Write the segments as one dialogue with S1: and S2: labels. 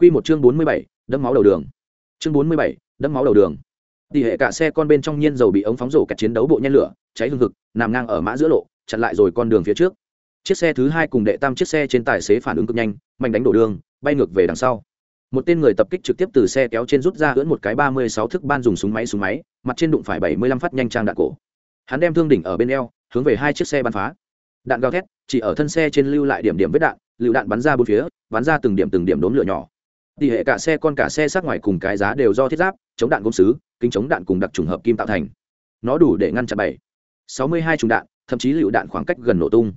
S1: Quy một chương bốn mươi bảy, đẫm máu đầu đường. Chương bốn mươi bảy, đẫm máu đầu đường. Tỷ hệ cả xe con bên trong nhiên dầu bị ống phóng rổ kẹt chiến đấu bộ nhen lửa, cháy hung hực, nằm ngang ở mã giữa lộ, chặn lại rồi con đường phía trước. Chiếc xe thứ hai cùng đệ tam chiếc xe trên tài xế phản ứng cực nhanh, mạnh đánh đổ đường, bay ngược về đằng sau. Một tên người tập kích trực tiếp từ xe kéo trên rút ra ưỡn một cái ba mươi sáu ban dùng súng máy súng máy, mặt trên đụng phải bảy mươi lăm phát nhanh trang đạn cổ. Hắn đem thương đỉnh ở bên eo, hướng về hai chiếc xe bắn phá. Đạn gào thét, chỉ ở thân xe trên lưu lại điểm điểm vết đạn, lưu đạn bắn ra bốn phía, bắn ra từng điểm từng điểm đốm lửa nhỏ tỷ hệ cả xe con cả xe sát ngoài cùng cái giá đều do thiết giáp, chống đạn công sứ kính chống đạn cùng đặc trùng hợp kim tạo thành. Nó đủ để ngăn chặn bảy, sáu mươi hai trùng đạn, thậm chí lựu đạn khoảng cách gần nổ tung.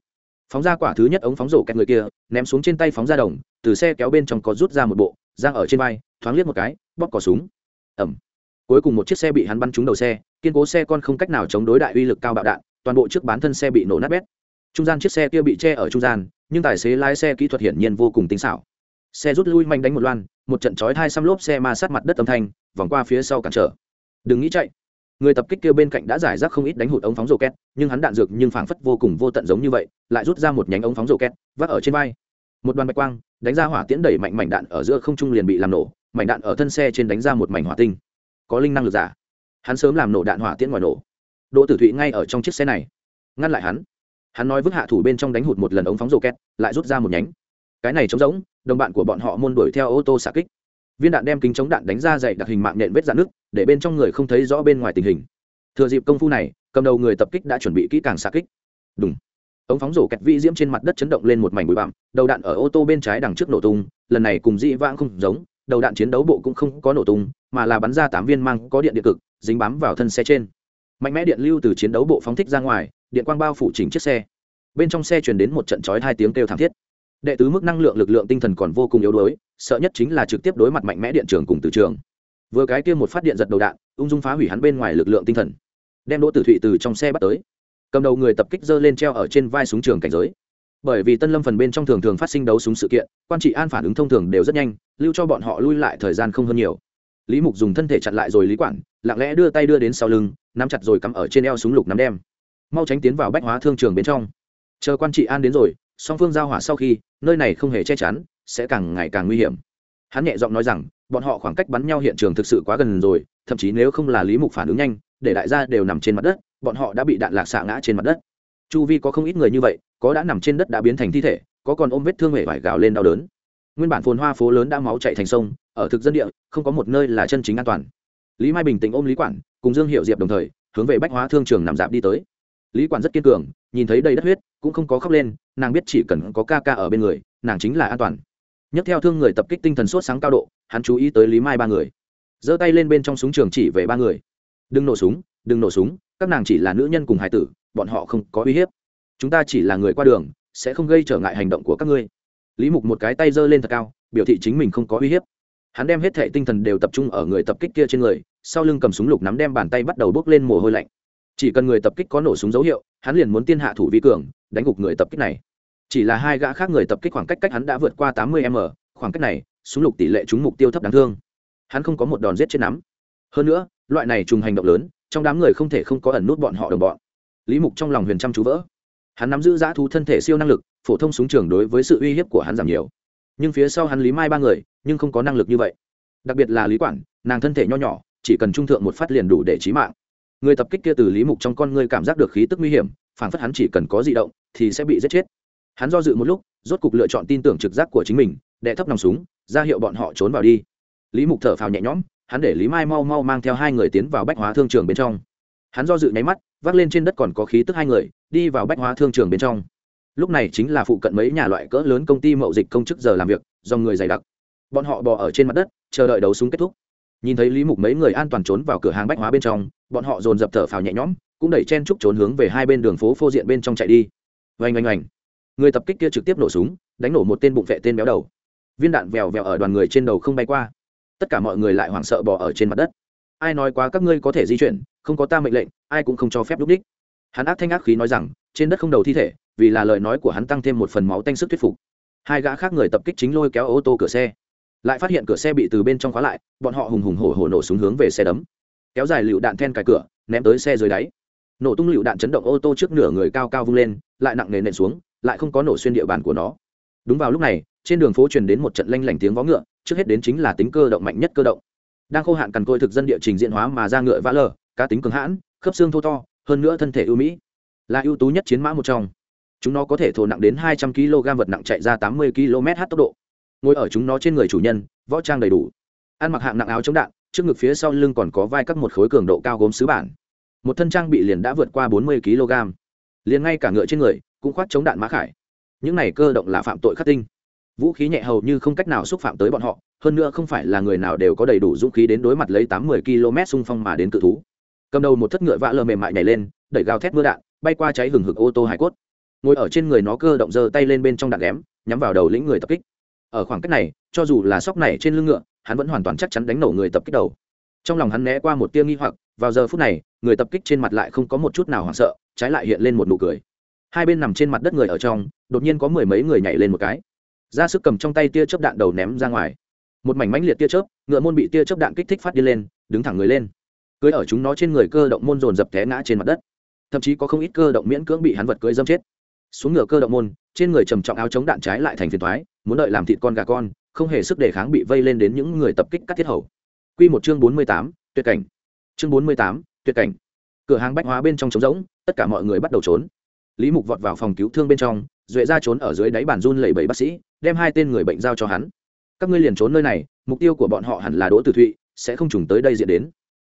S1: Phóng ra quả thứ nhất ống phóng rổ kẹt người kia, ném xuống trên tay phóng ra đồng, từ xe kéo bên trong có rút ra một bộ, giang ở trên vai, thoáng liếc một cái, bóp cò súng. Ẩm. Cuối cùng một chiếc xe bị hắn bắn trúng đầu xe, kiên cố xe con không cách nào chống đối đại uy lực cao bạo đạn, toàn bộ trước bán thân xe bị nổ nát bét. Trung gian chiếc xe kia bị che ở trung gian, nhưng tài xế lái xe kỹ thuật hiển nhiên vô cùng tinh xảo. Xe rút lui manh đánh một loan một trận chói hai xăm lốp xe ma sát mặt đất âm thanh, vòng qua phía sau cản trở. Đừng nghĩ chạy. Người tập kích kia bên cạnh đã giải rác không ít đánh hụt ống phóng rổ két nhưng hắn đạn dược nhưng phảng phất vô cùng vô tận giống như vậy, lại rút ra một nhánh ống phóng rổ két vác ở trên vai. Một đoàn bạch quang, đánh ra hỏa tiễn đẩy mạnh mảnh đạn ở giữa không trung liền bị làm nổ, mảnh đạn ở thân xe trên đánh ra một mảnh hỏa tinh. Có linh năng lực giả. Hắn sớm làm nổ đạn hỏa tiễn ngoài nổ. Đỗ tử thụy ngay ở trong chiếc xe này, ngăn lại hắn. Hắn nói vứt hạ thủ bên trong đánh hụt một lần ống phóng rổ két lại rút ra một nhánh cái này trống rỗng, đồng bạn của bọn họ môn đuổi theo ô tô xạ kích. Viên đạn đem kính chống đạn đánh ra dày đặc hình mạng nện vết dạn nước để bên trong người không thấy rõ bên ngoài tình hình. Thừa dịp công phu này, cầm đầu người tập kích đã chuẩn bị kỹ càng xạ kích. Đúng ống phóng rổ kẹt vi diễm trên mặt đất chấn động lên một mảnh bụi bặm, đầu đạn ở ô tô bên trái đằng trước nổ tung, lần này cùng dị vãng không giống, đầu đạn chiến đấu bộ cũng không có nổ tung, mà là bắn ra tám viên mang có điện điện cực, dính bám vào thân xe trên. Mạnh mẽ điện lưu từ chiến đấu bộ phóng thích ra ngoài, điện quang bao phủ chỉnh chiếc xe. Bên trong xe truyền đến một trận chói hai tiếng kêu thảm thiết đệ tứ mức năng lượng lực lượng tinh thần còn vô cùng yếu đuối, sợ nhất chính là trực tiếp đối mặt mạnh mẽ điện trường cùng từ trường. Vừa cái kia một phát điện giật đầu đạn, ung dung phá hủy hắn bên ngoài lực lượng tinh thần. Đem đỗ tử thụy từ trong xe bắt tới. Cầm đầu người tập kích dơ lên treo ở trên vai súng trường cảnh giới. Bởi vì tân lâm phần bên trong thường thường phát sinh đấu súng sự kiện, quan trị an phản ứng thông thường đều rất nhanh, lưu cho bọn họ lui lại thời gian không hơn nhiều. Lý mục dùng thân thể chặn lại rồi lý quản lặng lẽ đưa tay đưa đến sau lưng, nắm chặt rồi cắm ở trên eo súng lục nắm đem. Mau tránh tiến vào bách hóa thương trường bên trong. Chờ quan trị an đến rồi song phương giao hỏa sau khi, nơi này không hề che chắn, sẽ càng ngày càng nguy hiểm. Hắn nhẹ giọng nói rằng, bọn họ khoảng cách bắn nhau hiện trường thực sự quá gần rồi, thậm chí nếu không là lý mục phản ứng nhanh, để đại gia đều nằm trên mặt đất, bọn họ đã bị đạn lạc xạ ngã trên mặt đất. Chu vi có không ít người như vậy, có đã nằm trên đất đã biến thành thi thể, có còn ôm vết thương hề vải gào lên đau đớn. Nguyên bản phồn hoa phố lớn đã máu chạy thành sông, ở thực dân địa, không có một nơi là chân chính an toàn. Lý mai bình tĩnh ôm lý quản, cùng dương hiệu diệp đồng thời, hướng về bách hóa thương trường nằm dạp đi tới lý quản rất kiên cường, nhìn thấy đầy đất huyết, cũng không có khóc lên, nàng biết chỉ cần có ca ca ở bên người, nàng chính là an toàn. Nhấc theo thương người tập kích tinh thần sốt sáng cao độ, hắn chú ý tới lý mai ba người. Giơ tay lên bên trong súng trường chỉ về ba người. Đừng nổ súng, đừng nổ súng, các nàng chỉ là nữ nhân cùng hải tử, bọn họ không có uy hiếp. Chúng ta chỉ là người qua đường, sẽ không gây trở ngại hành động của các ngươi. Lý mục một cái tay giơ lên thật cao, biểu thị chính mình không có uy hiếp. Hắn đem hết thệ tinh thần đều tập trung ở người tập kích kia trên người, sau lưng cầm súng lục nắm đem bàn tay bắt đầu bốc lên mồ hôi lạnh chỉ cần người tập kích có nổ súng dấu hiệu, hắn liền muốn tiên hạ thủ vi cường, đánh gục người tập kích này. Chỉ là hai gã khác người tập kích khoảng cách cách hắn đã vượt qua tám mươi m, khoảng cách này, súng lục tỷ lệ trúng mục tiêu thấp đáng thương. Hắn không có một đòn giết chết nắm. Hơn nữa, loại này trùng hành động lớn, trong đám người không thể không có ẩn nút bọn họ đồng bọn. Lý mục trong lòng huyền trăm chú vỡ. Hắn nắm giữ giã thú thân thể siêu năng lực, phổ thông súng trường đối với sự uy hiếp của hắn giảm nhiều. Nhưng phía sau hắn lý mai ba người, nhưng không có năng lực như vậy. Đặc biệt là lý quản, nàng thân thể nho nhỏ, chỉ cần trung thượng một phát liền đủ để trí mạng người tập kích kia từ lý mục trong con ngươi cảm giác được khí tức nguy hiểm phản phất hắn chỉ cần có di động thì sẽ bị giết chết. Hắn do dự một lúc, rốt cục lựa chọn tin tưởng trực giác của chính mình, đệ thấp nòng súng, ra hiệu bọn họ trốn vào đi. Lý mục thở phào nhẹ nhõm, hắn để lý mai mau mau mang theo hai người tiến vào bách hóa thương trường bên trong. Hắn do dự nháy mắt, vác lên trên đất còn có khí tức hai người, đi vào bách hóa thương trường bên trong. Lúc này chính là phụ cận mấy nhà loại cỡ lớn công ty mậu dịch công chức giờ làm việc, do người dày đặc. Bọn họ bò ở trên mặt đất, chờ đợi đấu súng kết thúc nhìn thấy lý mục mấy người an toàn trốn vào cửa hàng bách hóa bên trong, bọn họ dồn dập thở phào nhẹ nhõm, cũng đẩy chen trúc trốn hướng về hai bên đường phố phô diện bên trong chạy đi. Oanh oanh oanh. Người tập kích kia trực tiếp nổ súng, đánh nổ một tên bụng vệ tên béo đầu. Viên đạn vèo vèo ở đoàn người trên đầu không bay qua. Tất cả mọi người lại hoảng sợ bỏ ở trên mặt đất. Ai nói quá các ngươi có thể di chuyển, không có ta mệnh lệnh, ai cũng không cho phép lúc đích. Hắn ác thanh ác khí nói rằng, trên đất không đầu thi thể, vì là lời nói của hắn tăng thêm một phần máu tanh sức thuyết phục. Hai gã khác người tập kích chính lôi kéo ô tô cửa xe lại phát hiện cửa xe bị từ bên trong khóa lại, bọn họ hùng hùng hổ hổ nổ súng hướng về xe đấm. Kéo dài lựu đạn then cài cửa, ném tới xe dưới đáy. Nổ tung lựu đạn chấn động ô tô trước nửa người cao cao vung lên, lại nặng nề nện xuống, lại không có nổ xuyên địa bàn của nó. Đúng vào lúc này, trên đường phố truyền đến một trận lanh lảnh tiếng vó ngựa, trước hết đến chính là tính cơ động mạnh nhất cơ động. Đang khô hạn cằn côi thực dân địa trình diện hóa mà ra ngựa vã lờ, cá tính cường hãn, khớp xương thô to, hơn nữa thân thể ưu mỹ. Là ưu tú nhất chiến mã một trong. Chúng nó có thể thổ nặng đến hai trăm kg vật nặng chạy ra tám mươi km h tốc độ ngồi ở chúng nó trên người chủ nhân, võ trang đầy đủ. Ăn mặc hạng nặng áo chống đạn, trước ngực phía sau lưng còn có vai các một khối cường độ cao gốm sứ bản. Một thân trang bị liền đã vượt qua bốn mươi kg. Liền ngay cả ngựa trên người cũng khoát chống đạn mã khải. Những này cơ động là phạm tội khắc tinh. Vũ khí nhẹ hầu như không cách nào xúc phạm tới bọn họ, hơn nữa không phải là người nào đều có đầy đủ dũng khí đến đối mặt lấy tám mươi km xung phong mà đến cự thú. Cầm đầu một thất ngựa vạ lờ mềm mại nhảy lên, đẩy gào thét mưa đạn, bay qua cháy hừng hực ô tô hải cốt. Ngồi ở trên người nó cơ động giơ tay lên bên trong đạn ghém, nhắm vào đầu lĩnh người tập kích ở khoảng cách này, cho dù là sóc này trên lưng ngựa, hắn vẫn hoàn toàn chắc chắn đánh nổ người tập kích đầu. Trong lòng hắn né qua một tia nghi hoặc, vào giờ phút này, người tập kích trên mặt lại không có một chút nào hoảng sợ, trái lại hiện lên một nụ cười. Hai bên nằm trên mặt đất người ở trong, đột nhiên có mười mấy người nhảy lên một cái. Ra sức cầm trong tay tia chớp đạn đầu ném ra ngoài. Một mảnh mãnh liệt tia chớp, ngựa môn bị tia chớp đạn kích thích phát đi lên, đứng thẳng người lên. Cưới ở chúng nó trên người cơ động môn dồn dập té ngã trên mặt đất. Thậm chí có không ít cơ động miễn cưỡng bị hắn vật cưới dâm chết xuống ngựa cơ động môn trên người trầm trọng áo chống đạn trái lại thành phiền thoái muốn đợi làm thịt con gà con không hề sức đề kháng bị vây lên đến những người tập kích cắt thiết hầu Quy một chương bốn mươi tám, tuyệt cảnh. Chương bốn mươi tám, tuyệt cảnh. Cửa hàng bách hóa bên trong trống rỗng, tất cả mọi người bắt đầu trốn. Lý Mục vọt vào phòng cứu thương bên trong, duệ ra trốn ở dưới đáy bàn run lẩy bẩy bác sĩ, đem hai tên người bệnh giao cho hắn. Các ngươi liền trốn nơi này, mục tiêu của bọn họ hẳn là Đỗ Tử Thụy, sẽ không trùng tới đây diện đến.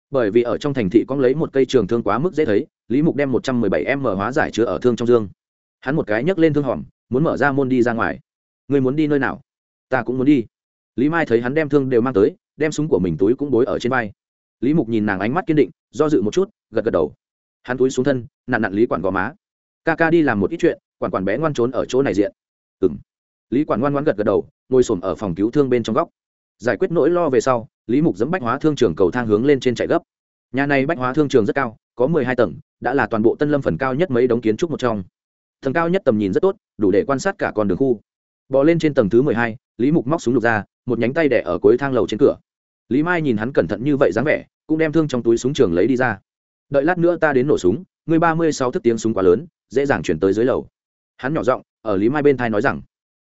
S1: Bởi vì ở trong thành thị có lấy một cây trường thương quá mức dễ thấy, Lý Mục đem một trăm mười bảy m hóa giải chứa ở thương trong dương. Hắn một cái nhấc lên thương hòm, muốn mở ra môn đi ra ngoài. Ngươi muốn đi nơi nào? Ta cũng muốn đi. Lý mai thấy hắn đem thương đều mang tới đem súng của mình túi cũng bối ở trên vai. Lý mục nhìn nàng ánh mắt kiên định do dự một chút gật gật đầu. Hắn túi xuống thân nạn nặn lý quản gò má. Ca ca đi làm một ít chuyện quản quản bé ngoan trốn ở chỗ này diện. Ừ m lý quản ngoan ngoan gật gật đầu ngồi s ổ m ở phòng cứu thương bên trong góc. Giải quyết nỗi lo về sau lý mục dẫm bách hóa thương trường cầu thang hướng lên trên chạy gấp. Nhà này bách hóa thương trường rất cao có mười hai tầng đã là toàn bộ tân lâm phần cao nhất mấy đống kiến trúc một trong tầng cao nhất tầm nhìn rất tốt, đủ để quan sát cả con đường khu. Bò lên trên tầng thứ mười hai, lý mục móc súng lục ra, một nhánh tay đẻ ở cuối thang lầu trên cửa. Lý mai nhìn hắn cẩn thận như vậy dáng vẻ, cũng đem thương trong túi súng trường lấy đi ra. Đợi lát nữa ta đến nổ súng người ba mươi sáu thức tiếng súng quá lớn, dễ dàng chuyển tới dưới lầu. Hắn nhỏ giọng ở lý mai bên thai nói rằng.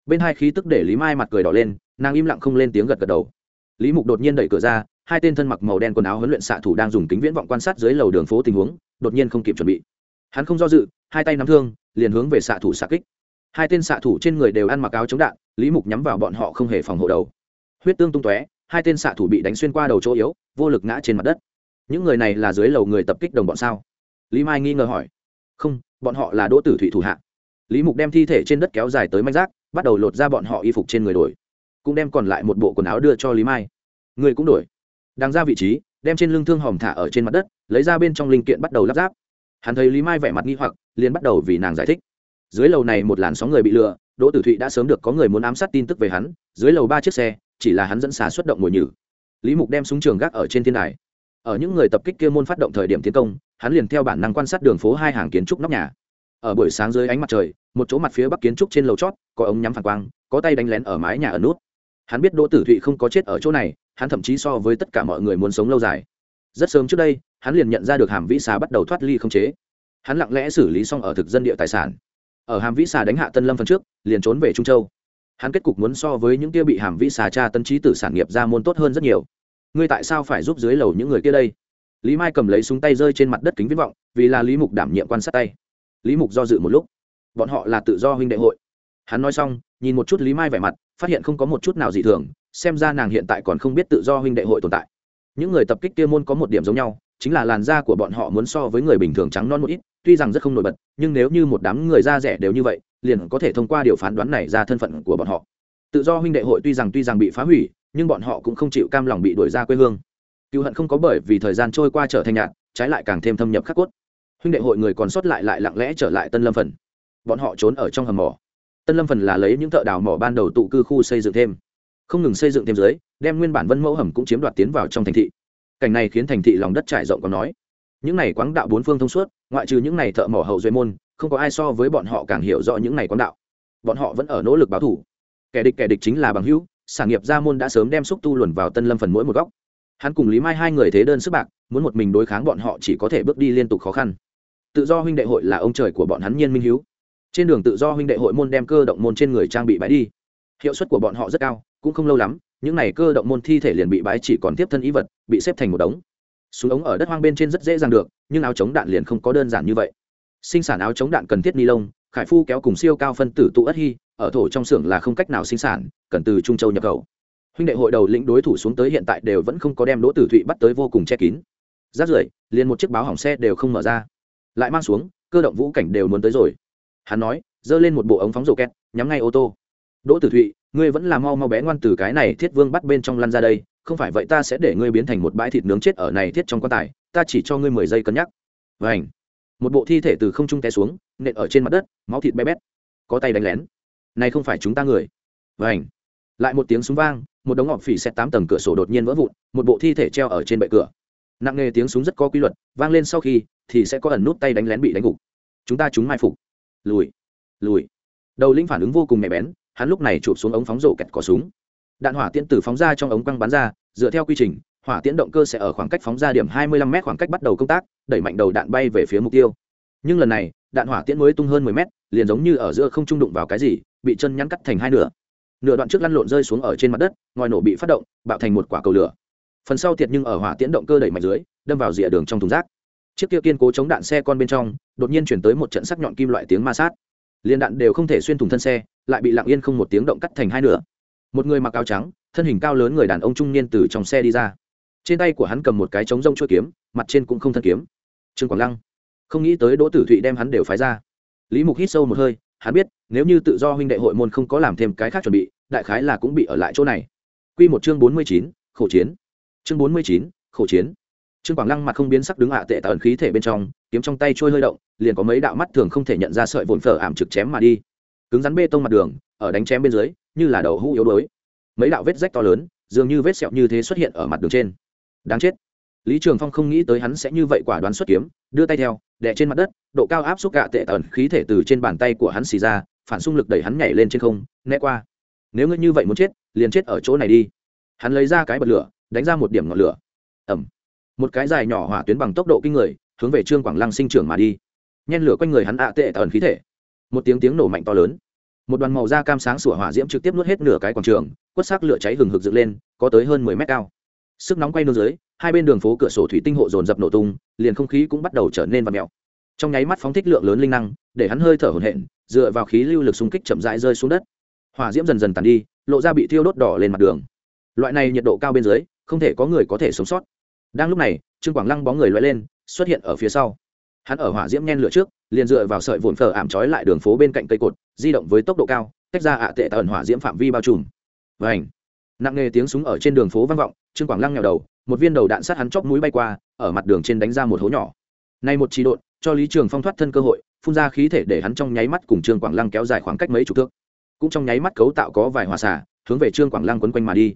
S1: Bên hai khí tức để lý mai mặt cười đỏ lên, nàng im lặng không lên tiếng gật gật đầu. Lý mục đột nhiên đẩy cửa ra, hai tên thân mặc màu đen quần áo huấn luyện xạ thủ đang dùng kính viễn vọng quan sát dưới lầu đường phố tình huống, đột nhiên không kịp chuẩn bị hắn không do dự, hai tay nắm thương, liền hướng về xạ thủ xạ kích. Hai tên xạ thủ trên người đều ăn mặc áo chống đạn, lý mục nhắm vào bọn họ không hề phòng hộ đầu. Huyết tương tung tóe, hai tên xạ thủ bị đánh xuyên qua đầu chỗ yếu, vô lực ngã trên mặt đất. Những người này là dưới lầu người tập kích đồng bọn sao? Lý mai nghi ngờ hỏi. Không, bọn họ là đỗ tử thủy thủ hạ. Lý mục đem thi thể trên đất kéo dài tới manh rác bắt đầu lột ra bọn họ y phục trên người đổi. Cũng đem còn lại một bộ quần áo đưa cho lý mai. Người cũng đổi. Đang ra vị trí, đem trên lưng thương hòm thả ở trên mặt đất, lấy ra bên trong linh kiện bắt đầu lắp ráp hắn thấy lý mai vẻ mặt nghi hoặc, liền bắt đầu vì nàng giải thích. Dưới lầu này một làn sóng người bị lừa, đỗ tử thụy đã sớm được có người muốn ám sát tin tức về hắn, dưới lầu ba chiếc xe, chỉ là hắn dẫn xà xuất động ngồi nhử. Lý mục đem súng trường gác ở trên thiên đài. Ở những người tập kích kia môn phát động thời điểm tiến công, hắn liền theo bản năng quan sát đường phố hai hàng kiến trúc nóc nhà. Ở buổi sáng dưới ánh mặt trời, một chỗ mặt phía bắc kiến trúc trên lầu chót, có ống nhắm phản quang, có tay đánh lén ở mái nhà ở nút. Hắn biết đỗ tử thụy không có chết ở chỗ này, hắn thậm chí so với tất cả mọi người muốn sống lâu dài. Rất sớm trước đây hắn liền nhận ra được hàm vĩ xà bắt đầu thoát ly không chế. Hắn lặng lẽ xử lý xong ở thực dân địa tài sản. Ở hàm vĩ xà đánh hạ tân lâm phần trước, liền trốn về trung châu. Hắn kết cục muốn so với những kia bị hàm vĩ xà tra tân trí tử sản nghiệp ra môn tốt hơn rất nhiều. Ngươi tại sao phải giúp dưới lầu những người kia đây? Lý mai cầm lấy súng tay rơi trên mặt đất kính viết vọng, vì là lý mục đảm nhiệm quan sát tay. Lý mục do dự một lúc. Bọn họ là tự do huynh đệ hội. Hắn nói xong, nhìn một chút lý mai vẻ mặt, phát hiện không có một chút nào dị thường, xem ra nàng hiện tại còn không biết tự do huynh đệ hội tồn tại. Những người tập kích kia môn có một điểm giống nhau chính là làn da của bọn họ muốn so với người bình thường trắng non một ít, tuy rằng rất không nổi bật, nhưng nếu như một đám người da rẻ đều như vậy, liền có thể thông qua điều phán đoán này ra thân phận của bọn họ. Tự do huynh đệ hội tuy rằng tuy rằng bị phá hủy, nhưng bọn họ cũng không chịu cam lòng bị đuổi ra quê hương. Cựu hận không có bởi vì thời gian trôi qua trở thành nhạt, trái lại càng thêm thâm nhập khắc cốt. Huynh đệ hội người còn sót lại lại lặng lẽ trở lại tân lâm phần. Bọn họ trốn ở trong hầm mỏ. Tân lâm phần là lấy những thợ đào mỏ ban đầu tụ cư khu xây dựng thêm. Không ngừng xây dựng thêm dưới, đem nguyên bản vân mẫu hầm cũng chiếm đoạt tiến vào trong thành thị cảnh này khiến thành thị lòng đất trải rộng còn nói. Những này quáng đạo bốn phương thông suốt, ngoại trừ những này thợ mỏ hậu duy môn, không có ai so với bọn họ càng hiểu rõ những này quáng đạo. Bọn họ vẫn ở nỗ lực báo thủ. Kẻ địch kẻ địch chính là bằng hữu, sản nghiệp gia môn đã sớm đem xúc tu luồn vào tân lâm phần mỗi một góc. Hắn cùng lý mai hai người thế đơn sức bạc, muốn một mình đối kháng bọn họ chỉ có thể bước đi liên tục khó khăn. Tự do huynh đệ hội là ông trời của bọn hắn nhiên minh hiếu. Trên đường tự do huynh đệ hội môn đem cơ động môn trên người trang bị bãi đi. Hiệu suất của bọn họ rất cao, cũng không lâu lắm những này cơ động môn thi thể liền bị bái chỉ còn tiếp thân ý vật, bị xếp thành một đống. Súng ống ở đất hoang bên trên rất dễ dàng được, nhưng áo chống đạn liền không có đơn giản như vậy. Sinh sản áo chống đạn cần thiết ni lông, khải phu kéo cùng siêu cao phân tử tụ ất hy, ở thổ trong xưởng là không cách nào sinh sản, cần từ trung châu nhập khẩu. Huynh đệ hội đầu lĩnh đối thủ xuống tới hiện tại đều vẫn không có đem đỗ tử thụy bắt tới vô cùng che kín. Rát rưởi, liền một chiếc báo hỏng xe đều không mở ra. Lại mang xuống, cơ động vũ cảnh đều muốn tới rồi. Hắn nói, giơ lên một bộ ống phóng rổ két, nhắm ngay ô tô. Đỗ tử thụy ngươi vẫn là mau mau bé ngoan từ cái này thiết vương bắt bên trong lăn ra đây, không phải vậy ta sẽ để ngươi biến thành một bãi thịt nướng chết ở này thiết trong quan tài, ta chỉ cho ngươi mười giây cân nhắc. Vảnh một bộ thi thể từ không trung té xuống, nện ở trên mặt đất, máu thịt bé bét, có tay đánh lén. Này không phải chúng ta người. Vảnh lại một tiếng súng vang, một đống ngọn phỉ xét tám tầng cửa sổ đột nhiên vỡ vụn, một bộ thi thể treo ở trên bệ cửa. Nặng nề tiếng súng rất có quy luật, vang lên sau khi, thì sẽ có ẩn nút tay đánh lén bị đánh gục. Chúng ta chúng mai phục. Lùi. Lùi. Đầu linh phản ứng vô cùng nhạy bén hắn lúc này chụp xuống ống phóng rổ kẹt cỏ súng. Đạn hỏa tiễn từ phóng ra trong ống quăng bắn ra, dựa theo quy trình, hỏa tiễn động cơ sẽ ở khoảng cách phóng ra điểm 25 m khoảng cách bắt đầu công tác, đẩy mạnh đầu đạn bay về phía mục tiêu. Nhưng lần này, đạn hỏa tiễn mới tung hơn 10 m liền giống như ở giữa không trung đụng vào cái gì, bị chân nhắn cắt thành hai nửa. Nửa đoạn trước lăn lộn rơi xuống ở trên mặt đất, ngòi nổ bị phát động, bạo thành một quả cầu lửa. Phần sau thiệt nhưng ở hỏa tiễn động cơ đẩy mạnh dưới, đâm vào rìa đường trong thùng rác. Chiếc kia kiên cố chống đạn xe con bên trong, đột nhiên chuyển tới một trận sắc nhọn kim loại tiếng ma sát. Liên đạn đều không thể xuyên thủng thân xe lại bị lặng yên không một tiếng động cắt thành hai nửa. Một người mặc áo trắng, thân hình cao lớn người đàn ông trung niên từ trong xe đi ra. Trên tay của hắn cầm một cái trống rông chua kiếm, mặt trên cũng không thân kiếm. Trương quảng lăng, không nghĩ tới đỗ tử thụy đem hắn đều phái ra. Lý mục hít sâu một hơi, hắn biết, nếu như tự do huynh đệ hội môn không có làm thêm cái khác chuẩn bị, đại khái là cũng bị ở lại chỗ này. Q một chương bốn mươi chín khẩu chiến. Chương bốn mươi chín khẩu chiến. Trương quảng lăng mặt không biến sắc đứng ạ tệ tận khí thể bên trong, kiếm trong tay trôi hơi động, liền có mấy đạo mắt thường không thể nhận ra sợi vồn phở ảm trực chém mà đi cứng rắn bê tông mặt đường, ở đánh chém bên dưới, như là đầu hũ yếu đuối. Mấy đạo vết rách to lớn, dường như vết sẹo như thế xuất hiện ở mặt đường trên. Đáng chết. Lý trường phong không nghĩ tới hắn sẽ như vậy quả đoán xuất kiếm, đưa tay theo, đè trên mặt đất, độ cao áp xúc gạ tệ tần khí thể từ trên bàn tay của hắn xì ra, phản xung lực đẩy hắn nhảy lên trên không, né qua. Nếu ngươi như vậy muốn chết, liền chết ở chỗ này đi. Hắn lấy ra cái bật lửa, đánh ra một điểm ngọn lửa. Ẩm một cái dài nhỏ hỏa tuyến bằng tốc độ kinh người, hướng về trương quảng lăng sinh trưởng mà đi. Nhen lửa quanh người hắn ạ tệ tần khí thể một tiếng tiếng nổ mạnh to lớn. Một đoàn màu da cam sáng sủa hỏa diễm trực tiếp nuốt hết nửa cái quảng trường, quất xác lửa cháy hừng hực dựng lên, có tới hơn mười mét cao. Sức nóng quay nương dưới, hai bên đường phố cửa sổ thủy tinh hộ dồn dập nổ tung, liền không khí cũng bắt đầu trở nên và mèo. Trong nháy mắt phóng thích lượng lớn linh năng, để hắn hơi thở hổn hển, dựa vào khí lưu lực xung kích chậm rãi rơi xuống đất. Hỏa diễm dần dần tàn đi, lộ ra bị thiêu đốt đỏ lên mặt đường. Loại này nhiệt độ cao bên dưới, không thể có người có thể sống sót. Đang lúc này, trương quảng lăng bóng người loại lên, xuất hiện ở phía sau. Hắn ở hỏa diễm nhen lửa trước liền dựa vào sợi vụn phở ảm trói lại đường phố bên cạnh cây cột, di động với tốc độ cao, tách ra ạ tệ tần hỏa diễm phạm vi bao trùm. Và ảnh nặng nghe tiếng súng ở trên đường phố vang vọng, trương quảng lăng nghèo đầu, một viên đầu đạn sát hắn chóp mũi bay qua, ở mặt đường trên đánh ra một hố nhỏ. Nay một chỉ độn, cho lý trường phong thoát thân cơ hội, phun ra khí thể để hắn trong nháy mắt cùng trương quảng lăng kéo dài khoảng cách mấy chục thước. Cũng trong nháy mắt cấu tạo có vài hòa xả hướng về trương quảng lăng quấn quanh mà đi.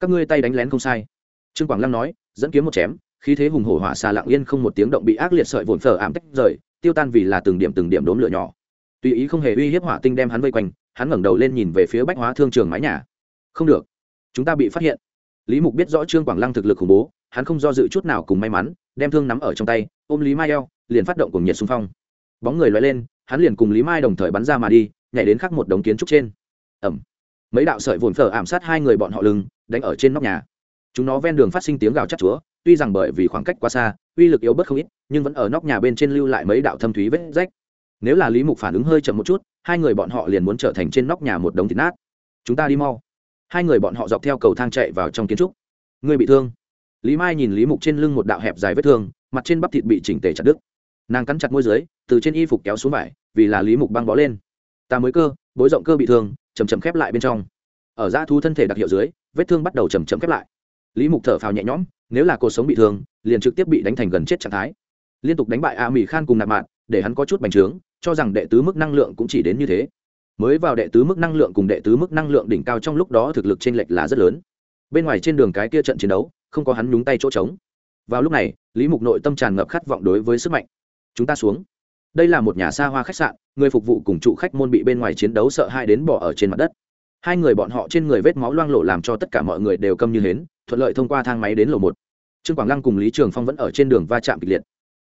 S1: Các ngươi tay đánh lén không sai. Trương quảng lăng nói, dẫn kiếm một chém, khí thế hùng hổ hỏa xà lặng yên không một tiếng động bị ác liệt sợi vồn phở ảm tách rời tiêu tan vì là từng điểm từng điểm đốm lửa nhỏ. Tùy ý không hề uy hiếp hỏa tinh đem hắn vây quanh, hắn ngẩng đầu lên nhìn về phía bách hóa thương trường mái nhà. Không được. Chúng ta bị phát hiện. Lý mục biết rõ trương quảng lăng thực lực khủng bố, hắn không do dự chút nào cùng may mắn, đem thương nắm ở trong tay, ôm lý mai eo, liền phát động cùng nhiệt xung phong. Bóng người loay lên, hắn liền cùng lý mai đồng thời bắn ra mà đi, nhảy đến khắc một đống kiến trúc trên. Ẩm mấy đạo sợi vồn phở ảm sát hai người bọn họ lưng, đánh ở trên nóc nhà. Chúng nó ven đường phát sinh tiếng gào chắc chúa, tuy rằng bởi vì khoảng cách quá xa uy lực yếu bất không ít, nhưng vẫn ở nóc nhà bên trên lưu lại mấy đạo thâm thúy vết rách. Nếu là lý mục phản ứng hơi chậm một chút, hai người bọn họ liền muốn trở thành trên nóc nhà một đống thịt nát. Chúng ta đi mau. Hai người bọn họ dọc theo cầu thang chạy vào trong kiến trúc. Người bị thương. Lý mai nhìn lý mục trên lưng một đạo hẹp dài vết thương, mặt trên bắp thịt bị chỉnh tề chặt đứt. Nàng cắn chặt môi dưới, từ trên y phục kéo xuống vải, vì là lý mục băng bó lên. Ta mới cơ, bối rộng cơ bị thương chầm chầm khép lại bên trong. Ở da thu thân thể đặc hiệu dưới, vết thương bắt đầu chầm chầm khép lại. Lý mục thở phào nhẹ nhõm nếu là cuộc sống bị thương, liền trực tiếp bị đánh thành gần chết trạng thái. Liên tục đánh bại a mỹ khan cùng nạp mạng để hắn có chút bành trướng, cho rằng đệ tứ mức năng lượng cũng chỉ đến như thế. Mới vào đệ tứ mức năng lượng cùng đệ tứ mức năng lượng đỉnh cao trong lúc đó thực lực t r ê n lệch là rất lớn. Bên ngoài trên đường cái kia trận chiến đấu, không có hắn nhúng tay chỗ trống. Vào lúc này, lý mục nội tâm tràn ngập khát vọng đối với sức mạnh. Chúng ta xuống. Đây là một nhà xa hoa khách sạn, người phục vụ cùng trụ khách môn bị bên ngoài chiến đấu sợ hai đến bỏ ở trên mặt đất. Hai người bọn họ trên người vết máu loang lộ làm cho tất cả mọi người đều câm như hến thuận lợi thông qua thang máy đến lầu một. Trương quảng lăng cùng lý trường phong vẫn ở trên đường va chạm kịch liệt.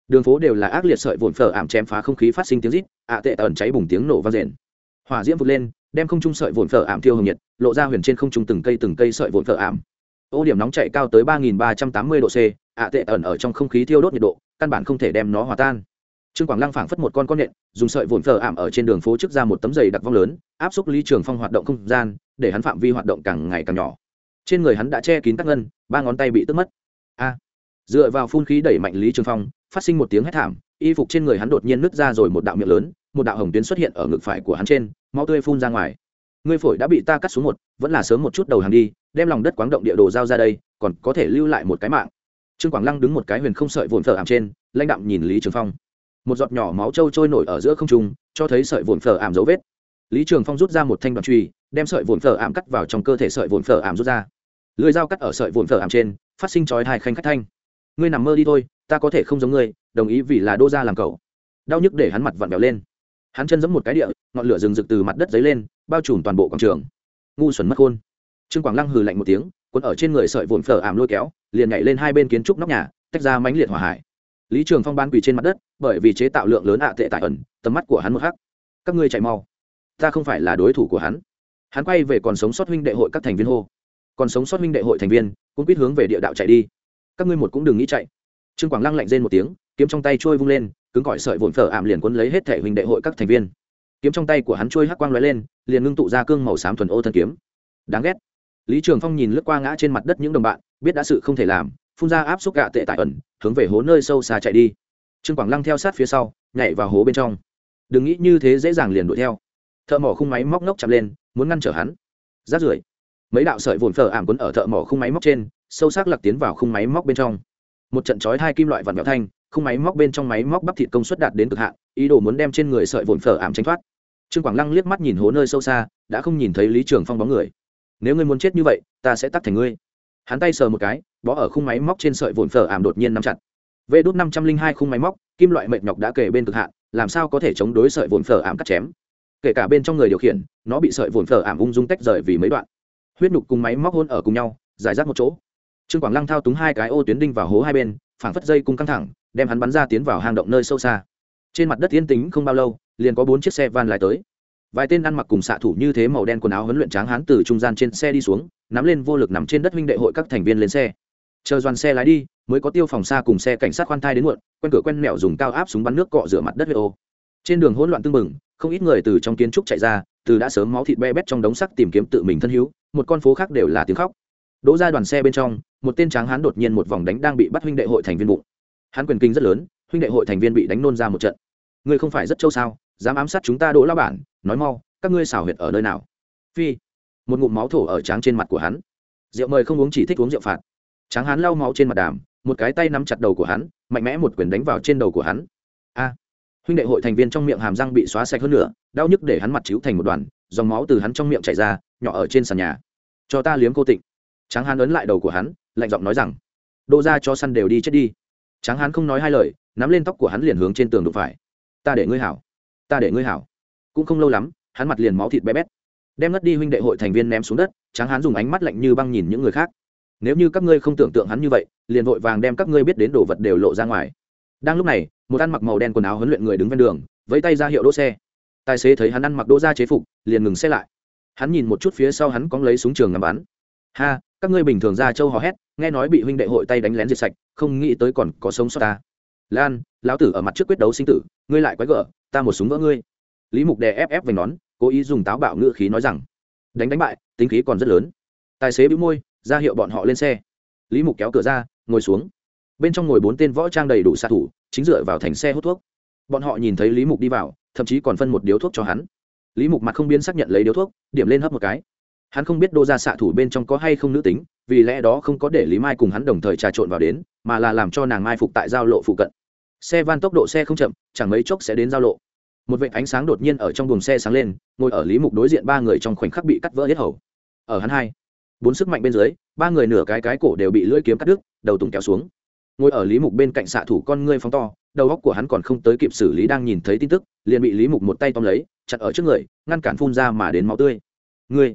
S1: Đường phố đều là ác liệt sợi vồn phở ảm chém phá không khí phát sinh tiếng rít, ạ tệ ẩn cháy bùng tiếng nổ vang rền hỏa diễm vụt lên, đem không trung sợi vồn phở ảm thiêu hồng nhiệt, lộ ra huyền trên không trung từng cây từng cây sợi vồn phở ảm. Ô điểm nóng chạy cao tới ba nghìn ba trăm tám mươi độ c, ạ tệ ẩn ở trong không khí thiêu đốt nhiệt độ, căn bản không thể đem nó hòa tan. Trương quảng lăng phảng phất một con con nện dùng sợi vồn phở ảm ở trên đường phố trước ra một tấm giày đặc vong lớn, áp xúc lý trường phong hoạt động không gian, để hắn phạm vi hoạt động càng ngày càng nhỏ trên người hắn đã che kín tắc ngân, ba ngón tay bị tức mất. A! Dựa vào phun khí đẩy mạnh lý trường phong, phát sinh một tiếng hét thảm, y phục trên người hắn đột nhiên nứt ra rồi một đạo miệng lớn, một đạo hồng tuyến xuất hiện ở ngực phải của hắn trên, máu tươi phun ra ngoài. Ngươi phổi đã bị ta cắt xuống một, vẫn là sớm một chút đầu hàng đi, đem lòng đất quáng động địa đồ giao ra đây, còn có thể lưu lại một cái mạng. Trương quảng lăng đứng một cái huyền không sợi vồn phở ảm trên, lãnh đạm nhìn lý trường phong. Một giọt nhỏ máu trâu trôi nổi ở giữa không trung, cho thấy sợi vồn phở ảm dấu vết. Lý trường phong rút ra một thanh đoạn truy, đem sợi vồn phở ảm cắt vào trong cơ thể sợi vồn phở ảm rút ra lưới dao cắt ở sợi vụn phở ảm trên, phát sinh chói hai khanh khách thanh. Ngươi nằm mơ đi thôi, ta có thể không giống ngươi, đồng ý vì là đô gia làm cậu. Đau nhức để hắn mặt vặn vẹo lên. Hắn chân giẫm một cái địa, ngọn lửa rừng rực từ mặt đất dấy lên, bao trùm toàn bộ quảng trường. Ngu xuẩn mất khôn. Trương quảng lăng hừ lạnh một tiếng quấn ở trên người sợi vụn phở ảm lôi kéo, liền nhảy lên hai bên kiến trúc nóc nhà, tách ra mãnh liệt hỏa hải. Lý trường phong ban quỳ trên mặt đất, bởi vì chế tạo lượng lớn ạ tệ tại ẩn, tầm mắt của hắn một khắc các ngươi chạy mau. Ta không phải là đối thủ của hắn. Hắn quay về còn sống sót huynh đệ hội các thành viên hô còn sống sót minh đệ hội thành viên, cũng quyết hướng về địa đạo chạy đi. Các ngươi một cũng đừng nghĩ chạy. Trương quảng lăng lạnh rên một tiếng, kiếm trong tay trôi vung lên, cứng cỏi sợi vồn phở ảm liền quấn lấy hết thể huynh đệ hội các thành viên. Kiếm trong tay của hắn trôi hắc quang lóe lên, liền ngưng tụ ra cương màu xám thuần ô thân kiếm. Đáng ghét. Lý trường phong nhìn lướt qua ngã trên mặt đất những đồng bạn, biết đã sự không thể làm, phun ra áp xúc gạ tệ tại ẩn, hướng về hố nơi sâu xa chạy đi. Trương quảng lăng theo sát phía sau, nhảy vào hố bên trong. Đừng nghĩ như thế dễ dàng liền đuổi theo. Thợ mỏ khung máy móc ngốc chạm lên, muốn ngăn trở hắn. Rát rưởi mấy đạo sợi vồn phở ảm quấn ở thợ mỏ khung máy móc trên, sâu sắc lặc tiến vào khung máy móc bên trong. Một trận chói hai kim loại vặn vẹo thanh, khung máy móc bên trong máy móc bắp thịt công suất đạt đến cực hạn, ý đồ muốn đem trên người sợi vồn phở ảm tránh thoát. Trương quảng lăng liếc mắt nhìn hố nơi sâu xa, đã không nhìn thấy lý trường phong bóng người. Nếu ngươi muốn chết như vậy, ta sẽ tắt thành ngươi. Hắn tay sờ một cái, bó ở khung máy móc trên sợi vồn phở ảm đột nhiên nắm chặt. Vê đốt năm trăm linh hai khung máy móc, kim loại mệt nhọc đã kể bên cực hạn, làm sao có thể chống đối sợi vồn phở ảm cắt chém? Kể cả bên trong người điều khiển, nó bị sợi vồn phở ảm ung dung tách rời vì mấy đoạn huyết nhục cùng máy móc hôn ở cùng nhau, giải rác một chỗ. Trương quảng lăng thao túng hai cái ô tuyến đinh vào hố hai bên, phảng phất dây cung căng thẳng, đem hắn bắn ra tiến vào hang động nơi sâu xa. Trên mặt đất yên tính không bao lâu, liền có bốn chiếc xe van lại tới. Vài tên ăn mặc cùng xạ thủ như thế màu đen quần áo huấn luyện tráng hán từ trung gian trên xe đi xuống, nắm lên vô lực nằm trên đất huynh đệ hội các thành viên lên xe. Chờ đoàn xe lái đi, mới có tiêu phòng xa cùng xe cảnh sát khoan thai đến muộn, quen cửa quen mẹo dùng cao áp súng bắn nước cọ rửa mặt đất huyết ô. Trên đường hỗn loạn tưng bừng, không ít người từ trong kiến trúc chạy ra, từ đã sớm máu thịt be bét trong đống sắc tìm kiếm tự mình thân hữu một con phố khác đều là tiếng khóc. Đỗ ra đoàn xe bên trong, một tên tráng hán đột nhiên một vòng đánh đang bị bắt huynh đệ hội thành viên bụng. Hắn quyền kinh rất lớn, huynh đệ hội thành viên bị đánh nôn ra một trận. Ngươi không phải rất châu sao, dám ám sát chúng ta đỗ lao bản, nói mau, các ngươi xảo huyệt ở nơi nào? Phi, một ngụm máu thổ ở tráng trên mặt của hắn. Rượu mời không uống chỉ thích uống rượu phạt. Tráng hắn lau máu trên mặt đàm, một cái tay nắm chặt đầu của hắn, mạnh mẽ một quyền đánh vào trên đầu của hắn. A, huynh đệ hội thành viên trong miệng hàm răng bị xóa sạch hơn nữa đau nhức để hắn mặt chiếu thành một đoàn, dòng máu từ hắn trong miệng chảy ra, nhỏ ở trên sàn nhà cho ta liếm cô tịnh. Tráng hán ấn lại đầu của hắn, lạnh giọng nói rằng, đô ra cho săn đều đi chết đi. Tráng hán không nói hai lời, nắm lên tóc của hắn liền hướng trên tường đụng phải. Ta để ngươi hảo, ta để ngươi hảo. Cũng không lâu lắm, hắn mặt liền máu thịt bé bét. Đem ngất đi huynh đệ hội thành viên ném xuống đất, tráng hán dùng ánh mắt lạnh như băng nhìn những người khác. Nếu như các ngươi không tưởng tượng hắn như vậy, liền vội vàng đem các ngươi biết đến đồ vật đều lộ ra ngoài. Đang lúc này, một ăn mặc màu đen quần áo huấn luyện người đứng ven đường, vẫy tay ra hiệu đỗ xe. Tài xế thấy hắn ăn mặc đỗ ra chế phục, liền ngừng xe lại hắn nhìn một chút phía sau hắn cóng lấy súng trường ngắm bắn. Ha, các ngươi bình thường ra châu hò hét, nghe nói bị huynh đệ hội tay đánh lén diệt sạch, không nghĩ tới còn có sống sót ta. Lan, lão tử ở mặt trước quyết đấu sinh tử, ngươi lại quái gở, ta một súng vỡ ngươi. Lý mục đè ép ép vành nón, cố ý dùng táo bạo ngựa khí nói rằng, đánh đánh bại, tính khí còn rất lớn. Tài xế bĩu môi, ra hiệu bọn họ lên xe. Lý mục kéo cửa ra, ngồi xuống. Bên trong ngồi bốn tên võ trang đầy đủ xạ thủ, chính dựa vào thành xe hút thuốc. Bọn họ nhìn thấy lý mục đi vào, thậm chí còn phân một điếu thuốc cho hắn lý mục mặt không biến xác nhận lấy điếu thuốc, điểm lên hấp một cái. Hắn không biết đô ra xạ thủ bên trong có hay không nữ tính, vì lẽ đó không có để lý mai cùng hắn đồng thời trà trộn vào đến, mà là làm cho nàng mai phục tại giao lộ phụ cận. Xe van tốc độ xe không chậm, chẳng mấy chốc sẽ đến giao lộ. Một vệ ánh sáng đột nhiên ở trong buồng xe sáng lên, ngồi ở lý mục đối diện ba người trong khoảnh khắc bị cắt vỡ hết hầu. Ở hắn hai, bốn sức mạnh bên dưới, ba người nửa cái cái cổ đều bị lưỡi kiếm cắt đứt, đầu tùng kéo xuống. Ngồi ở lý mục bên cạnh xạ thủ con ngươi phóng to, đầu góc của hắn còn không tới kịp xử lý đang nhìn thấy tin tức, liền bị lý mục một tay tóm lấy chặt ở trước người, ngăn cản phun ra mà đến máu tươi. Ngươi,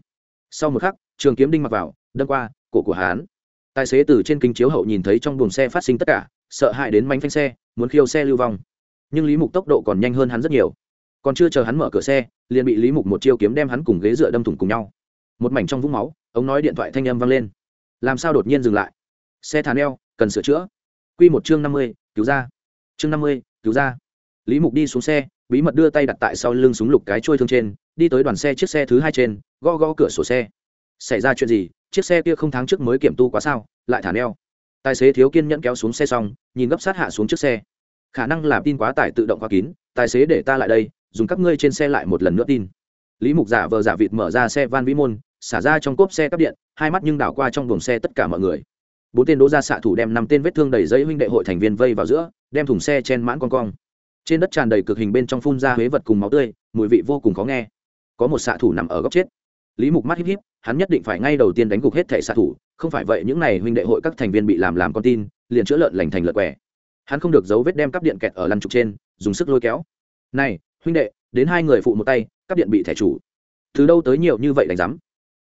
S1: sau một khắc, trường kiếm đinh mặc vào, đâm qua cổ của hắn. Tài xế từ trên kính chiếu hậu nhìn thấy trong buồng xe phát sinh tất cả, sợ hãi đến mánh phanh xe, muốn khiêu xe lưu vong. Nhưng lý mục tốc độ còn nhanh hơn hắn rất nhiều. Còn chưa chờ hắn mở cửa xe, liền bị lý mục một chiêu kiếm đem hắn cùng ghế dựa đâm thủng cùng nhau. Một mảnh trong vũng máu, ống nói điện thoại thanh âm vang lên. Làm sao đột nhiên dừng lại? Xe thả neo, cần sửa chữa. Q một chương năm mươi, cứu ra. Chương năm mươi, cứu ra. Lý mục đi xuống xe bí mật đưa tay đặt tại sau lưng súng lục cái trôi thương trên, đi tới đoàn xe chiếc xe thứ hai trên, gõ gõ cửa sổ xe. Xảy ra chuyện gì? Chiếc xe kia không tháng trước mới kiểm tu quá sao? Lại thả neo. Tài xế thiếu kiên nhẫn kéo xuống xe xong, nhìn gấp sát hạ xuống chiếc xe. Khả năng là tin quá tải tự động khóa kín, tài xế để ta lại đây, dùng các ngươi trên xe lại một lần nữa tin. Lý mục giả vờ giả vịt mở ra xe van vĩ môn, xả ra trong cốp xe cắp điện, hai mắt nhưng đảo qua trong buồng xe tất cả mọi người. Bốn tên đỗ ra xạ thủ đem năm tên vết thương đầy dây huynh đệ hội thành viên vây vào giữa, đem thùng xe chen mãn con cong trên đất tràn đầy cực hình bên trong phun ra huế vật cùng máu tươi, mùi vị vô cùng khó nghe. Có một xạ thủ nằm ở góc chết. Lý mục mắt híp híp, hắn nhất định phải ngay đầu tiên đánh gục hết thẻ xạ thủ, không phải vậy những n à y huynh đệ hội các thành viên bị làm làm con tin, liền chữa lợn lành thành lợn quẻ. Hắn không được giấu vết đem cắp điện kẹt ở lăn trục trên, dùng sức lôi kéo. Này, huynh đệ, đến hai người phụ một tay, cắp điện bị thẻ chủ. Từ đâu tới nhiều như vậy đánh rắm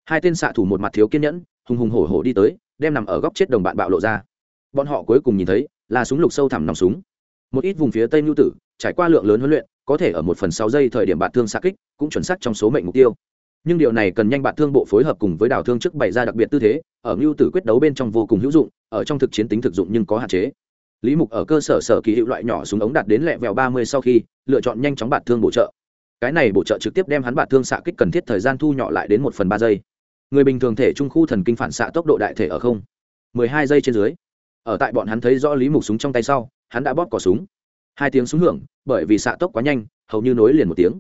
S1: hai tên xạ thủ một mặt thiếu kiên nhẫn, hùng hùng hổ hổ đi tới, đem nằm ở góc chết đồng bạn bạo lộ ra. Bọn họ cuối cùng nhìn thấy là súng lục sâu thẳm nòng súng một ít vùng phía tây nhu tử, trải qua lượng lớn huấn luyện, có thể ở một phần sáu giây thời điểm bạn thương xa kích, cũng chuẩn xác trong số mệnh mục tiêu. Nhưng điều này cần nhanh bạn thương bộ phối hợp cùng với đào thương trước bày ra đặc biệt tư thế, ở ngưu tử quyết đấu bên trong vô cùng hữu dụng, ở trong thực chiến tính thực dụng nhưng có hạn chế. Lý mục ở cơ sở sở kỳ hiệu loại nhỏ súng ống đạt đến lẹ vèo ba mươi sau khi, lựa chọn nhanh chóng bạn thương bổ trợ. Cái này bổ trợ trực tiếp đem hắn bạn thương xạ kích cần thiết thời gian thu nhỏ lại đến một phần ba giây. Người bình thường thể trung khu thần kinh phản xạ tốc độ đại thể ở không. mười hai giây trên dưới ở tại bọn hắn thấy rõ lý mục súng trong tay sau, hắn đã bóp cỏ súng. Hai tiếng súng hưởng, bởi vì xạ tốc quá nhanh, hầu như nối liền một tiếng.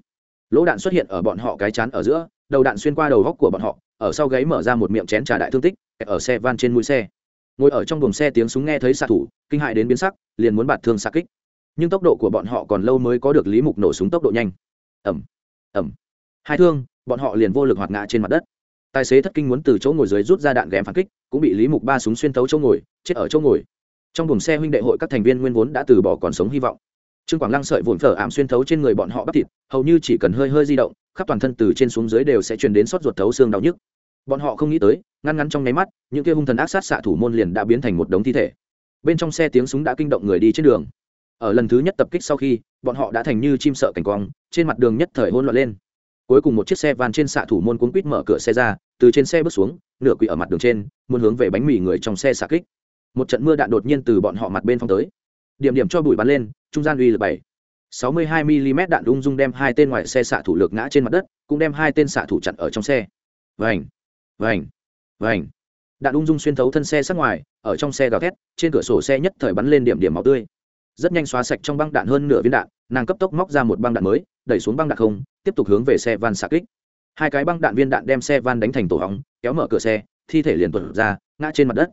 S1: Lỗ đạn xuất hiện ở bọn họ cái chán ở giữa, đầu đạn xuyên qua đầu góc của bọn họ, ở sau gáy mở ra một miệng chén trà đại thương tích, ở xe van trên mũi xe. Ngồi ở trong buồng xe tiếng súng nghe thấy xạ thủ, kinh hại đến biến sắc, liền muốn bạt thương xạ kích. Nhưng tốc độ của bọn họ còn lâu mới có được lý mục nổ súng tốc độ nhanh. Ẩm ẩm hai thương, bọn họ liền vô lực hoạt ngã trên mặt đất tài xế thất kinh muốn từ chỗ ngồi dưới rút ra đạn ghém phản kích, cũng bị lý mục ba súng xuyên thấu chỗ ngồi, chết ở chỗ ngồi. Trong buồng xe huynh đệ hội các thành viên nguyên vốn đã từ bỏ còn sống hy vọng. Trương quảng lăng sợi vụn phở ảm xuyên thấu trên người bọn họ bắp thịt, hầu như chỉ cần hơi hơi di động, khắp toàn thân từ trên xuống dưới đều sẽ truyền đến sót ruột thấu xương đau nhức. Bọn họ không nghĩ tới, ngăn ngắn trong nháy mắt, những kia hung thần ác sát xạ thủ môn liền đã biến thành một đống thi thể. Bên trong xe tiếng súng đã kinh động người đi trên đường. Ở lần thứ nhất tập kích sau khi, bọn họ đã thành như chim sợ cảnh quang, trên mặt đường nhất thời hỗn loạn lên cuối cùng một chiếc xe van trên xạ thủ môn cuốn quýt mở cửa xe ra, từ trên xe bước xuống, nửa quỵ ở mặt đường trên, muốn hướng về bánh mì người trong xe xạ kích. Một trận mưa đạn đột nhiên từ bọn họ mặt bên phong tới. Điểm điểm cho bụi bắn lên, trung gian uy lực bảy. Sáu mươi hai mm đạn ung dung đem hai tên ngoài xe xạ thủ lược ngã trên mặt đất, cũng đem hai tên xạ thủ chặn ở trong xe. Vành vành vành. Đạn ung dung xuyên thấu thân xe sát ngoài, ở trong xe gào thét, trên cửa sổ xe nhất thời bắn lên điểm điểm máu tươi. Rất nhanh xóa sạch trong băng đạn hơn nửa viên đạn, nàng cấp tốc móc ra một băng đạn mới đẩy xuống băng đạn không, tiếp tục hướng về xe van xạ kích. Hai cái băng đạn viên đạn đem xe van đánh thành tổ hóng, kéo mở cửa xe, thi thể liền tuột ra, ngã trên mặt đất.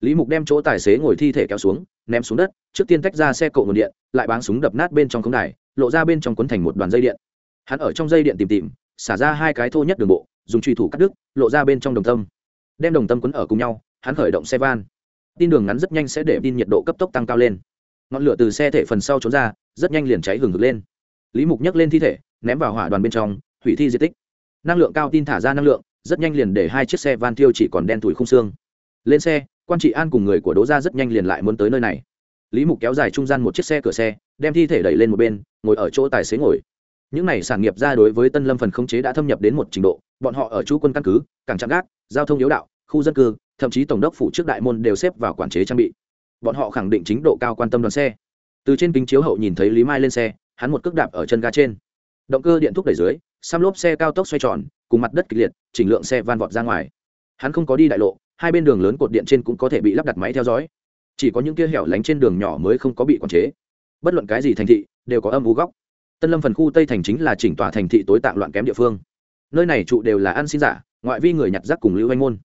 S1: Lý mục đem chỗ tài xế ngồi thi thể kéo xuống, ném xuống đất, trước tiên tách ra xe cộ nguồn điện, lại báng súng đập nát bên trong khống đài, lộ ra bên trong quấn thành một đoàn dây điện. Hắn ở trong dây điện tìm tìm, xả ra hai cái thô nhất đường bộ, dùng truy thủ cắt đứt, lộ ra bên trong đồng tâm. Đem đồng tâm quấn ở cùng nhau, hắn khởi động xe van. Tin đường ngắn rất nhanh sẽ để tin nhiệt độ cấp tốc tăng cao lên. Ngọn lửa từ xe thể phần sau trốn ra, rất nhanh liền cháy hừng hực lên lý mục nhấc lên thi thể, ném vào hỏa đoàn bên trong, hủy thi di tích. Năng lượng cao tin thả ra năng lượng, rất nhanh liền để hai chiếc xe van tiêu chỉ còn đen thủi không xương. Lên xe, quan trị an cùng người của đố gia rất nhanh liền lại muốn tới nơi này. Lý mục kéo dài trung gian một chiếc xe cửa xe, đem thi thể đẩy lên một bên, ngồi ở chỗ tài xế ngồi. Những này sản nghiệp ra đối với tân lâm phần khống chế đã thâm nhập đến một trình độ, bọn họ ở chú quân căn cứ, cảng trạm gác, giao thông yếu đạo, khu dân cư, thậm chí tổng đốc phủ trước đại môn đều xếp vào quản chế trang bị. Bọn họ khẳng định chính độ cao quan tâm đoàn xe. Từ trên kính chiếu hậu nhìn thấy lý mai lên xe hắn một cước đạp ở chân ga trên. Động cơ điện thúc đẩy dưới, xăm lốp xe cao tốc xoay tròn, cùng mặt đất kịch liệt, chỉnh lượng xe van vọt ra ngoài. Hắn không có đi đại lộ, hai bên đường lớn cột điện trên cũng có thể bị lắp đặt máy theo dõi. Chỉ có những kia hẻo lánh trên đường nhỏ mới không có bị quản chế. Bất luận cái gì thành thị, đều có âm vú góc. Tân lâm phần khu tây thành chính là chỉnh tòa thành thị tối tạng loạn kém địa phương. Nơi này trụ đều là ăn xin giả, ngoại vi người nhặt rác cùng lưu anh môn.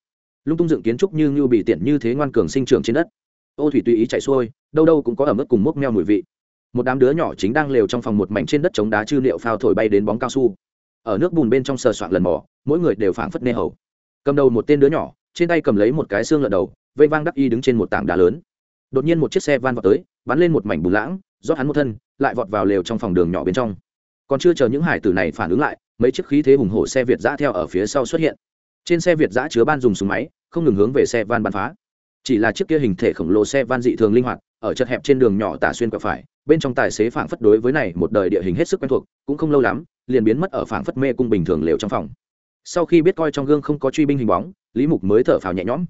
S1: Lung tung dựng kiến trúc như ngưu bị tiện như thế ngoan cường sinh trưởng trên đất. Ô thủy tùy ý chạy xuôi, đâu đâu cũng có ẩm ướt cùng mốc meo mùi vị một đám đứa nhỏ chính đang lều trong phòng một mảnh trên đất chống đá chư liệu phao thổi bay đến bóng cao su. Ở nước bùn bên trong sờ soạn lần mỏ mỗi người đều phảng phất nê hầu. Cầm đầu một tên đứa nhỏ, trên tay cầm lấy một cái xương lợn đầu, vây vang đắc y đứng trên một tảng đá lớn. Đột nhiên một chiếc xe van vào tới, bắn lên một mảnh bùn lãng, rót hắn một thân, lại vọt vào lều trong phòng đường nhỏ bên trong. Còn chưa chờ những hải tử này phản ứng lại, mấy chiếc khí thế hùng hổ xe việt giã theo ở phía sau xuất hiện. Trên xe việt giã chứa ban dùng súng máy, không ngừng hướng về xe van bắn phá. Chỉ là chiếc kia hình thể khổng lồ xe van dị thường linh hoạt ở chật hẹp trên đường nhỏ tả xuyên quẹo phải, bên trong tài xế phảng phất đối với này một đời địa hình hết sức quen thuộc, cũng không lâu lắm, liền biến mất ở phảng phất mê cung bình thường lều trong phòng. Sau khi biết coi trong gương không có truy binh hình bóng, lý mục mới thở phào nhẹ nhõm.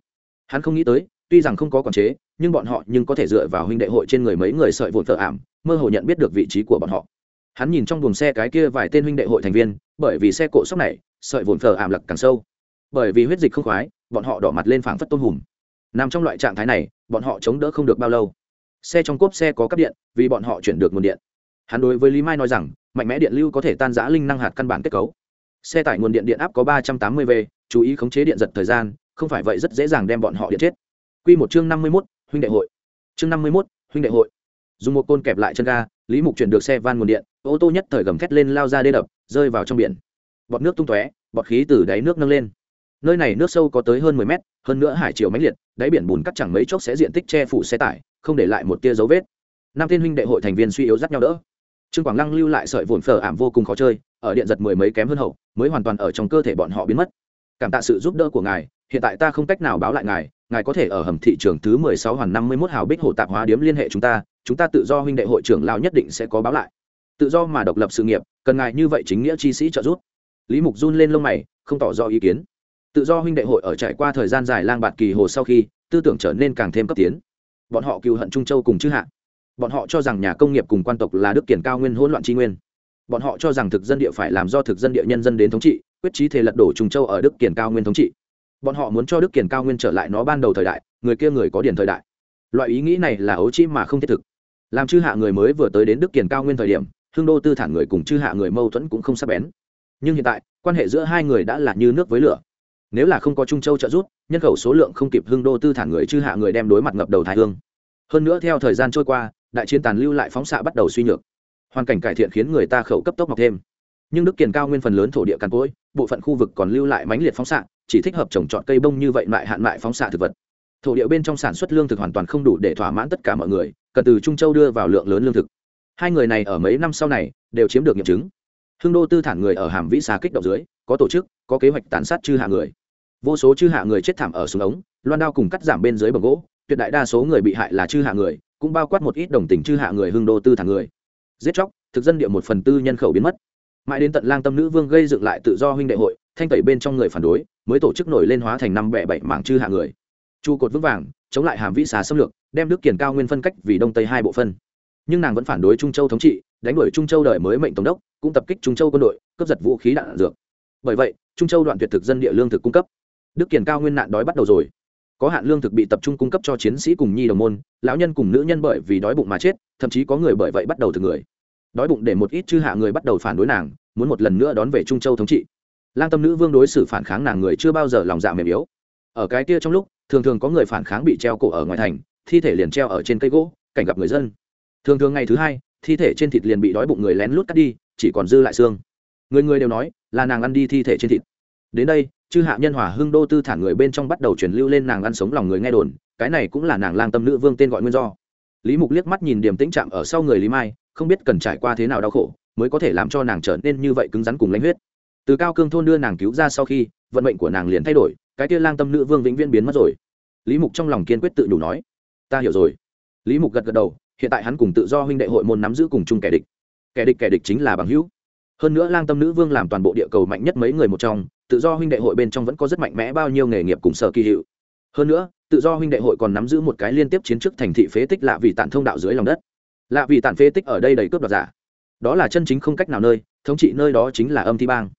S1: Hắn không nghĩ tới, tuy rằng không có quản chế, nhưng bọn họ nhưng có thể dựa vào huynh đệ hội trên người mấy người sợi vụn thợ ảm, mơ hồ nhận biết được vị trí của bọn họ. Hắn nhìn trong buồng xe cái kia vài tên huynh đệ hội thành viên, bởi vì xe cộ sốc này, sợi vụn thợ ảm lặc càng sâu. Bởi vì huyết dịch không khoái, bọn họ đỏ mặt lên phảng phất tôn hùm. Nằm trong loại trạng thái này, bọn họ chống đỡ không được bao lâu xe trong cốp xe có cấp điện, vì bọn họ chuyển được nguồn điện. Hắn đối với lý mai nói rằng, mạnh mẽ điện lưu có thể tan giã linh năng hạt căn bản kết cấu. Xe tải nguồn điện điện áp có ba trăm tám mươi v, chú ý khống chế điện giật thời gian, không phải vậy rất dễ dàng đem bọn họ điện chết. Q một chương năm mươi mốt, huynh đệ hội. Chương năm mươi mốt, huynh đệ hội. Dùng một côn kẹp lại chân ga, lý mục chuyển được xe van nguồn điện, ô tô nhất thời gầm thét lên lao ra đê đập, rơi vào trong biển. Bọt nước tung tóe, bọt khí từ đáy nước nâng lên nơi này nước sâu có tới hơn mười mét, hơn nữa hải chiều mãnh liệt, đáy biển bùn cắt chẳng mấy chốc sẽ diện tích che phủ xe tải, không để lại một tia dấu vết. Năm tên huynh đệ hội thành viên suy yếu dắt nhau đỡ. Trương quảng lăng lưu lại sợi vồn phở ảm vô cùng khó chơi, ở điện giật mười mấy kém hơn hậu, mới hoàn toàn ở trong cơ thể bọn họ biến mất. Cảm tạ sự giúp đỡ của ngài, hiện tại ta không cách nào báo lại ngài ngài có thể ở hầm thị trường thứ mười sáu hoàn năm mươi mốt hào bích hồ tạp hóa điếm liên hệ chúng ta chúng ta tự do huynh đệ hội trưởng lao nhất định sẽ có báo lại. Tự do mà độc lập sự nghiệp, cần ngài như vậy chính nghĩa chi sĩ trợ giúp. Lý mục run lên lông mày, không tỏ rõ ý kiến tự do huynh đệ hội ở trải qua thời gian dài lang bạt kỳ hồ sau khi, tư tưởng trở nên càng thêm cấp tiến. Bọn họ cựu hận trung châu cùng chư hạ. Bọn họ cho rằng nhà công nghiệp cùng quan tộc là đức kiển cao nguyên hỗn loạn tri nguyên. Bọn họ cho rằng thực dân địa phải làm do thực dân địa nhân dân đến thống trị, quyết trí thể lật đổ trung châu ở đức kiển cao nguyên thống trị. Bọn họ muốn cho đức kiển cao nguyên trở lại nó ban đầu thời đại, người kia người có điển thời đại. Loại ý nghĩ này là ấu chi mà không thiết thực. Làm chư hạ người mới vừa tới đến đức kiển cao nguyên thời điểm, hương đô tư thản người cùng chư hạ người mâu thuẫn cũng không sắp bén. Nhưng hiện tại, quan hệ giữa hai người đã là như nước với lửa nếu là không có trung châu trợ giúp, nhân khẩu số lượng không kịp hưng đô tư thản người chư hạ người đem đối mặt ngập đầu thái hương. Hơn nữa theo thời gian trôi qua, đại chiến tàn lưu lại phóng xạ bắt đầu suy nhược. Hoàn cảnh cải thiện khiến người ta khẩu cấp tốc mọc thêm. Nhưng đức kiền cao nguyên phần lớn thổ địa càn cối bộ phận khu vực còn lưu lại mánh liệt phóng xạ, chỉ thích hợp trồng trọt cây bông như vậy lại hạn mại phóng xạ thực vật. Thổ địa bên trong sản xuất lương thực hoàn toàn không đủ để thỏa mãn tất cả mọi người, cần từ trung châu đưa vào lượng lớn lương thực. Hai người này ở mấy năm sau này, đều chiếm được nghiệm chứng. Hưng đô tư thản người ở hàm vĩ xà kích động dưới, có tổ chức, có kế hoạch tàn sát chư hạ người vô số chư hạ người chết thảm ở súng ống, loan đao cùng cắt giảm bên dưới bờ gỗ, tuyệt đại đa số người bị hại là chư hạ người, cũng bao quát một ít đồng tình chư hạ người hưng đô tư thẳng người. Giết chóc, thực dân địa một phần tư nhân khẩu biến mất. Mãi đến tận lang tâm nữ vương gây dựng lại tự do huynh đệ hội, thanh tẩy bên trong người phản đối, mới tổ chức nổi lên hóa thành năm bẻ bảy mảng chư hạ người. Chu cột vững vàng, chống lại hàm vĩ xà xâm lược, đem đức kiển cao nguyên phân cách vì đông tây hai bộ phân. Nhưng nàng vẫn phản đối trung châu thống trị, đánh đuổi trung châu đời mới mệnh tổng đốc, cũng tập kích trung châu quân đội, cướp giật vũ khí đạn dược. Bởi vậy, trung châu đoạn tuyệt thực dân địa lương thực cung cấp đức kiển cao nguyên nạn đói bắt đầu rồi. Có hạn lương thực bị tập trung cung cấp cho chiến sĩ cùng nhi đồng môn, lão nhân cùng nữ nhân bởi vì đói bụng mà chết, thậm chí có người bởi vậy bắt đầu từ người. Đói bụng để một ít chư hạ người bắt đầu phản đối nàng, muốn một lần nữa đón về trung châu thống trị. Lang tâm nữ vương đối xử phản kháng nàng người chưa bao giờ lòng dạ mềm yếu. Ở cái kia trong lúc, thường thường có người phản kháng bị treo cổ ở ngoài thành, thi thể liền treo ở trên cây gỗ, cảnh gặp người dân. Thường thường ngày thứ hai, thi thể trên thịt liền bị đói bụng người lén lút cắt đi, chỉ còn dư lại xương. Người người đều nói là nàng ăn đi thi thể trên thịt. Đến đây chư hạ nhân hòa hưng đô tư thản người bên trong bắt đầu truyền lưu lên nàng ăn sống lòng người nghe đồn, cái này cũng là nàng lang tâm nữ vương tên gọi nguyên do. Lý mục liếc mắt nhìn điểm tĩnh chạm ở sau người lý mai, không biết cần trải qua thế nào đau khổ, mới có thể làm cho nàng trở nên như vậy cứng rắn cùng lãnh huyết. Từ cao cương thôn đưa nàng cứu ra sau khi, vận mệnh của nàng liền thay đổi, cái kia lang tâm nữ vương vĩnh viễn biến mất rồi. Lý mục trong lòng kiên quyết tự đủ nói, ta hiểu rồi. Lý mục gật gật đầu, hiện tại hắn cùng tự do huynh đệ hội môn nắm giữ cùng chung kẻ địch. Kẻ địch kẻ địch chính là bằng hữu. Hơn nữa lang tâm nữ vương làm toàn bộ địa cầu mạnh nhất mấy người một trong tự do huynh đệ hội bên trong vẫn có rất mạnh mẽ bao nhiêu nghề nghiệp cùng sở kỳ hiệu. Hơn nữa, tự do huynh đệ hội còn nắm giữ một cái liên tiếp chiến chức thành thị phế tích lạ vì tản thông đạo dưới lòng đất. Lạ vì tản phế tích ở đây đầy cướp đoạt giả. Đó là chân chính không cách nào nơi, thống trị nơi đó chính là âm thi bang.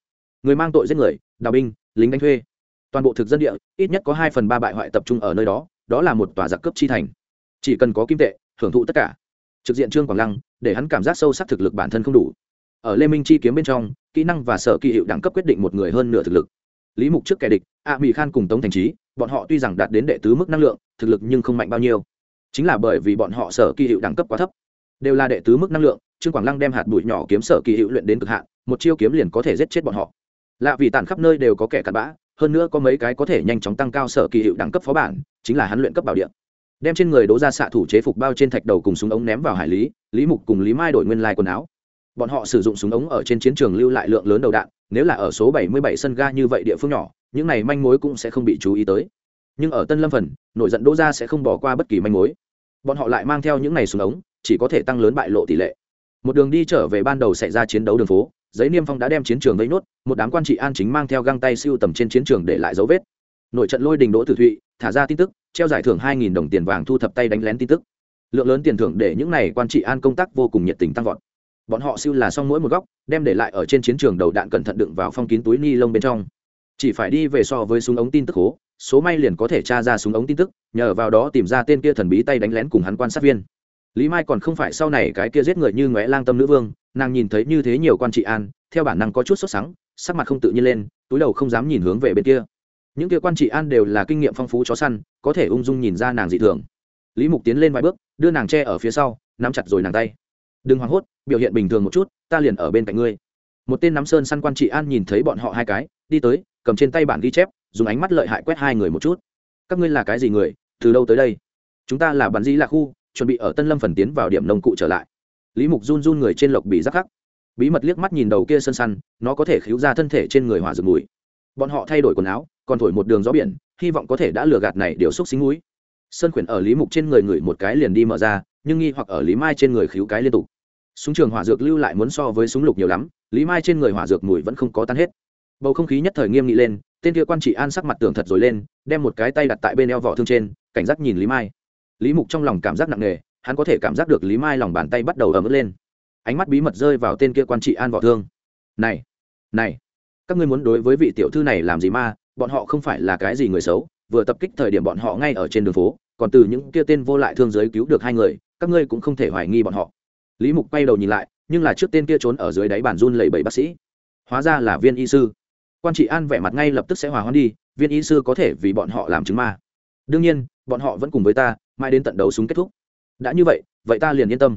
S1: Người mang tội giết người, đào binh, lính đánh thuê. Toàn bộ thực dân địa, ít nhất có hai phần ba bại hoại tập trung ở nơi đó đó là một tòa giặc cướp chi thành. Chỉ cần có kim tệ, hưởng thụ tất cả. Trực diện trương quảng lăng, để hắn cảm giác sâu sắc thực lực bản thân không đủ ở lê minh chi kiếm bên trong, kỹ năng và sở kỳ hiệu đẳng cấp quyết định một người hơn nửa thực lực. Lý mục trước kẻ địch, a mỹ khan cùng tống thành trí, bọn họ tuy rằng đạt đến đệ tứ mức năng lượng, thực lực nhưng không mạnh bao nhiêu. Chính là bởi vì bọn họ sở kỳ hiệu đẳng cấp quá thấp. Đều là đệ tứ mức năng lượng, trương quảng lăng đem hạt bụi nhỏ kiếm sở kỳ hiệu luyện đến cực hạn, một chiêu kiếm liền có thể giết chết bọn họ. Lạ vì tàn khắp nơi đều có kẻ cặn bã, hơn nữa có mấy cái có thể nhanh chóng tăng cao sở kỳ hiệu đẳng cấp phó bản, chính là hắn luyện cấp bảo điện đem trên người đố ra xạ thủ chế phục bao trên thạch đầu cùng súng ống ném vào hải lý lý mục cùng lý mai đổi nguyên lai quần áo bọn họ sử dụng súng ống ở trên chiến trường lưu lại lượng lớn đầu đạn, nếu là ở số 77 sân ga như vậy địa phương nhỏ, những này manh mối cũng sẽ không bị chú ý tới. Nhưng ở tân lâm phần, nổi giận đỗ ra sẽ không bỏ qua bất kỳ manh mối. Bọn họ lại mang theo những này súng ống, chỉ có thể tăng lớn bại lộ tỷ lệ. Một đường đi trở về ban đầu xảy ra chiến đấu đường phố, giấy niêm phong đã đem chiến trường vây nốt, một đám quan trị an chính mang theo găng tay siêu tầm trên chiến trường để lại dấu vết. Nội trận lôi đình đỗ tử thụy, thả ra tin tức, treo giải thưởng hai đồng tiền vàng thu thập tay đánh lén tin tức. Lượng lớn tiền thưởng để những này quan trị an công tác vô cùng nhiệt tình tăng vọt bọn họ siêu là xong mỗi một góc, đem để lại ở trên chiến trường đầu đạn cẩn thận đựng vào phong kín túi ni lông bên trong. Chỉ phải đi về so với súng ống tin tức hố, số may liền có thể tra ra súng ống tin tức, nhờ vào đó tìm ra tên kia thần bí tay đánh lén cùng hắn quan sát viên. Lý mai còn không phải sau này cái kia giết người như ngóe lang tâm nữ vương, nàng nhìn thấy như thế nhiều quan trị an, theo bản năng có chút sốt sắng, sắc mặt không tự nhiên lên, túi đầu không dám nhìn hướng về bên kia. Những kia quan trị an đều là kinh nghiệm phong phú chó săn, có thể ung dung nhìn ra nàng dị thường. Lý mục tiến lên vài bước, đưa nàng tre ở phía sau, nắm chặt rồi nàng tay đừng hoảng hốt, biểu hiện bình thường một chút, ta liền ở bên cạnh ngươi. Một tên nắm sơn săn quan trị an nhìn thấy bọn họ hai cái, đi tới, cầm trên tay bản ghi chép, dùng ánh mắt lợi hại quét hai người một chút. Các ngươi là cái gì người, từ đâu tới đây? Chúng ta là bản di lạc khu, chuẩn bị ở tân lâm phần tiến vào điểm nông cụ trở lại. Lý mục run run người trên lộc bị rắc khắc bí mật liếc mắt nhìn đầu kia sơn săn, nó có thể khiếu ra thân thể trên người hỏa rực mùi. Bọn họ thay đổi quần áo, còn thổi một đường gió biển, hy vọng có thể đã lừa gạt này điều xúc xính núi sơn khuyển ở lý mục trên người người một cái liền đi mở ra nhưng nghi hoặc ở lý mai trên người khiếu cái liên tục. Súng trường hỏa dược lưu lại muốn so với súng lục nhiều lắm, lý mai trên người hỏa dược mùi vẫn không có tan hết. Bầu không khí nhất thời nghiêm nghị lên, tên kia quan trị an sắc mặt tường thật rồi lên, đem một cái tay đặt tại bên eo vỏ thương trên, cảnh giác nhìn lý mai. Lý mục trong lòng cảm giác nặng nề, hắn có thể cảm giác được lý mai lòng bàn tay bắt đầu ấm ức lên. Ánh mắt bí mật rơi vào tên kia quan trị an vỏ thương. Này này, các ngươi muốn đối với vị tiểu thư này làm gì ma bọn họ không phải là cái gì người xấu, vừa tập kích thời điểm bọn họ ngay ở trên đường phố, còn từ những kia tên vô lại thương giới cứu được hai người các ngươi cũng không thể hoài nghi bọn họ. Lý mục quay đầu nhìn lại nhưng là trước tên kia trốn ở dưới đáy bàn run lẩy bẩy bác sĩ. Hóa ra là viên y sư. Quan trị an vẻ mặt ngay lập tức sẽ hòa hoãn đi viên y sư có thể vì bọn họ làm chứng ma. Đương nhiên bọn họ vẫn cùng với ta mai đến tận đấu súng kết thúc. Đã như vậy vậy ta liền yên tâm.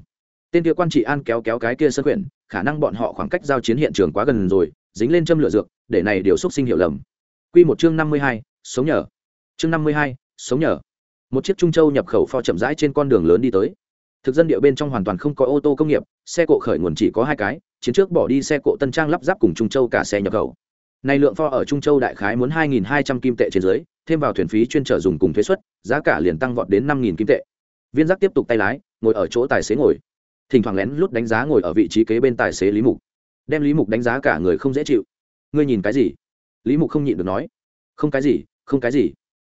S1: Tên kia quan trị an kéo kéo cái kia sân quyển khả năng bọn họ khoảng cách giao chiến hiện trường quá gần rồi dính lên châm lửa dược để này điều xúc sinh hiểu lầm. Quy một chương năm mươi hai, sống nhờ. Chương năm mươi hai, sống nhờ. Một chiếc trung châu nhập khẩu pho chậm rãi trên con đường lớn đi tới. Thực dân địa bên trong hoàn toàn không có ô tô công nghiệp, xe cộ khởi nguồn chỉ có hai cái, chiến trước bỏ đi xe cộ tân trang lắp ráp cùng trung châu cả xe nhập khẩu. nay lượng pho ở trung châu đại khái muốn hai hai trăm kim tệ trên dưới, thêm vào thuyền phí chuyên trở dùng cùng thuế suất, giá cả liền tăng vọt đến năm kim tệ. Viên giác tiếp tục tay lái, ngồi ở chỗ tài xế ngồi. Thỉnh thoảng lén lút đánh giá ngồi ở vị trí kế bên tài xế Lý Mục. Đem Lý Mục đánh giá cả người không dễ chịu. Ngươi nhìn cái gì? lý mục không nhịn được nói không cái gì không cái gì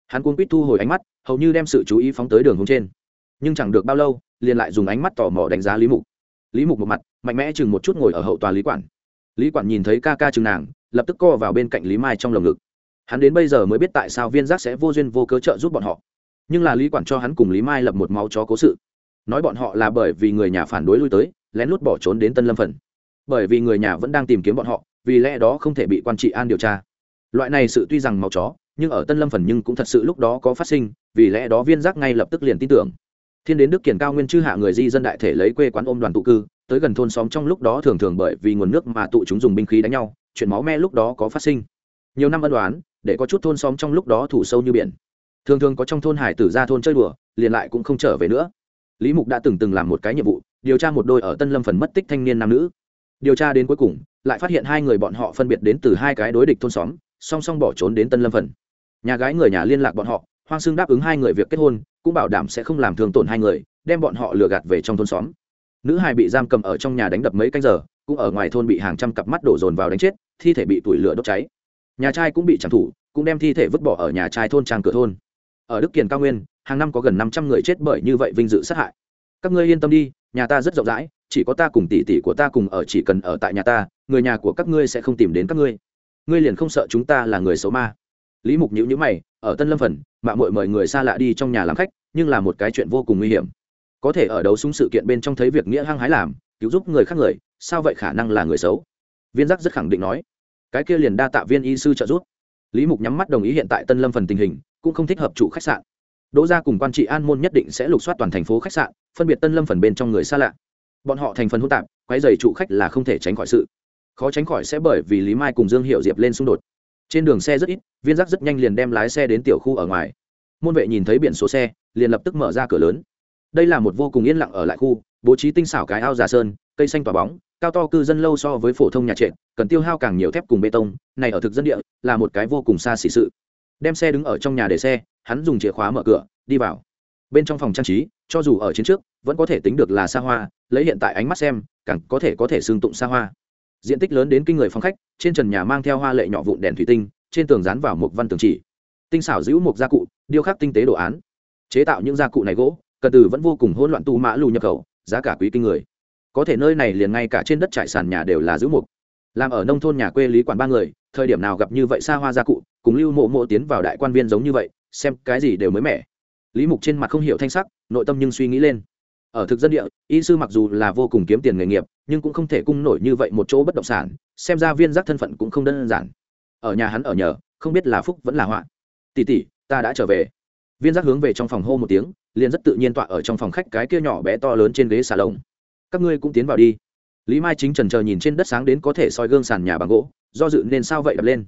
S1: hắn cuốn quýt thu hồi ánh mắt hầu như đem sự chú ý phóng tới đường hướng trên nhưng chẳng được bao lâu, liền lại dùng ánh mắt tò mò đánh giá lý mục. Lý mục một mặt, mạnh mẽ chừng một chút ngồi ở hậu tòa lý quản. Lý quản nhìn thấy ca ca chừng nàng, lập tức co vào bên cạnh lý mai trong lồng ngực. Hắn đến bây giờ mới biết tại sao viên giác sẽ vô duyên vô cớ trợ giúp bọn họ. Nhưng là lý quản cho hắn cùng lý mai lập một máu chó cố sự. Nói bọn họ là bởi vì người nhà phản đối lui tới, lén lút bỏ trốn đến tân lâm phần. Bởi vì người nhà vẫn đang tìm kiếm bọn họ, vì lẽ đó không thể bị quan trị an điều tra. Loại này sự tuy rằng máu chó, nhưng ở tân lâm phần nhưng cũng thật sự lúc đó có phát sinh, vì lẽ đó viên giác ngay lập tức liền tin tưởng thiên đến đức kiển cao nguyên chư hạ người di dân đại thể lấy quê quán ôm đoàn tụ cư, tới gần thôn xóm trong lúc đó thường thường bởi vì nguồn nước mà tụ chúng dùng binh khí đánh nhau, chuyện máu me lúc đó có phát sinh. Nhiều năm ân đoán để có chút thôn xóm trong lúc đó thủ sâu như biển. Thường thường có trong thôn hải tử ra thôn chơi đùa, liền lại cũng không trở về nữa. Lý mục đã từng từng làm một cái nhiệm vụ, điều tra một đôi ở tân lâm phần mất tích thanh niên nam nữ. Điều tra đến cuối cùng, lại phát hiện hai người bọn họ phân biệt đến từ hai cái đối địch thôn xóm, song song bỏ trốn đến tân lâm phần. Nhà gái người nhà liên lạc bọn họ, hoang xương đáp ứng hai người việc kết hôn cũng bảo đảm sẽ không làm thương tổn hai người, đem bọn họ lừa gạt về trong thôn xóm. Nữ hài bị giam cầm ở trong nhà đánh đập mấy canh giờ, cũng ở ngoài thôn bị hàng trăm cặp mắt đổ dồn vào đánh chết, thi thể bị tủi lửa đốt cháy. Nhà trai cũng bị trảm thủ, cũng đem thi thể vứt bỏ ở nhà trai thôn trang cửa thôn. Ở đức kiền cao nguyên, hàng năm có gần năm trăm người chết bởi như vậy vinh dự sát hại. Các ngươi yên tâm đi, nhà ta rất rộng rãi, chỉ có ta cùng tỷ tỷ của ta cùng ở chỉ cần ở tại nhà ta, người nhà của các ngươi sẽ không tìm đến các ngươi. Ngươi liền không sợ chúng ta là người xấu ma lý mục nhữ nhữ mày, ở tân lâm phần mạng mội mời người xa lạ đi trong nhà làm khách, nhưng là một cái chuyện vô cùng nguy hiểm. Có thể ở đấu súng sự kiện bên trong thấy việc nghĩa hăng hái làm, cứu giúp người khác người, sao vậy khả năng là người xấu? Viên giác rất khẳng định nói. Cái kia liền đa tạ viên y sư trợ giúp. Lý mục nhắm mắt đồng ý hiện tại tân lâm phần tình hình, cũng không thích hợp chủ khách sạn. Đỗ gia cùng quan trị an môn nhất định sẽ lục soát toàn thành phố khách sạn, phân biệt tân lâm phần bên trong người xa lạ. Bọn họ thành phần hỗn tạp quái dày trụ khách là không thể tránh khỏi sự. Khó tránh khỏi sẽ bởi vì lý mai cùng dương hiệu diệp lên xung đột trên đường xe rất ít, viên giác rất nhanh liền đem lái xe đến tiểu khu ở ngoài. Môn vệ nhìn thấy biển số xe, liền lập tức mở ra cửa lớn. Đây là một vô cùng yên lặng ở lại khu, bố trí tinh xảo cái ao già sơn, cây xanh tỏa bóng, cao to cư dân lâu so với phổ thông nhà trệt, cần tiêu hao càng nhiều thép cùng bê tông, này ở thực dân địa, là một cái vô cùng xa xỉ sự. Đem xe đứng ở trong nhà để xe, hắn dùng chìa khóa mở cửa, đi vào. Bên trong phòng trang trí, cho dù ở chiến trước, vẫn có thể tính được là xa hoa, lấy hiện tại ánh mắt xem, càng có thể có thể xương tụng xa hoa diện tích lớn đến kinh người phong khách, trên trần nhà mang theo hoa lệ nhỏ vụn đèn thủy tinh, trên tường dán vào một văn tường chỉ. Tinh xảo giữ một gia cụ, điêu khắc tinh tế đồ án. Chế tạo những gia cụ này gỗ cần từ vẫn vô cùng hỗn loạn tu mã lù nhập khẩu, giá cả quý kinh người. Có thể nơi này liền ngay cả trên đất trải sàn nhà đều là giữ mục làm ở nông thôn nhà quê lý quản ba người, thời điểm nào gặp như vậy xa hoa gia cụ, cùng lưu mộ mộ tiến vào đại quan viên giống như vậy, xem cái gì đều mới mẻ. Lý mục trên mặt không hiểu thanh sắc, nội tâm nhưng suy nghĩ lên ở thực dân địa, y sư mặc dù là vô cùng kiếm tiền nghề nghiệp, nhưng cũng không thể cung nổi như vậy một chỗ bất động sản, xem ra viên giác thân phận cũng không đơn giản. Ở nhà hắn ở nhờ, không biết là phúc vẫn là họa. Tỷ tỷ, ta đã trở về. Viên giác hướng về trong phòng hô một tiếng, liền rất tự nhiên tọa ở trong phòng khách cái kia nhỏ bé to lớn trên ghế xà lồng các ngươi cũng tiến vào đi. Lý mai chính trần chờ nhìn trên đất sáng đến có thể soi gương sàn nhà bằng gỗ, do dự nên sao vậy đập lên.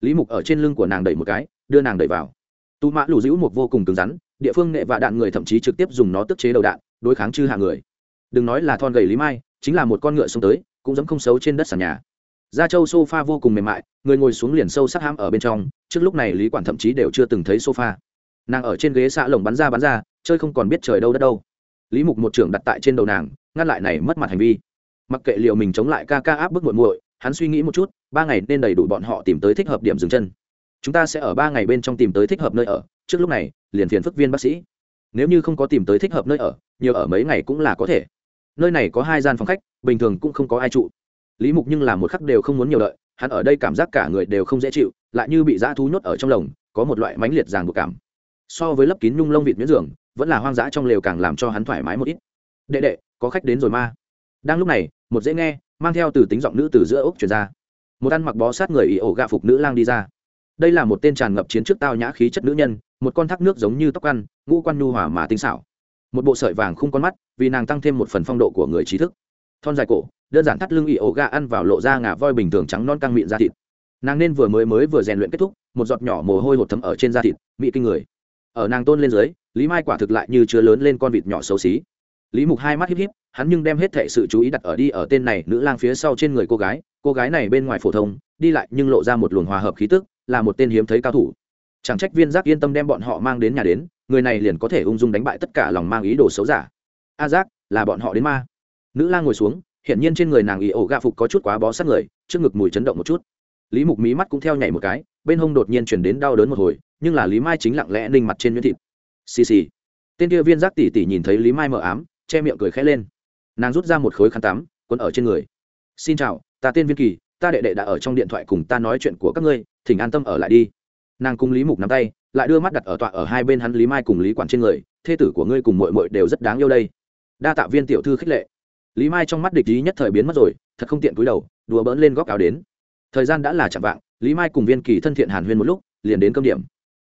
S1: Lý mục ở trên lưng của nàng đẩy một cái, đưa nàng đẩy vào. Tù mã lù dữ một vô cùng cứng rắn, địa phương nghệ và đạn người thậm chí trực tiếp dùng nó tức chế đầu đạn đối kháng chư hạ người. Đừng nói là thon gầy lý mai, chính là một con ngựa xông tới, cũng giống không xấu trên đất sàn nhà. Da châu sofa vô cùng mềm mại, người ngồi xuống liền sâu sắc ham ở bên trong, trước lúc này lý quản thậm chí đều chưa từng thấy sofa. Nàng ở trên ghế xạ lồng bắn ra bắn ra, chơi không còn biết trời đâu đất đâu. Lý mục một trưởng đặt tại trên đầu nàng, ngăn lại này mất mặt hành vi. Mặc kệ liệu mình chống lại ca ca áp bức muội muội, hắn suy nghĩ một chút, ba ngày nên đầy đủ bọn họ tìm tới thích hợp điểm dừng chân. Chúng ta sẽ ở ba ngày bên trong tìm tới thích hợp nơi ở, trước lúc này, liền phiền phức viên bác sĩ nếu như không có tìm tới thích hợp nơi ở, nhiều ở mấy ngày cũng là có thể. Nơi này có hai gian phòng khách, bình thường cũng không có ai trụ. Lý mục nhưng là một khắc đều không muốn nhiều đợi, hắn ở đây cảm giác cả người đều không dễ chịu, lại như bị dã thú nhốt ở trong lồng, có một loại mãnh liệt ràng buộc cảm. So với lớp kín nhung lông vịt miễn giường, vẫn là hoang dã trong lều càng làm cho hắn thoải mái một ít. Đệ đệ, có khách đến rồi ma. Đang lúc này, một dễ nghe, mang theo từ tính giọng nữ từ giữa ốc chuyển ra. Một ăn mặc bó sát người ỉ ổ gạ phục nữ lang đi ra đây là một tên tràn ngập chiến trước tao nhã khí chất nữ nhân, một con thác nước giống như tóc ăn, ngũ quan nhu hòa mà tinh xảo. Một bộ sợi vàng không con mắt, vì nàng tăng thêm một phần phong độ của người trí thức. Thon dài cổ, đơn giản thắt lưng ỉ ổ gà ăn vào lộ ra ngà voi bình thường trắng non căng miệng da thịt. Nàng nên vừa mới mới vừa rèn luyện kết thúc, một giọt nhỏ mồ hôi hột thấm ở trên da thịt mỹ kinh người. Ở nàng tôn lên dưới, lý mai quả thực lại như chưa lớn lên con vịt nhỏ xấu xí. Lý mục hai mắt híp híp, hắn nhưng đem hết thệ sự chú ý đặt ở đi ở tên này nữ lang phía sau trên người cô gái cô gái này bên ngoài phổ thông, đi lại nhưng lộ ra một luồng hòa hợp khí tức là một tên hiếm thấy cao thủ. Chẳng trách viên giác yên tâm đem bọn họ mang đến nhà đến, người này liền có thể ung dung đánh bại tất cả lòng mang ý đồ xấu giả. A giác, là bọn họ đến ma. Nữ lang ngồi xuống, hiển nhiên trên người nàng ý ổ gạ phục có chút quá bó sát người, trước ngực mùi chấn động một chút. Lý mục mí mắt cũng theo nhảy một cái, bên hông đột nhiên chuyển đến đau đớn một hồi, nhưng là lý mai chính lặng lẽ ninh mặt trên miếng thịt. Xì xì. Tên kia viên giác tỉ tỉ nhìn thấy lý mai mờ ám, che miệng cười khẽ lên. Nàng rút ra một khối khăn tắm, quấn ở trên người. Xin chào, ta tên viên kỳ, ta đệ đệ đã ở trong điện thoại cùng ta nói chuyện của các ngươi thỉnh an tâm ở lại đi. Nàng cùng lý mục nắm tay, lại đưa mắt đặt ở tọa ở hai bên hắn lý mai cùng lý quản trên người, thê tử của ngươi cùng mội mội đều rất đáng yêu đây. Đa tạ viên tiểu thư khích lệ. Lý mai trong mắt địch ý nhất thời biến mất rồi, thật không tiện cúi đầu, đùa bỡn lên góc áo đến. Thời gian đã là chạm vạng, lý mai cùng viên kỳ thân thiện hàn huyên một lúc, liền đến cơm điểm.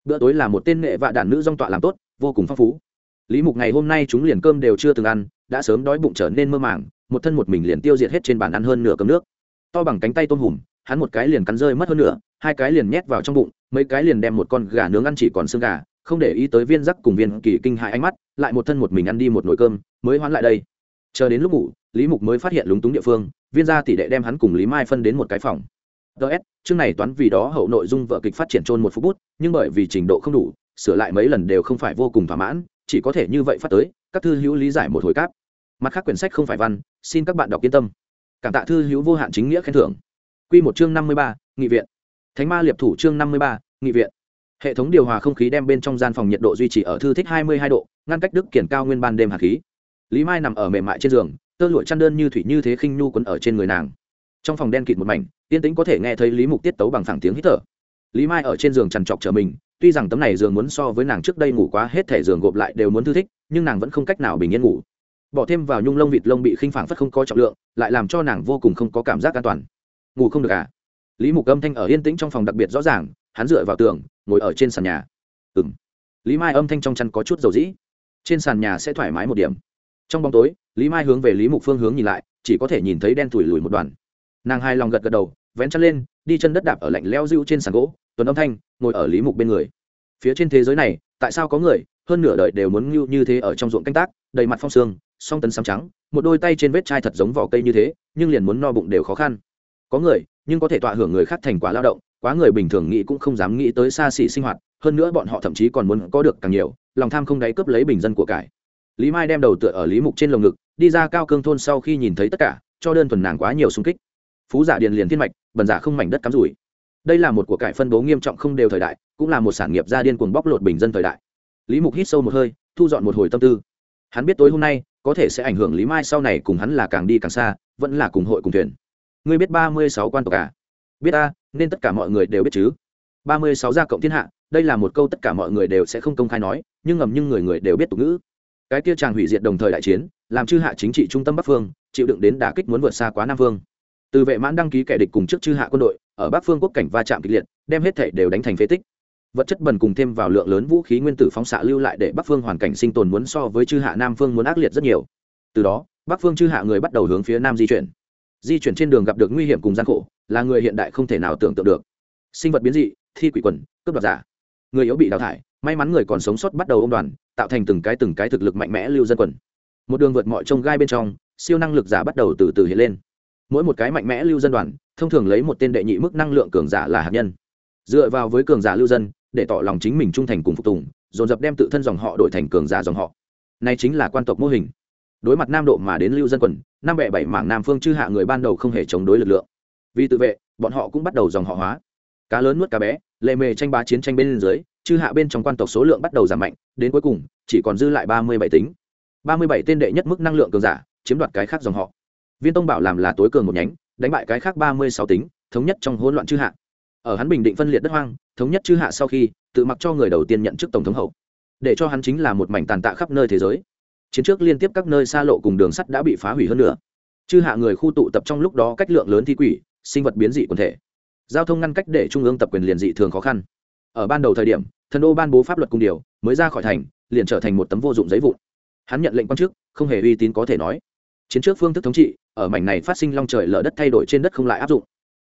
S1: Bữa tối là một tên nghệ vạ đàn nữ dong tọa làm tốt, vô cùng phong phú. Lý mục ngày hôm nay chúng liền cơm đều chưa từng ăn, đã sớm đói bụng trở nên mơ màng, một thân một mình liền tiêu diệt hết trên bàn ăn hơn nửa cơm nước. To bằng cánh tay tôm hùm hắn một cái liền cắn rơi mất hơn nửa hai cái liền nhét vào trong bụng, mấy cái liền đem một con gà nướng ăn chỉ còn xương gà, không để ý tới viên rắc cùng viên kỳ kinh hại ánh mắt, lại một thân một mình ăn đi một nồi cơm, mới hoán lại đây. Chờ đến lúc ngủ, lý mục mới phát hiện lúng túng địa phương, viên gia tỷ đệ đem hắn cùng lý mai phân đến một cái phòng. Ts chương này toán vì đó hậu nội dung vợ kịch phát triển trôn một phút bút, nhưng bởi vì trình độ không đủ, sửa lại mấy lần đều không phải vô cùng thỏa mãn, chỉ có thể như vậy phát tới, các thư hữu lý giải một hồi cáp. Mặt khác quyển sách không phải văn, xin các bạn đọc yên tâm. Cảm tạ thư hữu vô hạn chính nghĩa khen thưởng. Quy một chương năm mươi ba, nghị viện. Thánh ma liệp thủ chương năm mươi ba, nghị viện. Hệ thống điều hòa không khí đem bên trong gian phòng nhiệt độ duy trì ở thư thích hai mươi hai độ, ngăn cách đức kiển cao nguyên ban đêm hàn khí. Lý mai nằm ở mềm mại trên giường, tơ lụa chăn đơn như thủy như thế khinh nhu quấn ở trên người nàng. Trong phòng đen kịt một mảnh tiên tĩnh có thể nghe thấy lý mục tiết tấu bằng phẳng tiếng hít thở. Lý mai ở trên giường trằn trọc trở mình, tuy rằng tấm này giường muốn so với nàng trước đây ngủ quá hết thể giường gộp lại đều muốn thư thích, nhưng nàng vẫn không cách nào bình yên ngủ. Bỏ thêm vào nhung lông vịt lông bị khinh phảng phất không có trọng lượng, lại làm cho nàng vô cùng không có cảm giác an toàn ngủ không được à? Lý mục âm thanh ở yên tĩnh trong phòng đặc biệt rõ ràng, hắn dựa vào tường, ngồi ở trên sàn nhà. Ừng lý mai âm thanh trong chăn có chút dầu dĩ. Trên sàn nhà sẽ thoải mái một điểm. Trong bóng tối, lý mai hướng về lý mục phương hướng nhìn lại, chỉ có thể nhìn thấy đen thủi lùi một đoàn. Nàng hai lòng gật gật đầu, vén chân lên, đi chân đất đạp ở lạnh leo dịu trên sàn gỗ, tuần âm thanh, ngồi ở lý mục bên người. Phía trên thế giới này, tại sao có người, hơn nửa đời đều muốn ngưu như thế ở trong ruộng canh tác, đầy mặt phong sương, song tấn xám trắng, một đôi tay trên vết chai thật giống vỏ cây như thế, nhưng liền muốn no bụng đều khó khăn có người, nhưng có thể tọa hưởng người khác thành quả lao động, quá người bình thường nghĩ cũng không dám nghĩ tới xa xỉ sinh hoạt, hơn nữa bọn họ thậm chí còn muốn có được càng nhiều, lòng tham không đáy cướp lấy bình dân của cải. Lý mai đem đầu tựa ở lý mục trên lồng ngực, đi ra cao cương thôn sau khi nhìn thấy tất cả, cho đơn thuần nàng quá nhiều sung kích. Phú giả điền liền thiên mạch, bần giả không mảnh đất cắm rủi. Đây là một của cải phân bố nghiêm trọng không đều thời đại, cũng là một sản nghiệp gia điên cuồng bóc lột bình dân thời đại. Lý mục hít sâu một hơi, thu dọn một hồi tâm tư. Hắn biết tối hôm nay, có thể sẽ ảnh hưởng lý mai sau này cùng hắn là càng đi càng xa, vẫn là cùng hội cùng thuyền ngươi biết ba mươi sáu quan tộc à? biết ta, nên tất cả mọi người đều biết chứ. ba mươi sáu gia cộng thiên hạ, đây là một câu tất cả mọi người đều sẽ không công khai nói, nhưng ngầm nhưng người người đều biết tục ngữ. Cái kia chàng hủy diệt đồng thời đại chiến, làm chư hạ chính trị trung tâm bắc phương, chịu đựng đến đả kích muốn vượt xa quá nam phương. Từ vệ mãn đăng ký kẻ địch cùng trước chư hạ quân đội, ở bắc phương quốc cảnh va chạm kịch liệt, đem hết thể đều đánh thành phế tích. Vật chất bẩn cùng thêm vào lượng lớn vũ khí nguyên tử phóng xạ lưu lại để bắc phương hoàn cảnh sinh tồn muốn so với chư hạ nam phương muốn ác liệt rất nhiều. Từ đó, bắc phương chư hạ người bắt đầu hướng phía nam di chuyển di chuyển trên đường gặp được nguy hiểm cùng gian khổ, là người hiện đại không thể nào tưởng tượng được. Sinh vật biến dị, thi quỷ quần, cướp đoạt giả. Người yếu bị đào thải, may mắn người còn sống sót bắt đầu ô m đoàn, tạo thành từng cái từng cái thực lực mạnh mẽ lưu dân quần. Một đường vượt mọi trông gai bên trong, siêu năng lực giả bắt đầu từ từ hiện lên. Mỗi một cái mạnh mẽ lưu dân đoàn, thông thường lấy một tên đệ nhị mức năng lượng cường giả là hạt nhân. Dựa vào với cường giả lưu dân, để tỏ lòng chính mình trung thành cùng phục tùng, dồn dập đem tự thân dòng họ đổi thành cường giả dòng họ. Này chính là quan tộc mô hình đối mặt nam độ mà đến lưu dân quần năm bẻ bảy mảng nam phương chư hạ người ban đầu không hề chống đối lực lượng. Vì tự vệ, bọn họ cũng bắt đầu dòng họ hóa. Cá lớn nuốt cá bé, lệ mề tranh bá chiến tranh bên dưới, chư hạ bên trong quan tộc số lượng bắt đầu giảm mạnh, đến cuối cùng, chỉ còn dư lại ba mươi bảy tính. ba mươi bảy tên đệ nhất mức năng lượng cường giả, chiếm đoạt cái khác dòng họ. Viên tông bảo làm là tối cường một nhánh, đánh bại cái khác ba mươi sáu tính, thống nhất trong hỗn loạn chư hạ. Ở hắn bình định phân liệt đất hoang, thống nhất chư hạ sau khi, tự mặc cho người đầu tiên nhận chức tổng thống hậu. Để cho hắn chính là một mảnh tàn tạ khắp nơi thế giới chiến trước liên tiếp các nơi xa lộ cùng đường sắt đã bị phá hủy hơn nữa. Chư hạ người khu tụ tập trong lúc đó cách lượng lớn thi quỷ, sinh vật biến dị quần thể. Giao thông ngăn cách để trung ương tập quyền liền dị thường khó khăn. Ở ban đầu thời điểm, thần đô ban bố pháp luật cung điều, mới ra khỏi thành, liền trở thành một tấm vô dụng giấy vụn. Hắn nhận lệnh quan chức, không hề uy tín có thể nói. Chiến trước phương thức thống trị, ở mảnh này phát sinh long trời lở đất thay đổi trên đất không lại áp dụng.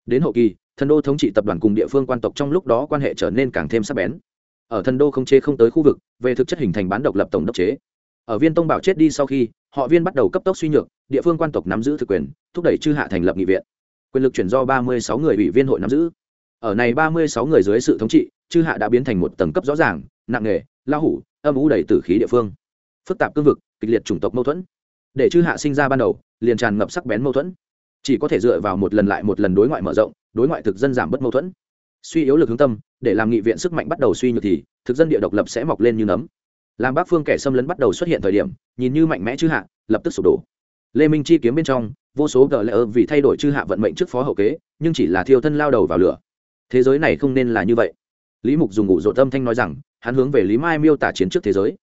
S1: Đến hậu kỳ, thần đô thống trị tập đoàn cùng địa phương quan tộc trong lúc đó quan hệ trở nên càng thêm sắc bén. Ở thần đô không chế không tới khu vực, về thực chất hình thành bán độc lập tổng đốc chế ở viên tông bảo chết đi sau khi, họ viên bắt đầu cấp tốc suy nhược, địa phương quan tộc nắm giữ thực quyền, thúc đẩy chư hạ thành lập nghị viện. Quyền lực chuyển do ba mươi sáu người ủy viên hội nắm giữ. Ở này ba mươi sáu người dưới sự thống trị, chư hạ đã biến thành một tầng cấp rõ ràng, nặng nề lao hủ, âm ủ đầy tử khí địa phương. Phức tạp cương vực, kịch liệt chủng tộc mâu thuẫn. Để chư hạ sinh ra ban đầu, liền tràn ngập sắc bén mâu thuẫn. Chỉ có thể dựa vào một lần lại một lần đối ngoại mở rộng, đối ngoại thực dân giảm bớt mâu thuẫn. Suy yếu lực hướng tâm, để làm nghị viện sức mạnh bắt đầu suy nhược thì, thực dân địa độc lập sẽ mọc lên như nấm làm bác phương kẻ xâm lấn bắt đầu xuất hiện thời điểm, nhìn như mạnh mẽ chư hạ, lập tức sụp đổ. Lê minh chi kiếm bên trong, vô số gờ lỡ vì thay đổi chư hạ vận mệnh trước phó hậu kế, nhưng chỉ là thiêu thân lao đầu vào lửa. Thế giới này không nên là như vậy. Lý mục dùng ngủ rộ tâm thanh nói rằng, hắn hướng về lý mai miêu tả chiến trước thế giới.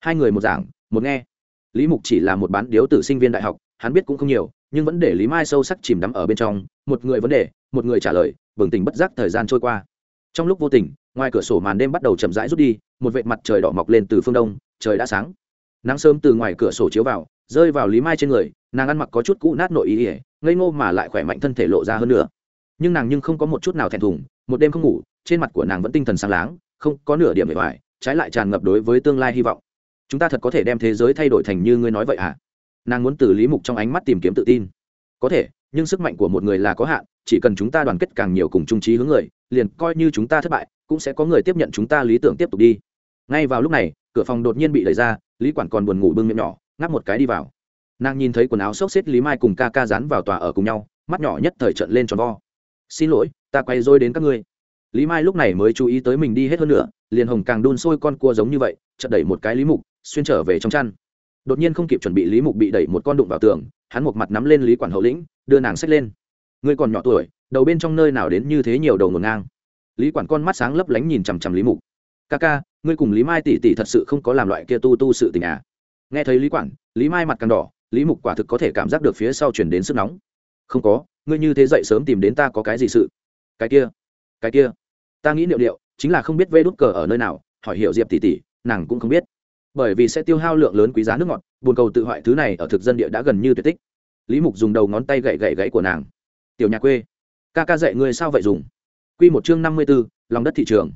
S1: Hai người một giảng, một nghe. Lý mục chỉ là một bán điếu tử sinh viên đại học, hắn biết cũng không nhiều, nhưng vẫn để lý mai sâu sắc chìm đắm ở bên trong, một người vấn đề, một người trả lời, bừng tỉnh bất giác thời gian trôi qua. Trong lúc vô tình, ngoài cửa sổ màn đêm bắt đầu chậm rãi rút đi một vệt mặt trời đỏ mọc lên từ phương đông, trời đã sáng. Nắng sớm từ ngoài cửa sổ chiếu vào, rơi vào lý mai trên người, nàng ăn mặc có chút cũ nát nội ý ỉa ngây ngô mà lại khỏe mạnh thân thể lộ ra hơn nữa. Nhưng nàng nhưng không có một chút nào thẹn thùng, một đêm không ngủ, trên mặt của nàng vẫn tinh thần sáng láng, không có nửa điểm bề ngoài, trái lại tràn ngập đối với tương lai hy vọng. Chúng ta thật có thể đem thế giới thay đổi thành như ngươi nói vậy à nàng muốn từ lý mục trong ánh mắt tìm kiếm tự tin. Có thể, nhưng sức mạnh của một người là có hạn, chỉ cần chúng ta đoàn kết càng nhiều cùng trung trí hướng người, liền coi như chúng ta thất bại, cũng sẽ có người tiếp nhận chúng ta lý tưởng tiếp tục đi ngay vào lúc này, cửa phòng đột nhiên bị đẩy ra, lý quản còn buồn ngủ bưng miệng nhỏ, ngáp một cái đi vào. Nàng nhìn thấy quần áo xốc xếp lý mai cùng ca ca dán vào tòa ở cùng nhau, mắt nhỏ nhất thời trận lên tròn vo. Xin lỗi, ta quay dôi đến các ngươi. Lý mai lúc này mới chú ý tới mình đi hết hơn nữa, liền hồng càng đun sôi con cua giống như vậy, chợt đẩy một cái lý mục, xuyên trở về trong chăn. Đột nhiên không kịp chuẩn bị lý mục bị đẩy một con đụng vào tường, hắn một mặt nắm lên lý quản hậu lĩnh, đưa nàng xách lên. Ngươi còn nhỏ tuổi, đầu bên trong nơi nào đến như thế nhiều đầu ngổn ngang? Lý quản con mắt sáng lấp lánh nhìn chằm chằm lý mục. Ca ca ngươi cùng lý mai tỷ tỷ thật sự không có làm loại kia tu tu sự tình à? Nghe thấy lý quản, lý mai mặt càng đỏ, lý mục quả thực có thể cảm giác được phía sau chuyển đến sức nóng. Không có, ngươi như thế dậy sớm tìm đến ta có cái gì sự? Cái kia cái kia. Ta nghĩ liệu liệu, chính là không biết vê đút cờ ở nơi nào, hỏi hiểu diệp tỷ tỷ, nàng cũng không biết. Bởi vì sẽ tiêu hao lượng lớn quý giá nước ngọt, buồn cầu tự hoại thứ này ở thực dân địa đã gần như tuyệt tích. Lý mục dùng đầu ngón tay gậy gậy gãy của nàng. Tiểu nhà quê, ca ca dạy ngươi sao vậy dùng? Q một chương năm mươi b ố lòng đất thị trường.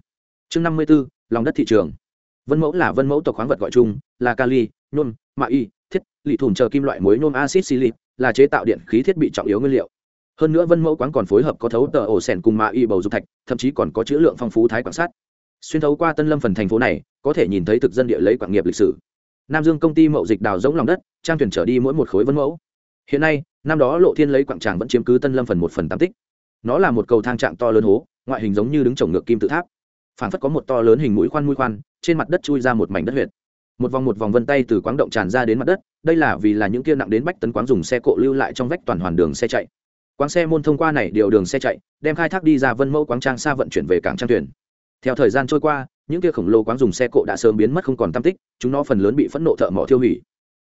S1: Chương năm mươi b ố lòng đất thị trường. Vân mẫu là vân mẫu tộc khoáng vật gọi chung, là kali, nhôm, mạ y, thiết, lị thùn chờ kim loại muối nhôm acid silic là chế tạo điện khí thiết bị trọng yếu nguyên liệu. Hơn nữa vân mẫu quán còn phối hợp có thấu tờ ổ sẻn cùng mạ y bầu dục thạch, thậm chí còn có chữ lượng phong phú thái quảng sát. Xuyên thấu qua tân lâm phần thành phố này, có thể nhìn thấy thực dân địa lấy quảng nghiệp lịch sử. Nam dương công ty mậu dịch đào giống lòng đất, trang tuyển trở đi mỗi một khối vân mẫu. Hiện nay, năm đó lộ thiên lấy quảng tràng vẫn chiếm cứ tân lâm phần một phần tam tích. Nó là một cầu thang trạng to lớn hố, ngoại hình giống như đứng trồng ngược kim tự tháp. Phảng phất có một to lớn hình mũi khoan mũi khoan, trên mặt đất chui ra một mảnh đất huyệt. Một vòng một vòng vân tay từ quáng động tràn ra đến mặt đất, đây là vì là những kia nặng đến bách tấn quáng dùng xe cộ lưu lại trong vách toàn hoàn đường xe chạy. Quáng xe môn thông qua này điều đường xe chạy, đem khai thác đi ra vân mẫu quáng trang xa vận chuyển về cảng trang thuyền. Theo thời gian trôi qua, những kia khổng lồ quáng dùng xe cộ đã sớm biến mất không còn tam tích, chúng nó phần lớn bị phẫn nộ thợ mỏ thiêu hủy.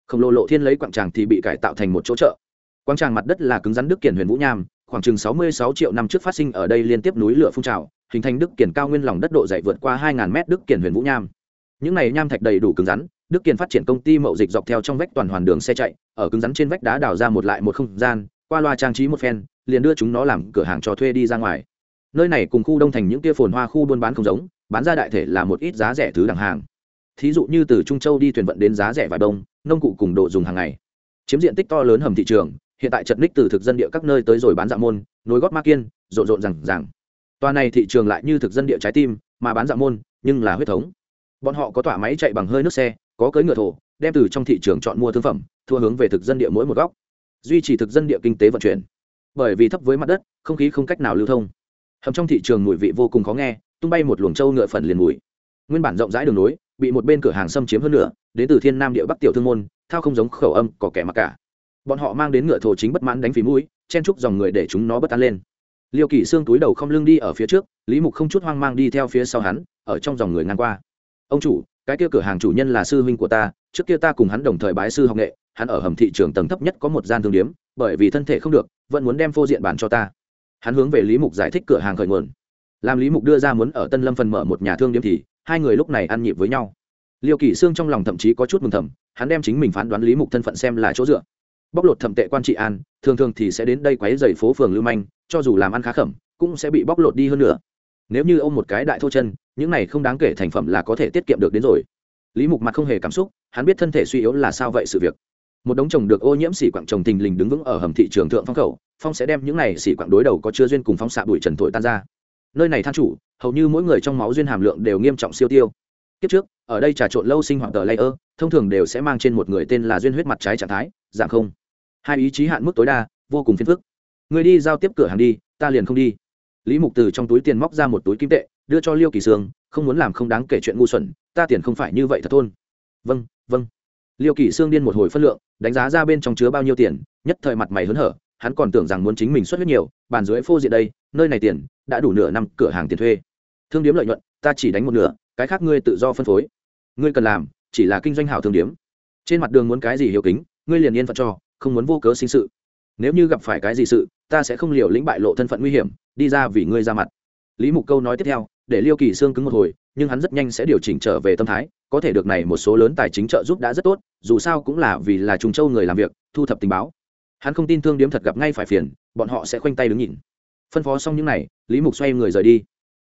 S1: Khổng lồ lộ thiên lấy quảng tràng thì bị cải tạo thành một chỗ chợ. Quảng tràng mặt đất là cứng rắn đức kiển huyền vũ nham khoảng chừng sáu mươi sáu triệu năm trước phát sinh ở đây liên tiếp núi lửa phun trào, hình thành đức kiển cao nguyên lòng đất độ dày vượt qua 2000 mét đức kiển huyền vũ nham. Những này nham thạch đầy đủ cứng rắn, đức kiển phát triển công ty mậu dịch dọc theo trong vách toàn hoàn đường xe chạy, ở cứng rắn trên vách đá đào ra một lại một không gian, qua loa trang trí một phen, liền đưa chúng nó làm cửa hàng cho thuê đi ra ngoài. Nơi này cùng khu đông thành những kia phồn hoa khu buôn bán không giống, bán ra đại thể là một ít giá rẻ thứ đẳng hàng. Thí dụ như từ trung châu đi thuyền vận đến giá rẻ và đông nông cụ cùng đồ dùng hàng ngày. Chiếm diện tích to lớn hầm thị trường hiện tại chật ních từ thực dân địa các nơi tới rồi bán dạ môn, nối gót ma kiên, rộn rộn rằng rằng tòa này thị trường lại như thực dân địa trái tim, mà bán dạ môn, nhưng là huyết thống. Bọn họ có tỏa máy chạy bằng hơi nước xe, có cưỡi ngựa thổ, đem từ trong thị trường chọn mua thương phẩm, thua hướng về thực dân địa mỗi một góc. Duy trì thực dân địa kinh tế vận chuyển. Bởi vì thấp với mặt đất, không khí không cách nào lưu thông. Hầm trong thị trường mùi vị vô cùng khó nghe, tung bay một luồng trâu ngựa phần liền mùi. Nguyên bản rộng rãi đường nối, bị một bên cửa hàng xâm chiếm hơn nữa đến từ thiên nam địa bắc tiểu thương môn, thao không giống khẩu âm có kẻ mặc cả bọn họ mang đến ngựa thổ chính bất mãn đánh phí mũi, chen chúc dòng người để chúng nó bất an lên. Liêu kỳ xương túi đầu không lưng đi ở phía trước, lý mục không chút hoang mang đi theo phía sau hắn, ở trong dòng người ngang qua. Ông chủ, cái kia cửa hàng chủ nhân là sư huynh của ta, trước kia ta cùng hắn đồng thời bái sư học nghệ, hắn ở hầm thị trường tầng thấp nhất có một gian thương điếm, bởi vì thân thể không được, vẫn muốn đem phô diện bản cho ta. Hắn hướng về lý mục giải thích cửa hàng khởi nguồn. Làm lý mục đưa ra muốn ở tân lâm phần mở một nhà thương điếm thì, hai người lúc này ăn nhịp với nhau. Liêu kỳ xương trong lòng thậm chí có chút mừng thầm, hắn đem chính mình phán đoán lý mục thân phận xem là chỗ dựa bóc lột thẩm tệ quan trị an, thường thường thì sẽ đến đây quấy dày phố phường lưu manh, cho dù làm ăn khá khẩm, cũng sẽ bị bóc lột đi hơn nữa. Nếu như ông một cái đại thô chân, những này không đáng kể thành phẩm là có thể tiết kiệm được đến rồi. Lý mục mặt không hề cảm xúc, hắn biết thân thể suy yếu là sao vậy sự việc. Một đống trồng được ô nhiễm xỉ quặng trồng tình lình đứng vững ở hầm thị trường thượng phong khẩu, phong sẽ đem những này xỉ quặng đối đầu có chưa duyên cùng phóng xạ bụi trần thổi tan ra. Nơi này than chủ, hầu như mỗi người trong máu duyên hàm lượng đều nghiêm trọng siêu tiêu. Kiếp trước, ở đây trà trộn lâu sinh hoạt tờ layer, thông thường đều sẽ mang trên một người tên là duyên huyết mặt trái trạng thái, dạng không hai ý chí hạn mức tối đa, vô cùng phiền phức. Người đi giao tiếp cửa hàng đi, ta liền không đi. Lý mục từ trong túi tiền móc ra một túi kim tệ, đưa cho liêu kỳ sương, không muốn làm không đáng kể chuyện ngu xuẩn, ta tiền không phải như vậy thật thôn. Vâng vâng. Liêu kỳ sương điên một hồi phân lượng, đánh giá ra bên trong chứa bao nhiêu tiền, nhất thời mặt mày hớn hở, hắn còn tưởng rằng muốn chính mình xuất huyết nhiều, bàn dưới phô diện đây, nơi này tiền, đã đủ nửa năm cửa hàng tiền thuê. Thương điếm lợi nhuận, ta chỉ đánh một nửa, cái khác ngươi tự do phân phối. Ngươi cần làm, chỉ là kinh doanh hảo thương điếm. Trên mặt đường muốn cái gì hiệu kính, ngươi liền yên phận cho không muốn vô cớ sinh sự. Nếu như gặp phải cái gì sự, ta sẽ không liều lĩnh bại lộ thân phận nguy hiểm, đi ra vì ngươi ra mặt. Lý mục câu nói tiếp theo, để liêu kỳ xương cứng một hồi, nhưng hắn rất nhanh sẽ điều chỉnh trở về tâm thái, có thể được này một số lớn tài chính trợ giúp đã rất tốt, dù sao cũng là vì là trùng châu người làm việc, thu thập tình báo. Hắn không tin thương điếm thật gặp ngay phải phiền, bọn họ sẽ khoanh tay đứng nhìn. Phân phó xong những n à y lý mục xoay người rời đi.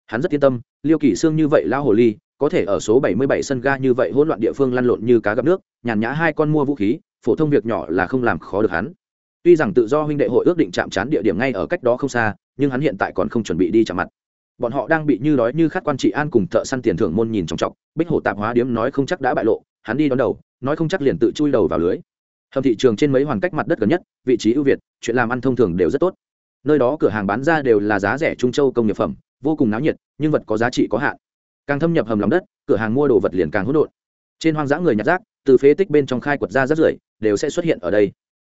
S1: Hắn rất yên tâm, liêu kỳ xương như vậy lao hồ ly, có thể ở số bảy mươi bảy sân ga như vậy hỗn loạn địa phương lăn lộn như cá gặp nước, nhàn nhã hai con mua vũ khí phổ thông việc nhỏ là không làm khó được hắn. Tuy rằng tự do huynh đệ hội ước định chạm trán địa điểm ngay ở cách đó không xa, nhưng hắn hiện tại còn không chuẩn bị đi chạm mặt. Bọn họ đang bị như đói như khát quan trị an cùng thợ săn tiền thưởng môn nhìn trọng trọng bích hổ tạp hóa điếm nói không chắc đã bại lộ, hắn đi đón đầu, nói không chắc liền tự chui đầu vào lưới. Hầm thị trường trên mấy hoàn cách mặt đất gần nhất, vị trí ưu việt, chuyện làm ăn thông thường đều rất tốt. Nơi đó cửa hàng bán ra đều là giá rẻ trung châu công nghiệp phẩm, vô cùng náo nhiệt, nhưng vật có giá trị có hạn. Càng thâm nhập hầm lòng đất, cửa hàng mua đồ vật liền càng hỗn độn. Trên hoang dã người nhặt rác, từ phế tích bên trong khai quật ra rác rưởi đều sẽ xuất hiện ở đây.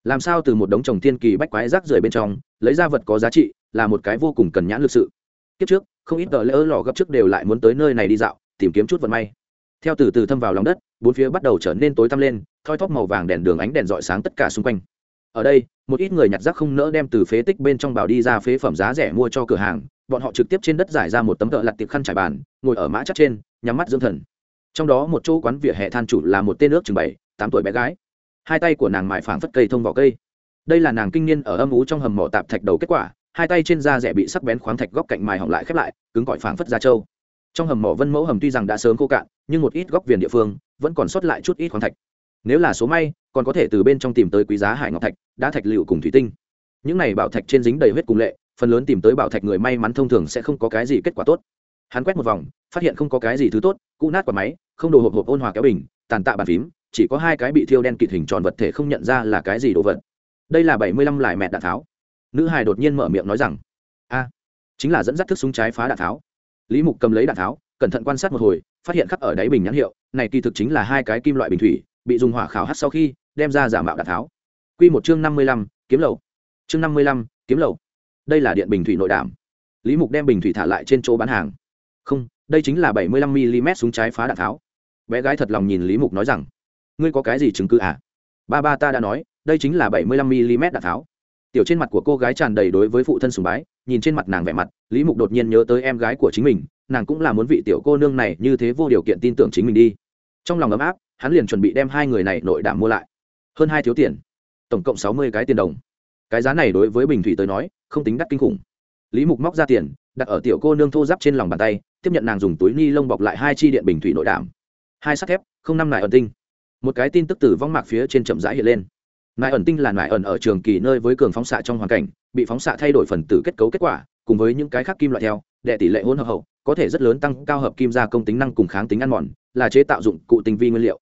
S1: Làm sao từ một đống trồng thiên kỳ bách quái rác rưởi bên trong, lấy ra vật có giá trị, là một cái vô cùng cần nhãn lực sự. Kiếp trước, không ít tờ lỡ lò gấp trước đều lại muốn tới nơi này đi dạo, tìm kiếm chút vận may. Theo từ từ thâm vào lòng đất, bốn phía bắt đầu trở nên tối tăm lên, thoi thóp màu vàng đèn đường ánh đèn rọi sáng tất cả xung quanh. Ở đây, một ít người nhặt rác không nỡ đem từ phế tích bên trong bảo đi ra phế phẩm giá rẻ mua cho cửa hàng, bọn họ trực tiếp trên đất giải ra một tấm tợ lặt tiệp khăn trải bàn, ngồi ở mã chắc trên, nhắm mắt dưỡng thần. Trong đó một chỗ quán vỉa hè than chủ là một tên nước chừng bảy, tám tuổi bé gái hai tay của nàng mại phảng phất cây thông vỏ cây. Đây là nàng kinh niên ở âm ú trong hầm mỏ tạp thạch đầu kết quả, hai tay trên da rẻ bị sắc bén khoáng thạch góc cạnh mài hỏng lại khép lại, cứng cỏi phảng phất da trâu. Trong hầm mỏ vân mẫu hầm tuy rằng đã sớm khô cạn, nhưng một ít góc viền địa phương vẫn còn sót lại chút ít khoáng thạch. Nếu là số may, còn có thể từ bên trong tìm tới quý giá hải ngọc thạch, đá thạch liệu cùng thủy tinh. Những này bảo thạch trên dính đầy huyết cùng lệ, phần lớn tìm tới bảo thạch người may mắn thông thường sẽ không có cái gì kết quả tốt. Hắn quét một vòng, phát hiện không có cái gì thứ tốt, cũ nát quả máy, không đồ hộp hộp ôn hòa kéo bình, tàn tạ bàn phím chỉ có hai cái bị thiêu đen kịt hình tròn vật thể không nhận ra là cái gì đồ vật. Đây là bảy mươi lăm lại mẹ đạn tháo. Nữ hài đột nhiên mở miệng nói rằng, a, chính là dẫn dắt thức súng trái phá đạn tháo. Lý mục cầm lấy đạn tháo, cẩn thận quan sát một hồi, phát hiện khắc ở đáy bình nhãn hiệu, này kỳ thực chính là hai cái kim loại bình thủy, bị dùng hỏa khảo hắt sau khi, đem ra giả mạo đạn tháo. Q một chương năm mươi lăm, kiếm lậu. Chương năm mươi lăm, kiếm lậu. Đây là điện bình thủy nội đảm. Lý mục đem bình thủy thả lại trên chỗ bán hàng. Không, đây chính là bảy mươi lăm mm súng trái phá đạn tháo. Bé gái thật lòng nhìn lý mục nói rằng ngươi có cái gì chứng cứ à? Ba ba ta đã nói, đây chính là bảy mươi lăm mm đạn tháo. Tiểu trên mặt của cô gái tràn đầy đối với phụ thân sùng bái, nhìn trên mặt nàng vẻ mặt, lý mục đột nhiên nhớ tới em gái của chính mình, nàng cũng là muốn vị tiểu cô nương này như thế vô điều kiện tin tưởng chính mình đi. Trong lòng ấm áp, hắn liền chuẩn bị đem hai người này nội đảm mua lại. Hơn hai thiếu tiền, tổng cộng sáu mươi cái tiền đồng. Cái giá này đối với bình thủy tới nói, không tính đắt kinh khủng. Lý mục móc ra tiền, đặt ở tiểu cô nương thô giáp trên lòng bàn tay, tiếp nhận nàng dùng túi ni lông bọc lại hai chi điện bình thủy nội đảm. Hai sắt thép, không năm nải ẩn tinh một cái tin tức từ vong mạc phía trên chậm rãi hiện lên. Nại ẩn tinh là nại ẩn ở trường kỳ nơi với cường phóng xạ trong hoàn cảnh, bị phóng xạ thay đổi phần tử kết cấu kết quả, cùng với những cái khác kim loại theo, đệ tỷ lệ hỗn hợp hậu, có thể rất lớn tăng cao hợp kim gia công tính năng cùng kháng tính ăn mòn, là chế tạo dụng cụ tinh vi nguyên liệu.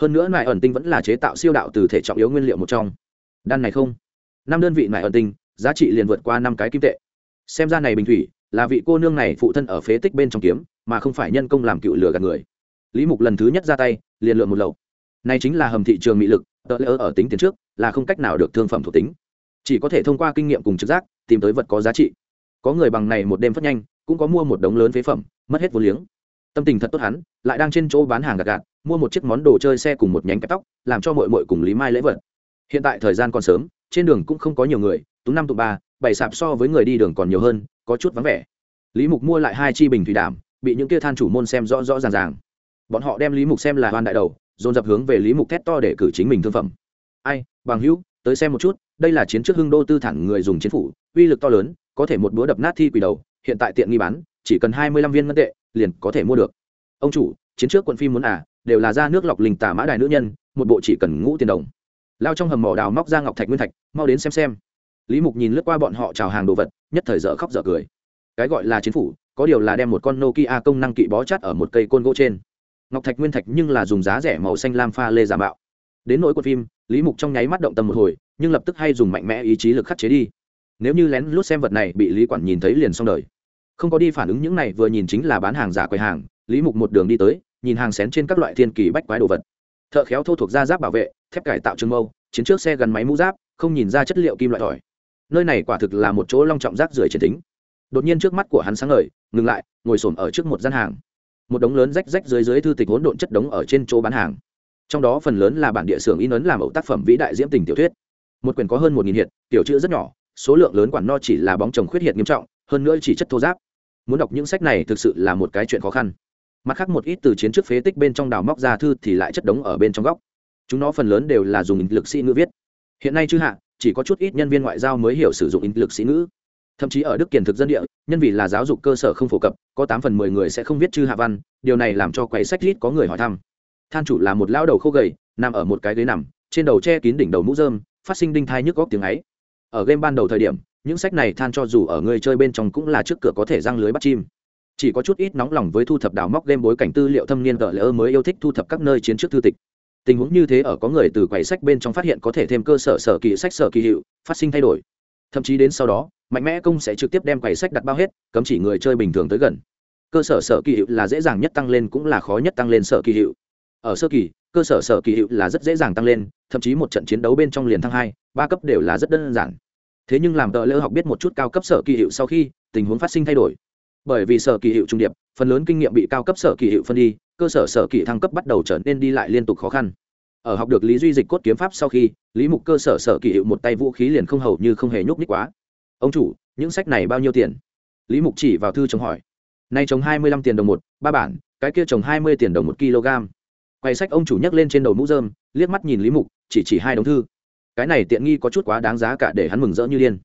S1: Hơn nữa nại ẩn tinh vẫn là chế tạo siêu đạo từ thể trọng yếu nguyên liệu một trong. Đan này không? Năm đơn vị nại ẩn tinh, giá trị liền vượt qua năm cái kim tệ. Xem ra này bình thủy, là vị cô nương này phụ thân ở phế tích bên trong kiếm, mà không phải nhân công làm cựu lừa gạt người. Lý mục lần thứ nhất ra tay, liền lượm một lầu này chính là hầm thị trường mỹ lực, tờ lỡ ở tính tiền trước, là không cách nào được thương phẩm thuộc tính. Chỉ có thể thông qua kinh nghiệm cùng trực giác, tìm tới vật có giá trị. Có người bằng này một đêm phát nhanh, cũng có mua một đống lớn phế phẩm, mất hết vô liếng. Tâm tình thật tốt hắn, lại đang trên chỗ bán hàng gạt gạt, mua một chiếc món đồ chơi xe cùng một nhánh kẹp tóc, làm cho mội mội cùng lý mai lễ vật. Hiện tại thời gian còn sớm, trên đường cũng không có nhiều người tú năm tụ ba, bảy sạp so với người đi đường còn nhiều hơn, có chút vắng vẻ. Lý mục mua lại hai chi bình thủy đảm bị những kia than chủ môn xem rõ rõ ràng ràng. Bọn họ đem lý mục xem là hoan đại đầu dồn dập hướng về lý mục thét to để cử chính mình thương phẩm. Ai, bằng hữu, tới xem một chút, đây là chiến trước hưng đô tư thản người dùng chiến phủ, uy lực to lớn, có thể một búa đập nát thi quỷ đầu, hiện tại tiện nghi bán, chỉ cần hai mươi lăm viên ngân tệ, liền có thể mua được. Ông chủ, chiến trước quận phim muốn à đều là ra nước lọc linh tả mã đài nữ nhân, một bộ chỉ cần ngũ tiền đồng. Lao trong hầm mỏ đào móc ra ngọc thạch nguyên thạch, mau đến xem xem. Lý mục nhìn lướt qua bọn họ chào hàng đồ vật, nhất thời dở khóc dở cười. Cái gọi là chiến phủ, có điều là đem một con nokia công năng kỵ bó chắt ở một cây côn gỗ trên ngọc thạch nguyên thạch nhưng là dùng giá rẻ màu xanh lam pha lê giả mạo. Đến nỗi của phim, lý mục trong nháy mắt động tâm một hồi, nhưng lập tức hay dùng mạnh mẽ ý chí lực khắc chế đi. Nếu như lén lút xem vật này bị lý quản nhìn thấy liền xong đời. Không có đi phản ứng những này vừa nhìn chính là bán hàng giả quầy hàng, lý mục một đường đi tới, nhìn hàng xén trên các loại thiên kỳ bách quái đồ vật. Thợ khéo thô thuộc da giáp bảo vệ, thép cải tạo trưng mâu, chiến trước xe gắn máy mũ giáp, không nhìn ra chất liệu kim loại thỏi nơi này quả thực là một chỗ long trọng rác rưởi trên tính. Đột nhiên trước mắt của hắn sáng ngời, ngừng lại, ngồi xổm ở trước một gian hàng một đống lớn rách rách dưới dưới thư tịch hỗn độn chất đống ở trên chỗ bán hàng. Trong đó phần lớn là bản địa xưởng in ấn làm ẩu tác phẩm vĩ đại diễm tình tiểu thuyết. Một quyển có hơn một nghìn hiện tiểu chữ rất nhỏ, số lượng lớn quản no chỉ là bóng chồng khuyết hiện nghiêm trọng, hơn nữa chỉ chất thô giáp. Muốn đọc những sách này thực sự là một cái chuyện khó khăn. Mặt khác một ít từ chiến trước phế tích bên trong đào móc ra thư thì lại chất đống ở bên trong góc. Chúng nó phần lớn đều là dùng lực sĩ ngữ viết. Hiện nay chư hạ, chỉ có chút ít nhân viên ngoại giao mới hiểu sử dụng lực sĩ ngữ thậm chí ở đức kiển thực dân địa, nhân vì là giáo dục cơ sở không phổ cập, có tám phần mười người sẽ không viết chư hạ văn, điều này làm cho quầy sách rít có người hỏi thăm. Than chủ là một lão đầu khô gầy, nằm ở một cái ghế nằm, trên đầu che kín đỉnh đầu mũ dơm phát sinh đinh thai nhức góc tiếng ấy. Ở game ban đầu thời điểm, những sách này than cho dù ở người chơi bên trong cũng là trước cửa có thể răng lưới bắt chim. Chỉ có chút ít nóng lòng với thu thập đào móc game bối cảnh tư liệu thâm niên cỡ lỡ mới yêu thích thu thập các nơi chiến trước thư tịch. Tình huống như thế ở có người từ quầy sách bên trong phát hiện có thể thêm cơ sở sở kỳ sách sở kỳ hiệu, phát sinh thay đổi. Thậm chí đến sau đó mạnh mẽ công sẽ trực tiếp đem quầy sách đặt bao hết, cấm chỉ người chơi bình thường tới gần. Cơ sở sở kỳ hiệu là dễ dàng nhất tăng lên cũng là khó nhất tăng lên sở kỳ hiệu. Ở sơ kỳ, cơ sở sở kỳ hiệu là rất dễ dàng tăng lên, thậm chí một trận chiến đấu bên trong liền thăng hai, ba cấp đều là rất đơn giản. Thế nhưng làm tợ lỡ học biết một chút cao cấp sở kỳ hiệu sau khi, tình huống phát sinh thay đổi. Bởi vì sở kỳ hiệu trung điệp, phần lớn kinh nghiệm bị cao cấp sở kỳ hiệu phân đi, cơ sở sở kỳ thăng cấp bắt đầu trở nên đi lại liên tục khó khăn. Ở học được lý duy dịch cốt kiếm pháp sau khi, lý mục cơ sở sở kỳ hiệu một tay vũ khí liền không hầu như không hề nhúc nhích quá ông chủ, những sách này bao nhiêu tiền? Lý mục chỉ vào thư chồng hỏi. Nay chồng hai mươi lăm tiền đồng một, ba bản, cái kia chồng hai mươi tiền đồng một kg. Quay sách, ông chủ nhấc lên trên đầu mũ dơm liếc mắt nhìn lý mục, chỉ chỉ hai đồng thư. Cái này tiện nghi có chút quá đáng giá cả để hắn mừng rỡ như điên.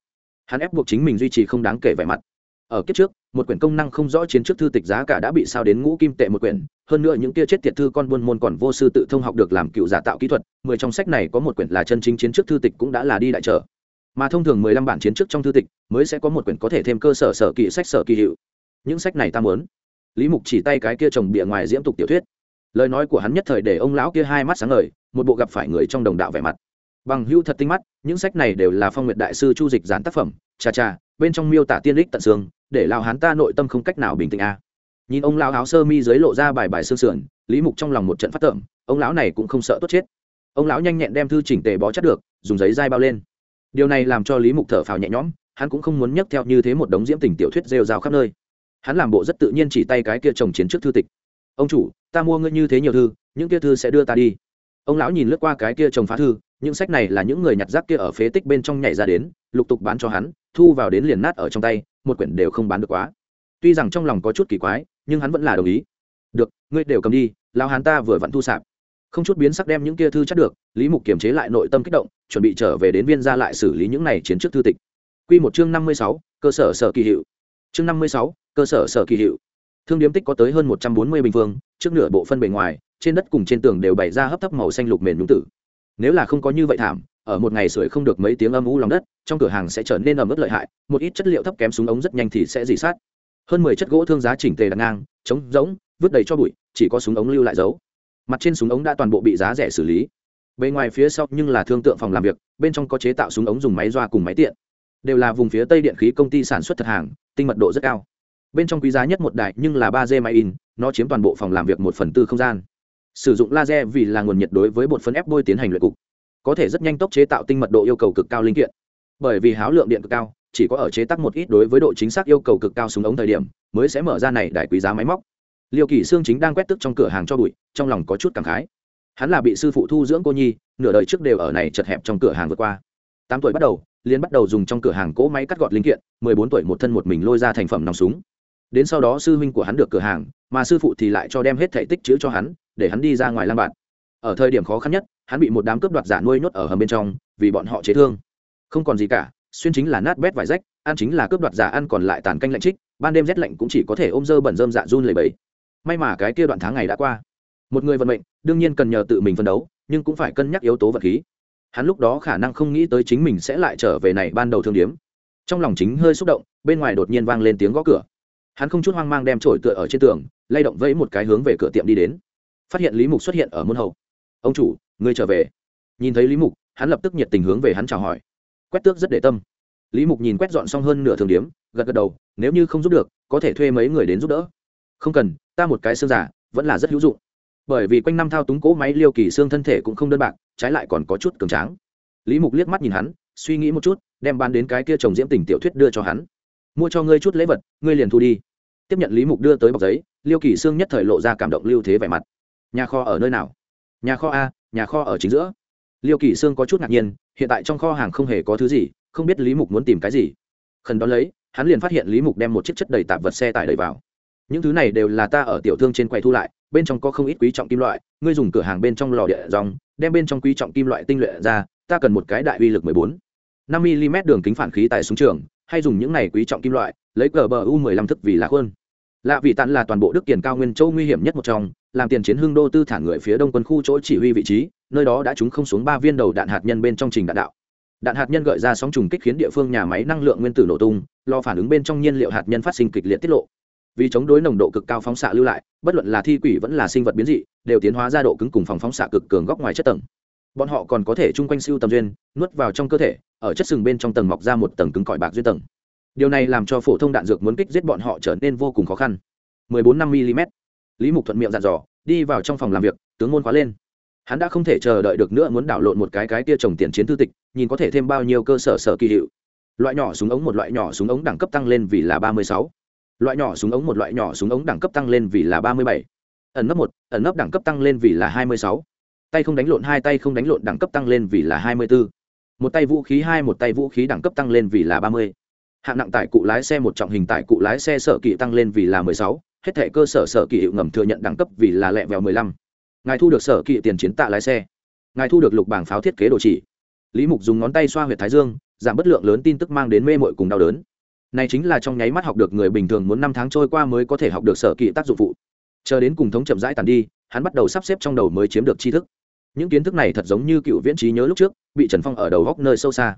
S1: Hắn ép buộc chính mình duy trì không đáng kể vẻ mặt. Ở kiếp trước, một quyển công năng không rõ chiến trước thư tịch giá cả đã bị sao đến ngũ kim tệ một quyển, hơn nữa những kia chết tiệt thư con buôn môn còn vô sư tự thông học được làm cựu giả tạo kỹ thuật, mười trong sách này có một quyển là chân chính chiến trước thư tịch cũng đã là đi đại trở mà thông thường mười lăm bản chiến trước trong thư tịch mới sẽ có một quyển có thể thêm cơ sở sở kỳ sách sở kỳ hiệu. Những sách này ta muốn. Lý mục chỉ tay cái kia trồng bìa ngoài diễm tục tiểu thuyết. Lời nói của hắn nhất thời để ông lão kia hai mắt sáng ngời, một bộ gặp phải người trong đồng đạo vẻ mặt. Bằng hữu thật tinh mắt, những sách này đều là phong nguyệt đại sư chu dịch giản tác phẩm. Chà chà, bên trong miêu tả tiên lích tận xương, để lao hán ta nội tâm không cách nào bình tĩnh a. Nhìn ông lão áo sơ mi dưới lộ ra bài bài xương sườn, lý mục trong lòng một trận phát tởm, ông lão này cũng không sợ tốt chết. Ông lão nhanh nhẹn đem thư chỉnh tề bó chắc được, dùng giấy dai bao lên điều này làm cho lý mục thở phào nhẹ nhõm, hắn cũng không muốn nhấc theo như thế một đống diễm tình tiểu thuyết rêu rao khắp nơi. Hắn làm bộ rất tự nhiên chỉ tay cái kia chồng chiến trước thư tịch. Ông chủ, ta mua ngươi như thế nhiều thư, những kia thư sẽ đưa ta đi. Ông lão nhìn lướt qua cái kia chồng phá thư, những sách này là những người nhặt rác kia ở phế tích bên trong nhảy ra đến, lục tục bán cho hắn, thu vào đến liền nát ở trong tay, một quyển đều không bán được quá. Tuy rằng trong lòng có chút kỳ quái, nhưng hắn vẫn là đồng ý. Được, ngươi đều cầm đi lao hắn ta vừa vặn thu sạp không chút biến sắc đem những kia thư chắc được, lý mục kiềm chế lại nội tâm kích động, chuẩn bị trở về đến viên ra lại xử lý những này chiến trước thư tịch. Q một chương năm mươi sáu, cơ sở sở kỳ hiệu. Chương năm mươi sáu, cơ sở sở kỳ hiệu. Thương điếm tích có tới hơn một trăm bốn mươi bình phương, trước nửa bộ phân bề ngoài, trên đất cùng trên tường đều bày ra hấp thấp màu xanh lục mềm nhúng tử. Nếu là không có như vậy thảm, ở một ngày sưởi không được mấy tiếng âm u lòng đất, trong cửa hàng sẽ trở nên ẩm ướt lợi hại, một ít chất liệu thấp kém súng ống rất nhanh thì sẽ dì sát. Hơn mười chất gỗ thương giá chỉnh tề đặt ngang, trống rỗng, vứt đầy cho bụi, chỉ có súng ống lưu lại dấu mặt trên súng ống đã toàn bộ bị giá rẻ xử lý. Bề ngoài phía sau nhưng là thương tượng phòng làm việc, bên trong có chế tạo súng ống dùng máy doa cùng máy tiện. Đều là vùng phía tây điện khí công ty sản xuất thật hàng, tinh mật độ rất cao. Bên trong quý giá nhất một đại nhưng là ba d máy in, nó chiếm toàn bộ phòng làm việc một phần tư không gian. Sử dụng laser vì là nguồn nhiệt đối với bột phân ép bôi tiến hành luyện cục. Có thể rất nhanh tốc chế tạo tinh mật độ yêu cầu cực cao linh kiện. Bởi vì háo lượng điện cực cao, chỉ có ở chế tác một ít đối với độ chính xác yêu cầu cực cao súng ống thời điểm, mới sẽ mở ra này đại quý giá máy móc liêu kỳ xương chính đang quét tức trong cửa hàng cho bụi, trong lòng có chút cảm khái. Hắn là bị sư phụ thu dưỡng cô nhi, nửa đời trước đều ở này chật hẹp trong cửa hàng vượt qua. Tám tuổi bắt đầu liên bắt đầu dùng trong cửa hàng cỗ máy cắt gọt linh kiện, mười bốn tuổi một thân một mình lôi ra thành phẩm nòng súng. Đến sau đó sư huynh của hắn được cửa hàng, mà sư phụ thì lại cho đem hết thể tích chữ cho hắn, để hắn đi ra ngoài lang bạn ở thời điểm khó khăn nhất, hắn bị một đám cướp đoạt giả nuôi nhốt ở hầm bên trong, vì bọn họ chế thương. Không còn gì cả, xuyên chính là nát bét vải rách, ăn chính là cướp đoạt giả ăn còn lại tàn canh lạnh trích ban đêm rét lạnh cũng chỉ có thể ôm dơ bẩn dơm dạ run lầy bẫy may mà cái kia đoạn tháng ngày đã qua. Một người vận mệnh, đương nhiên cần nhờ tự mình phân đấu, nhưng cũng phải cân nhắc yếu tố vật khí. Hắn lúc đó khả năng không nghĩ tới chính mình sẽ lại trở về này ban đầu thương điếm. Trong lòng chính hơi xúc động, bên ngoài đột nhiên vang lên tiếng gõ cửa. Hắn không chút hoang mang đem trổi tựa ở trên tường, lay động vẫy một cái hướng về cửa tiệm đi đến. Phát hiện lý mục xuất hiện ở môn hậu. Ông chủ, ngươi trở về. Nhìn thấy lý mục, hắn lập tức nhiệt tình hướng về hắn chào hỏi. Quét tước rất để tâm. Lý mục nhìn quét dọn xong hơn nửa thường điếm, gật gật đầu, nếu như không giúp được, có thể thuê mấy người đến giúp đỡ. Không cần ta một cái xương giả, vẫn là rất hữu dụng. Bởi vì quanh năm thao túng cỗ máy liêu kỳ xương thân thể cũng không đơn bạc, trái lại còn có chút cường tráng. Lý mục liếc mắt nhìn hắn, suy nghĩ một chút, đem bán đến cái kia chồng diễm tình tiểu thuyết đưa cho hắn. Mua cho ngươi chút lễ vật, ngươi liền thu đi. Tiếp nhận lý mục đưa tới bọc giấy, liêu kỳ xương nhất thời lộ ra cảm động lưu thế vẻ mặt. Nhà kho ở nơi nào? Nhà kho a, nhà kho ở chính giữa. Liêu kỳ sương có chút ngạc nhiên, hiện tại trong kho hàng không hề có thứ gì, không biết lý mục muốn tìm cái gì. Khẩn đón lấy, hắn liền phát hiện lý mục đem một chiếc chất đầy tạp vật xe tải đầy vào những thứ này đều là ta ở tiểu thương trên quầy thu lại, bên trong có không ít quý trọng kim loại, ngươi dùng cửa hàng bên trong lò địa dòng, đem bên trong quý trọng kim loại tinh luyện ra, ta cần một cái đại uy lực mười bốn. Năm mm đường kính phản khí tại súng trường, hay dùng những này quý trọng kim loại, lấy cờ bờ u mười lăm thức vì lạc hơn lạ vị tặn là toàn bộ đức kiền cao nguyên châu nguy hiểm nhất một trong, làm tiền chiến hưng đô tư thản người phía đông quân khu chỗ chỉ huy vị trí, nơi đó đã trúng không xuống ba viên đầu đạn hạt nhân bên trong trình đạn đạo. Đạn hạt nhân gợi ra sóng trùng kích khiến địa phương nhà máy năng lượng nguyên tử nổ tung, lo phản ứng bên trong nhiên liệu hạt nhân phát sinh kịch liệt tiết lộ vì chống đối nồng độ cực cao phóng xạ lưu lại, bất luận là thi quỷ vẫn là sinh vật biến dị, đều tiến hóa ra độ cứng cùng phòng phóng xạ cực cường góc ngoài chất tầng. Bọn họ còn có thể chung quanh siêu tầm duyên, nuốt vào trong cơ thể, ở chất sừng bên trong tầng mọc ra một tầng cứng cỏi bạc duyên tầng. Điều này làm cho phổ thông đạn dược muốn kích giết bọn họ trở nên vô cùng khó khăn. 14 5 mm lý mục thuận miệng dặn dò, đi vào trong phòng làm việc, tướng môn khóa lên. Hắn đã không thể chờ đợi được nữa muốn đảo lộn một cái cái tia trồng tiền chiến thư tịch, nhìn có thể thêm bao nhiêu cơ sở sở kỳ hiệu. Loại nhỏ súng ống một loại nhỏ súng ống đẳng cấp tăng lên vì là ba mươi sáu loại nhỏ súng ống một loại nhỏ súng ống đẳng cấp tăng lên vì là ba mươi bảy. Ẩn nấp một, ẩn nấp đẳng cấp tăng lên vì là hai mươi sáu. Tay không đánh lộn hai, tay không đánh lộn đẳng cấp tăng lên vì là hai mươi bốn một tay vũ khí hai, một tay vũ khí đẳng cấp tăng lên vì là ba mươi. Hạng nặng tải cụ lái xe một trọng hình tải cụ lái xe sở kỳ tăng lên vì là mười sáu. Hết thể cơ sở sở kỳ hiệu ngầm thừa nhận đẳng cấp vì là lẹ vèo mười lăm. Ngài thu được sở kỳ tiền chiến tạ lái xe. Ngài thu được lục bảng pháo thiết kế đồ chỉ. Lý mục dùng ngón tay xoa huyệt thái dương, giảm bất lượng lớn tin tức mang đến mê mội cùng đau đớn này chính là trong nháy mắt học được người bình thường muốn năm tháng trôi qua mới có thể học được sở kỳ tác dụng phụ. Chờ đến cùng thống chậm rãi tàn đi, hắn bắt đầu sắp xếp trong đầu mới chiếm được tri thức. Những kiến thức này thật giống như cựu viễn trí nhớ lúc trước, bị trần phong ở đầu góc nơi sâu xa.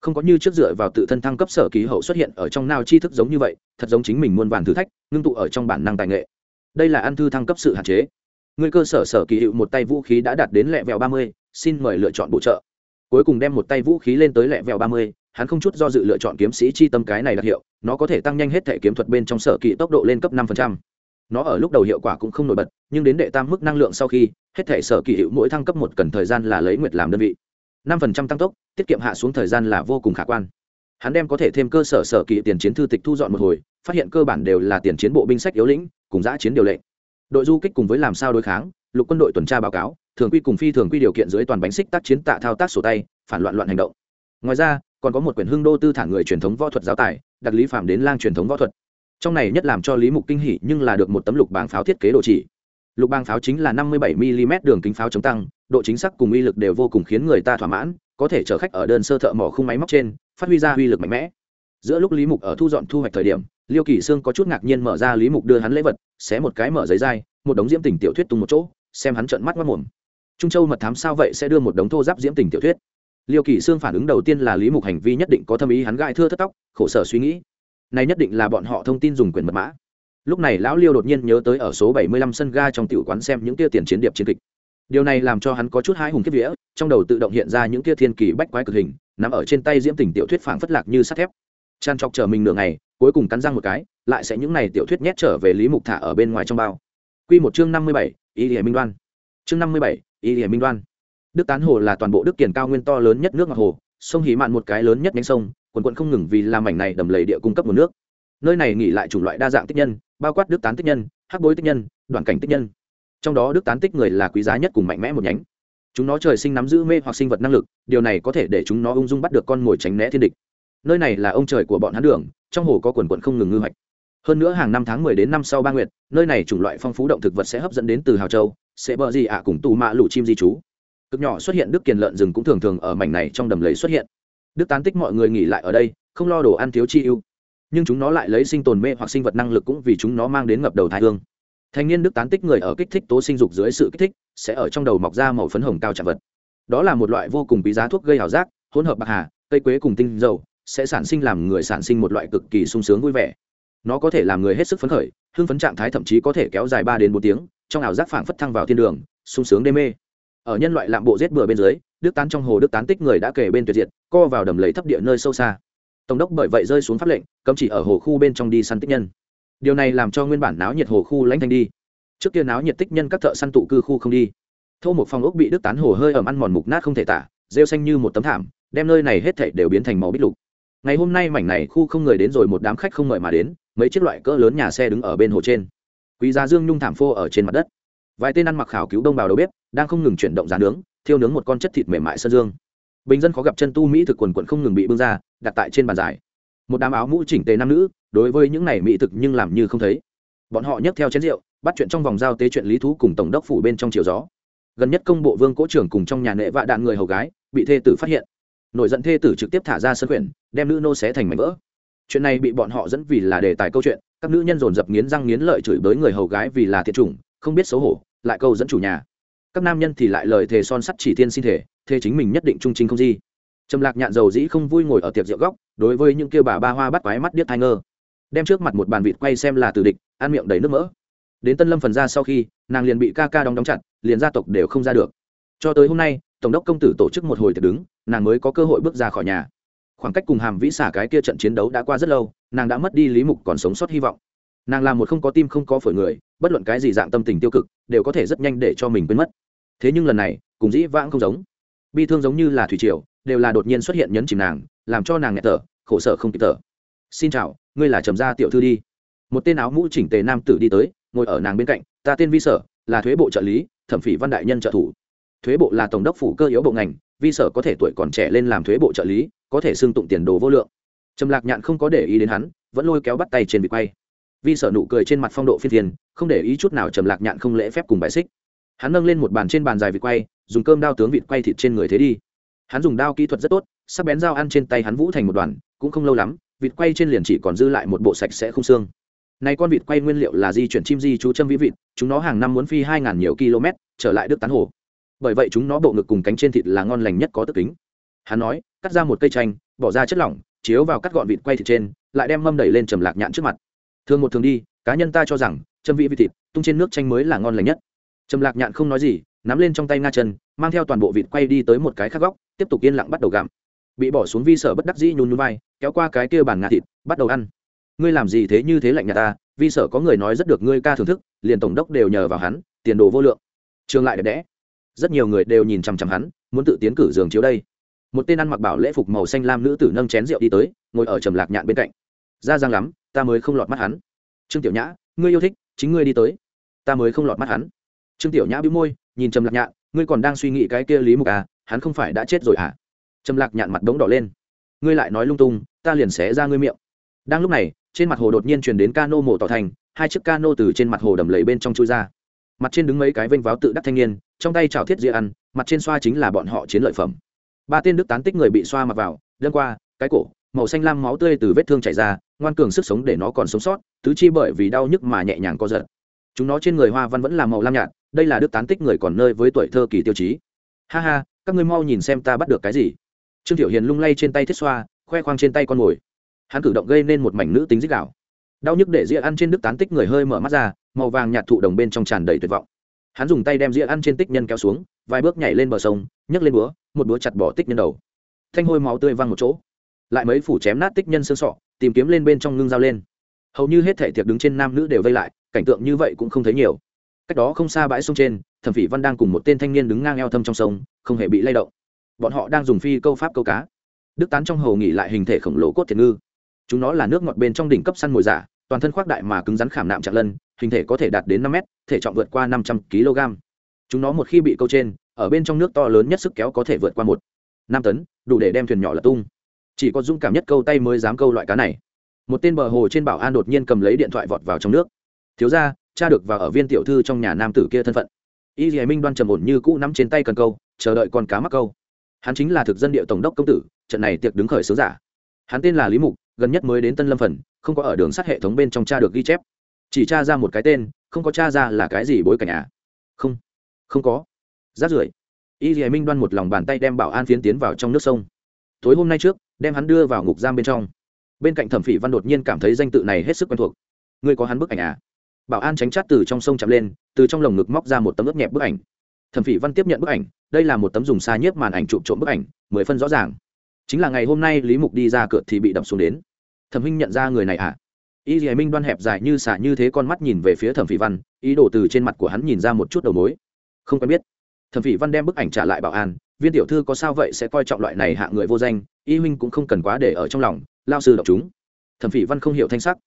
S1: Không có như trước dựa vào tự thân thăng cấp sở ký hậu xuất hiện ở trong nào tri thức giống như vậy, thật giống chính mình muôn vàn thử thách, ngưng tụ ở trong bản năng tài nghệ. Đây là ăn thư thăng cấp sự hạn chế. Người cơ sở sở kỳ hiệu một tay vũ khí đã đạt đến lẹ vẹo ba mươi, xin mời lựa chọn bổ trợ. Cuối cùng đem một tay vũ khí lên tới lẹ vẹo ba mươi hắn không chút do dự lựa chọn kiếm sĩ chi tâm cái này đặc hiệu, nó có thể tăng nhanh hết thể kiếm thuật bên trong sở kỹ tốc độ lên cấp năm nó ở lúc đầu hiệu quả cũng không nổi bật, nhưng đến đệ tam mức năng lượng sau khi, hết thể sở kỳ hiệu mỗi thăng cấp một cần thời gian là lấy nguyệt làm đơn vị. năm phần trăm tăng tốc, tiết kiệm hạ xuống thời gian là vô cùng khả quan. Hắn đem có thể thêm cơ sở sở kỳ tiền chiến thư tịch thu dọn một hồi, phát hiện cơ bản đều là tiền chiến bộ binh sách yếu lĩnh, cùng giã chiến điều lệnh đội du kích cùng với làm sao đối kháng, lục quân đội tuần tra báo cáo, thường quy cùng phi thường quy điều kiện dưới toàn bánh xích tác chiến tạ thao tác sổ tay, phản loạn loạn hành động. Ngoài ra còn có một quyển hưng đô tư thản người truyền thống võ thuật giáo tài đặc lý phạm đến lang truyền thống võ thuật. Trong này nhất làm cho lý mục kinh hỉ nhưng là được một tấm lục bảng pháo thiết kế độ chỉ. Lục bang pháo chính là năm mươi bảy mm đường kính pháo chống tăng, độ chính xác cùng uy lực đều vô cùng khiến người ta thỏa mãn, có thể chở khách ở đơn sơ thợ mỏ khung máy móc trên, phát huy ra uy lực mạnh mẽ. Giữa lúc lý mục ở thu dọn thu hoạch thời điểm, liêu kỳ sương có chút ngạc nhiên mở ra lý mục đưa hắn lễ vật, xé một cái mở giấy dai, một đống diễm tình tiểu thuyết tung một chỗ, xem hắn trợn mắt mất mồm. Trung châu mật thám sao vậy sẽ đưa một đống thô giáp diễm tình tiểu thuyết? Liêu kỳ sương phản ứng đầu tiên là lý mục hành vi nhất định có thâm ý hắn gãi thưa thất tóc khổ sở suy nghĩ. Này nhất định là bọn họ thông tin dùng quyền mật mã. Lúc này lão liêu đột nhiên nhớ tới ở số 75 sân ga trong tiểu quán xem những tia tiền chiến điệp chiến kịch. Điều này làm cho hắn có chút hái hùng kiếp vía trong đầu tự động hiện ra những tia thiên kỳ bách quái cực hình nằm ở trên tay diễm tình tiểu thuyết phảng phất lạc như sắt thép. Chăn chọc chờ mình nửa ngày cuối cùng cắn răng một cái lại sẽ những này tiểu thuyết nhét trở về lý mục thả ở bên ngoài trong bao. Quy một chương 57, ý hiển minh đoan. Chương 57, ý hiển minh đoan đức tán hồ là toàn bộ đức kiển cao nguyên to lớn nhất nước ngọc hồ, sông hí mạn một cái lớn nhất nhánh sông, quần quận không ngừng vì làm mảnh này đầm lầy địa cung cấp nguồn nước. Nơi này nghỉ lại chủng loại đa dạng tích nhân, bao quát đức tán tích nhân, hắc bối tích nhân đoàn cảnh tích nhân. Trong đó đức tán tích người là quý giá nhất cùng mạnh mẽ một nhánh. Chúng nó trời sinh nắm giữ mê hoặc sinh vật năng lực, điều này có thể để chúng nó ung dung bắt được con mồi tránh né thiên địch. Nơi này là ông trời của bọn hắn đường, trong hồ có quần quận không ngừng ngư hoạch. Hơn nữa hàng năm tháng mười đến năm sau ba nguyệt, nơi này chủng loại phong phú động thực vật sẽ hấp dẫn đến từ hào châu, sẽ bờ gì ạ cùng tù mạ lũ chim di trú cực nhỏ xuất hiện đức kiền lợn rừng cũng thường thường ở mảnh này trong đầm lầy xuất hiện. Đức tán tích mọi người nghỉ lại ở đây, không lo đồ ăn thiếu chi ưu. Nhưng chúng nó lại lấy sinh tồn mê hoặc sinh vật năng lực cũng vì chúng nó mang đến ngập đầu thái hương. Thanh niên đức tán tích người ở kích thích tố sinh dục dưới sự kích thích, sẽ ở trong đầu mọc ra màu phấn hồng cao chạm vật. Đó là một loại vô cùng quý giá thuốc gây ảo giác, hỗn hợp bạc hà, cây quế cùng tinh dầu, sẽ sản sinh làm người sản sinh một loại cực kỳ sung sướng vui vẻ. Nó có thể làm người hết sức phấn khởi hưng phấn trạng thái thậm chí có thể kéo dài ba đến bốn tiếng, trong ảo giác phảng phất thăng vào thiên đường, sung sướng đê mê ở nhân loại lạm bộ giết bừa bên dưới, đức tán trong hồ đức tán tích người đã kể bên tuyệt diệt, co vào đầm lầy thấp địa nơi sâu xa. Tổng đốc bởi vậy rơi xuống pháp lệnh, cấm chỉ ở hồ khu bên trong đi săn tích nhân. Điều này làm cho nguyên bản náo nhiệt hồ khu lãnh thanh đi. Trước kia náo nhiệt tích nhân các thợ săn tụ cư khu không đi. Thô một phòng ốc bị đức tán hồ hơi ẩm ăn mòn mục nát không thể tả, rêu xanh như một tấm thảm, đem nơi này hết thảy đều biến thành màu bít lục. Ngày hôm nay mảnh này khu không người đến rồi một đám khách không mời mà đến, mấy chiếc loại cỡ lớn nhà xe đứng ở bên hồ trên. Quý giá dương nhung thảm phô ở trên mặt đất vài tên ăn mặc khảo cứu đông bào đầu bếp, đang không ngừng chuyển động giá nướng, thiêu nướng một con chất thịt mềm mại sơn dương. Bình dân khó gặp chân tu mỹ thực quần quận không ngừng bị bưng ra, đặt tại trên bàn dài một đám áo mũ chỉnh tề nam nữ, đối với những này mỹ thực nhưng làm như không thấy. Bọn họ nhấc theo chén rượu, bắt chuyện trong vòng giao tế chuyện lý thú cùng tổng đốc phủ bên trong chiều gió. Gần nhất công bộ vương cố trưởng cùng trong nhà nệ vạ đạn người hầu gái, bị thê tử phát hiện. Nổi giận thê tử trực tiếp thả ra sân quyển, đem nữ nô xé thành mảnh vỡ. Chuyện này bị bọn họ dẫn vì là đề tài câu chuyện, các nữ nhân dồn dập nghiến răng nghiến lợi chửi bới người hầu gái vì là thiệt chủng, không biết xấu hổ lại câu dẫn chủ nhà. Các nam nhân thì lại lời thề son sắt chỉ thiên xin thể, thề chính mình nhất định trung trinh không gì. trầm lạc nhạn dầu dĩ không vui ngồi ở tiệc rượu góc, đối với những kêu bà ba hoa bắt quái mắt điếc thai ngơ. Đem trước mặt một bàn vịt quay xem là từ địch, ăn miệng đầy nước mỡ. Đến tân lâm phần ra sau khi, nàng liền bị ca ca đóng đóng chặt, liền gia tộc đều không ra được. Cho tới hôm nay, tổng đốc công tử tổ chức một hồi tiệc đứng, nàng mới có cơ hội bước ra khỏi nhà. Khoảng cách cùng hàm vĩ xả cái kia trận chiến đấu đã qua rất lâu, nàng đã mất đi lý mục còn sống sót hy vọng. Nàng là một không có tim không có phổi người bất luận cái gì dạng tâm tình tiêu cực, đều có thể rất nhanh để cho mình quên mất. Thế nhưng lần này, cùng dĩ vãng không giống. Bi thương giống như là thủy triều, đều là đột nhiên xuất hiện nhấn chìm nàng, làm cho nàng nghẹt thở, khổ sở không kịp thở. Xin chào, ngươi là trầm gia tiểu thư đi. Một tên áo mũ chỉnh tề nam tử đi tới, ngồi ở nàng bên cạnh, ta tên vi sở, là thuế bộ trợ lý, thẩm phỉ văn đại nhân trợ thủ. Thuế bộ là tổng đốc phủ cơ yếu bộ ngành, vi sở có thể tuổi còn trẻ lên làm thuế bộ trợ lý, có thể xưng tụng tiền đồ vô lượng. Trầm lạc nhạn không có để ý đến hắn, vẫn lôi kéo bắt tay trên bị quay vi sở nụ cười trên mặt phong độ phi thiên không để ý chút nào trầm lạc nhạn không lễ phép cùng bài xích. Hắn nâng lên một bàn trên bàn dài vịt quay, dùng cơm đao tướng vịt quay thịt trên người thế đi. Hắn dùng đao kỹ thuật rất tốt, sắc bén dao ăn trên tay hắn vũ thành một đoàn, cũng không lâu lắm, vịt quay trên liền chỉ còn dư lại một bộ sạch sẽ không xương. Này con vịt quay nguyên liệu là di chuyển chim di chú châm vĩ vịt, chúng nó hàng năm muốn phi hai ngàn nhiều km, trở lại đức tán hồ. Bởi vậy chúng nó bộ ngực cùng cánh trên thịt là ngon lành nhất có tức kính. Hắn nói, cắt ra một cây chanh, bỏ ra chất lỏng, chiếu vào cắt gọn vịt quay thịt trên, lại đem mâm đẩy lên trầm lạc nhạn trước mặt thường một thường đi, cá nhân ta cho rằng, châm vị vịt thịt, tung trên nước chanh mới là ngon lành nhất. Trầm lạc nhạn không nói gì, nắm lên trong tay nga chân, mang theo toàn bộ vịt quay đi tới một cái khác góc, tiếp tục yên lặng bắt đầu gặm. Bị bỏ xuống vi sở bất đắc dĩ nhún nhún vai, kéo qua cái kia bàn ngà thịt, bắt đầu ăn. Ngươi làm gì thế như thế lạnh nhà ta, vi sở có người nói rất được ngươi ca thưởng thức, liền tổng đốc đều nhờ vào hắn, tiền đồ vô lượng. Trường lại đẹp đẽ. Rất nhiều người đều nhìn chằm chằm hắn, muốn tự tiến cử giường chiếu đây. Một tên ăn mặc bảo lễ phục màu xanh lam nữ tử nâng chén rượu đi tới, ngồi ở trầm lạc nhạn bên cạnh. Ra răng lắm ta mới không lọt mắt hắn. Trương tiểu nhã, ngươi yêu thích, chính ngươi đi tới. Ta mới không lọt mắt hắn. Trương tiểu nhã bĩu môi, nhìn trầm lạc nhạn, ngươi còn đang suy nghĩ cái kia lý mục à hắn không phải đã chết rồi à? Trầm lạc nhạn mặt đống đỏ lên. Ngươi lại nói lung tung, ta liền xé ra ngươi miệng. Đang lúc này, trên mặt hồ đột nhiên truyền đến cano mổ tỏ thành, hai chiếc cano từ trên mặt hồ đầm lầy bên trong chui ra. Mặt trên đứng mấy cái vênh váo tự đắc thanh niên, trong tay chảo thiết dĩa ăn, mặt trên xoa chính là bọn họ chiến lợi phẩm. Ba tên đức tán tích người bị xoa mặc vào, đâm qua, cái cổ màu xanh lam máu tươi từ vết thương chảy ra, ngoan cường sức sống để nó còn sống sót, tứ chi bởi vì đau nhức mà nhẹ nhàng co giật. Chúng nó trên người hoa văn vẫn là màu lam nhạt, đây là đức tán tích người còn nơi với tuổi thơ kỳ tiêu chí. Ha ha, các ngươi mau nhìn xem ta bắt được cái gì. Trương tiểu hiền lung lay trên tay thiết xoa, khoe khoang trên tay con mồi. Hắn cử động gây nên một mảnh nữ tính dích đạo. Đau nhức để dĩa ăn trên đức tán tích người hơi mở mắt ra, màu vàng nhạt thụ đồng bên trong tràn đầy tuyệt vọng. Hắn dùng tay đem dĩa ăn trên tích nhân kéo xuống, vài bước nhảy lên bờ sông, nhấc lên búa, một búa chặt bỏ tích nhân đầu. Thanh hôi máu tươi văng một chỗ lại mấy phủ chém nát tích nhân xương sọ, tìm kiếm lên bên trong ngưng dao lên. Hầu như hết thể tiệc đứng trên nam nữ đều vây lại, cảnh tượng như vậy cũng không thấy nhiều. Cách đó không xa bãi sông trên, thẩm phỉ văn đang cùng một tên thanh niên đứng ngang eo thâm trong sông, không hề bị lay động. Bọn họ đang dùng phi câu pháp câu cá. Đức tán trong hầu nghỉ lại hình thể khổng lồ cốt thiệt ngư. Chúng nó là nước ngọt bên trong đỉnh cấp săn mồi giả, toàn thân khoác đại mà cứng rắn khảm nạm chặt lân, hình thể có thể đạt đến năm mét, thể trọng vượt qua năm trăm kg. Chúng nó một khi bị câu trên, ở bên trong nước to lớn nhất sức kéo có thể vượt qua một năm tấn, đủ để đem thuyền nhỏ lật tung chỉ có dũng cảm nhất câu tay mới dám câu loại cá này. Một tên bờ hồ trên bảo an đột nhiên cầm lấy điện thoại vọt vào trong nước. Thiếu ra cha được và ở viên tiểu thư trong nhà nam tử kia thân phận. Y dì minh đoan trầm ổn như cũ nắm trên tay cần câu, chờ đợi con cá mắc câu. Hắn chính là thực dân địa tổng đốc công tử, trận này tiệc đứng khởi sướng giả. Hắn tên là lý mục, gần nhất mới đến tân lâm phần, không có ở đường sắt hệ thống bên trong cha được ghi chép. Chỉ cha ra một cái tên, không có cha ra là cái gì bối cảnh à? Không không có. Rát rưởi. Y dì minh đoan một lòng bàn tay đem bảo an phiến tiến vào trong nước sông tối hôm nay trước, đem hắn đưa vào ngục giam bên trong. Bên cạnh thẩm phỉ văn đột nhiên cảm thấy danh tự này hết sức quen thuộc. Ngươi có hắn bức ảnh à? Bảo an tránh chát từ trong sông chạm lên, từ trong lồng ngực móc ra một tấm ướp nhẹp bức ảnh. Thẩm phỉ văn tiếp nhận bức ảnh, đây là một tấm dùng xa nhiếp màn ảnh chụp trộm bức ảnh, mười phân rõ ràng. Chính là ngày hôm nay lý mục đi ra cửa thì bị đập xuống đến. Thẩm huynh nhận ra người này à? Y dì minh đoan hẹp dài như xả như thế con mắt nhìn về phía thẩm phỉ văn, ý đồ từ trên mặt của hắn nhìn ra một chút đầu mối. Không quen biết. Thẩm phỉ văn đem bức ảnh trả lại bảo an viên tiểu thư có sao vậy sẽ coi trọng loại này hạ người vô danh, y huynh cũng không cần quá để ở trong lòng, lao sư đọc chúng. Thẩm phỉ văn không hiểu thanh sắc.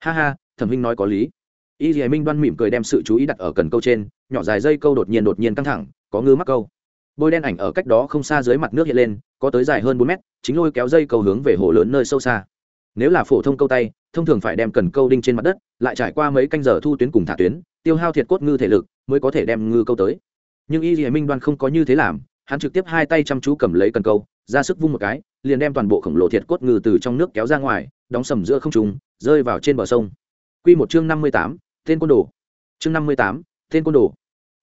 S1: Ha ha, thẩm huynh nói có lý. Y dì minh đoan mỉm cười đem sự chú ý đặt ở cần câu trên, nhỏ dài dây câu đột nhiên đột nhiên căng thẳng, có ngư mắc câu. Bôi đen ảnh ở cách đó không xa dưới mặt nước hiện lên, có tới dài hơn bốn mét, chính lôi kéo dây câu hướng về hồ lớn nơi sâu xa. Nếu là phổ thông câu tay, thông thường phải đem cần câu đinh trên mặt đất, lại trải qua mấy canh giờ thu tuyến cùng thả tuyến, tiêu hao thiệt cốt ngư thể lực mới có thể đem ngư câu tới. Nhưng y dì minh đoan không có như thế làm hắn trực tiếp hai tay chăm chú cầm lấy cần câu, ra sức vung một cái, liền đem toàn bộ khổng lồ thiệt cốt ngư từ trong nước kéo ra ngoài, đóng sầm giữa không trùng rơi vào trên bờ sông. Q một chương năm mươi tám, tên côn đồ. Chương năm mươi tám, tên côn đồ.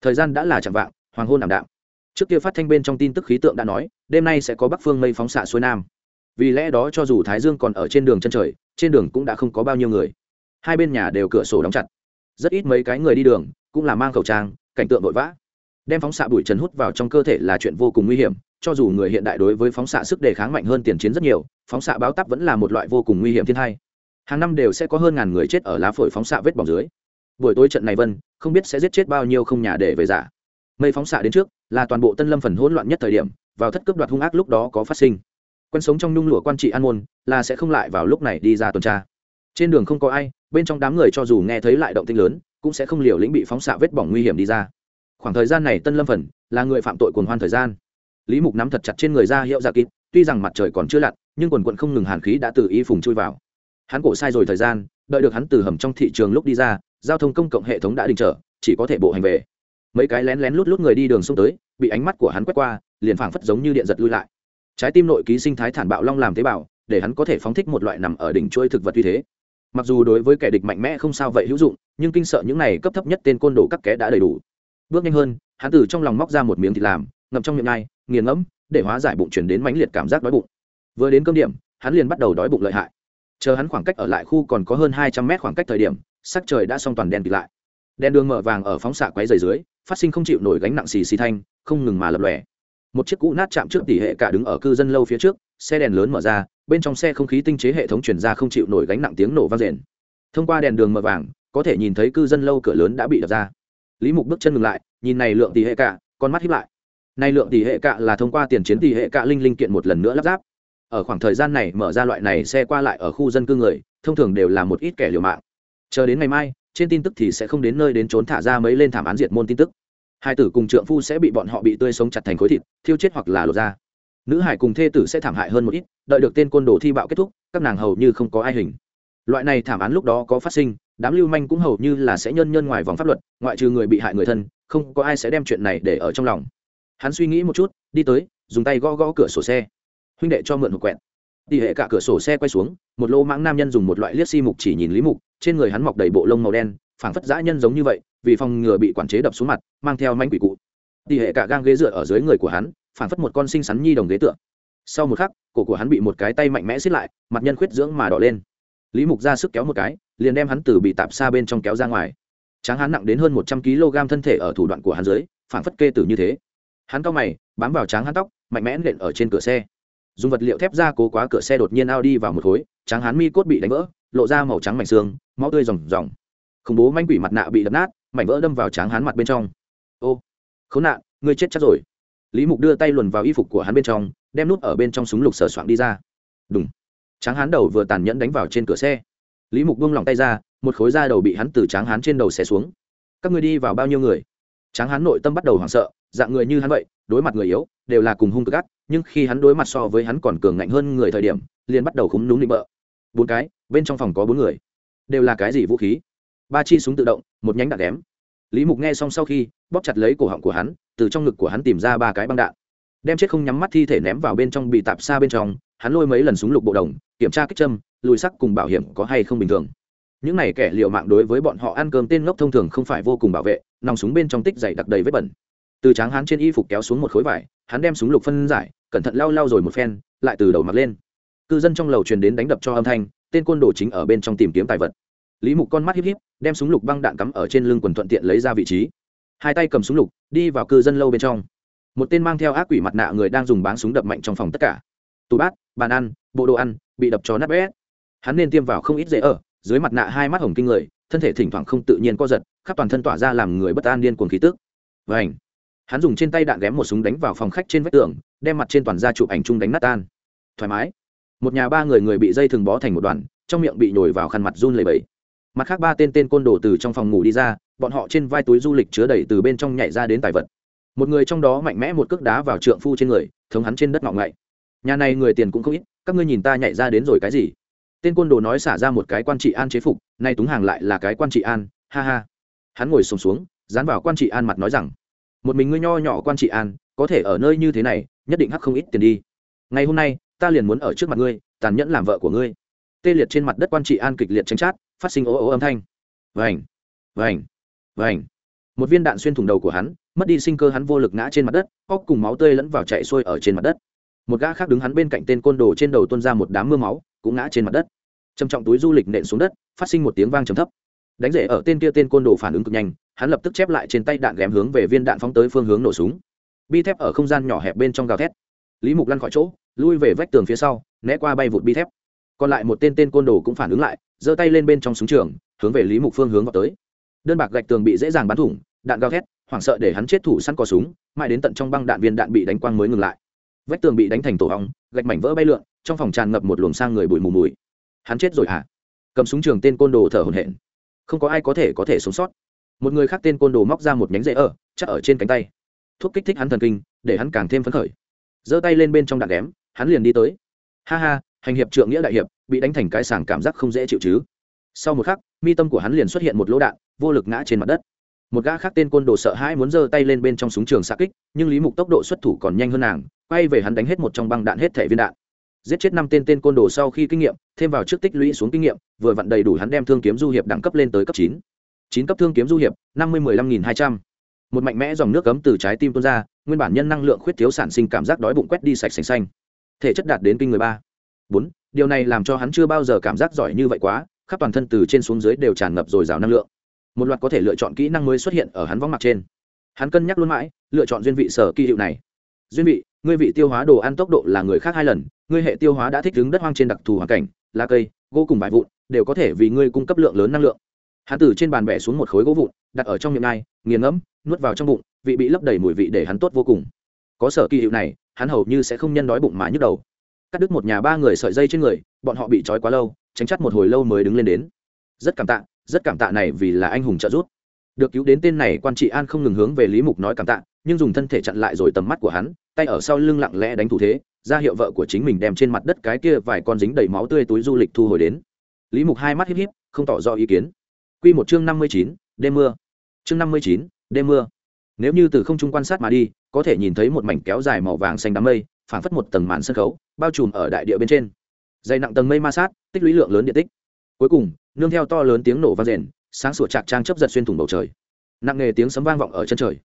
S1: Thời gian đã là chạm vạng, hoàng hôn ảm đạm. Trước kia phát thanh bên trong tin tức khí tượng đã nói, đêm nay sẽ có bắc phương mây phóng xạ xuôi nam. Vì lẽ đó cho dù thái dương còn ở trên đường chân trời, trên đường cũng đã không có bao nhiêu người. Hai bên nhà đều cửa sổ đóng chặt. Rất ít mấy cái người đi đường, cũng là mang khẩu trang, cảnh tượng vội vã đem phóng xạ bụi trần hút vào trong cơ thể là chuyện vô cùng nguy hiểm, cho dù người hiện đại đối với phóng xạ sức đề kháng mạnh hơn tiền chiến rất nhiều, phóng xạ báo tắp vẫn là một loại vô cùng nguy hiểm thiên hai hàng năm đều sẽ có hơn ngàn người chết ở lá phổi phóng xạ vết bỏng dưới. Buổi tối trận này vân, không biết sẽ giết chết bao nhiêu không nhà để về giả. Mây phóng xạ đến trước, là toàn bộ tân lâm phần hỗn loạn nhất thời điểm, vào thất cướp đoạt hung ác lúc đó có phát sinh. Quen sống trong nhung lụa quan trị an môn, là sẽ không lại vào lúc này đi ra tuần tra. Trên đường không có ai, bên trong đám người cho dù nghe thấy lại động tinh lớn, cũng sẽ không liều lĩnh bị phóng xạ vết bỏng nguy hiểm đi ra khoảng thời gian này tân lâm phần là người phạm tội cuồng hoan thời gian. Lý mục nắm thật chặt trên người ra hiệu dạ ra kịp tuy rằng mặt trời còn chưa lặn, nhưng quần quận không ngừng hàn khí đã tự ý phùng chui vào. Hắn cổ sai rồi thời gian, đợi được hắn từ hầm trong thị trường lúc đi ra, giao thông công cộng hệ thống đã đình trở, chỉ có thể bộ hành về. Mấy cái lén lén lút lút người đi đường xông tới, bị ánh mắt của hắn quét qua, liền phảng phất giống như điện giật lui lại. Trái tim nội ký sinh thái thản bạo long làm tế bào để hắn có thể phóng thích một loại nằm ở đỉnh chuôi thực vật như thế. Mặc dù đối với kẻ địch mạnh mẽ không sao vậy hữu dụng, nhưng kinh sợ những này cấp thấp nhất tên côn đồ các kẻ đã đầy đủ bước nhanh hơn, hắn từ trong lòng móc ra một miếng thịt làm, ngậm trong miệng ngay, nghiền ngẫm, để hóa giải bụng chuyển đến mãnh liệt cảm giác đói bụng. Vừa đến cơm điểm, hắn liền bắt đầu đói bụng lợi hại. Chờ hắn khoảng cách ở lại khu còn có hơn hai trăm mét khoảng cách thời điểm, sắc trời đã xong toàn đen kịt lại. Đèn đường mở vàng ở phóng xạ quáy dày dưới, phát sinh không chịu nổi gánh nặng xì xì thanh, không ngừng mà lập lòe. Một chiếc cũ nát chạm trước tỷ hệ cả đứng ở cư dân lâu phía trước, xe đèn lớn mở ra, bên trong xe không khí tinh chế hệ thống chuyển ra không chịu nổi gánh nặng tiếng nổ vang rền. Thông qua đèn đường mở vàng, có thể nhìn thấy cư dân lâu cửa lớn đã bị đập ra lý mục bước chân ngừng lại, nhìn này lượng tỷ hệ cả, con mắt hiếp lại. Này lượng tỷ hệ cạ là thông qua tiền chiến tỷ hệ cạ linh linh kiện một lần nữa lắp ráp. Ở khoảng thời gian này mở ra loại này xe qua lại ở khu dân cư người, thông thường đều là một ít kẻ liều mạng. Chờ đến ngày mai, trên tin tức thì sẽ không đến nơi đến trốn thả ra mấy lên thảm án diệt môn tin tức. Hai tử cùng trượng phu sẽ bị bọn họ bị tươi sống chặt thành khối thịt, thiêu chết hoặc là lột ra nữ hải cùng thê tử sẽ thảm hại hơn một ít, đợi được tên côn đồ thi bạo kết thúc, các nàng hầu như không có ai hình. Loại này thảm án lúc đó có phát sinh đám lưu manh cũng hầu như là sẽ nhân nhân ngoài vòng pháp luật, ngoại trừ người bị hại người thân, không có ai sẽ đem chuyện này để ở trong lòng. Hắn suy nghĩ một chút, đi tới, dùng tay gõ gõ cửa sổ xe. Huynh đệ cho mượn một quẹt. Tỷ hệ cả cửa sổ xe quay xuống, một lô mãng nam nhân dùng một loại liếc xi mục chỉ nhìn lý mục, trên người hắn mọc đầy bộ lông màu đen, phảng phất dã nhân giống như vậy, vì phòng ngừa bị quản chế đập xuống mặt, mang theo manh quỷ cụ. Tỷ hệ cả gang ghế dựa ở dưới người của hắn, phảng phất một con sinh sắn nhi đồng ghế tựa. Sau một khắc, cổ của hắn bị một cái tay mạnh mẽ xiết lại, mặt nhân khuyết dưỡng mà đỏ lên lý mục ra sức kéo một cái, liền đem hắn từ bị tạp xa bên trong kéo ra ngoài. Tráng hắn nặng đến hơn một trăm kg thân thể ở thủ đoạn của hắn dưới, phảng phất kê tử như thế. Hắn cao mày, bám vào tráng hắn tóc, mạnh mẽ nện ở trên cửa xe. Dùng vật liệu thép ra cố quá cửa xe đột nhiên ao đi vào một khối, tráng hắn mi cốt bị đánh vỡ, lộ ra màu trắng mảnh xương, máu tươi ròng ròng. Khủng bố manh quỷ mặt nạ bị đập nát, mảnh vỡ đâm vào tráng hắn mặt bên trong. Ô, khốn nạn, ngươi chết chắc rồi. Lý mục đưa tay luồn vào y phục của hắn bên trong, đem nút ở bên trong súng lục sờ soạn đi ra. Đúng tráng Hán đầu vừa tàn nhẫn đánh vào trên cửa xe. Lý mục buông lỏng tay ra, một khối da đầu bị hắn từ tráng Hán trên đầu xé xuống. Các người đi vào bao nhiêu người? Tráng Hán nội tâm bắt đầu hoảng sợ, dạng người như hắn vậy, đối mặt người yếu, đều là cùng hung cực gắt nhưng khi hắn đối mặt so với hắn còn cường ngạnh hơn người thời điểm, liền bắt đầu khúng núm định bợ. Bốn cái, bên trong phòng có bốn người. Đều là cái gì vũ khí? Ba chi súng tự động, một nhánh đạn ghém. Lý mục nghe xong sau khi, bóp chặt lấy cổ họng của hắn, từ trong ngực của hắn tìm ra ba cái băng đạn đem chết không nhắm mắt thi thể ném vào bên trong bị tạp xa bên trong, hắn lôi mấy lần súng lục bộ đồng, kiểm tra kích châm, lùi sắc cùng bảo hiểm có hay không bình thường. Những này kẻ liệu mạng đối với bọn họ ăn cơm tên ngốc thông thường không phải vô cùng bảo vệ, nòng súng bên trong tích dày đặc đầy vết bẩn. Từ tráng hắn trên y phục kéo xuống một khối vải, hắn đem súng lục phân giải, cẩn thận lau lau rồi một phen, lại từ đầu mặt lên. Cư dân trong lầu truyền đến đánh đập cho âm thanh, tên côn đồ chính ở bên trong tìm kiếm tài vật. Lý mục con mắt híp híp, đem súng lục băng đạn cắm ở trên lưng quần thuận tiện lấy ra vị trí. Hai tay cầm súng lục, đi vào cư dân lâu bên trong một tên mang theo ác quỷ mặt nạ người đang dùng báng súng đập mạnh trong phòng tất cả. Tủ bát, bàn ăn, bộ đồ ăn, bị đập cho nát bét. Hắn nên tiêm vào không ít dễ ở, dưới mặt nạ hai mắt hồng kinh người, thân thể thỉnh thoảng không tự nhiên co giật, khắp toàn thân tỏa ra làm người bất an điên cuồng khí tức. Vảnh hắn dùng trên tay đạn ghém một súng đánh vào phòng khách trên vách tường, đem mặt trên toàn ra chụp ảnh chung đánh nát tan. Thoải mái. Một nhà ba người người bị dây thừng bó thành một đoàn, trong miệng bị nhồi vào khăn mặt run lầy bẫy mặt khác ba tên tên côn đồ từ trong phòng ngủ đi ra, bọn họ trên vai túi du lịch chứa đầy từ bên trong nhảy ra đến tài vật một người trong đó mạnh mẽ một cước đá vào trượng phu trên người thống hắn trên đất ngọng ngậy. Nhà này người tiền cũng không ít các ngươi nhìn ta nhảy ra đến rồi cái gì? Tên côn đồ nói xả ra một cái quan trị an chế phục nay túng hàng lại là cái quan trị an ha ha. Hắn ngồi sùng xuống, xuống dán vào quan trị an mặt nói rằng một mình ngươi nho nhỏ quan trị an có thể ở nơi như thế này nhất định hắc không ít tiền đi. Ngày hôm nay ta liền muốn ở trước mặt ngươi tàn nhẫn làm vợ của ngươi. Tê liệt trên mặt đất quan trị an kịch liệt tranh chát phát sinh ố ố âm thanh. Vành vành vành. Một viên đạn xuyên thủng đầu của hắn mất đi sinh cơ hắn vô lực ngã trên mặt đất, óc cùng máu tươi lẫn vào chạy xuôi ở trên mặt đất. Một gã khác đứng hắn bên cạnh tên côn đồ trên đầu tuôn ra một đám mưa máu, cũng ngã trên mặt đất. Trầm trọng túi du lịch nện xuống đất, phát sinh một tiếng vang trầm thấp. Đánh rể ở tên kia tên côn đồ phản ứng cực nhanh, hắn lập tức chép lại trên tay đạn ghém hướng về viên đạn phóng tới phương hướng nổ súng. Bi thép ở không gian nhỏ hẹp bên trong gào thét. Lý mục lăn khỏi chỗ, lui về vách tường phía sau, né qua bay vụt bi thép. Còn lại một tên tên côn đồ cũng phản ứng lại, giơ tay lên bên trong súng trường, hướng về lý mục phương hướng vào tới. Đơn bạc gạch tường bị dễ dàng bắn thủng, đạn gào thét hoảng sợ để hắn chết thủ săn cò súng, mãi đến tận trong băng đạn viên đạn bị đánh quang mới ngừng lại. Vách tường bị đánh thành tổ hong gạch mảnh vỡ bay lượn, trong phòng tràn ngập một luồng sang người bụi mù mùi. Hắn chết rồi hả? Cầm súng trường tên côn đồ thở hổn hển. Không có ai có thể có thể sống sót. Một người khác tên côn đồ móc ra một nhánh rễ ở, chắc ở trên cánh tay. Thuốc kích thích hắn thần kinh, để hắn càng thêm phấn khởi. Giơ tay lên bên trong đạn ghém, hắn liền đi tới. Ha ha, hành hiệp trượng nghĩa đại hiệp, bị đánh thành cái sàng cảm giác không dễ chịu chứ. Sau một khắc, mi tâm của hắn liền xuất hiện một lỗ đạn, vô lực ngã trên mặt đất một gã khác tên côn đồ sợ hãi muốn giơ tay lên bên trong súng trường xa kích, nhưng lý mục tốc độ xuất thủ còn nhanh hơn nàng, quay về hắn đánh hết một trong băng đạn hết thẻ viên đạn. Giết chết năm tên tên côn đồ sau khi kinh nghiệm, thêm vào trước tích lũy xuống kinh nghiệm, vừa vặn đầy đủ hắn đem thương kiếm du hiệp đẳng cấp lên tới cấp chín. Chín cấp thương kiếm du hiệp, năm mươi mười lăm nghìn hai trăm. Một mạnh mẽ dòng nước cấm từ trái tim tuôn ra, nguyên bản nhân năng lượng khuyết thiếu sản sinh cảm giác đói bụng quét đi sạch sành xanh. Thể chất đạt đến kinh người ba. Bốn, điều này làm cho hắn chưa bao giờ cảm giác giỏi như vậy quá, khắp toàn thân từ trên xuống dưới đều tràn ngập dồi dào năng lượng một loạt có thể lựa chọn kỹ năng mới xuất hiện ở hắn võng mặt trên. Hắn cân nhắc luôn mãi, lựa chọn duyên vị sở kỳ hiệu này. Duyên vị, ngươi vị tiêu hóa đồ ăn tốc độ là người khác hai lần, ngươi hệ tiêu hóa đã thích ứng đất hoang trên đặc thù hoàn cảnh, lá cây, gỗ cùng vải vụn đều có thể vì ngươi cung cấp lượng lớn năng lượng. Hắn từ trên bàn bẻ xuống một khối gỗ vụn, đặt ở trong miệng ngai nghiền ngẫm, nuốt vào trong bụng, vị bị lấp đầy mùi vị để hắn tốt vô cùng. Có sở kỳ hiệu này, hắn hầu như sẽ không nhân đói bụng mà nhức đầu. Cắt đứt một nhà ba người sợi dây trên người, bọn họ bị trói quá lâu, tránh chắt một hồi lâu mới đứng lên đến. Rất cảm tạ rất cảm tạ này vì là anh hùng trợ giúp. Được cứu đến tên này, quan trị an không ngừng hướng về lý mục nói cảm tạ, nhưng dùng thân thể chặn lại rồi tầm mắt của hắn, tay ở sau lưng lặng lẽ đánh thủ thế, ra hiệu vợ của chính mình đem trên mặt đất cái kia vài con dính đầy máu tươi túi du lịch thu hồi đến. Lý mục hai mắt híp híp, không tỏ rõ ý kiến. Quy một chương năm mươi chín, đêm mưa. Chương năm mươi chín, đêm mưa. Nếu như từ không trung quan sát mà đi, có thể nhìn thấy một mảnh kéo dài màu vàng xanh đám mây, phảng phất một tầng màn sân khấu, bao trùm ở đại địa bên trên. Dày nặng tầng mây ma sát, tích lũy lượng lớn điện tích. Cuối cùng nương theo to lớn tiếng nổ vang rền, sáng sủa chạc trang chấp giật xuyên thủng bầu trời. Nặng nề tiếng sấm vang vọng ở chân trời.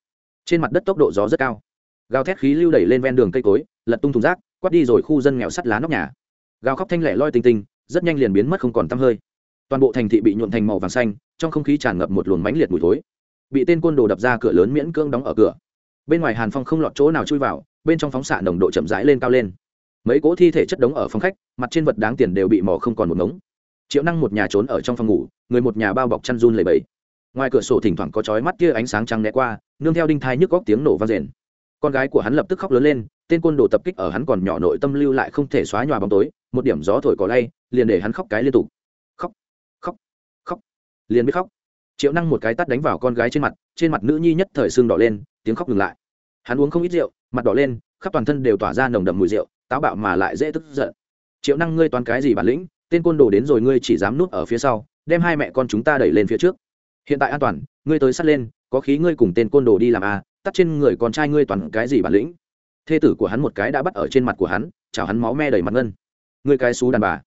S1: Trên mặt đất tốc độ gió rất cao. Gào thét khí lưu đẩy lên ven đường cây cối, lật tung thùng rác, quát đi rồi khu dân nghèo sắt lá nóc nhà. Gào khóc thanh lẻ loi tinh tinh, rất nhanh liền biến mất không còn tăm hơi. Toàn bộ thành thị bị nhuộn thành màu vàng xanh, trong không khí tràn ngập một luồng mãnh liệt mùi thối. Bị tên côn đồ đập ra cửa lớn miễn cưỡng đóng ở cửa. Bên ngoài hàn phong không lọt chỗ nào chui vào, bên trong phóng xạ nồng độ chậm rãi lên cao lên. Mấy cỗ thi thể chất đống ở phòng khách, mặt trên vật đáng tiền đều bị mỏ không còn một ngống triệu năng một nhà trốn ở trong phòng ngủ, người một nhà bao bọc chăn run lầy bẫy ngoài cửa sổ thỉnh thoảng có chói mắt kia ánh sáng trắng né qua, nương theo đinh thai nhức góc tiếng nổ vang rền. Con gái của hắn lập tức khóc lớn lên, tên côn đồ tập kích ở hắn còn nhỏ nội tâm lưu lại không thể xóa nhòa bóng tối, một điểm gió thổi cỏ lay, liền để hắn khóc cái liên tục. Khóc khóc khóc, liền biết khóc. Triệu năng một cái tắt đánh vào con gái trên mặt trên mặt nữ nhi nhất thời xương đỏ lên, tiếng khóc ngừng lại. Hắn uống không ít rượu, mặt đỏ lên, khắp toàn thân đều tỏa ra nồng đậm mùi rượu, táo bạo mà lại dễ tức giận. Triệu năng ngươi toán cái gì bản lĩnh tên côn đồ đến rồi ngươi chỉ dám núp ở phía sau đem hai mẹ con chúng ta đẩy lên phía trước. Hiện tại an toàn ngươi tới sát lên có khí ngươi cùng tên côn đồ đi làm a à, tắt trên người con trai ngươi toàn cái gì bản lĩnh. Thê tử của hắn một cái đã bắt ở trên mặt của hắn chào hắn máu me đầy mặt ngân. Ngươi cái xú đàn bà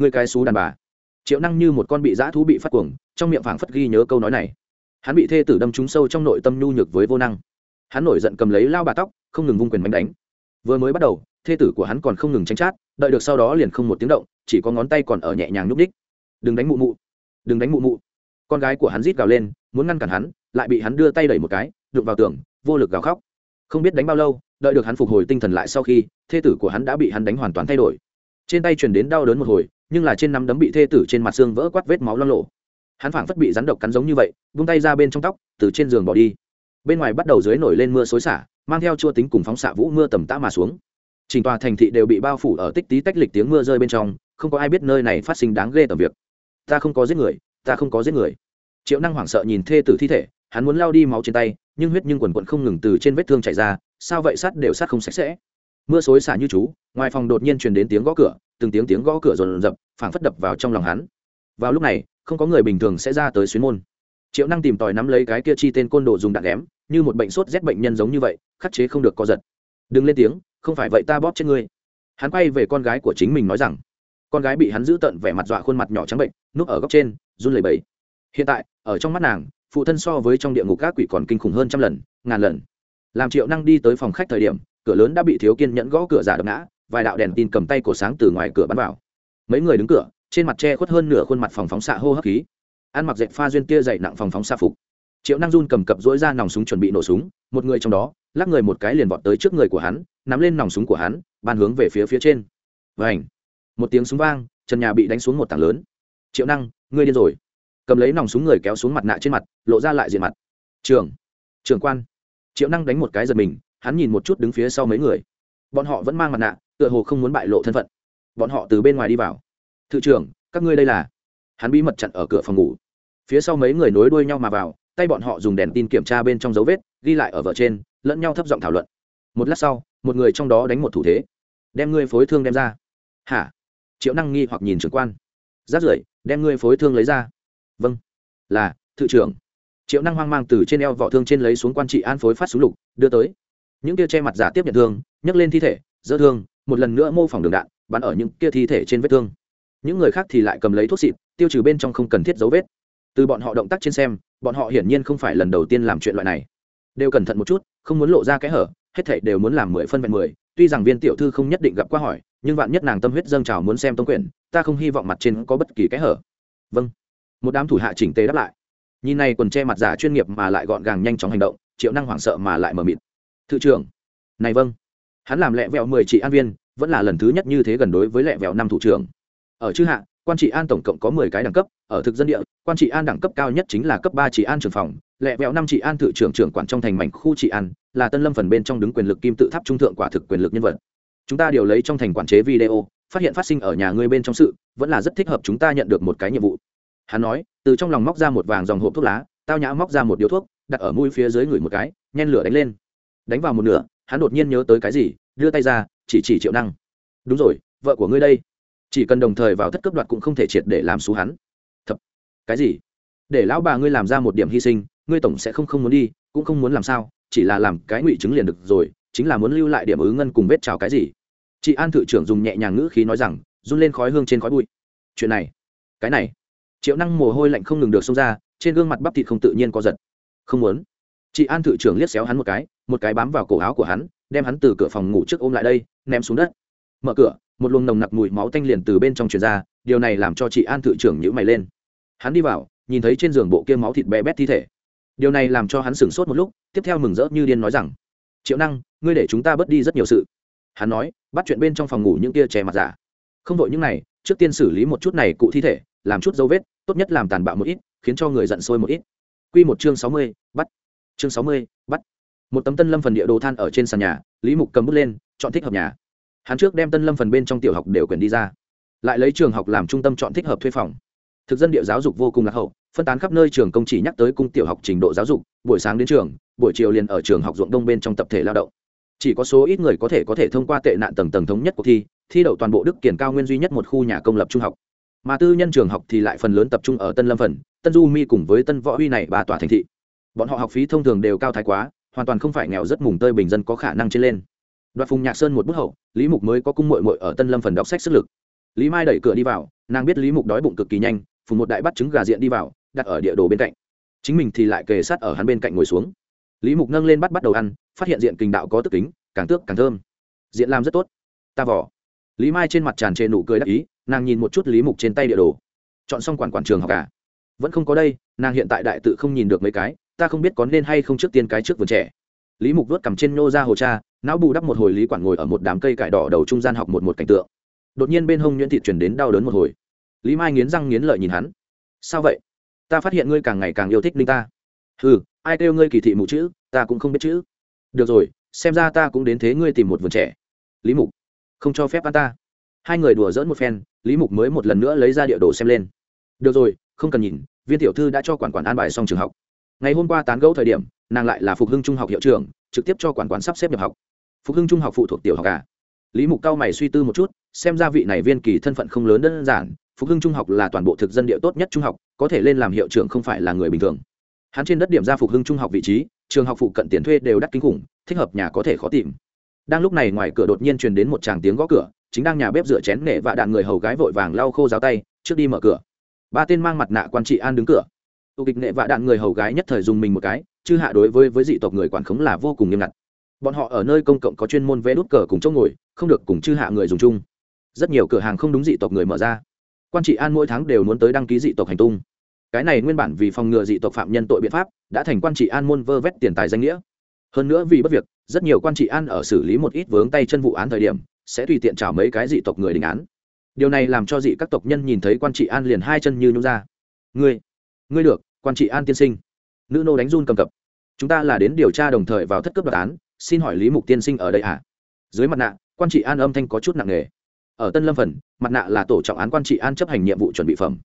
S1: ngươi cái xú đàn bà. Triệu năng như một con bị dã thú bị phát cuồng trong miệng phảng phất ghi nhớ câu nói này. Hắn bị thê tử đâm trúng sâu trong nội tâm nhu nhược với vô năng. Hắn nổi giận cầm lấy lao bà tóc không ngừng vung quyền bánh đánh. Vừa mới bắt đầu thê tử của hắn còn không ngừng tranh chát, đợi được sau đó liền không một tiếng động, chỉ có ngón tay còn ở nhẹ nhàng nhúc ních đừng đánh mụ mụ. Đừng đánh mụ mụ. Con gái của hắn rít gào lên, muốn ngăn cản hắn, lại bị hắn đưa tay đẩy một cái, đụng vào tường, vô lực gào khóc. Không biết đánh bao lâu, đợi được hắn phục hồi tinh thần lại sau khi, thê tử của hắn đã bị hắn đánh hoàn toàn thay đổi. Trên tay truyền đến đau đớn một hồi, nhưng là trên nắm đấm bị thê tử trên mặt xương vỡ quát vết máu lo lộ hắn phảng phất bị rắn độc cắn giống như vậy, vung tay ra bên trong tóc, từ trên giường bỏ đi. Bên ngoài bắt đầu dưới nổi lên mưa xối xả, mang theo chua tính cùng phóng xạ vũ mưa tầm tã mà xuống chỉnh tòa thành thị đều bị bao phủ ở tích tí tách lịch tiếng mưa rơi bên trong, không có ai biết nơi này phát sinh đáng ghê tầm việc. Ta không có giết người, ta không có giết người. Triệu năng hoảng sợ nhìn thê tử thi thể, hắn muốn lao đi máu trên tay, nhưng huyết nhưng quần quận không ngừng từ trên vết thương chảy ra, sao vậy sắt đều sắt không sạch sẽ. Mưa xối xả như chú, ngoài phòng đột nhiên truyền đến tiếng gõ cửa, từng tiếng tiếng gõ cửa rồn rập, phảng phất đập vào trong lòng hắn. Vào lúc này, không có người bình thường sẽ ra tới xuyến môn. Triệu năng tìm tòi nắm lấy cái kia chi tên côn đồ dùng đạn ghém, như một bệnh sốt rét bệnh nhân giống như vậy, khắc chế không được co giật. Đừng lên tiếng không phải vậy ta bóp chết ngươi. Hắn quay về con gái của chính mình nói rằng, con gái bị hắn giữ tận vẻ mặt dọa khuôn mặt nhỏ trắng bệnh, núp ở góc trên, run lẩy bẩy. Hiện tại, ở trong mắt nàng, phụ thân so với trong địa ngục các quỷ còn kinh khủng hơn trăm lần, ngàn lần. Làm triệu năng đi tới phòng khách thời điểm, cửa lớn đã bị thiếu kiên nhẫn gõ cửa giả đập ngã, vài đạo đèn tin cầm tay cổ sáng từ ngoài cửa bắn vào. Mấy người đứng cửa, trên mặt che khuất hơn nửa khuôn mặt phòng phóng xạ hô hấp khí. Ăn mặc dệt pha duyên kia dày nặng phòng phóng xạ phục triệu năng run cầm cập dỗi ra nòng súng chuẩn bị nổ súng, một người trong đó, lắc người một cái liền vọt tới trước người của hắn, nắm lên nòng súng của hắn, bàn hướng về phía phía trên. Vảnh một tiếng súng vang, trần nhà bị đánh xuống một tảng lớn. Triệu năng, ngươi điên rồi. Cầm lấy nòng súng người kéo xuống mặt nạ trên mặt, lộ ra lại diện mặt. Trường! Trường quan! Triệu năng đánh một cái giật mình, hắn nhìn một chút đứng phía sau mấy người. Bọn họ vẫn mang mặt nạ, tựa hồ không muốn bại lộ thân phận. Bọn họ từ bên ngoài đi vào. Thự trưởng, các ngươi đây là? Hắn bí mật chặn ở cửa phòng ngủ. Phía sau mấy người nối đuôi nhau mà vào tay bọn họ dùng đèn tin kiểm tra bên trong dấu vết, ghi lại ở vợ trên, lẫn nhau thấp giọng thảo luận. Một lát sau, một người trong đó đánh một thủ thế. Đem ngươi phối thương đem ra. Hả? Triệu năng nghi hoặc nhìn trưởng quan. Rát rưởi, đem ngươi phối thương lấy ra. Vâng. Là, thự trưởng. Triệu năng hoang mang từ trên eo vỏ thương trên lấy xuống quan trị an phối phát súng lục, đưa tới. Những kia che mặt giả tiếp nhận thương, nhấc lên thi thể, dỡ thương, một lần nữa mô phỏng đường đạn, bắn ở những kia thi thể trên vết thương. Những người khác thì lại cầm lấy thuốc xịt, tiêu trừ bên trong không cần thiết dấu vết từ bọn họ động tác trên xem, bọn họ hiển nhiên không phải lần đầu tiên làm chuyện loại này. Đều cẩn thận một chút, không muốn lộ ra cái hở, hết thảy đều muốn làm mười phân vẹn mười. Tuy rằng viên tiểu thư không nhất định gặp qua hỏi, nhưng vạn nhất nàng tâm huyết dâng trào muốn xem tông quyển, ta không hy vọng mặt trên có bất kỳ cái hở. Vâng. Một đám thủ hạ chỉnh tề đáp lại. Nhìn này quần che mặt giả chuyên nghiệp mà lại gọn gàng nhanh chóng hành động, triệu năng hoảng sợ mà lại mờ mịt. Thự trưởng. Này vâng. Hắn làm lẹ vẹo mười chị an viên, vẫn là lần thứ nhất như thế gần đối với lẹ vẹo năm thủ trưởng. Ở chư hạ quan trị an tổng cộng có mười cái đẳng cấp, ở thực dân địa, quan trị an đẳng cấp cao nhất chính là cấp ba trị an trưởng phòng, lẹ vẹo năm trị an thự trưởng trưởng quản trong thành mảnh khu trị an, là tân lâm phần bên trong đứng quyền lực kim tự tháp trung thượng quả thực quyền lực nhân vật. Chúng ta điều lấy trong thành quản chế video, phát hiện phát sinh ở nhà ngươi bên trong sự, vẫn là rất thích hợp chúng ta nhận được một cái nhiệm vụ. Hắn nói, từ trong lòng móc ra một vàng dòng hộp thuốc lá, tao nhã móc ra một điếu thuốc, đặt ở mũi phía dưới người một cái, nhen lửa đánh lên. Đánh vào một nửa, hắn đột nhiên nhớ tới cái gì, đưa tay ra, chỉ chỉ triệu năng. Đúng rồi, vợ của ngươi đây chỉ cần đồng thời vào thất cấp đoạt cũng không thể triệt để làm xú hắn. Thật cái gì? Để lão bà ngươi làm ra một điểm hy sinh, ngươi tổng sẽ không không muốn đi, cũng không muốn làm sao, chỉ là làm cái ngụy chứng liền được rồi, chính là muốn lưu lại điểm ứ ngân cùng vết trào cái gì? Chị an thự trưởng dùng nhẹ nhàng ngữ khí nói rằng, run lên khói hương trên khói bụi. Chuyện này, cái này. Triệu năng mồ hôi lạnh không ngừng được xông ra, trên gương mặt bắp thịt không tự nhiên có giật. Không muốn. Chị an thự trưởng liếc xéo hắn một cái một cái bám vào cổ áo của hắn, đem hắn từ cửa phòng ngủ trước ôm lại đây, ném xuống đất. Mở cửa một luồng nồng nặc mùi máu tanh liền từ bên trong truyền ra điều này làm cho chị an thự trưởng nhữ mày lên hắn đi vào nhìn thấy trên giường bộ kia máu thịt bé bét thi thể điều này làm cho hắn sửng sốt một lúc tiếp theo mừng rỡ như điên nói rằng triệu năng ngươi để chúng ta bớt đi rất nhiều sự hắn nói bắt chuyện bên trong phòng ngủ những kia che mặt giả không vội những này trước tiên xử lý một chút này cụ thi thể làm chút dấu vết tốt nhất làm tàn bạo một ít khiến cho người giận sôi một ít Quy một chương sáu mươi, bắt. Chương sáu mươi, bắt. Một tấm tân lâm phần địa đồ than ở trên sàn nhà, Lý Mục cầm bút lên, chọn thích hợp nhà. Hắn trước đem tân lâm phần bên trong tiểu học đều quyển đi ra, lại lấy trường học làm trung tâm chọn thích hợp thuê phòng. Thực dân địa giáo dục vô cùng lạc hậu, phân tán khắp nơi trường công chỉ nhắc tới cung tiểu học trình độ giáo dục, buổi sáng đến trường, buổi chiều liền ở trường học ruộng đông bên trong tập thể lao động. Chỉ có số ít người có thể có thể thông qua tệ nạn tầng tầng thống nhất cuộc thi, thi đậu toàn bộ Đức Kiển cao nguyên duy nhất một khu nhà công lập trung học mà tư nhân trường học thì lại phần lớn tập trung ở tân lâm phần tân du mi cùng với tân võ huy này ba tòa thành thị bọn họ học phí thông thường đều cao thái quá hoàn toàn không phải nghèo rất mùng tơi bình dân có khả năng trên lên đoạt phùng nhạc sơn một bức hậu, lý mục mới có cung mội mội ở tân lâm phần đọc sách sức lực. Lý mai đẩy cửa đi vào, nàng biết lý mục đói bụng cực kỳ nhanh, phùng một đại bắt trứng gà diện đi vào, đặt ở địa đồ bên cạnh. Chính mình thì lại kề sát ở hắn bên cạnh ngồi xuống. Lý mục nâng lên bắt bắt đầu ăn, phát hiện diện kình đạo có tức kính, càng tước càng thơm. Diện làm rất tốt. Ta vỏ. Lý mai trên mặt tràn trề nụ cười đắc ý, nàng nhìn một chút lý mục trên tay địa đồ. Chọn xong quản quản trường học cả vẫn không có đây, nàng hiện tại đại tự không nhìn được mấy cái, ta không biết có nên hay không trước tiên cái trước vườn trẻ. Lý mục vớt cầm trên nô ra hồ cha não bù đắp một hồi lý quản ngồi ở một đám cây cải đỏ đầu trung gian học một một cảnh tượng. Đột nhiên bên hông nhuyễn thị chuyển đến đau đớn một hồi. Lý mai nghiến răng nghiến lợi nhìn hắn. Sao vậy? Ta phát hiện ngươi càng ngày càng yêu thích linh ta. Ừ ai kêu ngươi kỳ thị mụ chữ, ta cũng không biết chữ. Được rồi, xem ra ta cũng đến thế ngươi tìm một vườn trẻ. Lý mục, không cho phép ăn ta. Hai người đùa dỡn một phen, lý mục mới một lần nữa lấy ra địa đồ xem lên. Được rồi, không cần nhìn, viên tiểu thư đã cho quản quản an bài xong trường học. Ngày hôm qua tán gẫu thời điểm, nàng lại là phục hưng trung học hiệu trưởng, trực tiếp cho quản quản sắp xếp nhập học phục hưng trung học phụ thuộc tiểu học à? Lý mục cao mày suy tư một chút, xem ra vị này viên kỳ thân phận không lớn đơn giản, phục hưng trung học là toàn bộ thực dân địa tốt nhất trung học, có thể lên làm hiệu trưởng không phải là người bình thường. Hắn trên đất điểm ra phục hưng trung học vị trí, trường học phụ cận tiền thuê đều đắt kinh khủng, thích hợp nhà có thể khó tìm. Đang lúc này ngoài cửa đột nhiên truyền đến một tràng tiếng gõ cửa, chính đang nhà bếp rửa chén nể và đạn người hầu gái vội vàng lau khô giáo tay, trước đi mở cửa. Ba tên mang mặt nạ quan trị an đứng cửa. Tù kịch nệ và đạn người hầu gái nhất thời dùng mình một cái chứ hạ đối với với dị tộc người quản khống là vô cùng nghiêm ngặt bọn họ ở nơi công cộng có chuyên môn vé đút cờ cùng chỗ ngồi, không được cùng chư hạ người dùng chung. Rất nhiều cửa hàng không đúng dị tộc người mở ra. Quan trị an mỗi tháng đều muốn tới đăng ký dị tộc hành tung. Cái này nguyên bản vì phòng ngừa dị tộc phạm nhân tội biện pháp, đã thành quan trị an môn vơ vét tiền tài danh nghĩa. Hơn nữa vì bất việc, rất nhiều quan trị an ở xử lý một ít vướng tay chân vụ án thời điểm, sẽ tùy tiện trả mấy cái dị tộc người đình án. Điều này làm cho dị các tộc nhân nhìn thấy quan trị an liền hai chân như nhung ra. Ngươi ngươi được, quan trị an tiên sinh. Nữ nô đánh run cầm cập chúng ta là đến điều tra đồng thời vào thất cấp đoạt án, xin hỏi lý mục tiên sinh ở đây à? Dưới mặt nạ, quan trị an âm thanh có chút nặng nề. Ở tân lâm phần, mặt nạ là tổ trọng án quan trị an chấp hành nhiệm vụ chuẩn bị phẩm.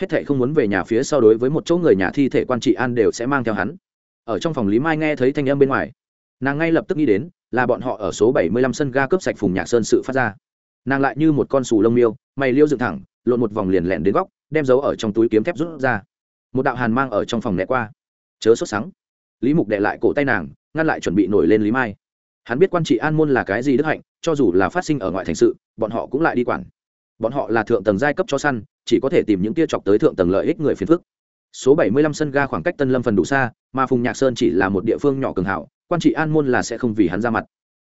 S1: Hết thệ không muốn về nhà phía sau đối với một chỗ người nhà thi thể quan trị an đều sẽ mang theo hắn. Ở trong phòng lý mai nghe thấy thanh âm bên ngoài, nàng ngay lập tức nghĩ đến là bọn họ ở số bảy mươi lăm sân ga cướp sạch phùng nhạc sơn sự phát ra. Nàng lại như một con sù lông miêu, mày liêu dựng thẳng, lộn một vòng liền lẹn đến góc, đem dấu ở trong túi kiếm thép rút ra. Một đạo hàn mang ở trong phòng né qua. Chớ sốt sắng lý mục đệ lại cổ tay nàng, ngăn lại chuẩn bị nổi lên lý mai. Hắn biết quan trị an môn là cái gì đức hạnh, cho dù là phát sinh ở ngoại thành sự, bọn họ cũng lại đi quản. Bọn họ là thượng tầng giai cấp cho săn, chỉ có thể tìm những tia chọc tới thượng tầng lợi ích người phiền phức. Số 75 sân ga khoảng cách tân lâm phần đủ xa, mà phùng nhạc sơn chỉ là một địa phương nhỏ cường hảo, quan trị an môn là sẽ không vì hắn ra mặt.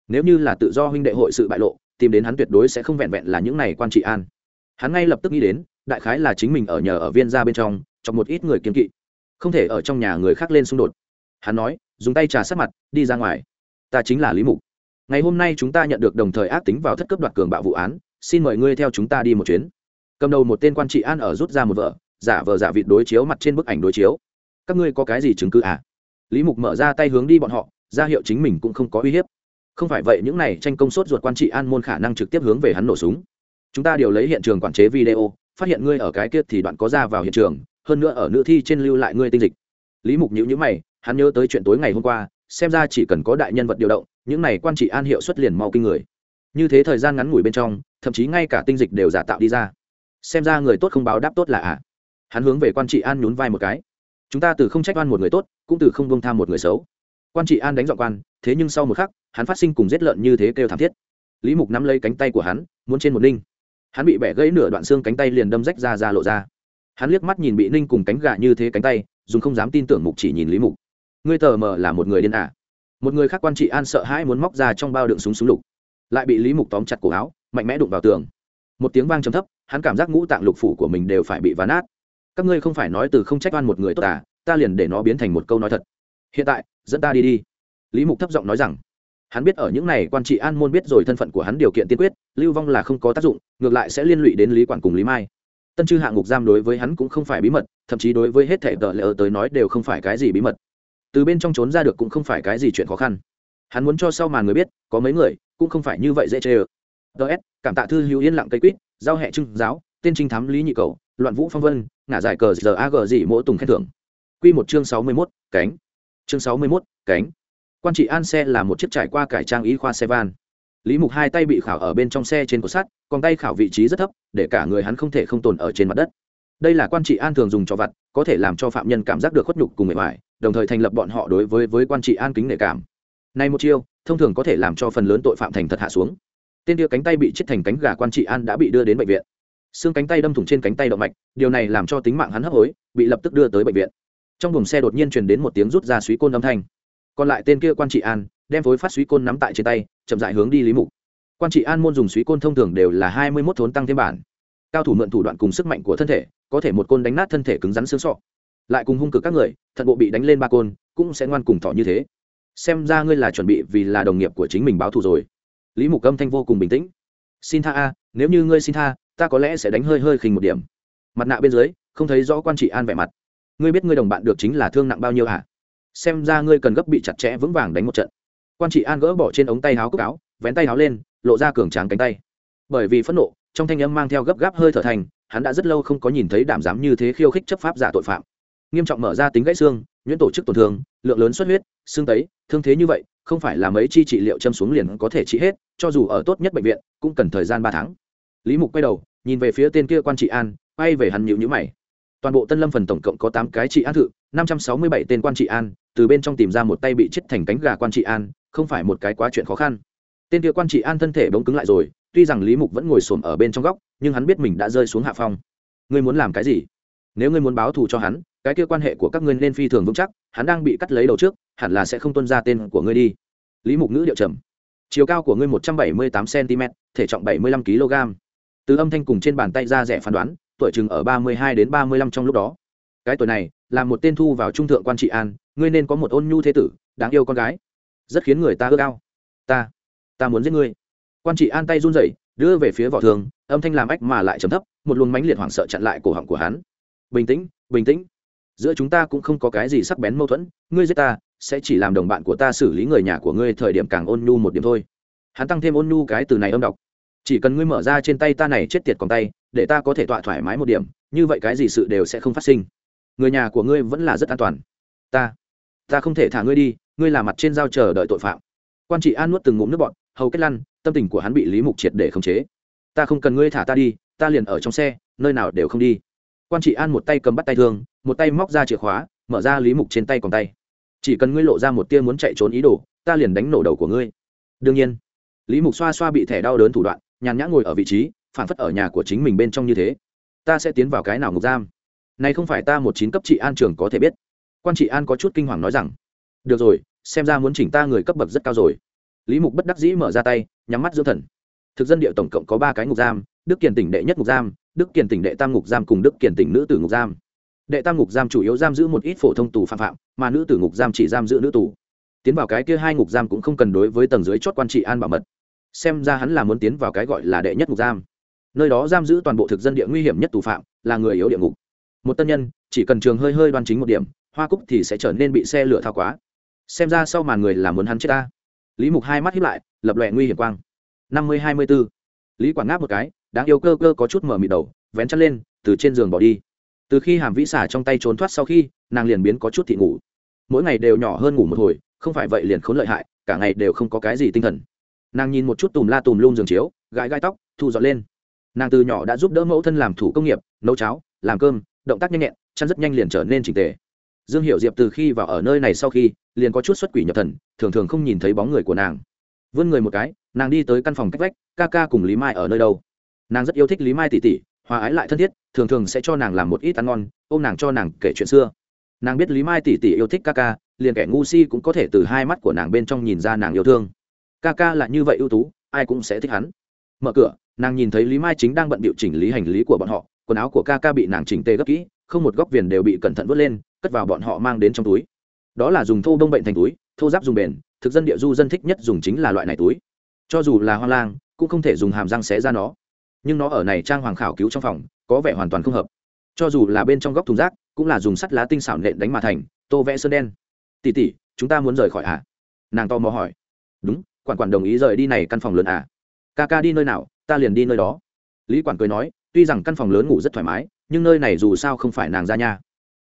S1: Nếu như là tự do huynh đệ hội sự bại lộ, tìm đến hắn tuyệt đối sẽ không vẹn vẹn là những này quan trị an. Hắn ngay lập tức nghĩ đến, đại khái là chính mình ở nhờ ở viên ra bên trong trong một ít người kiên kỵ, không thể ở trong nhà người khác lên xung đột hắn nói, dùng tay trà sát mặt, đi ra ngoài. Ta chính là lý mục. Ngày hôm nay chúng ta nhận được đồng thời ác tính vào thất cấp đoạt cường bạo vụ án, xin mời ngươi theo chúng ta đi một chuyến. Cầm đầu một tên quan trị an ở rút ra một vợ, giả vờ giả vịt đối chiếu mặt trên bức ảnh đối chiếu. Các ngươi có cái gì chứng cứ à? Lý mục mở ra tay hướng đi bọn họ, ra hiệu chính mình cũng không có uy hiếp. Không phải vậy, những này tranh công sốt ruột quan trị an môn khả năng trực tiếp hướng về hắn nổ súng. Chúng ta đều lấy hiện trường quản chế video, phát hiện ngươi ở cái kia thì đoạn có ra vào hiện trường, hơn nữa ở nữ thi trên lưu lại ngươi tinh dịch. Lý mục nhữ nhữ mày hắn nhớ tới chuyện tối ngày hôm qua, xem ra chỉ cần có đại nhân vật điều động, những này quan trị an hiệu xuất liền mau kinh người. Như thế thời gian ngắn ngủi bên trong, thậm chí ngay cả tinh dịch đều giả tạo đi ra. Xem ra người tốt không báo đáp tốt là ạ. À. hắn hướng về quan trị an nhún vai một cái. Chúng ta từ không trách oan một người tốt, cũng từ không bông tham một người xấu. Quan trị an đánh dọn quan, thế nhưng sau một khắc, hắn phát sinh cùng giết lợn như thế kêu thảm thiết. Lý mục nắm lấy cánh tay của hắn, muốn trên một ninh. Hắn bị bẻ gãy nửa đoạn xương cánh tay liền đâm rách ra ra lộ ra. Hắn liếc mắt nhìn bị ninh cùng cánh gà như thế cánh tay, dùng không dám tin tưởng mục chỉ nhìn lý mục ngươi tờ mờ là một người điên ả một người khác quan trị an sợ hãi muốn móc ra trong bao đựng súng súng lục. Lại bị lý mục tóm chặt cổ áo, mạnh mẽ đụng vào tường. Một tiếng vang trầm thấp, hắn cảm giác ngũ tạng lục phủ của mình đều phải bị ván nát. Các ngươi không phải nói từ không trách oan một người tốt à ta liền để nó biến thành một câu nói thật. Hiện tại, dẫn ta đi đi. Lý mục thấp giọng nói rằng. Hắn biết ở những này quan trị an môn biết rồi thân phận của hắn điều kiện tiên quyết, lưu vong là không có tác dụng, ngược lại sẽ liên lụy đến lý quản cùng lý mai. Tân chư hạng ngục giam đối với hắn cũng không phải bí mật, thậm chí đối với hết thể tờ lỡ tới nói đều không phải cái gì bí mật từ bên trong trốn ra được cũng không phải cái gì chuyện khó khăn. Hắn muốn cho sau mà người biết, có mấy người, cũng không phải như vậy dễ chê ơ. Ts cảm tạ thư hữu yên lặng cây quýt, giao hẹ trưng giáo, tên trinh thám lý nhị cầu, loạn vũ phong vân, ngả giải cờ giờ ag dị mỗi tùng khen thưởng. Q một chương sáu mươi mốt, cánh. Chương sáu mươi mốt, cánh. Quan trị an xe là một chiếc trải qua cải trang y khoa xe van. Lý mục hai tay bị khảo ở bên trong xe trên cột sắt, còn tay khảo vị trí rất thấp, để cả người hắn không thể không tồn ở trên mặt đất. Đây là quan trị an thường dùng cho vặt, có thể làm cho phạm nhân cảm giác được khuất nhục cùng mệt mỏi đồng thời thành lập bọn họ đối với với quan trị an kính nể cảm. Này một chiêu, thông thường có thể làm cho phần lớn tội phạm thành thật hạ xuống. Tên kia cánh tay bị chết thành cánh gà quan trị an đã bị đưa đến bệnh viện. Xương cánh tay đâm thủng trên cánh tay động mạch, điều này làm cho tính mạng hắn hấp hối, bị lập tức đưa tới bệnh viện. Trong buồng xe đột nhiên truyền đến một tiếng rút ra suý côn âm thanh. Còn lại tên kia quan trị an, đem phối phát suý côn nắm tại trên tay, chậm dại hướng đi lý mục. Quan trị an môn dùng suý côn thông thường đều là hai mươi mốt thốn tăng thêm bản. Cao thủ mượn thủ đoạn cùng sức mạnh của thân thể, có thể một côn đánh nát thân thể cứng rắn xương sọ lại cùng hung cực các người, thận bộ bị đánh lên ba côn, cũng sẽ ngoan cùng thọ như thế. Xem ra ngươi là chuẩn bị vì là đồng nghiệp của chính mình báo thù rồi. Lý mục âm thanh vô cùng bình tĩnh. Xin tha a, nếu như ngươi xin tha, ta có lẽ sẽ đánh hơi hơi khinh một điểm. Mặt nạ bên dưới, không thấy rõ quan trị an vẻ mặt. Ngươi biết ngươi đồng bạn được chính là thương nặng bao nhiêu hả? Xem ra ngươi cần gấp bị chặt chẽ vững vàng đánh một trận. Quan trị an gỡ bỏ trên ống tay áo cúc áo, vén tay áo lên, lộ ra cường tráng cánh tay. Bởi vì phẫn nộ, trong thanh âm mang theo gấp gáp hơi thở thành, hắn đã rất lâu không có nhìn thấy đảm dám như thế khiêu khích chấp pháp giả tội phạm nghiêm trọng mở ra tính gãy xương, nhuyễn tổ chức tổn thương, lượng lớn xuất huyết, xương tấy, thương thế như vậy, không phải là mấy chi trị liệu châm xuống liền có thể trị hết, cho dù ở tốt nhất bệnh viện, cũng cần thời gian ba tháng. Lý mục quay đầu, nhìn về phía tên kia quan trị an, quay về hắn nhịu nhữ mày. Toàn bộ tân lâm phần tổng cộng có tám cái trị an thự, năm trăm sáu mươi bảy tên quan trị an, từ bên trong tìm ra một tay bị chết thành cánh gà quan trị an, không phải một cái quá chuyện khó khăn. Tên kia quan trị an thân thể bỗng cứng lại rồi, tuy rằng lý mục vẫn ngồi xổm ở bên trong góc, nhưng hắn biết mình đã rơi xuống hạ phong. Ngươi muốn làm cái gì? Nếu ngươi muốn báo thù cho hắn, cái kia quan hệ của các ngươi nên phi thường vững chắc, hắn đang bị cắt lấy đầu trước, hẳn là sẽ không tuân ra tên của ngươi đi. Lý mục ngữ điệu trầm. Chiều cao của ngươi một trăm bảy mươi tám cm thể trọng bảy mươi lăm kg từ âm thanh cùng trên bàn tay ra rẻ phán đoán, tuổi chừng ở ba mươi hai đến ba mươi lăm trong lúc đó. Cái tuổi này, là một tên thu vào trung thượng quan trị an, ngươi nên có một ôn nhu thế tử, đáng yêu con gái. Rất khiến người ta ước ao. Ta ta muốn giết ngươi. Quan trị an tay run rẩy, đưa về phía vỏ thường âm thanh làm ách mà lại trầm thấp, một luồng mãnh liệt hoảng sợ chặn lại cổ họng của hắn bình tĩnh bình tĩnh. Giữa chúng ta cũng không có cái gì sắc bén mâu thuẫn, ngươi giết ta, sẽ chỉ làm đồng bạn của ta xử lý người nhà của ngươi thời điểm càng ôn nhu một điểm thôi. Hắn tăng thêm ôn nhu cái từ này âm đọc. Chỉ cần ngươi mở ra trên tay ta này chết tiệt còn tay, để ta có thể tọa thoải mái một điểm, như vậy cái gì sự đều sẽ không phát sinh. Người nhà của ngươi vẫn là rất an toàn. Ta ta không thể thả ngươi đi, ngươi là mặt trên giao chờ đợi tội phạm. Quan trị an nuốt từng ngụm nước bọn hầu kết lăn, tâm tình của hắn bị lý mục triệt để khống chế. Ta không cần ngươi thả ta đi, ta liền ở trong xe, nơi nào đều không đi quan trị an một tay cầm bắt tay thương, một tay móc ra chìa khóa, mở ra lý mục trên tay còn tay. Chỉ cần ngươi lộ ra một tia muốn chạy trốn ý đồ, ta liền đánh nổ đầu của ngươi. Đương nhiên, lý mục xoa xoa bị thẻ đau đớn thủ đoạn, nhàn nhã ngồi ở vị trí, phản phất ở nhà của chính mình bên trong như thế. Ta sẽ tiến vào cái nào ngục giam? Này không phải ta một chín cấp trị an trường có thể biết. Quan trị an có chút kinh hoàng nói rằng, được rồi, xem ra muốn chỉnh ta người cấp bậc rất cao rồi. Lý mục bất đắc dĩ mở ra tay, nhắm mắt dưỡng thần. Thực dân địa tổng cộng có ba cái ngục giam, đức kiền tỉnh đệ nhất ngục giam đức kiền tỉnh đệ tam ngục giam cùng đức kiền tỉnh nữ tử ngục giam. Đệ tam ngục giam chủ yếu giam giữ một ít phổ thông tù phạm phạm, mà nữ tử ngục giam chỉ giam giữ nữ tù. Tiến vào cái kia hai ngục giam cũng không cần đối với tầng dưới chót quan trị an bảo mật. Xem ra hắn là muốn tiến vào cái gọi là đệ nhất ngục giam. Nơi đó giam giữ toàn bộ thực dân địa nguy hiểm nhất tù phạm, là người yếu địa ngục. Một tân nhân, chỉ cần trường hơi hơi đoan chính một điểm, hoa cúc thì sẽ trở nên bị xe lửa thao quá. Xem ra sau màn người là muốn hắn chết ta. Lý mục hai mắt hiếp lại, lập lòe nguy hiểm quang. Năm mươi hai mươi b ố lý quản ngáp một cái đáng yêu cơ cơ có chút mở mịt đầu, vén chăn lên, từ trên giường bỏ đi. Từ khi hàm vĩ xả trong tay trốn thoát sau khi, nàng liền biến có chút thị ngủ. Mỗi ngày đều nhỏ hơn ngủ một hồi, không phải vậy liền khốn lợi hại, cả ngày đều không có cái gì tinh thần. Nàng nhìn một chút tùm la tùm lum giường chiếu, gãi gai tóc, thu dọn lên. Nàng từ nhỏ đã giúp đỡ mẫu thân làm thủ công nghiệp, nấu cháo, làm cơm, động tác nhanh nhẹn, chăn rất nhanh liền trở nên trình tề. Dương Hiểu diệp từ khi vào ở nơi này sau khi, liền có chút xuất quỷ nhập thần, thường thường không nhìn thấy bóng người của nàng. Vươn người một cái, nàng đi tới căn phòng cách vách, ca ca cùng lý mai ở nơi đâu? Nàng rất yêu thích lý mai tỉ tỉ, hòa ái lại thân thiết, thường thường sẽ cho nàng làm một ít ăn ngon, ôm nàng cho nàng kể chuyện xưa. Nàng biết lý mai tỉ tỉ yêu thích ca ca, liền kẻ ngu si cũng có thể từ hai mắt của nàng bên trong nhìn ra nàng yêu thương. Ca ca là như vậy ưu tú, ai cũng sẽ thích hắn. Mở cửa, nàng nhìn thấy lý mai chính đang bận bịu chỉnh lý hành lý của bọn họ, quần áo của ca ca bị nàng chỉnh tê gấp kỹ, không một góc viền đều bị cẩn thận vớt lên, cất vào bọn họ mang đến trong túi. Đó là dùng thô bông bệnh thành túi, thô giáp dùng bền, thực dân địa du dân thích nhất dùng chính là loại này túi. Cho dù là hoang lang, cũng không thể dùng hàm răng xé ra nó nhưng nó ở này trang hoàng khảo cứu trong phòng, có vẻ hoàn toàn không hợp. Cho dù là bên trong góc thùng rác, cũng là dùng sắt lá tinh xảo nện đánh mà thành, tô vẽ sơn đen. Tỉ tỉ chúng ta muốn rời khỏi à? Nàng to mò hỏi. Đúng, quản quản đồng ý rời đi này căn phòng lớn à? Ca ca đi nơi nào, ta liền đi nơi đó. Lý quản cười nói, tuy rằng căn phòng lớn ngủ rất thoải mái, nhưng nơi này dù sao không phải nàng ra nhà.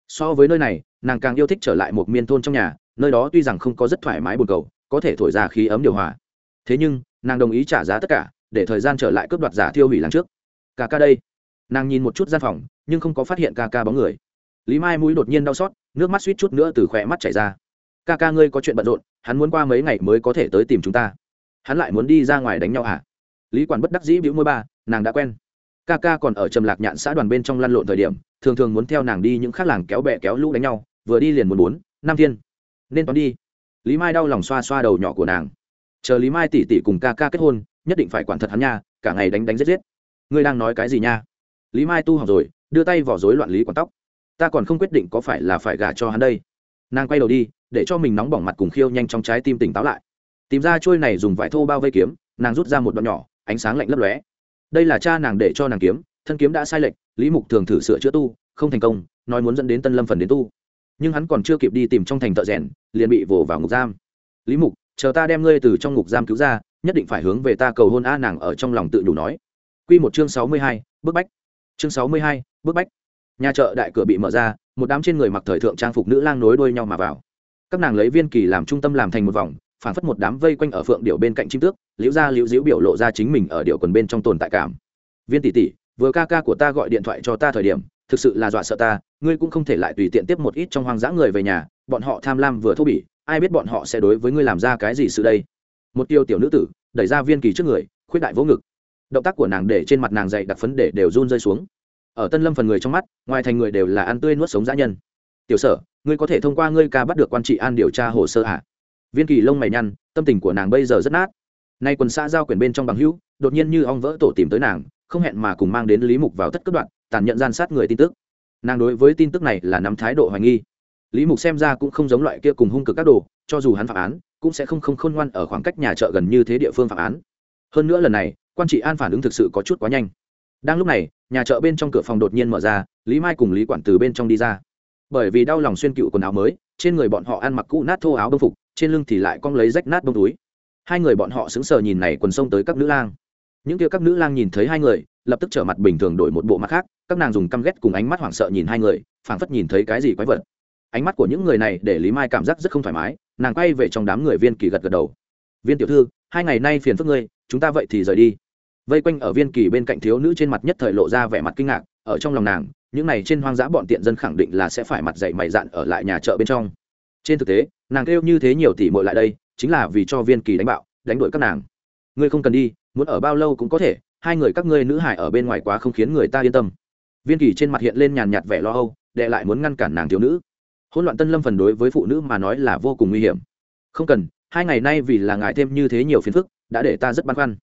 S1: So với nơi này, nàng càng yêu thích trở lại một miên thôn trong nhà, nơi đó tuy rằng không có rất thoải mái buồn cầu, có thể thổi ra khí ấm điều hòa. Thế nhưng, nàng đồng ý trả giá tất cả để thời gian trở lại cướp đoạt giả thiêu hủy làng trước. Ca ca đây. Nàng nhìn một chút gian phòng, nhưng không có phát hiện ca ca bóng người. Lý mai mũi đột nhiên đau xót, nước mắt suýt chút nữa từ khỏe mắt chảy ra. Ca ca ngươi có chuyện bận rộn, hắn muốn qua mấy ngày mới có thể tới tìm chúng ta. Hắn lại muốn đi ra ngoài đánh nhau à lý quản bất đắc dĩ bĩu môi ba, nàng đã quen. Ca ca còn ở trầm lạc nhạn xã đoàn bên trong lăn lộn thời điểm, thường thường muốn theo nàng đi những khác làng kéo bẹ kéo lũ đánh nhau, vừa đi liền muốn bốn Nam thiên. Nên toán đi. Lý mai đau lòng xoa xoa đầu nhỏ của nàng. Chờ lý mai tỉ tỉ cùng ca ca kết hôn nhất định phải quản thật hắn nha, cả ngày đánh đánh giết giết. Ngươi đang nói cái gì nha? Lý mai tu học rồi, đưa tay vỏ rối loạn lý quản tóc. Ta còn không quyết định có phải là phải gả cho hắn đây. Nàng quay đầu đi, để cho mình nóng bỏng mặt cùng khiêu nhanh trong trái tim tỉnh táo lại. Tìm ra trôi này dùng vải thô bao vây kiếm, nàng rút ra một đoạn nhỏ, ánh sáng lạnh lấp lóe. Đây là cha nàng để cho nàng kiếm, thân kiếm đã sai lệch, lý mục thường thử sửa chữa tu, không thành công, nói muốn dẫn đến tân lâm phần đến tu. Nhưng hắn còn chưa kịp đi tìm trong thành thợ rèn, liền bị vồ vào ngục giam. Lý mục chờ ta đem ngươi từ trong ngục giam cứu ra, nhất định phải hướng về ta cầu hôn a nàng ở trong lòng tự đủ nói. Q một chương sáu mươi hai, bức bách. Chương sáu mươi hai, bức bách. Nhà chợ đại cửa bị mở ra, một đám trên người mặc thời thượng trang phục nữ lang nối đuôi nhau mà vào. Các nàng lấy viên kỳ làm trung tâm làm thành một vòng phản phất một đám vây quanh ở phượng điệu bên cạnh chim tước, liễu ra liễu diễu biểu lộ ra chính mình ở điệu quần bên trong tồn tại cảm. Viên tỷ tỷ, vừa ca ca của ta gọi điện thoại cho ta thời điểm, thực sự là dọa sợ ta, ngươi cũng không thể lại tùy tiện tiếp một ít trong hoang dã người về nhà, bọn họ tham lam vừa thô bỉ ai biết bọn họ sẽ đối với ngươi làm ra cái gì sự đây? Một tiêu tiểu nữ tử, đẩy ra viên kỳ trước người, khuyết đại vỗ ngực. Động tác của nàng để trên mặt nàng dậy đặc phấn để đều run rơi xuống. Ở tân lâm phần người trong mắt, ngoài thành người đều là ăn tươi nuốt sống dã nhân. Tiểu sở, ngươi có thể thông qua ngươi ca bắt được quan trị an điều tra hồ sơ à? viên kỳ lông mày nhăn, tâm tình của nàng bây giờ rất nát. Nay quần xã giao quyển bên trong bằng hữu, đột nhiên như ong vỡ tổ tìm tới nàng, không hẹn mà cùng mang đến lý mục vào tất cấp đoạn, tàn nhận gian sát người tin tức. Nàng đối với tin tức này là nắm thái độ hoài nghi lý mục xem ra cũng không giống loại kia cùng hung cực các đồ, cho dù hắn phạm án, cũng sẽ không không khôn ngoan ở khoảng cách nhà chợ gần như thế địa phương phạm án. Hơn nữa lần này, quan trị an phản ứng thực sự có chút quá nhanh. Đang lúc này, nhà chợ bên trong cửa phòng đột nhiên mở ra, lý mai cùng lý quản từ bên trong đi ra. Bởi vì đau lòng xuyên cựu quần áo mới, trên người bọn họ ăn mặc cũ nát thô áo đông phục, trên lưng thì lại cong lấy rách nát bông túi. Hai người bọn họ sững sờ nhìn này quần sông tới các nữ lang. Những kia các nữ lang nhìn thấy hai người, lập tức trở mặt bình thường đổi một bộ mặt khác, các nàng dùng căm ghét cùng ánh mắt hoảng sợ nhìn hai người, phảng phất nhìn thấy cái gì quái vật ánh mắt của những người này để lý mai cảm giác rất không thoải mái, nàng quay về trong đám người viên kỳ gật gật đầu. Viên tiểu thư, hai ngày nay phiền phức ngươi, chúng ta vậy thì rời đi. Vây quanh ở viên kỳ bên cạnh thiếu nữ trên mặt nhất thời lộ ra vẻ mặt kinh ngạc, ở trong lòng nàng, những này trên hoang dã bọn tiện dân khẳng định là sẽ phải mặt dậy mày dạn ở lại nhà chợ bên trong. Trên thực tế, nàng kêu như thế nhiều tỷ muội lại đây, chính là vì cho viên kỳ đánh bạo, đánh đuổi các nàng. Ngươi không cần đi, muốn ở bao lâu cũng có thể, hai người các ngươi nữ hải ở bên ngoài quá không khiến người ta yên tâm. Viên kỳ trên mặt hiện lên nhàn nhạt vẻ lo âu, đệ lại muốn ngăn cản nàng thiếu nữ hỗn loạn tân lâm phần đối với phụ nữ mà nói là vô cùng nguy hiểm. Không cần, hai ngày nay vì là ngại thêm như thế nhiều phiền phức, đã để ta rất băn khoăn.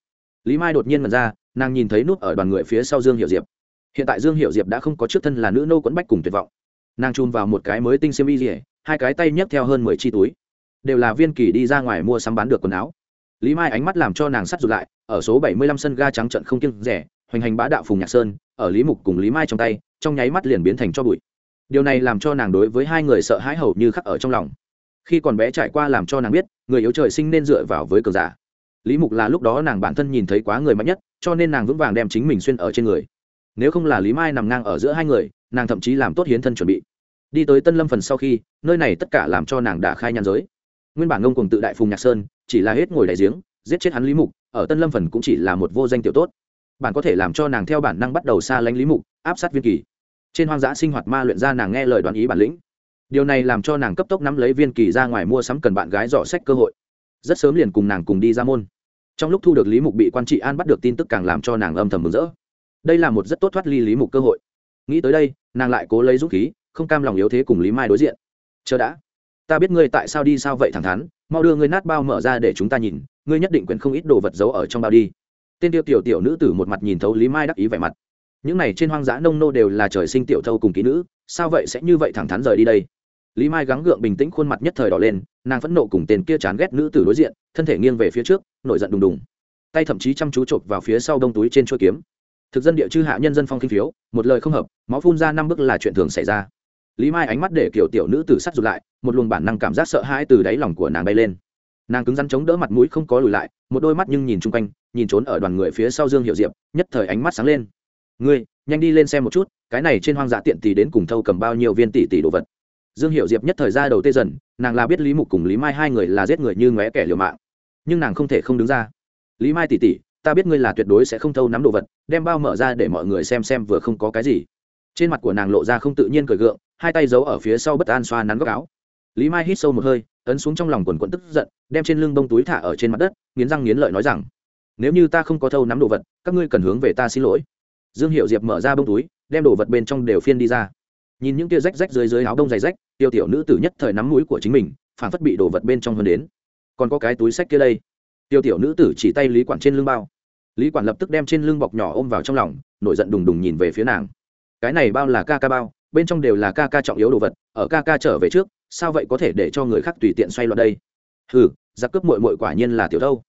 S1: Lý mai đột nhiên mật ra, nàng nhìn thấy nút ở đoàn người phía sau dương hiệu diệp. Hiện tại dương hiệu diệp đã không có trước thân là nữ nô quẫn bách cùng tuyệt vọng. Nàng chùm vào một cái mới tinh xiêm y dỉa hai cái tay nhấc theo hơn mười chi túi. Đều là viên kỳ đi ra ngoài mua sắm bán được quần áo. Lý mai ánh mắt làm cho nàng sắt rụt lại, ở số bảy mươi lăm sân ga trắng trận không kiêng rẻ, hoành hành bá đạo phùng nhạc sơn, ở lý mục cùng lý mai trong tay, trong nháy mắt liền biến thành cho bụi điều này làm cho nàng đối với hai người sợ hãi hầu như khắc ở trong lòng. Khi còn bé trải qua làm cho nàng biết, người yếu trời sinh nên dựa vào với cường giả. Lý mục là lúc đó nàng bản thân nhìn thấy quá người mạnh nhất, cho nên nàng vững vàng đem chính mình xuyên ở trên người. Nếu không là lý mai nằm ngang ở giữa hai người, nàng thậm chí làm tốt hiến thân chuẩn bị. Đi tới tân lâm phần sau khi, nơi này tất cả làm cho nàng đã khai nhan giới. Nguyên bản ngông cùng tự đại phùng nhạc sơn, chỉ là hết ngồi đại giếng, giết chết hắn lý mục, ở tân lâm phần cũng chỉ là một vô danh tiểu tốt. Bạn có thể làm cho nàng theo bản năng bắt đầu xa lánh lý mục, áp sát viên kỳ trên hoang dã sinh hoạt ma luyện ra nàng nghe lời đoán ý bản lĩnh. Điều này làm cho nàng cấp tốc nắm lấy viên kỳ ra ngoài mua sắm cần bạn gái dò sách cơ hội. Rất sớm liền cùng nàng cùng đi ra môn. Trong lúc thu được lý mục bị quan trị an bắt được tin tức càng làm cho nàng âm thầm mừng rỡ. Đây là một rất tốt thoát ly lý mục cơ hội. Nghĩ tới đây, nàng lại cố lấy dũng khí, không cam lòng yếu thế cùng lý mai đối diện. Chờ đã. Ta biết ngươi tại sao đi sao vậy thẳng thắn, mau đưa ngươi nát bao mở ra để chúng ta nhìn, ngươi nhất định quyền không ít đồ vật giấu ở trong bao đi. Tên tiêu tiểu tiểu nữ tử một mặt nhìn thấu lý mai đắc ý vẻ mặt những này trên hoang dã nông nô đều là trời sinh tiểu thâu cùng ký nữ, sao vậy sẽ như vậy thẳng thắn rời đi đây? Lý mai gắng gượng bình tĩnh khuôn mặt nhất thời đỏ lên, nàng phẫn nộ cùng tên kia chán ghét nữ tử đối diện, thân thể nghiêng về phía trước, nổi giận đùng đùng. Tay thậm chí chăm chú chộp vào phía sau đông túi trên chuôi kiếm. Thực dân địa chư hạ nhân dân phong kinh phiếu, một lời không hợp, máu phun ra năm bước là chuyện thường xảy ra. Lý mai ánh mắt để kiểu tiểu nữ tử sắt rụt lại, một luồng bản năng cảm giác sợ hãi từ đáy lòng của nàng bay lên. Nàng cứng rắn chống đỡ mặt mũi không có lùi lại, một đôi mắt nhưng nhìn chung quanh, nhìn trốn ở đoàn người phía sau dương hiệu diệp, nhất thời ánh mắt sáng lên ngươi, nhanh đi lên xem một chút, cái này trên hoang dã tiện tỷ đến cùng thâu cầm bao nhiêu viên tỷ tỷ đồ vật. Dương hiệu diệp nhất thời ra đầu tê dần, nàng là biết lý mục cùng lý mai hai người là giết người như ngóe kẻ liều mạng. Nhưng nàng không thể không đứng ra. Lý mai tỷ tỷ, ta biết ngươi là tuyệt đối sẽ không thâu nắm đồ vật, đem bao mở ra để mọi người xem xem vừa không có cái gì. Trên mặt của nàng lộ ra không tự nhiên cười gượng, hai tay giấu ở phía sau bất an xoa nắn góc áo. Lý mai hít sâu một hơi, ấn xuống trong lòng quần quận tức giận, đem trên lưng bông túi thả ở trên mặt đất, nghiến răng nghiến lợi nói rằng, nếu như ta không có thâu nắm đồ vật, các ngươi cần hướng về ta xin lỗi dương hiệu diệp mở ra bông túi, đem đồ vật bên trong đều phiên đi ra. Nhìn những tia rách rách dưới dưới áo đông dày rách, tiêu tiểu nữ tử nhất thời nắm mũi của chính mình phản phất bị đồ vật bên trong hơn đến. Còn có cái túi sách kia đây. Tiêu tiểu nữ tử chỉ tay lý quản trên lưng bao. Lý quản lập tức đem trên lưng bọc nhỏ ôm vào trong lòng, nổi giận đùng đùng nhìn về phía nàng. Cái này bao là ca ca bao, bên trong đều là ca ca trọng yếu đồ vật, ở ca ca trở về trước, sao vậy có thể để cho người khác tùy tiện xoay loạn đây? Hừ, giặc cướp mội mội quả nhiên là tiểu thâu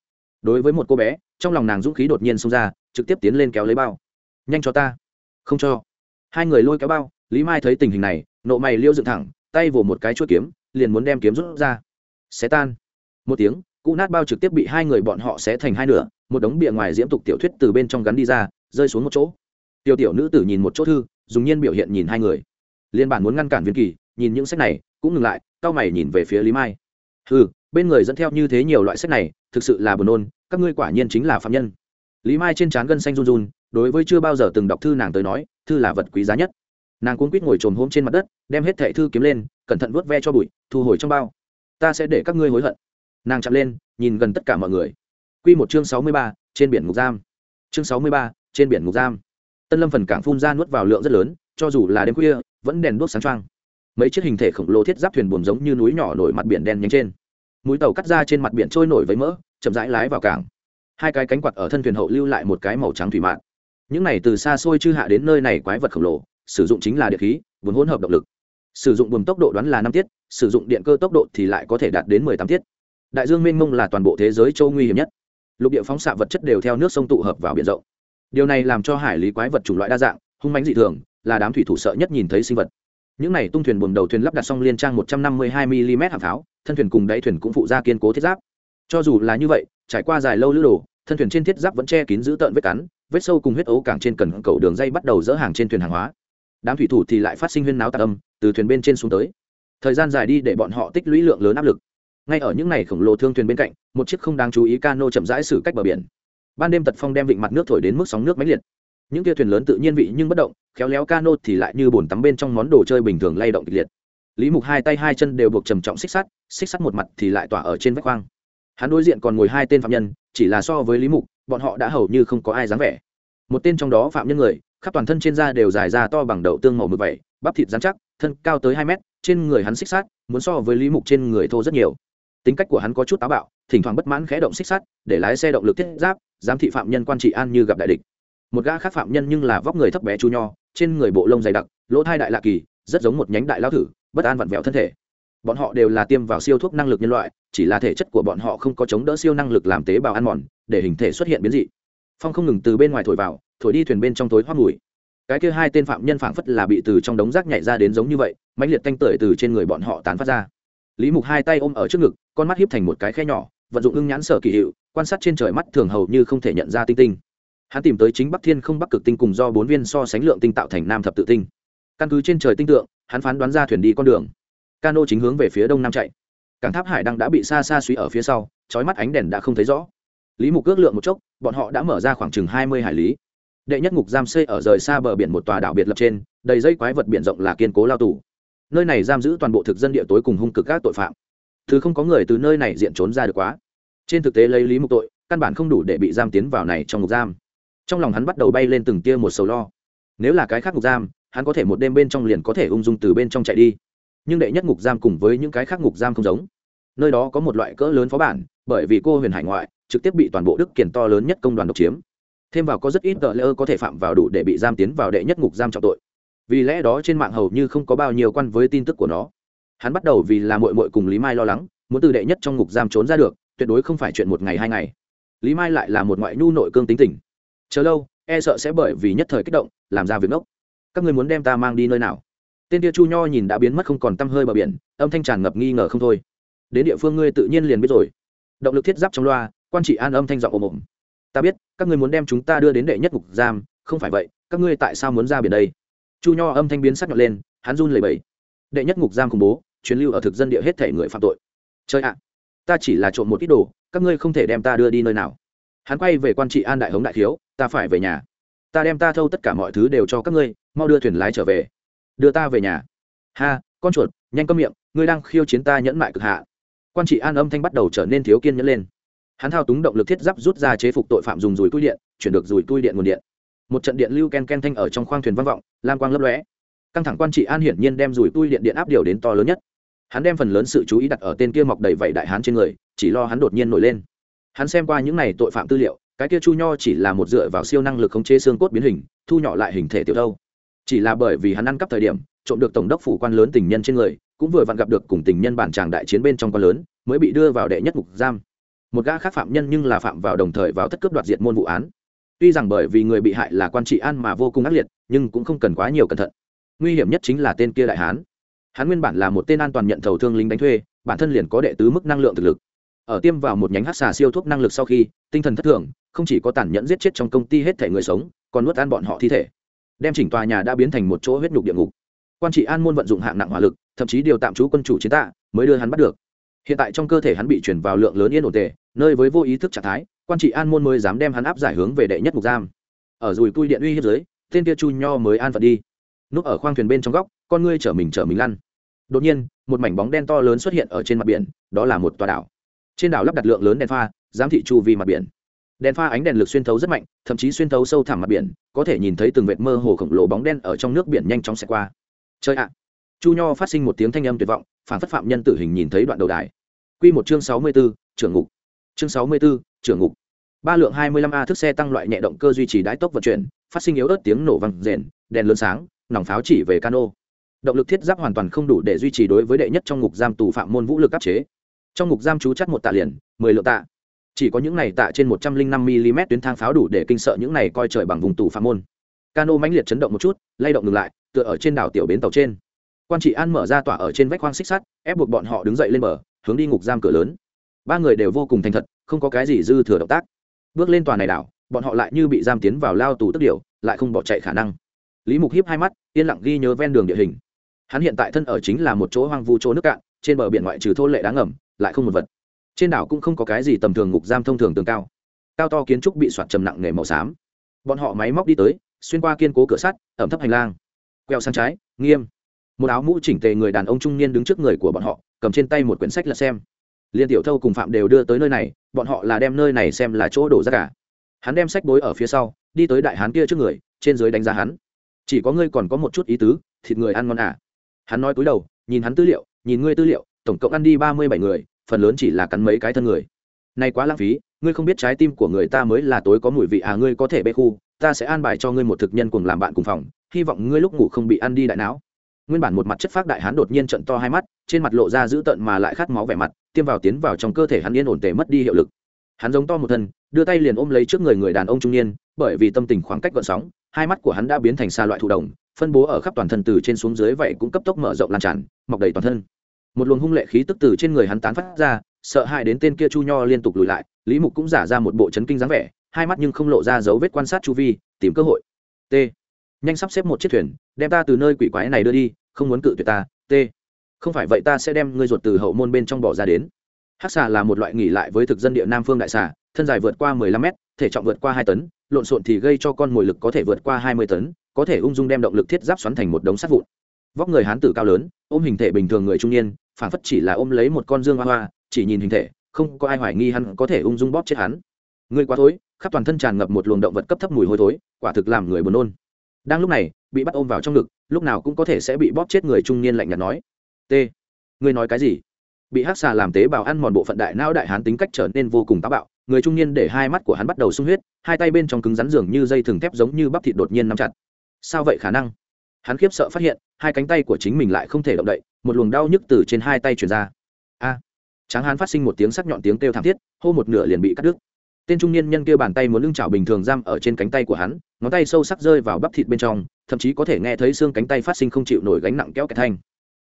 S1: đối với một cô bé, trong lòng nàng dũng khí đột nhiên xông ra, trực tiếp tiến lên kéo lấy bao nhanh cho ta. Không cho. Hai người lôi kéo bao, lý mai thấy tình hình này, nộ mày liêu dựng thẳng, tay vồ một cái chuỗi kiếm, liền muốn đem kiếm rút ra. Xé tan. Một tiếng cụ nát bao trực tiếp bị hai người bọn họ xé thành hai nửa, một đống bìa ngoài diễm tục tiểu thuyết từ bên trong gắn đi ra, rơi xuống một chỗ. Tiểu tiểu nữ tử nhìn một chỗ thư, dùng nhiên biểu hiện nhìn hai người. Liên bản muốn ngăn cản viên kỳ, nhìn những sách này, cũng ngừng lại cao mày nhìn về phía lý mai. Ừ bên người dẫn theo như thế nhiều loại sách này, thực sự là buồn nôn, các ngươi quả nhiên chính là phạm nhân. Lý mai trên trán gân xanh run run đối với chưa bao giờ từng đọc thư nàng tới nói, thư là vật quý giá nhất. Nàng cuốn quýt ngồi trồm hôm trên mặt đất, đem hết thẻ thư kiếm lên, cẩn thận vuốt ve cho bụi, thu hồi trong bao. Ta sẽ để các ngươi hối hận. Nàng chạm lên, nhìn gần tất cả mọi người. Q một chương sáu mươi ba, trên biển ngục giam. Chương sáu mươi ba, trên biển ngục giam. Tân lâm phần cảng phun ra nuốt vào lượng rất lớn, cho dù là đêm khuya, vẫn đèn đuốc sáng trăng mấy chiếc hình thể khổng lồ thiết giáp thuyền buồm giống như núi nhỏ nổi mặt biển đen nhánh trên. Mũi tàu cắt ra trên mặt biển trôi nổi với mỡ, chậm rãi lái vào cảng. Hai cái cánh quạt ở thân thuyền hậu lưu lại một cái màu trắng thủy mạng những này từ xa xôi chư hạ đến nơi này quái vật khổng lồ, sử dụng chính là điện khí, vốn hỗn hợp động lực. Sử dụng buồm tốc độ đoán là năm tiết, sử dụng điện cơ tốc độ thì lại có thể đạt đến mười tám tiết. Đại dương mênh mông là toàn bộ thế giới châu nguy hiểm nhất. Lục địa phóng xạ vật chất đều theo nước sông tụ hợp vào biển rộng. Điều này làm cho hải lý quái vật chủng loại đa dạng, hung mánh dị thường, là đám thủy thủ sợ nhất nhìn thấy sinh vật. Những này tung thuyền buồm đầu thuyền lắp đặt xong liên trang một trăm năm mươi hai mm hàng pháo, thân thuyền cùng đáy thuyền cũng phụ ra kiên cố thiết giáp. Cho dù là như vậy, trải qua dài lâu lữ đồ, thân thuyền trên thiết giáp vẫn che kín giữ tợn vết cắn vết sâu cùng huyết ấu cảng trên cần cầu đường dây bắt đầu dỡ hàng trên thuyền hàng hóa. Đám thủy thủ thì lại phát sinh huyên náo tạc âm, từ thuyền bên trên xuống tới. Thời gian dài đi để bọn họ tích lũy lượng lớn áp lực. Ngay ở những ngày khổng lồ thương thuyền bên cạnh, một chiếc không đáng chú ý cano chậm rãi xử cách bờ biển. Ban đêm tật phong đem vịnh mặt nước thổi đến mức sóng nước máy liệt. Những kia thuyền lớn tự nhiên vị nhưng bất động, khéo léo cano thì lại như bồn tắm bên trong món đồ chơi bình thường lay động kịch liệt. Lý mục hai tay hai chân đều buộc trầm trọng xích sắt xích sắt một mặt thì lại tỏa ở trên vách khoang hắn đối diện còn ngồi hai tên phạm nhân, chỉ là so với lý mục bọn họ đã hầu như không có ai dáng vẻ. Một tên trong đó phạm nhân người khắp toàn thân trên da đều dài ra to bằng đậu tương màu mực bảy, bắp thịt dán chắc thân cao tới hai mét trên người hắn xích sát muốn so với lý mục trên người thô rất nhiều. Tính cách của hắn có chút táo bạo thỉnh thoảng bất mãn khẽ động xích sắt để lái xe động lực thiết giáp giám thị phạm nhân quan trị an như gặp đại địch. Một gã khác phạm nhân nhưng là vóc người thấp bé chu nho trên người bộ lông dày đặc lỗ thai đại lạ kỳ rất giống một nhánh đại lao thử bất an vặn vẹo thân thể. Bọn họ đều là tiêm vào siêu thuốc năng lực nhân loại chỉ là thể chất của bọn họ không có chống đỡ siêu năng lực làm tế bào ăn mòn, để hình thể xuất hiện biến dị. Phong không ngừng từ bên ngoài thổi vào, thổi đi thuyền bên trong tối hoác mùi. Cái kia hai tên phạm nhân phảng phất là bị từ trong đống rác nhảy ra đến giống như vậy, mãnh liệt tanh tưởi từ trên người bọn họ tán phát ra. Lý mục hai tay ôm ở trước ngực, con mắt hiếp thành một cái khe nhỏ, vận dụng ưng nhãn sở kỳ hiệu, quan sát trên trời mắt thường hầu như không thể nhận ra tinh tinh. Hắn tìm tới chính bắc thiên không bắc cực tinh cùng do bốn viên so sánh lượng tinh tạo thành nam thập tự tinh. Căn cứ trên trời tinh tượng, hắn phán đoán ra thuyền đi con đường. Cano chính hướng về phía đông nam chạy cảng tháp hải đăng đã bị xa xa suy ở phía sau trói mắt ánh đèn đã không thấy rõ. Lý mục ước lượng một chốc, bọn họ đã mở ra khoảng chừng hai mươi hải lý. Đệ nhất ngục giam xây ở rời xa bờ biển một tòa đảo biệt lập trên, đầy dây quái vật biển rộng là kiên cố lao tù. Nơi này giam giữ toàn bộ thực dân địa tối cùng hung cực các tội phạm. Thứ không có người từ nơi này diện trốn ra được quá. Trên thực tế lấy lý mục tội, căn bản không đủ để bị giam tiến vào này trong ngục giam. Trong lòng hắn bắt đầu bay lên từng tia một sầu lo. Nếu là cái khác ngục giam, hắn có thể một đêm bên trong liền có thể ung dung từ bên trong chạy đi nhưng đệ nhất ngục giam cùng với những cái khác ngục giam không giống. Nơi đó có một loại cỡ lớn phó bản, bởi vì cô huyền hải ngoại trực tiếp bị toàn bộ đức kiển to lớn nhất công đoàn độc chiếm. Thêm vào có rất ít tờ lỡ có thể phạm vào đủ để bị giam tiến vào đệ nhất ngục giam trọng tội. Vì lẽ đó trên mạng hầu như không có bao nhiêu quan với tin tức của nó. Hắn bắt đầu vì là mội mội cùng lý mai lo lắng, muốn từ đệ nhất trong ngục giam trốn ra được, tuyệt đối không phải chuyện một ngày hai ngày. Lý mai lại là một ngoại nhu nội cương tính tình. Chờ lâu e sợ sẽ bởi vì nhất thời kích động, làm ra việc ngốc. Các người muốn đem ta mang đi nơi nào? Tên tia chu nho nhìn đã biến mất không còn t hơi bờ biển, âm thanh tràn ngập nghi ngờ không thôi. Đến địa phương ngươi tự nhiên liền biết rồi. Động lực thiết giáp trong loa, quan trị an âm thanh giọng ồm ồm. Ta biết, các ngươi muốn đem chúng ta đưa đến đệ nhất ngục giam, không phải vậy, các ngươi tại sao muốn ra biển đây? Chu nho âm thanh biến sắc nhọn lên, hắn run lẩy bẩy. Đệ nhất ngục giam khủng bố chuyến lưu ở thực dân địa hết thể người phạm tội. Chơi ạ, ta chỉ là trộm một ít đồ, các ngươi không thể đem ta đưa đi nơi nào. Hắn quay về quan trị an đại hống đại thiếu, ta phải về nhà. Ta đem ta thâu tất cả mọi thứ đều cho các ngươi, mau đưa thuyền lái trở về đưa ta về nhà. Ha, con chuột, nhanh câm miệng, ngươi đang khiêu chiến ta nhẫn mại cực hạ. Quan trị an âm thanh bắt đầu trở nên thiếu kiên nhẫn lên. Hắn thao túng động lực thiết giáp rút ra chế phục tội phạm dùng dùi tui điện, chuyển được dùi tui điện nguồn điện. Một trận điện lưu ken ken thanh ở trong khoang thuyền vang vọng, lam quang lấp lóe. Căng thẳng quan trị an hiển nhiên đem dùi tui điện điện áp điều đến to lớn nhất. Hắn đem phần lớn sự chú ý đặt ở tên kia mọc đầy vảy đại hán trên người, chỉ lo hắn đột nhiên nổi lên. Hắn xem qua những này tội phạm tư liệu, cái kia chu nho chỉ là một dựa vào siêu năng lực khống chế xương cốt biến hình, thu nhỏ lại hình thể tiểu thâu chỉ là bởi vì hắn ăn cắp thời điểm, trộm được tổng đốc phủ quan lớn tình nhân trên người, cũng vừa vặn gặp được cùng tình nhân bản tràng đại chiến bên trong quan lớn, mới bị đưa vào đệ nhất mục giam. Một gã khác phạm nhân nhưng là phạm vào đồng thời vào thất cướp đoạt diệt môn vụ án. Tuy rằng bởi vì người bị hại là quan trị an mà vô cùng ác liệt, nhưng cũng không cần quá nhiều cẩn thận. Nguy hiểm nhất chính là tên kia đại hán. Hắn nguyên bản là một tên an toàn nhận thầu thương lính đánh thuê, bản thân liền có đệ tứ mức năng lượng thực lực. Ở tiêm vào một nhánh hát xà siêu thuốc năng lực sau khi, tinh thần thất thường, không chỉ có tàn nhẫn giết chết trong công ty hết thể người sống, còn nuốt ăn bọn họ thi thể đem chỉnh tòa nhà đã biến thành một chỗ huyết nhục địa ngục. Quan trị an môn vận dụng hạng nặng hỏa lực, thậm chí điều tạm trú quân chủ chiến tạ, mới đưa hắn bắt được. Hiện tại trong cơ thể hắn bị chuyển vào lượng lớn yên ổn tề, nơi với vô ý thức trạng thái, quan trị an môn mới dám đem hắn áp giải hướng về đệ nhất mục giam. Ở dùi cui điện uy hiếp dưới, tên kia chu nho mới an phận đi. Núp ở khoang thuyền bên trong góc, con ngươi chở mình chở mình lăn. Đột nhiên, một mảnh bóng đen to lớn xuất hiện ở trên mặt biển, đó là một tòa đảo. Trên đảo lắp đặt lượng lớn đèn pha, giám thị chu vi mặt biển đèn pha ánh đèn lực xuyên thấu rất mạnh, thậm chí xuyên thấu sâu thẳm mặt biển, có thể nhìn thấy từng vệt mơ hồ khổng lồ bóng đen ở trong nước biển nhanh chóng xẹt qua. Chơi ạ! Chu nho phát sinh một tiếng thanh âm tuyệt vọng, phản phất phạm nhân tử hình nhìn thấy đoạn đầu đài. Q một chương sáu mươi b ố trưởng ngục. Chương sáu mươi b ố trưởng ngục. Ba lượng hai mươi lăm a thức xe tăng loại nhẹ động cơ duy trì đái tốc vận chuyển, phát sinh yếu ớt tiếng nổ văng rền, đèn lớn sáng, nòng pháo chỉ về cano. Động lực thiết giáp hoàn toàn không đủ để duy trì đối với đệ nhất trong ngục giam tù phạm môn vũ lực áp chế. Trong ngục giam chú chắc một tạ liền, mười lượng tạ chỉ có những này tạ trên một trăm linh năm mm tuyến thang pháo đủ để kinh sợ những này coi trời bằng vùng tù phạm môn. Cano mãnh liệt chấn động một chút, lay động ngừng lại, tựa ở trên đảo tiểu bến tàu trên. Quan trị an mở ra tỏa ở trên vách khoang xích sắt, ép buộc bọn họ đứng dậy lên bờ, hướng đi ngục giam cửa lớn. Ba người đều vô cùng thành thật, không có cái gì dư thừa động tác. Bước lên tòa này đảo, bọn họ lại như bị giam tiến vào lao tù tức điều lại không bỏ chạy khả năng. Lý mục hiếp hai mắt, yên lặng ghi nhớ ven đường địa hình. Hắn hiện tại thân ở chính là một chỗ hoang vu chỗ nước cạn, trên bờ biển ngoại trừ thô lệ đáng ngầm, lại không một vật trên đảo cũng không có cái gì tầm thường ngục giam thông thường tường cao. Cao to kiến trúc bị soạt trầm nặng nề màu xám. Bọn họ máy móc đi tới, xuyên qua kiên cố cửa sắt, ẩm thấp hành lang. Quẹo sang trái, nghiêm. Một áo mũ chỉnh tề người đàn ông trung niên đứng trước người của bọn họ, cầm trên tay một quyển sách là xem. Liên tiểu thâu cùng phạm đều đưa tới nơi này, bọn họ là đem nơi này xem là chỗ đổ ra cả. Hắn đem sách bối ở phía sau, đi tới đại hán kia trước người, trên dưới đánh giá hắn. Chỉ có ngươi còn có một chút ý tứ, thịt người ăn ngon à. Hắn nói cúi đầu, nhìn hắn tư liệu, nhìn ngươi tư liệu, tổng cộng ăn đi ba mươi bảy người phần lớn chỉ là cắn mấy cái thân người. Này quá lãng phí, ngươi không biết trái tim của người ta mới là tối có mùi vị à ngươi có thể bê khu, ta sẽ an bài cho ngươi một thực nhân cùng làm bạn cùng phòng, hy vọng ngươi lúc ngủ không bị ăn đi đại não. Nguyên bản một mặt chất phác đại hán đột nhiên trận to hai mắt, trên mặt lộ ra dữ tợn mà lại khát máu vẻ mặt, tiêm vào tiến vào trong cơ thể hắn yên ổn tề mất đi hiệu lực. Hắn giống to một thân, đưa tay liền ôm lấy trước người người đàn ông trung niên, bởi vì tâm tình khoảng cách gợn sóng, hai mắt của hắn đã biến thành xa loại thụ đồng phân bố ở khắp toàn thân từ trên xuống dưới vậy cũng cấp tốc mở rộng lan tràn, mọc đầy toàn thân một luồng hung lệ khí tức từ trên người hắn tán phát ra, sợ hãi đến tên kia chu nho liên tục lùi lại, lý mục cũng giả ra một bộ chấn kinh dáng vẻ, hai mắt nhưng không lộ ra dấu vết quan sát chu vi, tìm cơ hội. T. Nhanh sắp xếp một chiếc thuyền, đem ta từ nơi quỷ quái này đưa đi, không muốn cự tuyệt ta. T. Không phải vậy ta sẽ đem ngươi ruột từ hậu môn bên trong bỏ ra đến. Hắc xà là một loại nghỉ lại với thực dân địa nam phương đại xà, thân dài vượt qua 15 mét, thể trọng vượt qua hai tấn, lộn xộn thì gây cho con mồi lực có thể vượt qua 20 tấn, có thể ung dung đem động lực thiết giáp xoắn thành một đống sắt vụn. Vóc người hán tử cao lớn, ôm hình thể bình thường người trung niên phản phất chỉ là ôm lấy một con dương hoa hoa, chỉ nhìn hình thể, không có ai hoài nghi hắn có thể ung dung bóp chết hắn. Người quá thối, khắp toàn thân tràn ngập một luồng động vật cấp thấp mùi hôi thối, quả thực làm người buồn nôn. Đang lúc này, bị bắt ôm vào trong ngực, lúc nào cũng có thể sẽ bị bóp chết người trung niên lạnh nhạt nói. T ngươi nói cái gì? Bị hắc xà làm tế bào ăn mòn bộ phận đại não đại hán tính cách trở nên vô cùng táo bạo, người trung niên để hai mắt của hắn bắt đầu sung huyết, hai tay bên trong cứng rắn dường như dây thừng thép giống như bắp thịt đột nhiên nắm chặt. Sao vậy khả năng? Hắn khiếp sợ phát hiện, hai cánh tay của chính mình lại không thể động đậy một luồng đau nhức từ trên hai tay chuyển ra. A! Tráng hán phát sinh một tiếng sắc nhọn tiếng kêu thảm thiết, hô một nửa liền bị cắt đứt. Tên trung niên nhân kêu bàn tay muốn lưng chảo bình thường giam ở trên cánh tay của hắn, ngón tay sâu sắc rơi vào bắp thịt bên trong, thậm chí có thể nghe thấy xương cánh tay phát sinh không chịu nổi gánh nặng kéo kẹt thanh.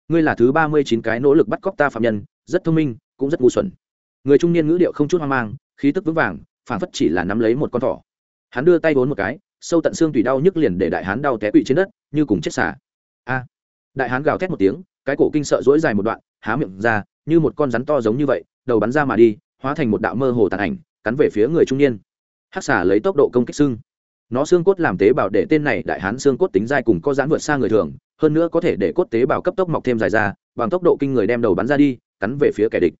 S1: Ngươi là thứ ba mươi chín cái nỗ lực bắt cóc ta phạm nhân, rất thông minh, cũng rất ngu xuẩn. Người trung niên ngữ điệu không chút hoang mang, khí tức vững vàng phản phất chỉ là nắm lấy một con thỏ. Hắn đưa tay vốn một cái, sâu tận xương tùy đau nhức liền để đại hán đau té quỵ trên đất, như cùng chết xả. A! Đại hán gào thét một tiếng cái cổ kinh sợ dỗi dài một đoạn, há miệng ra, như một con rắn to giống như vậy, đầu bắn ra mà đi, hóa thành một đạo mơ hồ tàn ảnh, cắn về phía người trung niên. Hắc xả lấy tốc độ công kích xương nó xương cốt làm tế bào để tên này đại hán xương cốt tính dai cùng có giãn vượt xa người thường, hơn nữa có thể để cốt tế bào cấp tốc mọc thêm dài ra, bằng tốc độ kinh người đem đầu bắn ra đi, cắn về phía kẻ địch.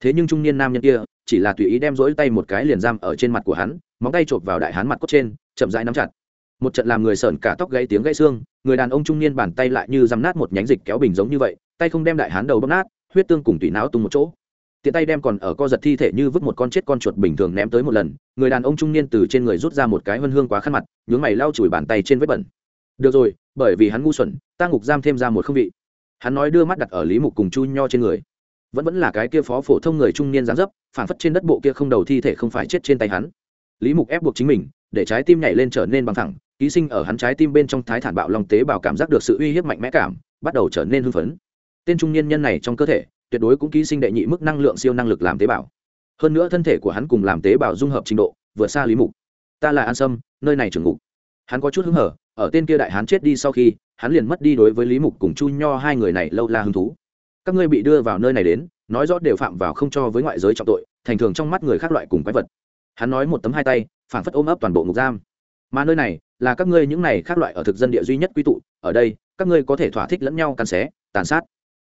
S1: Thế nhưng trung niên nam nhân kia, chỉ là tùy ý đem rỗi tay một cái liền giam ở trên mặt của hắn, móng tay chộp vào đại hán mặt cốt trên, chậm rãi nắm chặt một trận làm người sởn cả tóc gãy tiếng gãy xương, người đàn ông trung niên bàn tay lại như dằm nát một nhánh dịch kéo bình giống như vậy, tay không đem đại hán đầu bóp nát, huyết tương cùng tủy não tung một chỗ. Tiện tay đem còn ở co giật thi thể như vứt một con chết con chuột bình thường ném tới một lần, người đàn ông trung niên từ trên người rút ra một cái hân hương quá khăn mặt, nhướng mày lau chùi bàn tay trên vết bẩn. Được rồi, bởi vì hắn ngu xuẩn, ta ngục giam thêm ra một không vị. Hắn nói đưa mắt đặt ở lý mục cùng chu nho trên người. Vẫn vẫn là cái kia phó phổ thông người trung niên dáng dấp, phản phất trên đất bộ kia không đầu thi thể không phải chết trên tay hắn. Lý mục ép buộc chính mình, để trái tim nhảy lên trở nên bằng thẳng ký sinh ở hắn trái tim bên trong thái thản bạo long tế bào cảm giác được sự uy hiếp mạnh mẽ cảm, bắt đầu trở nên hưng phấn. Tên trung niên nhân này trong cơ thể, tuyệt đối cũng ký sinh đệ nhị mức năng lượng siêu năng lực làm tế bào. Hơn nữa thân thể của hắn cùng làm tế bào dung hợp trình độ, vượt xa lý mục. Ta là an sâm, nơi này trường ngục. Hắn có chút hứng hở, ở tên kia đại hắn chết đi sau khi, hắn liền mất đi đối với lý mục cùng chu nho hai người này lâu la hứng thú. Các ngươi bị đưa vào nơi này đến, nói rõ đều phạm vào không cho với ngoại giới trọng tội, thành thường trong mắt người khác loại cùng quái vật. Hắn nói một tấm hai tay phản phất ôm ấp toàn bộ ngục giam mà nơi này là các ngươi những này khác loại ở thực dân địa duy nhất quy tụ ở đây các ngươi có thể thỏa thích lẫn nhau cắn xé tàn sát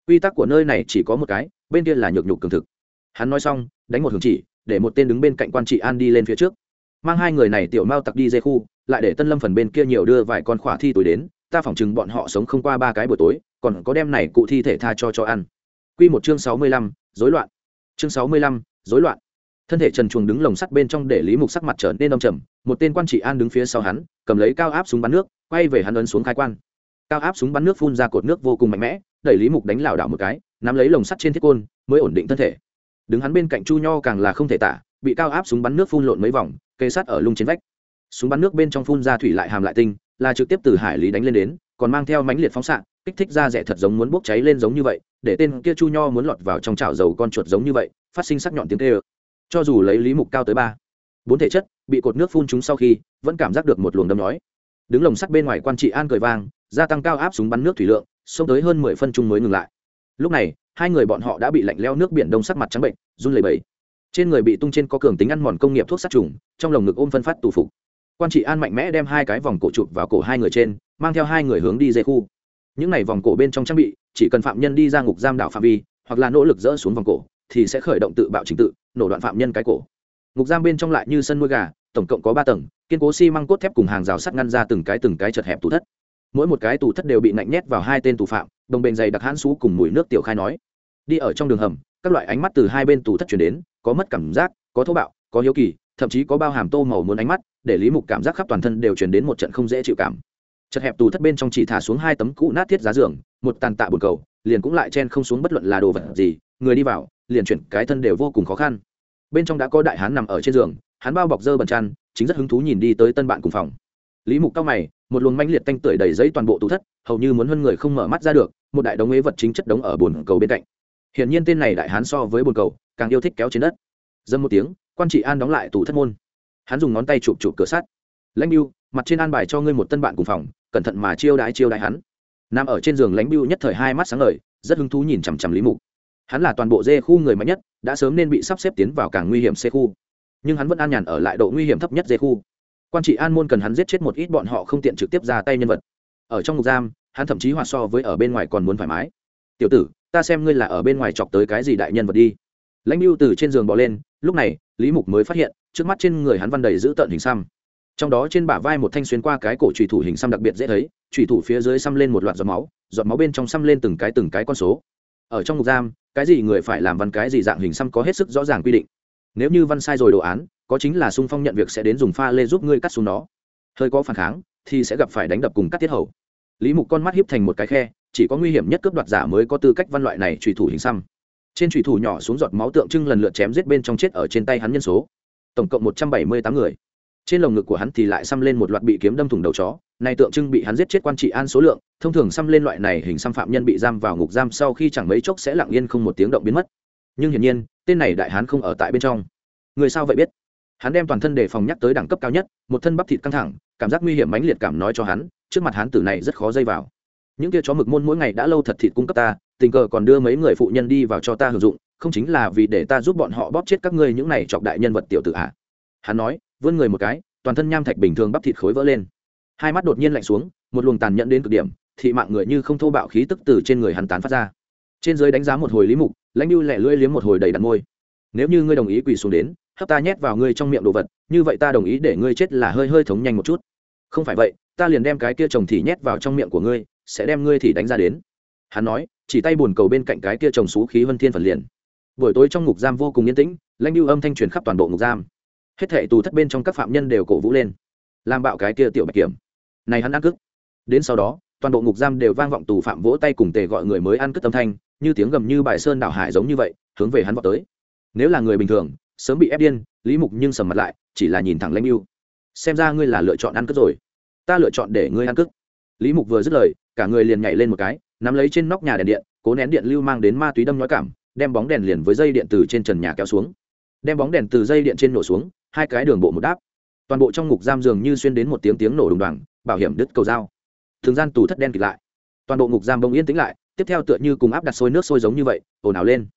S1: quy tắc của nơi này chỉ có một cái bên kia là nhược nhục cường thực hắn nói xong đánh một hướng chỉ để một tên đứng bên cạnh quan trị an đi lên phía trước mang hai người này tiểu mao tặc đi dây khu lại để tân lâm phần bên kia nhiều đưa vài con khỏa thi tối đến ta phỏng chừng bọn họ sống không qua ba cái buổi tối còn có đem này cụ thi thể tha cho cho ăn Quy một chương sáu mươi lăm, rối loạn. Chương sáu mươi lăm, rối loạn. Thân thể Trần Chuồng đứng lồng sắt bên trong để Lý Mục sắc mặt trở nên âm trầm, một tên quan trị an đứng phía sau hắn, cầm lấy cao áp súng bắn nước, quay về hắn ấn xuống khai quan. Cao áp súng bắn nước phun ra cột nước vô cùng mạnh mẽ, đẩy Lý Mục đánh lảo đảo một cái, nắm lấy lồng sắt trên thiết côn, mới ổn định thân thể. Đứng hắn bên cạnh Chu Nho càng là không thể tả, bị cao áp súng bắn nước phun lộn mấy vòng, cây sắt ở lung trên vách. Súng bắn nước bên trong phun ra thủy lại hàm lại tinh, là trực tiếp từ hải lý đánh lên đến, còn mang theo mãnh liệt phóng xạ, kích thích ra rẻ thật giống muốn bốc cháy lên giống như vậy để tên kia chu nho muốn lọt vào trong chảo dầu con chuột giống như vậy phát sinh sắc nhọn tiếng tê ơ cho dù lấy lý mục cao tới ba, bốn thể chất, bị cột nước phun chúng sau khi, vẫn cảm giác được một luồng đâm nói đứng lồng sắt bên ngoài quan trị an cười vang, gia tăng cao áp súng bắn nước thủy lượng, xông tới hơn mười phân chung mới ngừng lại. Lúc này, hai người bọn họ đã bị lạnh leo nước biển đông sắc mặt trắng bệnh, run lầy bầy trên người bị tung trên có cường tính ăn mòn công nghiệp thuốc sát trùng, trong lồng ngực ôm phân phát tù phục. Quan trị an mạnh mẽ đem hai cái vòng cổ chụp vào cổ hai người trên, mang theo hai người hướng đi dây khu. Những này vòng cổ bên trong trang bị, chỉ cần phạm nhân đi ra ngục giam đảo phạm vi, hoặc là nỗ lực dỡ xuống vòng cổ, thì sẽ khởi động tự bạo trình tự nổ đoạn phạm nhân cái cổ. Ngục giam bên trong lại như sân nuôi gà, tổng cộng có ba tầng, kiên cố xi、si、măng cốt thép cùng hàng rào sắt ngăn ra từng cái từng cái chật hẹp tủ thất. Mỗi một cái tủ thất đều bị nạnh nhét vào hai tên tù phạm, đồng bền dày đặc hãn xú cùng mùi nước tiểu khai nói. Đi ở trong đường hầm, các loại ánh mắt từ hai bên tủ thất chuyển đến, có mất cảm giác, có thô bạo, có hiếu kỳ, thậm chí có bao hàm tô màu muốn ánh mắt, để lý mục cảm giác khắp toàn thân đều chuyển đến một trận không dễ chịu cảm. Chật hẹp tù thất bên trong chỉ thả xuống hai tấm cũ nát thiết giá giường, một tàn tạ bồn cầu, liền cũng lại chen không xuống bất luận là đồ vật gì người đi vào, liền chuyển cái thân đều vô cùng khó khăn. Bên trong đã có đại hán nằm ở trên giường, hắn bao bọc dơ bẩn chăn, chính rất hứng thú nhìn đi tới tân bạn cùng phòng. Lý mục cao mày, một luồng manh liệt tanh tưởi đầy giấy toàn bộ tủ thất, hầu như muốn hơn người không mở mắt ra được, một đại đống ế vật chính chất đống ở bồn cầu bên cạnh. Hiển nhiên tên này đại hán so với bồn cầu, càng yêu thích kéo trên đất. Dâm một tiếng, quan trị an đóng lại tủ thất môn. Hắn dùng ngón tay chụp chụp cửa sắt. Lãnh biêu mặt trên an bài cho ngươi một tân bạn cùng phòng, cẩn thận mà chiêu đãi chiêu đãi hắn. Nằm ở trên giường lãnh biêu nhất thời hai mắt sáng ngời, rất hứng thú nhìn chằm chằm lý mục hắn là toàn bộ dê khu người mạnh nhất, đã sớm nên bị sắp xếp tiến vào càng nguy hiểm xe khu. Nhưng hắn vẫn an nhàn ở lại độ nguy hiểm thấp nhất dê khu. Quan trị an môn cần hắn giết chết một ít bọn họ không tiện trực tiếp ra tay nhân vật. Ở trong ngục giam, hắn thậm chí hòa so với ở bên ngoài còn muốn thoải mái. Tiểu tử, ta xem ngươi là ở bên ngoài chọc tới cái gì đại nhân vật đi. Lãnh mưu từ trên giường bỏ lên, lúc này, lý mục mới phát hiện, trước mắt trên người hắn văn đầy giữ tợn hình xăm. Trong đó trên bả vai một thanh xuyên qua cái cổ trùy thủ hình xăm đặc biệt dễ thấy trùy thủ phía dưới xăm lên một loạt giọt máu giọt máu bên trong xăm lên từng cái từng cái con số. Ở trong ngục giam cái gì người phải làm văn cái gì dạng hình xăm có hết sức rõ ràng quy định. Nếu như văn sai rồi đồ án, có chính là sung phong nhận việc sẽ đến dùng pha lê giúp ngươi cắt xuống nó. Hơi có phản kháng, thì sẽ gặp phải đánh đập cùng cắt tiết hầu. Lý mục con mắt hiếp thành một cái khe, chỉ có nguy hiểm nhất cướp đoạt giả mới có tư cách văn loại này trùy thủ hình xăm. Trên trùy thủ nhỏ xuống giọt máu tượng trưng lần lượt chém giết bên trong chết ở trên tay hắn nhân số. Tổng cộng một trăm bảy mươi tám người trên lồng ngực của hắn thì lại xăm lên một loạt bị kiếm đâm thủng đầu chó này tượng trưng bị hắn giết chết quan trị an số lượng, thông thường xăm lên loại này hình xăm phạm nhân bị giam vào ngục giam sau khi chẳng mấy chốc sẽ lặng yên không một tiếng động biến mất. Nhưng hiển nhiên, tên này đại hán không ở tại bên trong. Người sao vậy biết? Hắn đem toàn thân đề phòng nhắc tới đẳng cấp cao nhất, một thân bắp thịt căng thẳng, cảm giác nguy hiểm mãnh liệt cảm nói cho hắn, trước mặt hắn tử này rất khó dây vào. Những kia chó mực môn mỗi ngày đã lâu thật thịt cung cấp ta, tình cờ còn đưa mấy người phụ nhân đi vào cho ta hưởng dụng, không chính là vì để ta giúp bọn họ bóp chết các ngươi những này chọc đại nhân vật tiểu tử hạ hắn nói vươn người một cái, toàn thân nham thạch bình thường bắp thịt khối vỡ lên. Hai mắt đột nhiên lạnh xuống, một luồng tàn nhẫn đến cực điểm, thị mạng người như không thô bạo khí tức từ trên người hắn tán phát ra. Trên dưới đánh giá một hồi lý mục, lãnh lưu lẹ lưỡi liếm một hồi đầy đặn môi. Nếu như ngươi đồng ý quỳ xuống đến, hấp ta nhét vào ngươi trong miệng đồ vật, như vậy ta đồng ý để ngươi chết là hơi hơi thống nhanh một chút. Không phải vậy, ta liền đem cái kia chồng thì nhét vào trong miệng của ngươi, sẽ đem ngươi thì đánh ra đến. Hắn nói, chỉ tay buồn cầu bên cạnh cái kia chồng xú khí vân thiên phần liền. Buổi tối trong ngục giam vô cùng yên tĩnh, lãnh lưu âm thanh truyền khắp toàn bộ ngục giam hết thệ tù thất bên trong các phạm nhân đều cổ vũ lên. Làm bạo cái kia tiểu bạch kiểm. Này hắn ăn cướp. Đến sau đó, toàn bộ ngục giam đều vang vọng tù phạm vỗ tay cùng tề gọi người mới ăn cướp tâm thanh, như tiếng gầm như bài sơn đảo hải giống như vậy, hướng về hắn vọt tới. Nếu là người bình thường, sớm bị ép điên, lý mục nhưng sầm mặt lại, chỉ là nhìn thẳng lãnh yêu xem ra ngươi là lựa chọn ăn cướp rồi. Ta lựa chọn để ngươi ăn cướp. Lý mục vừa dứt lời, cả người liền nhảy lên một cái, nắm lấy trên nóc nhà đèn điện, cố nén điện lưu mang đến ma túy đâm nói cảm, đem bóng đèn liền với dây điện từ trên trần nhà kéo xuống. Đem bóng đèn từ dây điện trên nổ xuống hai cái đường bộ một đáp. Toàn bộ trong ngục giam dường như xuyên đến một tiếng tiếng nổ đùng đoàng bảo hiểm đứt cầu dao. Thường gian tù thất đen kịt lại. Toàn bộ ngục giam bỗng yên tĩnh lại, tiếp theo tựa như cùng áp đặt sôi nước sôi giống như vậy, ồn ào lên.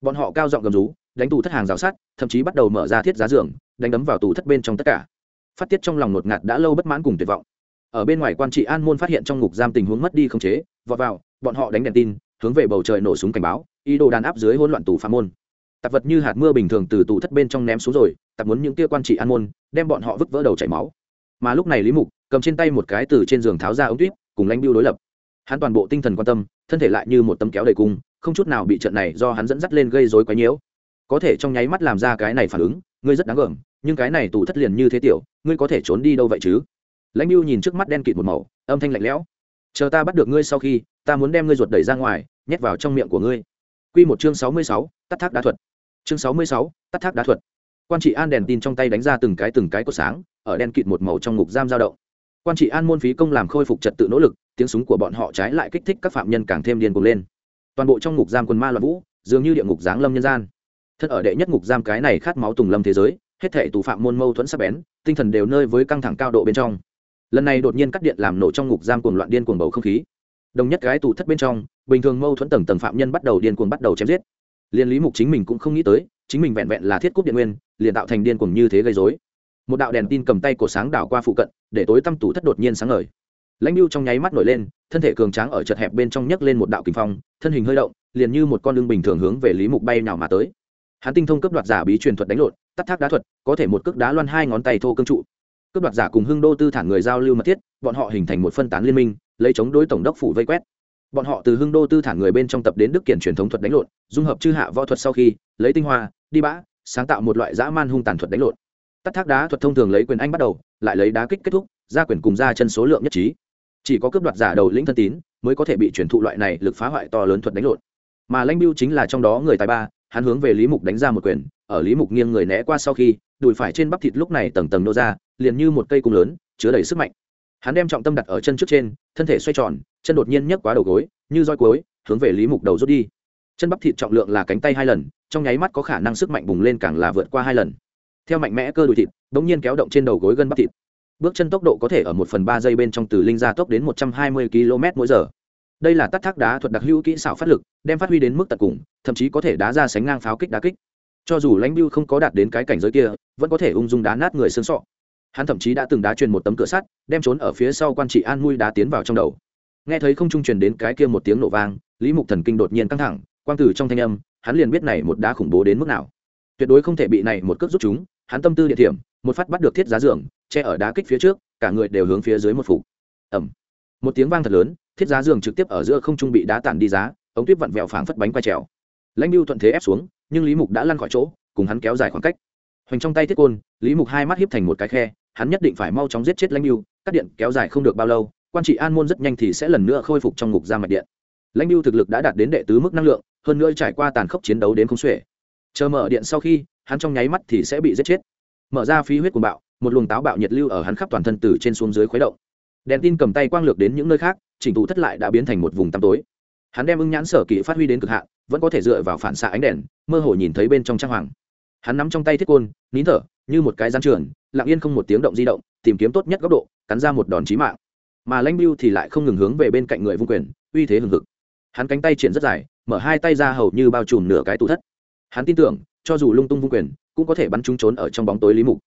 S1: Bọn họ cao giọng gầm rú, đánh tù thất hàng rào sát thậm chí bắt đầu mở ra thiết giá giường, đánh đấm vào tù thất bên trong tất cả. Phát tiết trong lòng ngột ngạt đã lâu bất mãn cùng tuyệt vọng. Ở bên ngoài quan trị an môn phát hiện trong ngục giam tình huống mất đi không chế, vọt vào, bọn họ đánh đèn tin, hướng về bầu trời nổ súng cảnh báo, ý đồ đàn áp dưới hỗn loạn tù phạm môn tạp vật như hạt mưa bình thường từ tủ thất bên trong ném xuống rồi tạp muốn những tia quan trị an môn đem bọn họ vứt vỡ đầu chảy máu. Mà lúc này lý mục cầm trên tay một cái từ trên giường tháo ra ống tuyết cùng lãnh biêu đối lập. Hắn toàn bộ tinh thần quan tâm thân thể lại như một tấm kéo đầy cung không chút nào bị trận này do hắn dẫn dắt lên gây rối quấy nhiễu. Có thể trong nháy mắt làm ra cái này phản ứng ngươi rất đáng gờm nhưng cái này tù thất liền như thế tiểu ngươi có thể trốn đi đâu vậy chứ? Lãnh biêu nhìn trước mắt đen kịt một màu âm thanh lạnh lẽo. Chờ ta bắt được ngươi sau khi ta muốn đem ngươi ruột đẩy ra ngoài nhét vào trong miệng của ngươi. Quy một chương sáu mươi sáu, tắt thác đá thuật chương sáu mươi sáu, tắt thác đá thuật. Quan trị an đèn tin trong tay đánh ra từng cái từng cái cột sáng, ở đen kịt một màu trong ngục giam dao động. Quan trị an môn phí công làm khôi phục trật tự nỗ lực, tiếng súng của bọn họ trái lại kích thích các phạm nhân càng thêm điên cuồng lên. Toàn bộ trong ngục giam quần ma loạn vũ, dường như địa ngục giáng lâm nhân gian. Thân ở đệ nhất ngục giam cái này khát máu tùng lâm thế giới, hết thể tù phạm môn mâu thuẫn sắc bén, tinh thần đều nơi với căng thẳng cao độ bên trong. Lần này đột nhiên cắt điện làm nổ trong ngục giam cuồng loạn điên cuồng bầu không khí. Đồng nhất cái tù thất bên trong, bình thường mâu thuẫn tầng tầng phạm nhân bắt đầu điên cuồng bắt đầu chém giết liên lý mục chính mình cũng không nghĩ tới, chính mình vẹn vẹn là thiết cúp điện nguyên, liền tạo thành điên cuồng như thế gây dối một đạo đèn tin cầm tay cổ sáng đảo qua phụ cận, để tối tăm tủ thất đột nhiên sáng ngời. Lãnh biêu trong nháy mắt nổi lên, thân thể cường tráng ở chật hẹp bên trong nhấc lên một đạo kinh phong, thân hình hơi động, liền như một con lưng bình thường hướng về lý mục bay nào mà tới. Hắn tinh thông cấp đoạt giả bí truyền thuật đánh lộn, tắt thác đá thuật, có thể một cước đá loan hai ngón tay thô cương trụ. Cấp đoạt giả cùng hưng đô tư thản người giao lưu mật thiết, bọn họ hình thành một phân tán liên minh, lấy chống đối tổng đốc phủ vây quét bọn họ từ hưng đô tư thản người bên trong tập đến đức kiển truyền thống thuật đánh lộn, dung hợp chư hạ võ thuật sau khi, lấy tinh hoa, đi bã sáng tạo một loại dã man hung tàn thuật đánh lộn. Tắt thác đá thuật thông thường lấy quyền anh bắt đầu, lại lấy đá kích kết thúc, ra quyền cùng ra chân số lượng nhất trí. Chỉ có cướp đoạt giả đầu lĩnh thân tín, mới có thể bị truyền thụ loại này lực phá hoại to lớn thuật đánh lộn. Mà lãnh biêu chính là trong đó người tài ba, hắn hướng về lý mục đánh ra một quyền, ở lý mục nghiêng người né qua sau khi, đùi phải trên bắp thịt lúc này tầng tầng nô ra, liền như một cây cung lớn, chứa đầy sức mạnh hắn đem trọng tâm đặt ở chân trước trên, thân thể xoay tròn, chân đột nhiên nhấc quá đầu gối, như roi cuối, hướng về lý mục đầu rút đi. Chân bắp thịt trọng lượng là cánh tay hai lần, trong nháy mắt có khả năng sức mạnh bùng lên càng là vượt qua hai lần. Theo mạnh mẽ cơ đùi thịt đ ỗ n g nhiên kéo động trên đầu gối gân bắp thịt. Bước chân tốc độ có thể ở một phần ba giây bên trong từ linh ra tốc đến một trăm hai mươi km mỗi giờ. Đây là tắt thác đá thuật đặc hữu kỹ xảo phát lực, đem phát huy đến mức tận cùng, thậm chí có thể đá ra sánh ngang pháo kích đá kích. Cho dù lãnh biêu không có đạt đến cái cảnh giới kia, vẫn có thể ung dung đá nát người xương sọ hắn thậm chí đã từng đá truyền một tấm cửa sắt, đem trốn ở phía sau quan trị an mui đá tiến vào trong đầu. Nghe thấy không trung truyền đến cái kia một tiếng nổ vang, lý mục thần kinh đột nhiên căng thẳng, quang tử trong thanh âm, hắn liền biết này một đá khủng bố đến mức nào. Tuyệt đối không thể bị này một cước rút chúng, hắn tâm tư địa điểm một phát bắt được thiết giá giường, che ở đá kích phía trước, cả người đều hướng phía dưới một phục. Ẩm một tiếng vang thật lớn, thiết giá giường trực tiếp ở giữa không trung bị đá tản đi giá, ống tuyết vặn vẹo phảng phất bánh quay trèo. Lãnh lưu thuận thế ép xuống, nhưng lý mục đã lăn khỏi chỗ, cùng hắn kéo dài khoảng cách. Hoành trong tay thiết côn, lý mục hai mắt hiếp thành một cái khe hắn nhất định phải mau chóng giết chết lãnh lưu cắt điện kéo dài không được bao lâu, quan trị an môn rất nhanh thì sẽ lần nữa khôi phục trong ngục ra mạch điện. Lãnh lưu thực lực đã đạt đến đệ tứ mức năng lượng, hơn nữa trải qua tàn khốc chiến đấu đến không xuể. Chờ mở điện sau khi, hắn trong nháy mắt thì sẽ bị giết chết. Mở ra phí huyết cuồng bạo, một luồng táo bạo nhiệt lưu ở hắn khắp toàn thân từ trên xuống dưới khuấy động. Đèn tin cầm tay quang lược đến những nơi khác, chỉnh tụ thất lại đã biến thành một vùng tăm tối. Hắn đem ưng nhãn sở kỹ phát huy đến cực hạn, vẫn có thể dựa vào phản xạ ánh đèn, mơ hồ nhìn thấy bên trong trang hoàng hắn nắm trong tay thiết côn, nín thở, như một cái gian trường lặng yên không một tiếng động di động, tìm kiếm tốt nhất góc độ, cắn ra một đòn chí mạng. Mà lãnh biêu thì lại không ngừng hướng về bên cạnh người vung quyền, uy thế hừng hực. Hắn cánh tay triển rất dài, mở hai tay ra hầu như bao trùm nửa cái tủ thất. Hắn tin tưởng, cho dù lung tung vung quyền, cũng có thể bắn trúng trốn ở trong bóng tối lý mục.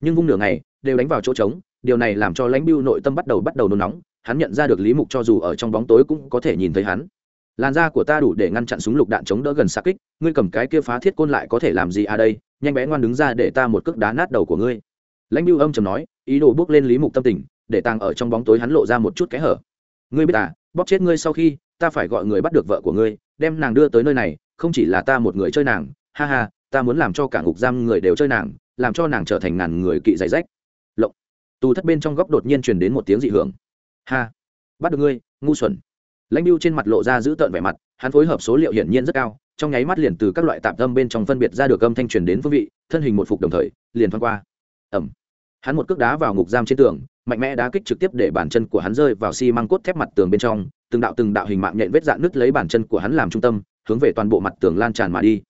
S1: Nhưng vung nửa ngày, đều đánh vào chỗ trống, điều này làm cho lãnh biêu nội tâm bắt đầu bắt đầu nôn nóng. Hắn nhận ra được lý mục cho dù ở trong bóng tối cũng có thể nhìn thấy hắn làn da của ta đủ để ngăn chặn súng lục đạn chống đỡ gần xa kích, ngươi cầm cái kia phá thiết côn lại có thể làm gì à đây? Nhanh bé ngoan đứng ra để ta một cước đá nát đầu của ngươi. Lãnh biêu âm chầm nói, ý đồ bước lên lý mục tâm tình, để tàng ở trong bóng tối hắn lộ ra một chút kẽ hở. Ngươi biết à bóp chết ngươi sau khi, ta phải gọi người bắt được vợ của ngươi, đem nàng đưa tới nơi này, không chỉ là ta một người chơi nàng, ha ha, ta muốn làm cho cả ngục giam người đều chơi nàng, làm cho nàng trở thành ngàn người kỵ giày rách. Lộng. Tù thất bên trong góc đột nhiên truyền đến một tiếng dị hưởng. Ha, bắt được ngươi, ngu xuẩn lãnh biêu trên mặt lộ ra giữ tợn vẻ mặt, hắn phối hợp số liệu hiển nhiên rất cao, trong nháy mắt liền từ các loại tạm tâm bên trong phân biệt ra được âm thanh truyền đến phương vị, thân hình một phục đồng thời, liền thoáng qua. Ẩm hắn một cước đá vào ngục giam trên tường, mạnh mẽ đá kích trực tiếp để bàn chân của hắn rơi vào xi măng cốt thép mặt tường bên trong, từng đạo từng đạo hình mạng nhện vết dạn nứt lấy bàn chân của hắn làm trung tâm, hướng về toàn bộ mặt tường lan tràn mà đi.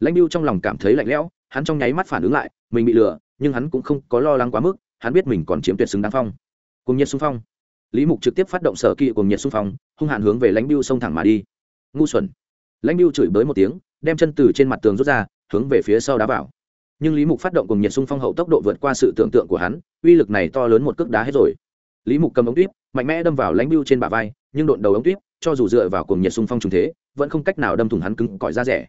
S1: Lãnh biêu trong lòng cảm thấy lạnh lẽo, hắn trong nháy mắt phản ứng lại, mình bị lừa, nhưng hắn cũng không có lo lắng quá mức, hắn biết mình còn chiếm tuyệt xứng đáng phong. Cùng nhiệt xung phong lý mục trực tiếp phát động sở kỵ cùng nhiệt xung phong, hung hạn hướng về lãnh biêu xông thẳng mà đi. Ngu xuẩn. Lãnh biêu chửi bới một tiếng, đem chân từ trên mặt tường rút ra, hướng về phía sau đá vào. Nhưng lý mục phát động cùng nhiệt xung phong hậu tốc độ vượt qua sự tưởng tượng của hắn, uy lực này to lớn một cước đá hết rồi. Lý mục cầm ống tuyếp, mạnh mẽ đâm vào lãnh biêu trên bả vai, nhưng độn đầu ống tuyếp, cho dù dựa vào cùng nhiệt xung phong trùng thế, vẫn không cách nào đâm thủng hắn cứng cỏi ra rẻ.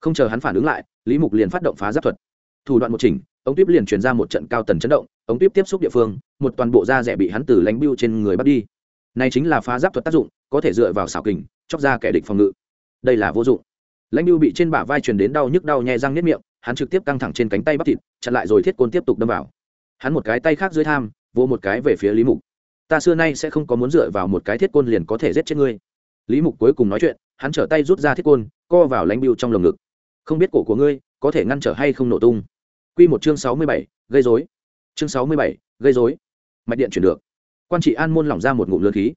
S1: Không chờ hắn phản ứng lại, lý mục liền phát động phá giáp thuật. Thủ đoạn một chỉnh ống tuyếp liền truyền ra một trận cao tần chấn động, ống tuyếp tiếp xúc địa phương, một toàn bộ da rẻ bị hắn từ lãnh biêu trên người bắt đi. Này chính là phá giáp thuật tác dụng, có thể dựa vào xảo kình, chóc ra kẻ địch phòng ngự. Đây là vô dụng. Lãnh biêu bị trên bả vai truyền đến đau nhức đau nhẹ răng nếp miệng, hắn trực tiếp căng thẳng trên cánh tay bắp thịt, chặn lại rồi thiết côn tiếp tục đâm vào. Hắn một cái tay khác dưới tham vô một cái về phía lý mục. Ta xưa nay sẽ không có muốn dựa vào một cái thiết côn liền có thể giết chết ngươi. Lý mục cuối cùng nói chuyện, hắn trở tay rút ra thiết côn, co vào lãnh biêu trong lồng ngực. Không biết cổ của ngươi có thể ngăn trở hay không nổ tung. Quy một chương sáu mươi bảy, gây rối. chương sáu mươi bảy, gây rối. mạch điện chuyển được. Quan trị an môn lỏng ra một ngụm lượn khí.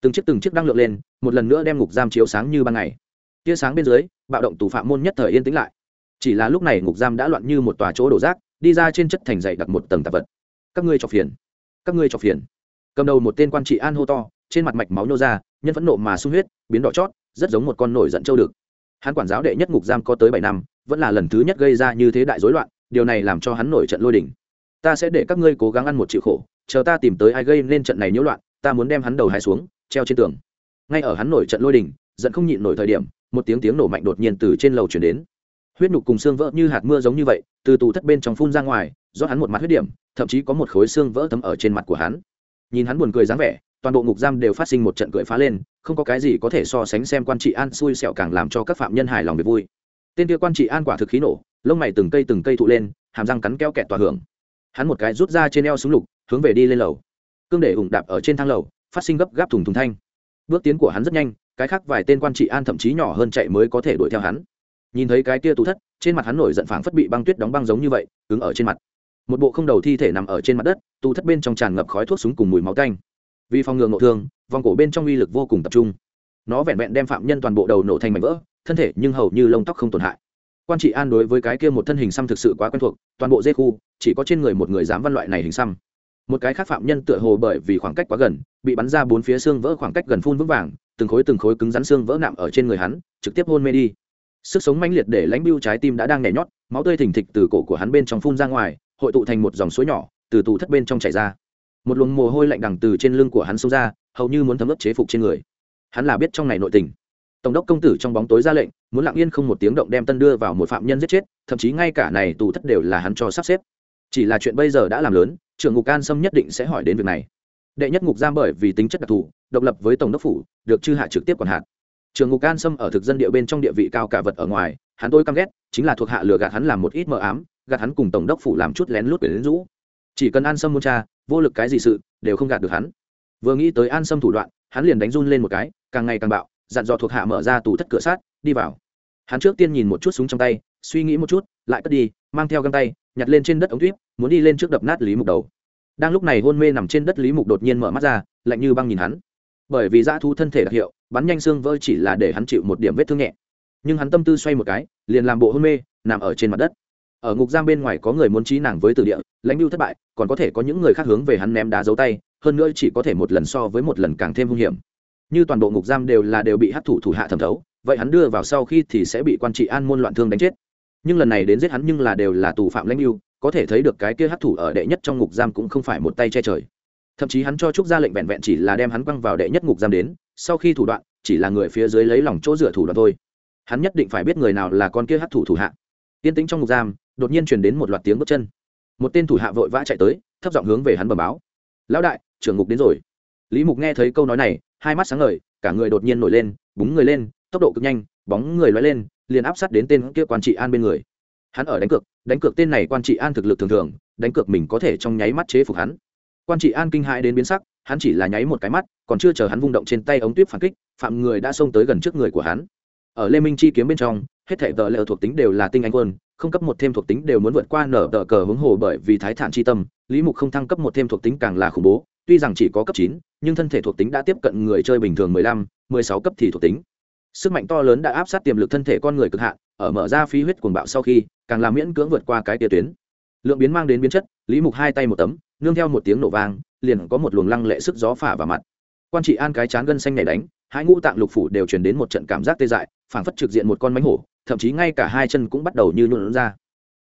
S1: Từng chiếc từng chiếc đang lượn lên, một lần nữa đem ngục giam chiếu sáng như ban ngày. Tia sáng bên dưới, bạo động tù phạm môn nhất thời yên tĩnh lại. Chỉ là lúc này ngục giam đã loạn như một tòa chỗ đổ rác, đi ra trên chất thành dày đặt một tầng tạp vật. Các ngươi cho phiền. Các ngươi cho phiền. Cầm đầu một tên quan trị an hô to, trên mặt mạch máu nhô ra, nhân phẫn nộ mà sung huyết, biến đỏ chót, rất giống một con nổi giận châu được hắn quản giáo đệ nhất ngục giam có tới bảy năm, vẫn là lần thứ nhất gây ra như thế đại rối loạn điều này làm cho hắn nổi trận lôi đỉnh ta sẽ để các ngươi cố gắng ăn một chịu khổ, chờ ta tìm tới ai gây nên trận này nhiễu loạn, ta muốn đem hắn đầu hai xuống, treo trên tường. Ngay ở hắn nổi trận lôi đỉnh giận không nhịn nổi thời điểm, một tiếng tiếng nổ mạnh đột nhiên từ trên lầu chuyển đến. Huyết nhục cùng xương vỡ như hạt mưa giống như vậy, từ tù thất bên trong phun ra ngoài do hắn một mặt huyết điểm, thậm chí có một khối xương vỡ thấm ở trên mặt của hắn. Nhìn hắn buồn cười dáng vẻ, toàn bộ ngục giam đều phát sinh một trận cười phá lên, không có cái gì có thể so sánh xem quan trị an xui xẹo càng làm cho các phạm nhân hài lòng về vui. Tên kia quan trị an quả thực khí nổ lông mày từng cây từng cây thụ lên, hàm răng cắn keo kẹt tòa hưởng. Hắn một cái rút ra trên eo súng lục, hướng về đi lên lầu. Cương để ủng đạp ở trên thang lầu, phát sinh gấp gáp thùng thùng thanh. Bước tiến của hắn rất nhanh, cái khác vài tên quan trị an thậm chí nhỏ hơn chạy mới có thể đuổi theo hắn. Nhìn thấy cái kia tù thất, trên mặt hắn nổi giận phảng phất bị băng tuyết đóng băng giống như vậy, cứng ở trên mặt. Một bộ không đầu thi thể nằm ở trên mặt đất, tù thất bên trong tràn ngập khói thuốc súng cùng mùi máu canh vì phòng ngừa ngộ thương, vòng cổ bên trong uy lực vô cùng tập trung. Nó vẹn vẹn đem phạm nhân toàn bộ đầu nổ thành mảnh vỡ, thân thể nhưng hầu như lông tóc không tổn hại quan trị an đối với cái kia một thân hình xăm thực sự quá quen thuộc, toàn bộ dê khu, chỉ có trên người một người dám văn loại này hình xăm. Một cái khác phạm nhân tựa hồ bởi vì khoảng cách quá gần, bị bắn ra bốn phía xương vỡ khoảng cách gần phun vững vàng, từng khối từng khối cứng rắn xương vỡ nạm ở trên người hắn, trực tiếp hôn mê đi. Sức sống mãnh liệt để lãnh bưu trái tim đã đang nhảy nhót, máu tươi thỉnh thịch từ cổ của hắn bên trong phun ra ngoài, hội tụ thành một dòng suối nhỏ, từ tủ thất bên trong chảy ra. Một luồng mồ hôi lạnh đằng từ trên lưng của hắn xông ra, hầu như muốn thấm ướp chế phục trên người. Hắn là biết trong này nội tình tổng đốc công tử trong bóng tối ra lệnh, muốn lặng yên không một tiếng động đem tân đưa vào một phạm nhân giết chết, thậm chí ngay cả này tù thất đều là hắn cho sắp xếp. Chỉ là chuyện bây giờ đã làm lớn, trưởng ngục An sâm nhất định sẽ hỏi đến việc này. Đệ nhất ngục giam bởi vì tính chất đặc thù, độc lập với tổng đốc phủ, được chư hạ trực tiếp còn hạn trường ngục An sâm ở thực dân địa bên trong địa vị cao cả vật ở ngoài, hắn tôi căm ghét, chính là thuộc hạ lừa gạt hắn làm một ít mờ ám, gạt hắn cùng tổng đốc phủ làm chút lén lút quyển rũ. Chỉ cần an sâm muốn cha vô lực cái gì sự, đều không gạt được hắn. Vừa nghĩ tới an sâm thủ đoạn, hắn liền đánh run lên một cái, càng ngày càng bạo dặn dò thuộc hạ mở ra tủ thất cửa sát, đi vào. Hắn trước tiên nhìn một chút súng trong tay, suy nghĩ một chút, lại cất đi, mang theo găng tay, nhặt lên trên đất ống tuyếp, muốn đi lên trước đập nát lý mục đầu. Đang lúc này hôn mê nằm trên đất lý mục đột nhiên mở mắt ra, lạnh như băng nhìn hắn. Bởi vì dã thu thân thể đặc hiệu, bắn nhanh xương vỡ chỉ là để hắn chịu một điểm vết thương nhẹ. Nhưng hắn tâm tư xoay một cái, liền làm bộ hôn mê, nằm ở trên mặt đất. Ở ngục giam bên ngoài có người muốn trí nàng với từ địa, lãnh mưu thất bại, còn có thể có những người khác hướng về hắn ném đá dấu tay, hơn nữa chỉ có thể một lần so với một lần càng thêm hung hiểm như toàn bộ ngục giam đều là đều bị hắc thủ thủ hạ thẩm thấu vậy hắn đưa vào sau khi thì sẽ bị quan trị an môn loạn thương đánh chết. Nhưng lần này đến giết hắn nhưng là đều là tù phạm lãnh yêu, có thể thấy được cái kia hắc thủ ở đệ nhất trong ngục giam cũng không phải một tay che trời. Thậm chí hắn cho trúc ra lệnh vẹn vẹn chỉ là đem hắn quăng vào đệ nhất ngục giam đến sau khi thủ đoạn chỉ là người phía dưới lấy lòng chỗ dựa thủ đoạn thôi. Hắn nhất định phải biết người nào là con kia hắc thủ thủ hạ. Tiên tĩnh trong ngục giam đột nhiên truyền đến một loạt tiếng bước chân. Một tên thủ hạ vội vã chạy tới thấp giọng hướng về hắn bờ báo. Lão đại trưởng ngục đến rồi lý mục nghe thấy câu nói này, hai mắt sáng ngời, cả người đột nhiên nổi lên, búng người lên, tốc độ cực nhanh, bóng người loay lên, liền áp sát đến tên kia quan trị an bên người. Hắn ở đánh cược đánh cược tên này quan trị an thực lực thường thường, đánh cược mình có thể trong nháy mắt chế phục hắn. Quan trị an kinh hãi đến biến sắc, hắn chỉ là nháy một cái mắt, còn chưa chờ hắn vung động trên tay ống tuyếp phản kích, phạm người đã xông tới gần trước người của hắn. Ở lê minh chi kiếm bên trong, hết thảy tờ lệ thuộc tính đều là tinh anh quân, không cấp một thêm thuộc tính đều muốn vượt qua nở tờ cờ hướng hồ bởi vì thái thản chi tâm, lý mục không thăng cấp một thêm thuộc tính càng là khủng bố tuy rằng chỉ có cấp chín, nhưng thân thể thuộc tính đã tiếp cận người chơi bình thường mười lăm, mười sáu cấp thì thuộc tính. Sức mạnh to lớn đã áp sát tiềm lực thân thể con người cực hạn, ở mở ra phí huyết cuồng bạo sau khi, càng làm miễn cưỡng vượt qua cái tia tuyến. Lượng biến mang đến biến chất, lý mục hai tay một tấm, nương theo một tiếng nổ vang, liền có một luồng lăng lệ sức gió phả vào mặt. Quan trị an cái chán gân xanh này đánh, hai ngũ tạng lục phủ đều truyền đến một trận cảm giác tê dại, phảng phất trực diện một con mánh hổ, thậm chí ngay cả hai chân cũng bắt đầu như nhuộn ra.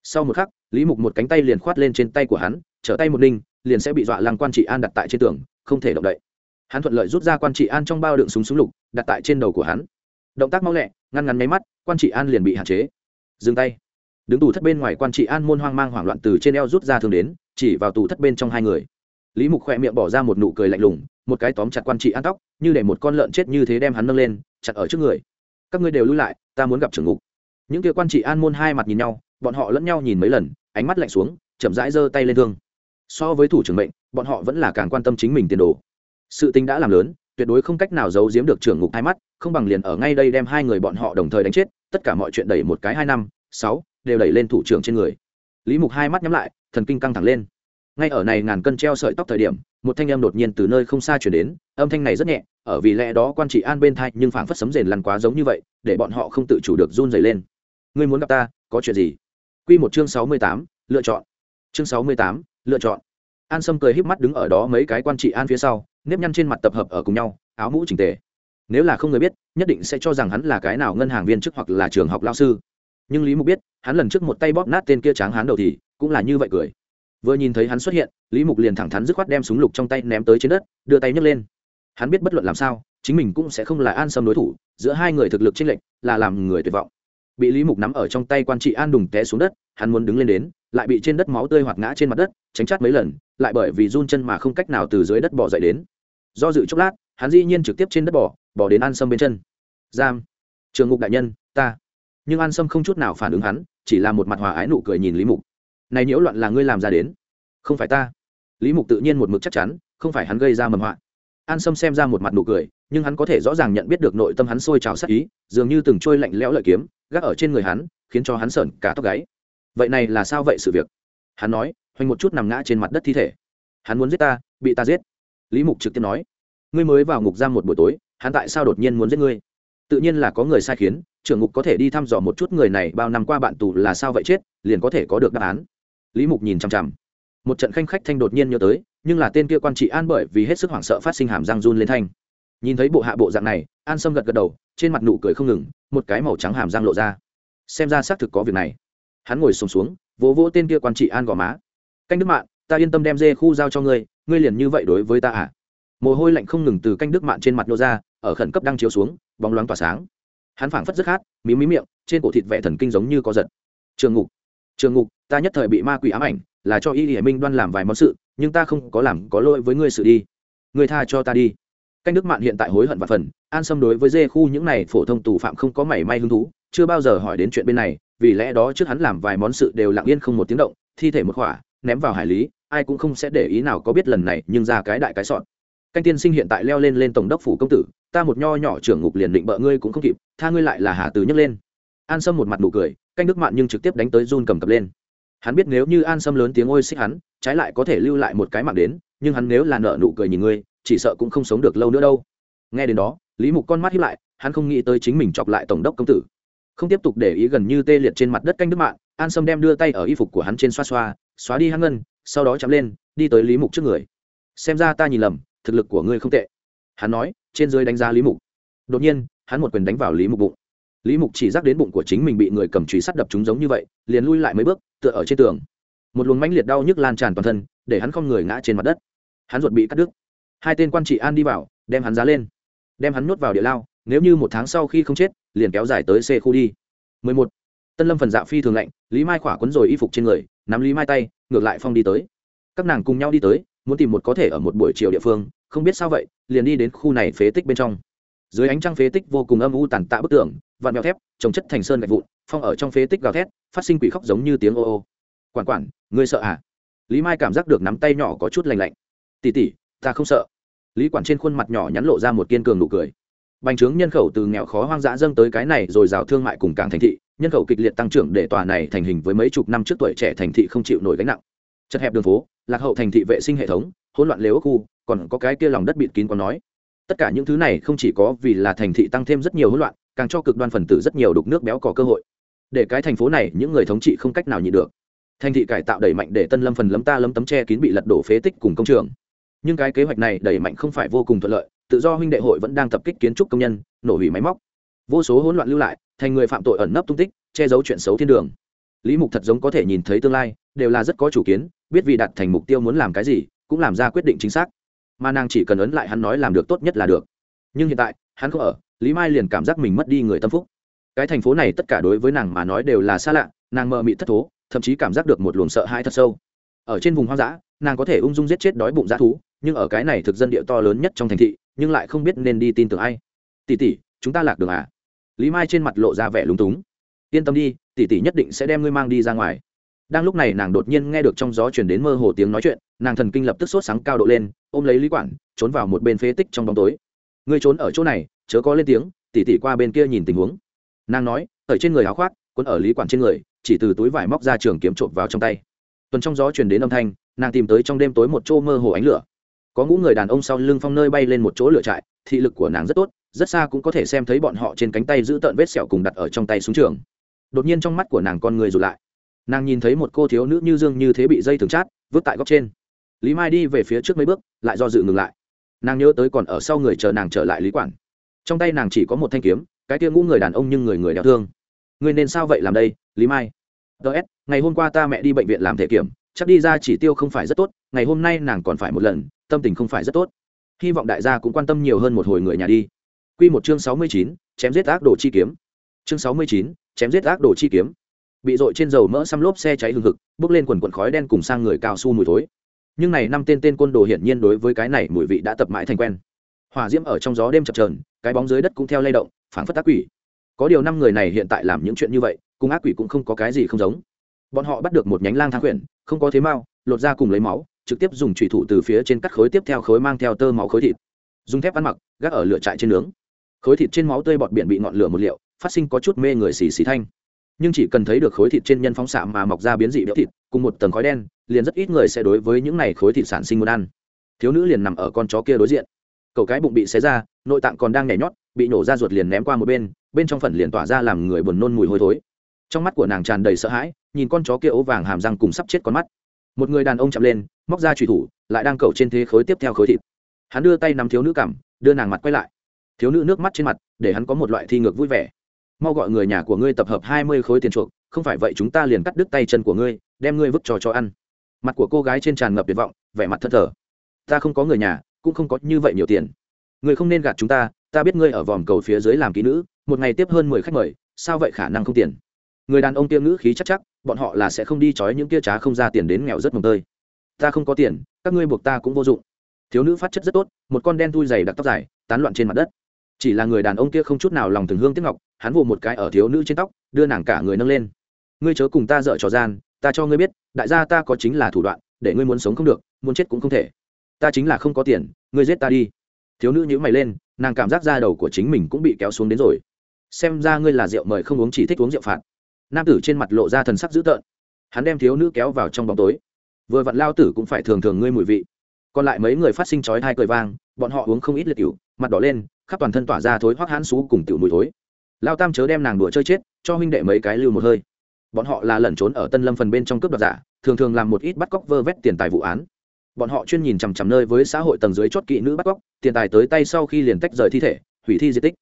S1: Sau một khắc, lý mục một cánh tay liền khoát lên trên tay của hắn, trở tay một ninh liền sẽ bị dọa lăng quan trị an đặt tại trên tường, không thể động đậy. Hắn thuận lợi rút ra quan trị an trong bao đựng súng súng lục, đặt tại trên đầu của hắn. Động tác mau lẹ, ngăn ngắn máy mắt, quan trị an liền bị hạn chế. Dừng tay. Đứng tù thất bên ngoài quan trị an môn hoang mang hoảng loạn từ trên eo rút ra thường đến, chỉ vào tù thất bên trong hai người. Lý mục khỏe miệng bỏ ra một nụ cười lạnh lùng, một cái tóm chặt quan trị an tóc, như để một con lợn chết như thế đem hắn nâng lên, chặt ở trước người. Các ngươi đều lui lại, ta muốn gặp trưởng ngục. Những kia quan trị an môn hai mặt nhìn nhau, bọn họ lẫn nhau nhìn mấy lần, ánh mắt lạnh xuống, chậm rãi giơ tay lên thương so với thủ trưởng mệnh, bọn họ vẫn là càng quan tâm chính mình tiền đồ. Sự tình đã làm lớn, tuyệt đối không cách nào giấu giếm được trưởng ngục hai mắt, không bằng liền ở ngay đây đem hai người bọn họ đồng thời đánh chết, tất cả mọi chuyện đẩy một cái hai năm, sáu, đều đẩy lên thủ trưởng trên người. Lý mục hai mắt nhắm lại, thần kinh căng thẳng lên. Ngay ở này ngàn cân treo sợi tóc thời điểm, một thanh âm đột nhiên từ nơi không xa chuyển đến, âm thanh này rất nhẹ, ở vì lẽ đó quan trị an bên thai nhưng phảng phất sấm rền lăn quá giống như vậy, để bọn họ không tự chủ được run dày lên. Ngươi muốn gặp ta, có chuyện gì? Quy một chương sáu mươi tám, lựa chọn. Chương sáu mươi tám lựa chọn. An sâm cười híp mắt đứng ở đó mấy cái quan trị an phía sau, nếp nhăn trên mặt tập hợp ở cùng nhau, áo mũ chỉnh tề. Nếu là không người biết, nhất định sẽ cho rằng hắn là cái nào ngân hàng viên chức hoặc là trường học lao sư. Nhưng lý mục biết, hắn lần trước một tay bóp nát tên kia tráng hắn đầu thì, cũng là như vậy cười. Vừa nhìn thấy hắn xuất hiện, lý mục liền thẳng thắn dứt khoát đem súng lục trong tay ném tới trên đất, đưa tay nhấc lên. Hắn biết bất luận làm sao, chính mình cũng sẽ không là an sâm đối thủ, giữa hai người thực lực chênh lệch là làm người tuyệt vọng. Bị lý mục nắm ở trong tay quan trị an đùng té xuống đất, hắn muốn đứng lên đến lại bị trên đất máu tươi hoạt ngã trên mặt đất, tránh chát mấy lần, lại bởi vì run chân mà không cách nào từ dưới đất bỏ dậy đến. Do dự chốc lát, hắn dĩ nhiên trực tiếp trên đất bỏ bỏ đến an sâm bên chân. Giam. Trường ngục đại nhân, ta. Nhưng an sâm không chút nào phản ứng hắn, chỉ là một mặt hòa ái nụ cười nhìn lý mục. Này nhiễu loạn là ngươi làm ra đến. Không phải ta. Lý mục tự nhiên một mực chắc chắn, không phải hắn gây ra mầm họa. An sâm xem ra một mặt nụ cười, nhưng hắn có thể rõ ràng nhận biết được nội tâm hắn sôi trào sắc ý, dường như từng trôi lạnh lẽo lợi kiếm, gác ở trên người hắn, khiến cho hắn sợn cả tóc gáy vậy này là sao vậy sự việc? Hắn nói, hoành một chút nằm ngã trên mặt đất thi thể. Hắn muốn giết ta, bị ta giết. Lý mục trực tiếp nói, ngươi mới vào ngục giam một buổi tối, hắn tại sao đột nhiên muốn giết ngươi? Tự nhiên là có người sai khiến, trưởng ngục có thể đi thăm dò một chút người này bao năm qua bạn tù là sao vậy chết, liền có thể có được đáp án. Lý mục nhìn chằm chằm. Một trận khanh khách thanh đột nhiên nhớ tới, nhưng là tên kia quan trị an bởi vì hết sức hoảng sợ phát sinh hàm răng run lên thanh. Nhìn thấy bộ hạ bộ dạng này, an sâm gật gật đầu, trên mặt nụ cười không ngừng, một cái màu trắng hàm răng lộ ra. Xem ra xác thực có việc này hắn ngồi sùng xuống, xuống vỗ vỗ tên kia quan trị an gò má. Canh đức mạng ta yên tâm đem dê khu giao cho ngươi ngươi liền như vậy đối với ta à? Mồ hôi lạnh không ngừng từ canh đức mạn trên mặt nô ra ở khẩn cấp đang chiếu xuống bóng loáng tỏa sáng. Hắn phảng phất rất khát mí mí miệng trên cổ thịt vẽ thần kinh giống như có giật. Trường ngục trường ngục ta nhất thời bị ma quỷ ám ảnh là cho y hiển minh đoan làm vài món sự nhưng ta không có làm có lỗi với ngươi sự đi. Ngươi tha cho ta đi. Canh đức mạn hiện tại hối hận và phần an xâm đối với dê khu những này phổ thông tù phạm không có mảy may hứng thú chưa bao giờ hỏi đến chuyện bên này vì lẽ đó trước hắn làm vài món sự đều lặng yên không một tiếng động, thi thể một khỏa, ném vào hải lý, ai cũng không sẽ để ý nào có biết lần này, nhưng ra cái đại cái sọn canh tiên sinh hiện tại leo lên lên tổng đốc phủ công tử, ta một nho nhỏ trưởng ngục liền định bợ ngươi cũng không kịp, tha ngươi lại là hà từ nhấc lên. An sâm một mặt nụ cười, canh đức mạn nhưng trực tiếp đánh tới run cầm cập lên. Hắn biết nếu như an sâm lớn tiếng ôi xích hắn, trái lại có thể lưu lại một cái mạng đến, nhưng hắn nếu là nợ nụ cười nhìn ngươi, chỉ sợ cũng không sống được lâu nữa đâu. Nghe đến đó, lý mục con mắt hiếp lại, hắn không nghĩ tới chính mình chọc lại tổng đốc công tử không tiếp tục để ý gần như tê liệt trên mặt đất canh đức mạng, an sâm đem đưa tay ở y phục của hắn trên xoa xoa, xóa đi hắn ngân, sau đó chắm lên, đi tới lý mục trước người. Xem ra ta nhìn lầm, thực lực của ngươi không tệ. Hắn nói, trên dưới đánh giá lý mục. Đột nhiên, hắn một quyền đánh vào lý mục bụng. Lý mục chỉ dắt đến bụng của chính mình bị người cầm trùy sắt đập chúng giống như vậy, liền lui lại mấy bước, tựa ở trên tường. Một luồng mãnh liệt đau nhức lan tràn toàn thân, để hắn không người ngã trên mặt đất. Hắn ruột bị cắt đứt. Hai tên quan trị an đi vào, đem hắn giá lên. Đem hắn nuốt vào địa lao nếu như một tháng sau khi không chết, liền kéo dài tới c khu đi. 11. tân lâm phần dạ phi thường lạnh, lý mai khỏa quấn rồi y phục trên người, nắm lý mai tay, ngược lại phong đi tới. Các nàng cùng nhau đi tới, muốn tìm một có thể ở một buổi chiều địa phương, không biết sao vậy, liền đi đến khu này phế tích bên trong. Dưới ánh trăng phế tích vô cùng âm u tàn tạ bức tường, vạn mèo thép, trồng chất thành sơn gạch vụn, phong ở trong phế tích gào thét, phát sinh quỷ khóc giống như tiếng ô ô. Quản quản, ngươi sợ à? Lý mai cảm giác được nắm tay nhỏ có chút lành lạnh. Tỉ tỉ ta không sợ. Lý quản trên khuôn mặt nhỏ nhắn lộ ra một kiên cường nụ cười bành trướng nhân khẩu từ nghèo khó hoang dã dâng tới cái này rồi rào thương mại cùng cảng thành thị, nhân khẩu kịch liệt tăng trưởng để tòa này thành hình với mấy chục năm trước tuổi trẻ thành thị không chịu nổi gánh nặng. Chật hẹp đường phố, lạc hậu thành thị vệ sinh hệ thống, hỗn loạn lều ốc khu, còn có cái kia lòng đất bịt kín có nói. Tất cả những thứ này không chỉ có vì là thành thị tăng thêm rất nhiều hỗn loạn, càng cho cực đoan phần tử rất nhiều đục nước béo có cơ hội. Để cái thành phố này những người thống trị không cách nào nhịn được. Thành thị cải tạo đẩy mạnh để tân lâm phần lấm ta lấm tấm tre kín bị lật đổ phế tích cùng công trường. Nhưng cái kế hoạch này đẩy mạnh không phải vô cùng thuận lợi tự do huynh đệ hội vẫn đang tập kích kiến trúc công nhân, nổ hủy máy móc. Vô số hỗn loạn lưu lại, thành người phạm tội ẩn nấp tung tích, che giấu chuyện xấu thiên đường. Lý mục thật giống có thể nhìn thấy tương lai, đều là rất có chủ kiến, biết vì đặt thành mục tiêu muốn làm cái gì, cũng làm ra quyết định chính xác. Mà nàng chỉ cần ấn lại hắn nói làm được tốt nhất là được. Nhưng hiện tại, hắn không ở, lý mai liền cảm giác mình mất đi người tâm phúc. Cái thành phố này tất cả đối với nàng mà nói đều là xa lạ, nàng mờ mị thất thố, thậm chí cảm giác được một luồng sợ hãi thật sâu. Ở trên vùng hoang dã, nàng có thể ung dung giết chết đói bụng dã thú, nhưng ở cái này thực dân địa to lớn nhất trong thành thị nhưng lại không biết nên đi tin tưởng ai. Tỷ tỷ, chúng ta lạc đường à? Lý mai trên mặt lộ ra vẻ lúng túng. Yên tâm đi, tỷ tỷ nhất định sẽ đem ngươi mang đi ra ngoài. Đang lúc này nàng đột nhiên nghe được trong gió chuyển đến mơ hồ tiếng nói chuyện, nàng thần kinh lập tức sốt sáng cao độ lên, ôm lấy lý quản, trốn vào một bên phế tích trong bóng tối. Ngươi trốn ở chỗ này, chớ có lên tiếng tỉ tỉ qua bên kia nhìn tình huống. Nàng nói, ở trên người áo khoác quân ở lý quản trên người, chỉ từ túi vải móc ra trường kiếm trộm vào trong tay. Tuần trong gió chuyển đến âm thanh, nàng tìm tới trong đêm tối một chỗ mơ hồ ánh lửa có ngũ người đàn ông sau lưng phong nơi bay lên một chỗ lửa trại, thị lực của nàng rất tốt, rất xa cũng có thể xem thấy bọn họ trên cánh tay giữ tợn vết sẹo cùng đặt ở trong tay súng trường. Đột nhiên trong mắt của nàng con người rụt lại. Nàng nhìn thấy một cô thiếu nữ như dương như thế bị dây thừng chát, vứt tại góc trên. Lý mai đi về phía trước mấy bước, lại do dự ngừng lại. Nàng nhớ tới còn ở sau người chờ nàng trở lại lý quản. Trong tay nàng chỉ có một thanh kiếm, cái kia ngũ người đàn ông nhưng người người đeo thương. Người nên sao vậy làm đây, lý mai? Ts ngày hôm qua ta mẹ đi bệnh viện làm thể kiểm, chắc đi ra chỉ tiêu không phải rất tốt, ngày hôm nay nàng còn phải một lần tâm tình không phải rất tốt. Hy vọng đại gia cũng quan tâm nhiều hơn một hồi người nhà đi. Q một chương sáu mươi chín, chém giết ác đồ chi kiếm. Chương sáu mươi chín, chém giết ác đồ chi kiếm. Bị dội trên dầu mỡ xăm lốp xe cháy hừng hực, bước lên quần quần khói đen cùng sang người cao su mùi thối. Nhưng này năm tên tên côn đồ hiển nhiên đối với cái này mùi vị đã tập mãi thành quen. Hỏa diễm ở trong gió đêm chập trờn cái bóng dưới đất cũng theo lay động, phảng phất ác quỷ. Có điều năm người này hiện tại làm những chuyện như vậy, cùng ác quỷ cũng không có cái gì không giống. Bọn họ bắt được một nhánh lang thang quyển không có thế mao lột ra cùng lấy máu trực tiếp dùng trùy thủ từ phía trên cắt khối tiếp theo khối mang theo tơ máu khối thịt. Dùng thép ăn mặc, gác ở lửa trại trên nướng. Khối thịt trên máu tươi bọt biển bị ngọn lửa một liệu, phát sinh có chút mê người xì xì thanh. Nhưng chỉ cần thấy được khối thịt trên nhân phóng xạ mà mọc ra biến dị béo thịt, cùng một tầng khói đen, liền rất ít người sẽ đối với những này khối thịt sản sinh muốn ăn. Thiếu nữ liền nằm ở con chó kia đối diện. Cậu cái bụng bị xé ra, nội tạng còn đang nhảy nhót, bị nổ ra ruột liền ném qua một bên bên trong phần liền tỏa ra làm người buồn nôn mùi hôi thối. Trong mắt của nàng tràn đầy sợ hãi, nhìn con chó kia ố vàng hàm răng cùng sắp chết con mắt một người đàn ông chậm lên, móc ra trùy thủ, lại đang cầu trên thế khối tiếp theo khối thịt. Hắn đưa tay nắm thiếu nữ cảm đưa nàng mặt quay lại. Thiếu nữ nước mắt trên mặt, để hắn có một loại thi ngược vui vẻ. Mau gọi người nhà của ngươi tập hợp hai mươi khối tiền chuộc, không phải vậy chúng ta liền cắt đứt tay chân của ngươi, đem ngươi vứt trò cho ăn. Mặt của cô gái trên tràn ngập tuyệt vọng, vẻ mặt thất thờ. Ta không có người nhà, cũng không có như vậy nhiều tiền. Người không nên gạt chúng ta ta biết ngươi ở vòm cầu phía dưới làm ký nữ, một ngày tiếp hơn mười khách mời, sao vậy khả năng không tiền? Người đàn ông tiêm ngữ khí chắc chắc bọn họ là sẽ không đi trói những kia trá không ra tiền đến nghèo rất mồng tơi. Ta không có tiền, các ngươi buộc ta cũng vô dụng. Thiếu nữ phát chất rất tốt, một con đen thui dày đặc tóc dài, tán loạn trên mặt đất. Chỉ là người đàn ông kia không chút nào lòng thường hương tiếc ngọc, hắn vụ một cái ở thiếu nữ trên tóc, đưa nàng cả người nâng lên. Ngươi chớ cùng ta dợ trò gian, ta cho ngươi biết, đại gia ta có chính là thủ đoạn, để ngươi muốn sống không được, muốn chết cũng không thể. Ta chính là không có tiền, ngươi giết ta đi. Thiếu nữ nhữ mày lên, nàng cảm giác da đầu của chính mình cũng bị kéo xuống đến rồi. Xem ra ngươi là rượu mời không uống chỉ thích uống rượu phạt nam tử trên mặt lộ ra thần sắc dữ tợn. Hắn đem thiếu nữ kéo vào trong bóng tối. Vừa vặn lao tử cũng phải thường thường ngươi mùi vị. Còn lại mấy người phát sinh chói hai cười vang, bọn họ uống không ít liệt cựu mặt đỏ lên, khắp toàn thân tỏa ra thối hoác hãn xú cùng tiểu mùi thối. Lao tam chớ đem nàng đùa chơi chết, cho huynh đệ mấy cái lưu một hơi. Bọn họ là lẩn trốn ở tân lâm phần bên trong cướp đoạt giả, thường thường làm một ít bắt cóc vơ vét tiền tài vụ án. Bọn họ chuyên nhìn chằm chằm nơi với xã hội tầng dưới chót kỹ nữ bắt cóc, tiền tài tới tay sau khi liền tách rời thi thể, hủy thi di tích.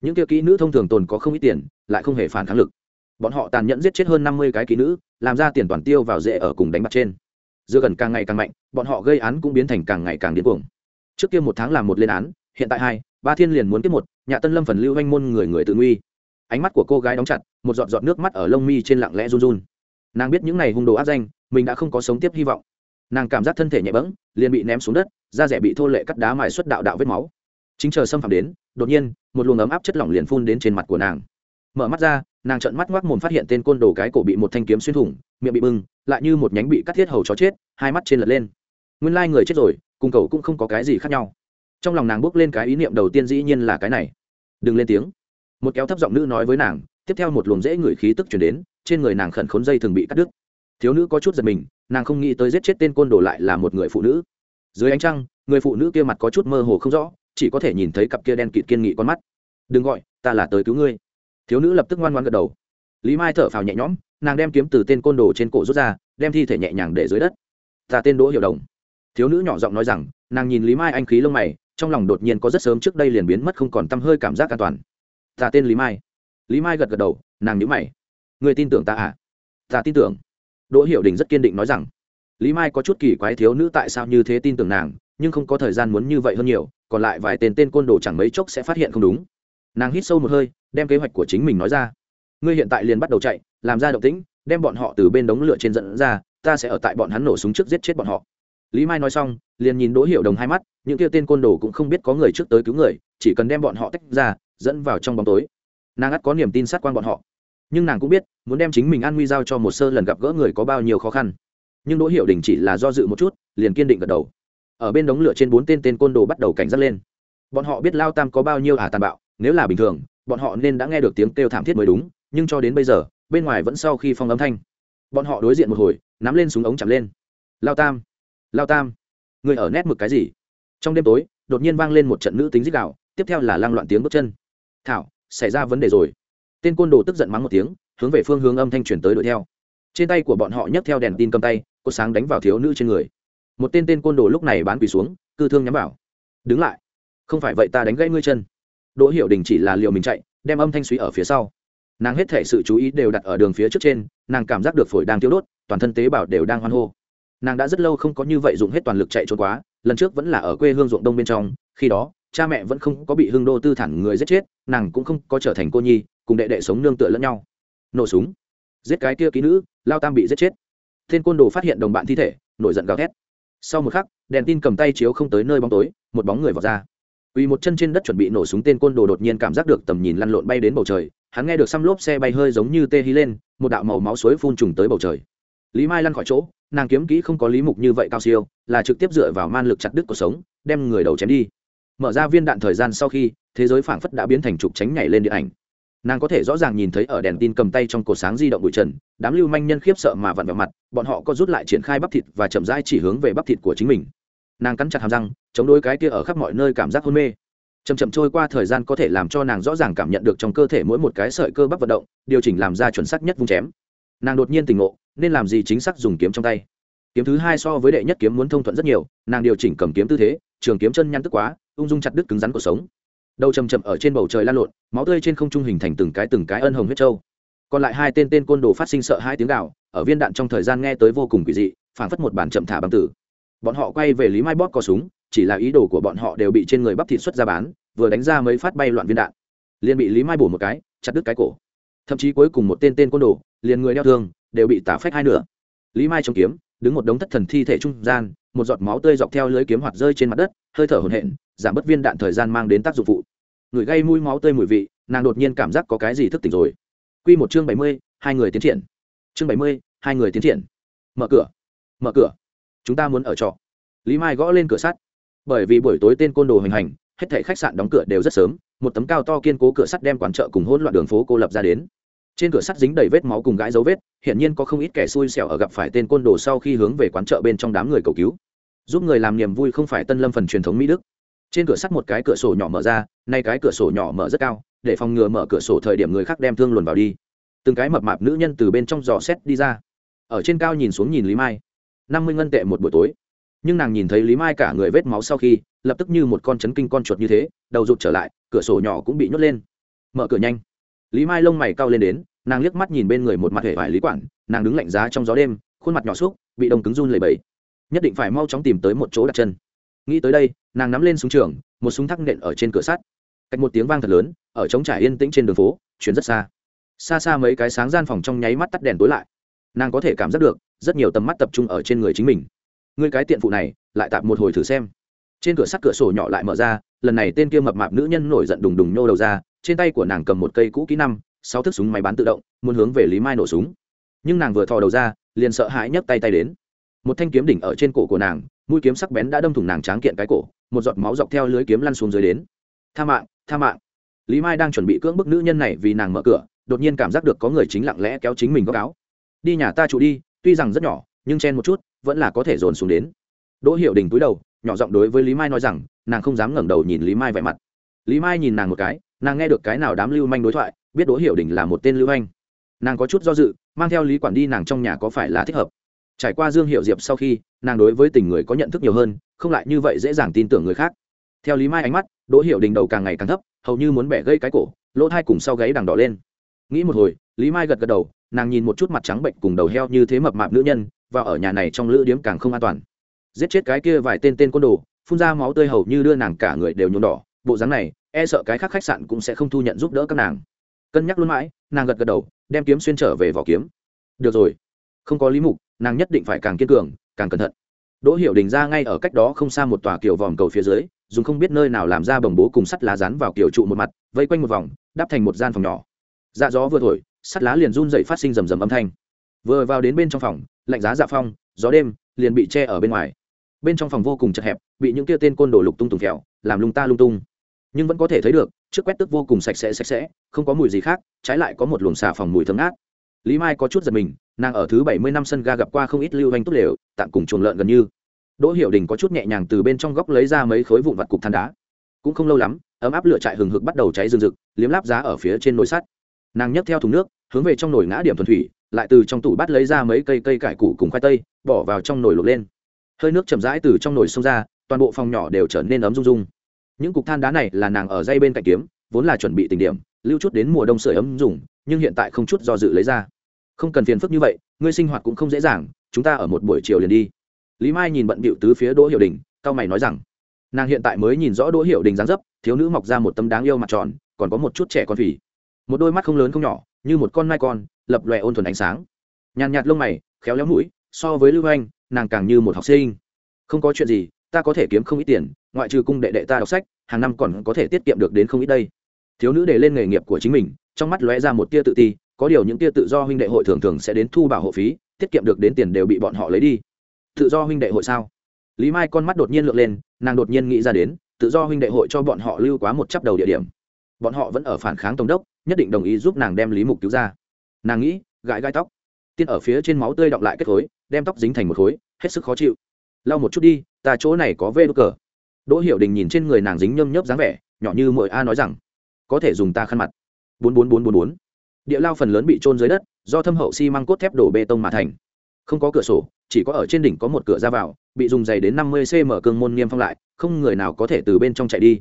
S1: Những kia kỹ nữ thông thường tồn có không ít tiền, lại không hề phản kháng lực bọn họ tàn nhẫn giết chết hơn năm mươi cái kỹ nữ, làm ra tiền toàn tiêu vào dễ ở cùng đánh bạc trên. Dưa gần càng ngày càng mạnh, bọn họ gây án cũng biến thành càng ngày càng điên cuồng. Trước kia một tháng làm một lên án, hiện tại hai, ba thiên liền muốn tiếp một nhà tân lâm phần lưu anh môn người người tự nguy. Ánh mắt của cô gái đóng chặt, một giọt giọt nước mắt ở lông mi trên lặng lẽ run run. Nàng biết những ngày hung đồ áp danh, mình đã không có sống tiếp hy vọng. Nàng cảm giác thân thể nhẹ bẫng, liền bị ném xuống đất, da rẻ bị thô lệ cắt đá mài xuất đạo đạo vết máu. Chính chờ xâm phạm đến, đột nhiên, một luồng ấm áp chất lỏng liền phun đến trên mặt của nàng. Mở mắt ra nàng trợn mắt ngoác mồm phát hiện tên côn đồ cái cổ bị một thanh kiếm xuyên thủng, miệng bị bưng, lại như một nhánh bị cắt thiết hầu chó chết, hai mắt trên lật lên. Nguyên lai người chết rồi, cùng cầu cũng không có cái gì khác nhau. Trong lòng nàng bước lên cái ý niệm đầu tiên dĩ nhiên là cái này. Đừng lên tiếng. Một kéo thấp giọng nữ nói với nàng, tiếp theo một luồng dễ người khí tức chuyển đến, trên người nàng khẩn khốn dây thường bị cắt đứt. Thiếu nữ có chút giật mình, nàng không nghĩ tới giết chết tên côn đồ lại là một người phụ nữ. Dưới ánh trăng, người phụ nữ kia mặt có chút mơ hồ không rõ, chỉ có thể nhìn thấy cặp kia đen kịt kiên nghị con mắt. Đừng gọi, ta là tới cứu ngươi thiếu nữ lập tức ngoan ngoan gật đầu. Lý mai thở phào nhẹ nhõm, nàng đem kiếm từ tên côn đồ trên cổ rút ra, đem thi thể nhẹ nhàng để dưới đất. Ta tên đỗ hiểu đồng. Thiếu nữ nhỏ giọng nói rằng, nàng nhìn lý mai anh khí lông mày, trong lòng đột nhiên có rất sớm trước đây liền biến mất không còn t hơi cảm giác an toàn. Ta tên lý mai. Lý mai gật gật đầu, nàng nhữ mày. Người tin tưởng ta à? Ta tin tưởng. Đỗ hiểu đình rất kiên định nói rằng, lý mai có chút kỳ quái thiếu nữ tại sao như thế tin tưởng nàng, nhưng không có thời gian muốn như vậy hơn nhiều, còn lại vài tên tên côn đồ chẳng mấy chốc sẽ phát hiện không đúng nàng hít sâu một hơi, đem kế hoạch của chính mình nói ra. Ngươi hiện tại liền bắt đầu chạy, làm ra động tĩnh, đem bọn họ từ bên đống lửa trên dẫn ra, ta sẽ ở tại bọn hắn nổ súng trước giết chết bọn họ. Lý mai nói xong, liền nhìn đỗ hiểu đồng hai mắt, những kia tên côn đồ cũng không biết có người trước tới cứu người, chỉ cần đem bọn họ tách ra, dẫn vào trong bóng tối. Nàng ắt có niềm tin sát quan bọn họ. Nhưng nàng cũng biết, muốn đem chính mình an nguy giao cho một sơ lần gặp gỡ người có bao nhiêu khó khăn. Nhưng đỗ hiểu đình chỉ là do dự một chút, liền kiên định gật đầu. Ở bên đống lửa trên bốn tên tên côn đồ bắt đầu cảnh giác lên. Bọn họ biết lao tam có bao nhiêu ả tàn bạo nếu là bình thường, bọn họ nên đã nghe được tiếng kêu thảm thiết mới đúng, nhưng cho đến bây giờ, bên ngoài vẫn sau khi phong âm thanh. Bọn họ đối diện một hồi, nắm lên súng ống chạm lên. Lao tam! Lao tam! Người ở nét mực cái gì? Trong đêm tối, đột nhiên vang lên một trận nữ tính dích đạo tiếp theo là lang loạn tiếng bước chân. Thảo, xảy ra vấn đề rồi. Tên côn đồ tức giận mắng một tiếng, hướng về phương hướng âm thanh chuyển tới đuổi theo. Trên tay của bọn họ nhấc theo đèn tin cầm tay, có sáng đánh vào thiếu nữ trên người. Một tên tên côn đồ lúc này bán quỳ xuống, cư thương nhắm vào. Đứng lại! Không phải vậy ta đánh gãy ngươi chân đỗ hiểu đình chỉ là liệu mình chạy, đem âm thanh suý ở phía sau. Nàng hết thể sự chú ý đều đặt ở đường phía trước trên, nàng cảm giác được phổi đang tiêu đốt, toàn thân tế bào đều đang hoan hô. Nàng đã rất lâu không có như vậy dùng hết toàn lực chạy trốn quá, lần trước vẫn là ở quê hương ruộng đông bên trong, khi đó, cha mẹ vẫn không có bị hưng đô tư thản người giết chết, nàng cũng không có trở thành cô nhi, cùng đệ đệ sống nương tựa lẫn nhau. Nổ súng. Giết cái kia ký nữ, lao tam bị giết chết. Tên côn đồ phát hiện đồng bạn thi thể, nổi giận gào thét. Sau một khắc, đèn tin cầm tay chiếu không tới nơi bóng tối, một bóng người vào ra. Uy một chân trên đất chuẩn bị nổ súng tên côn đồ đột nhiên cảm giác được tầm nhìn lăn lộn bay đến bầu trời, hắn nghe được xăm lốp xe bay hơi giống như tê hí lên, một đạo màu máu suối phun trùng tới bầu trời. Lý Mai lăn khỏi chỗ, nàng kiếm kỹ không có lý mục như vậy cao siêu, là trực tiếp dựa vào man lực chặt đứt cuộc sống, đem người đầu chém đi. mở ra viên đạn thời gian sau khi thế giới phảng phất đã biến thành trục tránh nhảy lên điện ảnh nàng có thể rõ ràng nhìn thấy ở đèn tin cầm tay trong cổ sáng di động bụi trần đám lưu manh nhân khiếp sợ mà vặn vào mặt bọn họ có rút lại triển khai bắp thịt và chậm rãi chỉ hướng về bắp thịt của chính mình nàng cắn chặt hàm răng chống đối cái kia ở khắp mọi nơi cảm giác hôn mê. Chầm chậm trôi qua thời gian có thể làm cho nàng rõ ràng cảm nhận được trong cơ thể mỗi một cái sợi cơ bắp vận động, điều chỉnh làm ra chuẩn xác nhất vung chém. Nàng đột nhiên tỉnh ngộ, nên làm gì chính xác dùng kiếm trong tay. Kiếm thứ hai so với đệ nhất kiếm muốn thông thuận rất nhiều, nàng điều chỉnh cầm kiếm tư thế, trường kiếm chân nhăn tức quá, ung dung chặt đứt cứng rắn cuộc sống. Đầu chầm chậm ở trên bầu trời lan lộn, máu tươi trên không trung hình thành từng cái từng cái ân hồng huyết trâu còn lại hai tên tên côn đồ phát sinh sợ hai tiếng gạo ở viên đạn trong thời gian nghe tới vô cùng quỷ dị, phảng phất một bản chậm thả băng tử. Bọn họ quay về lý mai bóp có súng chỉ là ý đồ của bọn họ đều bị trên người bắp thịt xuất ra bán, vừa đánh ra mấy phát bay loạn viên đạn. Liền bị lý mai bổ một cái, chặt đứt cái cổ. Thậm chí cuối cùng một tên tên côn đồ, liền người đeo thương, đều bị tả phách hai nửa. Lý mai trong kiếm, đứng một đống thất thần thi thể trung gian, một giọt máu tươi dọc theo lưới kiếm hoạt rơi trên mặt đất, hơi thở hổn hển, giảm bớt viên đạn thời gian mang đến tác dụng phụ. Người gây mũi máu tươi mùi vị, nàng đột nhiên cảm giác có cái gì thức tỉnh rồi. Q một chương bảy mươi, hai người tiến triển. Chương bảy mươi, hai người tiến triển. Mở cửa. Mở cửa. Chúng ta muốn ở trọ. Lý mai gõ lên cửa sắt bởi vì buổi tối tên côn đồ hành hành, hết thảy khách sạn đóng cửa đều rất sớm, một tấm cao to kiên cố cửa sắt đem quán chợ cùng hỗn loạn đường phố cô lập ra đến. Trên cửa sắt dính đầy vết máu cùng gãi dấu vết hiện nhiên có không ít kẻ xui xẻo ở gặp phải tên côn đồ sau khi hướng về quán chợ bên trong đám người cầu cứu. Giúp người làm niềm vui không phải tân lâm phần truyền thống mỹ đức. Trên cửa sắt một cái cửa sổ nhỏ mở ra, nay cái cửa sổ nhỏ mở rất cao, để phòng ngừa mở cửa sổ thời điểm người khác đem thương luồn vào đi. Từng cái mập mạp nữ nhân từ bên trong giò xét đi ra. Ở trên cao nhìn xuống nhìn lý mai. năm mươi ngân tệ một buổi tối nhưng nàng nhìn thấy lý mai cả người vết máu sau khi, lập tức như một con chấn kinh con chuột như thế, đầu rụt trở lại, cửa sổ nhỏ cũng bị nhốt lên. Mở cửa nhanh. Lý mai lông mày cao lên đến, nàng liếc mắt nhìn bên người một mặt hệ vải lý quản, nàng đứng lạnh giá trong gió đêm, khuôn mặt nhỏ xúc, bị đông cứng run lầy bẫy nhất định phải mau chóng tìm tới một chỗ đặt chân. Nghĩ tới đây, nàng nắm lên súng trường, một súng thắc nện ở trên cửa sắt. Cách một tiếng vang thật lớn, ở trống trải yên tĩnh trên đường phố, chuyển rất xa. Xa xa mấy cái sáng gian phòng trong nháy mắt tắt đèn tối lại. Nàng có thể cảm giác được, rất nhiều tầm mắt tập trung ở trên người chính mình. Ngươi cái tiện phụ này, lại tạm một hồi thử xem. Trên cửa sắt cửa sổ nhỏ lại mở ra, lần này tên kia mập mạp nữ nhân nổi giận đùng đùng nhô đầu ra, trên tay của nàng cầm một cây cũ kỹ năm, sáu thước súng máy bán tự động, muốn hướng về lý mai nổ súng. Nhưng nàng vừa thò đầu ra, liền sợ hãi nhấc tay tay đến. Một thanh kiếm đỉnh ở trên cổ của nàng, mũi kiếm sắc bén đã đâm thủng nàng tráng kiện cái cổ, một giọt máu dọc theo lưới kiếm lăn xuống dưới đến. Tha mạng tha mạng. Lý mai đang chuẩn bị cưỡng bức nữ nhân này vì nàng mở cửa, đột nhiên cảm giác được có người chính lặng lẽ kéo chính mình góc áo. Đi nhà ta trụ đi, tuy rằng rất nhỏ, nhưng chen một chút vẫn là có thể dồn xuống đến. Đỗ hiệu đình túi đầu, nhỏ giọng đối với lý mai nói rằng, nàng không dám ngẩng đầu nhìn lý mai vẻ mặt. Lý mai nhìn nàng một cái, nàng nghe được cái nào đám lưu manh đối thoại, biết đỗ hiệu đình là một tên lưu manh. Nàng có chút do dự, mang theo lý quản đi nàng trong nhà có phải là thích hợp. Trải qua dương hiệu diệp sau khi, nàng đối với tình người có nhận thức nhiều hơn, không lại như vậy dễ dàng tin tưởng người khác. Theo lý mai ánh mắt, đỗ hiệu đình đầu càng ngày càng thấp, hầu như muốn bẻ gây cái cổ, lỗ thai cùng sau gáy đằng đỏ lên. Nghĩ một hồi, lý mai gật gật đầu, nàng nhìn một chút mặt trắng bệnh cùng đầu heo như thế mập mạp nữ nhân và ở nhà này trong lữ điếm càng không an toàn. Giết chết cái kia vài tên tên côn đồ, phun ra máu tươi hầu như đưa nàng cả người đều nhuộm đỏ. Bộ dáng này e sợ cái khác khách sạn cũng sẽ không thu nhận giúp đỡ các nàng. Cân nhắc luôn mãi, nàng gật gật đầu, đem kiếm xuyên trở về vỏ kiếm. Được rồi. Không có lý mục, nàng nhất định phải càng kiên cường, càng cẩn thận. Đỗ hiểu đình ra ngay ở cách đó không xa một tòa kiểu vòm cầu phía dưới, dùng không biết nơi nào làm ra bồng bố cùng sắt lá rán vào kiểu trụ một mặt, vây quanh một vòng, đắp thành một gian phòng nhỏ. Dạ gió vừa thổi, sắt lá liền run dậy phát sinh rầm rầm âm thanh. Vừa vào đến bên trong phòng lạnh giá dạ phong, gió đêm, liền bị che ở bên ngoài. Bên trong phòng vô cùng chật hẹp, bị những kia tên côn đồ lục tung tùng kẹo, làm lung ta lung tung. Nhưng vẫn có thể thấy được, trước quét tức vô cùng sạch sẽ sạch sẽ, không có mùi gì khác, trái lại có một luồng xà phòng mùi thơm ngát. Lý mai có chút giật mình, nàng ở thứ bảy mươi năm sân ga gặp qua không ít lưu hành tốt lều, tạm cùng chuồng lợn gần như. Đỗ hiểu đình có chút nhẹ nhàng từ bên trong góc lấy ra mấy khối vụn vặt cục than đá. Cũng không lâu lắm, ấm áp lửa trại hừng hực bắt đầu cháy rừng rực, liếm láp giá ở phía trên nồi sắt. Nàng nhấc theo thùng nước, hướng về trong nồi ngã điểm thuần thủy lại từ trong tủ bắt lấy ra mấy cây cây cải củ cùng khoai tây, bỏ vào trong nồi luộc lên. Hơi nước chậm rãi từ trong nồi xông ra, toàn bộ phòng nhỏ đều trở nên ấm rung rung. Những cục than đá này là nàng ở dây bên cạnh kiếm, vốn là chuẩn bị tình điểm, lưu chút đến mùa đông sưởi ấm dùng, nhưng hiện tại không chút do dự lấy ra. Không cần phiền phức như vậy, ngươi sinh hoạt cũng không dễ dàng, chúng ta ở một buổi chiều liền đi. Lý mai nhìn bận bịu tứ phía đỗ hiệu đình, cao mày nói rằng, nàng hiện tại mới nhìn rõ đỗ hiệu đình dáng dấp, thiếu nữ mọc ra một tấm đáng yêu mặt tròn, còn có một chút trẻ con phì. Một đôi mắt không lớn không nhỏ, như một con nai con lập lòe ôn thuần ánh sáng. Nhàn nhạt lông mày, khéo léo mũi, so với lưu anh, nàng càng như một học sinh. Không có chuyện gì, ta có thể kiếm không ít tiền, ngoại trừ cung đệ đệ ta đọc sách, hàng năm còn có thể tiết kiệm được đến không ít đây. Thiếu nữ để lên nghề nghiệp của chính mình, trong mắt lóe ra một tia tự ti, có điều những tia tự do huynh đệ hội thường thường sẽ đến thu bảo hộ phí, tiết kiệm được đến tiền đều bị bọn họ lấy đi. Tự do huynh đệ hội sao? Lý mai con mắt đột nhiên lượn lên, nàng đột nhiên nghĩ ra đến, tự do huynh đệ hội cho bọn họ lưu quá một chấp đầu địa điểm. Bọn họ vẫn ở phản kháng tổng đốc, nhất định đồng ý giúp nàng đem lý mục cứu ra nàng nghĩ, gãi gai tóc. Tiên ở phía trên máu tươi đọng lại kết khối, đem tóc dính thành một khối, hết sức khó chịu. Lau một chút đi, ta chỗ này có vê đốt cờ. Đỗ hiểu đình nhìn trên người nàng dính nhâm nhớp dáng vẻ, nhỏ như mội a nói rằng, có thể dùng ta khăn mặt. Bốn bốn bốn bốn bốn. Địa lao phần lớn bị trôn dưới đất, do thâm hậu xi、si、măng cốt thép đổ bê tông mà thành. Không có cửa sổ, chỉ có ở trên đỉnh có một cửa ra vào, bị dùng dày đến năm mươi cm cương môn niêm phong lại, không người nào có thể từ bên trong chạy đi.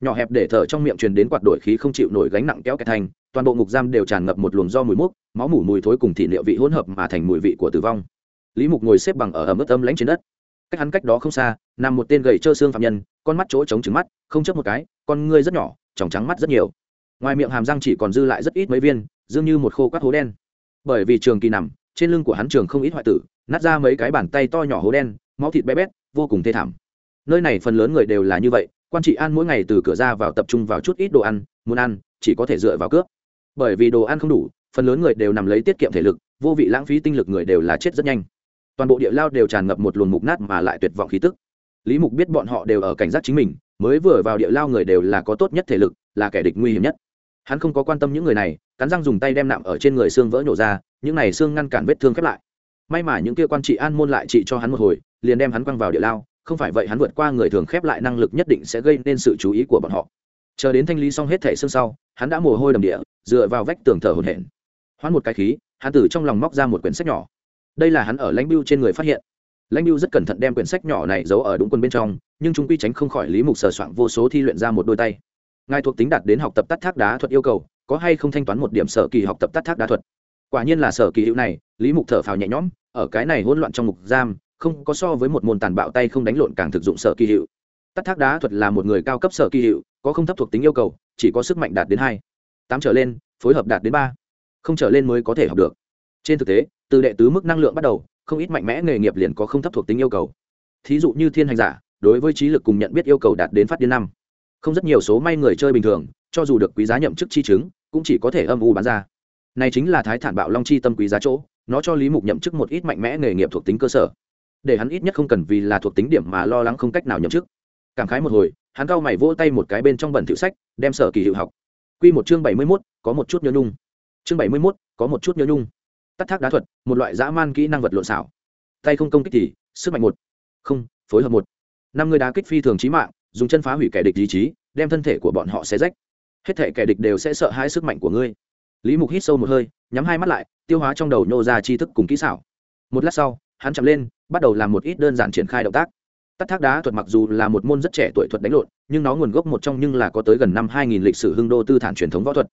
S1: Nhỏ hẹp để thở trong miệng truyền đến quạt đổi khí không chịu nổi gánh nặng kéo kẹt thành toàn bộ ngục giam đều tràn ngập một luồng do mùi mốc, máu mủ mùi thối cùng thị liệu vị hỗn hợp mà thành mùi vị của tử vong. Lý mục ngồi xếp bằng ở ẩm ướt âm lãnh trên đất. Cách hắn cách đó không xa, nằm một tên gầy trơ xương phạm nhân, con mắt chỗ trống trứng mắt, không chấp một cái, con ngươi rất nhỏ, tròng trắng mắt rất nhiều. Ngoài miệng hàm răng chỉ còn dư lại rất ít mấy viên, dường như một khô quát hố đen. Bởi vì trường kỳ nằm, trên lưng của hắn trường không ít hoại tử, nát ra mấy cái bàn tay to nhỏ hố đen, máu thịt bé bét, vô cùng thê thảm. Nơi này phần lớn người đều là như vậy, quan trị an mỗi ngày từ cửa ra vào tập trung vào chút ít đồ ăn, muốn ăn, chỉ có thể dựa vào cướp bởi vì đồ ăn không đủ, phần lớn người đều nằm lấy tiết kiệm thể lực, vô vị lãng phí tinh lực người đều là chết rất nhanh. Toàn bộ địa lao đều tràn ngập một luồng mục nát mà lại tuyệt vọng khí tức. Lý mục biết bọn họ đều ở cảnh giác chính mình, mới vừa vào địa lao người đều là có tốt nhất thể lực, là kẻ địch nguy hiểm nhất. Hắn không có quan tâm những người này, cắn răng dùng tay đem nạm ở trên người xương vỡ nhổ ra, những này xương ngăn cản vết thương khép lại. May mà những kia quan trị an môn lại trị cho hắn một hồi, liền đem hắn quăng vào địa lao, không phải vậy hắn vượt qua người thường khép lại năng lực nhất định sẽ gây nên sự chú ý của bọn họ chờ đến thanh lý xong hết thẻ xương sau, hắn đã mồ hôi đầm địa, dựa vào vách tường thở hồn hển. Hoán một cái khí, hắn từ trong lòng móc ra một quyển sách nhỏ. Đây là hắn ở lãnh biêu trên người phát hiện. Lãnh biêu rất cẩn thận đem quyển sách nhỏ này giấu ở đúng quân bên trong, nhưng chúng quy tránh không khỏi lý mục sờ soạn vô số thi luyện ra một đôi tay. Ngài thuộc tính đạt đến học tập tắt thác đá thuật yêu cầu, có hay không thanh toán một điểm sở kỳ học tập tắt thác đá thuật? Quả nhiên là sở kỳ hữu này, lý mục thở phào nhẹ nhõm, ở cái này hỗn loạn trong mục giam, không có so với một môn tàn bạo tay không đánh lộn càng thực dụng sở kỳ hiệu tắt thác đá thuật là một người cao cấp sở kỳ hiệu, có không thấp thuộc tính yêu cầu, chỉ có sức mạnh đạt đến hai, tám trở lên, phối hợp đạt đến ba, không trở lên mới có thể học được. Trên thực tế, từ đệ tứ mức năng lượng bắt đầu, không ít mạnh mẽ nghề nghiệp liền có không thấp thuộc tính yêu cầu. Thí dụ như thiên hành giả, đối với trí lực cùng nhận biết yêu cầu đạt đến phát điên năm. Không rất nhiều số may người chơi bình thường, cho dù được quý giá nhậm chức chi chứng, cũng chỉ có thể âm u bán ra. Này chính là thái thản bạo long chi tâm quý giá chỗ, nó cho lý mục nhậm chức một ít mạnh mẽ nghề nghiệp thuộc tính cơ sở. Để hắn ít nhất không cần vì là thuộc tính điểm mà lo lắng không cách nào nhậm chức cảm khái một hồi hắn cau mày vỗ tay một cái bên trong bẩn tiểu sách đem sở kỳ hiệu học. Quy một chương bảy mươi 71, có một chút nhớ nhung. Chương bảy mươi 71, có một chút nhớ nhung. Tắt thác đá thuật một loại dã man kỹ năng vật lộn xảo tay không công kích thì sức mạnh một. Không phối hợp một. Năm người đá kích phi thường chí mạng dùng chân phá hủy kẻ địch ý chí đem thân thể của bọn họ xé rách. Hết thể kẻ địch đều sẽ sợ hãi sức mạnh của ngươi. Lý mục hít sâu một hơi nhắm hai mắt lại tiêu hóa trong đầu nhô ra tri thức cùng kỹ xảo. Một lát sau hắn chậm lên bắt đầu làm một ít đơn giản triển khai động tác tắt thác đá thuật mặc dù là một môn rất trẻ tuổi thuật đánh lộn, nhưng nó nguồn gốc một trong nhưng là có tới gần năm 2000 lịch sử hưng đô tư thản truyền thống võ thuật.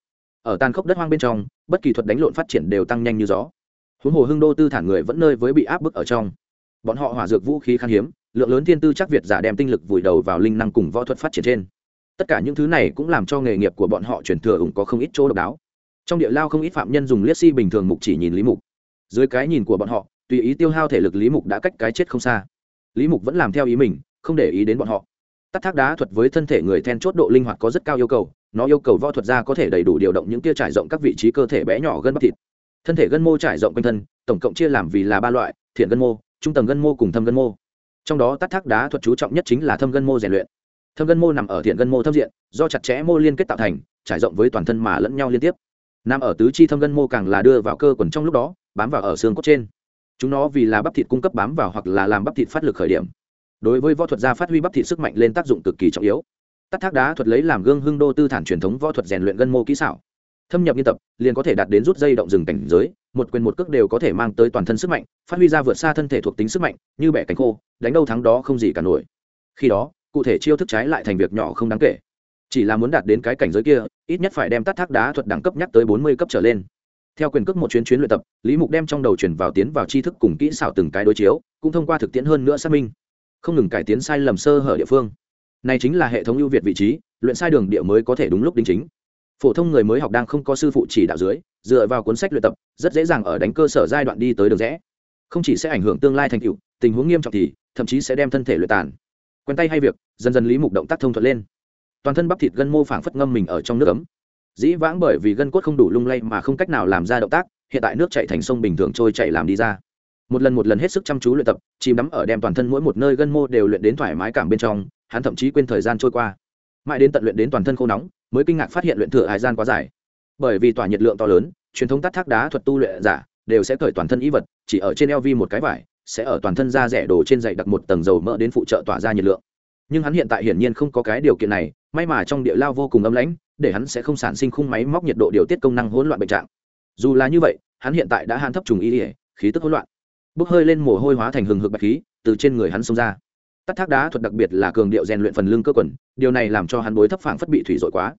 S1: Ở tàn khốc đất hoang bên trong, bất kỳ thuật đánh lộn phát triển đều tăng nhanh như gió. Huống hồ hưng đô tư thản người vẫn nơi với bị áp bức ở trong. Bọn họ hỏa dược vũ khí khan hiếm, lượng lớn thiên tư chắc việt giả đem tinh lực vùi đầu vào linh năng cùng võ thuật phát triển trên. Tất cả những thứ này cũng làm cho nghề nghiệp của bọn họ truyền thừa ủng có không ít chỗ độc đáo. Trong địa lao không ít phạm nhân dùng liếc si bình thường mục chỉ nhìn lý mục. Dưới cái nhìn của bọn họ, tùy ý tiêu hao thể lực lý mục đã cách cái chết không xa lý mục vẫn làm theo ý mình, không để ý đến bọn họ. Tắt thác đá thuật với thân thể người then chốt độ linh hoạt có rất cao yêu cầu, nó yêu cầu võ thuật gia có thể đầy đủ điều động những tia trải rộng các vị trí cơ thể bé nhỏ gân bắp thịt. Thân thể gân mô trải rộng quanh thân, tổng cộng chia làm vì là ba loại, thiện gân mô, trung tầng gân mô cùng thâm gân mô. Trong đó tắt thác đá thuật chú trọng nhất chính là thâm gân mô rèn luyện. Thâm gân mô nằm ở thiện gân mô thâm diện, do chặt chẽ mô liên kết tạo thành, trải rộng với toàn thân mà lẫn nhau liên tiếp. Nằm ở tứ chi thâm gân mô càng là đưa vào cơ quần trong lúc đó, bám vào ở xương cốt trên chúng nó vì là bắp thịt cung cấp bám vào hoặc là làm bắp thịt phát lực khởi điểm. Đối với võ thuật gia phát huy bắp thịt sức mạnh lên tác dụng cực kỳ trọng yếu. Tắt thác đá thuật lấy làm gương hưng đô tư thản truyền thống võ thuật rèn luyện gân mô kỹ xảo. Thâm nhập nghiên tập, liền có thể đạt đến rút dây động rừng cảnh giới, một quyền một cước đều có thể mang tới toàn thân sức mạnh, phát huy ra vượt xa thân thể thuộc tính sức mạnh, như bẻ cánh khô, đánh đâu thắng đó không gì cả nổi. Khi đó, cụ thể chiêu thức trái lại thành việc nhỏ không đáng kể. Chỉ là muốn đạt đến cái cảnh giới kia, ít nhất phải đem tắt thác đá thuật đẳng cấp nhắc tới bốn mươi cấp trở lên theo quyền cước một chuyến chuyến luyện tập, lý mục đem trong đầu chuyển vào tiến vào tri thức cùng kỹ xảo từng cái đối chiếu, cũng thông qua thực tiễn hơn nữa xác minh. Không ngừng cải tiến sai lầm sơ hở địa phương. Này chính là hệ thống ưu việt vị trí, luyện sai đường địa mới có thể đúng lúc đính chính. Phổ thông người mới học đang không có sư phụ chỉ đạo dưới, dựa vào cuốn sách luyện tập, rất dễ dàng ở đánh cơ sở giai đoạn đi tới đường rẽ. Không chỉ sẽ ảnh hưởng tương lai thành tựu, tình huống nghiêm trọng thì, thậm chí sẽ đem thân thể luyện tàn. Quen tay hay việc, dần dần lý mục động tác thông thuận lên. Toàn thân bắp thịt gân mô phảng phất ngâm mình ở trong nước ấm dĩ vãng bởi vì gân cốt không đủ lung lay mà không cách nào làm ra động tác, hiện tại nước chạy thành sông bình thường trôi chạy làm đi ra. Một lần một lần hết sức chăm chú luyện tập, chìm đắm ở đem toàn thân mỗi một nơi gân mô đều luyện đến thoải mái cảm bên trong, hắn thậm chí quên thời gian trôi qua. Mãi đến tận luyện đến toàn thân khô nóng, mới kinh ngạc phát hiện luyện thừa hải gian quá dài. Bởi vì tỏa nhiệt lượng to lớn, truyền thống tắt thác đá thuật tu luyện giả đều sẽ cởi toàn thân y vật, chỉ ở trên eo vi một cái vải, sẽ ở toàn thân da rẻ đổ trên dày đặt một tầng dầu mỡ đến phụ trợ tỏa ra nhiệt lượng. Nhưng hắn hiện tại hiển nhiên không có cái điều kiện này, may mà trong địa lao vô cùng âm lãnh để hắn sẽ không sản sinh khung máy móc nhiệt độ điều tiết công năng hỗn loạn bệnh trạng. Dù là như vậy, hắn hiện tại đã han thấp trùng y ỉa khí tức hỗn loạn. Bốc hơi lên mồ hôi hóa thành hừng hực bạch khí, từ trên người hắn xông ra. Tắt thác đá thuật đặc biệt là cường điệu rèn luyện phần lưng cơ quần, điều này làm cho hắn bối thấp phảng phất bị thủy dội quá.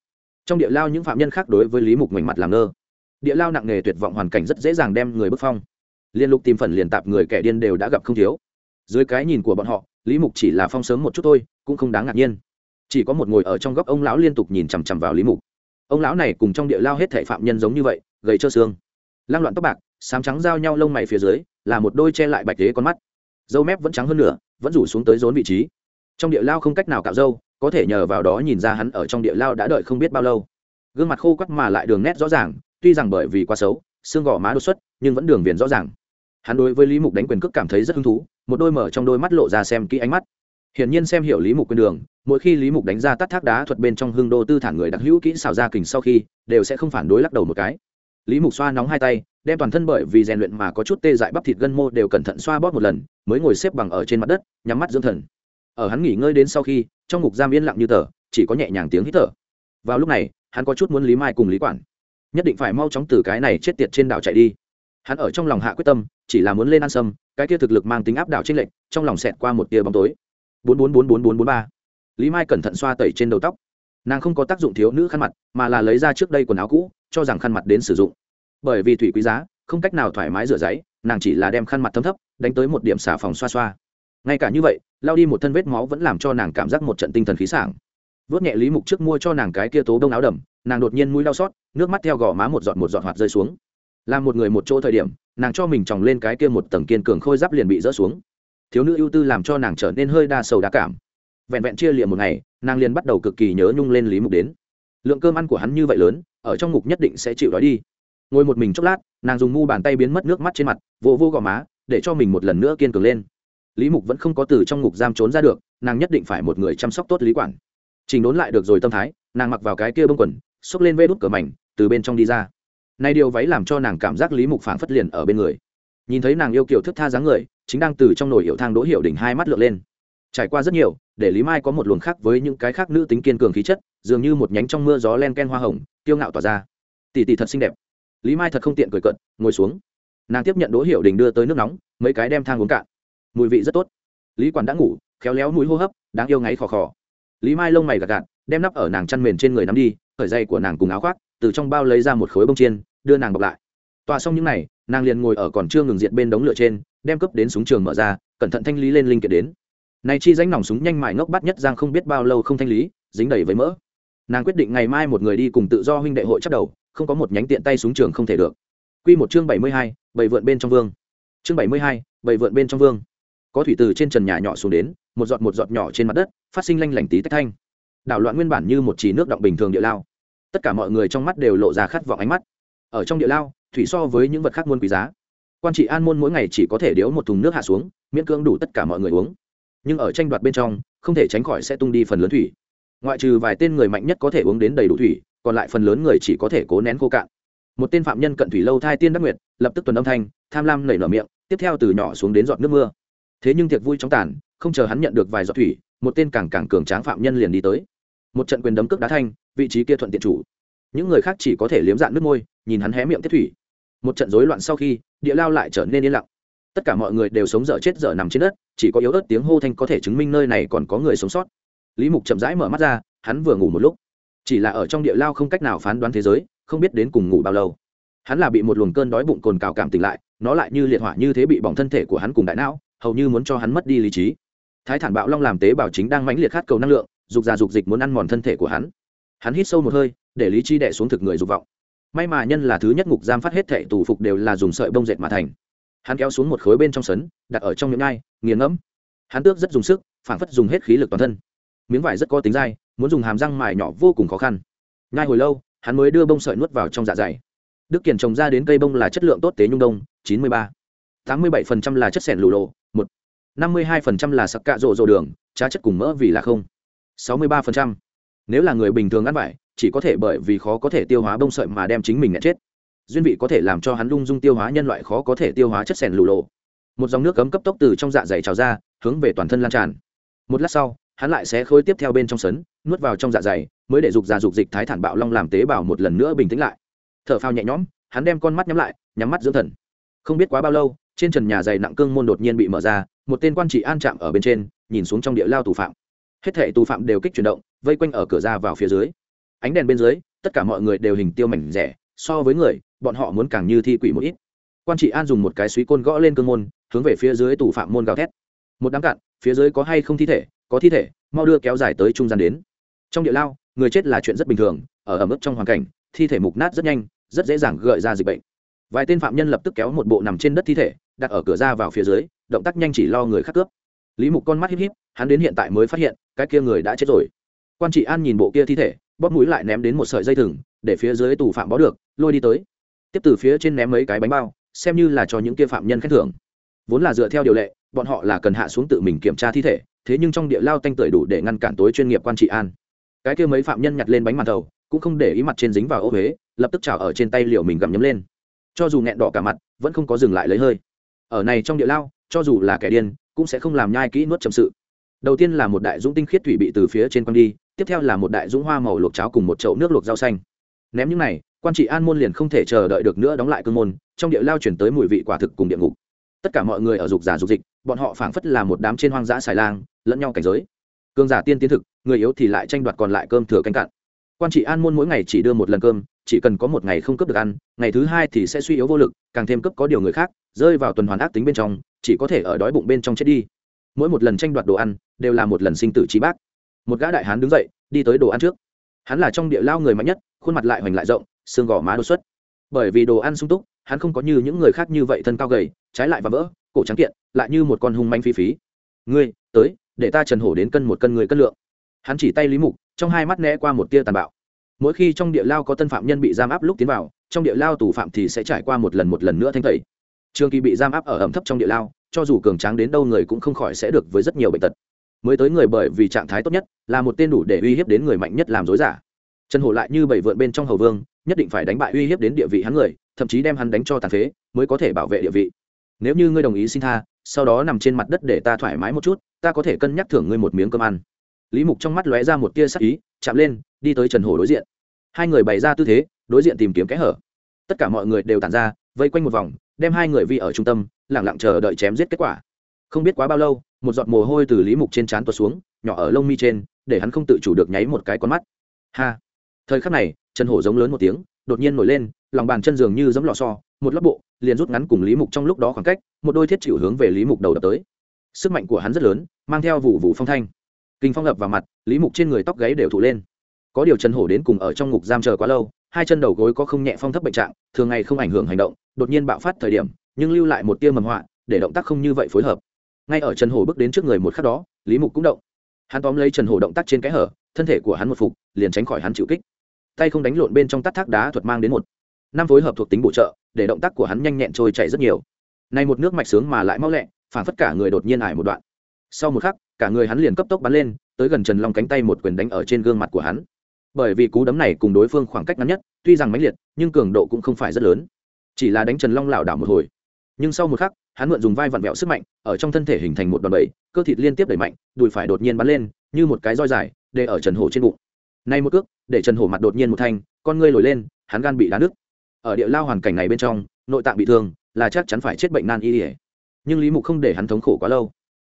S1: Trong địa lao những phạm nhân khác đối với lý mục ngoảnh mặt làm ngơ. Địa lao nặng nghề tuyệt vọng hoàn cảnh rất dễ dàng đem người bức phong. Liên lục tìm phần liền tạp người kẻ điên đều đã gặp không thiếu. Dưới cái nhìn của bọn họ, lý mục chỉ là phong sớm một chút thôi, cũng không đáng ngạc nhiên chỉ có một ngồi ở trong góc ông lão liên tục nhìn chằm chằm vào lý mục ông lão này cùng trong địa lao hết thể phạm nhân giống như vậy gầy trơ xương lang loạn tóc bạc sám trắng giao nhau lông mày phía dưới là một đôi che lại bạch thế con mắt dâu mép vẫn trắng hơn nữa vẫn rủ xuống tới rốn vị trí trong địa lao không cách nào cạo dâu có thể nhờ vào đó nhìn ra hắn ở trong địa lao đã đợi không biết bao lâu gương mặt khô quắt mà lại đường nét rõ ràng tuy rằng bởi vì quá xấu xương gò má đột xuất nhưng vẫn đường viền rõ ràng hắn đối với lý mục đánh quyền cước cảm thấy rất hứng thú một đôi mở trong đôi mắt lộ ra xem kỹ ánh mắt hiển nhiên xem hiểu lý mục quyền đường mỗi khi lý mục đánh ra tắt thác đá thuật bên trong hương đô tư thản người đặc hữu kỹ xảo ra kình sau khi, đều sẽ không phản đối lắc đầu một cái. Lý mục xoa nóng hai tay, đem toàn thân bởi vì rèn luyện mà có chút tê dại bắp thịt gân mô đều cẩn thận xoa bóp một lần, mới ngồi xếp bằng ở trên mặt đất, nhắm mắt dưỡng thần. Ở hắn nghỉ ngơi đến sau khi, trong ngục giam yên lặng như tờ, chỉ có nhẹ nhàng tiếng hít thở. Vào lúc này, hắn có chút muốn lý mai cùng lý quản. Nhất định phải mau chóng từ cái này chết tiệt trên đảo chạy đi. Hắn ở trong lòng hạ quyết tâm, chỉ là muốn lên ăn sâm, cái kia thực lực mang tính áp đảo trên lệnh trong lòng xẹt qua một tia bóng tối. Bốn bốn bốn bốn bốn bốn ba lý mai cẩn thận xoa tẩy trên đầu tóc. Nàng không có tác dụng thiếu nữ khăn mặt, mà là lấy ra trước đây quần áo cũ, cho rằng khăn mặt đến sử dụng. Bởi vì thủy quý giá, không cách nào thoải mái rửa giấy, nàng chỉ là đem khăn mặt thấm thấp, đánh tới một điểm xà phòng xoa xoa. Ngay cả như vậy lao đi một thân vết máu vẫn làm cho nàng cảm giác một trận tinh thần khí sảng. Vớt nhẹ lý mục trước mua cho nàng cái kia tố đông áo đầm, nàng đột nhiên mũi đau xót, nước mắt theo gò má một giọt một giọt hoạt rơi xuống. Làm một người một chỗ thời điểm, nàng cho mình tròng lên cái kia một tầng kiên cường khôi giáp liền bị rỡ xuống. Thiếu nữ ưu tư làm cho nàng trở nên hơi đa sầu đa cảm vẹn vẹn chia liệm một ngày, nàng liền bắt đầu cực kỳ nhớ nhung lên lý mục đến. Lượng cơm ăn của hắn như vậy lớn, ở trong ngục nhất định sẽ chịu đói đi. Ngồi một mình chốc lát, nàng dùng mu bàn tay biến mất nước mắt trên mặt vô vô gò má, để cho mình một lần nữa kiên cường lên. Lý mục vẫn không có từ trong ngục giam trốn ra được, nàng nhất định phải một người chăm sóc tốt lý quản. Trình đốn lại được rồi tâm thái, nàng mặc vào cái kia bông quần, xốc lên vê đút cửa mảnh, từ bên trong đi ra. Nay điều váy làm cho nàng cảm giác lý mục phảng phất liền ở bên người. Nhìn thấy nàng yêu kiểu thức tha dáng người, chính đang từ trong nồi hiệu thang đỗ hiệu đỉnh hai mắt lượn lên trải qua rất nhiều, để lý mai có một luồng khác với những cái khác nữ tính kiên cường khí chất, dường như một nhánh trong mưa gió len ken hoa hồng tiêu ngạo tỏa ra. Tỷ tỷ thật xinh đẹp. Lý mai thật không tiện cười cận ngồi xuống. Nàng tiếp nhận đỗ hiệu đình đưa tới nước nóng, mấy cái đem thang uống cạn. Mùi vị rất tốt. Lý quản đã ngủ, khéo léo mũi hô hấp, đáng yêu ngáy khò khò. Lý mai lông mày gạt gạt, đem nắp ở nàng chăn mền trên người nắm đi khởi dây của nàng cùng áo khoác, từ trong bao lấy ra một khối bông chiên, đưa nàng bọc lại. Tòa xong những n à y nàng liền ngồi ở còn chưa ngừng diện bên đống lửa trên, đem cấp đến súng trường mở ra, cẩn thận thanh lý lên linh kiện đến này chi danh nòng súng nhanh mại ngốc bắt nhất giang không biết bao lâu không thanh lý, dính đầy với mỡ. Nàng quyết định ngày mai một người đi cùng tự do huynh đệ hội chắc đầu, không có một nhánh tiện tay súng trường không thể được. Quy một chương bảy mươi hai bảy vượn bên trong vương. Chương bảy mươi hai bảy vượn bên trong vương. Có thủy từ trên trần nhà nhỏ xuống đến, một giọt một giọt nhỏ trên mặt đất, phát sinh lanh lảnh tí tách thanh. Đảo loạn nguyên bản như một chỉ nước động bình thường địa lao. Tất cả mọi người trong mắt đều lộ ra khát vọng ánh mắt. Ở trong địa lao, thủy so với những vật khác muôn quý giá. Quan trị an môn mỗi ngày chỉ có thể điếu một thùng nước hạ xuống, miễn cưỡng đủ tất cả mọi người uống nhưng ở tranh đoạt bên trong, không thể tránh khỏi sẽ tung đi phần lớn thủy. Ngoại trừ vài tên người mạnh nhất có thể uống đến đầy đủ thủy, còn lại phần lớn người chỉ có thể cố nén khô cạn. Một tên phạm nhân cận thủy lâu thai tiên đắc nguyệt, lập tức tuần âm thanh, tham lam nảy nở miệng, tiếp theo từ nhỏ xuống đến giọt nước mưa. Thế nhưng tiệc vui chóng tàn, không chờ hắn nhận được vài giọt thủy, một tên càng càng cường tráng phạm nhân liền đi tới. Một trận quyền đấm cước đá thanh, vị trí kia thuận tiện chủ. Những người khác chỉ có thể liếm dạn nước môi, nhìn hắn hé miệng tiếp thủy. Một trận rối loạn sau khi, địa lao lại trở nên yên lặng tất cả mọi người đều sống dở chết dở nằm trên đất, chỉ có yếu ớt tiếng hô thanh có thể chứng minh nơi này còn có người sống sót. Lý mục chậm rãi mở mắt ra, hắn vừa ngủ một lúc. Chỉ là ở trong địa lao không cách nào phán đoán thế giới, không biết đến cùng ngủ bao lâu. Hắn là bị một luồng cơn đói bụng cồn cào cảm tỉnh lại, nó lại như liệt hỏa như thế bị bỏng thân thể của hắn cùng đại não, hầu như muốn cho hắn mất đi lý trí. Thái thản bạo long làm tế bào chính đang mãnh liệt khát cầu năng lượng, dục già dục dịch muốn ăn mòn thân thể của hắn. Hắn hít sâu một hơi, để lý trí đẻ xuống thực người dục vọng. May mà nhân là thứ nhất ngục giam phát hết thệ tù phục đều là dùng sợi bông dệt mà thành hắn kéo xuống một khối bên trong sấn, đặt ở trong miệng ngai nghiền ngẫm. Hắn tước rất dùng sức phản phất dùng hết khí lực toàn thân. Miếng vải rất có tính dai, muốn dùng hàm răng mài nhỏ vô cùng khó khăn. Ngay hồi lâu, hắn mới đưa bông sợi nuốt vào trong dạ dày. Đức kiển trồng ra đến cây bông là chất lượng tốt tế nhung đông, chín mươi ba. tám mươi bảy là chất sẻn lù lộ, một. năm mươi hai là sặc cạ rộ rộ đường, trá chất cùng mỡ vì là không. sáu mươi ba phần trăm. Nếu là người bình thường ăn vải, chỉ có thể bởi vì khó có thể tiêu hóa bông sợi mà đem chính mình ngã chết duyên vị có thể làm cho hắn lung dung tiêu hóa nhân loại khó có thể tiêu hóa chất sèn lù lộ. Một dòng nước cấm cấp tốc từ trong dạ dày trào ra, hướng về toàn thân lan tràn. Một lát sau, hắn lại sẽ khối tiếp theo bên trong sấn, nuốt vào trong dạ dày, mới để dục ra dục dịch thái thản bạo long làm tế bào một lần nữa bình tĩnh lại. Thở phao nhẹ nhõm, hắn đem con mắt nhắm lại, nhắm mắt dưỡng thần. Không biết quá bao lâu, trên trần nhà dày nặng cương môn đột nhiên bị mở ra, một tên quan trị an chạm ở bên trên, nhìn xuống trong địa lao tù phạm. Hết thể tù phạm đều kích chuyển động, vây quanh ở cửa ra vào phía dưới. Ánh đèn bên dưới, tất cả mọi người đều hình tiêu mảnh rẻ, so với người bọn họ muốn càng như thi quỷ một ít. Quan trị an dùng một cái suý côn gõ lên cương môn, hướng về phía dưới tù phạm môn gào thét. Một đám cạn, phía dưới có hay không thi thể, có thi thể, mau đưa kéo dài tới trung gian đến. Trong địa lao, người chết là chuyện rất bình thường, ở ẩm ướt trong hoàn cảnh, thi thể mục nát rất nhanh, rất dễ dàng gợi ra dịch bệnh. Vài tên phạm nhân lập tức kéo một bộ nằm trên đất thi thể, đặt ở cửa ra vào phía dưới, động tác nhanh chỉ lo người khác cướp. Lý mục con mắt híp híp, hắn đến hiện tại mới phát hiện, cái kia người đã chết rồi. Quan trị an nhìn bộ kia thi thể, bóp mũi lại ném đến một sợi dây thừng, để phía dưới tù phạm bó được, lôi đi tới tiếp từ phía trên ném mấy cái bánh bao, xem như là cho những kia phạm nhân khen thưởng. Vốn là dựa theo điều lệ, bọn họ là cần hạ xuống tự mình kiểm tra thi thể, thế nhưng trong địa lao tanh tưởi đủ để ngăn cản tối chuyên nghiệp quan trị an. Cái kia mấy phạm nhân nhặt lên bánh màn thầu, cũng không để ý mặt trên dính vào ô huế lập tức trào ở trên tay liều mình gặm nhấm lên. Cho dù nghẹn đỏ cả mặt, vẫn không có dừng lại lấy hơi. Ở này trong địa lao, cho dù là kẻ điên, cũng sẽ không làm nhai kỹ nuốt chậm sự. Đầu tiên là một đại dũng tinh khiết thủy bị từ phía trên quăng đi, tiếp theo là một đại dũng hoa màu luộc cháo cùng một chậu nước luộc rau xanh. Ném những này quan trị an môn liền không thể chờ đợi được nữa đóng lại cương môn, trong địa lao chuyển tới mùi vị quả thực cùng địa ngục. Tất cả mọi người ở dục giả dục dịch, bọn họ phảng phất là một đám trên hoang dã xài lang, lẫn nhau cảnh giới. Cương giả tiên tiến thực, người yếu thì lại tranh đoạt còn lại cơm thừa canh cạn. Quan trị an môn mỗi ngày chỉ đưa một lần cơm, chỉ cần có một ngày không cấp được ăn, ngày thứ hai thì sẽ suy yếu vô lực, càng thêm cấp có điều người khác, rơi vào tuần hoàn ác tính bên trong, chỉ có thể ở đói bụng bên trong chết đi. Mỗi một lần tranh đoạt đồ ăn, đều là một lần sinh tử trí bác. Một gã đại hán đứng dậy, đi tới đồ ăn trước hắn là trong địa lao người mạnh nhất, khuôn mặt lại hoành lại rộng, xương gò má đột xuất. Bởi vì đồ ăn sung túc, hắn không có như những người khác như vậy thân cao gầy, trái lại và vỡ, cổ trắng kiện, lại như một con hung manh phi phí. Ngươi, tới, để ta trần hổ đến cân một cân người cân lượng. Hắn chỉ tay lý mục, trong hai mắt né qua một tia tàn bạo. Mỗi khi trong địa lao có tân phạm nhân bị giam áp lúc tiến vào, trong địa lao tù phạm thì sẽ trải qua một lần một lần nữa thanh tẩy. Trường kỳ bị giam áp ở ẩm thấp trong địa lao, cho dù cường tráng đến đâu người cũng không khỏi sẽ được với rất nhiều bệnh tật mới tới người bởi vì trạng thái tốt nhất, là một tên đủ để uy hiếp đến người mạnh nhất làm dối giả. Trần hổ lại như bảy vượn bên trong hầu vương, nhất định phải đánh bại uy hiếp đến địa vị hắn người, thậm chí đem hắn đánh cho tàn phế, mới có thể bảo vệ địa vị. Nếu như ngươi đồng ý xin tha, sau đó nằm trên mặt đất để ta thoải mái một chút, ta có thể cân nhắc thưởng ngươi một miếng cơm ăn. Lý mục trong mắt lóe ra một tia sắc ý, chạm lên, đi tới trần hổ đối diện. Hai người bày ra tư thế, đối diện tìm kiếm kẽ hở. Tất cả mọi người đều tàn ra, vây quanh một vòng, đem hai người vi ở trung tâm lẳng lặng chờ đợi chém giết kết quả không biết quá bao lâu, một giọt mồ hôi từ lý mục trên trán tuột xuống, nhỏ ở lông mi trên, để hắn không tự chủ được nháy một cái con mắt. Ha! Thời khắc này trần hổ giống lớn một tiếng, đột nhiên nổi lên, lòng bàn chân giường như giấm lò so, một lót bộ, liền rút ngắn cùng lý mục trong lúc đó khoảng cách, một đôi thiết chịu hướng về lý mục đầu đập tới. Sức mạnh của hắn rất lớn, mang theo vụ vụ phong thanh. Kinh phong ập vào mặt, lý mục trên người tóc gáy đều thụ lên. Có điều trần hổ đến cùng ở trong ngục giam chờ quá lâu, hai chân đầu gối có không nhẹ phong thấp bệnh trạng, thường ngày không ảnh hưởng hành động, đột nhiên bạo phát thời điểm, nhưng lưu lại một tia mầm họa, để động tác không như vậy phối hợp ngay ở trần hổ bước đến trước người một khắc đó, lý mục cũng động. Hắn tóm lấy trần hổ động tác trên cái hở, thân thể của hắn một phục, liền tránh khỏi hắn chịu kích. Tay không đánh lộn bên trong tắt thác đá thuật mang đến một. Năm phối hợp thuộc tính bổ trợ, để động tác của hắn nhanh nhẹn trôi chảy rất nhiều. Nay một nước mạch sướng mà lại mau lẹ, phản phất cả người đột nhiên ải một đoạn. Sau một khắc, cả người hắn liền cấp tốc bắn lên, tới gần trần long cánh tay một quyền đánh ở trên gương mặt của hắn. Bởi vì cú đấm này cùng đối phương khoảng cách ngắn nhất, tuy rằng mãnh liệt, nhưng cường độ cũng không phải rất lớn. Chỉ là đánh trần long lảo đảo một hồi nhưng sau một khắc, hắn mượn dùng vai vặn vẹo sức mạnh, ở trong thân thể hình thành một đòn bẩy, cơ thịt liên tiếp đẩy mạnh, đùi phải đột nhiên bắn lên, như một cái roi dài, để ở trần hổ trên bụng. Nay một cước, để trần hổ mặt đột nhiên một thanh, con ngươi lồi lên, hắn gan bị đá nứt. Ở địa lao hoàn cảnh này bên trong, nội tạng bị thương, là chắc chắn phải chết bệnh nan y ỉa nhưng lý mục không để hắn thống khổ quá lâu.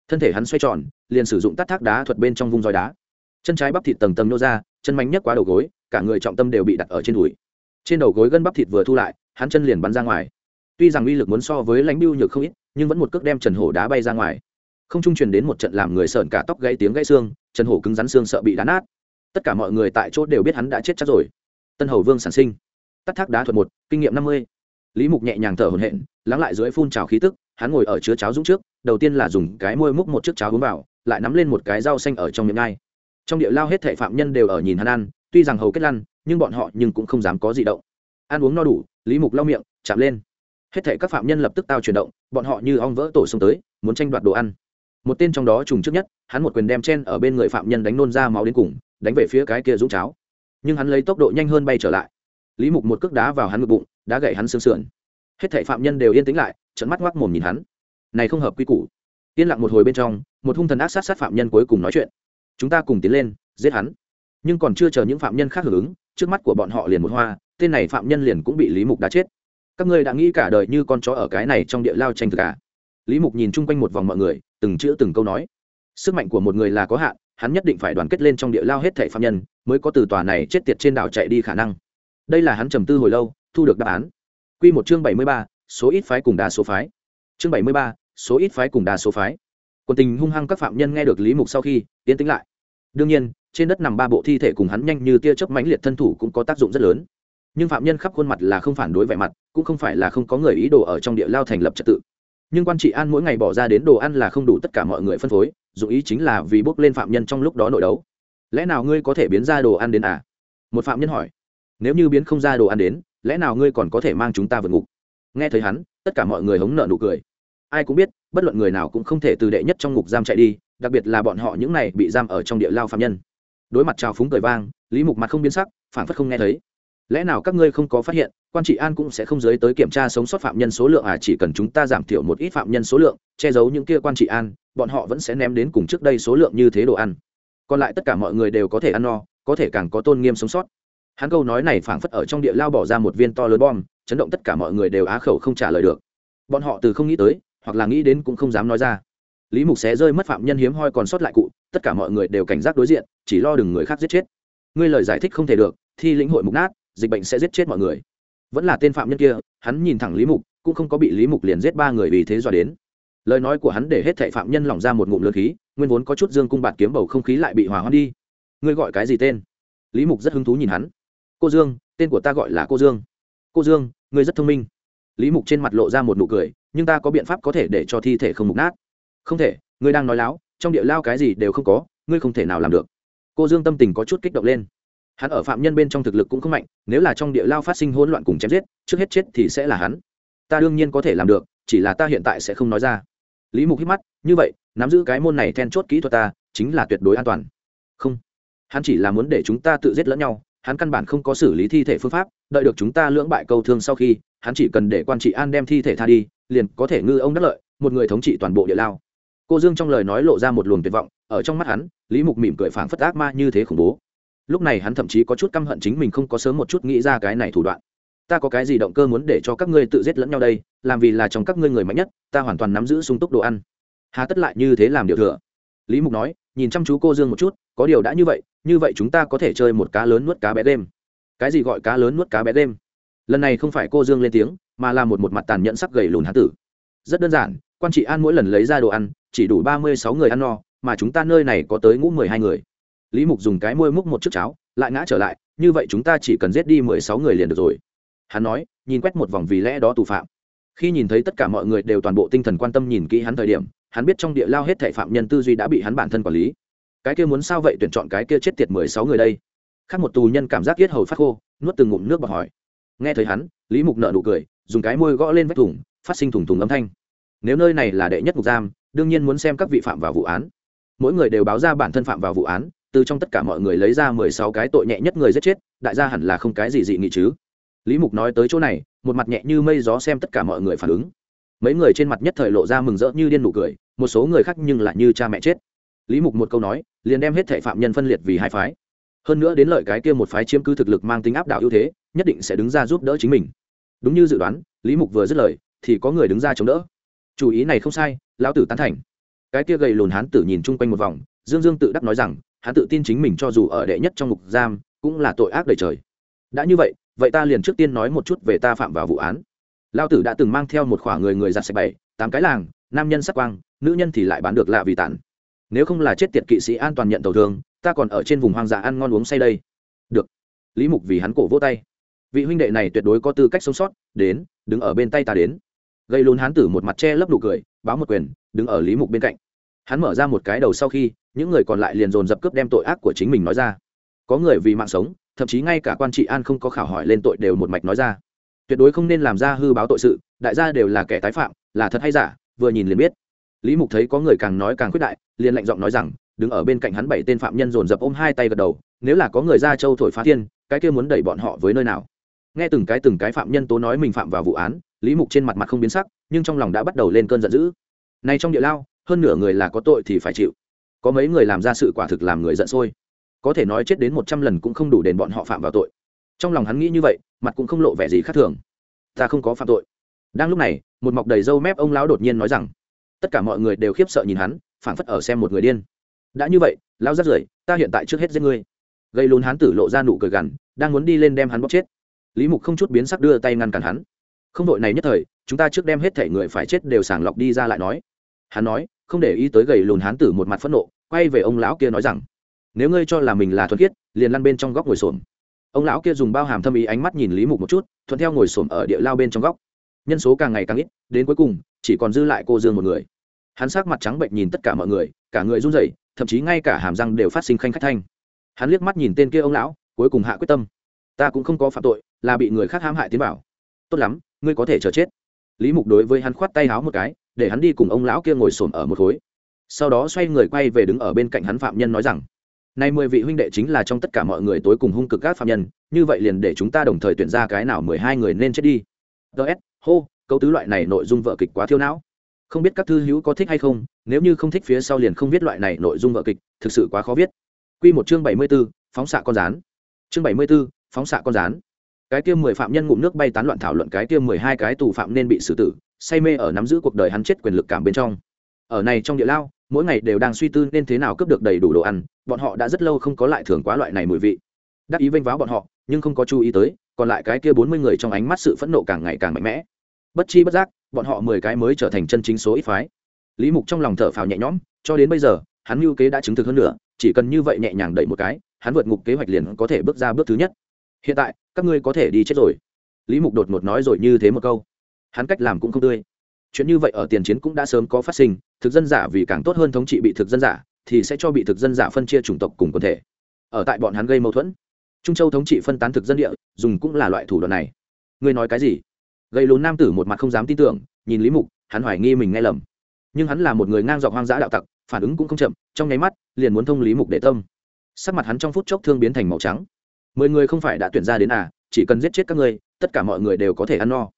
S1: Thân thể hắn xoay tròn, liền sử dụng tắt thác đá thuật bên trong vung roi đá. Chân trái bắp thịt tầng tầng nô ra, chân mánh nhất quá đầu gối, cả người trọng tâm đều bị đặt ở trên đùi. Trên đầu gối gân bắp thịt vừa thu lại, hắn chân liền bắn ra ngoài tuy rằng uy lực muốn so với lãnh biêu nhược không ít, nhưng vẫn một cước đem trần hổ đá bay ra ngoài. Không trung truyền đến một trận làm người sợn cả tóc gãy tiếng gãy xương, trần hổ cứng rắn xương sợ bị đá nát. Tất cả mọi người tại chỗ đều biết hắn đã chết chắc rồi. Tân hầu vương sản sinh. Tắt thác đá thuật một, kinh nghiệm năm mươi. Lý mục nhẹ nhàng thở hổn hển, lắng lại dưới phun trào khí tức, hắn ngồi ở chứa cháo dũng trước, đầu tiên là dùng cái môi múc một chiếc cháo uống vào, lại nắm lên một cái rau xanh ở trong miệng ngay. Trong địa lao hết thệ phạm nhân đều ở nhìn hắn ăn, tuy rằng hầu kết lăn, nhưng bọn họ nhưng cũng không dám có gì động. Ăn uống no đủ, lý mục lau miệng, chạm lên hết thể các phạm nhân lập tức tao chuyển động, bọn họ như ong vỡ tổ xông tới, muốn tranh đoạt đồ ăn. Một tên trong đó trùng trước nhất, hắn một quyền đem chen ở bên người phạm nhân đánh nôn ra máu đến cùng, đánh về phía cái kia dũng cháo. Nhưng hắn lấy tốc độ nhanh hơn bay trở lại. Lý mục một cước đá vào hắn ngực bụng đã gậy hắn xương sườn. Hết thảy phạm nhân đều yên tĩnh lại trận mắt ngoác mồm nhìn hắn. Này không hợp quy củ. Yên lặng một hồi bên trong, một hung thần ác sát sát phạm nhân cuối cùng nói chuyện. Chúng ta cùng tiến lên, giết hắn. Nhưng còn chưa chờ những phạm nhân khác hưởng ứng, trước mắt của bọn họ liền một hoa, tên này phạm nhân liền cũng bị lý mục đá chết các ngươi đã nghĩ cả đời như con chó ở cái này trong địa lao tranh thực à? Lý mục nhìn chung quanh một vòng mọi người, từng chữ từng câu nói. Sức mạnh của một người là có hạn, hắn nhất định phải đoàn kết lên trong địa lao hết thảy phạm nhân, mới có từ tòa này chết tiệt trên đảo chạy đi khả năng. Đây là hắn trầm tư hồi lâu, thu được đáp án. Q một chương bảy mươi ba, số ít phái cùng đa số phái. Chương bảy mươi ba, số ít phái cùng đa số phái. Quân tình hung hăng các phạm nhân nghe được lý mục sau khi tiến tính lại. Đương nhiên, trên đất nằm ba bộ thi thể cùng hắn nhanh như tia chớp mãnh liệt thân thủ cũng có tác dụng rất lớn nhưng phạm nhân khắp khuôn mặt là không phản đối vẻ mặt, cũng không phải là không có người ý đồ ở trong địa lao thành lập trật tự. Nhưng quan trị an mỗi ngày bỏ ra đến đồ ăn là không đủ tất cả mọi người phân phối, dù ý chính là vì bốc lên phạm nhân trong lúc đó nội đấu. Lẽ nào ngươi có thể biến ra đồ ăn đến à? Một phạm nhân hỏi. Nếu như biến không ra đồ ăn đến, lẽ nào ngươi còn có thể mang chúng ta vượt ngục? Nghe thấy hắn, tất cả mọi người hống nợ nụ cười. Ai cũng biết, bất luận người nào cũng không thể từ đệ nhất trong ngục giam chạy đi, đặc biệt là bọn họ những này bị giam ở trong địa lao phạm nhân. Đối mặt trào phúng cười vang, lý mục mặt không biến sắc phản phất không nghe thấy lẽ nào các ngươi không có phát hiện, quan trị an cũng sẽ không giới tới kiểm tra sống sót phạm nhân số lượng à chỉ cần chúng ta giảm thiểu một ít phạm nhân số lượng, che giấu những kia quan trị an, bọn họ vẫn sẽ ném đến cùng trước đây số lượng như thế đồ ăn. Còn lại tất cả mọi người đều có thể ăn no, có thể càng có tôn nghiêm sống sót. Hắn câu nói này phảng phất ở trong địa lao bỏ ra một viên to lớn bom, chấn động tất cả mọi người đều á khẩu không trả lời được. Bọn họ từ không nghĩ tới, hoặc là nghĩ đến cũng không dám nói ra. Lý mục xé rơi mất phạm nhân hiếm hoi còn sót lại cụ, tất cả mọi người đều cảnh giác đối diện, chỉ lo đừng người khác giết chết. Ngươi lời giải thích không thể được, thi lĩnh hội mục nát dịch bệnh sẽ giết chết mọi người. Vẫn là tên phạm nhân kia, hắn nhìn thẳng lý mục, cũng không có bị lý mục liền giết ba người vì thế dọa đến. Lời nói của hắn để hết thệ phạm nhân lỏng ra một ngụm lượt khí, nguyên vốn có chút dương cung bạt kiếm bầu không khí lại bị hòa hoãn đi. Ngươi gọi cái gì tên? Lý mục rất hứng thú nhìn hắn. Cô dương, tên của ta gọi là cô dương. Cô dương, ngươi rất thông minh. Lý mục trên mặt lộ ra một nụ cười, nhưng ta có biện pháp có thể để cho thi thể không mục nát. Không thể, ngươi đang nói láo, trong địa lao cái gì đều không có, ngươi không thể nào làm được. Cô dương tâm tình có chút kích động lên hắn ở phạm nhân bên trong thực lực cũng không mạnh, nếu là trong địa lao phát sinh hỗn loạn cùng chém giết, trước hết chết thì sẽ là hắn. Ta đương nhiên có thể làm được, chỉ là ta hiện tại sẽ không nói ra. Lý mục hít mắt, như vậy, nắm giữ cái môn này then chốt kỹ thuật ta, chính là tuyệt đối an toàn. Không, hắn chỉ là muốn để chúng ta tự giết lẫn nhau, hắn căn bản không có xử lý thi thể phương pháp, đợi được chúng ta lưỡng bại câu thương sau khi, hắn chỉ cần để quan trị an đem thi thể tha đi, liền có thể ngư ông đắc lợi, một người thống trị toàn bộ địa lao. Cô dương trong lời nói lộ ra một luồng tuyệt vọng, ở trong mắt hắn, lý mục mỉm cười phảng phất ác ma như thế khủng bố lúc này hắn thậm chí có chút căm hận chính mình không có sớm một chút nghĩ ra cái này thủ đoạn. Ta có cái gì động cơ muốn để cho các ngươi tự giết lẫn nhau đây? Làm vì là trong các ngươi người mạnh nhất, ta hoàn toàn nắm giữ sung túc đồ ăn. Hà tất lại như thế làm điều thừa. Lý mục nói, nhìn chăm chú cô dương một chút, có điều đã như vậy như vậy chúng ta có thể chơi một cá lớn nuốt cá bé đêm. Cái gì gọi cá lớn nuốt cá bé đêm? Lần này không phải cô dương lên tiếng, mà là một một mặt tàn nhẫn sắc gầy lùn hán tử. Rất đơn giản, quan trị an mỗi lần lấy ra đồ ăn, chỉ đủ ba mươi sáu người ăn no, mà chúng ta nơi này có tới ngũ mười hai người lý mục dùng cái môi múc một chiếc cháo lại ngã trở lại như vậy chúng ta chỉ cần giết đi mười sáu người liền được rồi. Hắn nói nhìn quét một vòng vì lẽ đó tù phạm. Khi nhìn thấy tất cả mọi người đều toàn bộ tinh thần quan tâm nhìn kỹ hắn thời điểm hắn biết trong địa lao hết thệ phạm nhân tư duy đã bị hắn bản thân quản lý. Cái kia muốn sao vậy tuyển chọn cái kia chết tiệt mười sáu người đây? Khác một tù nhân cảm giác yết hầu phát khô nuốt từng ngụm nước bọt hỏi. Nghe thấy hắn lý mục nợ nụ cười dùng cái môi gõ lên vách thủng, phát sinh thủng thủng âm thanh. Nếu nơi này là đệ nhất mục giam đương nhiên muốn xem các vị phạm vào vụ án. Mỗi người đều báo ra bản thân phạm vào vụ án từ trong tất cả mọi người lấy ra mười sáu cái tội nhẹ nhất người giết chết, đại gia hẳn là không cái gì dị nghị chứ. Lý mục nói tới chỗ này, một mặt nhẹ như mây gió xem tất cả mọi người phản ứng. Mấy người trên mặt nhất thời lộ ra mừng rỡ như điên nụ cười, một số người khác nhưng lại như cha mẹ chết. Lý mục một câu nói, liền đem hết thệ phạm nhân phân liệt vì hai phái. Hơn nữa đến lợi cái kia một phái chiếm cứ thực lực mang tính áp đảo ưu thế, nhất định sẽ đứng ra giúp đỡ chính mình. Đúng như dự đoán, lý mục vừa dứt lời, thì có người đứng ra chống đỡ. Chủ ý này không sai, lão tử tán thành. Cái kia gầy lùn hán tử nhìn chung quanh một vòng, dương dương tự đắc nói rằng hắn tự tin chính mình cho dù ở đệ nhất trong ngục giam, cũng là tội ác đầy trời. Đã như vậy vậy ta liền trước tiên nói một chút về ta phạm vào vụ án. Lao tử đã từng mang theo một khoảng người người giặt sạch bảy, tám cái làng, nam nhân sắc quang, nữ nhân thì lại bán được lạ vì tản. Nếu không là chết tiệt kỵ sĩ an toàn nhận tàu thương, ta còn ở trên vùng hoang dã ăn ngon uống say đây. Được. Lý mục vì hắn cổ vỗ tay. Vị huynh đệ này tuyệt đối có tư cách sống sót, đến, đứng ở bên tay ta đến. Gây lún hán tử một mặt che lấp nụ cười, báo một quyền, đứng ở lý mục bên cạnh hắn mở ra một cái đầu sau khi, những người còn lại liền dồn dập cướp đem tội ác của chính mình nói ra. Có người vì mạng sống, thậm chí ngay cả quan trị an không có khảo hỏi lên tội đều một mạch nói ra. Tuyệt đối không nên làm ra hư báo tội sự, đại gia đều là kẻ tái phạm, là thật hay giả, vừa nhìn liền biết. Lý mục thấy có người càng nói càng khuyết đại, liền lạnh giọng nói rằng, đứng ở bên cạnh hắn bảy tên phạm nhân dồn dập ôm hai tay gật đầu, nếu là có người ra châu thổi phá thiên, cái kia muốn đẩy bọn họ với nơi nào? Nghe từng cái từng cái phạm nhân tố nói mình phạm vào vụ án, lý mục trên mặt mặt không biến sắc, nhưng trong lòng đã bắt đầu lên cơn giận dữ. Nay trong địa lao hơn nửa người là có tội thì phải chịu. Có mấy người làm ra sự quả thực làm người giận sôi. Có thể nói chết đến một trăm lần cũng không đủ đền bọn họ phạm vào tội. Trong lòng hắn nghĩ như vậy, mặt cũng không lộ vẻ gì khác thường. Ta không có phạm tội. Đang lúc này, một mọc đầy râu mép ông lão đột nhiên nói rằng, tất cả mọi người đều khiếp sợ nhìn hắn, phảng phất ở xem một người điên. Đã như vậy, lão rất rưởi, ta hiện tại trước hết giết ngươi. Gây lún hắn tử lộ ra nụ cười gằn, đang muốn đi lên đem hắn bóc chết. Lý mục không chút biến sắc đưa tay ngăn cản hắn. Không đội này nhất thời, chúng ta trước đem hết thể người phải chết đều sàng lọc đi ra lại nói. Hắn nói không để ý tới gầy lùn hán tử một mặt phẫn nộ, quay về ông lão kia nói rằng, nếu ngươi cho là mình là thuần khiết, liền lăn bên trong góc ngồi xổm. Ông lão kia dùng bao hàm thâm ý ánh mắt nhìn lý mục một chút, thuận theo ngồi xổm ở địa lao bên trong góc. Nhân số càng ngày càng ít, đến cuối cùng, chỉ còn dư lại cô dương một người. Hắn sắc mặt trắng bệnh nhìn tất cả mọi người, cả người run rẩy, thậm chí ngay cả hàm răng đều phát sinh khanh khách thanh. Hắn liếc mắt nhìn tên kia ông lão, cuối cùng hạ quyết tâm. Ta cũng không có phạm tội, là bị người khác hãm hại tiến bảo tốt lắm, ngươi có thể chờ chết lý mục đối với hắn khoát tay háo một cái, để hắn đi cùng ông lão kia ngồi xổm ở một khối. Sau đó xoay người quay về đứng ở bên cạnh hắn phạm nhân nói rằng, nay mười vị huynh đệ chính là trong tất cả mọi người tối cùng hung cực các phạm nhân, như vậy liền để chúng ta đồng thời tuyển ra cái nào mười hai người nên chết đi. Ts hô câu tứ loại này nội dung vợ kịch quá thiêu não. Không biết các thư hữu có thích hay không, nếu như không thích phía sau liền không viết loại này nội dung vợ kịch, thực sự quá khó viết. Q một chương bảy mươi b ố phóng xạ con rán. Chương bảy mươi b ố phóng xạ con rán cái kia mười phạm nhân ngụm nước bay tán loạn thảo luận, cái kia mười hai cái tù phạm nên bị xử tử, say mê ở nắm giữ cuộc đời hắn chết quyền lực cảm bên trong. Ở này trong địa lao, mỗi ngày đều đang suy tư nên thế nào cướp được đầy đủ đồ ăn, bọn họ đã rất lâu không có lại thường quá loại này mùi vị. Đắc ý vênh váo bọn họ, nhưng không có chú ý tới, còn lại cái kia bốn mươi người trong ánh mắt sự phẫn nộ càng ngày càng mạnh mẽ. Bất chi bất giác, bọn họ mười cái mới trở thành chân chính số ít phái. Lý mục trong lòng thở phào nhẹ nhõm, cho đến bây giờ, hắn mưu kế đã chứng thực hơn nữa, chỉ cần như vậy nhẹ nhàng đẩy một cái, hắn vượt ngục kế hoạch liền có thể bước ra bước thứ nhất hiện tại, các ngươi có thể đi chết rồi. Lý mục đột ngột nói rồi như thế một câu. Hắn cách làm cũng không tươi. Chuyện như vậy ở tiền chiến cũng đã sớm có phát sinh, thực dân giả vì càng tốt hơn thống trị bị thực dân giả, thì sẽ cho bị thực dân giả phân chia chủng tộc cùng quần thể. Ở tại bọn hắn gây mâu thuẫn, trung châu thống trị phân tán thực dân địa, dùng cũng là loại thủ đoạn này. Ngươi nói cái gì? Gây lún nam tử một mặt không dám tin tưởng, nhìn lý mục, hắn hoài nghi mình nghe lầm. Nhưng hắn là một người ngang dọc hoang dã đạo tặc, phản ứng cũng không chậm, trong nháy mắt, liền muốn thông lý mục để tâm. Sắc mặt hắn trong phút chốc thương biến thành màu trắng mười người không phải đã tuyển ra đến à chỉ cần giết chết các ngươi, tất cả mọi người đều có thể ăn no.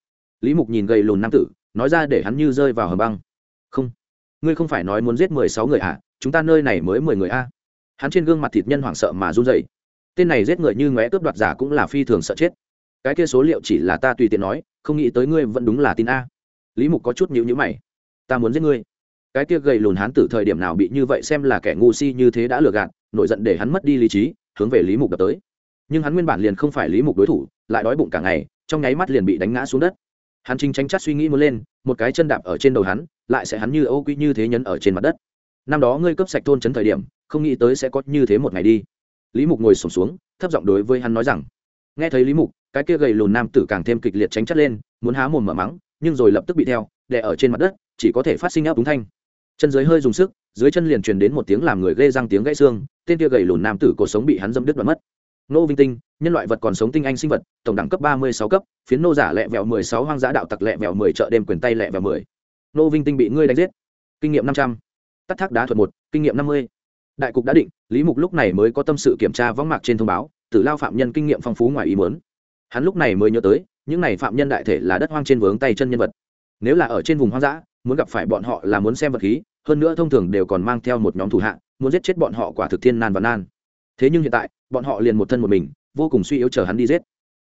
S1: Lý mục nhìn gầy lùn nam tử, nói ra để hắn như rơi vào hầm băng. Không, ngươi không phải nói muốn giết mười sáu người à chúng ta nơi này mới mười người a à. hắn trên gương mặt thịt nhân hoảng sợ mà run dậy tên này giết người như ngóe cướp đoạt giả cũng là phi thường sợ chết. Cái kia số liệu chỉ là ta tùy tiện nói, không nghĩ tới ngươi vẫn đúng là tin a. Lý mục có chút nhữ nhữ mày. Ta muốn giết ngươi. Cái kia gầy lùn hắn từ thời điểm nào bị như vậy xem là kẻ ngu si như thế đã lừa gạt, nổi giận để hắn mất đi lý trí, hướng về lý mục đập tới nhưng hắn nguyên bản liền không phải lý mục đối thủ, lại đói bụng cả ngày, trong nháy mắt liền bị đánh ngã xuống đất. Hắn chính tranh chắc suy nghĩ muốn lên, một cái chân đạp ở trên đầu hắn, lại sẽ hắn như ô quy như thế nhấn ở trên mặt đất. Năm đó ngươi cấp sạch thôn trấn thời điểm, không nghĩ tới sẽ có như thế một ngày đi. Lý mục ngồi sổm xuống, thấp giọng đối với hắn nói rằng, nghe thấy lý mục, cái kia gầy lùn nam tử càng thêm kịch liệt tránh chất lên, muốn há mồm mở mắng, nhưng rồi lập tức bị theo, đè ở trên mặt đất, chỉ có thể phát sinh áp đúng thanh. Chân dưới hơi dùng sức, dưới chân liền truyền đến một tiếng làm người ghê răng tiếng gãy xương, tên kia gầy lùn nam tử cuộc sống bị hắn dâm đứt đoạn mất nô vinh tinh, nhân loại vật còn sống tinh anh sinh vật, tổng đẳng cấp ba mươi sáu cấp, phiến nô giả lẹ vẹo mười sáu, hoang dã đạo tặc lẹ vẹo mười, chợ đêm quyền tay lẹ vẹo mười. Nô vinh tinh bị ngươi đánh giết. Kinh nghiệm năm trăm. Tắt thác đá thuật một, kinh nghiệm năm mươi. Đại cục đã định, lý mục lúc này mới có tâm sự kiểm tra võng mạc trên thông báo, tử lao phạm nhân kinh nghiệm phong phú ngoài ý muốn. Hắn lúc này mới nhớ tới, những này phạm nhân đại thể là đất hoang trên vướng tay chân nhân vật. Nếu là ở trên vùng hoang dã, muốn gặp phải bọn họ là muốn xem vật khí, hơn nữa thông thường đều còn mang theo một nhóm thủ hạ, muốn giết chết bọn họ quả thực thiên nan và nan thế nhưng hiện tại, bọn họ liền một thân một mình, vô cùng suy yếu chờ hắn đi giết.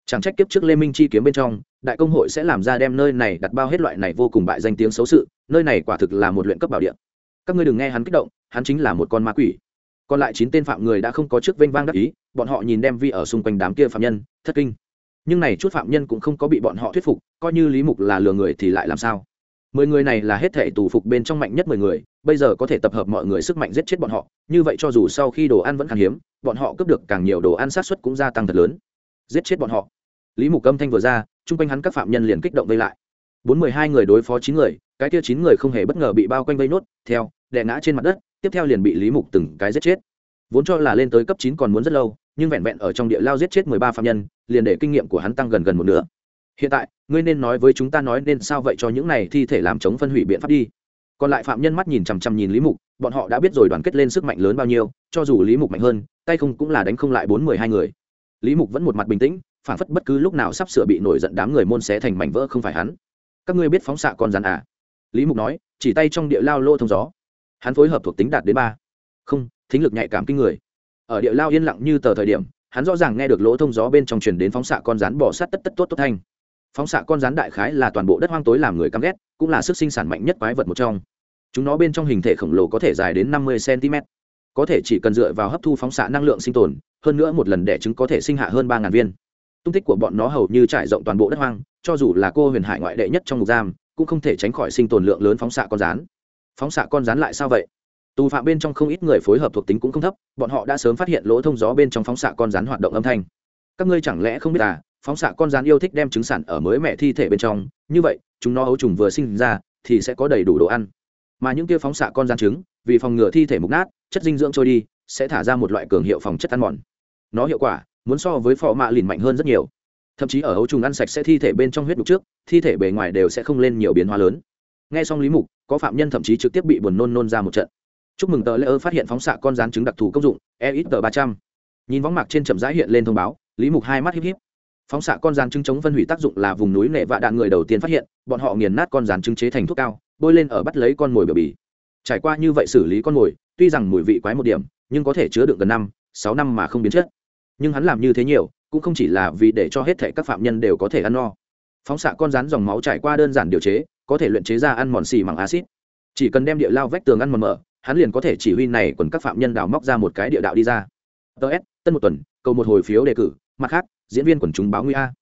S1: Chẳng trách kiếp trước lê minh chi kiếm bên trong, đại công hội sẽ làm ra đem nơi này đặt bao hết loại này vô cùng bại danh tiếng xấu sự, nơi này quả thực là một luyện cấp bảo điện các ngươi đừng nghe hắn kích động, hắn chính là một con ma quỷ. Còn lại chín tên phạm người đã không có chức vênh vang đắc ý, bọn họ nhìn đem vi ở xung quanh đám kia phạm nhân, thất kinh. Nhưng này chút phạm nhân cũng không có bị bọn họ thuyết phục, coi như lý mục là lừa người thì lại làm sao? Mười người này là hết thể tù phục bên trong mạnh nhất mười người bây giờ có thể tập hợp mọi người sức mạnh giết chết bọn họ, như vậy cho dù sau khi đồ ăn vẫn khan hiếm, bọn họ cướp được càng nhiều đồ ăn sát xuất cũng gia tăng thật lớn. Giết chết bọn họ. Lý mục âm thanh vừa ra, chung quanh hắn các phạm nhân liền kích động vây lại. Bốn mươi hai người đối phó chín người, cái kia chín người không hề bất ngờ bị bao quanh vây nốt, theo, đè ngã trên mặt đất, tiếp theo liền bị lý mục từng cái giết chết. Vốn cho là lên tới cấp chín còn muốn rất lâu, nhưng vẹn vẹn ở trong địa lao giết chết mười ba phạm nhân, liền để kinh nghiệm của hắn tăng gần gần một nửa. Hiện tại, ngươi nên nói với chúng ta nói nên sao vậy cho những này thi thể làm chống phân hủy biện pháp đi còn lại phạm nhân mắt nhìn chằm chằm nhìn lý mục, bọn họ đã biết rồi đoàn kết lên sức mạnh lớn bao nhiêu, cho dù lý mục mạnh hơn, tay không cũng là đánh không lại bốn mười hai người. Lý mục vẫn một mặt bình tĩnh, phản phất bất cứ lúc nào sắp sửa bị nổi giận đám người môn xé thành mảnh vỡ không phải hắn. Các ngươi biết phóng xạ con rắn à? Lý mục nói, chỉ tay trong địa lao lô thông gió. Hắn phối hợp thuộc tính đạt đến ba. Không, thính lực nhạy cảm kinh người. Ở địa lao yên lặng như tờ thời điểm, hắn rõ ràng nghe được lỗ thông gió bên trong truyền đến phóng xạ con rắn bỏ sát tất tất tốt tốt thanh. Phóng xạ con rắn đại khái là toàn bộ đất hoang tối làm người căm ghét cũng là sức sinh sản mạnh nhất quái vật một trong. Chúng nó bên trong hình thể khổng lồ có thể dài đến năm mươi cm có thể chỉ cần dựa vào hấp thu phóng xạ năng lượng sinh tồn, hơn nữa một lần đẻ trứng có thể sinh hạ hơn ba ngàn viên. Tung tích của bọn nó hầu như trải rộng toàn bộ đất hoang, cho dù là cô huyền hải ngoại đệ nhất trong ngục giam, cũng không thể tránh khỏi sinh tồn lượng lớn phóng xạ con rán phóng xạ con rán lại sao vậy? Tù phạm bên trong không ít người phối hợp thuộc tính cũng không thấp, bọn họ đã sớm phát hiện lỗ thông gió bên trong phóng xạ con rắn hoạt động âm thanh. Các ngươi chẳng lẽ không biết à phóng xạ con rán yêu thích đem trứng sản ở mới mẹ thi thể bên trong. Như vậy, chúng nó ấu trùng vừa sinh ra thì sẽ có đầy đủ đồ ăn. Mà những kia phóng xạ con rán trứng, vì phòng ngừa thi thể mục nát, chất dinh dưỡng trôi đi, sẽ thả ra một loại cường hiệu phòng chất ăn mòn. Nó hiệu quả muốn so với phò mạ lìn mạnh hơn rất nhiều. Thậm chí ở ấu trùng ăn sạch sẽ thi thể bên trong huyết đục trước, thi thể bề ngoài đều sẽ không lên nhiều biến hóa lớn. Nghe xong lý mục, có phạm nhân thậm chí trực tiếp bị buồn nôn nôn ra một trận. Chúc mừng tờ lễ ơ phát hiện phóng xạ con rán trứng đặc thù công dụng e ít tờ ba trăm. Nhìn võng mạc trên chậm rãi hiện lên thông báo, lý mục hai mắt híp híp phóng xạ con rán trứng chống phân hủy tác dụng là vùng núi nệ vạ đạn người đầu tiên phát hiện, bọn họ nghiền nát con rán trứng chế thành thuốc cao, bôi lên ở bắt lấy con mồi bờ bì. Trải qua như vậy xử lý con mồi, tuy rằng mùi vị quái một điểm, nhưng có thể chứa được gần năm, sáu năm mà không biến chất. Nhưng hắn làm như thế nhiều, cũng không chỉ là vì để cho hết thể các phạm nhân đều có thể ăn no. Phóng xạ con rắn dòng máu trải qua đơn giản điều chế, có thể luyện chế ra ăn mòn xì bằng acid chỉ cần đem địa lao vách tường ăn mòn mở, hắn liền có thể chỉ huy này quần các phạm nhân đào móc ra một cái địa đạo đi ra. Ts tân một tuần, cầu một hồi phiếu đề cử, mặt khác diễn viên quần chúng báo nguy a.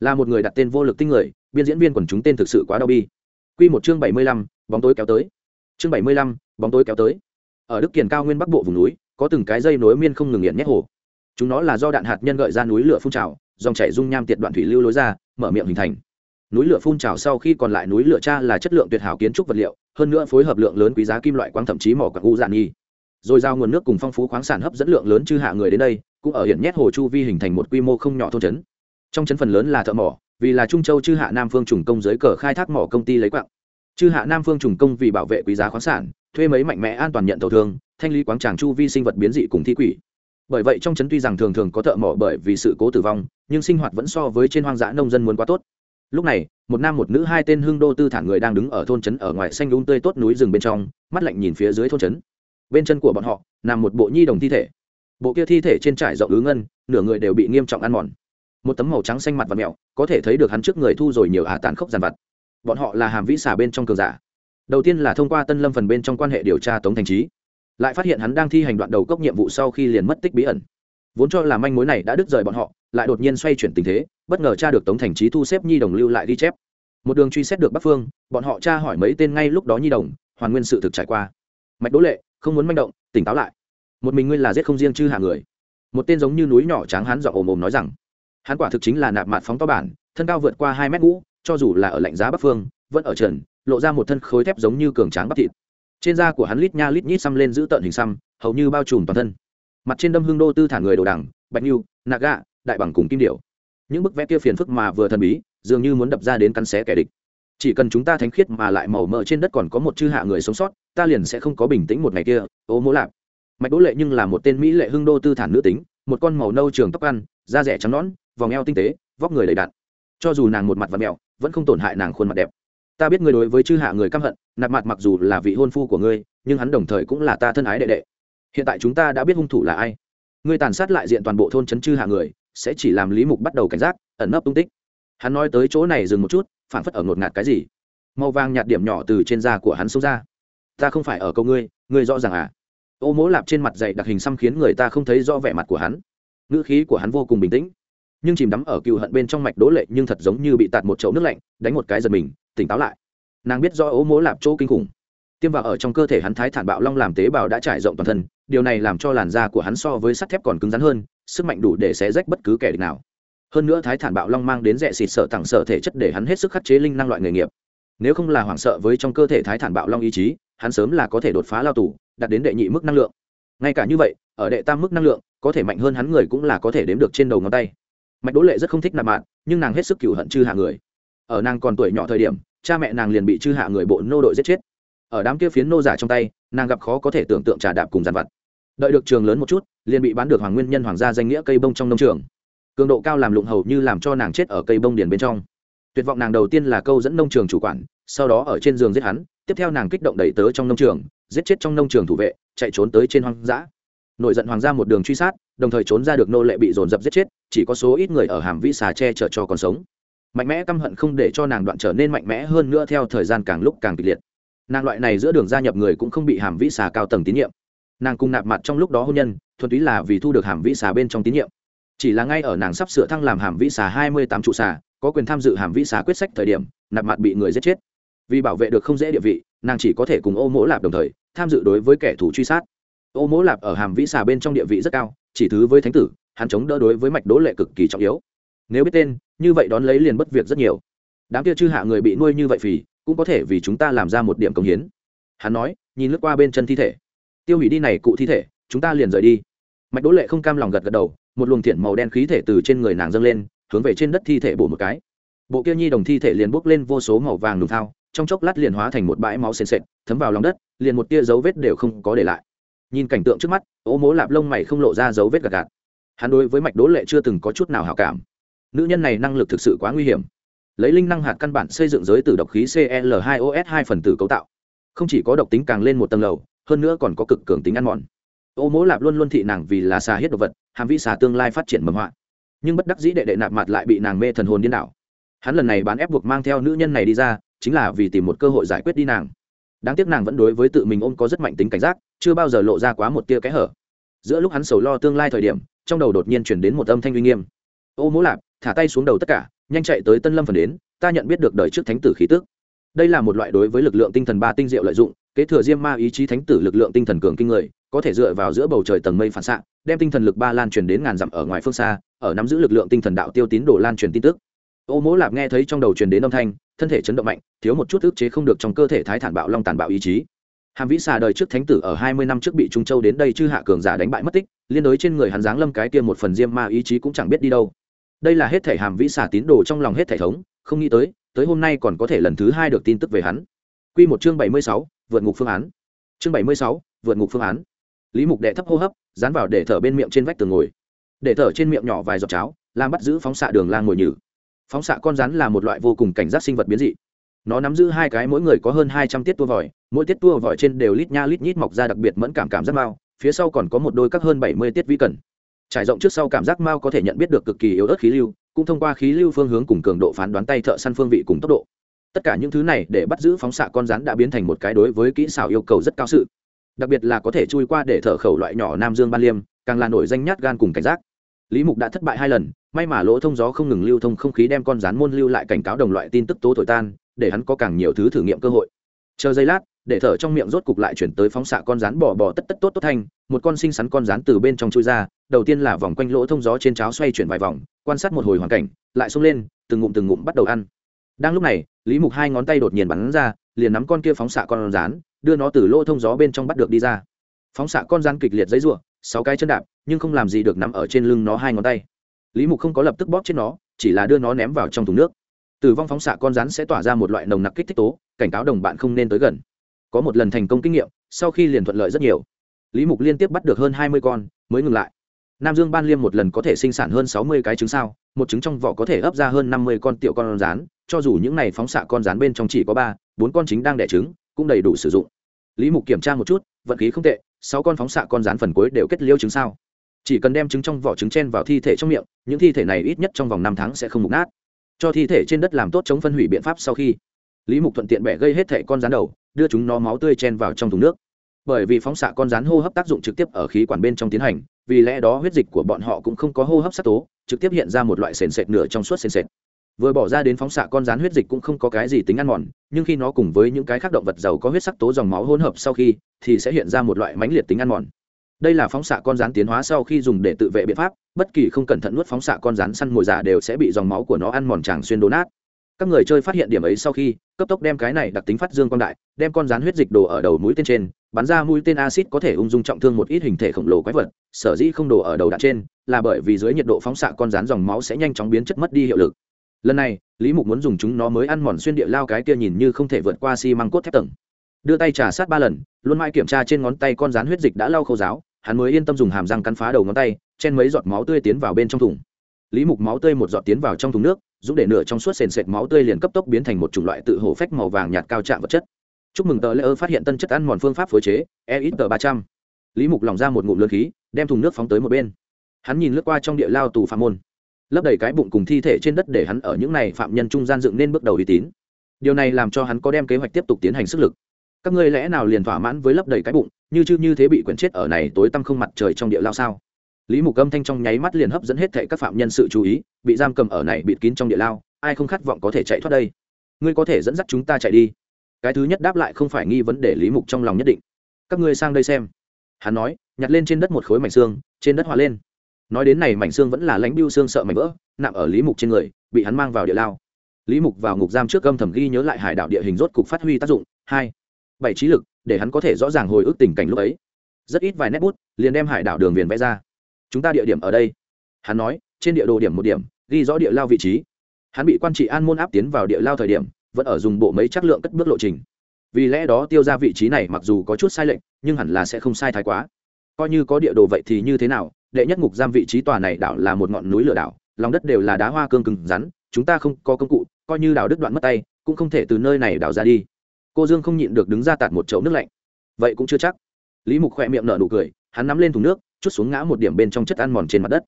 S1: Là một người đặt tên vô lực tinh người, biên diễn viên quần chúng tên thực sự quá đau bi. Q một chương bảy mươi lăm, bóng tối kéo tới. Chương bảy mươi lăm, bóng tối kéo tới. Ở đức kiển cao nguyên bắc bộ vùng núi, có từng cái dây nối miên không ngừng nghiện nhét hồ. Chúng nó là do đạn hạt nhân gợi ra núi lửa phun trào, dòng chảy dung nham tiệt đoạn thủy lưu lối ra, mở miệng hình thành. Núi lửa phun trào sau khi còn lại núi lửa cha là chất lượng tuyệt hảo kiến trúc vật liệu, hơn nữa phối hợp lượng lớn quý giá kim loại quang thậm chí mỏ quặng u dạn nghi rồi giao nguồn nước cùng phong phú khoáng sản hấp dẫn lượng lớn chư hạ người đến đây cũng ở hiện nhét hồ chu vi hình thành một quy mô không nhỏ thôn trấn. Trong trấn phần lớn là thợ mỏ, vì là trung châu chư hạ nam phương trùng công dưới cờ khai thác mỏ công ty lấy quặng chư hạ nam phương trùng công vì bảo vệ quý giá khoáng sản, thuê mấy mạnh mẽ an toàn nhận tàu thương, thanh lý quáng tràng chu vi sinh vật biến dị cùng thi quỷ. Bởi vậy trong trấn tuy rằng thường thường có thợ mỏ bởi vì sự cố tử vong, nhưng sinh hoạt vẫn so với trên hoang dã nông dân muốn quá tốt. Lúc này, một nam một nữ hai tên hương đô tư thản người đang đứng ở thôn trấn ở ngoài xanh đúng tươi tốt núi rừng bên trong, mắt lạnh nhìn phía dưới thôn trấn. Bên chân của bọn họ nằm một bộ nhi đồng thi thể bộ kia thi thể trên trải rộng ứ ngân, nửa người đều bị nghiêm trọng ăn mòn. Một tấm màu trắng xanh mặt và mẹo, có thể thấy được hắn trước người thu rồi nhiều ả tàn khốc giàn vặt. Bọn họ là hàm vĩ xả bên trong cường giả. Đầu tiên là thông qua tân lâm phần bên trong quan hệ điều tra tống thành trí lại phát hiện hắn đang thi hành đoạn đầu cốc nhiệm vụ sau khi liền mất tích bí ẩn. Vốn cho là manh mối này đã đứt rời bọn họ, lại đột nhiên xoay chuyển tình thế, bất ngờ tra được tống thành trí thu xếp nhi đồng lưu lại ghi chép. Một đường truy xét được bắc phương, bọn họ tra hỏi mấy tên ngay lúc đó nhi đồng, hoàn nguyên sự thực trải qua. Mạch đỗ lệ, không muốn manh động, tỉnh táo lại một mình ngươi là giết không riêng chư hạ người. Một tên giống như núi nhỏ tráng hắn dọn ồm ồm nói rằng, hắn quả thực chính là nạp mạt phóng to bản, thân cao vượt qua hai mét ngũ, cho dù là ở lạnh giá bắc phương, vẫn ở trần, lộ ra một thân khối thép giống như cường tráng bắp thịt. Trên da của hắn lít nha lít nhít xăm lên giữ tợn hình xăm, hầu như bao trùm toàn thân. Mặt trên đâm hương đô tư thả người đồ đằng, bạch nhu naga đại bằng cùng kim điệu những bức vẽ kia phiền phức mà vừa thần bí, dường như muốn đập ra đến cắn xé kẻ địch. Chỉ cần chúng ta thánh khiết mà lại màu mỡ trên đất còn có một chư hạ người sống sót, ta liền sẽ không có bình tĩnh một ngày kia, ô mỗ lạp mạch đỗ lệ nhưng là một tên mỹ lệ hưng đô tư thản nữ tính, một con màu nâu trường tóc ăn, da rẻ trắng nõn, vòng eo tinh tế, vóc người đầy đặn. Cho dù nàng một mặt và mẹo vẫn không tổn hại nàng khuôn mặt đẹp. Ta biết ngươi đối với chư hạ người căm hận, nạp mặt mặc dù là vị hôn phu của ngươi, nhưng hắn đồng thời cũng là ta thân ái đệ đệ. Hiện tại chúng ta đã biết hung thủ là ai. Ngươi tàn sát lại diện toàn bộ thôn trấn chư hạ người, sẽ chỉ làm lý mục bắt đầu cảnh giác, ẩn nấp tung tích. Hắn nói tới chỗ này dừng một chút phản phất ở ngột ngạt cái gì. Màu vàng nhạt điểm nhỏ từ trên da của hắn xông ra. Ta không phải ở câu ngươi ngươi rõ ràng à? Ô mố lạp trên mặt dày đặc hình xăm khiến người ta không thấy rõ vẻ mặt của hắn. Ngữ khí của hắn vô cùng bình tĩnh, nhưng chìm đắm ở cựu hận bên trong mạch đỗ lệ nhưng thật giống như bị tạt một chậu nước lạnh, đánh một cái giật mình, tỉnh táo lại. Nàng biết do ô mố lạp chỗ kinh khủng. Tiêm vào ở trong cơ thể hắn thái thản bạo long làm tế bào đã trải rộng toàn thân, điều này làm cho làn da của hắn so với sắt thép còn cứng rắn hơn, sức mạnh đủ để xé rách bất cứ kẻ địch nào. Hơn nữa thái thản bạo long mang đến rẻ xịt sợ tặng sợ thể chất để hắn hết sức khắc chế linh năng loại nghề nghiệp. Nếu không là hoảng sợ với trong cơ thể thái thản bạo long ý chí, hắn sớm là có thể đột phá lao tù đạt đến đệ nhị mức năng lượng. Ngay cả như vậy, ở đệ tam mức năng lượng, có thể mạnh hơn hắn người cũng là có thể đếm được trên đầu ngón tay. Mạch đỗ lệ rất không thích nạp mạng nhưng nàng hết sức cựu hận chư hạ người. Ở nàng còn tuổi nhỏ thời điểm, cha mẹ nàng liền bị chư hạ người bộ nô đội giết chết. Ở đám kia phiến nô giả trong tay, nàng gặp khó có thể tưởng tượng trà đạp cùng giàn vặt. Đợi được trường lớn một chút, liền bị bán được hoàng nguyên nhân hoàng gia danh nghĩa cây bông trong nông trường. Cường độ cao làm lụng hầu như làm cho nàng chết ở cây bông điền bên trong. Tuyệt vọng nàng đầu tiên là câu dẫn nông trường chủ quản, sau đó ở trên giường giết hắn, tiếp theo nàng kích động đẩy tớ trong nông trường giết chết trong nông trường thủ vệ, chạy trốn tới trên hoang dã. Nổi giận hoàng gia một đường truy sát, đồng thời trốn ra được nô lệ bị dồn dập giết chết, chỉ có số ít người ở hàm vĩ xà che chở cho còn sống. Mạnh mẽ căm hận không để cho nàng đoạn trở nên mạnh mẽ hơn nữa theo thời gian càng lúc càng kịch liệt. Nàng loại này giữa đường gia nhập người cũng không bị hàm vĩ xà cao tầng tín nhiệm. Nàng cùng nạp mặt trong lúc đó hôn nhân, thuần túy là vì thu được hàm vĩ xà bên trong tín nhiệm. Chỉ là ngay ở nàng sắp sửa thăng làm hàm vĩ xà hai mươi tám trụ xà, có quyền tham dự hàm vĩ xà quyết sách thời điểm, nạp mặt bị người giết chết. Vì bảo vệ được không dễ địa vị nàng chỉ có thể cùng ô mỗ lạp đồng thời tham dự đối với kẻ thù truy sát. Ô mỗ lạp ở hàm vĩ xà bên trong địa vị rất cao, chỉ thứ với thánh tử, hắn chống đỡ đối với mạch đỗ lệ cực kỳ trọng yếu. Nếu biết tên, như vậy đón lấy liền bất việc rất nhiều. Đám kia chư hạ người bị nuôi như vậy phì, cũng có thể vì chúng ta làm ra một điểm công hiến. Hắn nói, nhìn lướt qua bên chân thi thể. Tiêu hủy đi này cụ thi thể, chúng ta liền rời đi. Mạch đỗ lệ không cam lòng gật gật đầu, một luồng thiện màu đen khí thể từ trên người nàng dâng lên, hướng về trên đất thi thể bổ một cái. Bộ kia nhi đồng thi thể liền bốc lên vô số màu vàng đùng thao trong chốc lát liền hóa thành một bãi máu sền sệt, thấm vào lòng đất, liền một tia dấu vết đều không có để lại. Nhìn cảnh tượng trước mắt, ô mố lạp lông mày không lộ ra dấu vết gạt gạt. Hắn đối với mạch đố lệ chưa từng có chút nào hảo cảm. Nữ nhân này năng lực thực sự quá nguy hiểm. Lấy linh năng hạt căn bản xây dựng giới từ độc khí cl 2 os 2 phần tử cấu tạo. Không chỉ có độc tính càng lên một tầng lầu, hơn nữa còn có cực cường tính ăn mòn. Ô mố lạp luôn luôn thị nàng vì là xà hết đồ vật, hàm vi xà tương lai phát triển mầm họa. Nhưng bất đắc dĩ đệ đệ nạp mặt lại bị nàng mê thần hồn điên đảo. Hắn lần này bán ép buộc mang theo nữ nhân này đi ra chính là vì tìm một cơ hội giải quyết đi nàng. Đáng tiếc nàng vẫn đối với tự mình ôm có rất mạnh tính cảnh giác, chưa bao giờ lộ ra quá một tia kẽ hở. Giữa lúc hắn sầu lo tương lai thời điểm, trong đầu đột nhiên chuyển đến một âm thanh uy nghiêm. Ô mỗ lạp, thả tay xuống đầu tất cả, nhanh chạy tới tân lâm phần đến, ta nhận biết được đời trước thánh tử khí tức. Đây là một loại đối với lực lượng tinh thần ba tinh diệu lợi dụng, kế thừa diêm ma ý chí thánh tử lực lượng tinh thần cường kinh người, có thể dựa vào giữa bầu trời tầng mây phản xạ, đem tinh thần lực ba lan truyền đến ngàn dặm ở ngoài phương xa, ở nắm giữ lực lượng tinh thần đạo tiêu tín đồ lan truyền tin tức. Ô mỗ lạp nghe thấy trong đầu truyền đến âm thanh thân thể chấn động mạnh, thiếu một chút ức chế không được trong cơ thể thái thản bạo long tàn bạo ý chí. Hàm vĩ xà đời trước thánh tử ở hai mươi năm trước bị trung châu đến đây chư hạ cường giả đánh bại mất tích, liên đối trên người hắn giáng lâm cái kia một phần diêm ma ý chí cũng chẳng biết đi đâu. Đây là hết thể hàm vĩ xà tín đồ trong lòng hết thể thống, không nghĩ tới tới hôm nay còn có thể lần thứ hai được tin tức về hắn. Q một chương bảy mươi sáu, vượt ngục phương án. Chương bảy mươi sáu, vượt ngục phương án. Lý mục đệ thấp hô hấp, dán vào để thở bên miệng trên vách tường ngồi. Để thở trên miệng nhỏ vài giọt cháo làm bắt giữ phóng xạ đường lang ngồi nhử phóng xạ con rắn là một loại vô cùng cảnh giác sinh vật biến dị. Nó nắm giữ hai cái mỗi người có hơn hai trăm tiết tua vòi, mỗi tiết tua vòi trên đều lít nha lít nhít mọc ra đặc biệt mẫn cảm cảm giác mao phía sau còn có một đôi các hơn bảy mươi tiết vi cần. Trải rộng trước sau cảm giác mao có thể nhận biết được cực kỳ yếu ớt khí lưu, cũng thông qua khí lưu phương hướng cùng cường độ phán đoán tay thợ săn phương vị cùng tốc độ. Tất cả những thứ này để bắt giữ phóng xạ con rắn đã biến thành một cái đối với kỹ xảo yêu cầu rất cao sự. Đặc biệt là có thể chui qua để thở khẩu loại nhỏ nam dương ban liêm, càng là nổi danh nhát gan cùng cảnh giác lý mục đã thất bại hai lần, may mà lỗ thông gió không ngừng lưu thông không khí đem con rán môn lưu lại cảnh cáo đồng loại tin tức tố thổi tan, để hắn có càng nhiều thứ thử nghiệm cơ hội. Chờ giây lát, để thở trong miệng rốt cục lại chuyển tới phóng xạ con rán bỏ bỏ tất tất tốt tốt thanh, một con sinh sắn con rán từ bên trong chui ra, đầu tiên là vòng quanh lỗ thông gió trên cháo xoay chuyển vài vòng, quan sát một hồi hoàn cảnh, lại xông lên, từng ngụm từng ngụm bắt đầu ăn. Đang lúc này, lý mục hai ngón tay đột nhiên bắn ra, liền nắm con kia phóng xạ con rán, đưa nó từ lỗ thông gió bên trong bắt được đi ra. Phóng xạ con rán kịch liệt giấy ruộng sáu cái chân đạp nhưng không làm gì được nắm ở trên lưng nó hai ngón tay. Lý mục không có lập tức bóp chết nó, chỉ là đưa nó ném vào trong thùng nước. Tử vong phóng xạ con rắn sẽ tỏa ra một loại nồng nặc kích thích tố, cảnh cáo đồng bạn không nên tới gần. Có một lần thành công kinh nghiệm, sau khi liền thuận lợi rất nhiều. Lý mục liên tiếp bắt được hơn hai mươi con, mới ngừng lại. Nam dương ban liêm một lần có thể sinh sản hơn sáu mươi cái trứng sao, một trứng trong vỏ có thể ấp ra hơn năm mươi con tiểu con rán cho dù những n à y phóng xạ con rán bên trong chỉ có ba, bốn con chính đang đẻ trứng, cũng đầy đủ sử dụng. Lý mục kiểm tra một chút, vận khí không tệ, sáu con phóng xạ con rán phần cuối đều kết liêu trứng sao chỉ cần đem trứng trong vỏ trứng chen vào thi thể trong miệng, những thi thể này ít nhất trong vòng năm tháng sẽ không mục nát. Cho thi thể trên đất làm tốt chống phân hủy biện pháp sau khi, lý mục thuận tiện bẻ gây hết thẻ con rán đầu, đưa chúng nó máu tươi chen vào trong thùng nước. Bởi vì phóng xạ con rán hô hấp tác dụng trực tiếp ở khí quản bên trong tiến hành, vì lẽ đó huyết dịch của bọn họ cũng không có hô hấp sắc tố, trực tiếp hiện ra một loại sền sệt nửa trong suốt sền sệt. Vừa bỏ ra đến phóng xạ con rán huyết dịch cũng không có cái gì tính ăn mòn, nhưng khi nó cùng với những cái khác động vật giàu có huyết sắc tố dòng máu hỗn hợp sau khi, thì sẽ hiện ra một loại mãnh liệt tính ăn mòn đây là phóng xạ con rán tiến hóa sau khi dùng để tự vệ biện pháp, bất kỳ không cẩn thận nuốt phóng xạ con rán săn mồi giả đều sẽ bị dòng máu của nó ăn mòn tràng xuyên đổ nát. Các người chơi phát hiện điểm ấy sau khi, cấp tốc đem cái này đặc tính phát dương quang đại, đem con rán huyết dịch đổ ở đầu mũi tên trên, bắn ra mũi tên acid có thể ung dung trọng thương một ít hình thể khổng lồ quái vật, sở dĩ không đổ ở đầu đạn trên, là bởi vì dưới nhiệt độ phóng xạ con rán dòng máu sẽ nhanh chóng biến chất mất đi hiệu lực. Lần này, lý mục muốn dùng chúng nó mới ăn mòn xuyên địa lao cái kia nhìn như không thể vượt qua xi măng cốt thép tầng đưa tay trà sát ba lần, luôn mãi kiểm tra trên ngón tay con rán huyết dịch đã lau khô giáo hắn mới yên tâm dùng hàm răng cắn phá đầu ngón tay, chen mấy giọt máu tươi tiến vào bên trong thùng. Lý mục máu tươi một giọt tiến vào trong thùng nước dũng để nửa trong suốt sền sệt máu tươi liền cấp tốc biến thành một chủng loại tự hổ phách màu vàng nhạt cao trạng vật chất. Chúc mừng tờ lễ ơ phát hiện tân chất ăn mòn phương pháp phối chế e ít tờ ba trăm. Lý mục lỏng ra một ngụm lương khí, đem thùng nước phóng tới một bên. Hắn nhìn lướt qua trong địa lao tù phạm môn. Lấp đầy cái bụng cùng thi thể trên đất để hắn ở những n à y phạm nhân trung gian dựng nên bước đầu uy tín. Điều này làm cho hắn có đem kế hoạch tiếp tục tiến hành sức lực các ngươi lẽ nào liền thỏa mãn với lấp đầy cái bụng, như chứ như thế bị quyển chết ở này tối tăm không mặt trời trong địa lao sao? Lý mục âm thanh trong nháy mắt liền hấp dẫn hết thệ các phạm nhân sự chú ý, bị giam cầm ở này bịt kín trong địa lao, ai không khát vọng có thể chạy thoát đây? Ngươi có thể dẫn dắt chúng ta chạy đi. Cái thứ nhất đáp lại không phải nghi vấn đề lý mục trong lòng nhất định. Các ngươi sang đây xem. Hắn nói, nhặt lên trên đất một khối mảnh xương, trên đất hòa lên. Nói đến này mảnh xương vẫn là lãnh biêu xương sợ mảnh vỡ, nặng ở lý mục trên người, bị hắn mang vào địa lao. Lý mục vào ngục giam trước gâm thầm ghi nhớ lại hải đảo địa hình rốt cục phát huy tác dụng. Hai bảy trí lực, để hắn có thể rõ ràng hồi ức tình cảnh lúc ấy. Rất ít vài nét bút, liền đem hải đảo đường viền vẽ ra. Chúng ta địa điểm ở đây. Hắn nói, trên địa đồ điểm một điểm, ghi rõ địa lao vị trí. Hắn bị quan trị an môn áp tiến vào địa lao thời điểm, vẫn ở dùng bộ mấy chất lượng cất bước lộ trình. Vì lẽ đó tiêu ra vị trí này mặc dù có chút sai lệch, nhưng hẳn là sẽ không sai thái quá. Coi như có địa đồ vậy thì như thế nào? Đệ nhất ngục giam vị trí tòa này đảo là một ngọn núi lửa đảo, lòng đất đều là đá hoa cương cứng rắn, chúng ta không có công cụ, coi như đảo đứt đoạn mất tay, cũng không thể từ nơi này đảo ra đi cô dương không nhịn được đứng ra tạt một chậu nước lạnh. Vậy cũng chưa chắc. Lý mục khỏe miệng nở nụ cười, hắn nắm lên thùng nước, chút xuống ngã một điểm bên trong chất ăn mòn trên mặt đất.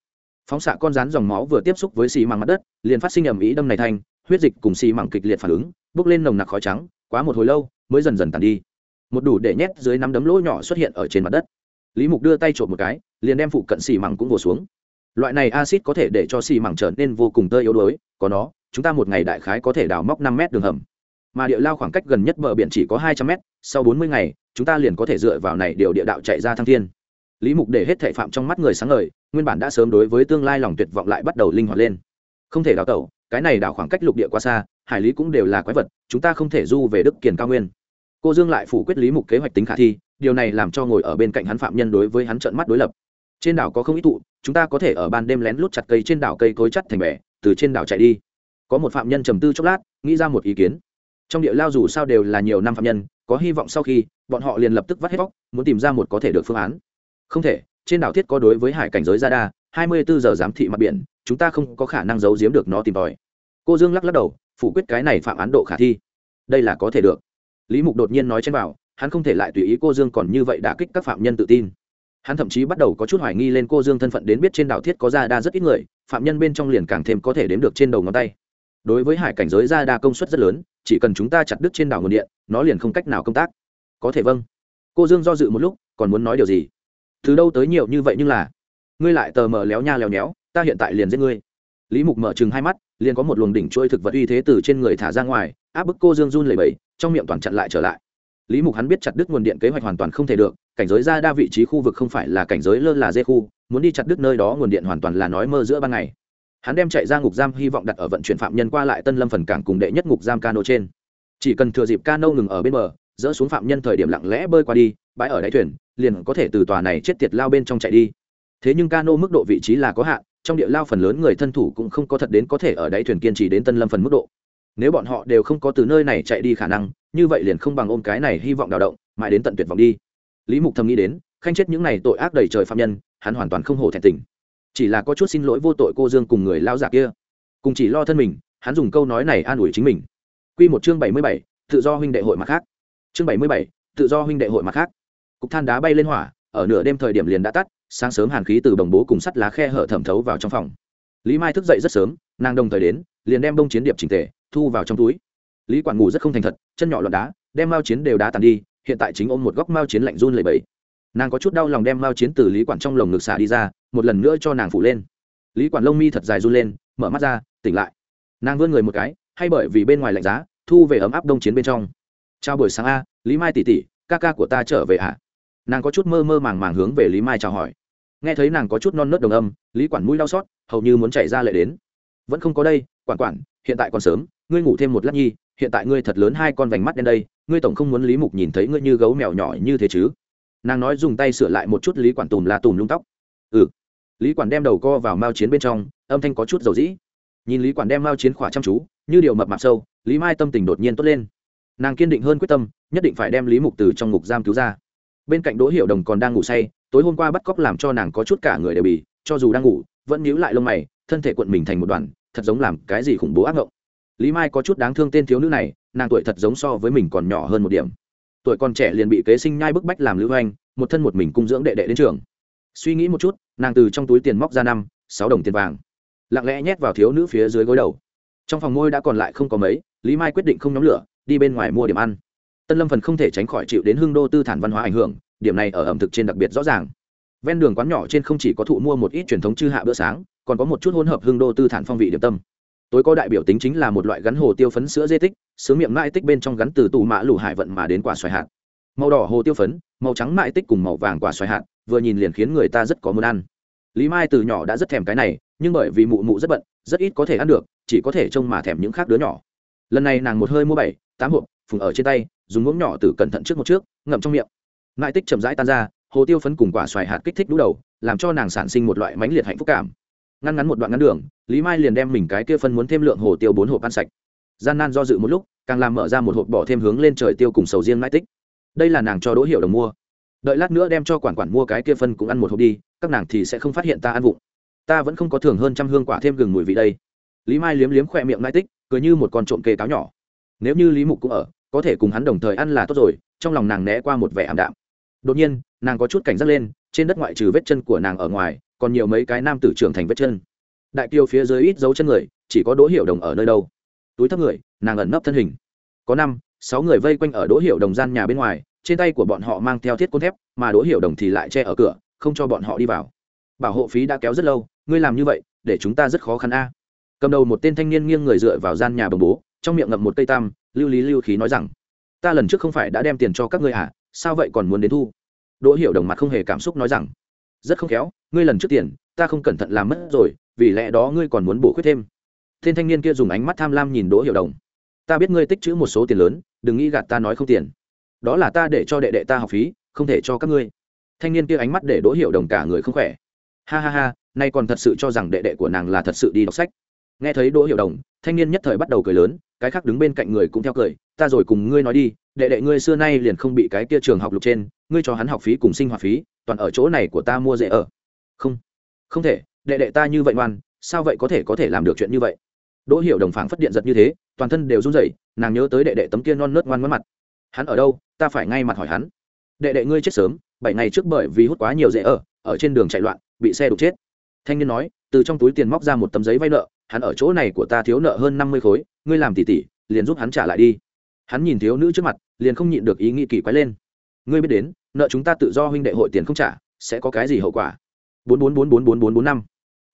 S1: Phóng xạ con rán dòng máu vừa tiếp xúc với xì măng mặt đất, liền phát sinh ẩm ý đâm này thành, huyết dịch cùng xì măng kịch liệt phản ứng, bốc lên nồng nặc khói trắng, quá một hồi lâu mới dần dần tàn đi. Một đủ để nhét dưới nắm đấm lỗ nhỏ xuất hiện ở trên mặt đất. Lý mục đưa tay trộm một cái, liền đem phụ cận xì măng cũng vồ xuống. Loại này acid có thể để cho xì măng trở nên vô cùng tơi yếu đuối, có nó, chúng ta một ngày đại khái có thể đào móc năm mét đường hầm mà địa lao khoảng cách gần nhất bờ biển chỉ có hai trăm mét sau bốn mươi ngày chúng ta liền có thể dựa vào này điều địa đạo chạy ra thăng thiên. Lý mục để hết thệ phạm trong mắt người sáng ngời nguyên bản đã sớm đối với tương lai lòng tuyệt vọng lại bắt đầu linh hoạt lên. Không thể đào tẩu cái này đảo khoảng cách lục địa quá xa hải lý cũng đều là quái vật chúng ta không thể du về đức kiền cao nguyên. Cô dương lại phủ quyết lý mục kế hoạch tính khả thi điều này làm cho ngồi ở bên cạnh hắn phạm nhân đối với hắn trợn mắt đối lập. Trên đảo có không ít tụ, chúng ta có thể ở ban đêm lén lút chặt cây trên đảo cây cối chắt thành bẻ từ trên đảo chạy đi. Có một phạm nhân trầm tư chốc lát nghĩ ra một ý kiến trong địa lao dù sao đều là nhiều năm phạm nhân, có hy vọng sau khi, bọn họ liền lập tức vắt hết bóc, muốn tìm ra một có thể được phương án. Không thể, trên đảo thiết có đối với hải cảnh giới ra đa hai mươi bốn giờ giám thị mặt biển, chúng ta không có khả năng giấu giếm được nó tìm tòi. Cô dương lắc lắc đầu, phủ quyết cái này phạm án độ khả thi. Đây là có thể được. Lý mục đột nhiên nói trên bảo, hắn không thể lại tùy ý cô dương còn như vậy đã kích các phạm nhân tự tin. Hắn thậm chí bắt đầu có chút hoài nghi lên cô dương thân phận đến biết trên đảo thiết có ra đa rất ít người, phạm nhân bên trong liền càng thêm có thể đếm được trên đầu ngón tay đối với hải cảnh giới ra đa công suất rất lớn, chỉ cần chúng ta chặt đứt trên đảo nguồn điện, nó liền không cách nào công tác. Có thể vâng. Cô dương do dự một lúc, còn muốn nói điều gì? Từ đâu tới nhiều như vậy nhưng là, ngươi lại tờ mờ léo nha léo nhéo, ta hiện tại liền giết ngươi. Lý mục mở chừng hai mắt, liền có một luồng đỉnh trôi thực vật uy thế từ trên người thả ra ngoài, áp bức cô dương run lẩy bẩy, trong miệng toàn chặn lại trở lại. Lý mục hắn biết chặt đứt nguồn điện kế hoạch hoàn toàn không thể được, cảnh giới ra đa vị trí khu vực không phải là cảnh giới lơ là dê khu, muốn đi chặt đứt nơi đó nguồn điện hoàn toàn là nói mơ giữa ban ngày hắn đem chạy ra ngục giam hy vọng đặt ở vận chuyển phạm nhân qua lại tân lâm phần cảng cùng đệ nhất ngục giam cano trên. Chỉ cần thừa dịp cano ngừng ở bên bờ, dỡ xuống phạm nhân thời điểm lặng lẽ bơi qua đi, bãi ở đáy thuyền, liền có thể từ tòa này chết tiệt lao bên trong chạy đi. Thế nhưng cano mức độ vị trí là có hạn, trong địa lao phần lớn người thân thủ cũng không có thật đến có thể ở đáy thuyền kiên trì đến tân lâm phần mức độ. Nếu bọn họ đều không có từ nơi này chạy đi khả năng, như vậy liền không bằng ôm cái này hy vọng đào động, mãi đến tận tuyệt vọng đi. Lý mục thầm nghĩ đến, khanh chết những này tội ác đầy trời phạm nhân, hắn hoàn toàn không hổ thẹn tình chỉ là có chút xin lỗi vô tội cô dương cùng người lao giả kia. Cùng chỉ lo thân mình, hắn dùng câu nói này an ủi chính mình. Q một chương bảy mươi bảy, tự do huynh đệ hội mặt khác. Chương bảy mươi bảy, tự do huynh đệ hội mặt khác. Cục than đá bay lên hỏa, ở nửa đêm thời điểm liền đã tắt, sáng sớm hàn khí từ đồng bố cùng sắt lá khe hở thẩm thấu vào trong phòng. Lý mai thức dậy rất sớm, nàng đồng thời đến, liền đem bông chiến điệp trình tề, thu vào trong túi. Lý quản ngủ rất không thành thật, chân nhỏ loạn đá, đem mao chiến đều đá tàn đi, hiện tại chính ôm một góc mao chiến lạnh run lầy bẫy nàng có chút đau lòng đem mao chiến từ lý quản trong lồng ngực xả đi ra, một lần nữa cho nàng phủ lên. Lý quản lông mi thật dài run lên, mở mắt ra, tỉnh lại. Nàng vươn người một cái, hay bởi vì bên ngoài lạnh giá, thu về ấm áp đông chiến bên trong. Chào buổi sáng a, lý mai tỉ tỉ ca ca của ta trở về ạ. À? nàng có chút mơ mơ màng màng hướng về lý mai chào hỏi. Nghe thấy nàng có chút non nớt đồng âm, lý quản mũi đau xót, hầu như muốn chạy ra lệ đến. Vẫn không có đây, quản quản, hiện tại còn sớm, ngươi ngủ thêm một lát nhi, hiện tại ngươi thật lớn hai con vành mắt đen đây, ngươi tổng không muốn lý mục nhìn thấy ngươi như gấu mèo nhỏ như thế chứ? Nàng nói dùng tay sửa lại một chút lý quản tùm là tùm lung tóc. Ừ. Lý quản đem đầu co vào mao chiến bên trong, âm thanh có chút dầu dĩ. Nhìn lý quản đem mao chiến khỏa chăm chú, như điều mập mạp sâu, lý mai tâm tình đột nhiên tốt lên. Nàng kiên định hơn quyết tâm, nhất định phải đem lý mục từ trong ngục giam cứu ra. Bên cạnh đỗ hiệu đồng còn đang ngủ say, tối hôm qua bắt cóc làm cho nàng có chút cả người đều bì cho dù đang ngủ, vẫn nhíu lại lông mày, thân thể cuộn mình thành một đoàn, thật giống làm cái gì khủng bố ác ngộng. Lý mai có chút đáng thương tên thiếu nữ này, nàng tuổi thật giống so với mình còn nhỏ hơn một điểm tuổi còn trẻ liền bị kế sinh nhai bức bách làm lưu hành một thân một mình cung dưỡng đệ đệ đến trường. Suy nghĩ một chút, nàng từ trong túi tiền móc ra năm, sáu đồng tiền vàng, lặng lẽ nhét vào thiếu nữ phía dưới gối đầu. Trong phòng ngôi đã còn lại không có mấy, lý mai quyết định không nhóm lửa, đi bên ngoài mua điểm ăn. Tân lâm phần không thể tránh khỏi chịu đến hương đô tư thản văn hóa ảnh hưởng, điểm này ở ẩm thực trên đặc biệt rõ ràng. Ven đường quán nhỏ trên không chỉ có thụ mua một ít truyền thống chư hạ bữa sáng, còn có một chút hỗn hợp hương đô tư thản phong vị điểm tâm tối có đại biểu tính chính là một loại gắn hồ tiêu phấn sữa dê tích, sướng miệng mãi tích bên trong gắn từ tù mã lù hải vận mà đến quả xoài hạt. Màu đỏ hồ tiêu phấn, màu trắng mãi tích cùng màu vàng quả xoài hạt, vừa nhìn liền khiến người ta rất có muốn ăn. Lý mai từ nhỏ đã rất thèm cái này, nhưng bởi vì mụ mụ rất bận, rất ít có thể ăn được, chỉ có thể trông mà thèm những khác đứa nhỏ. Lần này nàng một hơi mua bảy, tám hộp, phùng ở trên tay, dùng ngỗng nhỏ từ cẩn thận trước một trước, ngậm trong miệng. Mãi tích chậm rãi tan ra, hồ tiêu phấn cùng quả xoài hạt kích thích đũ đầu, làm cho nàng sản sinh một loại mãnh liệt hạnh phúc cảm ngăn ngắn một đoạn ngắn đường, lý mai liền đem mình cái kia phân muốn thêm lượng hồ tiêu bốn hộp ăn sạch. Gian nan do dự một lúc, càng làm mở ra một hộp bỏ thêm hướng lên trời tiêu cùng sầu riêng mãi tích. Đây là nàng cho đỗ Hiệu đồng mua. Đợi lát nữa đem cho quản quản mua cái kia phân cũng ăn một hộp đi, các nàng thì sẽ không phát hiện ta ăn vụng. Ta vẫn không có thường hơn trăm hương quả thêm gừng mùi vị đây. Lý mai liếm liếm khỏe miệng mãi tích, cười như một con trộm kê cáo nhỏ. Nếu như lý mục cũng ở, có thể cùng hắn đồng thời ăn là tốt rồi, trong lòng nàng né qua một vẻ ảm đạm. Đột nhiên, nàng có chút cảnh giác lên, trên đất ngoại trừ vết chân của nàng ở ngoài còn nhiều mấy cái nam tử trưởng thành vết chân. Đại kiều phía dưới ít dấu chân người, chỉ có đỗ hiểu đồng ở nơi đâu. Túi thấp người, nàng ẩn nấp thân hình. Có năm, sáu người vây quanh ở đỗ hiểu đồng gian nhà bên ngoài, trên tay của bọn họ mang theo thiết côn thép, mà đỗ hiểu đồng thì lại che ở cửa, không cho bọn họ đi vào. Bảo hộ phí đã kéo rất lâu, ngươi làm như vậy, để chúng ta rất khó khăn a. Cầm đầu một tên thanh niên nghiêng người dựa vào gian nhà bồng bố, trong miệng ngậm một cây tam, lưu lý lưu khí nói rằng, ta lần trước không phải đã đem tiền cho các ngươi à sao vậy còn muốn đến thu? Đỗ hiểu đồng mặt không hề cảm xúc nói rằng, rất không khéo ngươi lần trước tiền, ta không cẩn thận làm mất rồi, vì lẽ đó ngươi còn muốn bổ khuyết thêm. Tên thanh niên kia dùng ánh mắt tham lam nhìn đỗ hiểu đồng. Ta biết ngươi tích chữ một số tiền lớn, đừng nghĩ gạt ta nói không tiền. Đó là ta để cho đệ đệ ta học phí, không thể cho các ngươi. Thanh niên kia ánh mắt để đỗ hiểu đồng cả người không khỏe. Ha ha ha, nay còn thật sự cho rằng đệ đệ của nàng là thật sự đi đọc sách. Nghe thấy đỗ hiểu đồng, thanh niên nhất thời bắt đầu cười lớn, cái khác đứng bên cạnh người cũng theo cười, ta rồi cùng ngươi nói đi, đệ đệ ngươi xưa nay liền không bị cái kia trường học lục trên, ngươi cho hắn học phí cùng sinh hoạt phí, toàn ở chỗ này của ta mua dễ ở không. Không thể, đệ đệ ta như vậy ngoan, sao vậy có thể có thể làm được chuyện như vậy? Đỗ hiểu đồng phảng phất điện giật như thế, toàn thân đều run rẩy, nàng nhớ tới đệ đệ tấm kia non nớt ngoan ngoãn mặt. Hắn ở đâu? Ta phải ngay mặt hỏi hắn. Đệ đệ ngươi chết sớm, bảy ngày trước bởi vì hút quá nhiều dễ ở ở trên đường chạy loạn, bị xe đục chết. Thanh niên nói, từ trong túi tiền móc ra một tấm giấy vay nợ, hắn ở chỗ này của ta thiếu nợ hơn năm mươi khối, ngươi làm tỷ tỷ liền giúp hắn trả lại đi. Hắn nhìn thiếu nữ trước mặt, liền không nhịn được ý nghĩ kỳ quái lên. Ngươi biết đến, nợ chúng ta tự do huynh đệ hội tiền không trả, sẽ có cái gì hậu quả? Bốn bốn bốn bốn bốn bốn bốn năm.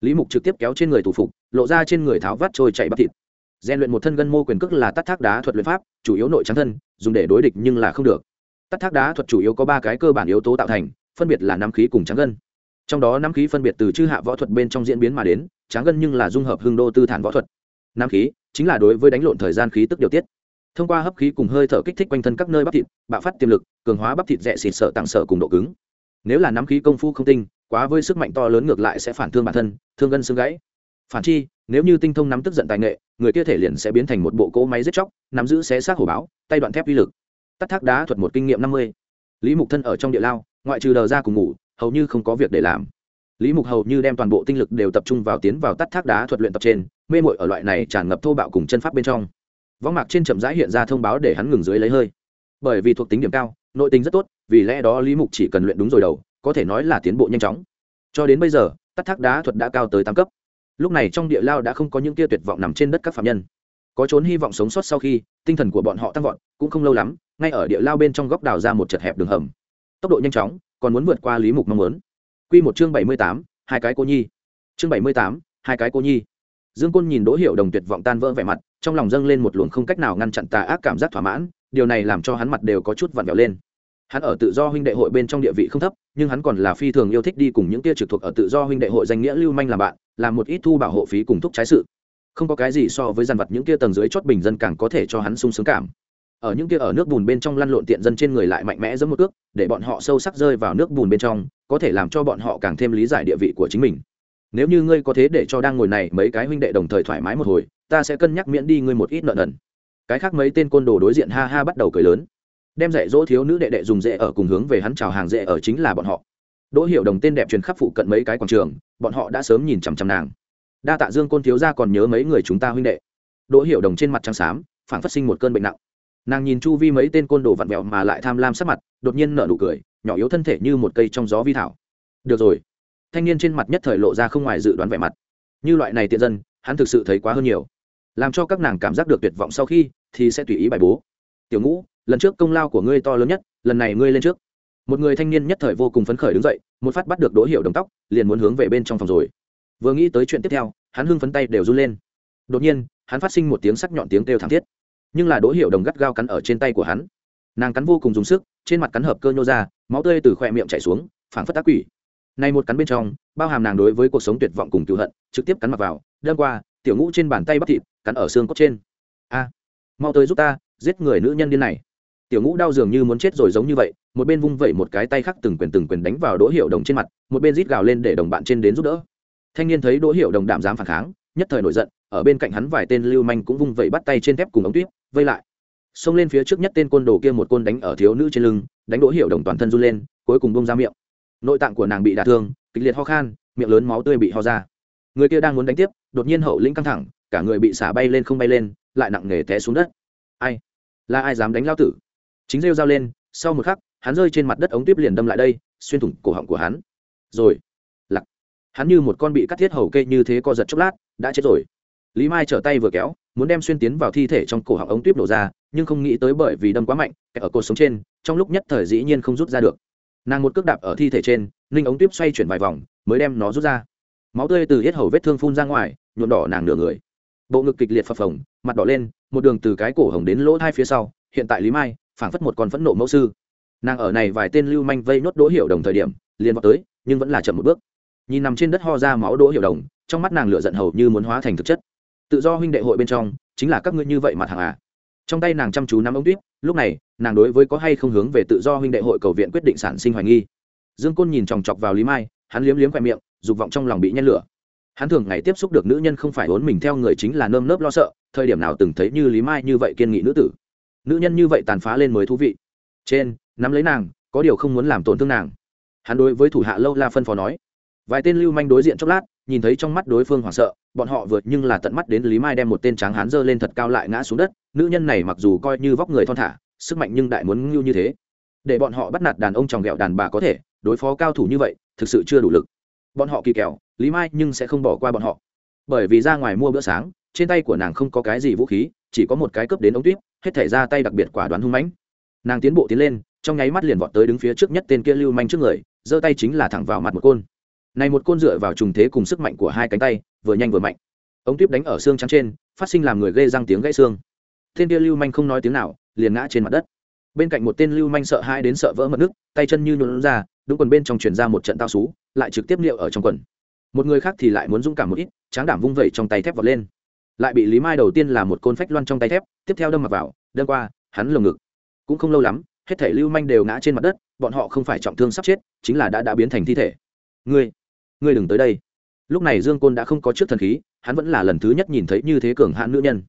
S1: Lý mục trực tiếp kéo trên người thủ phục, lộ ra trên người tháo vắt trôi chạy bắp thịt. Rèn luyện một thân gân mô quyền cước là tắt thác đá thuật luyện pháp, chủ yếu nội trắng thân, dùng để đối địch nhưng là không được. Tắt thác đá thuật chủ yếu có ba cái cơ bản yếu tố tạo thành, phân biệt là nắm khí cùng trắng gân. Trong đó nắm khí phân biệt từ chư hạ võ thuật bên trong diễn biến mà đến, tráng gân nhưng là dung hợp hưng đô tư thản võ thuật. Nắm khí chính là đối với đánh lộn thời gian khí tức điều tiết. Thông qua hấp khí cùng hơi thở kích thích quanh thân các nơi bắp thịt, bạo phát tiềm lực, cường hóa bắp thịt rẻ xịt sợ tặng sợ cùng độ cứng. Nếu là nắm khí công phu không tinh quá với sức mạnh to lớn ngược lại sẽ phản thương bản thân, thương gân xương gãy. Phản chi, nếu như tinh thông nắm tức giận tài nghệ, người kia thể liền sẽ biến thành một bộ cỗ máy giết chóc, nắm giữ xé xác hổ báo, tay đoạn thép uy lực. Tắt thác đá thuật một kinh nghiệm năm mươi. Lý mục thân ở trong địa lao, ngoại trừ đờ ra cùng ngủ, hầu như không có việc để làm. Lý mục hầu như đem toàn bộ tinh lực đều tập trung vào tiến vào tắt thác đá thuật luyện tập trên, mê mội ở loại này tràn ngập thô bạo cùng chân pháp bên trong. Võng mạc trên chậm rãi hiện ra thông báo để hắn ngừng dưới lấy hơi. Bởi vì thuộc tính điểm cao, nội tình rất tốt, vì lẽ đó lý mục chỉ cần luyện đúng rồi đầu có thể nói là tiến bộ nhanh chóng. Cho đến bây giờ, tắt thác đá thuật đã cao tới tám cấp. Lúc này trong địa lao đã không có những tia tuyệt vọng nằm trên đất các phạm nhân. Có trốn hy vọng sống sót sau khi, tinh thần của bọn họ tăng vọt, cũng không lâu lắm, ngay ở địa lao bên trong góc đào ra một chật hẹp đường hầm. Tốc độ nhanh chóng, còn muốn vượt qua lý mục mong muốn. Q một chương bảy mươi tám, hai cái cô nhi. Chương bảy mươi tám, hai cái cô nhi. Dương côn nhìn đỗ hiệu đồng tuyệt vọng tan vỡ vẻ mặt, trong lòng dâng lên một luồng không cách nào ngăn chặn tà ác cảm giác thỏa mãn, điều này làm cho hắn mặt đều có chút vặn vẹo lên hắn ở tự do huynh đệ hội bên trong địa vị không thấp, nhưng hắn còn là phi thường yêu thích đi cùng những tia trực thuộc ở tự do huynh đệ hội danh nghĩa lưu manh làm bạn, làm một ít thu bảo hộ phí cùng thúc trái sự. Không có cái gì so với dàn vật những tia tầng dưới chót bình dân càng có thể cho hắn sung sướng cảm. Ở những tia ở nước bùn bên trong lăn lộn tiện dân trên người lại mạnh mẽ giống một ước để bọn họ sâu sắc rơi vào nước bùn bên trong, có thể làm cho bọn họ càng thêm lý giải địa vị của chính mình. Nếu như ngươi có thế để cho đang ngồi này mấy cái huynh đệ đồng thời thoải mái một hồi, ta sẽ cân nhắc miễn đi ngươi một ít nợ nần. Cái khác mấy tên côn đồ đối diện ha ha bắt đầu cười lớn đem dạy dỗ thiếu nữ đệ đệ dùng dễ ở cùng hướng về hắn chào hàng dễ ở chính là bọn họ. Đỗ hiểu đồng tên đẹp truyền khắp phụ cận mấy cái quảng trường, bọn họ đã sớm nhìn chằm chằm nàng. Đa tạ dương côn thiếu gia còn nhớ mấy người chúng ta huynh đệ. Đỗ hiểu đồng trên mặt trắng xám phản phát sinh một cơn bệnh nặng. Nàng nhìn chu vi mấy tên côn đồ vặn vẹo mà lại tham lam sắc mặt, đột nhiên nở nụ cười, nhỏ yếu thân thể như một cây trong gió vi thảo. Được rồi. Thanh niên trên mặt nhất thời lộ ra không ngoài dự đoán vẻ mặt. Như loại này tiện dân, hắn thực sự thấy quá hơn nhiều. Làm cho các nàng cảm giác được tuyệt vọng sau khi, thì sẽ tùy ý bài bố. Tiểu ngũ lần trước công lao của ngươi to lớn nhất, lần này ngươi lên trước. Một người thanh niên nhất thời vô cùng phấn khởi đứng dậy, một phát bắt được đỗ hiệu đồng tóc, liền muốn hướng về bên trong phòng rồi. Vừa nghĩ tới chuyện tiếp theo, hắn hưng phấn tay đều run lên. Đột nhiên, hắn phát sinh một tiếng sắc nhọn tiếng kêu thảm thiết. Nhưng là đỗ hiệu đồng gắt gao cắn ở trên tay của hắn. Nàng cắn vô cùng dùng sức, trên mặt cắn hợp cơ nhô ra, máu tươi từ khoe miệng chảy xuống, phảng phất tác quỷ. Này một cắn bên trong, bao hàm nàng đối với cuộc sống tuyệt vọng cùng cựu hận, trực tiếp cắn mặc vào đơn qua, tiểu ngũ trên bàn tay bắp thịt, cắn ở xương cốt trên. A, mau tới giúp ta, giết người nữ nhân điên này tiểu ngũ đau dường như muốn chết rồi giống như vậy, một bên vung vẩy một cái tay khác từng quyền từng quyền đánh vào đỗ hiệu đồng trên mặt, một bên rít gào lên để đồng bạn trên đến giúp đỡ. Thanh niên thấy đỗ hiệu đồng đảm dám phản kháng, nhất thời nổi giận, ở bên cạnh hắn vài tên lưu manh cũng vung vẩy bắt tay trên thép cùng ống tuyết vây lại. Xông lên phía trước nhất tên côn đồ kia một côn đánh ở thiếu nữ trên lưng, đánh đỗ hiệu đồng toàn thân run lên, cuối cùng bông ra miệng. Nội tạng của nàng bị đả thương, kịch liệt ho khan, miệng lớn máu tươi bị ho ra. Người kia đang muốn đánh tiếp, đột nhiên hậu lĩnh căng thẳng, cả người bị xả bay lên không bay lên, lại nặng nề té xuống đất. Ai? Là ai dám đánh lao tử? Chính rêu dao lên, sau một khắc, hắn rơi trên mặt đất ống tuyếp liền đâm lại đây, xuyên thủng cổ họng của hắn. Rồi, lặc. Hắn như một con bị cắt thiết hầu cây như thế co giật chốc lát, đã chết rồi. Lý mai trở tay vừa kéo, muốn đem xuyên tiến vào thi thể trong cổ họng ống tuyếp nổ ra, nhưng không nghĩ tới bởi vì đâm quá mạnh ở cột sống trên, trong lúc nhất thời dĩ nhiên không rút ra được. Nàng một cước đạp ở thi thể trên ninh ống tuyếp xoay chuyển vài vòng, mới đem nó rút ra. Máu tươi từ hết hầu vết thương phun ra ngoài, nhuộm đỏ nàng nửa người. Bộ ngực kịch liệt phập phồng, mặt đỏ lên, một đường từ cái cổ hồng đến lỗ hai phía sau, hiện tại lý mai phảng phất một con phẫn nộ mẫu sư. Nàng ở này vài tên lưu manh vây nốt đỗ hiểu đồng thời điểm, liền vào tới, nhưng vẫn là chậm một bước. Nhìn nằm trên đất ho ra máu đỗ hiểu đồng, trong mắt nàng lửa giận hầu như muốn hóa thành thực chất. Tự do huynh đệ hội bên trong, chính là các ngươi như vậy mặt hàng à. Trong tay nàng chăm chú nắm ống tuyết lúc này, nàng đối với có hay không hướng về tự do huynh đệ hội cầu viện quyết định sản sinh hoài nghi. Dương côn nhìn chòng chọc vào lý mai, hắn liếm liếm khoe miệng, dục vọng trong lòng bị nhen lửa. Hắn thường ngày tiếp xúc được nữ nhân không phải ốn mình theo người chính là nơm nớp lo sợ, thời điểm nào từng thấy như lý mai như vậy kiên nghị nữ tử nữ nhân như vậy tàn phá lên mới thú vị. Trên, nắm lấy nàng, có điều không muốn làm tổn thương nàng. Hắn đối với thủ hạ lâu la phân phó nói. Vài tên lưu manh đối diện chốc lát, nhìn thấy trong mắt đối phương hoảng sợ, bọn họ vượt nhưng là tận mắt đến lý mai đem một tên tráng hán dơ lên thật cao lại ngã xuống đất. Nữ nhân này mặc dù coi như vóc người thon thả, sức mạnh nhưng đại muốn ngưu như thế. Để bọn họ bắt nạt đàn ông tròng ghẹo đàn bà có thể, đối phó cao thủ như vậy, thực sự chưa đủ lực. Bọn họ kỳ kèo lý mai nhưng sẽ không bỏ qua bọn họ. Bởi vì ra ngoài mua bữa sáng trên tay của nàng không có cái gì vũ khí chỉ có một cái cướp đến ống tuyếp, hết thể ra tay đặc biệt quả đoán hung mãnh. Nàng tiến bộ tiến lên trong nháy mắt liền vọt tới đứng phía trước nhất tên kia lưu manh trước người giơ tay chính là thẳng vào mặt một côn. Này một côn dựa vào trùng thế cùng sức mạnh của hai cánh tay vừa nhanh vừa mạnh. Ống tuyếp đánh ở xương trắng trên phát sinh làm người gây răng tiếng gãy xương. Tên kia lưu manh không nói tiếng nào liền ngã trên mặt đất. Bên cạnh một tên lưu manh sợ hai đến sợ vỡ mật nước tay chân như nhuộn ra đúng quần bên trong truyền ra một trận tao xú lại trực tiếp liệu ở trong quần. Một người khác thì lại muốn dũng cảm một ít tráng đảm vung vẩy trong tay thép vọt lên lại bị lý mai đầu tiên là một côn phách loan trong tay thép, tiếp theo đâm mặt vào, đâm qua, hắn lồng ngực. Cũng không lâu lắm, hết thể lưu manh đều ngã trên mặt đất, bọn họ không phải trọng thương sắp chết, chính là đã đã biến thành thi thể. Ngươi ngươi đừng tới đây. Lúc này dương côn đã không có trước thần khí, hắn vẫn là lần thứ nhất nhìn thấy như thế cường hãn nữ nhân.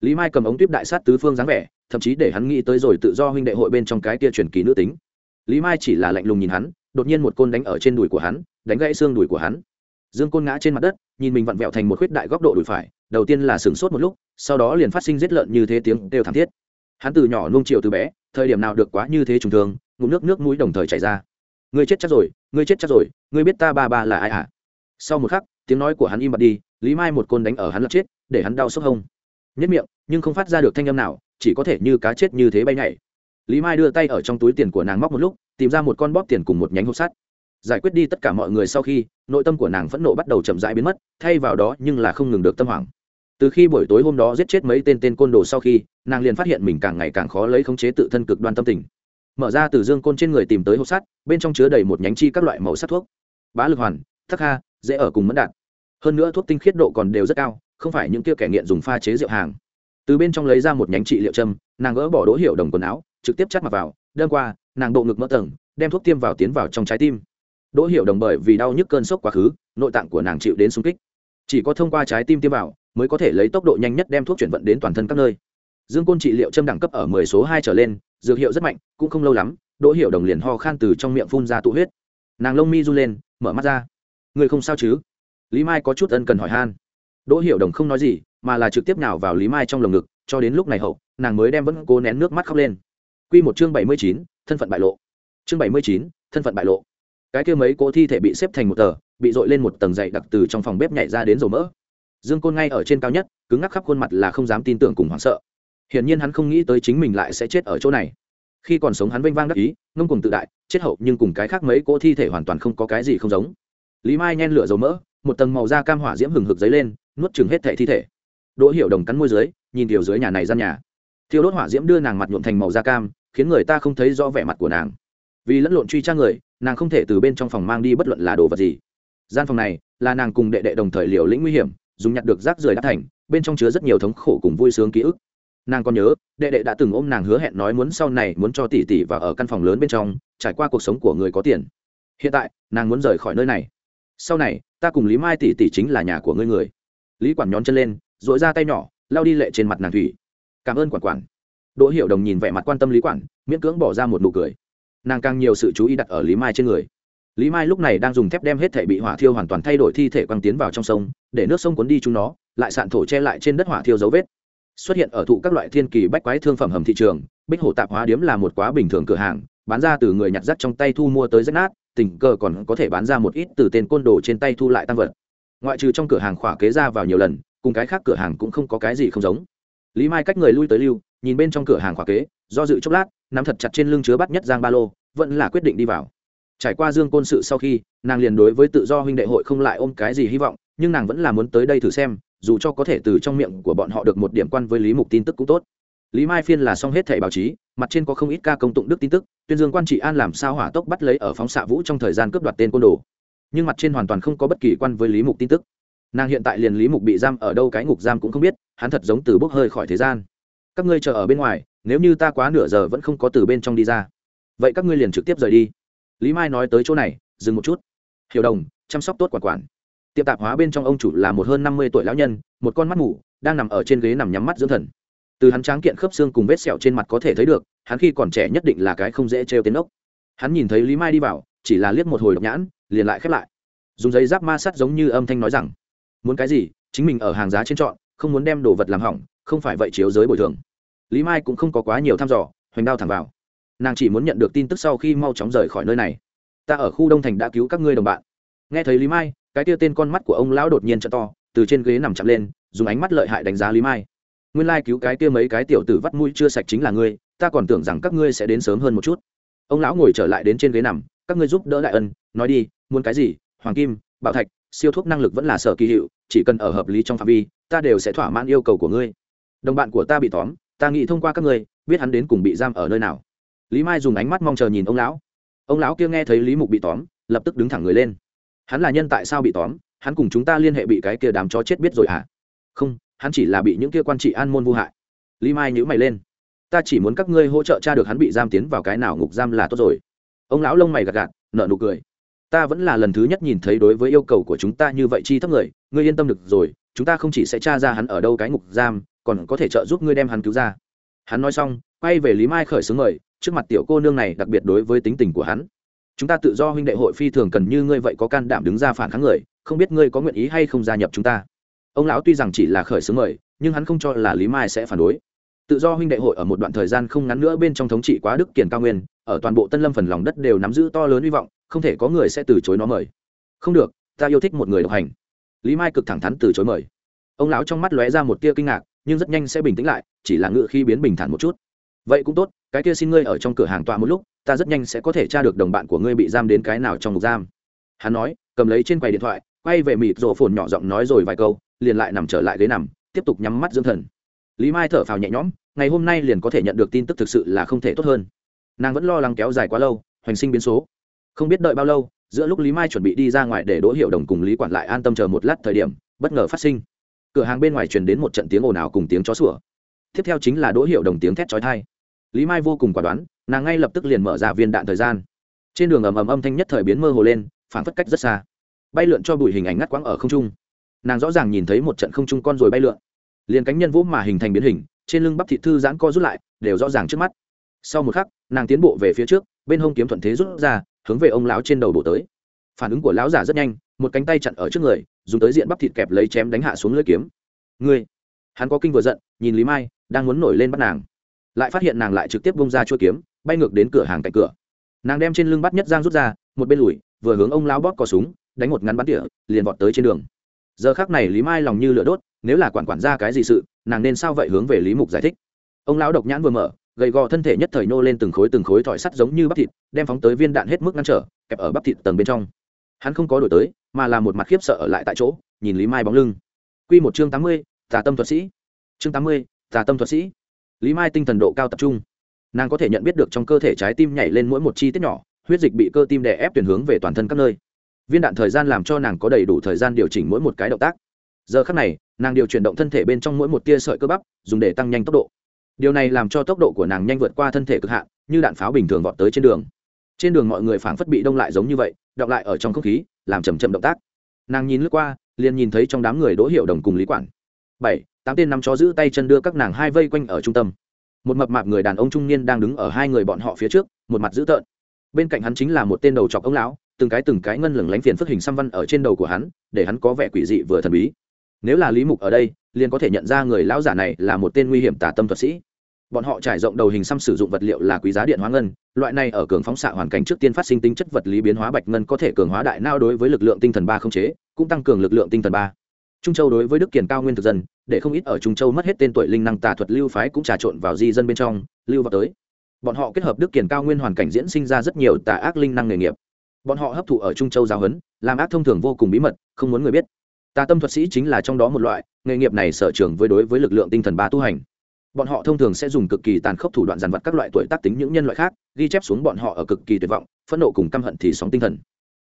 S1: Lý mai cầm ống tuyếp đại sát tứ phương dáng vẻ, thậm chí để hắn nghĩ tới rồi tự do huynh đệ hội bên trong cái tia truyền kỳ nữ tính. Lý mai chỉ là lạnh lùng nhìn hắn, đột nhiên một côn đánh ở trên đùi của hắn, đánh gãy xương đùi của hắn. Dương côn ngã trên mặt đất, nhìn mình vặn vẹo thành một khuyết đại góc độ đùi phải đầu tiên là sửng sốt một lúc, sau đó liền phát sinh giết lợn như thế tiếng đều thảm thiết. Hắn từ nhỏ nung chiều từ bé, thời điểm nào được quá như thế trùng thường, ngụm nước nước mũi đồng thời chảy ra. Ngươi chết chắc rồi, ngươi chết chắc rồi, ngươi biết ta ba ba là ai hả? Sau một khắc, tiếng nói của hắn im bặt đi, lý mai một côn đánh ở hắn lật chết, để hắn đau sốc hông. Nhất miệng, nhưng không phát ra được thanh âm nào, chỉ có thể như cá chết như thế bay nhảy. Lý mai đưa tay ở trong túi tiền của nàng móc một lúc, tìm ra một con bóp tiền cùng một nhánh hộp sắt. Giải quyết đi tất cả mọi người sau khi, nội tâm của nàng phẫn nộ bắt đầu chậm rãi biến mất, thay vào đó nhưng là không ngừng được tâm hoảng từ khi buổi tối hôm đó giết chết mấy tên tên côn đồ sau khi, nàng liền phát hiện mình càng ngày càng khó lấy khống chế tự thân cực đoan tâm tình. Mở ra từ dương côn trên người tìm tới hộp sắt, bên trong chứa đầy một nhánh chi các loại màu sắt thuốc. Bá lực hoàn thắc ha, dễ ở cùng mẫn đạn hơn nữa thuốc tinh khiết độ còn đều rất cao, không phải những kia kẻ nghiện dùng pha chế rượu hàng. Từ bên trong lấy ra một nhánh trị liệu châm, nàng gỡ bỏ đỗ hiệu đồng quần áo, trực tiếp chắt mặt vào đơn qua, nàng bộ ngực mỡ tầng, đem thuốc tiêm vào tiến vào trong trái tim. Đỗ hiệu đồng bởi vì đau nhức cơn sốc quá khứ, nội tạng của nàng chịu đến sung kích chỉ có thông qua trái tim tiêm vào mới có thể lấy tốc độ nhanh nhất đem thuốc chuyển vận đến toàn thân các nơi. Dương côn trị liệu châm đẳng cấp ở mười số hai trở lên, dược hiệu rất mạnh, cũng không lâu lắm, đỗ hiểu đồng liền ho khan từ trong miệng phun ra tụ huyết. Nàng lông mi run lên, mở mắt ra. Người không sao chứ? Lý mai có chút ân cần hỏi han. Đỗ hiểu đồng không nói gì, mà là trực tiếp nào vào lý mai trong lồng ngực, cho đến lúc này hậu, nàng mới đem vẫn cố nén nước mắt khóc lên. Q một chương bảy mươi chín, thân phận bại lộ. Chương bảy mươi chín, thân phận bại lộ. Cái kia mấy cỗ thi thể bị xếp thành một tờ bị dội lên một tầng dày đặc từ trong phòng bếp nhảy ra đến dầu mỡ. Dương côn ngay ở trên cao nhất, cứng ngắc khắp khuôn mặt là không dám tin tưởng cùng hoảng sợ. Hiển nhiên hắn không nghĩ tới chính mình lại sẽ chết ở chỗ này. Khi còn sống hắn vênh vang đắc ý, ngông cùng tự đại, chết hậu nhưng cùng cái khác mấy cỗ thi thể hoàn toàn không có cái gì không giống. Lý mai nhen lửa dầu mỡ, một tầng màu da cam hỏa diễm hừng hực dấy lên, nuốt chừng hết thẻ thi thể. Đỗ hiểu đồng cắn môi dưới, nhìn điều dưới nhà này ra nhà. Thiêu đốt hỏa diễm đưa nàng mặt nhuộm thành màu da cam, khiến người ta không thấy rõ vẻ mặt của nàng. Vì lẫn lộn truy tra người, nàng không thể từ bên trong phòng mang đi bất luận là đồ vật gì gian phòng này là nàng cùng đệ đệ đồng thời liều lĩnh nguy hiểm, dùng nhặt được rác rưởi đã thành, bên trong chứa rất nhiều thống khổ cùng vui sướng ký ức. Nàng còn nhớ, đệ đệ đã từng ôm nàng hứa hẹn nói muốn sau này muốn cho tỷ tỷ và ở căn phòng lớn bên trong, trải qua cuộc sống của người có tiền. Hiện tại, nàng muốn rời khỏi nơi này. Sau này, ta cùng lý mai tỷ tỷ chính là nhà của ngươi người. Lý quản nhón chân lên dội ra tay nhỏ, lao đi lệ trên mặt nàng thủy. Cảm ơn quản quản. Đỗ hiểu đồng nhìn vẻ mặt quan tâm lý quản, miễn cưỡng bỏ ra một nụ cười. Nàng càng nhiều sự chú ý đặt ở lý mai trên người lý mai lúc này đang dùng thép đem hết thể bị hỏa thiêu hoàn toàn thay đổi thi thể quăng tiến vào trong sông, để nước sông cuốn đi chúng nó, lại sạn thổ che lại trên đất hỏa thiêu dấu vết. Xuất hiện ở thụ các loại thiên kỳ bách quái thương phẩm hầm thị trường, bích hổ tạp hóa điếm là một quá bình thường cửa hàng, bán ra từ người nhặt rác trong tay thu mua tới rách nát, tình cờ còn có thể bán ra một ít từ tên côn đồ trên tay thu lại tăng vật. Ngoại trừ trong cửa hàng khỏa kế ra vào nhiều lần, cùng cái khác cửa hàng cũng không có cái gì không giống. Lý mai cách người lui tới lưu, nhìn bên trong cửa hàng khỏa kế, do dự chốc lát, nắm thật chặt trên lưng chứa bắt nhất giang ba lô, vẫn là quyết định đi vào trải qua dương côn sự sau khi, nàng liền đối với tự do huynh đệ hội không lại ôm cái gì hy vọng, nhưng nàng vẫn là muốn tới đây thử xem, dù cho có thể từ trong miệng của bọn họ được một điểm quan với lý mục tin tức cũng tốt. Lý mai phiên là xong hết thẻ báo chí, mặt trên có không ít ca công tụng đức tin tức, tuyên dương quan trị an làm sao hỏa tốc bắt lấy ở phóng xạ vũ trong thời gian cướp đoạt tên côn đồ. Nhưng mặt trên hoàn toàn không có bất kỳ quan với lý mục tin tức. Nàng hiện tại liền lý mục bị giam ở đâu cái ngục giam cũng không biết, hắn thật giống từ bốc hơi khỏi thế gian. Các ngươi chờ ở bên ngoài, nếu như ta quá nửa giờ vẫn không có từ bên trong đi ra. Vậy các ngươi liền trực tiếp rời đi lý mai nói tới chỗ này, dừng một chút. Hiểu đồng, chăm sóc tốt quản quản. Tiệm tạp hóa bên trong ông chủ là một hơn năm mươi tuổi lão nhân, một con mắt ngủ đang nằm ở trên ghế nằm nhắm mắt dưỡng thần. Từ hắn tráng kiện khớp xương cùng vết sẹo trên mặt có thể thấy được, hắn khi còn trẻ nhất định là cái không dễ trêu tiến ốc. Hắn nhìn thấy lý mai đi vào, chỉ là liếc một hồi độc nhãn, liền lại khép lại. Dùng giấy giáp ma sắt giống như âm thanh nói rằng, muốn cái gì? Chính mình ở hàng giá trên chọn không muốn đem đồ vật làm hỏng, không phải vậy chiếu giới bồi thường. Lý mai cũng không có quá nhiều thăm dò, hoành đao thẳng vào nàng chỉ muốn nhận được tin tức sau khi mau chóng rời khỏi nơi này. Ta ở khu đông thành đã cứu các ngươi đồng bạn. Nghe thấy lý mai, cái tia tên con mắt của ông lão đột nhiên t to, từ trên ghế nằm chặt lên, dùng ánh mắt lợi hại đánh giá lý mai. Nguyên lai、like、cứu cái tia mấy cái tiểu tử vắt mũi chưa sạch chính là ngươi, ta còn tưởng rằng các ngươi sẽ đến sớm hơn một chút. Ông lão ngồi trở lại đến trên ghế nằm, các ngươi giúp đỡ đại ân, nói đi, muốn cái gì? Hoàng kim, bảo thạch, siêu thuốc năng lực vẫn là sở kỳ hiệu, chỉ cần ở hợp lý trong phạm vi, ta đều sẽ thỏa mãn yêu cầu của ngươi. Đồng bạn của ta bị tóm, ta nghĩ thông qua các ngươi, biết hắn đến cùng bị giam ở nơi nào lý mai dùng ánh mắt mong chờ nhìn ông lão. Ông lão kia nghe thấy lý mục bị tóm, lập tức đứng thẳng người lên. Hắn là nhân tại sao bị tóm? Hắn cùng chúng ta liên hệ bị cái kia đám chó chết biết rồi à không, hắn chỉ là bị những kia quan trị an môn vô hại. Lý mai nhữ mày lên. Ta chỉ muốn các ngươi hỗ trợ cha được hắn bị giam tiến vào cái nào ngục giam là tốt rồi. Ông lão lông mày gạt gạt nợ nụ cười. Ta vẫn là lần thứ nhất nhìn thấy đối với yêu cầu của chúng ta như vậy chi thấp người. Ngươi yên tâm được rồi, chúng ta không chỉ sẽ tra ra hắn ở đâu cái ngục giam, còn có thể trợ giúp ngươi đem hắn cứu ra. Hắn nói xong, quay về lý mai khởi xướng mời trước mặt tiểu cô nương này đặc biệt đối với tính tình của hắn. Chúng ta tự do huynh đệ hội phi thường cần như ngươi vậy có can đảm đứng ra phản kháng người, không biết ngươi có nguyện ý hay không gia nhập chúng ta. Ông lão tuy rằng chỉ là khởi xướng mời, nhưng hắn không cho là lý mai sẽ phản đối. Tự do huynh đệ hội ở một đoạn thời gian không ngắn nữa bên trong thống trị quá đức kiền cao nguyên, ở toàn bộ tân lâm phần lòng đất đều nắm giữ to lớn hy vọng, không thể có người sẽ từ chối nó mời. Không được, ta yêu thích một người độc hành. Lý mai cực thẳng thắn từ chối mời. Ông lão trong mắt lóe ra một tia kinh ngạc, nhưng rất nhanh sẽ bình tĩnh lại, chỉ là ngựa khi biến bình thản một chút vậy cũng tốt, cái kia xin ngươi ở trong cửa hàng tọa một lúc, ta rất nhanh sẽ có thể tra được đồng bạn của ngươi bị giam đến cái nào trong ngục giam. Hắn nói, cầm lấy trên quầy điện thoại, quay về mịt rổ phồn nhỏ giọng nói rồi vài câu, liền lại nằm trở lại ghế nằm, tiếp tục nhắm mắt dưỡng thần. Lý mai thở phào nhẹ nhõm, ngày hôm nay liền có thể nhận được tin tức thực sự là không thể tốt hơn. Nàng vẫn lo lắng kéo dài quá lâu, hoành sinh biến số. Không biết đợi bao lâu, giữa lúc lý mai chuẩn bị đi ra ngoài để đỗ hiệu đồng cùng lý quản lại an tâm chờ một lát thời điểm, bất ngờ phát sinh. Cửa hàng bên ngoài truyền đến một trận tiếng ồn ào cùng tiếng chó sủa. Tiếp theo chính là đỗ hiệu đồng tiếng thét trói thai lý mai vô cùng quả đoán, nàng ngay lập tức liền mở ra viên đạn thời gian. Trên đường ầm ầm âm thanh nhất thời biến mơ hồ lên phản phất cách rất xa. Bay lượn cho bụi hình ảnh ngắt quãng ở không trung. Nàng rõ ràng nhìn thấy một trận không trung con rồi bay lượn. Liền cánh nhân vũ mà hình thành biến hình, trên lưng bắp thị thư giãn co rút lại, đều rõ ràng trước mắt. Sau một khắc, nàng tiến bộ về phía trước, bên hông kiếm thuận thế rút ra, hướng về ông lão trên đầu bổ tới. Phản ứng của lão giả rất nhanh, một cánh tay chặn ở trước người, dùng tới diện bắp thịt kẹp lấy chém đánh hạ xuống lưỡi kiếm. Ngươi! Hắn có kinh vừa giận, nhìn lý mai, đang muốn nổi lên bắt nàng lại phát hiện nàng lại trực tiếp bông ra chuôi kiếm, bay ngược đến cửa hàng cạnh cửa. Nàng đem trên lưng bắt nhất giang rút ra, một bên lùi, vừa hướng ông lão bóp cò súng, đánh một ngắn bắn tỉa, liền vọt tới trên đường. Giờ khác này lý mai lòng như lửa đốt, nếu là quản quản ra cái gì sự, nàng nên sao vậy hướng về lý mục giải thích. Ông lão độc nhãn vừa mở, gầy gò thân thể nhất thời nô lên từng khối từng khối thỏi sắt giống như bắp thịt, đem phóng tới viên đạn hết mức ngăn trở, kẹp ở bắp thịt tầng bên trong. Hắn không có đổi tới, mà là một mặt khiếp sợ ở lại tại chỗ, nhìn lý mai bóng lưng. Q một chương tám mươi, tà tâm thuật sĩ. Chương tám mươi, tà tâm thuật sĩ lý mai tinh thần độ cao tập trung. Nàng có thể nhận biết được trong cơ thể trái tim nhảy lên mỗi một chi tiết nhỏ, huyết dịch bị cơ tim đè ép tuyển hướng về toàn thân các nơi. Viên đạn thời gian làm cho nàng có đầy đủ thời gian điều chỉnh mỗi một cái động tác. Giờ khắc này, nàng điều chuyển động thân thể bên trong mỗi một tia sợi cơ bắp, dùng để tăng nhanh tốc độ. Điều này làm cho tốc độ của nàng nhanh vượt qua thân thể cực hạn, như đạn pháo bình thường vọt tới trên đường. Trên đường mọi người phảng phất bị đông lại giống như vậy, đọng lại ở trong không khí, làm chầm chậm động tác. Nàng nhìn lướt qua, liền nhìn thấy trong đám người đỗ hiệu đồng cùng lý quản. Bảy tám tên nắm chó giữ tay chân đưa các nàng hai vây quanh ở trung tâm. Một mập mạp người đàn ông trung niên đang đứng ở hai người bọn họ phía trước, một mặt dữ tợn. Bên cạnh hắn chính là một tên đầu chọc ông lão, từng cái từng cái ngân lửng lánh phiền phức hình xăm văn ở trên đầu của hắn, để hắn có vẻ quỷ dị vừa thần bí. Nếu là lý mục ở đây, liền có thể nhận ra người lão giả này là một tên nguy hiểm tả tâm thuật sĩ. Bọn họ trải rộng đầu hình xăm sử dụng vật liệu là quý giá điện hóa ngân, loại này ở cường phóng xạ hoàn cảnh trước tiên phát sinh tính chất vật lý biến hóa bạch ngân có thể cường hóa đại nao đối với lực lượng tinh thần ba không chế, cũng tăng cường lực lượng tinh thần ba trung châu đối với đức kiền cao nguyên thực dân, để không ít ở trung châu mất hết tên tuổi linh năng tà thuật lưu phái cũng trà trộn vào di dân bên trong, lưu vào tới. Bọn họ kết hợp đức kiền cao nguyên hoàn cảnh diễn sinh ra rất nhiều tà ác linh năng nghề nghiệp. Bọn họ hấp thụ ở trung châu giáo huấn, làm ác thông thường vô cùng bí mật, không muốn người biết. Tà tâm thuật sĩ chính là trong đó một loại, nghề nghiệp này sở trường với đối với lực lượng tinh thần ba tu hành. Bọn họ thông thường sẽ dùng cực kỳ tàn khốc thủ đoạn dàn vật các loại tuổi tác tính những nhân loại khác, ghi chép xuống bọn họ ở cực kỳ tuyệt vọng, phẫn nộ cùng căm hận thì sóng tinh thần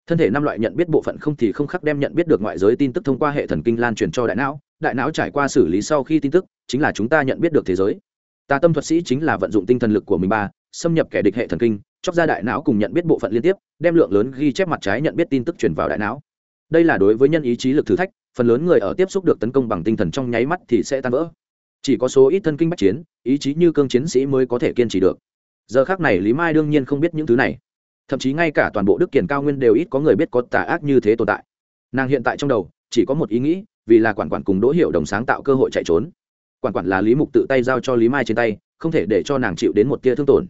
S1: thân thể năm loại nhận biết bộ phận không thì không khắc đem nhận biết được ngoại giới tin tức thông qua hệ thần kinh lan truyền cho đại não. Đại não trải qua xử lý sau khi tin tức, chính là chúng ta nhận biết được thế giới. Tà tâm thuật sĩ chính là vận dụng tinh thần lực của mình ba, xâm nhập kẻ địch hệ thần kinh, chóc ra đại não cùng nhận biết bộ phận liên tiếp, đem lượng lớn ghi chép mặt trái nhận biết tin tức truyền vào đại não. Đây là đối với nhân ý chí lực thử thách, phần lớn người ở tiếp xúc được tấn công bằng tinh thần trong nháy mắt thì sẽ tan vỡ. Chỉ có số ít thân kinh bách chiến, ý chí như cương chiến sĩ mới có thể kiên trì được. Giờ khác này lý mai đương nhiên không biết những thứ này thậm chí ngay cả toàn bộ đức kiền cao nguyên đều ít có người biết có tà ác như thế tồn tại. Nàng hiện tại trong đầu, chỉ có một ý nghĩ, vì là quản quản cùng đỗ hiệu đồng sáng tạo cơ hội chạy trốn. Quản quản là lý mục tự tay giao cho lý mai trên tay, không thể để cho nàng chịu đến một tia thương tổn.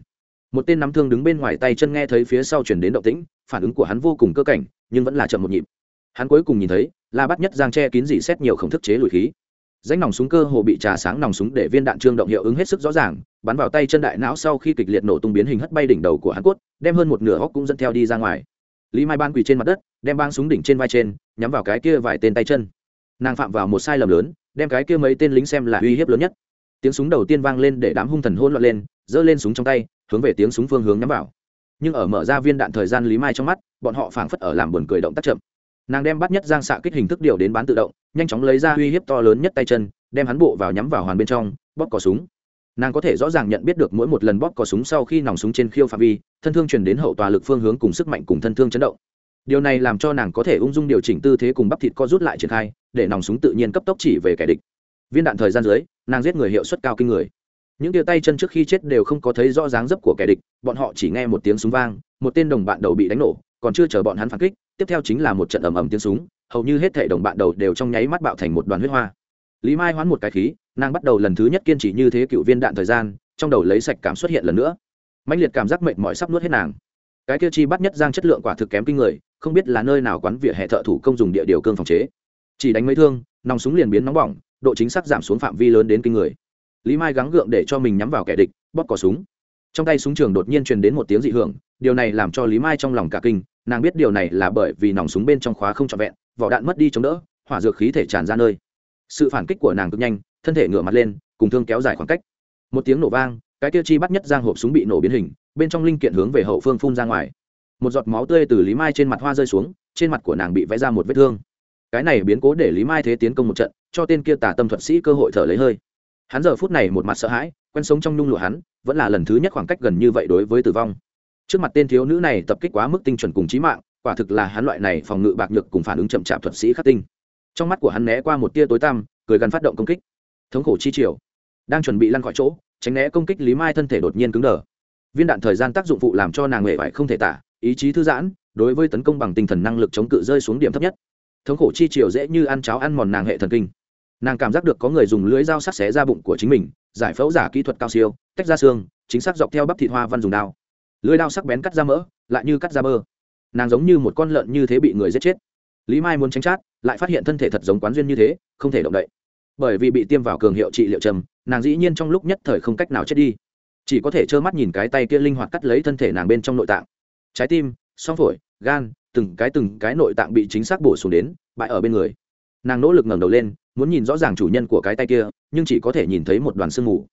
S1: Một tên nắm thương đứng bên ngoài tay chân nghe thấy phía sau chuyển đến động tĩnh, phản ứng của hắn vô cùng cơ cảnh, nhưng vẫn là chậm một nhịp. Hắn cuối cùng nhìn thấy, là bắt nhất giang che kín dị xét nhiều khổng thức chế lùi khí. Danh nòng súng cơ hồ bị trà sáng nòng súng để viên đạn trương động hiệu ứng hết sức rõ ràng, bắn vào tay chân đại não sau khi kịch liệt nổ tung biến hình hất bay đỉnh đầu của hắn cốt đem hơn một nửa hóc cũng dẫn theo đi ra ngoài. Lý mai ban quỳ trên mặt đất, đem băng súng đỉnh trên vai trên, nhắm vào cái kia vài tên tay chân. Nàng phạm vào một sai lầm lớn, đem cái kia mấy tên lính xem là uy hiếp lớn nhất. Tiếng súng đầu tiên vang lên để đám hung thần hôn loạn lên, giơ lên súng trong tay, hướng về tiếng súng phương hướng nhắm vào. Nhưng ở mở ra viên đạn thời gian lý mai trong mắt, bọn họ phảng phất ở làm buồn cười động tác chậm. Nàng đem bắt nhất giang xạ kích hình thức điều đến bán tự động, nhanh chóng lấy ra uy hiếp to lớn nhất tay chân, đem hắn bộ vào nhắm vào hoàn bên trong, bóp cò súng nàng có thể rõ ràng nhận biết được mỗi một lần bóp cò súng sau khi nòng súng trên khiêu phạm vi, thân thương truyền đến hậu tòa lực phương hướng cùng sức mạnh cùng thân thương chấn động. Điều này làm cho nàng có thể ung dung điều chỉnh tư thế cùng bắp thịt co rút lại triển khai, để nòng súng tự nhiên cấp tốc chỉ về kẻ địch. Viên đạn thời gian dưới, nàng giết người hiệu suất cao kinh người. Những tia tay chân trước khi chết đều không có thấy rõ dáng dấp của kẻ địch, bọn họ chỉ nghe một tiếng súng vang, một tên đồng bạn đầu bị đánh nổ, còn chưa chờ bọn hắn phản kích, tiếp theo chính là một trận ầm ầm tiếng súng, hầu như hết thể đồng bạn đầu đều trong nháy mắt bạo thành một đoàn huyết hoa. Lý mai hoán một cái khí nàng bắt đầu lần thứ nhất kiên trì như thế cựu viên đạn thời gian, trong đầu lấy sạch cảm xuất hiện lần nữa. Mạnh liệt cảm giác mệt mỏi sắp nuốt hết nàng. Cái kia chi bắt nhất giang chất lượng quả thực kém kinh người, không biết là nơi nào quán vỉa hệ thợ thủ công dùng địa điều cương phòng chế. Chỉ đánh mấy thương, nòng súng liền biến nóng bỏng, độ chính xác giảm xuống phạm vi lớn đến kinh người. Lý mai gắng gượng để cho mình nhắm vào kẻ địch, bóp cỏ súng. Trong tay súng trường đột nhiên truyền đến một tiếng dị hưởng, điều này làm cho lý mai trong lòng cả kinh, nàng biết điều này là bởi vì nòng súng bên trong khóa không trọn vẹn, vỏ đạn mất đi chống đỡ, hỏa dược khí thể tràn ra nơi. Sự phản kích của nàng cực nhanh thân thể ngửa mặt lên, cùng thương kéo dài khoảng cách. Một tiếng nổ vang, cái tiêu chi bắt nhất giang hộp súng bị nổ biến hình, bên trong linh kiện hướng về hậu phương phun ra ngoài. Một giọt máu tươi từ lý mai trên mặt hoa rơi xuống, trên mặt của nàng bị vẽ ra một vết thương. Cái này biến cố để lý mai thế tiến công một trận, cho tên kia tà tâm thuật sĩ cơ hội thở lấy hơi. Hắn giờ phút này một mặt sợ hãi, quen sống trong nhung lụa hắn, vẫn là lần thứ nhất khoảng cách gần như vậy đối với tử vong. Trước mặt tên thiếu nữ này tập kích quá mức tinh chuẩn cùng trí mạng, quả thực là hắn loại này phòng ngự bạc nhược cùng phản ứng chậm chạp thuật sĩ khắc tinh. Trong mắt của hắn né qua một tia tối tăm, cười gắn phát động công kích thống khổ chi chiều đang chuẩn bị lăn khỏi chỗ, tránh né công kích lý mai thân thể đột nhiên cứng đờ. Viên đạn thời gian tác dụng phụ làm cho nàng huệ vải không thể tả, ý chí thư giãn, đối với tấn công bằng tinh thần năng lực chống cự rơi xuống điểm thấp nhất. Thống khổ chi chiều dễ như ăn cháo ăn mòn nàng hệ thần kinh. Nàng cảm giác được có người dùng lưới dao sắc xé ra bụng của chính mình, giải phẫu giả kỹ thuật cao siêu, tách ra xương, chính xác dọc theo bắp thịt hoa văn dùng đao. Lưới đao sắc bén cắt ra mỡ, lại như cắt ra bơ. Nàng giống như một con lợn như thế bị người giết chết. Lý mai muốn tránh chát, lại phát hiện thân thể thật giống quán duyên như thế, không thể động đậy bởi vì bị tiêm vào cường hiệu trị liệu trầm, nàng dĩ nhiên trong lúc nhất thời không cách nào chết đi. Chỉ có thể trơ mắt nhìn cái tay kia linh hoạt cắt lấy thân thể nàng bên trong nội tạng. Trái tim, song phổi, gan, từng cái từng cái nội tạng bị chính xác bổ xuống đến bại ở bên người. Nàng nỗ lực ngẩng đầu lên, muốn nhìn rõ ràng chủ nhân của cái tay kia, nhưng chỉ có thể nhìn thấy một đoàn sương mù.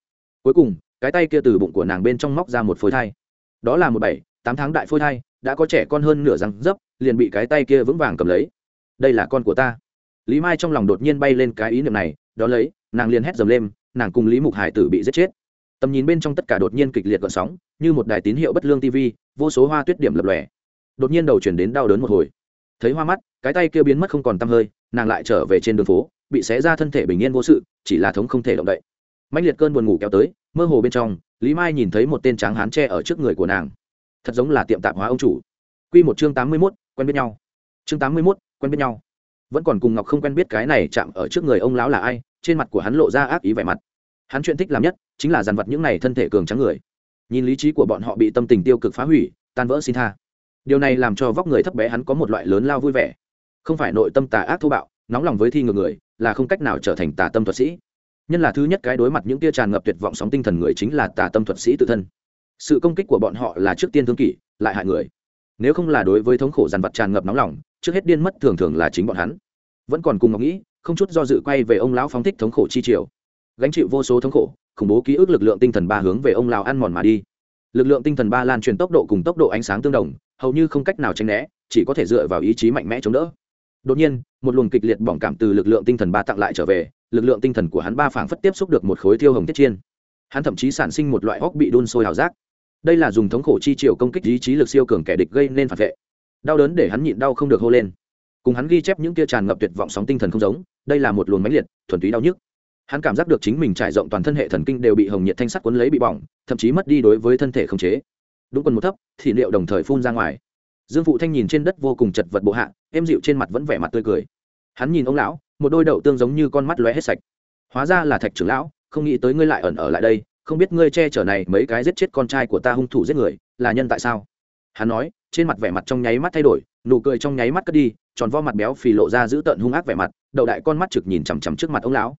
S1: Cuối cùng, cái tay kia từ bụng của nàng bên trong móc ra một phôi thai. Đó là một bảy, tám tháng đại phôi thai, đã có trẻ con hơn nửa răng dấp, liền bị cái tay kia vững vàng cầm lấy. Đây là con của ta. Lý mai trong lòng đột nhiên bay lên cái ý niệm này đó lấy, nàng liền hét dầm lên, nàng cùng lý mục hải tử bị giết chết. Tầm nhìn bên trong tất cả đột nhiên kịch liệt gợn sóng, như một đài tín hiệu bất lương tv vô số hoa tuyết điểm lập lòe. Đột nhiên đầu chuyển đến đau đớn một hồi. Thấy hoa mắt, cái tay kia biến mất không còn t hơi, nàng lại trở về trên đường phố, bị xé ra thân thể bình yên vô sự, chỉ là thống không thể động đậy. Mạnh liệt cơn buồn ngủ kéo tới, mơ hồ bên trong, lý mai nhìn thấy một tên tráng hán tre ở trước người của nàng. Thật giống là tiệm tạp hóa ông chủ. Q một chương tám mươi mốt, quen biết nhau. Chương tám mươi mốt, quen biết nhau vẫn còn cùng ngọc không quen biết cái này chạm ở trước người ông lão là ai, trên mặt của hắn lộ ra ác ý vẻ mặt. Hắn chuyện thích làm nhất, chính là dàn vật những này thân thể cường trắng người. Nhìn lý trí của bọn họ bị tâm tình tiêu cực phá hủy, tan vỡ xin tha. Điều này làm cho vóc người thấp bé hắn có một loại lớn lao vui vẻ. Không phải nội tâm tà ác thô bạo, nóng lòng với thi ngược người, là không cách nào trở thành tà tâm thuật sĩ. Nhân là thứ nhất cái đối mặt những tia tràn ngập tuyệt vọng sóng tinh thần người chính là tà tâm thuật sĩ tự thân. Sự công kích của bọn họ là trước tiên thương kỷ, lại hại người nếu không là đối với thống khổ dằn vặt tràn ngập nóng lòng, trước hết điên mất thường thường là chính bọn hắn. Vẫn còn cùng ngọc nghĩ, không chút do dự quay về ông lão phóng thích thống khổ chi triều. Gánh chịu vô số thống khổ, khủng bố ký ức lực lượng tinh thần ba hướng về ông lão ăn mòn mà đi. Lực lượng tinh thần ba lan truyền tốc độ cùng tốc độ ánh sáng tương đồng, hầu như không cách nào tránh né, chỉ có thể dựa vào ý chí mạnh mẽ chống đỡ. Đột nhiên, một luồng kịch liệt bỏng cảm từ lực lượng tinh thần ba tặng lại trở về, lực lượng tinh thần của hắn ba phảng phất tiếp xúc được một khối tiêu hồng tiết chiên. Hắn thậm chí sản sinh một loại óc bị đun sôi hào giác đây là dùng thống khổ chi chiều công kích ý chí lực siêu cường kẻ địch gây nên phản vệ. Đau đớn để hắn nhịn đau không được hô lên. Cùng hắn ghi chép những kia tràn ngập tuyệt vọng sóng tinh thần không giống, đây là một luồng mãnh liệt, thuần túy đau nhức. Hắn cảm giác được chính mình trải rộng toàn thân hệ thần kinh đều bị hồng nhiệt thanh sắt cuốn lấy bị bỏng, thậm chí mất đi đối với thân thể không chế. Đúng quần một thấp, thì liệu đồng thời phun ra ngoài. Dương phụ thanh nhìn trên đất vô cùng chật vật bộ hạ em dịu trên mặt vẫn vẻ mặt tươi cười. Hắn nhìn ông lão, một đôi đậu tương giống như con mắt lóe hết sạch. Hóa ra là thạch trưởng lão, không nghĩ tới ngươi lại ẩn ở lại đây không biết ngươi che chở này mấy cái giết chết con trai của ta hung thủ giết người, là nhân tại sao? Hắn nói, trên mặt vẻ mặt trong nháy mắt thay đổi, nụ cười trong nháy mắt cất đi, tròn vo mặt béo phì lộ ra giữ tợn hung ác vẻ mặt đậu đại con mắt trực nhìn chằm chằm trước mặt ông lão.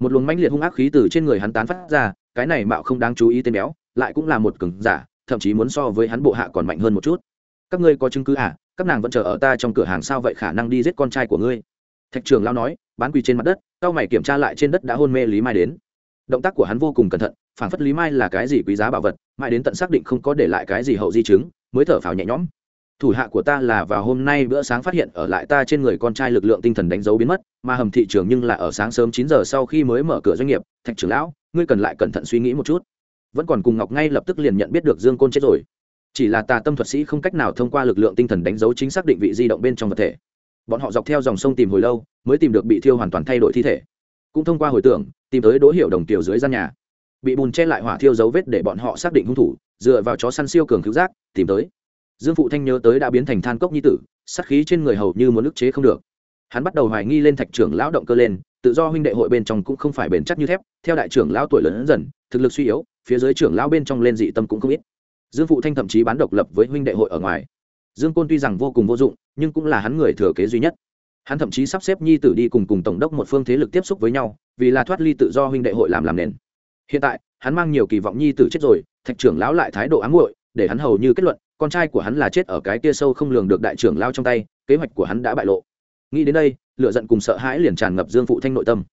S1: Một luồng mãnh liệt hung ác khí từ trên người hắn tán phát ra, cái này mạo không đáng chú ý tên béo, lại cũng là một cứng giả, thậm chí muốn so với hắn bộ hạ còn mạnh hơn một chút. Các ngươi có chứng cứ à? Các nàng vẫn chờ ở ta trong cửa hàng sao vậy khả năng đi giết con trai của ngươi? Thạch trường lao nói, bán quỳ trên mặt đất tao mày kiểm tra lại trên đất đã hôn mê lý mai đến động tác của hắn vô cùng cẩn thận phản phất lý mai là cái gì quý giá bảo vật, mãi đến tận xác định không có để lại cái gì hậu di chứng, mới thở phào nhẹ nhõm. Thủ hạ của ta là vào hôm nay bữa sáng phát hiện ở lại ta trên người con trai lực lượng tinh thần đánh dấu biến mất, mà hầm thị trường nhưng là ở sáng sớm chín giờ sau khi mới mở cửa doanh nghiệp, thạch trưởng lão, ngươi cần lại cẩn thận suy nghĩ một chút. Vẫn còn cùng ngọc ngay lập tức liền nhận biết được dương côn chết rồi. Chỉ là tà tâm thuật sĩ không cách nào thông qua lực lượng tinh thần đánh dấu chính xác định vị di động bên trong vật thể. Bọn họ dọc theo dòng sông tìm hồi lâu, mới tìm được bị thiêu hoàn toàn thay đổi thi thể cũng thông qua hồi tưởng, tìm tới đỗ hiệu đồng tiểu dưới gian nhà. Bị bùn che lại hỏa thiêu dấu vết để bọn họ xác định hung thủ, dựa vào chó săn siêu cường cứu giác, tìm tới. Dương phụ thanh nhớ tới đã biến thành than cốc nhi tử sắc khí trên người hầu như muốn ức chế không được. Hắn bắt đầu hoài nghi lên thạch trưởng lão động cơ lên, tự do huynh đệ hội bên trong cũng không phải bền chắc như thép, theo đại trưởng lão tuổi lớn dần, thực lực suy yếu, phía dưới trưởng lão bên trong lên dị tâm cũng không ít. Dương phụ thanh thậm chí bán độc lập với huynh đệ hội ở ngoài. Dương côn tuy rằng vô cùng vô dụng, nhưng cũng là hắn người thừa kế duy nhất hắn thậm chí sắp xếp nhi tử đi cùng cùng tổng đốc một phương thế lực tiếp xúc với nhau, vì là thoát ly tự do huynh đệ hội làm làm nền. Hiện tại, hắn mang nhiều kỳ vọng nhi tử chết rồi, thạch trưởng lão lại thái độ ám muội, để hắn hầu như kết luận, con trai của hắn là chết ở cái kia sâu không lường được đại trưởng lao trong tay, kế hoạch của hắn đã bại lộ. Nghĩ đến đây lựa giận cùng sợ hãi liền tràn ngập dương phụ thanh nội tâm.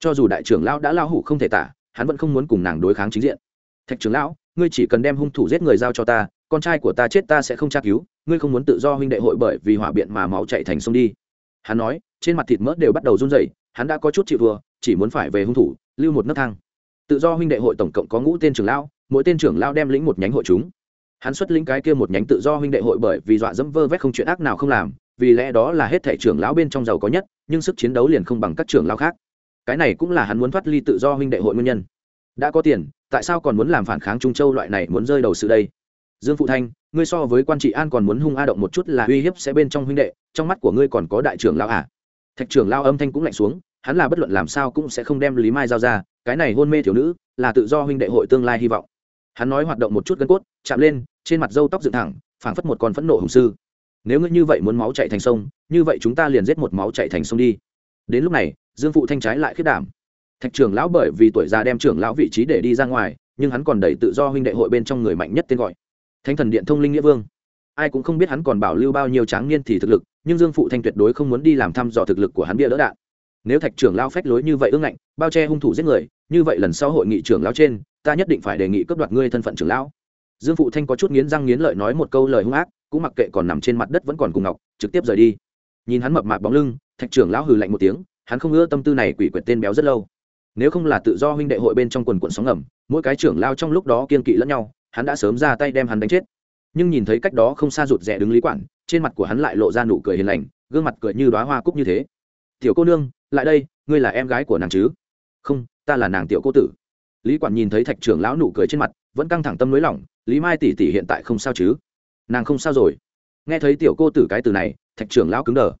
S1: Cho dù đại trưởng lão đã lao hủ không thể tả, hắn vẫn không muốn cùng nàng đối kháng chính diện. Thạch trưởng lão, ngươi chỉ cần đem hung thủ giết người giao cho ta, con trai của ta chết ta sẽ không tra cứu, ngươi không muốn tự do huynh đệ hội bởi vì hỏa biện mà máu chạy thành sông đi hắn nói trên mặt thịt mỡ đều bắt đầu run rẩy hắn đã có chút chịu vừa, chỉ muốn phải về hung thủ lưu một nấc thang. Tự do huynh đệ hội tổng cộng có ngũ tên trưởng lão mỗi tên trưởng lão đem lĩnh một nhánh hội chúng. Hắn xuất lĩnh cái kia một nhánh tự do huynh đệ hội bởi vì dọa dẫm vơ vét không chuyện ác nào không làm vì lẽ đó là hết thể trưởng lão bên trong giàu có nhất nhưng sức chiến đấu liền không bằng các trưởng lão khác. Cái này cũng là hắn muốn thoát ly tự do huynh đệ hội nguyên nhân. Đã có tiền tại sao còn muốn làm phản kháng trung châu loại này muốn rơi đầu sự đây? Dương phụ thanh ngươi so với quan trị an còn muốn hung a động một chút là uy hiếp sẽ bên trong huynh đệ, trong mắt của ngươi còn có đại trưởng lão à? Thạch trưởng lao âm thanh cũng lạnh xuống, hắn là bất luận làm sao cũng sẽ không đem lý mai giao ra, cái này hôn mê thiếu nữ, là tự do huynh đệ hội tương lai hy vọng. Hắn nói hoạt động một chút gân cốt, chạm lên, trên mặt dâu tóc dựng thẳng, phảng phất một con phẫn nộ hùng sư. Nếu ngươi như vậy muốn máu chạy thành sông, như vậy chúng ta liền giết một máu chạy thành sông đi. Đến lúc này, dương phụ thanh trái lại khiết đảm. Thạch trưởng lão bởi vì tuổi già đem trưởng lão vị trí để đi ra ngoài, nhưng hắn còn đẩy tự do huynh đệ hội bên trong người mạnh nhất tên gọi thánh thần điện thông linh nghĩa vương. Ai cũng không biết hắn còn bảo lưu bao nhiêu tráng niên thì thực lực, nhưng dương phụ thanh tuyệt đối không muốn đi làm thăm dò thực lực của hắn bia đỡ đạn. Nếu thạch trưởng lao phách lối như vậy ưng ngạnh, bao che hung thủ giết người, như vậy lần sau hội nghị trưởng lão trên, ta nhất định phải đề nghị cấp đoạt ngươi thân phận trưởng lão. Dương phụ thanh có chút nghiến răng nghiến lợi nói một câu lời hung ác, cũng mặc kệ còn nằm trên mặt đất vẫn còn cùng ngọc, trực tiếp rời đi. Nhìn hắn mập mạp bóng lưng, thạch trưởng lão hừ lạnh một tiếng, hắn không ưa tâm tư này quỷ quyệt tên béo rất lâu. Nếu không là tự do huynh đệ hội bên trong quần quận sóng ngầm, mỗi cái trưởng lao trong lúc đó kiên kỵ lẫn nhau hắn đã sớm ra tay đem hắn đánh chết. Nhưng nhìn thấy cách đó không xa rụt rẻ đứng lý quản trên mặt của hắn lại lộ ra nụ cười hiền lành, gương mặt cười như đoá hoa cúc như thế. Tiểu cô nương, lại đây, ngươi là em gái của nàng chứ? Không, ta là nàng tiểu cô tử. Lý quản nhìn thấy thạch trưởng lão nụ cười trên mặt, vẫn căng thẳng tâm nới lỏng lý mai tỷ tỷ hiện tại không sao chứ? Nàng không sao rồi. Nghe thấy tiểu cô tử cái từ này, thạch trưởng lão cứng đờ.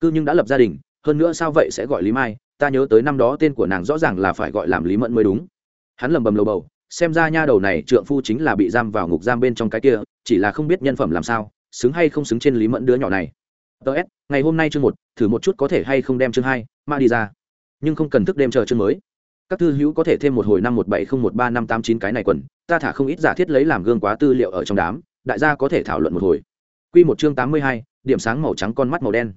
S1: Cư nhưng đã lập gia đình, hơn nữa sao vậy sẽ gọi lý mai? Ta nhớ tới năm đó tên của nàng rõ ràng là phải gọi làm lý mẫn mới đúng. Hắn lầm bầm lầu bầu xem ra nha đầu này trượng phu chính là bị giam vào ngục giam bên trong cái kia, chỉ là không biết nhân phẩm làm sao, xứng hay không xứng trên lý mẫn đứa nhỏ này. Ts ngày hôm nay chương một, thử một chút có thể hay không đem chương hai ma đi ra. Nhưng không cần thức đêm chờ chương mới. Các thư hữu có thể thêm một hồi năm một bảy không một ba năm tám chín cái này quần, ta thả không ít giả thiết lấy làm gương quá tư liệu ở trong đám, đại gia có thể thảo luận một hồi. Q một chương tám mươi hai, điểm sáng màu trắng con mắt màu đen.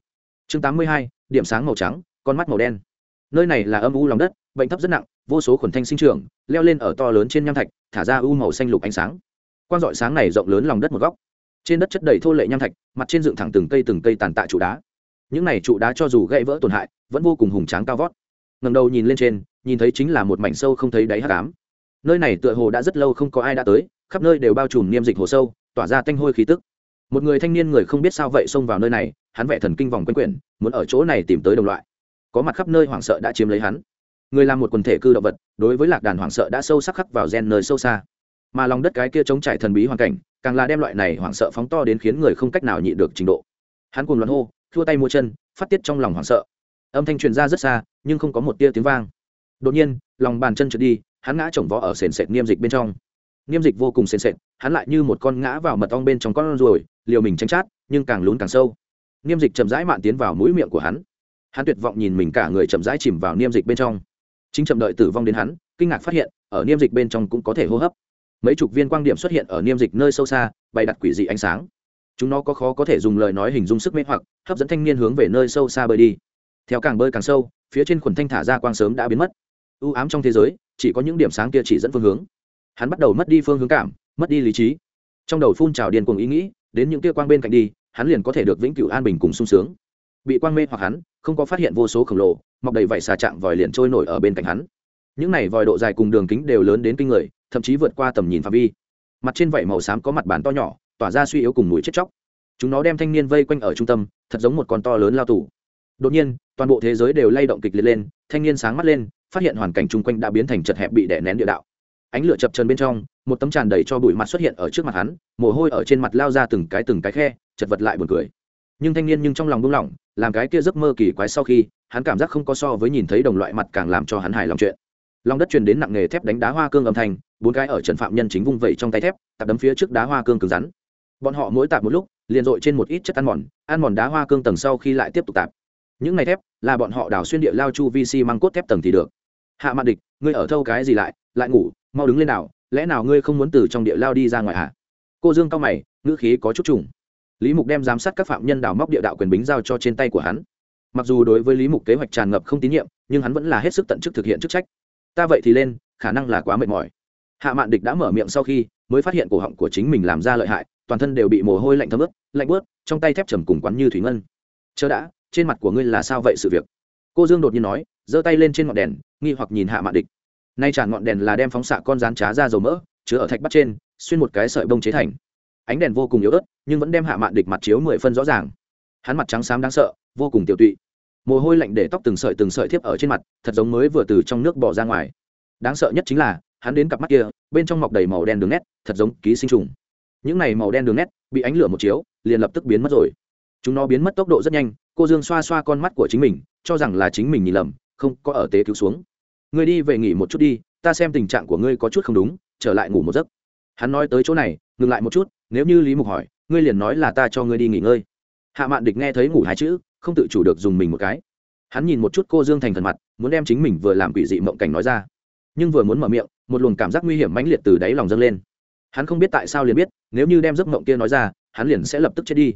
S1: Chương tám mươi hai, điểm sáng màu trắng, con mắt màu đen. Nơi này là âm u lòng đất bệnh thấp rất nặng, vô số khuẩn thanh sinh trưởng, leo lên ở to lớn trên nham thạch, thả ra u màu xanh lục ánh sáng. Quan dọi sáng này rộng lớn lòng đất một góc. Trên đất chất đầy thô lệ nham thạch, mặt trên dựng thẳng từng cây từng cây tàn tạ trụ đá. Những này trụ đá cho dù gãy vỡ tổn hại, vẫn vô cùng hùng tráng cao vót ngầm đầu nhìn lên trên, nhìn thấy chính là một mảnh sâu không thấy đáy hát cám nơi này tựa hồ đã rất lâu không có ai đã tới, khắp nơi đều bao trùm niêm dịch hồ sâu, tỏa ra tanh hôi khí tức. Một người thanh niên người không biết sao vậy xông vào nơi này, hắn vẽ thần kinh vòng quanh quyển, muốn ở chỗ này tìm tới đồng loại. Có mặt khắp nơi hoảng sợ đã chiếm lấy hắn người là một quần thể cư động vật, đối với lạc đàn hoảng sợ đã sâu sắc khắc vào gen nơi sâu xa. Mà lòng đất cái kia chống trải thần bí hoàn cảnh, càng là đem loại này hoảng sợ phóng to đến khiến người không cách nào nhịn được trình độ. Hắn cùng loạn hô, thua tay mua chân, phát tiết trong lòng hoảng sợ. Âm thanh truyền ra rất xa, nhưng không có một tia tiếng vang. Đột nhiên, lòng bàn chân trượt đi, hắn ngã chồng vó ở sền sệt niêm dịch bên trong. Niêm dịch vô cùng sền sệt, hắn lại như một con ngã vào mật ong bên trong con ruồi, liều mình tranh chát, nhưng càng lún càng sâu. Niêm dịch chậm rãi mạn tiến vào mũi miệng của hắn. Hắn tuyệt vọng nhìn mình cả người chậm rãi chìm vào niêm dịch bên trong chính chậm đợi tử vong đến hắn, kinh ngạc phát hiện, ở niêm dịch bên trong cũng có thể hô hấp. Mấy chục viên quang điểm xuất hiện ở niêm dịch nơi sâu xa, bày đặt quỷ dị ánh sáng. Chúng nó có khó có thể dùng lời nói hình dung sức mê hoặc, hấp dẫn thanh niên hướng về nơi sâu xa bơi đi. Theo càng bơi càng sâu, phía trên khuẩn thanh thả ra quang sớm đã biến mất. Ưu ám trong thế giới, chỉ có những điểm sáng kia chỉ dẫn phương hướng. Hắn bắt đầu mất đi phương hướng cảm, mất đi lý trí. Trong đầu phun trào điên cuồng ý nghĩ, đến những kia quang bên cạnh đi, hắn liền có thể được vĩnh cửu an bình cùng sung sướng. Bị quang mê hoặc hắn, không có phát hiện vô số khổng lồ mọc đầy vảy xà trạng vòi liền trôi nổi ở bên cạnh hắn. Những này vòi độ dài cùng đường kính đều lớn đến kinh người, thậm chí vượt qua tầm nhìn phạm vi. Mặt trên vảy màu xám có mặt bàn to nhỏ, tỏa ra suy yếu cùng mùi chết chóc. Chúng nó đem thanh niên vây quanh ở trung tâm, thật giống một con to lớn lao tù. Đột nhiên, toàn bộ thế giới đều lay động kịch liệt lên, thanh niên sáng mắt lên, phát hiện hoàn cảnh chung quanh đã biến thành chật hẹp bị đè nén địa đạo. Ánh lửa chập trần bên trong, một tấm tràn đầy cho bụi mặt xuất hiện ở trước mặt hắn, mồ hôi ở trên mặt lao ra từng cái từng cái khe, chật vật lại buồn cười. Nhưng thanh niên nhưng trong lòng buông lỏng, làm cái kia giấc mơ kỳ quái sau khi hắn cảm giác không có so với nhìn thấy đồng loại mặt càng làm cho hắn hài lòng chuyện. Lòng đất truyền đến nặng nghề thép đánh đá hoa cương âm thanh, bốn cái ở trần phạm nhân chính vung vẩy trong tay thép, tạp đấm phía trước đá hoa cương cứng rắn. Bọn họ mỗi tạp một lúc, liền dội trên một ít chất ăn mòn ăn mòn đá hoa cương tầng sau khi lại tiếp tục tạp. Những ngày thép, là bọn họ đào xuyên địa lao chu vi si mang cốt thép tầng thì được. Hạ mạn địch, ngươi ở thâu cái gì lại lại ngủ, mau đứng lên nào, lẽ nào ngươi không muốn từ trong địa lao đi ra ngoài hả? Cô dương cao mày, ngữ khí có chút trùng. Lý mục đem giám sát các phạm nhân đào móc địa đạo quyền bính giao cho trên tay của hắn mặc dù đối với lý mục kế hoạch tràn ngập không tín nhiệm, nhưng hắn vẫn là hết sức tận chức thực hiện chức trách. Ta vậy thì lên, khả năng là quá mệt mỏi. Hạ mạn địch đã mở miệng sau khi, mới phát hiện cổ họng của chính mình làm ra lợi hại, toàn thân đều bị mồ hôi lạnh thấm ướt, lạnh bớt trong tay thép trầm cùng quắn như thủy ngân. Chớ đã, trên mặt của ngươi là sao vậy sự việc? Cô dương đột nhiên nói, giơ tay lên trên ngọn đèn, nghi hoặc nhìn hạ mạn địch. Nay tràn ngọn đèn là đem phóng xạ con rán trá ra dầu mỡ, chứa ở thạch bắt trên, xuyên một cái sợi bông chế thành. Ánh đèn vô cùng yếu ớt, nhưng vẫn đem hạ mạn địch mặt chiếu mười phân rõ ràng. Hắn mặt trắng xám đáng sợ vô cùng tiểu tụy. Mồ hôi lạnh để tóc từng sợi từng sợi thiếp ở trên mặt, thật giống mới vừa từ trong nước bỏ ra ngoài. Đáng sợ nhất chính là, hắn đến cặp mắt kia, bên trong mọc đầy màu đen đường nét, thật giống ký sinh trùng. Những này màu đen đường nét, bị ánh lửa một chiếu, liền lập tức biến mất rồi. Chúng nó biến mất tốc độ rất nhanh, cô dương xoa xoa con mắt của chính mình, cho rằng là chính mình nhìn lầm, không có ở tế cứu xuống. Ngươi đi về nghỉ một chút đi, ta xem tình trạng của ngươi có chút không đúng, trở lại ngủ một giấc. Hắn nói tới chỗ này, ngừng lại một chút, nếu như lý mục hỏi, ngươi liền nói là ta cho ngươi đi nghỉ ngơi. Hạ mạn địch nghe thấy ngủ hai chữ không tự chủ được dùng mình một cái. Hắn nhìn một chút cô dương thành thần mặt, muốn đem chính mình vừa làm quỷ dị mộng cảnh nói ra. Nhưng vừa muốn mở miệng, một luồng cảm giác nguy hiểm mãnh liệt từ đáy lòng dâng lên. Hắn không biết tại sao liền biết, nếu như đem giấc mộng kia nói ra, hắn liền sẽ lập tức chết đi.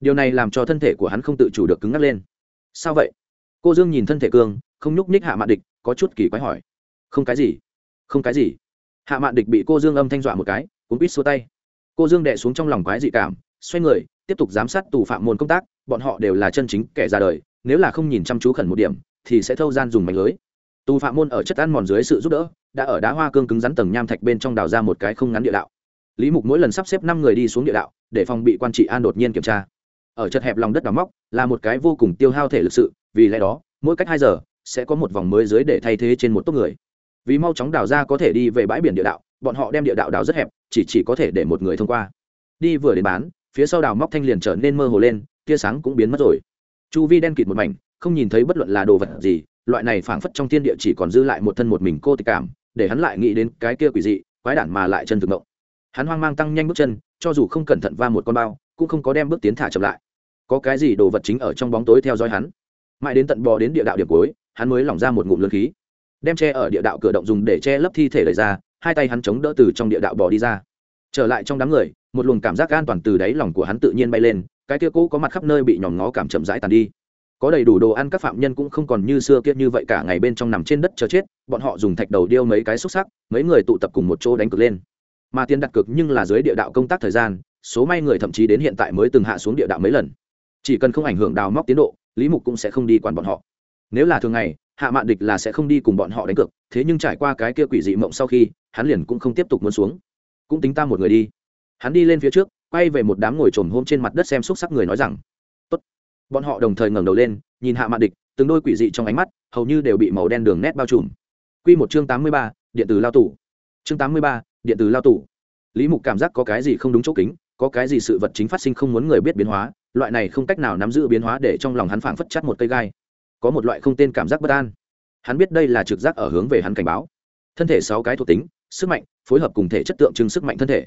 S1: Điều này làm cho thân thể của hắn không tự chủ được cứng ngắc lên. Sao vậy? Cô dương nhìn thân thể cương, không nhúc nhích hạ mạn địch, có chút kỳ quái hỏi. Không cái gì? Không cái gì? Hạ mạn địch bị cô dương âm thanh dọa một cái cũng biết xua tay. Cô dương đẻ xuống trong lòng quái dị cảm, xoay người, tiếp tục giám sát tù phạm môn công tác bọn họ đều là chân chính kẻ ra đời, nếu là không nhìn chăm chú khẩn một điểm, thì sẽ thâu gian dùng mảnh lưới. Tù phạm môn ở chất ăn mòn dưới sự giúp đỡ, đã ở đá hoa cương cứng rắn tầng nham thạch bên trong đào ra một cái không ngắn địa đạo. Lý mục mỗi lần sắp xếp năm người đi xuống địa đạo, để phòng bị quan trị an đột nhiên kiểm tra. Ở chật hẹp lòng đất đào móc, là một cái vô cùng tiêu hao thể lực sự, vì lẽ đó, mỗi cách hai giờ, sẽ có một vòng mới dưới để thay thế trên một tốc người. Vì mau chóng đào ra có thể đi về bãi biển địa đạo, bọn họ đem địa đạo đào rất hẹp, chỉ chỉ có thể để một người thông qua. Đi vừa đến bán, phía sau đào móc thanh liền trở nên mơ hồ lên tia sáng cũng biến mất rồi. Chu vi đen kịt một mảnh, không nhìn thấy bất luận là đồ vật gì, loại này phảng phất trong thiên địa chỉ còn dư lại một thân một mình cô tịch cảm, để hắn lại nghĩ đến cái kia quỷ dị, quái đản mà lại chân thực động hắn hoang mang tăng nhanh bước chân, cho dù không cẩn thận va một con bao, cũng không có đem bước tiến thả chậm lại. Có cái gì đồ vật chính ở trong bóng tối theo dõi hắn? Mãi đến tận bò đến địa đạo điểm cuối, hắn mới lỏng ra một ngụm lương khí. Đem che ở địa đạo cửa động dùng để che lấp thi thể lời ra, hai tay hắn chống đỡ từ trong địa đạo bò đi ra. Trở lại trong đám người, một luồng cảm giác an toàn từ đáy lòng của hắn tự nhiên bay lên cái kia cũ có mặt khắp nơi bị nhòm ngó cảm chậm rãi tàn đi. Có đầy đủ đồ ăn các phạm nhân cũng không còn như xưa kia như vậy cả ngày bên trong nằm trên đất chờ chết, bọn họ dùng thạch đầu điêu mấy cái xúc sắc, mấy người tụ tập cùng một chỗ đánh cực lên. Mà tiền đặt cực nhưng là dưới địa đạo công tác thời gian, số may người thậm chí đến hiện tại mới từng hạ xuống địa đạo mấy lần. Chỉ cần không ảnh hưởng đào móc tiến độ, lý mục cũng sẽ không đi quản bọn họ. Nếu là thường ngày, hạ mạn địch là sẽ không đi cùng bọn họ đánh cược, thế nhưng trải qua cái kia quỷ dị mộng sau khi, hắn liền cũng không tiếp tục muốn xuống. Cũng tính ta một người đi. Hắn đi lên phía trước quay về một đám ngồi trồm hôm trên mặt đất xem xúc sắc người nói rằng, tốt. Bọn họ đồng thời ngẩng đầu lên, nhìn hạ mạn địch, từng đôi quỷ dị trong ánh mắt, hầu như đều bị màu đen đường nét bao trùm. Q một chương tám mươi ba, điện tử lao tủ chương tám mươi ba, điện tử lao tủ lý mục cảm giác có cái gì không đúng chỗ kính, có cái gì sự vật chính phát sinh không muốn người biết biến hóa, loại này không cách nào nắm giữ biến hóa để trong lòng hắn phảng phất chắt một cây gai. Có một loại không tên cảm giác bất an. Hắn biết đây là trực giác ở hướng về hắn cảnh báo. Thân thể sáu cái thuộc tính, sức mạnh, phối hợp cùng thể chất tượng trưng sức mạnh thân thể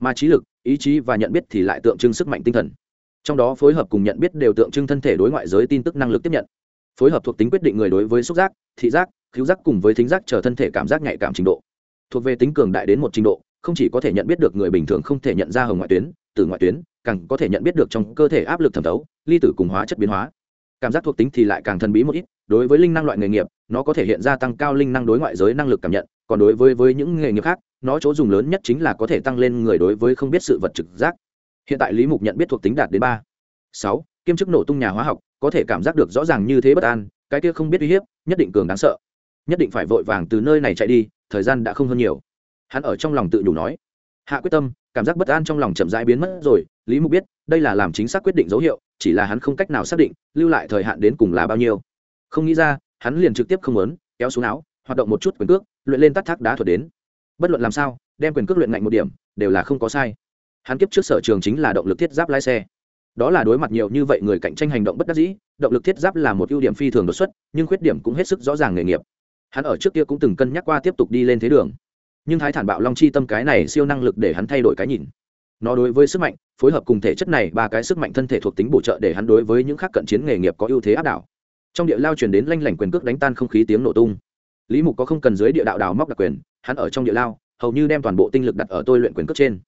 S1: mà trí lực, ý chí và nhận biết thì lại tượng trưng sức mạnh tinh thần. Trong đó phối hợp cùng nhận biết đều tượng trưng thân thể đối ngoại giới tin tức năng lực tiếp nhận. Phối hợp thuộc tính quyết định người đối với xúc giác, thị giác cứu giác cùng với thính giác chờ thân thể cảm giác nhạy cảm trình độ. Thuộc về tính cường đại đến một trình độ, không chỉ có thể nhận biết được người bình thường không thể nhận ra hồng ngoại tuyến từ ngoại tuyến, càng có thể nhận biết được trong cơ thể áp lực thẩm thấu, ly tử cùng hóa chất biến hóa. Cảm giác thuộc tính thì lại càng thần bí một ít, đối với linh năng loại nghề nghiệp, nó có thể hiện ra tăng cao linh năng đối ngoại giới năng lực cảm nhận, còn đối với với những nghề nghiệp khác nó chỗ dùng lớn nhất chính là có thể tăng lên người đối với không biết sự vật trực giác. Hiện tại lý mục nhận biết thuộc tính đạt đến ba, sáu, kiêm chức nổ tung nhà hóa học, có thể cảm giác được rõ ràng như thế bất an, cái kia không biết uy hiếp, nhất định cường đáng sợ. Nhất định phải vội vàng từ nơi này chạy đi, thời gian đã không hơn nhiều. Hắn ở trong lòng tự đủ nói. Hạ quyết tâm, cảm giác bất an trong lòng chậm rãi biến mất rồi, lý mục biết, đây là làm chính xác quyết định dấu hiệu, chỉ là hắn không cách nào xác định, lưu lại thời hạn đến cùng là bao nhiêu. Không nghĩ ra, hắn liền trực tiếp không muốn, kéo xuống áo, hoạt động một chút quyền cước, luyện lên tắt thác đá thuật đến bất luận làm sao, đem quyền cước luyện ngạnh một điểm, đều là không có sai. Hắn kiếp trước sở trường chính là động lực thiết giáp lái xe. Đó là đối mặt nhiều như vậy người cạnh tranh hành động bất đắc dĩ, động lực thiết giáp là một ưu điểm phi thường đột xuất, nhưng khuyết điểm cũng hết sức rõ ràng nghề nghiệp. Hắn ở trước kia cũng từng cân nhắc qua tiếp tục đi lên thế đường. Nhưng thái thản bạo long chi tâm cái này siêu năng lực để hắn thay đổi cái nhìn. Nó đối với sức mạnh, phối hợp cùng thể chất này, ba cái sức mạnh thân thể thuộc tính bổ trợ để hắn đối với những khác cận chiến nghề nghiệp có ưu thế áp đảo. Trong địa lao truyền đến lanh lảnh quyền cước đánh tan không khí tiếng nổ tung. Lý mục có không cần dưới địa đạo đào móc đặc quyền hắn ở trong địa lao, hầu như đem toàn bộ tinh lực đặt ở tôi luyện quyền cước trên.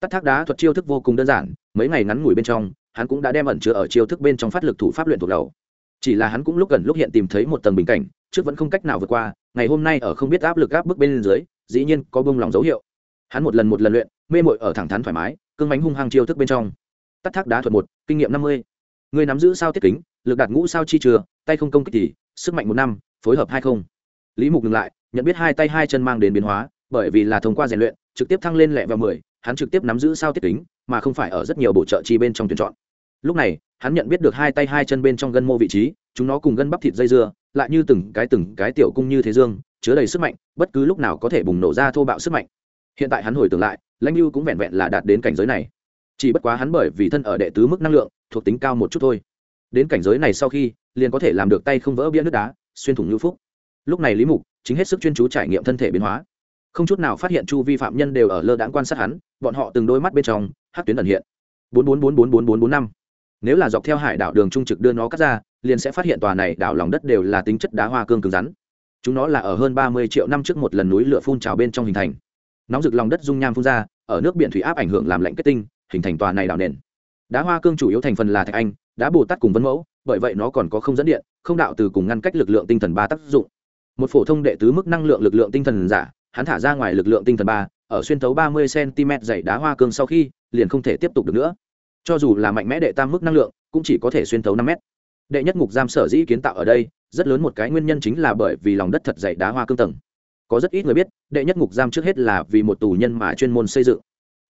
S1: Tắt thác đá thuật chiêu thức vô cùng đơn giản, mấy ngày ngắn ngủi bên trong, hắn cũng đã đem ẩn chứa ở chiêu thức bên trong phát lực thủ pháp luyện thuộc đầu. Chỉ là hắn cũng lúc gần lúc hiện tìm thấy một tầng bình cảnh, trước vẫn không cách nào vượt qua, ngày hôm nay ở không biết áp lực áp bức bên dưới, dĩ nhiên có bông lòng dấu hiệu. Hắn một lần một lần luyện, mê mội ở thẳng thắn thoải mái cưng bánh hung hăng chiêu thức bên trong. Tắt thác đá thuật một, kinh nghiệm năm mươi. Người nắm giữ sao tiết kính, lực đạt ngũ sao chi chừa, tay không công kích thì, sức mạnh một năm, phối hợp hai không. Lý mục ngừng lại nhận biết hai tay hai chân mang đến biến hóa, bởi vì là thông qua rèn luyện, trực tiếp thăng lên lẹ vào mười, hắn trực tiếp nắm giữ sao tiết kính, mà không phải ở rất nhiều bổ trợ chi bên trong tuyển chọn. Lúc này, hắn nhận biết được hai tay hai chân bên trong gân mô vị trí, chúng nó cùng gân bắp thịt dây dưa, lại như từng cái từng cái tiểu cung như thế dương, chứa đầy sức mạnh, bất cứ lúc nào có thể bùng nổ ra thô bạo sức mạnh. Hiện tại hắn hồi tưởng lại, lãnh lưu cũng vẹn vẹn là đạt đến cảnh giới này. Chỉ bất quá hắn bởi vì thân ở đệ tứ mức năng lượng, thuộc tính cao một chút thôi. Đến cảnh giới này sau khi, liền có thể làm được tay không vỡ bia nước đá, xuyên thủng ngữ phúc. Lúc này lý mục chính hết sức chuyên chú trải nghiệm thân thể biến hóa. Không chút nào phát hiện chu vi phạm nhân đều ở lơ đãng quan sát hắn, bọn họ từng đôi mắt bên trong hát tuyến ẩn hiện. Bốn bốn bốn bốn bốn bốn bốn năm. Nếu là dọc theo hải đảo đường trung trực đưa nó cắt ra, liền sẽ phát hiện tòa này đảo lòng đất đều là tính chất đá hoa cương cứng rắn. Chúng nó là ở hơn ba mươi triệu năm trước một lần núi lửa phun trào bên trong hình thành. Nóng rực lòng đất dung nham phun ra, ở nước biển thủy áp ảnh hưởng làm lạnh kết tinh, hình thành tòa này đảo nền. Đá hoa cương chủ yếu thành phần là thạch anh, đá bồ tát cùng vân mẫu, bởi vậy nó còn có không dẫn điện, không đạo từ cùng ngăn cách lực lượng tinh thần ba tác dụng một phổ thông đệ tứ mức năng lượng lực lượng tinh thần giả, hắn thả ra ngoài lực lượng tinh thần ba, ở xuyên thấu ba mươi cm dày đá hoa cương sau khi, liền không thể tiếp tục được nữa. Cho dù là mạnh mẽ đệ tam mức năng lượng, cũng chỉ có thể xuyên thấu năm mét. Đệ nhất ngục giam sở dĩ kiến tạo ở đây, rất lớn một cái nguyên nhân chính là bởi vì lòng đất thật dày đá hoa cương tầng. Có rất ít người biết, đệ nhất ngục giam trước hết là vì một tù nhân mà chuyên môn xây dựng.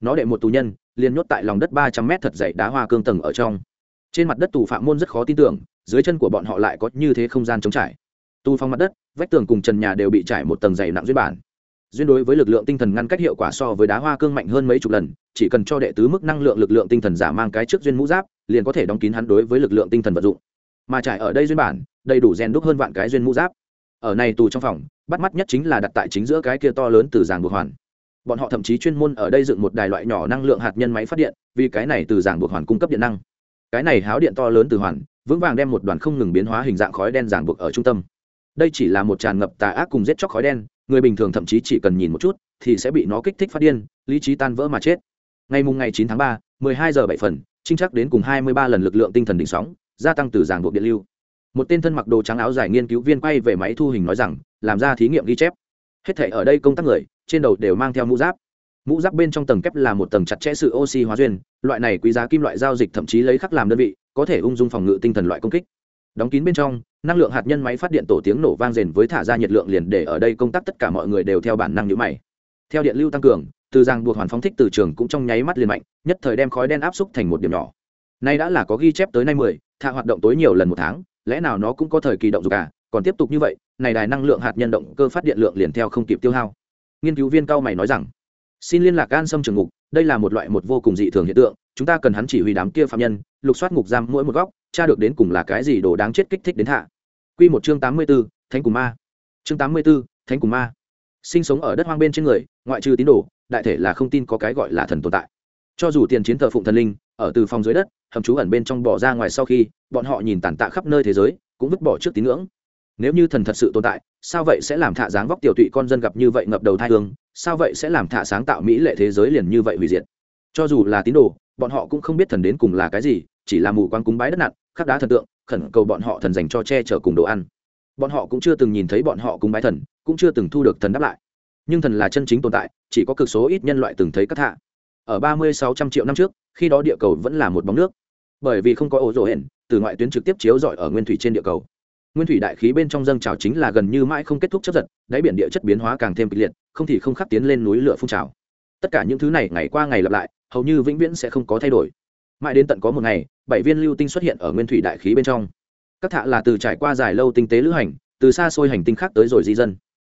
S1: Nó đệ một tù nhân, liền nhốt tại lòng đất ba trăm mét thật dày đá hoa cương tầng ở trong. Trên mặt đất tù phạm môn rất khó tin tưởng, dưới chân của bọn họ lại có như thế không gian chống trải. Tu phong mặt đất, vách tường cùng trần nhà đều bị trải một tầng dày nặng duyên bản. Duyên đối với lực lượng tinh thần ngăn cách hiệu quả so với đá hoa cương mạnh hơn mấy chục lần, chỉ cần cho đệ tứ mức năng lượng lực lượng tinh thần giả mang cái trước duyên mũ giáp, liền có thể đóng kín hắn đối với lực lượng tinh thần vật dụng. Mà trải ở đây duyên bản, đầy đủ rèn đúc hơn vạn cái duyên mũ giáp. Ở này tù trong phòng, bắt mắt nhất chính là đặt tại chính giữa cái kia to lớn từ giảng buộc hoàn. Bọn họ thậm chí chuyên môn ở đây dựng một đài loại nhỏ năng lượng hạt nhân máy phát điện, vì cái này từ giảng buộc hoàn cung cấp điện năng. Cái này háo điện to lớn từ hoàn, vững vàng đem một đoàn không ngừng biến hóa hình dạng khói đen giảng buộc ở trung tâm đây chỉ là một tràn ngập tà ác cùng giết chóc khói đen người bình thường thậm chí chỉ cần nhìn một chút thì sẽ bị nó kích thích phát điên lý trí tan vỡ mà chết. Ngày mùng ngày 9 tháng 3, 12 giờ 7 phần trinh chắc đến cùng 23 lần lực lượng tinh thần đỉnh sóng gia tăng từ giảng buộc điện lưu. Một tên thân mặc đồ trắng áo dài nghiên cứu viên quay về máy thu hình nói rằng làm ra thí nghiệm ghi chép. Hết thể ở đây công tác người trên đầu đều mang theo mũ giáp. Mũ giáp bên trong tầng kép là một tầng chặt chẽ sự oxy hóa duyên loại này quý giá kim loại giao dịch thậm chí lấy khắc làm đơn vị có thể ung dung phòng ngự tinh thần loại công kích đóng kín bên trong, năng lượng hạt nhân máy phát điện tổ tiếng nổ vang rền với thả ra nhiệt lượng liền để ở đây công tác tất cả mọi người đều theo bản năng nhữ mày. Theo điện lưu tăng cường, từ giang buộc hoàn phóng thích từ trường cũng trong nháy mắt liền mạnh, nhất thời đem khói đen áp xúc thành một điểm nhỏ. Nay đã là có ghi chép tới nay mười thạ hoạt động tối nhiều lần một tháng, lẽ nào nó cũng có thời kỳ động dục à? Còn tiếp tục như vậy, này đài năng lượng hạt nhân động cơ phát điện lượng liền theo không kịp tiêu hao. Nghiên cứu viên cao mày nói rằng, xin liên lạc an Sâm trường ngục, đây là một loại một vô cùng dị thường hiện tượng, chúng ta cần hắn chỉ huy đám kia phạm nhân, lục soát ngục giam mỗi một góc tra được đến cùng là cái gì đồ đáng chết kích thích đến hạ Quy một chương tám mươi 84, Thánh cùng ma. Chương tám mươi 84, Thánh cùng ma. Sinh sống ở đất hoang bên trên người, ngoại trừ tín đồ, đại thể là không tin có cái gọi là thần tồn tại. Cho dù tiền chiến thờ phụng thần linh, ở từ phòng dưới đất, hầm trú ẩn bên trong bỏ ra ngoài sau khi, bọn họ nhìn tàn tạ khắp nơi thế giới, cũng vứt bỏ trước tín ngưỡng. Nếu như thần thật sự tồn tại, sao vậy sẽ làm thạ dáng vóc tiểu tụy con dân gặp như vậy ngập đầu thai hương, sao vậy sẽ làm thạ sáng tạo mỹ lệ thế giới liền như vậy hủy diệt? Cho dù là tín đồ, bọn họ cũng không biết thần đến cùng là cái gì, chỉ là mù quáng cúng bái đất nặn, khắc đá thần tượng, khẩn cầu bọn họ thần dành cho che chở cùng đồ ăn. Bọn họ cũng chưa từng nhìn thấy bọn họ cúng bái thần cũng chưa từng thu được thần đáp lại. Nhưng thần là chân chính tồn tại chỉ có cực số ít nhân loại từng thấy các thạ ở ba mươi sáu trăm triệu năm trước khi đó địa cầu vẫn là một bóng nước. Bởi vì không có ổ rổ hển từ ngoại tuyến trực tiếp chiếu rọi ở nguyên thủy trên địa cầu. Nguyên thủy đại khí bên trong dâng trào chính là gần như mãi không kết thúc chấp giật đáy biển địa chất biến hóa càng thêm kịch liệt không thì không khắc tiến lên núi lửa phun trào. Tất cả những thứ này ngày qua ngày lặp lại hầu như vĩnh viễn sẽ không có thay đổi. Mãi đến tận có một ngày bảy viên lưu tinh xuất hiện ở nguyên thủy đại khí bên trong. Các thạ là từ trải qua dài lâu tinh tế lữ hành, từ xa xôi hành tinh khác tới rồi di dân.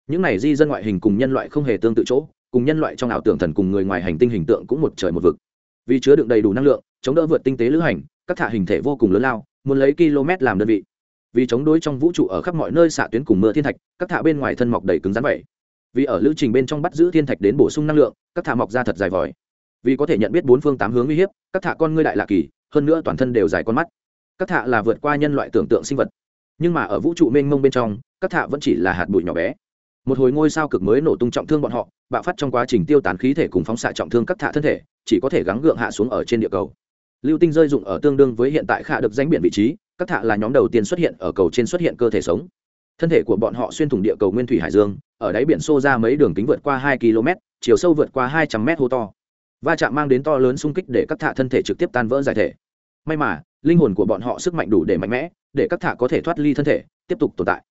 S1: Những này di dân ngoại hình cùng nhân loại không hề tương tự chỗ, cùng nhân loại trong ảo tưởng thần cùng người ngoài hành tinh hình tượng cũng một trời một vực. Vì chứa đựng đầy đủ năng lượng, chống đỡ vượt tinh tế lữ hành, các thạ hình thể vô cùng lớn lao, muốn lấy km làm đơn vị. Vì chống đối trong vũ trụ ở khắp mọi nơi xạ tuyến cùng mưa thiên thạch, các thạ bên ngoài thân mọc đầy cứng rắn vậy. Vì ở lữ trình bên trong bắt giữ thiên thạch đến bổ sung năng lượng, các thạ mọc ra thật dài vòi. Vì có thể nhận biết bốn phương tám hướng uy hiếp, các thạ con ngươi đại lạ kỳ hơn nữa toàn thân đều dài con mắt. Các thạ là vượt qua nhân loại tưởng tượng sinh vật. Nhưng mà ở vũ trụ mênh mông bên trong, các thạ vẫn chỉ là hạt bụi nhỏ bé. Một hồi ngôi sao cực mới nổ tung trọng thương bọn họ, bạo phát trong quá trình tiêu tán khí thể cùng phóng xạ trọng thương các thạ thân thể, chỉ có thể gắng gượng hạ xuống ở trên địa cầu. Lưu tinh rơi dụng ở tương đương với hiện tại khả được danh biển vị trí, các thạ là nhóm đầu tiên xuất hiện ở cầu trên xuất hiện cơ thể sống. Thân thể của bọn họ xuyên thủng địa cầu nguyên thủy hải dương, ở đáy biển xô ra mấy đường kính vượt qua hai km, chiều sâu vượt qua hai trăm mét hô to. Va chạm mang đến to lớn xung kích để các thạ thân thể trực tiếp tan vỡ giải thể may mà, linh hồn của bọn họ sức mạnh đủ để mạnh mẽ, để các thạ có thể thoát ly thân thể, tiếp tục tồn tại.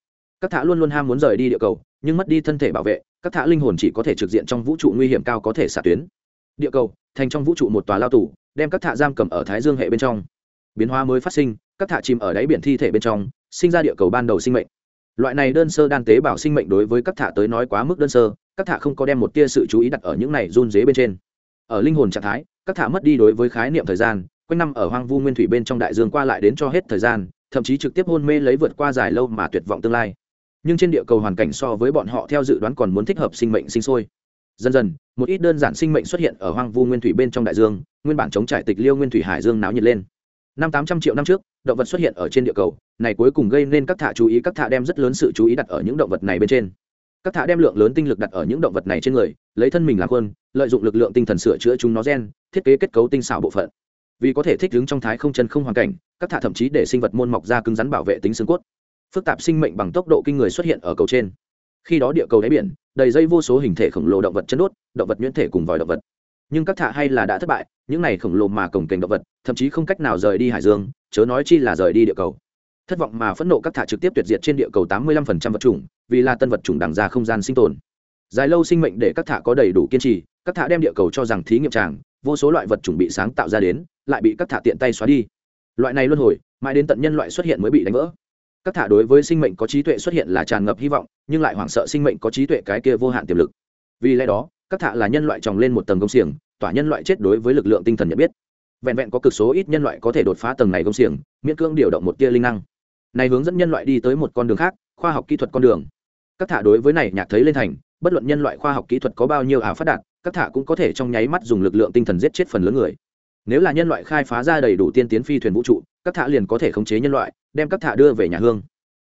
S1: Các thạ luôn luôn ham muốn rời đi địa cầu, nhưng mất đi thân thể bảo vệ, các thạ linh hồn chỉ có thể trực diện trong vũ trụ nguy hiểm cao có thể xả tuyến. Địa cầu, thành trong vũ trụ một tòa lao tù, đem các thạ giam cầm ở thái dương hệ bên trong. Biến hóa mới phát sinh, các thạ chìm ở đáy biển thi thể bên trong, sinh ra địa cầu ban đầu sinh mệnh. Loại này đơn sơ đan tế bảo sinh mệnh đối với các thạ tới nói quá mức đơn sơ, các thạ không có đem một tia sự chú ý đặt ở những này run dế bên trên. Ở linh hồn trạng thái, các thả mất đi đối với khái niệm thời gian quanh năm ở hoang vu nguyên thủy bên trong đại dương qua lại đến cho hết thời gian, thậm chí trực tiếp hôn mê lấy vượt qua dài lâu mà tuyệt vọng tương lai. Nhưng trên địa cầu hoàn cảnh so với bọn họ theo dự đoán còn muốn thích hợp sinh mệnh sinh sôi. Dần dần, một ít đơn giản sinh mệnh xuất hiện ở hoang vu nguyên thủy bên trong đại dương, nguyên bản chống trải tịch liêu nguyên thủy hải dương náo nhiệt lên. Năm tám trăm triệu năm trước, động vật xuất hiện ở trên địa cầu, này cuối cùng gây nên các thả chú ý, các thả đem rất lớn sự chú ý đặt ở những động vật này bên trên. Các thả đem lượng lớn tinh lực đặt ở những động vật này trên người, lấy thân mình làm quân lợi dụng lực lượng tinh thần sửa chữa chúng nó gen, thiết kế kết cấu tinh xảo bộ phận vì có thể thích ứng trong thái không chân không hoàn cảnh, các thả thậm chí để sinh vật môn mọc ra cứng rắn bảo vệ tính xương cốt. Phức tạp sinh mệnh bằng tốc độ kinh người xuất hiện ở cầu trên. Khi đó địa cầu đáy biển, đầy dây vô số hình thể khổng lồ động vật chân đốt, động vật nhuyễn thể cùng vòi động vật. Nhưng các thả hay là đã thất bại, những này khổng lồ mà cổng kềnh động vật, thậm chí không cách nào rời đi hải dương, chớ nói chi là rời đi địa cầu. Thất vọng mà phẫn nộ các thả trực tiếp tuyệt diệt trên địa cầu tám mươi lăm phần trăm vật chủng, vì là tân vật chủng đằng ra không gian sinh tồn. Dài lâu sinh mệnh để các thả có đầy đủ kiên trì, các thả đem địa cầu cho rằng thí nghiệm tràng vô số loại vật chuẩn bị sáng tạo ra đến, lại bị các thả tiện tay xóa đi. Loại này luân hồi, mãi đến tận nhân loại xuất hiện mới bị đánh vỡ. Các thả đối với sinh mệnh có trí tuệ xuất hiện là tràn ngập hy vọng, nhưng lại hoảng sợ sinh mệnh có trí tuệ cái kia vô hạn tiềm lực. Vì lẽ đó, các thả là nhân loại tròng lên một tầng công xiềng, tỏa nhân loại chết đối với lực lượng tinh thần nhận biết. Vẹn vẹn có cực số ít nhân loại có thể đột phá tầng này công xiềng, miễn cưỡng điều động một tia linh năng. Này hướng dẫn nhân loại đi tới một con đường khác, khoa học kỹ thuật con đường. Các thả đối với này nhạc thấy lên thành, bất luận nhân loại khoa học kỹ thuật có bao nhiêu ảo phát đạt các thả cũng có thể trong nháy mắt dùng lực lượng tinh thần giết chết phần lớn người. Nếu là nhân loại khai phá ra đầy đủ tiên tiến phi thuyền vũ trụ, các thả liền có thể khống chế nhân loại, đem các thả đưa về nhà hương.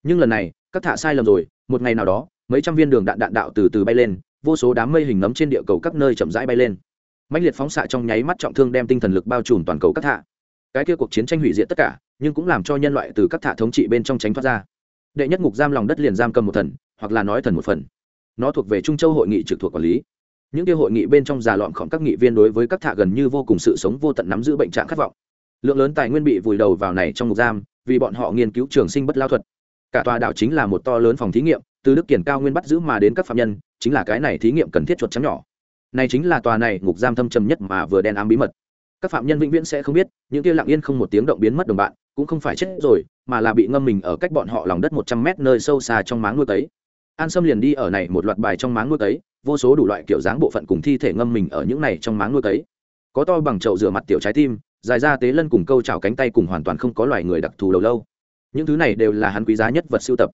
S1: Nhưng lần này, các thả sai lầm rồi, một ngày nào đó, mấy trăm viên đường đạn đạn đạo từ từ bay lên, vô số đám mây hình nấm trên địa cầu các nơi chậm rãi bay lên. Mạnh liệt phóng xạ trong nháy mắt trọng thương đem tinh thần lực bao trùm toàn cầu các thả. Cái kia cuộc chiến tranh hủy diệt tất cả, nhưng cũng làm cho nhân loại từ các thả thống trị bên trong tránh thoát ra. Đệ nhất ngục giam lòng đất liền giam cầm một thần, hoặc là nói thần một phần. Nó thuộc về trung châu hội nghị trực thuộc quản lý những kia hội nghị bên trong già lọn khỏng các nghị viên đối với các thạ gần như vô cùng sự sống vô tận nắm giữ bệnh trạng khát vọng. Lượng lớn tài nguyên bị vùi đầu vào này trong ngục giam, vì bọn họ nghiên cứu trường sinh bất lao thuật. Cả tòa đảo chính là một to lớn phòng thí nghiệm, từ đức kiển cao nguyên bắt giữ mà đến các phạm nhân, chính là cái này thí nghiệm cần thiết chuột chấm nhỏ. Này chính là tòa này ngục giam thâm trầm nhất mà vừa đen ám bí mật. Các phạm nhân vĩnh viễn sẽ không biết, những kia lặng yên không một tiếng động biến mất đồng bạn, cũng không phải chết rồi, mà là bị ngâm mình ở cách bọn họ lòng đất một trăm mét nơi sâu xa trong máng nuôi tấy an sâm liền đi ở này một loạt bài trong máng nuôi tấy vô số đủ loại kiểu dáng bộ phận cùng thi thể ngâm mình ở những này trong máng nuôi cấy, có to bằng chậu rửa mặt tiểu trái tim dài ra tế lân cùng câu chào cánh tay cùng hoàn toàn không có loài người đặc thù đầu lâu. Những thứ này đều là hắn quý giá nhất vật sưu tập.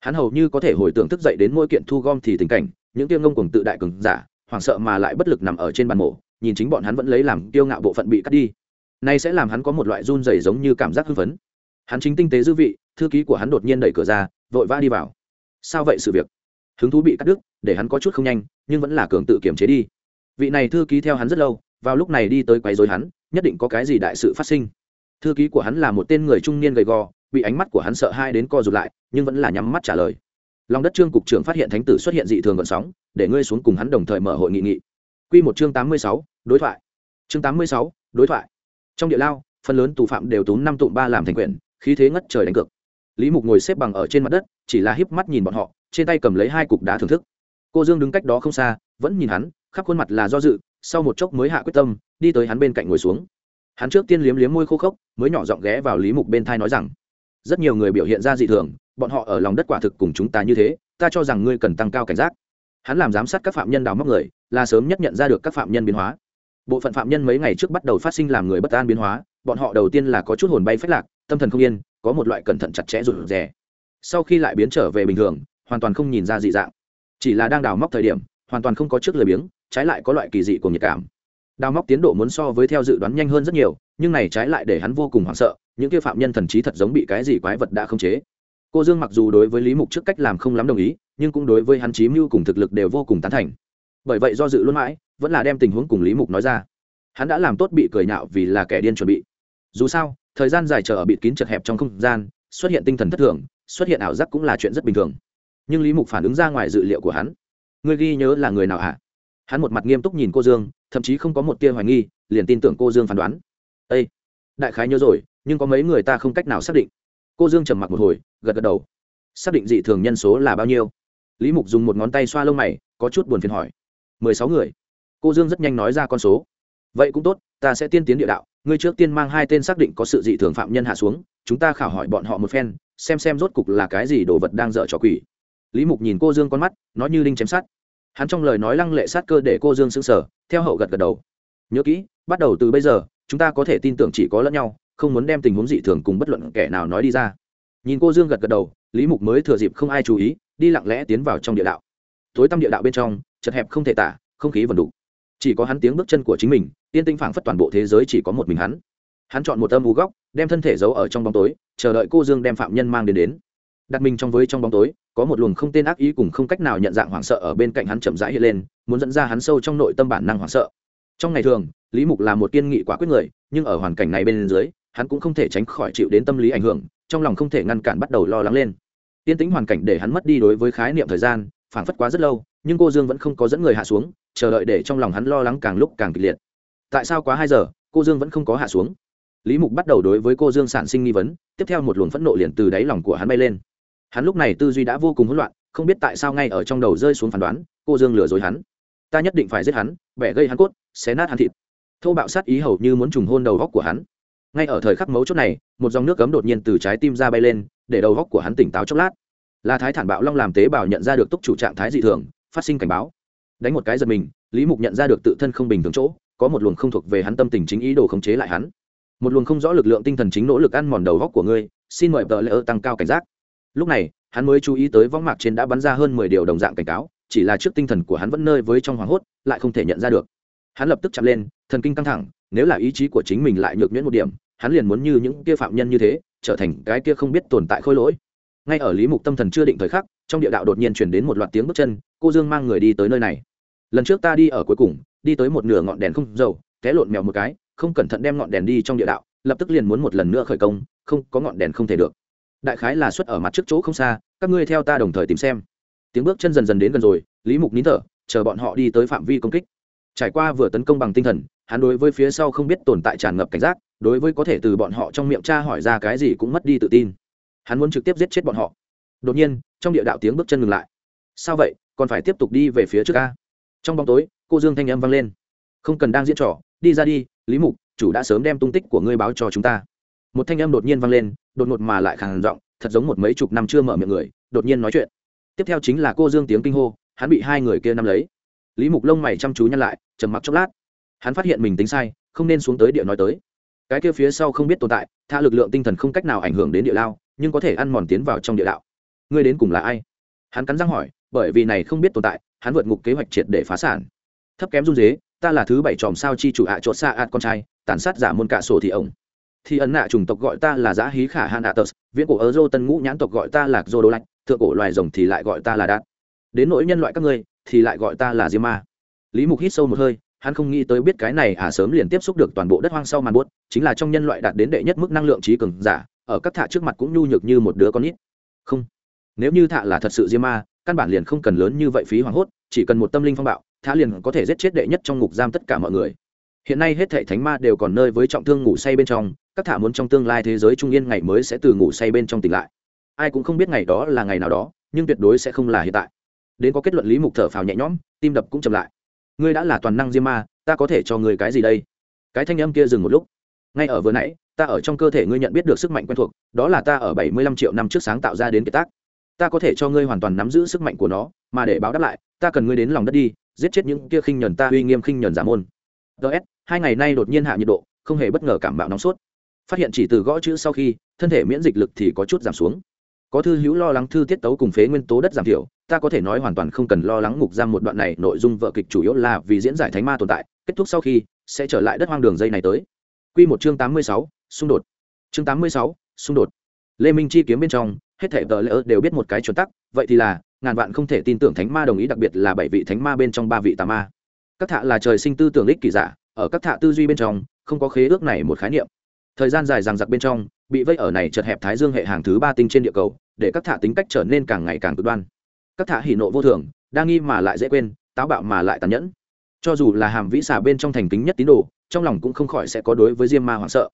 S1: Hắn hầu như có thể hồi tưởng thức dậy đến mỗi kiện thu gom thì tình cảnh những tiêu ngông cùng tự đại cường giả hoảng sợ mà lại bất lực nằm ở trên bàn mổ nhìn chính bọn hắn vẫn lấy làm tiêu ngạo bộ phận bị cắt đi. Nay sẽ làm hắn có một loại run rẩy giống như cảm giác hưng phấn. Hắn chính tinh tế dư vị thư ký của hắn đột nhiên đẩy cửa ra vội vã đi vào. Sao vậy sự việc? Hứng thú bị cắt đứt, để hắn có chút không nhanh, nhưng vẫn là cường tự kiểm chế đi. Vị này thư ký theo hắn rất lâu, vào lúc này đi tới quấy rối hắn, nhất định có cái gì đại sự phát sinh. Thư ký của hắn là một tên người trung niên gầy gò, bị ánh mắt của hắn sợ hai đến co rụt lại, nhưng vẫn là nhắm mắt trả lời. Lòng đất trương cục trưởng phát hiện thánh tử xuất hiện dị thường gợn sóng, để ngươi xuống cùng hắn đồng thời mở hội nghị nghị. Quy một chương tám mươi sáu, đối thoại. Chương tám mươi sáu, đối thoại. Trong địa lao, phần lớn tù phạm đều tốn năm tụm ba làm thành quyển, khí thế ngất trời đánh cược. Lý mục ngồi xếp bằng ở trên mặt đất, chỉ là híp mắt nhìn bọn họ trên tay cầm lấy hai cục đá thưởng thức. Cô dương đứng cách đó không xa, vẫn nhìn hắn, khắp khuôn mặt là do dự, sau một chốc mới hạ quyết tâm, đi tới hắn bên cạnh ngồi xuống. Hắn trước tiên liếm liếm môi khô khốc, mới nhỏ giọng ghé vào lý mục bên thai nói rằng, rất nhiều người biểu hiện ra dị thường, bọn họ ở lòng đất quả thực cùng chúng ta như thế, ta cho rằng ngươi cần tăng cao cảnh giác. Hắn làm giám sát các phạm nhân đào móc người, là sớm nhất nhận ra được các phạm nhân biến hóa. Bộ phận phạm nhân mấy ngày trước bắt đầu phát sinh làm người bất an biến hóa, bọn họ đầu tiên là có chút hồn bay phách lạc, tâm thần không yên, có một loại cẩn thận chặt chẽ rụt rè. Sau khi lại biến trở về bình thường hoàn toàn không nhìn ra dị dạng. Chỉ là đang đào móc thời điểm, hoàn toàn không có trước lời biếng, trái lại có loại kỳ dị của nhiệt cảm. Đào móc tiến độ muốn so với theo dự đoán nhanh hơn rất nhiều, nhưng này trái lại để hắn vô cùng hoảng sợ, những kia phạm nhân thần trí thật giống bị cái gì quái vật đã không chế. Cô dương mặc dù đối với lý mục trước cách làm không lắm đồng ý, nhưng cũng đối với hắn trí mưu cùng thực lực đều vô cùng tán thành. Bởi vậy do dự luôn mãi, vẫn là đem tình huống cùng lý mục nói ra. Hắn đã làm tốt bị cười nhạo vì là kẻ điên chuẩn bị. Dù sao, thời gian dài chờ ở bịt kín chật hẹp trong không gian, xuất hiện tinh thần thất thường, xuất hiện ảo giác cũng là chuyện rất bình thường nhưng lý mục phản ứng ra ngoài dự liệu của hắn. Ngươi ghi nhớ là người nào hả? Hắn một mặt nghiêm túc nhìn cô dương, thậm chí không có một tia hoài nghi, liền tin tưởng cô dương phán đoán. Â đại khái nhớ rồi, nhưng có mấy người ta không cách nào xác định. Cô dương trầm mặc một hồi, gật gật đầu. Xác định dị thường nhân số là bao nhiêu? Lý mục dùng một ngón tay xoa lông mày, có chút buồn phiền hỏi. Mười sáu người. Cô dương rất nhanh nói ra con số. Vậy cũng tốt, ta sẽ tiên tiến địa đạo, ngươi trước tiên mang hai tên xác định có sự dị thường phạm nhân hạ xuống, chúng ta khảo hỏi bọn họ một phen, xem xem rốt cục là cái gì đồ vật đang dở trò quỷ lý mục nhìn cô dương con mắt, nói như linh chém sát hắn trong lời nói lăng lệ sát cơ để cô dương sững sờ, theo hậu gật gật đầu. Nhớ kỹ, bắt đầu từ bây giờ, chúng ta có thể tin tưởng chỉ có lẫn nhau, không muốn đem tình huống dị thường cùng bất luận kẻ nào nói đi ra. Nhìn cô dương gật gật đầu, lý mục mới thừa dịp không ai chú ý, đi lặng lẽ tiến vào trong địa đạo. Tối tăm địa đạo bên trong, chật hẹp không thể tả, không khí vần đủ. Chỉ có hắn tiếng bước chân của chính mình tiên tinh phảng phất toàn bộ thế giới chỉ có một mình hắn. Hắn chọn một âm u góc, đem thân thể giấu ở trong bóng tối, chờ đợi cô dương đem phạm nhân mang đến đến. Đặt mình trong với trong bóng tối có một luồng không tên ác ý cùng không cách nào nhận dạng hoảng sợ ở bên cạnh hắn chậm rãi hiện lên, muốn dẫn ra hắn sâu trong nội tâm bản năng hoảng sợ. Trong ngày thường, lý mục là một kiên nghị quả quyết người, nhưng ở hoàn cảnh này bên dưới, hắn cũng không thể tránh khỏi chịu đến tâm lý ảnh hưởng, trong lòng không thể ngăn cản bắt đầu lo lắng lên. Tiên tính hoàn cảnh để hắn mất đi đối với khái niệm thời gian, phảng phất quá rất lâu, nhưng cô dương vẫn không có dẫn người hạ xuống, chờ đợi để trong lòng hắn lo lắng càng lúc càng kịch liệt. Tại sao quá hai giờ, cô dương vẫn không có hạ xuống? Lý mục bắt đầu đối với cô dương sản sinh nghi vấn, tiếp theo một luồng phẫn nộ liền từ đáy lòng của hắn bay lên hắn lúc này tư duy đã vô cùng hỗn loạn, không biết tại sao ngay ở trong đầu rơi xuống phán đoán, cô dương lừa dối hắn. Ta nhất định phải giết hắn, bẻ gây hắn cốt, xé nát hắn thịt. Thô bạo sát ý hầu như muốn trùng hôn đầu góc của hắn. Ngay ở thời khắc mấu chốt này, một dòng nước cấm đột nhiên từ trái tim ra bay lên, để đầu góc của hắn tỉnh táo chốc lát. Là thái thản bạo long làm tế bào nhận ra được túc chủ trạng thái dị thường, phát sinh cảnh báo. Đánh một cái giật mình, lý mục nhận ra được tự thân không bình thường chỗ, có một luồng không thuộc về hắn tâm tình chính ý đồ khống chế lại hắn. Một luồng không rõ lực lượng tinh thần chính nỗ lực ăn mòn đầu góc của ngươi, xin mời tờ lễ tăng cao cảnh giác lúc này, hắn mới chú ý tới võng mạc trên đã bắn ra hơn mười điều đồng dạng cảnh cáo, chỉ là trước tinh thần của hắn vẫn nơi với trong hoảng hốt, lại không thể nhận ra được. Hắn lập tức chạm lên, thần kinh căng thẳng, nếu là ý chí của chính mình lại nhược nhuyễn một điểm, hắn liền muốn như những kia phạm nhân như thế, trở thành cái kia không biết tồn tại khôi lỗi. Ngay ở lý mục tâm thần chưa định thời khắc, trong địa đạo đột nhiên chuyển đến một loạt tiếng bước chân, cô dương mang người đi tới nơi này. Lần trước ta đi ở cuối cùng, đi tới một nửa ngọn đèn không dầu, té lộn mèo một cái, không cẩn thận đem ngọn đèn đi trong địa đạo, lập tức liền muốn một lần nữa khởi công, không, có ngọn đèn không thể được đại khái là xuất ở mặt trước chỗ không xa, các ngươi theo ta đồng thời tìm xem. Tiếng bước chân dần dần đến gần rồi, lý mục nín thở, chờ bọn họ đi tới phạm vi công kích. Trải qua vừa tấn công bằng tinh thần, hắn đối với phía sau không biết tồn tại tràn ngập cảnh giác, đối với có thể từ bọn họ trong miệng cha hỏi ra cái gì cũng mất đi tự tin. Hắn muốn trực tiếp giết chết bọn họ. Đột nhiên, trong địa đạo tiếng bước chân ngừng lại. Sao vậy? Còn phải tiếp tục đi về phía trước ca trong bóng tối, cô dương thanh âm vang lên. Không cần đang diễn trò, đi ra đi, lý mục, chủ đã sớm đem tung tích của ngươi báo cho chúng ta một thanh âm đột nhiên vang lên, đột ngột mà lại khàn giọng, thật giống một mấy chục năm chưa mở miệng người, đột nhiên nói chuyện. Tiếp theo chính là cô dương tiếng kinh hô, hắn bị hai người kia nắm lấy. Lý mục lông mày chăm chú nhăn lại, trầm mặc chốc lát. Hắn phát hiện mình tính sai, không nên xuống tới địa nói tới. Cái kia phía sau không biết tồn tại, tha lực lượng tinh thần không cách nào ảnh hưởng đến địa lao, nhưng có thể ăn mòn tiến vào trong địa đạo. Ngươi đến cùng là ai? Hắn cắn răng hỏi, bởi vì này không biết tồn tại, hắn vượt ngục kế hoạch triệt để phá sản. Thấp kém run dế ta là thứ bảy chòm sao chi chủ ạ à xa ạt con trai, tàn sát giả môn cả sổ thì ổng thì ấn nạ chủng tộc gọi ta là giã hí khả han atos viễn cổ ở dô tân ngũ nhãn tộc gọi ta là dô đô lạch, thượng cổ loài rồng thì lại gọi ta là đạt. Đến nỗi nhân loại các ngươi, thì lại gọi ta là diêm ma. Lý mục hít sâu một hơi, hắn không nghĩ tới biết cái này à sớm liền tiếp xúc được toàn bộ đất hoang sau màn buốt, chính là trong nhân loại đạt đến đệ nhất mức năng lượng trí cường giả, ở các thạ trước mặt cũng nhu nhược như một đứa con nít. Không, nếu như thạ là thật sự diêm ma, căn bản liền không cần lớn như vậy phí hoảng hốt, chỉ cần một tâm linh phong bạo thạ liền có thể giết chết đệ nhất trong ngục giam tất cả mọi người. Hiện nay hết thệ thánh ma đều còn nơi với trọng thương ngủ say bên trong các thả muốn trong tương lai thế giới trung yên ngày mới sẽ từ ngủ say bên trong tỉnh lại. Ai cũng không biết ngày đó là ngày nào đó, nhưng tuyệt đối sẽ không là hiện tại. Đến có kết luận lý mục thở phào nhẹ nhõm, tim đập cũng chậm lại. Ngươi đã là toàn năng diêm ma, ta có thể cho ngươi cái gì đây? Cái thanh âm kia dừng một lúc. Ngay ở vừa nãy, ta ở trong cơ thể ngươi nhận biết được sức mạnh quen thuộc, đó là ta ở bảy mươi lăm triệu năm trước sáng tạo ra đến kiệt tác. Ta có thể cho ngươi hoàn toàn nắm giữ sức mạnh của nó, mà để báo đáp lại, ta cần ngươi đến lòng đất đi, giết chết những kia khinh nhẫn ta uy nghiêm khinh nhẫn giả môn. Ts hai ngày nay đột nhiên hạ nhiệt độ, không hề bất ngờ cảm bạo nóng sốt phát hiện chỉ từ gõ chữ sau khi, thân thể miễn dịch lực thì có chút giảm xuống. Có thư hữu lo lắng thư tiết tấu cùng phế nguyên tố đất giảm thiểu, ta có thể nói hoàn toàn không cần lo lắng ngục giam một đoạn này, nội dung vợ kịch chủ yếu là vì diễn giải thánh ma tồn tại, kết thúc sau khi, sẽ trở lại đất hoang đường dây này tới. Q một chương tám mươi sáu, xung đột. Chương tám mươi sáu, xung đột. Lê minh chi kiếm bên trong, hết thể tờ lỡ đều biết một cái chuẩn tắc, vậy thì là, ngàn vạn không thể tin tưởng thánh ma đồng ý đặc biệt là bảy vị thánh ma bên trong ba vị tà ma. Các thạ là trời sinh tư tưởng ích kỳ giả, ở các thạ tư duy bên trong, không có khế ước này một khái niệm thời gian dài rằng giặc bên trong bị vây ở này chật hẹp thái dương hệ hàng thứ ba tinh trên địa cầu để các thả tính cách trở nên càng ngày càng cực đoan. Các thả hỉ nộ vô thường đa nghi mà lại dễ quên táo bạo mà lại tàn nhẫn. Cho dù là hàm vĩ xà bên trong thành kính nhất tín đồ trong lòng cũng không khỏi sẽ có đối với diêm ma hoảng sợ.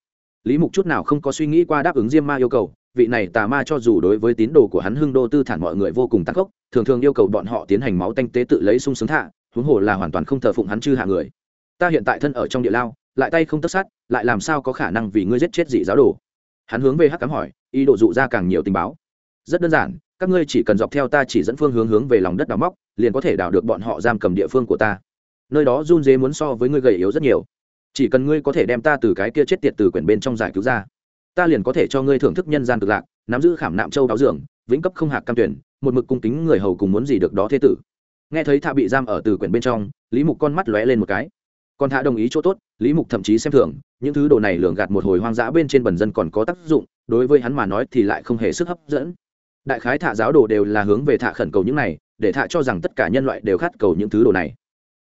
S1: Lý mục chút nào không có suy nghĩ qua đáp ứng diêm ma yêu cầu vị này tà ma cho dù đối với tín đồ của hắn hưng đô tư thản mọi người vô cùng tăng gốc, thường thường yêu cầu bọn họ tiến hành máu tanh tế tự lấy sung sướng thạ huống hồ là hoàn toàn không thờ phụng hắn chư hạ người. Ta hiện tại thân ở trong địa lao lại tay không tất sát, lại làm sao có khả năng vì ngươi giết chết dị giáo đồ? Hắn hướng về hắc cám hỏi, ý đồ dụ ra càng nhiều tình báo. Rất đơn giản, các ngươi chỉ cần dọc theo ta chỉ dẫn phương hướng hướng về lòng đất đào móc, liền có thể đào được bọn họ giam cầm địa phương của ta. Nơi đó run dế muốn so với ngươi gầy yếu rất nhiều. Chỉ cần ngươi có thể đem ta từ cái kia chết tiệt từ quyển bên trong giải cứu ra, ta liền có thể cho ngươi thưởng thức nhân gian cực lạc, nắm giữ khảm nạm châu đáo dưỡng, vĩnh cấp không hạc cam tuyển, một mực cung kính người hầu cùng muốn gì được đó thế tử. Nghe thấy thạ bị giam ở từ quyển bên trong, lý mục con mắt lóe lên một cái còn thạ đồng ý chỗ tốt, lý mục thậm chí xem thường, những thứ đồ này lường gạt một hồi hoang dã bên trên bần dân còn có tác dụng, đối với hắn mà nói thì lại không hề sức hấp dẫn. Đại khái thạ giáo đồ đều là hướng về thạ khẩn cầu những này, để thạ cho rằng tất cả nhân loại đều khát cầu những thứ đồ này.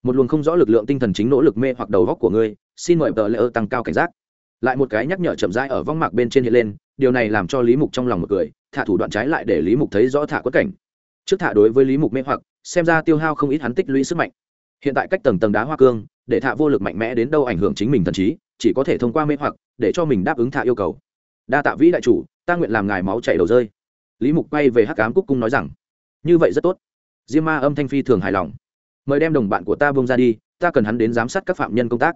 S1: Một luồng không rõ lực lượng tinh thần chính nỗ lực mê hoặc đầu góc của ngươi, xin mời tờ lễ ơ tăng cao cảnh giác. Lại một cái nhắc nhở chậm rãi ở vong mạc bên trên hiện lên, điều này làm cho lý mục trong lòng một cười, thả thủ đoạn trái lại để lý mục thấy rõ thả quất cảnh. Trước thả đối với lý mục mê hoặc, xem ra tiêu hao không ít hắn tích lũy sức mạnh. Hiện tại cách tầng tầng đá hoa cương để thạ vô lực mạnh mẽ đến đâu ảnh hưởng chính mình thần trí, chỉ có thể thông qua mê hoặc để cho mình đáp ứng thạ yêu cầu. Đa tạ vĩ đại chủ, ta nguyện làm ngài máu chảy đầu rơi. Lý mục quay về hắc ám cúc cung nói rằng, như vậy rất tốt. Diêm ma âm thanh phi thường hài lòng. Mời đem đồng bạn của ta bông ra đi, ta cần hắn đến giám sát các phạm nhân công tác.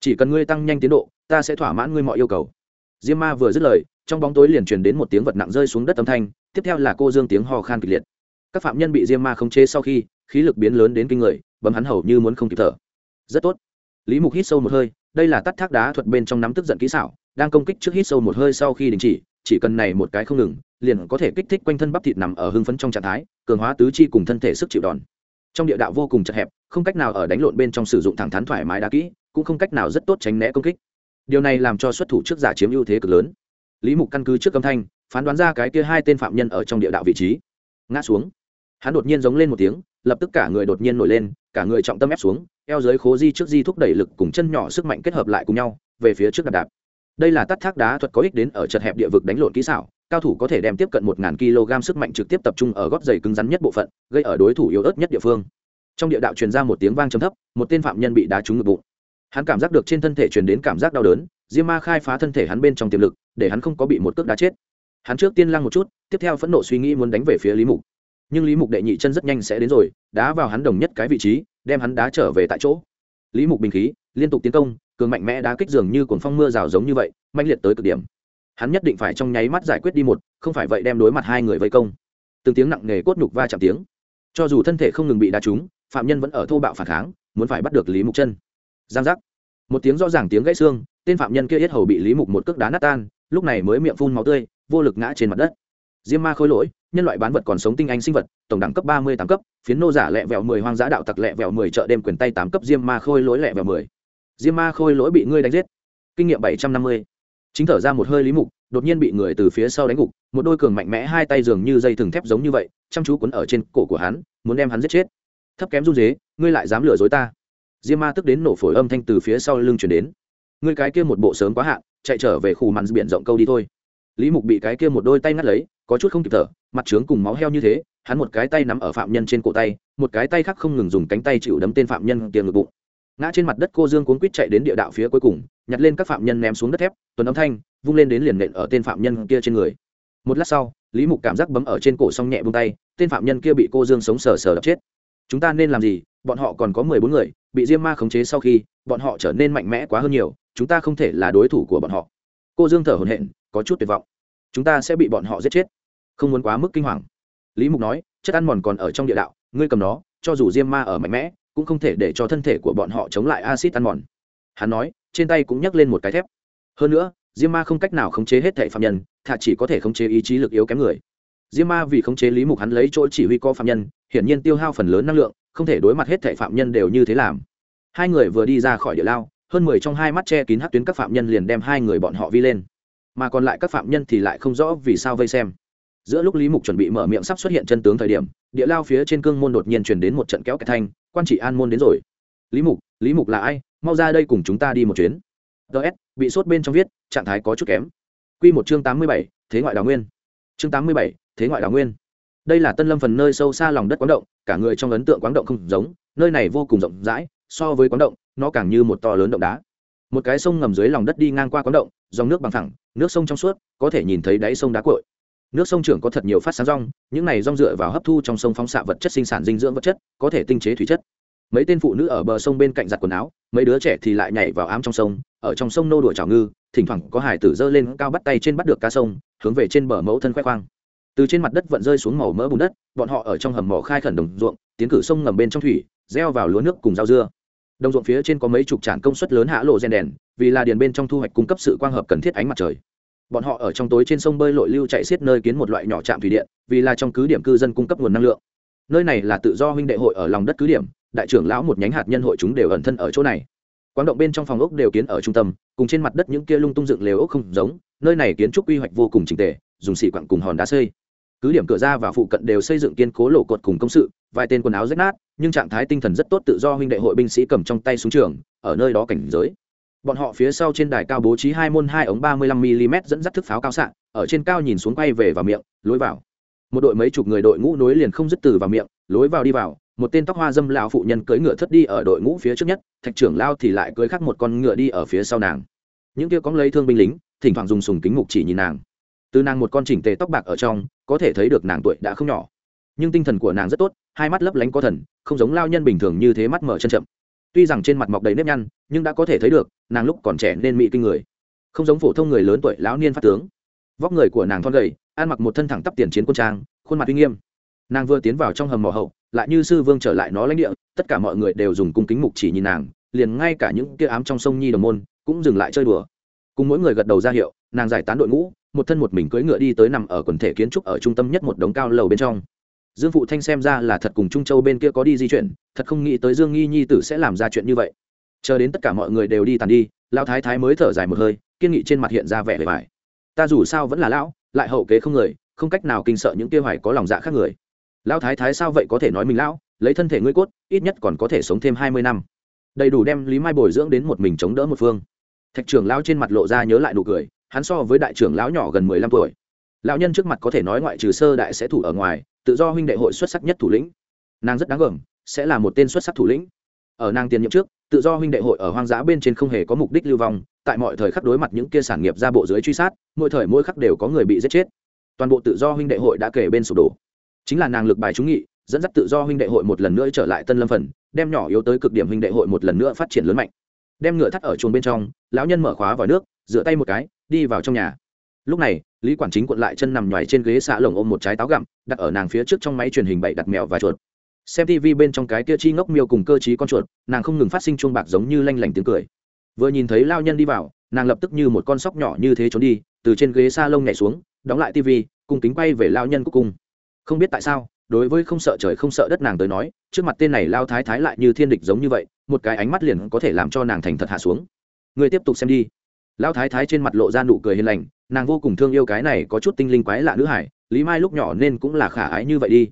S1: Chỉ cần ngươi tăng nhanh tiến độ, ta sẽ thỏa mãn ngươi mọi yêu cầu. Diêm ma vừa dứt lời, trong bóng tối liền truyền đến một tiếng vật nặng rơi xuống đất âm thanh, tiếp theo là cô dương tiếng hò khan kịch liệt. Các phạm nhân bị diêm ma khống chế sau khi, khí lực biến lớn đến kinh người, bấm hắn hầu như muốn không kịp thở rất tốt. Lý mục hít sâu một hơi, đây là tắt thác đá thuật bên trong nắm tức giận kỹ xảo, đang công kích trước hít sâu một hơi sau khi đình chỉ chỉ cần này một cái không ngừng, liền có thể kích thích quanh thân bắp thịt nằm ở hưng phấn trong trạng thái, cường hóa tứ chi cùng thân thể sức chịu đòn. Trong địa đạo vô cùng chật hẹp, không cách nào ở đánh lộn bên trong sử dụng thẳng thắn thoải mái đá kỹ, cũng không cách nào rất tốt tránh né công kích. Điều này làm cho xuất thủ trước giả chiếm ưu thế cực lớn. Lý mục căn cứ trước âm thanh, phán đoán ra cái kia hai tên phạm nhân ở trong địa đạo vị trí. Ngã xuống. Hắn đột nhiên giống lên một tiếng, lập tức cả người đột nhiên nổi lên, cả người trọng tâm ép xuống eo dưới khố di trước di thúc đẩy lực cùng chân nhỏ sức mạnh kết hợp lại cùng nhau, về phía trước đạp đạp. Đây là tắt thác đá thuật có ích đến ở chật hẹp địa vực đánh lộn kỹ xảo, cao thủ có thể đem tiếp cận một kg sức mạnh trực tiếp tập trung ở gót giày cứng rắn nhất bộ phận, gây ở đối thủ yếu ớt nhất địa phương. Trong địa đạo truyền ra một tiếng vang trầm thấp, một tên phạm nhân bị đá trúng ngực bụng. Hắn cảm giác được trên thân thể truyền đến cảm giác đau đớn, diêm ma khai phá thân thể hắn bên trong tiềm lực, để hắn không có bị một cước đá chết. Hắn trước tiên lăng một chút, tiếp theo phẫn nộ suy nghĩ muốn đánh về phía lý mục. Nhưng lý mục đệ nhị chân rất nhanh sẽ đến rồi, đá vào hắn đồng nhất cái vị trí đem hắn đá trở về tại chỗ. Lý mục bình khí, liên tục tiến công, cường mạnh mẽ đá kích dường như cuồng phong mưa rào giống như vậy manh liệt tới cực điểm. Hắn nhất định phải trong nháy mắt giải quyết đi một, không phải vậy đem đối mặt hai người vây công. Từng tiếng nặng nề cốt nhục va chạm tiếng. Cho dù thân thể không ngừng bị đá trúng, phạm nhân vẫn ở thô bạo phản kháng, muốn phải bắt được lý mục chân. Giang giác. Một tiếng rõ ràng tiếng gãy xương, tên phạm nhân kia yết hầu bị lý mục một cước đá nát tan, lúc này mới miệng phun máu tươi, vô lực ngã trên mặt đất diêm ma khôi lỗi, nhân loại bán vật còn sống tinh anh sinh vật, tổng đẳng cấp ba mươi tám cấp, phiến nô giả lẹ vẹo mười, hoang dã đạo tặc lẹ vẹo mười, chợ đêm quyền tay tám cấp, diêm ma khôi lỗi lẹ vẹo mười. Diêm ma khôi lỗi bị ngươi đánh giết. Kinh nghiệm bảy trăm năm mươi. Chính thở ra một hơi lý mục, đột nhiên bị người từ phía sau đánh gục, một đôi cường mạnh mẽ hai tay dường như dây thừng thép giống như vậy, chăm chú quấn ở trên cổ của hắn, muốn đem hắn giết chết. Thấp kém run dế ngươi lại dám lừa dối ta. Diêm ma tức đến nổ phổi âm thanh từ phía sau lưng chuyển đến. Ngươi cái kia một bộ sớm quá hạn, chạy trở về khu mặn biển rộng câu đi thôi lý mục bị cái kia một đôi tay ngắt lấy, có chút không kịp thở, mặt trướng cùng máu heo như thế, hắn một cái tay nắm ở phạm nhân trên cổ tay, một cái tay khác không ngừng dùng cánh tay chịu đấm tên phạm nhân kia ngực bụng. Ngã trên mặt đất cô dương cuốn quýt chạy đến địa đạo phía cuối cùng, nhặt lên các phạm nhân ném xuống đất thép, tuần âm thanh, vung lên đến liền nện ở tên phạm nhân kia trên người. Một lát sau, lý mục cảm giác bấm ở trên cổ xong nhẹ vung tay, tên phạm nhân kia bị cô dương sống sờ sờ đập chết. Chúng ta nên làm gì? Bọn họ còn có mười bốn người, bị diêm ma khống chế sau khi, bọn họ trở nên mạnh mẽ quá hơn nhiều, chúng ta không thể là đối thủ của bọn họ cô dương thở hổn hển, có chút tuyệt vọng. Chúng ta sẽ bị bọn họ giết chết. Không muốn quá mức kinh hoàng. Lý mục nói chất ăn mòn còn ở trong địa đạo ngươi cầm nó cho dù diêm ma ở mạnh mẽ cũng không thể để cho thân thể của bọn họ chống lại acid ăn mòn. Hắn nói trên tay cũng nhắc lên một cái thép. Hơn nữa diêm ma không cách nào khống chế hết thể phạm nhân thà chỉ có thể khống chế ý chí lực yếu kém người. Diêm ma vì khống chế lý mục hắn lấy chỗ chỉ huy co phạm nhân hiển nhiên tiêu hao phần lớn năng lượng không thể đối mặt hết thể phạm nhân đều như thế làm. Hai người vừa đi ra khỏi địa lao hơn mười trong hai mắt che kín hát tuyến các phạm nhân liền đem hai người bọn họ vi lên. Mà còn lại các phạm nhân thì lại không rõ vì sao vây xem. Giữa lúc lý mục chuẩn bị mở miệng sắp xuất hiện chân tướng thời điểm, địa lao phía trên cương môn đột nhiên truyền đến một trận kéo kẹt thanh, quan trị an môn đến rồi. Lý mục lý mục là ai? Mau ra đây cùng chúng ta đi một chuyến. Ts bị sốt bên trong viết, trạng thái có chút kém. Q một chương tám mươi bảy, thế ngoại đào nguyên. Chương tám mươi bảy, thế ngoại đào nguyên. Đây là tân lâm phần nơi sâu xa lòng đất quán động, cả người trong ấn tượng quán động không giống, nơi này vô cùng rộng rãi, so với quán động nó càng như một to lớn động đá. Một cái sông ngầm dưới lòng đất đi ngang qua quán động, dòng nước bằng thẳng, nước sông trong suốt, có thể nhìn thấy đáy sông đá cội nước sông trưởng có thật nhiều phát sáng rong, những này rong dựa vào hấp thu trong sông phóng xạ vật chất sinh sản dinh dưỡng vật chất, có thể tinh chế thủy chất. Mấy tên phụ nữ ở bờ sông bên cạnh giặt quần áo, mấy đứa trẻ thì lại nhảy vào ám trong sông, ở trong sông nô đùa trào ngư, thỉnh thoảng có hải tử dơ lên cao bắt tay trên bắt được cá sông, hướng về trên bờ mẫu thân khoe khoang. Từ trên mặt đất vận rơi xuống màu mỡ bùn đất, bọn họ ở trong hầm mỏ khai khẩn đồng ruộng, tiến cử sông ngầm bên trong thủy, gieo vào lúa nước cùng rau dưa đồng ruộng phía trên có mấy chục tràn công suất lớn hạ lộ gen đèn, vì là điền bên trong thu hoạch cung cấp sự quang hợp cần thiết ánh mặt trời. Bọn họ ở trong tối trên sông bơi lội lưu chạy xiết nơi kiến một loại nhỏ trạm thủy điện, vì là trong cứ điểm cư dân cung cấp nguồn năng lượng. Nơi này là tự do huynh đệ hội ở lòng đất cứ điểm, đại trưởng lão một nhánh hạt nhân hội chúng đều ẩn thân ở chỗ này. Quán động bên trong phòng ốc đều kiến ở trung tâm, cùng trên mặt đất những kia lung tung dựng lều ốc không giống, nơi này kiến trúc quy hoạch vô cùng trình tề, dùng xỉ quặng cùng hòn đá xây. Cứ điểm cửa ra và phụ cận đều xây dựng kiên cố lộ cột cùng công sự, vài tên quần áo rách nát nhưng trạng thái tinh thần rất tốt tự do huynh đệ hội binh sĩ cầm trong tay súng trường, ở nơi đó cảnh giới. Bọn họ phía sau trên đài cao bố trí hai môn hai ống ba mươi lăm mm dẫn dắt thức pháo cao xạ, ở trên cao nhìn xuống quay về vào miệng, lối vào. Một đội mấy chục người đội ngũ nối liền không dứt từ vào miệng, lối vào đi vào, một tên tóc hoa dâm lão phụ nhân cưỡi ngựa thất đi ở đội ngũ phía trước nhất, thạch trưởng lao thì lại cưỡi khác một con ngựa đi ở phía sau nàng. Những kia có lấy thương binh lính, thỉnh thoảng dùng sùng kính mục chỉ nhìn nàng. Từ nàng một con chỉnh tề tóc bạc ở trong, có thể thấy được nàng tuổi đã không nhỏ nhưng tinh thần của nàng rất tốt, hai mắt lấp lánh có thần, không giống lao nhân bình thường như thế mắt mở chân chậm. Tuy rằng trên mặt mọc đầy nếp nhăn, nhưng đã có thể thấy được, nàng lúc còn trẻ nên mị kinh người. Không giống phổ thông người lớn tuổi lão niên phát tướng. Vóc người của nàng thon gầy, ăn mặc một thân thẳng tắp tiền chiến quân trang, khuôn mặt uy nghiêm. Nàng vừa tiến vào trong hầm mỏ hậu, lại như sư vương trở lại nó lãnh địa, tất cả mọi người đều dùng cung kính mục chỉ nhìn nàng, liền ngay cả những kia ám trong sông nhi đồng môn, cũng dừng lại chơi đùa. Cùng mỗi người gật đầu ra hiệu, nàng giải tán đội ngũ, một thân một mình cưỡi ngựa đi tới nằm ở quần thể kiến trúc ở trung tâm nhất một đống cao lầu bên trong dương phụ thanh xem ra là thật cùng trung châu bên kia có đi di chuyển, thật không nghĩ tới dương nghi nhi tử sẽ làm ra chuyện như vậy. Chờ đến tất cả mọi người đều đi tàn đi, lão thái thái mới thở dài một hơi, kiên nghị trên mặt hiện ra vẻ vẻ vải ta dù sao vẫn là lão, lại hậu kế không người, không cách nào kinh sợ những kia hoài có lòng dạ khác người. Lão thái thái sao vậy có thể nói mình lão, lấy thân thể ngươi cốt, ít nhất còn có thể sống thêm hai mươi năm. Đầy đủ đem lý mai bồi dưỡng đến một mình chống đỡ một phương. Thạch trưởng lão trên mặt lộ ra nhớ lại nụ cười, hắn so với đại trưởng lão nhỏ gần mười lăm tuổi. Lão nhân trước mặt có thể nói ngoại trừ sơ đại sẽ thủ ở ngoài tự do huynh đệ hội xuất sắc nhất thủ lĩnh. Nàng rất đáng gờm, sẽ là một tên xuất sắc thủ lĩnh. Ở nàng tiền nhiệm trước, tự do huynh đệ hội ở hoang dã bên trên không hề có mục đích lưu vong, tại mọi thời khắc đối mặt những kia sản nghiệp ra bộ dưới truy sát, mỗi thời mỗi khắc đều có người bị giết chết. Toàn bộ tự do huynh đệ hội đã kể bên sụp đổ. Chính là nàng lực bài trúng nghị, dẫn dắt tự do huynh đệ hội một lần nữa trở lại tân lâm phần, đem nhỏ yếu tới cực điểm huynh đệ hội một lần nữa phát triển lớn mạnh. Đem ngựa thắt ở chuồng bên trong, lão nhân mở khóa vào nước, rửa tay một cái, đi vào trong nhà lúc này, lý quản chính cuộn lại chân nằm nhoài trên ghế xạ lồng ôm một trái táo gặm, đặt ở nàng phía trước trong máy truyền hình bậy đặt mèo và chuột. Xem tv bên trong cái kia chi ngốc miêu cùng cơ t con chuột, nàng không ngừng phát sinh chuông bạc giống như lanh lảnh tiếng cười. Vừa nhìn thấy lao nhân đi vào, nàng lập tức như một con sóc nhỏ như thế trốn đi, từ trên ghế s a lông nhảy xuống, đóng lại tv cùng kính quay về lao nhân cuối cùng. Không biết tại sao, đối với không sợ trời không sợ đất nàng tới nói, trước mặt tên này lao thái thái lại như thiên địch giống như vậy, một cái ánh mắt liền có thể làm cho nàng thành thật hạ xuống. Người tiếp tục xem đi lão thái thái trên mặt lộ ra nụ cười hiền lành, nàng vô cùng thương yêu cái này có chút tinh linh quái lạ nữ hải, lý mai lúc nhỏ nên cũng là khả ái như vậy đi.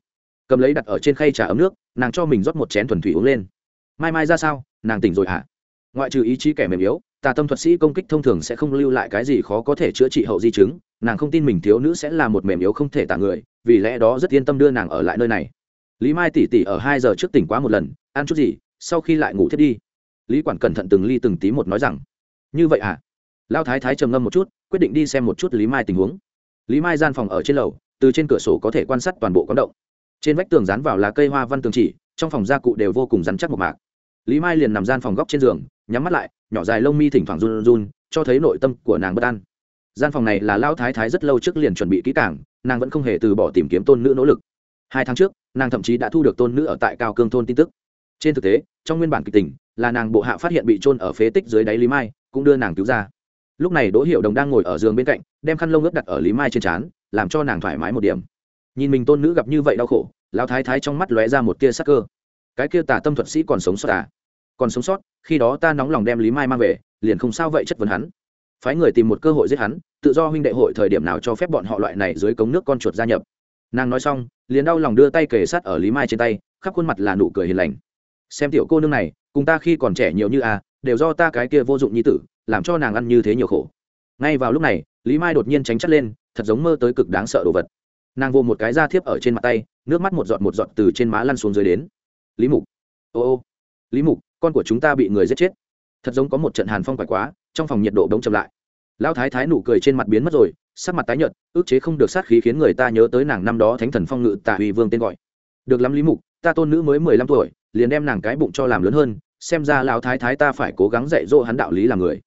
S1: Cầm lấy đặt ở trên khay trà ấm nước, nàng cho mình rót một chén thuần thủy uống lên. Mai mai ra sao? Nàng tỉnh rồi hả? Ngoại trừ ý chí kẻ mềm yếu, tà tâm thuật sĩ công kích thông thường sẽ không lưu lại cái gì khó có thể chữa trị hậu di chứng, nàng không tin mình thiếu nữ sẽ là một mềm yếu không thể tả người, vì lẽ đó rất yên tâm đưa nàng ở lại nơi này. Lý mai tỉ tỉ ở hai giờ trước tỉnh quá một lần, ăn chút gì, sau khi lại ngủ thiết đi. Lý quản cẩn thận từng ly từng tí một nói rằng, như vậy à lao thái thái trầm ngâm một chút, quyết định đi xem một chút lý mai tình huống. Lý mai gian phòng ở trên lầu, từ trên cửa sổ có thể quan sát toàn bộ quán động. Trên vách tường dán vào là cây hoa văn tường chỉ, trong phòng gia cụ đều vô cùng rắn chắc một mạc. Lý mai liền nằm gian phòng góc trên giường, nhắm mắt lại, nhỏ dài lông mi thỉnh thoảng run run, cho thấy nội tâm của nàng bất an. Gian phòng này là lao thái thái rất lâu trước liền chuẩn bị kỹ cảng nàng vẫn không hề từ bỏ tìm kiếm tôn nữ nỗ lực. Hai tháng trước, nàng thậm chí đã thu được tôn nữ ở tại cao cương thôn tin tức. Trên thực tế, trong nguyên bản kịch tình, là nàng bộ hạ phát hiện bị trôn ở phế tích dưới đáy lý mai, cũng đưa nàng cứu ra lúc này đỗ hiệu đồng đang ngồi ở giường bên cạnh, đem khăn lông ướt đặt ở lý mai trên trán, làm cho nàng thoải mái một điểm. Nhìn mình tôn nữ gặp như vậy đau khổ, lão thái thái trong mắt lóe ra một tia sắc cơ. Cái kia Tả tâm thuật sĩ còn sống sót à? Còn sống sót, khi đó ta nóng lòng đem lý mai mang về, liền không sao vậy chất vấn hắn. Phái người tìm một cơ hội giết hắn, tự do huynh đệ hội thời điểm nào cho phép bọn họ loại này dưới cống nước con chuột gia nhập. Nàng nói xong, liền đau lòng đưa tay kề sát ở lý mai trên tay, khắp khuôn mặt là nụ cười hiền lành. Xem tiểu cô nương này, cùng ta khi còn trẻ nhiều như à đều do ta cái kia vô dụng như tử làm cho nàng ăn như thế nhiều khổ. Ngay vào lúc này, lý mai đột nhiên tránh chất lên, thật giống mơ tới cực đáng sợ đồ vật. Nàng vô một cái da thiếp ở trên mặt tay, nước mắt một giọt một giọt từ trên má lăn xuống dưới đến. Lý mục. Ô ô. Lý mục, con của chúng ta bị người giết chết. Thật giống có một trận hàn phong quải quá, trong phòng nhiệt độ đống chậm lại. Lão thái thái nụ cười trên mặt biến mất rồi, sắc mặt tái nhợt, ước chế không được sát khí khiến người ta nhớ tới nàng năm đó thánh thần phong ngự Tả uy vương tên gọi. Được lắm lý mục, ta tôn nữ mới mười lăm tuổi, liền đem nàng cái bụng cho làm lớn hơn, xem ra lão thái thái ta phải cố gắng dạy dỗ hắn đạo lý làm người.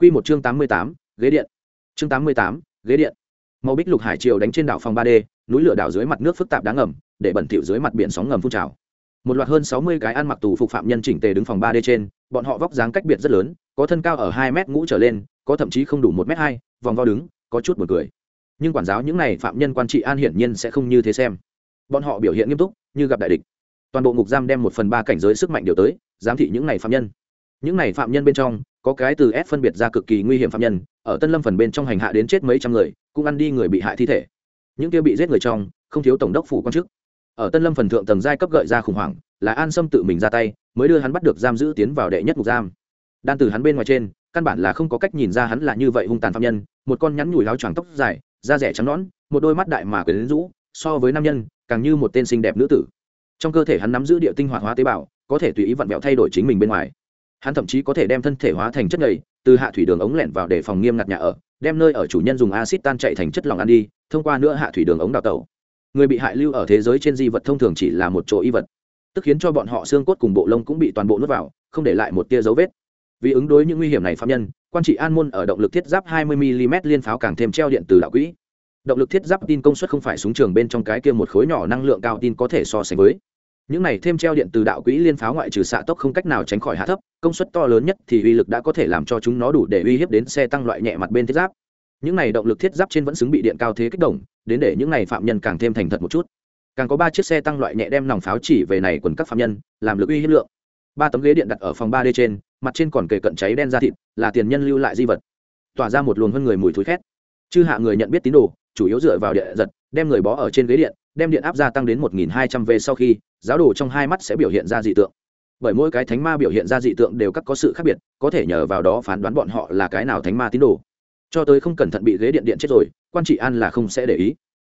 S1: Quy một chương 88, ghế điện. Chương 88, ghế điện. Màu bích lục hải triều đánh trên đảo phòng 3D, núi lửa đảo dưới mặt nước phức tạp đáng ngầm, để bẩn thỉu dưới mặt biển sóng ngầm phun trào. một loạt hơn sáu mươi cái ăn mặc tù phục phạm nhân chỉnh tề đứng phòng ba d trên bọn họ vóc dáng cách biệt rất lớn có thân cao ở hai mét ngũ trở lên có thậm chí không đủ một mét hai vòng vo đứng có chút buồn cười nhưng quản giáo những này phạm nhân quan trị an hiển nhiên sẽ không như thế xem bọn họ biểu hiện nghiêm túc như gặp đại địch toàn bộ ngục giam đem một phần ba cảnh giới sức mạnh điều tới giám thị những này phạm nhân những này phạm nhân bên trong có cái từ s phân biệt ra cực kỳ nguy hiểm phạm nhân, ở tân lâm phần bên trong hành hạ đến chết mấy trăm người, cũng ăn đi người bị hại thi thể. Những kia bị giết người trong, không thiếu tổng đốc phủ quan chức. Ở tân lâm phần thượng tầng giai cấp gợi ra khủng hoảng, là an sâm tự mình ra tay, mới đưa hắn bắt được giam giữ tiến vào đệ nhất ngục giam. Đan từ hắn bên ngoài trên, căn bản là không có cách nhìn ra hắn là như vậy hung tàn phạm nhân, một con nhắn nhủi láo choàng tóc dài, da rẻ trắng nõn, một đôi mắt đại mà quyến rũ, so với nam nhân, càng như một tên xinh đẹp nữ tử. Trong cơ thể hắn nắm giữ địa tinh hoạt hóa tế bào, có thể tùy ý vặn vẹo thay đổi chính mình bên ngoài hắn thậm chí có thể đem thân thể hóa thành chất nhầy, từ hạ thủy đường ống lẻn vào để phòng nghiêm ngặt nhà ở, đem nơi ở chủ nhân dùng acid tan chạy thành chất lỏng ăn đi, thông qua nữa hạ thủy đường ống đào tẩu. Người bị hại lưu ở thế giới trên di vật thông thường chỉ là một chỗ y vật, tức khiến cho bọn họ xương cốt cùng bộ lông cũng bị toàn bộ nuốt vào, không để lại một tia dấu vết. Vì ứng đối những nguy hiểm này, phạm nhân, quan trị an môn ở động lực thiết giáp 20 mm liên pháo càng thêm treo điện từ đạo quỹ. Động lực thiết giáp tin công suất không phải súng trường bên trong cái kia một khối nhỏ năng lượng cao tin có thể so sánh với những này thêm treo điện từ đạo quỹ liên pháo ngoại trừ xạ tốc không cách nào tránh khỏi hạ thấp, công suất to lớn nhất thì uy lực đã có thể làm cho chúng nó đủ để uy hiếp đến xe tăng loại nhẹ mặt bên thiết giáp. Những này động lực thiết giáp trên vẫn xứng bị điện cao thế kích động, đến để những này phạm nhân càng thêm thành thật một chút. Càng có ba chiếc xe tăng loại nhẹ đem nòng pháo chỉ về này quần các phạm nhân, làm lực uy hiếp lượng. Ba tấm ghế điện đặt ở phòng ba d trên, mặt trên còn kề cận cháy đen da thịt, là tiền nhân lưu lại di vật. Tỏa ra một luồng hơn người mùi thối khét. Chư hạ người nhận biết tín đồ, chủ yếu dựa vào điện giật, đem người bó ở trên ghế điện đem điện áp gia tăng đến một nghìn hai trăm v sau khi, giáo đồ trong hai mắt sẽ biểu hiện ra dị tượng. Bởi mỗi cái thánh ma biểu hiện ra dị tượng đều các có sự khác biệt, có thể nhờ vào đó phán đoán bọn họ là cái nào thánh ma tín đồ. Cho tới không cẩn thận bị ghế điện điện chết rồi, quan trị an là không sẽ để ý.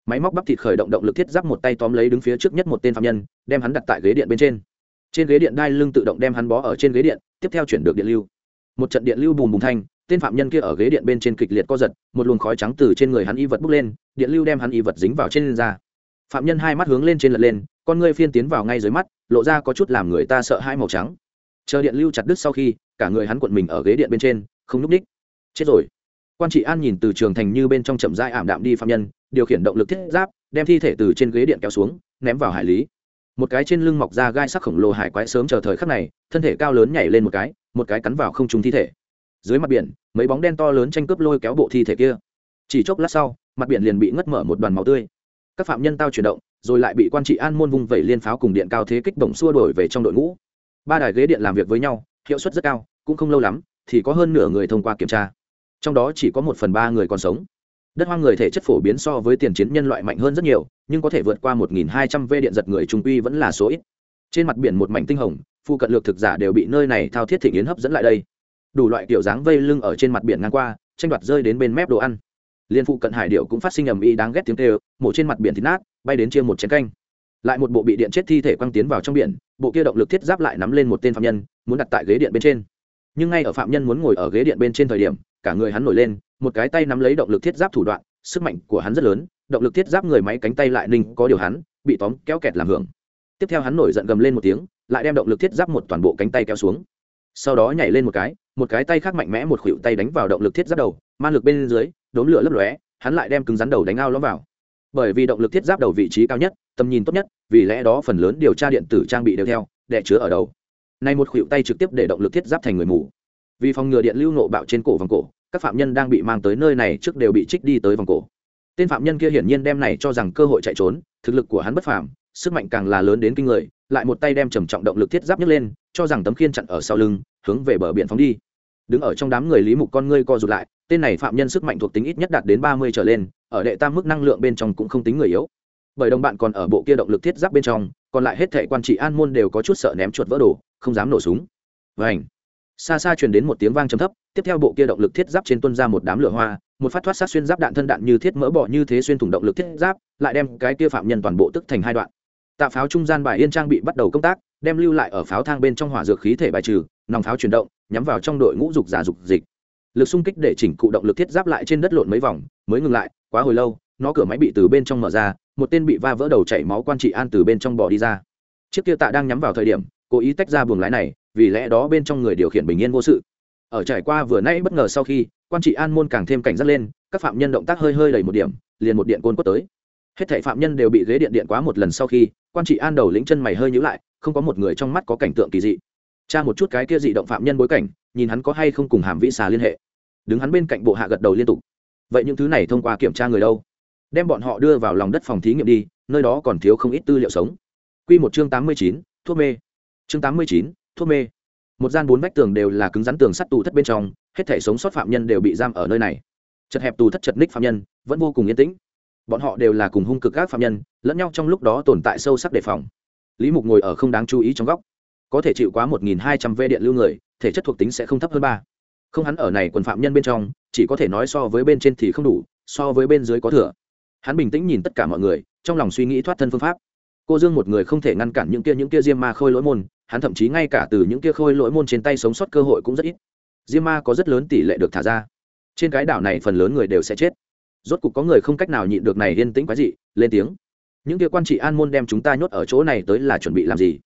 S1: Máy móc bắp thịt khởi động động lực thiết giáp một tay tóm lấy đứng phía trước nhất một tên phạm nhân, đem hắn đặt tại ghế điện bên trên. Trên ghế điện đai lưng tự động đem hắn bó ở trên ghế điện, tiếp theo chuyển được điện lưu. Một trận điện lưu bùm bùm thanh, tên phạm nhân kia ở ghế điện bên trên kịch liệt co giật, một luồng khói trắng từ trên người hắn y vật bốc lên, điện lưu đem hắn y vật dính vào trên da phạm nhân hai mắt hướng lên trên lật lên, con ngươi phiên tiến vào ngay dưới mắt, lộ ra có chút làm người ta sợ hai màu trắng. Chờ điện lưu chặt đứt sau khi, cả người hắn cuộn mình ở ghế điện bên trên, không núp ních chết rồi. Quan trị an nhìn từ trường thành như bên trong chậm rãi ảm đạm đi phạm nhân, điều khiển động lực thiết giáp, đem thi thể từ trên ghế điện kéo xuống, ném vào hải lý. Một cái trên lưng mọc ra gai sắc khổng lồ hải quái sớm chờ thời khắc này, thân thể cao lớn nhảy lên một cái một cái cắn vào không trung thi thể. Dưới mặt biển, mấy bóng đen to lớn tranh cướp lôi kéo bộ thi thể kia. Chỉ chốc lát sau, mặt biển liền bị ngất mở một đoàn máu tươi các phạm nhân tao chuyển động, rồi lại bị quan trị an môn vung vẩy liên pháo cùng điện cao thế kích bổng xua đổi về trong đội ngũ. Ba đài ghế điện làm việc với nhau, hiệu suất rất cao, cũng không lâu lắm, thì có hơn nửa người thông qua kiểm tra. Trong đó chỉ có một phần ba người còn sống. Đất hoang người thể chất phổ biến so với tiền chiến nhân loại mạnh hơn rất nhiều, nhưng có thể vượt qua một hai trăm v điện giật người trung quy vẫn là số ít. Trên mặt biển một mảnh tinh hồng, phu cận lược thực giả đều bị nơi này thao thiết thị yến hấp dẫn lại đây. Đủ loại kiểu dáng vây lưng ở trên mặt biển ngang qua, tranh đoạt rơi đến bên mép đồ ăn liên phụ cận hải điệu cũng phát sinh ầm ĩ đáng ghét tiếng tê mổ trên mặt biển thịt nát, bay đến chia một chén canh. Lại một bộ bị điện chết thi thể quăng tiến vào trong biển, bộ kia động lực thiết giáp lại nắm lên một tên phạm nhân, muốn đặt tại ghế điện bên trên. Nhưng ngay ở phạm nhân muốn ngồi ở ghế điện bên trên thời điểm, cả người hắn nổi lên, một cái tay nắm lấy động lực thiết giáp thủ đoạn, sức mạnh của hắn rất lớn, động lực thiết giáp người máy cánh tay lại ninh có điều hắn, bị tóm kéo kẹt làm hưởng. Tiếp theo hắn nổi giận gầm lên một tiếng, lại đem động lực thiết giáp một toàn bộ cánh tay kéo xuống. Sau đó nhảy lên một cái một cái tay khác mạnh mẽ một khuỷu tay đánh vào động lực thiết giáp đầu man lực bên dưới đốm lửa lấp lóe, hắn lại đem cứng rắn đầu đánh ao lõm vào. Bởi vì động lực thiết giáp đầu vị trí cao nhất, tầm nhìn tốt nhất, vì lẽ đó phần lớn điều tra điện tử trang bị đều theo đẻ chứa ở đầu. Nay một khuỷu tay trực tiếp để động lực thiết giáp thành người mù. Vì phòng ngừa điện lưu nộ bạo trên cổ vòng cổ, các phạm nhân đang bị mang tới nơi này trước đều bị trích đi tới vòng cổ. Tên phạm nhân kia hiển nhiên đem này cho rằng cơ hội chạy trốn, thực lực của hắn bất phàm, sức mạnh càng là lớn đến kinh người, lại một tay đem trầm trọng động lực thiết giáp nhấc lên, cho rằng tấm khiên chặn ở sau lưng, hướng về bờ biển phóng đi đứng ở trong đám người lý mục con ngươi co rụt lại, tên này phạm nhân sức mạnh thuộc tính ít nhất đạt đến ba mươi trở lên, ở đệ tam mức năng lượng bên trong cũng không tính người yếu. Bởi đồng bạn còn ở bộ kia động lực thiết giáp bên trong, còn lại hết thệ quan trị an môn đều có chút sợ ném chuột vỡ đồ, không dám nổ súng. Vảnh xa xa truyền đến một tiếng vang trầm thấp, tiếp theo bộ kia động lực thiết giáp trên tuân ra một đám lửa hoa, một phát thoát sát xuyên giáp đạn thân đạn như thiết mỡ bỏ như thế xuyên thủng động lực thiết giáp, lại đem cái kia phạm nhân toàn bộ tức thành hai đoạn. Tạ pháo trung gian bài yên trang bị bắt đầu công tác, đem lưu lại ở pháo thang bên trong hỏa dược khí thể bài trừ nòng pháo chuyển động, nhắm vào trong đội ngũ dục giả dục dịch. Lực xung kích để chỉnh cụ động lực thiết giáp lại trên đất lộn mấy vòng, mới ngừng lại, quá hồi lâu, nó cửa máy bị từ bên trong mở ra, một tên bị va vỡ đầu chảy máu quan trị an từ bên trong bỏ đi ra. Chiếc kia tạ đang nhắm vào thời điểm, cố ý tách ra buồng lái này, vì lẽ đó bên trong người điều khiển bình yên vô sự. Ở trải qua vừa nãy bất ngờ sau khi, quan trị an môn càng thêm cảnh giác lên, các phạm nhân động tác hơi hơi đầy một điểm, liền một điện côn quất tới. Hết thảy phạm nhân đều bị ghế điện điện quá một lần sau khi, quan trị an đầu lĩnh chân mày hơi nhíu lại, không có một người trong mắt có cảnh tượng kỳ dị tra một chút cái kia dị động phạm nhân bối cảnh, nhìn hắn có hay không cùng hàm vĩ xà liên hệ. Đứng hắn bên cạnh bộ hạ gật đầu liên tục. Vậy những thứ này thông qua kiểm tra người đâu? Đem bọn họ đưa vào lòng đất phòng thí nghiệm đi, nơi đó còn thiếu không ít tư liệu sống. Q một chương tám mươi chín, thuốc mê. Chương tám mươi chín, thuốc mê. Một gian bốn vách tường đều là cứng rắn tường sắt tù thất bên trong, hết thể sống sót phạm nhân đều bị giam ở nơi này. Chật hẹp tù thất chật ních phạm nhân, vẫn vô cùng yên tĩnh. Bọn họ đều là cùng hung cực các phạm nhân, lẫn nhau trong lúc đó tồn tại sâu sắc đề phòng. Lý mục ngồi ở không đáng chú ý trong góc có thể chịu quá một nghìn hai trăm v điện lưu người, thể chất thuộc tính sẽ không thấp hơn ba. Không hắn ở này quần phạm nhân bên trong, chỉ có thể nói so với bên trên thì không đủ, so với bên dưới có thừa. Hắn bình tĩnh nhìn tất cả mọi người, trong lòng suy nghĩ thoát thân phương pháp. Cô dương một người không thể ngăn cản những kia những kia diêm ma khôi lỗi môn, hắn thậm chí ngay cả từ những kia khôi lỗi môn trên tay sống sót cơ hội cũng rất ít. Diêm ma có rất lớn tỷ lệ được thả ra. Trên cái đảo này phần lớn người đều sẽ chết. Rốt cục có người không cách nào nhịn được này yên tĩnh quái dị, lên tiếng. Những kia quan trị an môn đem chúng ta nhốt ở chỗ này tới là chuẩn bị làm gì?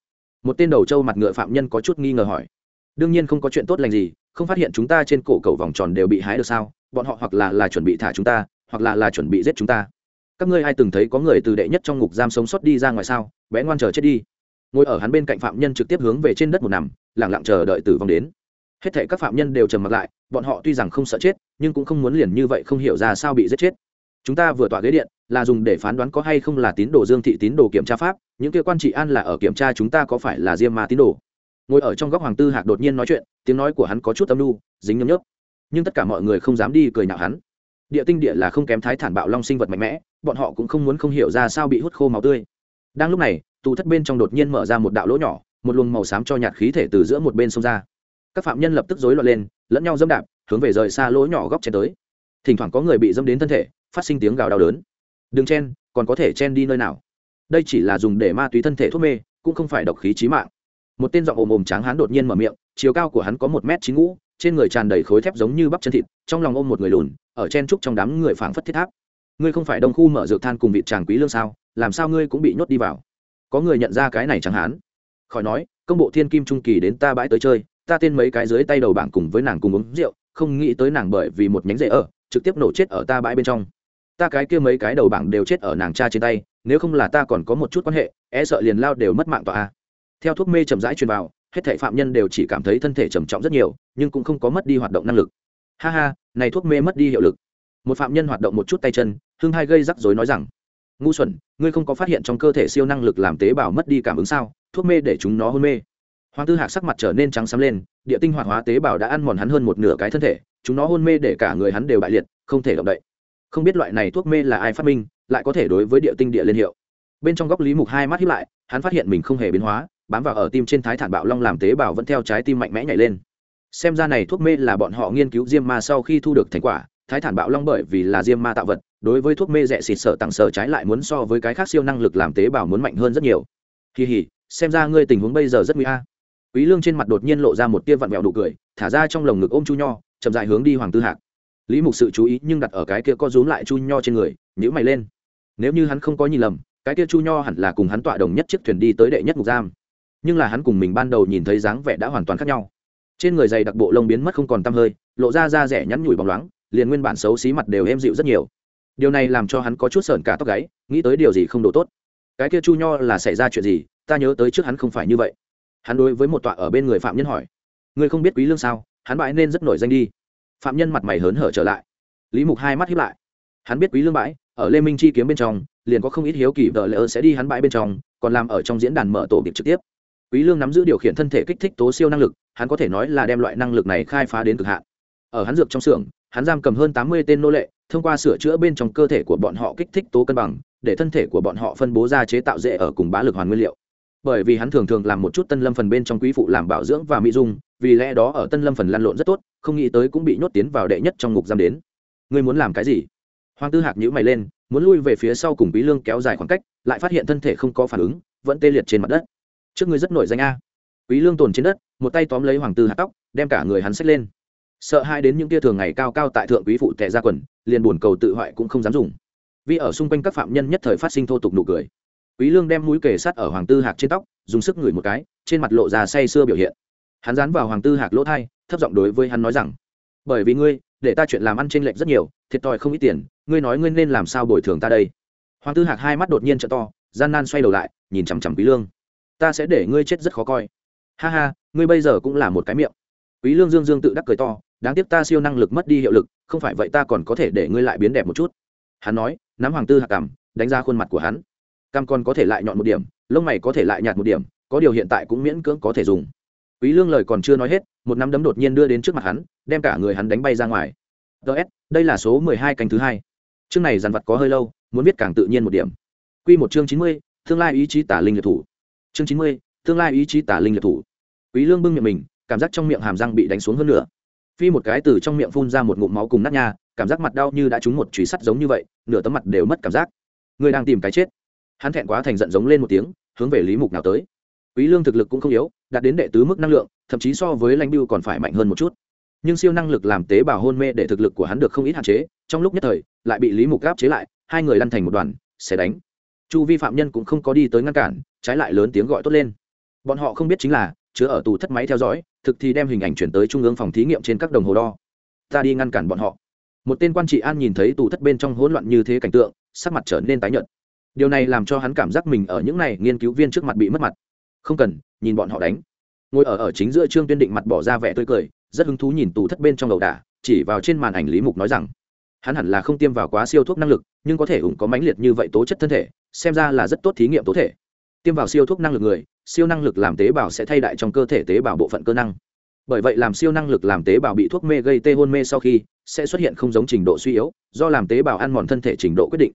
S1: Một tên đầu trâu mặt ngựa phạm nhân có chút nghi ngờ hỏi. Đương nhiên không có chuyện tốt lành gì, không phát hiện chúng ta trên cổ cầu vòng tròn đều bị hái được sao? Bọn họ hoặc là là chuẩn bị thả chúng ta, hoặc là là chuẩn bị giết chúng ta. Các ngươi ai từng thấy có người từ đệ nhất trong ngục giam sống sót đi ra ngoài sao? Bé ngoan chờ chết đi. Ngồi ở hắn bên cạnh phạm nhân trực tiếp hướng về trên đất một nằm lẳng lặng chờ đợi tử vong đến. Hết thảy các phạm nhân đều trầm mặc lại, bọn họ tuy rằng không sợ chết, nhưng cũng không muốn liền như vậy không hiểu ra sao bị giết chết chúng ta vừa tỏa ghế điện, là dùng để phán đoán có hay không là tín đồ dương thị tín đồ kiểm tra pháp, những kia quan trị an là ở kiểm tra chúng ta có phải là diêm ma tín đồ. Ngồi ở trong góc hoàng tư hạc đột nhiên nói chuyện, tiếng nói của hắn có chút âm lu dính nhấm nhớp. Nhưng tất cả mọi người không dám đi cười nhạo hắn. Địa tinh địa là không kém thái thản bạo long sinh vật mạnh mẽ, bọn họ cũng không muốn không hiểu ra sao bị hút khô máu tươi. Đang lúc này, tù thất bên trong đột nhiên mở ra một đạo lỗ nhỏ, một luồng màu xám cho nhạt khí thể từ giữa một bên xông ra. Các phạm nhân lập tức rối loạn lên, lẫn nhau dâm đạp, hướng về rời xa lỗ nhỏ góc chen tới. Thỉnh thoảng có người bị dâm đến thân thể phát sinh tiếng gào đau đớn. Đừng chen, còn có thể chen đi nơi nào? Đây chỉ là dùng để ma túy thân thể thuốc mê, cũng không phải độc khí trí mạng. Một tên giọng ồm ồm tráng hán đột nhiên mở miệng, chiều cao của hắn có một m chín ngũ, trên người tràn đầy khối thép giống như bắp chân thịt, trong lòng ôm một người lùn, ở chen trúc trong đám người phảng phất thiết tháp. Ngươi không phải đông khu mở dược than cùng vị tràng quý lương sao, làm sao ngươi cũng bị nhốt đi vào? Có người nhận ra cái này chẳng hán. Khỏi nói, công bộ thiên kim trung kỳ đến ta bãi tới chơi, ta tên mấy cái dưới tay đầu bảng cùng với nàng cùng uống rượu, không nghĩ tới nàng bởi vì một nhánh rễ ở, trực tiếp nổ chết ở ta bãi bên trong ta cái kia mấy cái đầu bảng đều chết ở nàng cha trên tay, nếu không là ta còn có một chút quan hệ e sợ liền lao đều mất mạng tọa. Theo thuốc mê chậm rãi truyền vào, hết thảy phạm nhân đều chỉ cảm thấy thân thể trầm trọng rất nhiều, nhưng cũng không có mất đi hoạt động năng lực. Ha ha, này thuốc mê mất đi hiệu lực. Một phạm nhân hoạt động một chút tay chân, hưng hai gây rắc rối nói rằng, ngu xuẩn, ngươi không có phát hiện trong cơ thể siêu năng lực làm tế bào mất đi cảm ứng sao? Thuốc mê để chúng nó hôn mê. Hoàng tư hạc sắc mặt trở nên trắng xám lên, địa tinh hoạt hóa tế bào đã ăn mòn hắn hơn một nửa cái thân thể, chúng nó hôn mê để cả người hắn đều bại liệt, không thể động đậy không biết loại này thuốc mê là ai phát minh, lại có thể đối với địa tinh địa liên hiệu. Bên trong góc lý mục hai mắt hiếp lại, hắn phát hiện mình không hề biến hóa, bám vào ở tim trên thái thản bạo long làm tế bào vẫn theo trái tim mạnh mẽ nhảy lên. Xem ra này thuốc mê là bọn họ nghiên cứu diêm ma sau khi thu được thành quả, thái thản bạo long bởi vì là diêm ma tạo vật, đối với thuốc mê rẻ xịt sợ tặng sợ trái lại muốn so với cái khác siêu năng lực làm tế bào muốn mạnh hơn rất nhiều. Kỳ hỉ xem ra ngươi tình huống bây giờ rất nguy a. Quý lương trên mặt đột nhiên lộ ra một tia vặn vẹo đủ cười, thả ra trong lồng ngực ôm chu nho, chậm dại hướng đi hoàng tư hạc lý mục sự chú ý nhưng đặt ở cái kia co rúm lại chu nho trên người nhữ mày lên. Nếu như hắn không có nhìn lầm, cái kia chu nho hẳn là cùng hắn tọa đồng nhất chiếc thuyền đi tới đệ nhất mục giam. Nhưng là hắn cùng mình ban đầu nhìn thấy dáng vẻ đã hoàn toàn khác nhau. Trên người dày đặc bộ lông biến mất không còn tăm hơi, lộ ra da rẻ nhắn nhủi bóng loáng, liền nguyên bản xấu xí mặt đều êm dịu rất nhiều. Điều này làm cho hắn có chút sởn cả tóc gáy, nghĩ tới điều gì không đủ tốt. Cái kia chu nho là xảy ra chuyện gì, ta nhớ tới trước hắn không phải như vậy. Hắn đối với một tọa ở bên người phạm nhân hỏi. Người không biết quý lương sao? Hắn bãi nên rất nổi danh đi phạm nhân mặt mày hớn hở trở lại. Lý mục hai mắt hiếp lại. Hắn biết quý lương bãi, ở lê minh chi kiếm bên trong, liền có không ít hiếu kỳ vợ lỡ sẽ đi hắn bãi bên trong, còn làm ở trong diễn đàn mở tổ biệt trực tiếp. Quý lương nắm giữ điều khiển thân thể kích thích tố siêu năng lực, hắn có thể nói là đem loại năng lực này khai phá đến cực hạn. Ở hắn dược trong xưởng, hắn giam cầm hơn tám mươi tên nô lệ, thông qua sửa chữa bên trong cơ thể của bọn họ kích thích tố cân bằng, để thân thể của bọn họ phân bố ra chế tạo dễ ở cùng bá lực hoàn nguyên liệu. Bởi vì hắn thường thường làm một chút tân lâm phần bên trong quý phụ làm bảo dưỡng và mỹ dung, vì lẽ đó ở tân lâm phần lăn lộn rất tốt không nghĩ tới cũng bị nhốt tiến vào đệ nhất trong ngục giam đến. Ngươi muốn làm cái gì? Hoàng tư hạc nhữ mày lên, muốn lui về phía sau cùng quý lương kéo dài khoảng cách, lại phát hiện thân thể không có phản ứng, vẫn tê liệt trên mặt đất. Trước ngươi rất nổi danh a. Quý lương tồn trên đất, một tay tóm lấy hoàng tư hạc tóc, đem cả người hắn xách lên. Sợ hai đến những tia thường ngày cao cao tại thượng quý phụ tệ ra quần, liền buồn cầu tự hoại cũng không dám dùng. Vì ở xung quanh các phạm nhân nhất thời phát sinh thô tục nụ cười. Quý lương đem mũi kề sát ở hoàng tư hạc trên tóc, dùng sức ngửi một cái, trên mặt lộ ra say sưa biểu hiện. Hắn dán vào hoàng tư hạc lỗ tai thấp giọng đối với hắn nói rằng, bởi vì ngươi, để ta chuyện làm ăn trên lệnh rất nhiều, thiệt thòi không ít tiền, ngươi nói ngươi nên làm sao bồi thường ta đây? Hoàng tư hạc hai mắt đột nhiên t to, gian nan xoay đầu lại, nhìn chằm chằm quý lương. Ta sẽ để ngươi chết rất khó coi. Ha ha, ngươi bây giờ cũng là một cái miệng. Quý lương dương dương tự đắc cười to, đáng tiếc ta siêu năng lực mất đi hiệu lực, không phải vậy ta còn có thể để ngươi lại biến đẹp một chút. Hắn nói, nắm hoàng tư Hạc cằm, đánh ra khuôn mặt của hắn. Cam còn có thể lại nhọn một điểm, lông mày có thể lại nhạt một điểm, có điều hiện tại cũng miễn cưỡng có thể dùng quý lương lời còn chưa nói hết, một nắm đấm đột nhiên đưa đến trước mặt hắn, đem cả người hắn đánh bay ra ngoài. Ts đây là số mười hai canh thứ hai. Chương này dàn vật có hơi lâu, muốn viết càng tự nhiên một điểm. Quy một chương chín mươi, tương lai ý chí tả linh liệt thủ. Chương chín mươi, tương lai ý chí tả linh liệt thủ. Quý lương bưng miệng mình, cảm giác trong miệng hàm răng bị đánh xuống hơn nữa phi một cái từ trong miệng phun ra một ngụm máu cùng nát nha, cảm giác mặt đau như đã trúng một chùy sắt giống như vậy, nửa tấm mặt đều mất cảm giác. Người đang tìm cái chết. Hắn thẹn quá thành giận giống lên một tiếng, hướng về lý mục nào tới. Quý lương thực lực cũng không yếu đạt đến đệ tứ mức năng lượng, thậm chí so với lãnh biêu còn phải mạnh hơn một chút. Nhưng siêu năng lực làm tế bào hôn mê để thực lực của hắn được không ít hạn chế, trong lúc nhất thời, lại bị lý mục gáp chế lại, hai người lăn thành một đoàn, sẽ đánh. Chu vi phạm nhân cũng không có đi tới ngăn cản, trái lại lớn tiếng gọi tốt lên. Bọn họ không biết chính là, chứa ở tù thất máy theo dõi, thực thì đem hình ảnh chuyển tới trung ương phòng thí nghiệm trên các đồng hồ đo. Ta đi ngăn cản bọn họ. Một tên quan trị an nhìn thấy tù thất bên trong hỗn loạn như thế cảnh tượng, sắc mặt trở nên tái nhợt. Điều này làm cho hắn cảm giác mình ở những này nghiên cứu viên trước mặt bị mất mặt không cần, nhìn bọn họ đánh. Ngồi ở ở chính giữa trương tuyên định mặt bỏ ra vẻ tươi cười, rất hứng thú nhìn tù thất bên trong đầu đà, chỉ vào trên màn ảnh lý mục nói rằng, hắn hẳn là không tiêm vào quá siêu thuốc năng lực, nhưng có thể ủng có mãnh liệt như vậy tố chất thân thể, xem ra là rất tốt thí nghiệm tố thể. Tiêm vào siêu thuốc năng lực người, siêu năng lực làm tế bào sẽ thay đại trong cơ thể tế bào bộ phận cơ năng. Bởi vậy làm siêu năng lực làm tế bào bị thuốc mê gây tê hôn mê sau khi, sẽ xuất hiện không giống trình độ suy yếu, do làm tế bào ăn mòn thân thể trình độ quyết định.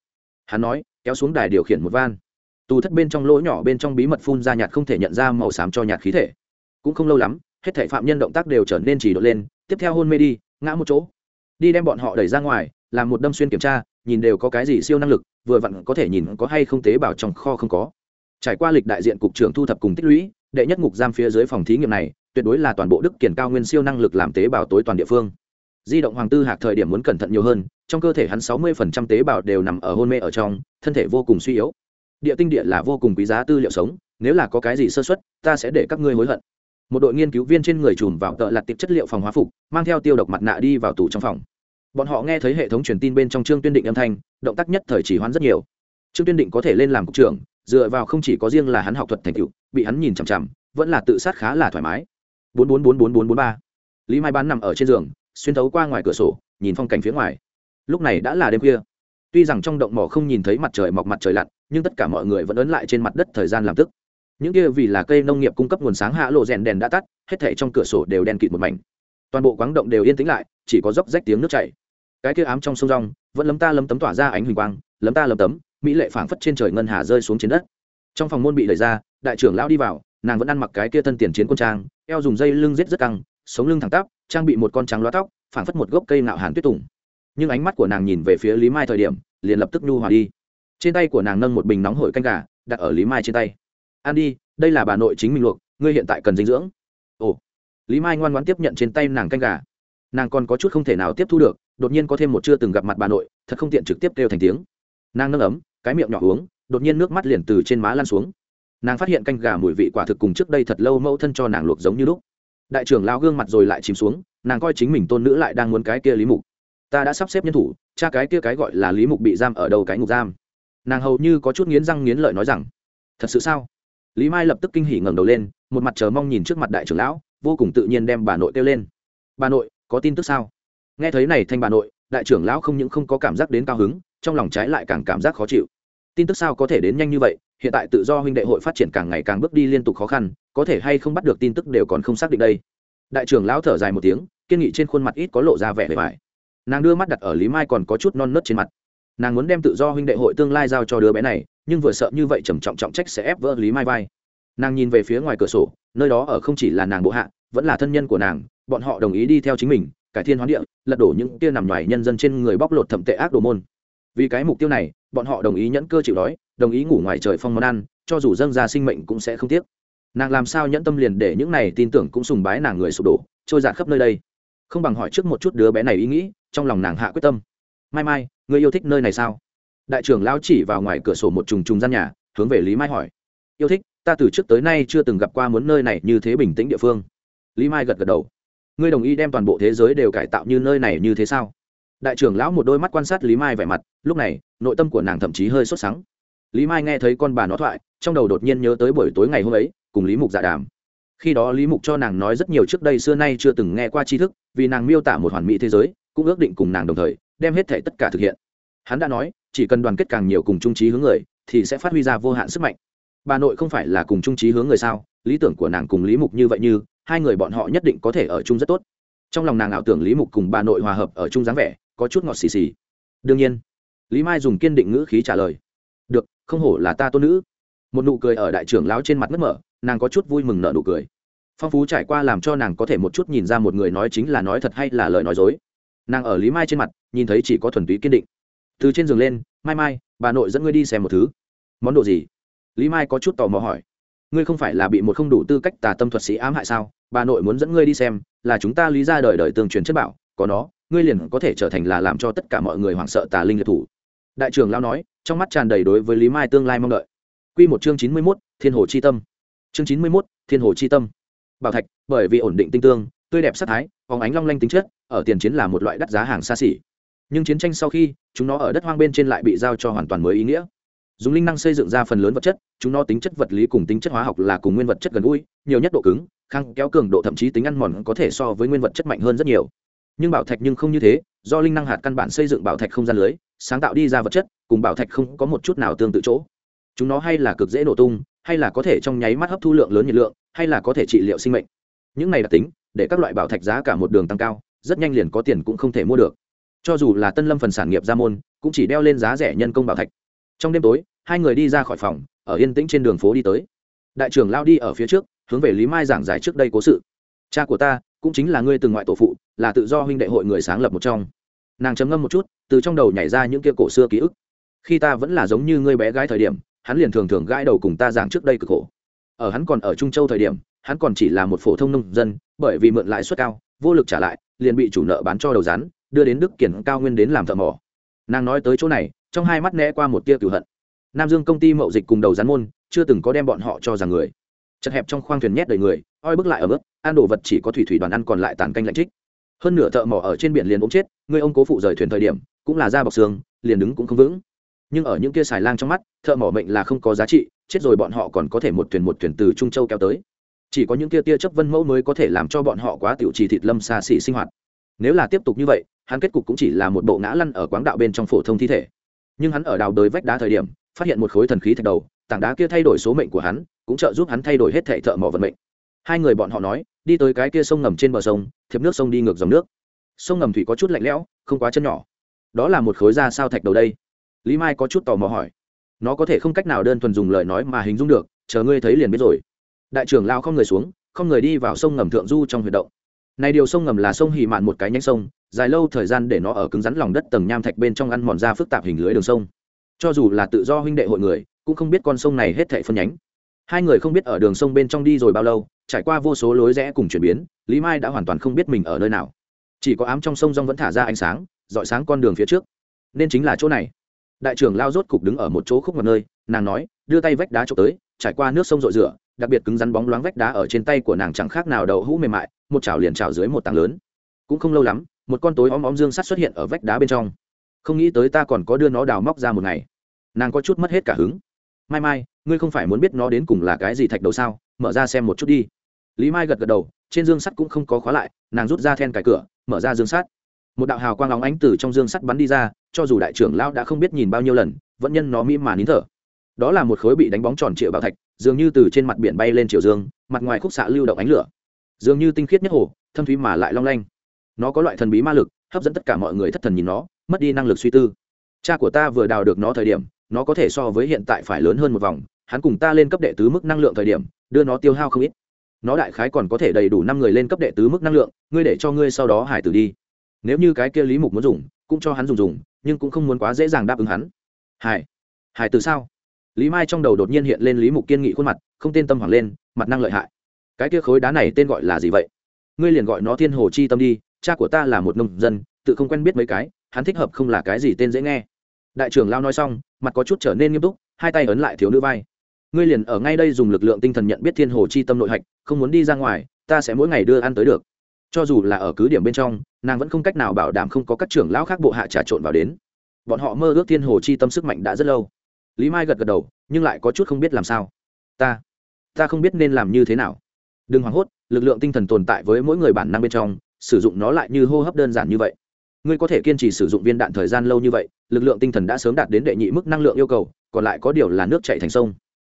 S1: Hắn nói, kéo xuống đài điều khiển một van tù thất bên trong lỗ nhỏ bên trong bí mật phun ra nhạt không thể nhận ra màu xám cho nhạt khí thể. Cũng không lâu lắm, hết thể phạm nhân động tác đều trở nên chỉ đột lên, tiếp theo hôn mê đi, ngã một chỗ. Đi đem bọn họ đẩy ra ngoài, làm một đâm xuyên kiểm tra, nhìn đều có cái gì siêu năng lực, vừa vặn có thể nhìn có hay không tế bào trong kho không có. Trải qua lịch đại diện cục trưởng thu thập cùng tích lũy, đệ nhất ngục giam phía dưới phòng thí nghiệm này, tuyệt đối là toàn bộ đức kiển cao nguyên siêu năng lực làm tế bào tối toàn địa phương. Di động hoàng tư hạc thời điểm muốn cẩn thận nhiều hơn, trong cơ thể hắn sáu mươi phần trăm tế bào đều nằm ở hôn mê ở trong, thân thể vô cùng suy yếu địa tinh địa là vô cùng quý giá tư liệu sống, nếu là có cái gì sơ xuất ta sẽ để các ngươi hối hận. Một đội nghiên cứu viên trên người chùm vào tợ lặt tiệp chất liệu phòng hóa phục, mang theo tiêu độc mặt nạ đi vào tủ trong phòng. Bọn họ nghe thấy hệ thống truyền tin bên trong trương tuyên định âm thanh, động tác nhất thời chỉ hoán rất nhiều. Trương tuyên định có thể lên làm cục trưởng, dựa vào không chỉ có riêng là hắn học thuật thành tựu, bị hắn nhìn chằm chằm, vẫn là tự sát khá là thoải mái. Bốn bốn bốn bốn bốn bốn ba. Lý mai bán nằm ở trên giường, xuyên thấu qua ngoài cửa sổ, nhìn phong cảnh phía ngoài. Lúc này đã là đêm khuya. Tuy rằng trong động mỏ không nhìn thấy mặt trời mọc mặt trời lặn nhưng tất cả mọi người vẫn ấn lại trên mặt đất thời gian làm tức. Những kia vì là cây nông nghiệp cung cấp nguồn sáng hạ lộ rèn đèn đã tắt, hết thảy trong cửa sổ đều đen kịt một mảnh. Toàn bộ quáng động đều yên tĩnh lại, chỉ có dốc rách tiếng nước chảy. Cái kia ám trong sông rong, vẫn lấm ta lấm tấm tỏa ra ánh huỳnh quang, lấm ta lấm tấm, mỹ lệ phảng phất trên trời ngân hà rơi xuống trên đất. Trong phòng môn bị đẩy ra, đại trưởng lão đi vào, nàng vẫn ăn mặc cái kia thân tiền chiến quân trang, eo dùng dây lưng giết rất căng, sống lưng thẳng tắp, trang bị một con trắng loa tóc, phảng phất một gốc cây nạo hàn tuyết tùng. Nhưng ánh mắt của nàng nhìn về phía lý mai thời điểm, liền lập tức nhu hòa đi trên tay của nàng nâng một bình nóng hổi canh gà, đặt ở lý mai trên tay. Ăn đi, đây là bà nội chính mình luộc, ngươi hiện tại cần dinh dưỡng. Ồ. Lý mai ngoan ngoãn tiếp nhận trên tay nàng canh gà. Nàng còn có chút không thể nào tiếp thu được, đột nhiên có thêm một chưa từng gặp mặt bà nội, thật không tiện trực tiếp kêu thành tiếng. Nàng nâng ấm, cái miệng nhỏ uống, đột nhiên nước mắt liền từ trên má lan xuống. Nàng phát hiện canh gà mùi vị quả thực cùng trước đây thật lâu mẫu thân cho nàng luộc giống như lúc. Đại trưởng lao gương mặt rồi lại chìm xuống, nàng coi chính mình tôn nữ lại đang muốn cái kia lý mục. Ta đã sắp xếp nhân thủ, cha cái kia cái gọi là lý mục bị giam ở đầu cái ngục giam? Nàng hầu như có chút nghiến răng nghiến lợi nói rằng, thật sự sao? Lý mai lập tức kinh hỉ ngẩng đầu lên, một mặt chờ mong nhìn trước mặt đại trưởng lão, vô cùng tự nhiên đem bà nội kêu lên. Bà nội, có tin tức sao? Nghe thấy này thanh bà nội, đại trưởng lão không những không có cảm giác đến cao hứng, trong lòng trái lại càng cảm giác khó chịu. Tin tức sao có thể đến nhanh như vậy, hiện tại tự do huynh đệ hội phát triển càng ngày càng bước đi liên tục khó khăn, có thể hay không bắt được tin tức đều còn không xác định đây. Đại trưởng lão thở dài một tiếng, kiên nghị trên khuôn mặt ít có lộ ra vẻ bề bài nàng đưa mắt đặt ở lý mai còn có chút non nớt trên mặt nàng muốn đem tự do huynh đệ hội tương lai giao cho đứa bé này, nhưng vừa sợ như vậy trầm trọng trọng trách sẽ ép vỡ lý mai vai. Nàng nhìn về phía ngoài cửa sổ, nơi đó ở không chỉ là nàng bộ hạ, vẫn là thân nhân của nàng, bọn họ đồng ý đi theo chính mình, cải thiên hoán địa, lật đổ những tia nằm ngoài nhân dân trên người bóc lột thẩm tệ ác đồ môn. Vì cái mục tiêu này, bọn họ đồng ý nhẫn cơ chịu đói, đồng ý ngủ ngoài trời phong món ăn, cho dù dâng ra sinh mệnh cũng sẽ không tiếc. Nàng làm sao nhẫn tâm liền để những này tin tưởng cũng sùng bái nàng người sụp đổ, trôi dạt khắp nơi đây. Không bằng hỏi trước một chút đứa bé này ý nghĩ, trong lòng nàng hạ quyết tâm. Mai mai Ngươi yêu thích nơi này sao? Đại trưởng lão chỉ vào ngoài cửa sổ một trùng trùng gian nhà, hướng về lý mai hỏi. Yêu thích, ta từ trước tới nay chưa từng gặp qua muốn nơi này như thế bình tĩnh địa phương. Lý mai gật gật đầu. Ngươi đồng ý đem toàn bộ thế giới đều cải tạo như nơi này như thế sao? Đại trưởng lão một đôi mắt quan sát lý mai vẻ mặt, lúc này, nội tâm của nàng thậm chí hơi sốt sắng. Lý mai nghe thấy con bà nó thoại, trong đầu đột nhiên nhớ tới buổi tối ngày hôm ấy, cùng lý mục dạ đàm. Khi đó lý mục cho nàng nói rất nhiều trước đây xưa nay chưa từng nghe qua tri thức, vì nàng miêu tả một hoàn mỹ thế giới, cũng ước định cùng nàng đồng thời đem hết thể tất cả thực hiện. Hắn đã nói, chỉ cần đoàn kết càng nhiều cùng trung trí hướng người, thì sẽ phát huy ra vô hạn sức mạnh. Bà nội không phải là cùng trung trí hướng người sao? Lý tưởng của nàng cùng lý mục như vậy như, hai người bọn họ nhất định có thể ở chung rất tốt. Trong lòng nàng ảo tưởng lý mục cùng bà nội hòa hợp ở chung dáng vẻ, có chút ngọt xì xì. Đương nhiên, lý mai dùng kiên định ngữ khí trả lời. Được, không hổ là ta tôn nữ. Một nụ cười ở đại trưởng lão trên mặt mất mở, nàng có chút vui mừng nợ nụ cười. Phong phú trải qua làm cho nàng có thể một chút nhìn ra một người nói chính là nói thật hay là lời nói dối nàng ở lý mai trên mặt nhìn thấy chỉ có thuần túy kiên định từ trên giường lên mai mai bà nội dẫn ngươi đi xem một thứ món đồ gì lý mai có chút tò mò hỏi ngươi không phải là bị một không đủ tư cách tà tâm thuật sĩ ám hại sao bà nội muốn dẫn ngươi đi xem là chúng ta lý ra đời đời tương truyền chất bảo có nó ngươi liền có thể trở thành là làm cho tất cả mọi người hoảng sợ tà linh liệt thủ đại trưởng lao nói trong mắt tràn đầy đối với lý mai tương lai mong đợi q một chương chín mươi mốt thiên hồ chi tâm chương chín mươi mốt thiên hồ chi tâm bảo thạch bởi vì ổn định tinh tương tươi đẹp sắc thái, phóng ánh long lanh tính chất, ở tiền chiến là một loại đắt giá hàng xa xỉ. Nhưng chiến tranh sau khi, chúng nó ở đất hoang bên trên lại bị giao cho hoàn toàn mới ý nghĩa. Dùng linh năng xây dựng ra phần lớn vật chất, chúng nó tính chất vật lý cùng tính chất hóa học là cùng nguyên vật chất gần gũi, nhiều nhất độ cứng khăng kéo cường độ thậm chí tính ăn mòn có thể so với nguyên vật chất mạnh hơn rất nhiều. Nhưng bảo thạch nhưng không như thế, do linh năng hạt căn bản xây dựng bảo thạch không gian lưới, sáng tạo đi ra vật chất, cùng bảo thạch không có một chút nào tương tự chỗ. Chúng nó hay là cực dễ nổ tung, hay là có thể trong nháy mắt hấp thu lượng lớn nhiệt lượng, hay là có thể trị liệu sinh mệnh. Những này đặc tính để các loại bảo thạch giá cả một đường tăng cao, rất nhanh liền có tiền cũng không thể mua được. Cho dù là tân lâm phần sản nghiệp gia môn, cũng chỉ đeo lên giá rẻ nhân công bảo thạch. Trong đêm tối, hai người đi ra khỏi phòng, ở yên tĩnh trên đường phố đi tới. Đại trưởng lao đi ở phía trước, hướng về lý mai giảng giải trước đây cố sự. Cha của ta, cũng chính là ngươi từng ngoại tổ phụ, là tự do huynh đệ hội người sáng lập một trong. Nàng chấm ngâm một chút, từ trong đầu nhảy ra những kia cổ xưa ký ức. Khi ta vẫn là giống như ngươi bé gái thời điểm, hắn liền thường thường gãi đầu cùng ta giảng trước đây cực khổ. Ở hắn còn ở trung châu thời điểm, hắn còn chỉ là một phổ thông nông dân bởi vì mượn lãi suất cao vô lực trả lại liền bị chủ nợ bán cho đầu rắn, đưa đến đức kiển cao nguyên đến làm thợ mỏ. Nàng nói tới chỗ này trong hai mắt né qua một tia cửu hận. Nam dương công ty mậu dịch cùng đầu rắn môn chưa từng có đem bọn họ cho rằng người. Chật hẹp trong khoang thuyền nhét đầy người oi bức lại ở mức ăn đồ vật chỉ có thủy thủy đoàn ăn còn lại tàn canh lạnh trích. Hơn nửa thợ mỏ ở trên biển liền ốm chết người ông cố phụ rời thuyền thời điểm cũng là da bọc xương liền đứng cũng không vững. Nhưng ở những kia xài lang trong mắt thợ mỏ mệnh là không có giá trị chết rồi bọn họ còn có thể một thuyền một thuyền từ trung châu kéo tới chỉ có những kia tia chấp vân mẫu mới có thể làm cho bọn họ quá tiểu trì thịt lâm xa xỉ sinh hoạt. Nếu là tiếp tục như vậy, hắn kết cục cũng chỉ là một bộ ngã lăn ở quáng đạo bên trong phổ thông thi thể. Nhưng hắn ở đào đới vách đá thời điểm, phát hiện một khối thần khí thạch đầu, tảng đá kia thay đổi số mệnh của hắn, cũng trợ giúp hắn thay đổi hết thệ thợ mỏ vận mệnh. Hai người bọn họ nói, đi tới cái kia sông ngầm trên bờ sông, thiệp nước sông đi ngược dòng nước. Sông ngầm thủy có chút lạnh lẽo, không quá chân nhỏ. Đó là một khối da sao thạch đầu đây. Lý mai có chút tò mò hỏi. Nó có thể không cách nào đơn thuần dùng lời nói mà hình dung được, chờ ngươi thấy liền biết rồi đại trưởng lao không người xuống, không người đi vào sông ngầm thượng du trong huyệt động. Này điều sông ngầm là sông hì mạn một cái nhánh sông, dài lâu thời gian để nó ở cứng rắn lòng đất tầng nham thạch bên trong ăn mòn ra phức tạp hình lưới đường sông. Cho dù là tự do huynh đệ hội người, cũng không biết con sông này hết thảy phân nhánh. Hai người không biết ở đường sông bên trong đi rồi bao lâu, trải qua vô số lối rẽ cùng chuyển biến, lý mai đã hoàn toàn không biết mình ở nơi nào. Chỉ có ám trong sông rong vẫn thả ra ánh sáng, dọi sáng con đường phía trước. Nên chính là chỗ này. Đại trưởng lao rốt cục đứng ở một chỗ khúc một nơi, nàng nói, đưa tay vách đá trộm tới, trải qua nước sông rội rửa đặc biệt cứng rắn bóng loáng vách đá ở trên tay của nàng chẳng khác nào đậu hũ mềm mại, một chảo liền chảo dưới một tảng lớn. Cũng không lâu lắm, một con tối om om dương sắt xuất hiện ở vách đá bên trong. Không nghĩ tới ta còn có đưa nó đào móc ra một ngày. Nàng có chút mất hết cả hứng. Mai mai, ngươi không phải muốn biết nó đến cùng là cái gì thạch đầu sao? Mở ra xem một chút đi. Lý mai gật gật đầu, trên dương sắt cũng không có khóa lại, nàng rút ra then cài cửa, mở ra dương sắt. Một đạo hào quang óng ánh từ trong dương sắt bắn đi ra, cho dù đại trưởng lão đã không biết nhìn bao nhiêu lần, vẫn nhân nó mỹ mà nín thở đó là một khối bị đánh bóng tròn trịa bảo thạch, dường như từ trên mặt biển bay lên chiều dương, mặt ngoài khúc xạ lưu động ánh lửa. Dường như tinh khiết nhất hồ, thâm thúy mà lại long lanh. Nó có loại thần bí ma lực, hấp dẫn tất cả mọi người thất thần nhìn nó, mất đi năng lực suy tư. Cha của ta vừa đào được nó thời điểm, nó có thể so với hiện tại phải lớn hơn một vòng, hắn cùng ta lên cấp đệ tứ mức năng lượng thời điểm, đưa nó tiêu hao không ít. Nó đại khái còn có thể đầy đủ năm người lên cấp đệ tứ mức năng lượng, ngươi để cho ngươi sau đó hải tử đi. Nếu như cái kia lý mục muốn dùng, cũng cho hắn dùng dùng, nhưng cũng không muốn quá dễ dàng đáp ứng hắn. Hải hải tử sao? Lý mai trong đầu đột nhiên hiện lên lý mục kiên nghị khuôn mặt, không tên tâm hoảng lên, mặt năng lợi hại. Cái kia khối đá này tên gọi là gì vậy? Ngươi liền gọi nó thiên hồ chi tâm đi, cha của ta là một nông dân, tự không quen biết mấy cái, hắn thích hợp không là cái gì tên dễ nghe. Đại trưởng lao nói xong, mặt có chút trở nên nghiêm túc, hai tay ấn lại thiếu nữ vai. Ngươi liền ở ngay đây dùng lực lượng tinh thần nhận biết thiên hồ chi tâm nội hạch, không muốn đi ra ngoài, ta sẽ mỗi ngày đưa ăn tới được. Cho dù là ở cứ điểm bên trong, nàng vẫn không cách nào bảo đảm không có các trưởng lão khác bộ hạ trà trộn vào đến. Bọn họ mơ ước thiên hồ chi tâm sức mạnh đã rất lâu lý mai gật gật đầu, nhưng lại có chút không biết làm sao. Ta ta không biết nên làm như thế nào. Đừng hoảng hốt, lực lượng tinh thần tồn tại với mỗi người bản năng bên trong, sử dụng nó lại như hô hấp đơn giản như vậy. Ngươi có thể kiên trì sử dụng viên đạn thời gian lâu như vậy, lực lượng tinh thần đã sớm đạt đến đệ nhị mức năng lượng yêu cầu, còn lại có điều là nước chạy thành sông.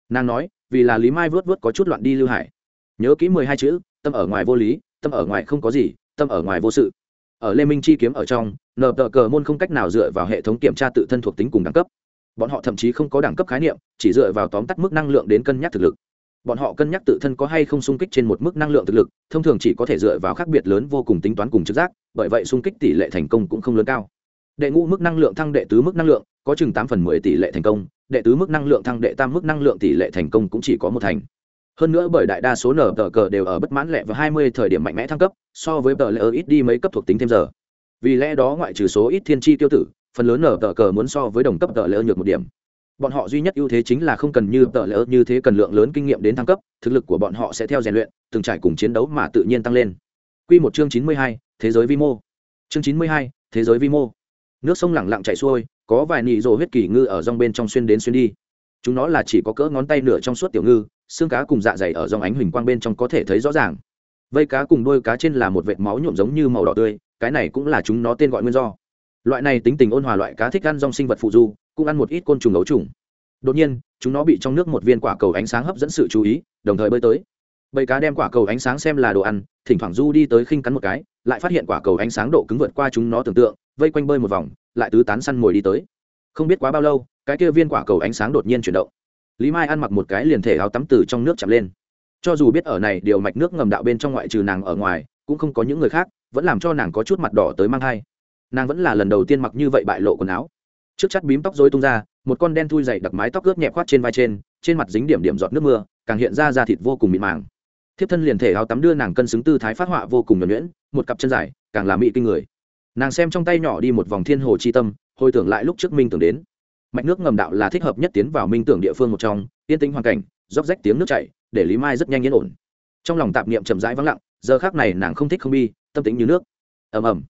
S1: Nàng nói, vì là lý mai vớt vớt có chút loạn đi lưu hải. Nhớ kỹ mười hai chữ, tâm ở ngoài vô lý, tâm ở ngoài không có gì, tâm ở ngoài vô sự. Ở lê minh chi kiếm ở trong, nờ tờ cờ môn không cách nào dựa vào hệ thống kiểm tra tự thân thuộc tính cùng đẳng cấp bọn họ thậm chí không có đẳng cấp khái niệm, chỉ dựa vào tóm tắt mức năng lượng đến cân nhắc thực lực. Bọn họ cân nhắc tự thân có hay không xung kích trên một mức năng lượng thực lực, thông thường chỉ có thể dựa vào khác biệt lớn vô cùng tính toán cùng trực giác, bởi vậy xung kích tỷ lệ thành công cũng không lớn cao. Đệ ngũ mức năng lượng thăng đệ tứ mức năng lượng, có chừng tám phần mười tỷ lệ thành công, đệ tứ mức năng lượng thăng đệ tam mức năng lượng tỷ lệ thành công cũng chỉ có một thành. Hơn nữa bởi đại đa số nở tờ cờ đều ở bất mãn lẹ và hai mươi thời điểm mạnh mẽ thăng cấp, so với tờ lệ ít đi mấy cấp thuộc tính thêm giờ. Vì lẽ đó ngoại trừ số ít thiên tri tiêu tử phần lớn ở tờ cờ muốn so với đồng cấp tờ lỡ nhược một điểm. Bọn họ duy nhất ưu thế chính là không cần như tờ lỡ như thế cần lượng lớn kinh nghiệm đến thăng cấp, thực lực của bọn họ sẽ theo rèn luyện, từng trải cùng chiến đấu mà tự nhiên tăng lên. Quy một chương chín mươi hai, thế giới vi mô. Chương chín mươi hai, thế giới vi mô. Nước sông lẳng lặng chảy xuôi, có vài nị rồ huyết kỳ ngư ở rong bên trong xuyên đến xuyên đi. Chúng nó là chỉ có cỡ ngón tay nửa trong suốt tiểu ngư, xương cá cùng dạ dày ở dòng ánh huỳnh quang bên trong có thể thấy rõ ràng. Vây cá cùng đôi cá trên là một vệt máu nhuộm giống như màu đỏ tươi, cái này cũng là chúng nó tên gọi nguyên do loại này tính tình ôn hòa loại cá thích ăn rong sinh vật phụ du, cũng ăn một ít côn trùng ấu trùng. Đột nhiên, chúng nó bị trong nước một viên quả cầu ánh sáng hấp dẫn sự chú ý, đồng thời bơi tới. Bầy cá đem quả cầu ánh sáng xem là đồ ăn, thỉnh thoảng du đi tới khinh cắn một cái, lại phát hiện quả cầu ánh sáng độ cứng vượt qua chúng nó tưởng tượng, vây quanh bơi một vòng, lại tứ tán săn mồi đi tới. Không biết quá bao lâu, cái kia viên quả cầu ánh sáng đột nhiên chuyển động. Lý mai ăn mặc một cái liền thể áo tắm từ trong nước chạm lên. Cho dù biết ở này điều mạch nước ngầm đạo bên trong ngoại trừ nàng ở ngoài, cũng không có những người khác, vẫn làm cho nàng có chút mặt đỏ tới mang thai nàng vẫn là lần đầu tiên mặc như vậy bại lộ quần áo. Trước chắt bím tóc dối tung ra, một con đen thui dày đặc mái tóc ướt nhẹ khoát trên vai trên trên mặt dính điểm điểm giọt nước mưa, càng hiện ra da thịt vô cùng mịn màng. Thiếp thân liền thể áo tắm đưa nàng cân xứng tư thái phát họa vô cùng nhuẩn nhuyễn, một cặp chân dài, càng làm mị kinh người. Nàng xem trong tay nhỏ đi một vòng thiên hồ chi tâm, hồi tưởng lại lúc trước minh tưởng đến. Mạch nước ngầm đạo là thích hợp nhất tiến vào minh tưởng địa phương một trong, yên tĩnh hoàn cảnh, róc rách tiếng nước chảy, để lý mai rất nhanh yên ổn. Trong lòng tạp niệm chậm rãi vắng lặng, giờ khác này nàng không thích không bi, tâm tính như nước. Ầm ầm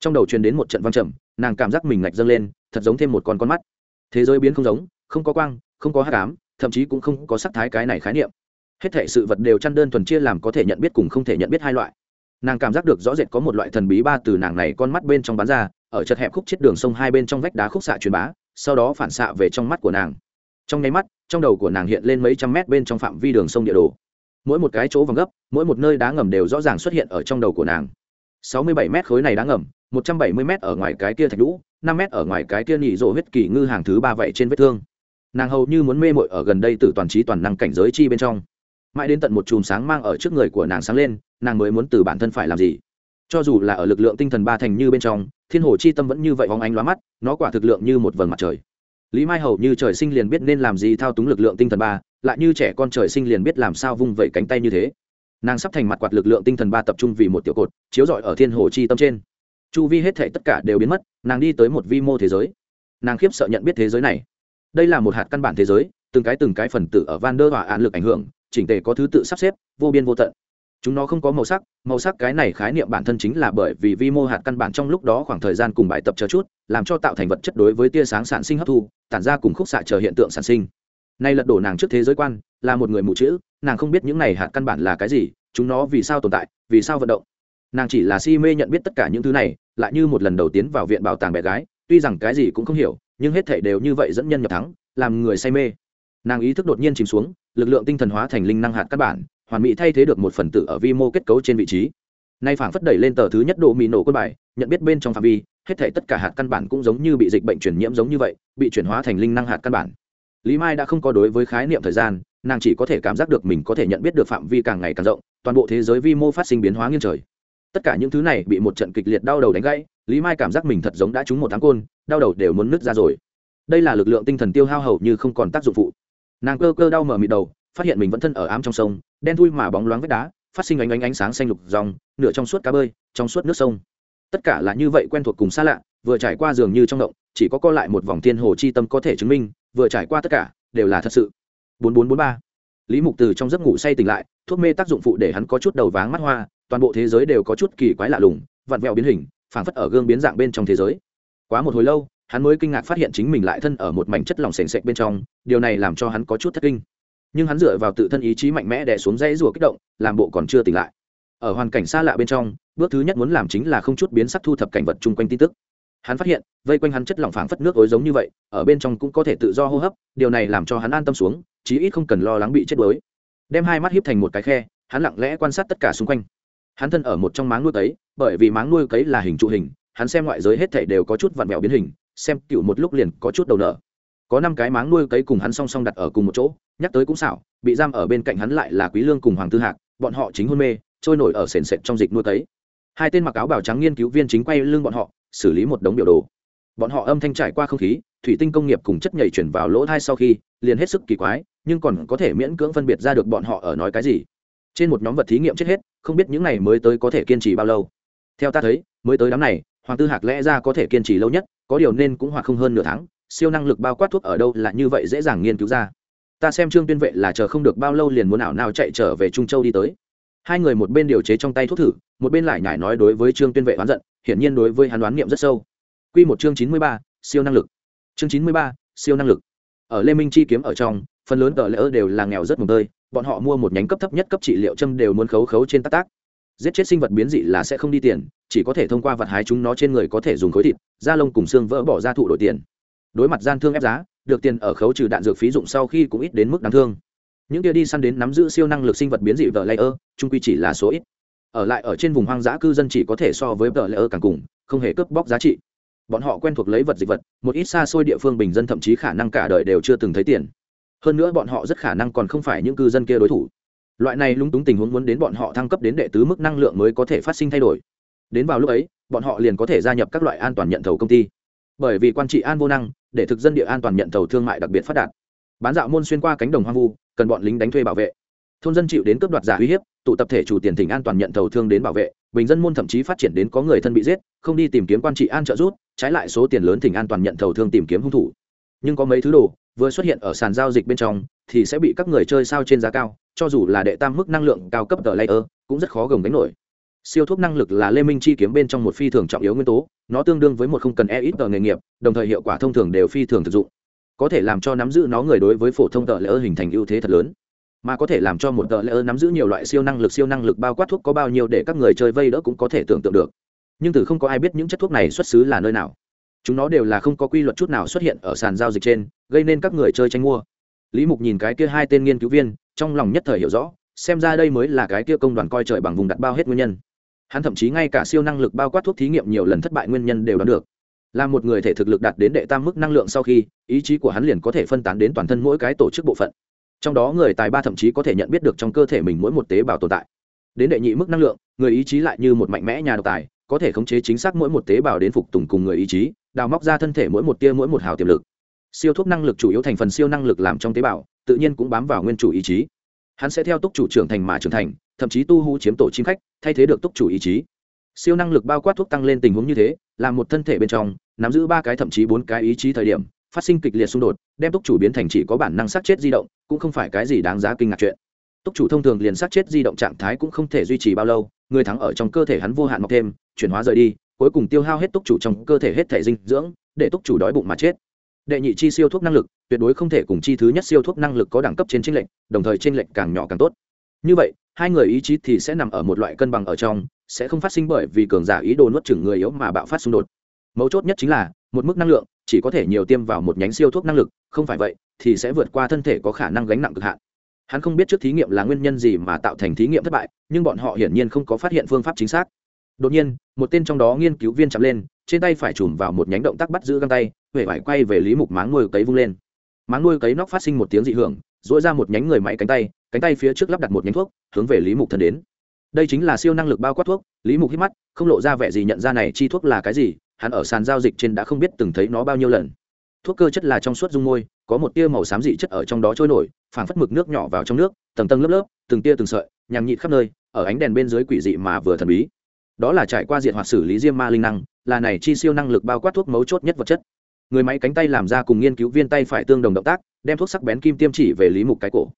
S1: trong đầu truyền đến một trận văng trầm, nàng cảm giác mình ngạch dâng lên, thật giống thêm một con con mắt. Thế giới biến không giống, không có quang, không có hát cám thậm chí cũng không có sắc thái cái này khái niệm. Hết thể sự vật đều chăn đơn thuần chia làm có thể nhận biết cùng không thể nhận biết hai loại. Nàng cảm giác được rõ rệt có một loại thần bí ba từ nàng này con mắt bên trong bán ra, ở chật hẹp khúc chết đường sông hai bên trong vách đá khúc xạ truyền bá, sau đó phản xạ về trong mắt của nàng. Trong nháy mắt, trong đầu của nàng hiện lên mấy trăm mét bên trong phạm vi đường sông địa đồ. Mỗi một cái chỗ vòng gấp, mỗi một nơi đá ngầm đều rõ ràng xuất hiện ở trong đầu của nàng. Sáu mươi bảy mét khối này đá ngầm một trăm bảy mươi mét ở ngoài cái kia thạch lũ năm mét ở ngoài cái kia nhị rộ huyết kỳ ngư hàng thứ ba vậy trên vết thương. Nàng hầu như muốn mê mội ở gần đây từ toàn trí toàn năng cảnh giới chi bên trong. Mãi đến tận một chùm sáng mang ở trước người của nàng sáng lên, nàng mới muốn từ bản thân phải làm gì? Cho dù là ở lực lượng tinh thần ba thành như bên trong, thiên hồ chi tâm vẫn như vậy hóng ánh lóa mắt, nó quả thực lượng như một vầng mặt trời. Lý mai hầu như trời sinh liền biết nên làm gì thao túng lực lượng tinh thần ba, lại như trẻ con trời sinh liền biết làm sao vung vẩy cánh tay như thế. Nàng sắp thành mặt quạt lực lượng tinh thần ba tập trung vì một tiểu cột, chiếu rọi ở thiên hồ chi tâm trên chu vi hết thể tất cả đều biến mất, nàng đi tới một vi mô thế giới. Nàng khiếp sợ nhận biết thế giới này. Đây là một hạt căn bản thế giới, từng cái từng cái phần tử ở van đơ hỏa án lực ảnh hưởng, chỉnh tề có thứ tự sắp xếp, vô biên vô tận. Chúng nó không có màu sắc màu sắc cái này khái niệm bản thân chính là bởi vì vi mô hạt căn bản trong lúc đó khoảng thời gian cùng bài tập chờ chút, làm cho tạo thành vật chất đối với tia sáng sản sinh hấp thu, tản ra cùng khúc xạ chờ hiện tượng sản sinh. Nay lật đổ nàng trước thế giới quan, là một người mù chữ, nàng không biết những này hạt căn bản là cái gì, chúng nó vì sao tồn tại, vì sao vận động nàng chỉ là si mê nhận biết tất cả những thứ này, lại như một lần đầu tiến vào viện bảo tàng bé gái, tuy rằng cái gì cũng không hiểu, nhưng hết thể đều như vậy dẫn nhân nhập thắng, làm người say mê. Nàng ý thức đột nhiên chìm xuống, lực lượng tinh thần hóa thành linh năng hạt căn bản, hoàn mỹ thay thế được một phần tử ở vi mô kết cấu trên vị trí. Nay phảng phất đẩy lên tờ thứ nhất độ mì nổ quân bài, nhận biết bên trong phạm vi, hết thể tất cả hạt căn bản cũng giống như bị dịch bệnh truyền nhiễm giống như vậy, bị chuyển hóa thành linh năng hạt căn bản. Lý mai đã không có đối với khái niệm thời gian, nàng chỉ có thể cảm giác được mình có thể nhận biết được phạm vi càng ngày càng rộng, toàn bộ thế giới vi mô phát sinh biến hóa nghiêng trời tất cả những thứ này bị một trận kịch liệt đau đầu đánh gãy, lý mai cảm giác mình thật giống đã trúng một tháng côn, đau đầu đều muốn nứt ra rồi. Đây là lực lượng tinh thần tiêu hao hầu như không còn tác dụng phụ. Nàng cơ cơ đau mở mịt đầu, phát hiện mình vẫn thân ở ám trong sông, đen thui mà bóng loáng vách đá, phát sinh ánh ánh ánh sáng xanh lục dòng, nửa trong suốt cá bơi, trong suốt nước sông. Tất cả là như vậy quen thuộc cùng xa lạ, vừa trải qua dường như trong động, chỉ có co lại một vòng thiên hồ chi tâm có thể chứng minh, vừa trải qua tất cả, đều là thật sự. Bốn bốn bốn ba. Lý mục từ trong giấc ngủ say tỉnh lại, thuốc mê tác dụng phụ để hắn có chút đầu váng mắt hoa toàn bộ thế giới đều có chút kỳ quái lạ lùng, vặn vẹo biến hình, phảng phất ở gương biến dạng bên trong thế giới. Quá một hồi lâu, hắn mới kinh ngạc phát hiện chính mình lại thân ở một mảnh chất lỏng sền sệt bên trong, điều này làm cho hắn có chút thất kinh. Nhưng hắn dựa vào tự thân ý chí mạnh mẽ đè xuống dãy rùa kích động, làm bộ còn chưa tỉnh lại. Ở hoàn cảnh xa lạ bên trong, bước thứ nhất muốn làm chính là không chút biến sắc thu thập cảnh vật chung quanh tin tức. Hắn phát hiện, vây quanh hắn chất lỏng phảng phất nước ối giống như vậy, ở bên trong cũng có thể tự do hô hấp, điều này làm cho hắn an tâm xuống, chí ít không cần lo lắng bị chết đuối. Đem hai mắt hiếp thành một cái khe, hắn lặng lẽ quan sát tất cả xung quanh hắn thân ở một trong máng nuôi cấy, bởi vì máng nuôi cấy là hình trụ hình, hắn xem ngoại giới hết thảy đều có chút vặn vẹo biến hình, xem cựu một lúc liền có chút đầu nở. Có năm cái máng nuôi cấy cùng hắn song song đặt ở cùng một chỗ, nhắc tới cũng xảo, bị giam ở bên cạnh hắn lại là quý lương cùng hoàng tư hạc, bọn họ chính hôn mê, trôi nổi ở sền sệt trong dịch nuôi cấy. Hai tên mặc áo bảo trắng nghiên cứu viên chính quay lưng bọn họ, xử lý một đống biểu đồ. Bọn họ âm thanh trải qua không khí, thủy tinh công nghiệp cùng chất nhảy chuyển vào lỗ thai sau khi, liền hết sức kỳ quái, nhưng còn có thể miễn cưỡng phân biệt ra được bọn họ ở nói cái gì trên một nhóm vật thí nghiệm chết hết không biết những này mới tới có thể kiên trì bao lâu theo ta thấy mới tới đám này hoàng tư hạc lẽ ra có thể kiên trì lâu nhất có điều nên cũng hoặc không hơn nửa tháng siêu năng lực bao quát thuốc ở đâu là như vậy dễ dàng nghiên cứu ra ta xem trương tuyên vệ là chờ không được bao lâu liền muốn ảo nào chạy trở về trung châu đi tới hai người một bên điều chế trong tay thuốc thử một bên lại nhải nói đối với trương tuyên vệ oán giận hiển nhiên đối với hắn đoán niệm rất sâu Quy một chương chín mươi ba, siêu năng lực. Chương chín mươi ba, siêu năng lực. Ở Lê Minh chi kiếm ở trong, phần lớn tờ lễ đều là nghèo rất mồm tơi, bọn họ mua một nhánh cấp thấp nhất cấp trị liệu châm đều muốn khấu khấu trên tác tác. Giết chết sinh vật biến dị là sẽ không đi tiền, chỉ có thể thông qua vật hái chúng nó trên người có thể dùng khối thịt, da lông cùng xương vỡ bỏ ra thụ đổi tiền. Đối mặt gian thương ép giá, được tiền ở khấu trừ đạn dược phí dụng sau khi cũng ít đến mức đáng thương. Những kia đi săn đến nắm giữ siêu năng lực sinh vật biến dị vợ layer, trung quy chỉ là số ít. Ở lại ở trên vùng hoang dã cư dân chỉ có thể so với vợ layer càng cùng, không hề cướp bóc giá trị bọn họ quen thuộc lấy vật dịch vật một ít xa xôi địa phương bình dân thậm chí khả năng cả đời đều chưa từng thấy tiền hơn nữa bọn họ rất khả năng còn không phải những cư dân kia đối thủ. Loại này lúng túng tình huống muốn đến bọn họ thăng cấp đến đệ tứ mức năng lượng mới có thể phát sinh thay đổi. Đến vào lúc ấy, bọn họ liền có thể gia nhập các loại an toàn nhận thầu công ty. Bởi vì quan trị an vô năng, để thực dân địa an toàn nhận thầu thương mại đặc biệt phát đạt. Bán dạo môn xuyên qua cánh đồng hoang vu, cần bọn lính đánh thuê bảo vệ. Thôn dân chịu đến cướp đoạt giả uy hiếp, tụ tập thể chủ tiền thỉnh an toàn nhận thầu thương đến bảo vệ. Bình dân môn thậm chí phát triển đến có người thân bị giết, không đi tìm kiếm quan trị an trợ giúp, trái lại số tiền lớn thỉnh an toàn nhận thầu thương tìm kiếm hung thủ. Nhưng có mấy thứ đồ vừa xuất hiện ở sàn giao dịch bên trong, thì sẽ bị các người chơi sao trên giá cao, cho dù là đệ tam mức năng lượng cao cấp tờ layer, cũng rất khó gồng đánh nổi. Siêu thuốc năng lực là lê minh chi kiếm bên trong một phi thường trọng yếu nguyên tố, nó tương đương với một không cần e ít tờ nghề nghiệp, đồng thời hiệu quả thông thường đều phi thường thực dụng. Có thể làm cho nắm giữ nó người đối với phổ thông tờ layer hình thành ưu thế thật lớn. Mà có thể làm cho một tờ layer nắm giữ nhiều loại siêu năng lực, siêu năng lực bao quát thuốc có bao nhiêu để các người chơi vây đỡ cũng có thể tưởng tượng được. Nhưng từ không có ai biết những chất thuốc này xuất xứ là nơi nào chúng nó đều là không có quy luật chút nào xuất hiện ở sàn giao dịch trên, gây nên các người chơi tranh mua. Lý mục nhìn cái kia hai tên nghiên cứu viên, trong lòng nhất thời hiểu rõ, xem ra đây mới là cái kia công đoàn coi trời bằng vùng đặt bao hết nguyên nhân. Hắn thậm chí ngay cả siêu năng lực bao quát thuốc thí nghiệm nhiều lần thất bại nguyên nhân đều đoán được. Là một người thể thực lực đạt đến đệ tam mức năng lượng sau khi, ý chí của hắn liền có thể phân tán đến toàn thân mỗi cái tổ chức bộ phận. Trong đó người tài ba thậm chí có thể nhận biết được trong cơ thể mình mỗi một tế bào tồn tại. Đến đệ nhị mức năng lượng, người ý chí lại như một mạnh mẽ nhà độc tài có thể khống chế chính xác mỗi một tế bào đến phục tùng cùng người ý chí, đào móc ra thân thể mỗi một tia mỗi một hào tiềm lực. Siêu thuốc năng lực chủ yếu thành phần siêu năng lực làm trong tế bào, tự nhiên cũng bám vào nguyên chủ ý chí. Hắn sẽ theo túc chủ trưởng thành mà trưởng thành, thậm chí tu hú chiếm tổ chim khách, thay thế được túc chủ ý chí. Siêu năng lực bao quát thuốc tăng lên tình huống như thế, làm một thân thể bên trong, nắm giữ ba cái thậm chí bốn cái ý chí thời điểm, phát sinh kịch liệt xung đột, đem túc chủ biến thành chỉ có bản năng sát chết di động, cũng không phải cái gì đáng giá kinh ngạc chuyện. Túc chủ thông thường liền sát chết di động trạng thái cũng không thể duy trì bao lâu, người thắng ở trong cơ thể hắn vô hạn mọc thêm chuyển hóa rời đi, cuối cùng tiêu hao hết túc chủ trong cơ thể hết thể dinh dưỡng, để túc chủ đói bụng mà chết. Đệ nhị chi siêu thuốc năng lực, tuyệt đối không thể cùng chi thứ nhất siêu thuốc năng lực có đẳng cấp trên tranh lệnh đồng thời tranh lệnh càng nhỏ càng tốt. Như vậy, hai người ý chí thì sẽ nằm ở một loại cân bằng ở trong, sẽ không phát sinh bởi vì cường giả ý đồ nuốt chửng người yếu mà bạo phát xung đột. Mấu chốt nhất chính là, một mức năng lượng, chỉ có thể nhiều tiêm vào một nhánh siêu thuốc năng lực, không phải vậy, thì sẽ vượt qua thân thể có khả năng gánh nặng cực hạn. Hắn không biết trước thí nghiệm là nguyên nhân gì mà tạo thành thí nghiệm thất bại, nhưng bọn họ hiển nhiên không có phát hiện phương pháp chính xác đột nhiên, một tên trong đó nghiên cứu viên chạm lên, trên tay phải chùm vào một nhánh động tác bắt giữ găng tay huệ phải quay về lý mục máng nuôi cấy vung lên. Máng nuôi cấy nóc phát sinh một tiếng dị hưởng dỗi ra một nhánh người máy cánh tay cánh tay phía trước lắp đặt một nhánh thuốc, hướng về lý mục thân đến. Đây chính là siêu năng lực bao quát thuốc, lý mục hít mắt, không lộ ra vẻ gì nhận ra này chi thuốc là cái gì, hắn ở sàn giao dịch trên đã không biết từng thấy nó bao nhiêu lần. Thuốc cơ chất là trong suốt dung môi, có một tia màu xám dị chất ở trong đó trôi nổi, phảng phất mực nước nhỏ vào trong nước, tầng tầng lớp lớp, từng tia từng sợi, nhằng nhịt khắp nơi, ở ánh đèn bên dưới quỷ dị mà vừa thần bí đó là trải qua diện hoạt xử lý diêm ma linh năng, là này chi siêu năng lực bao quát thuốc mấu chốt nhất vật chất. Người máy cánh tay làm ra cùng nghiên cứu viên tay phải tương đồng động tác, đem thuốc sắc bén kim tiêm chỉ về lý mục cái cổ.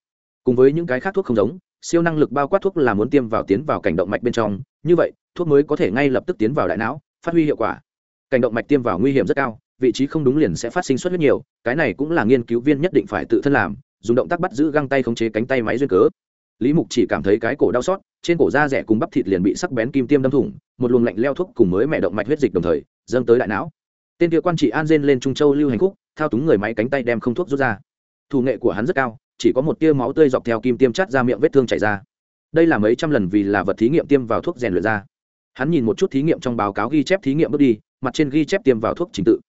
S1: Cùng với những cái khác thuốc không giống, siêu năng lực bao quát thuốc là muốn tiêm vào tiến vào cảnh động mạch bên trong, như vậy, thuốc mới có thể ngay lập tức tiến vào đại não, phát huy hiệu quả. Cảnh động mạch tiêm vào nguy hiểm rất cao, vị trí không đúng liền sẽ phát sinh xuất huyết nhiều, cái này cũng là nghiên cứu viên nhất định phải tự thân làm, dùng động tác bắt giữ găng tay khống chế cánh tay máy duyên cớ lý mục chỉ cảm thấy cái cổ đau xót, trên cổ da rẻ cùng bắp thịt liền bị sắc bén kim tiêm đâm thủng, một luồng lạnh leo thuốc cùng mới mẹ động mạch huyết dịch đồng thời, dâng tới đại não. Tên kia quan trị an dên lên trung châu lưu hành khúc, thao túng người máy cánh tay đem không thuốc rút ra. Thủ nghệ của hắn rất cao, chỉ có một tia máu tươi dọc theo kim tiêm chắt ra miệng vết thương chảy ra. Đây là mấy trăm lần vì là vật thí nghiệm tiêm vào thuốc rèn luyện ra. Hắn nhìn một chút thí nghiệm trong báo cáo ghi chép thí nghiệm bước đi, mặt trên ghi chép tiêm vào thuốc trình tự.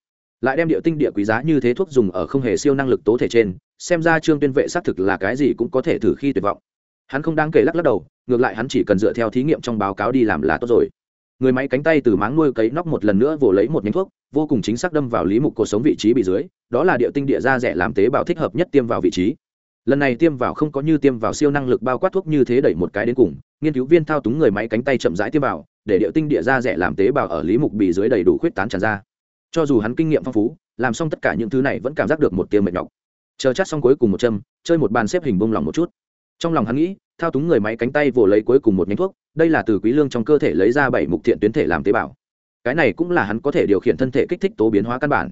S1: Lại đem địa tinh địa quý giá như thế thuốc dùng ở không hề siêu năng lực tố thể trên, xem ra trương tuyên vệ xác thực là cái gì cũng có thể thử khi tuyệt vọng hắn không đáng kể lắc lắc đầu, ngược lại hắn chỉ cần dựa theo thí nghiệm trong báo cáo đi làm là tốt rồi. Người máy cánh tay từ máng nuôi cấy nóc một lần nữa vồ lấy một nhánh thuốc, vô cùng chính xác đâm vào lý mục cuộc sống vị trí bị dưới, đó là địa tinh địa da rẻ làm tế bào thích hợp nhất tiêm vào vị trí. Lần này tiêm vào không có như tiêm vào siêu năng lực bao quát thuốc như thế đẩy một cái đến cùng, nghiên cứu viên thao túng người máy cánh tay chậm rãi tiêm vào, để địa tinh địa da rẻ làm tế bào ở lý mục bị dưới đầy đủ khuyết tán tràn ra. Cho dù hắn kinh nghiệm phong phú, làm xong tất cả những thứ này vẫn cảm giác được một tiêm mệt nhọc. Chờ chắc xong cuối cùng một châm, chơi một bàn xếp hình bông lòng một chút trong lòng hắn nghĩ thao túng người máy cánh tay vồ lấy cuối cùng một nhánh thuốc đây là từ quý lương trong cơ thể lấy ra bảy mục thiện tuyến thể làm tế bào. Cái này cũng là hắn có thể điều khiển thân thể kích thích tố biến hóa căn bản.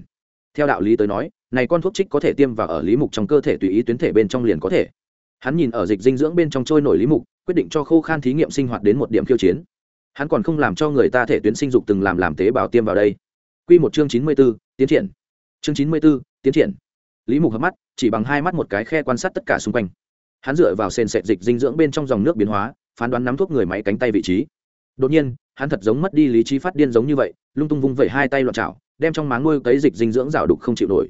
S1: Theo đạo lý tới nói này con thuốc trích có thể tiêm vào ở lý mục trong cơ thể tùy ý tuyến thể bên trong liền có thể. Hắn nhìn ở dịch dinh dưỡng bên trong trôi nổi lý mục quyết định cho khô khan thí nghiệm sinh hoạt đến một điểm khiêu chiến. Hắn còn không làm cho người ta thể tuyến sinh dục từng làm làm tế bào tiêm vào đây. Quy một chương chín mươi 94, tiến triển. Chương chín mươi 94, tiến triển. Lý mục hấp mắt chỉ bằng hai mắt một cái khe quan sát tất cả xung quanh hắn dựa vào sền sệt dịch dinh dưỡng bên trong dòng nước biến hóa, phán đoán nắm thuốc người máy cánh tay vị trí. Đột nhiên, hắn thật giống mất đi lý trí phát điên giống như vậy, lung tung vung vẩy hai tay loạn chảo đem trong máng nuôi cấy dịch dinh dưỡng rào đục không chịu nổi.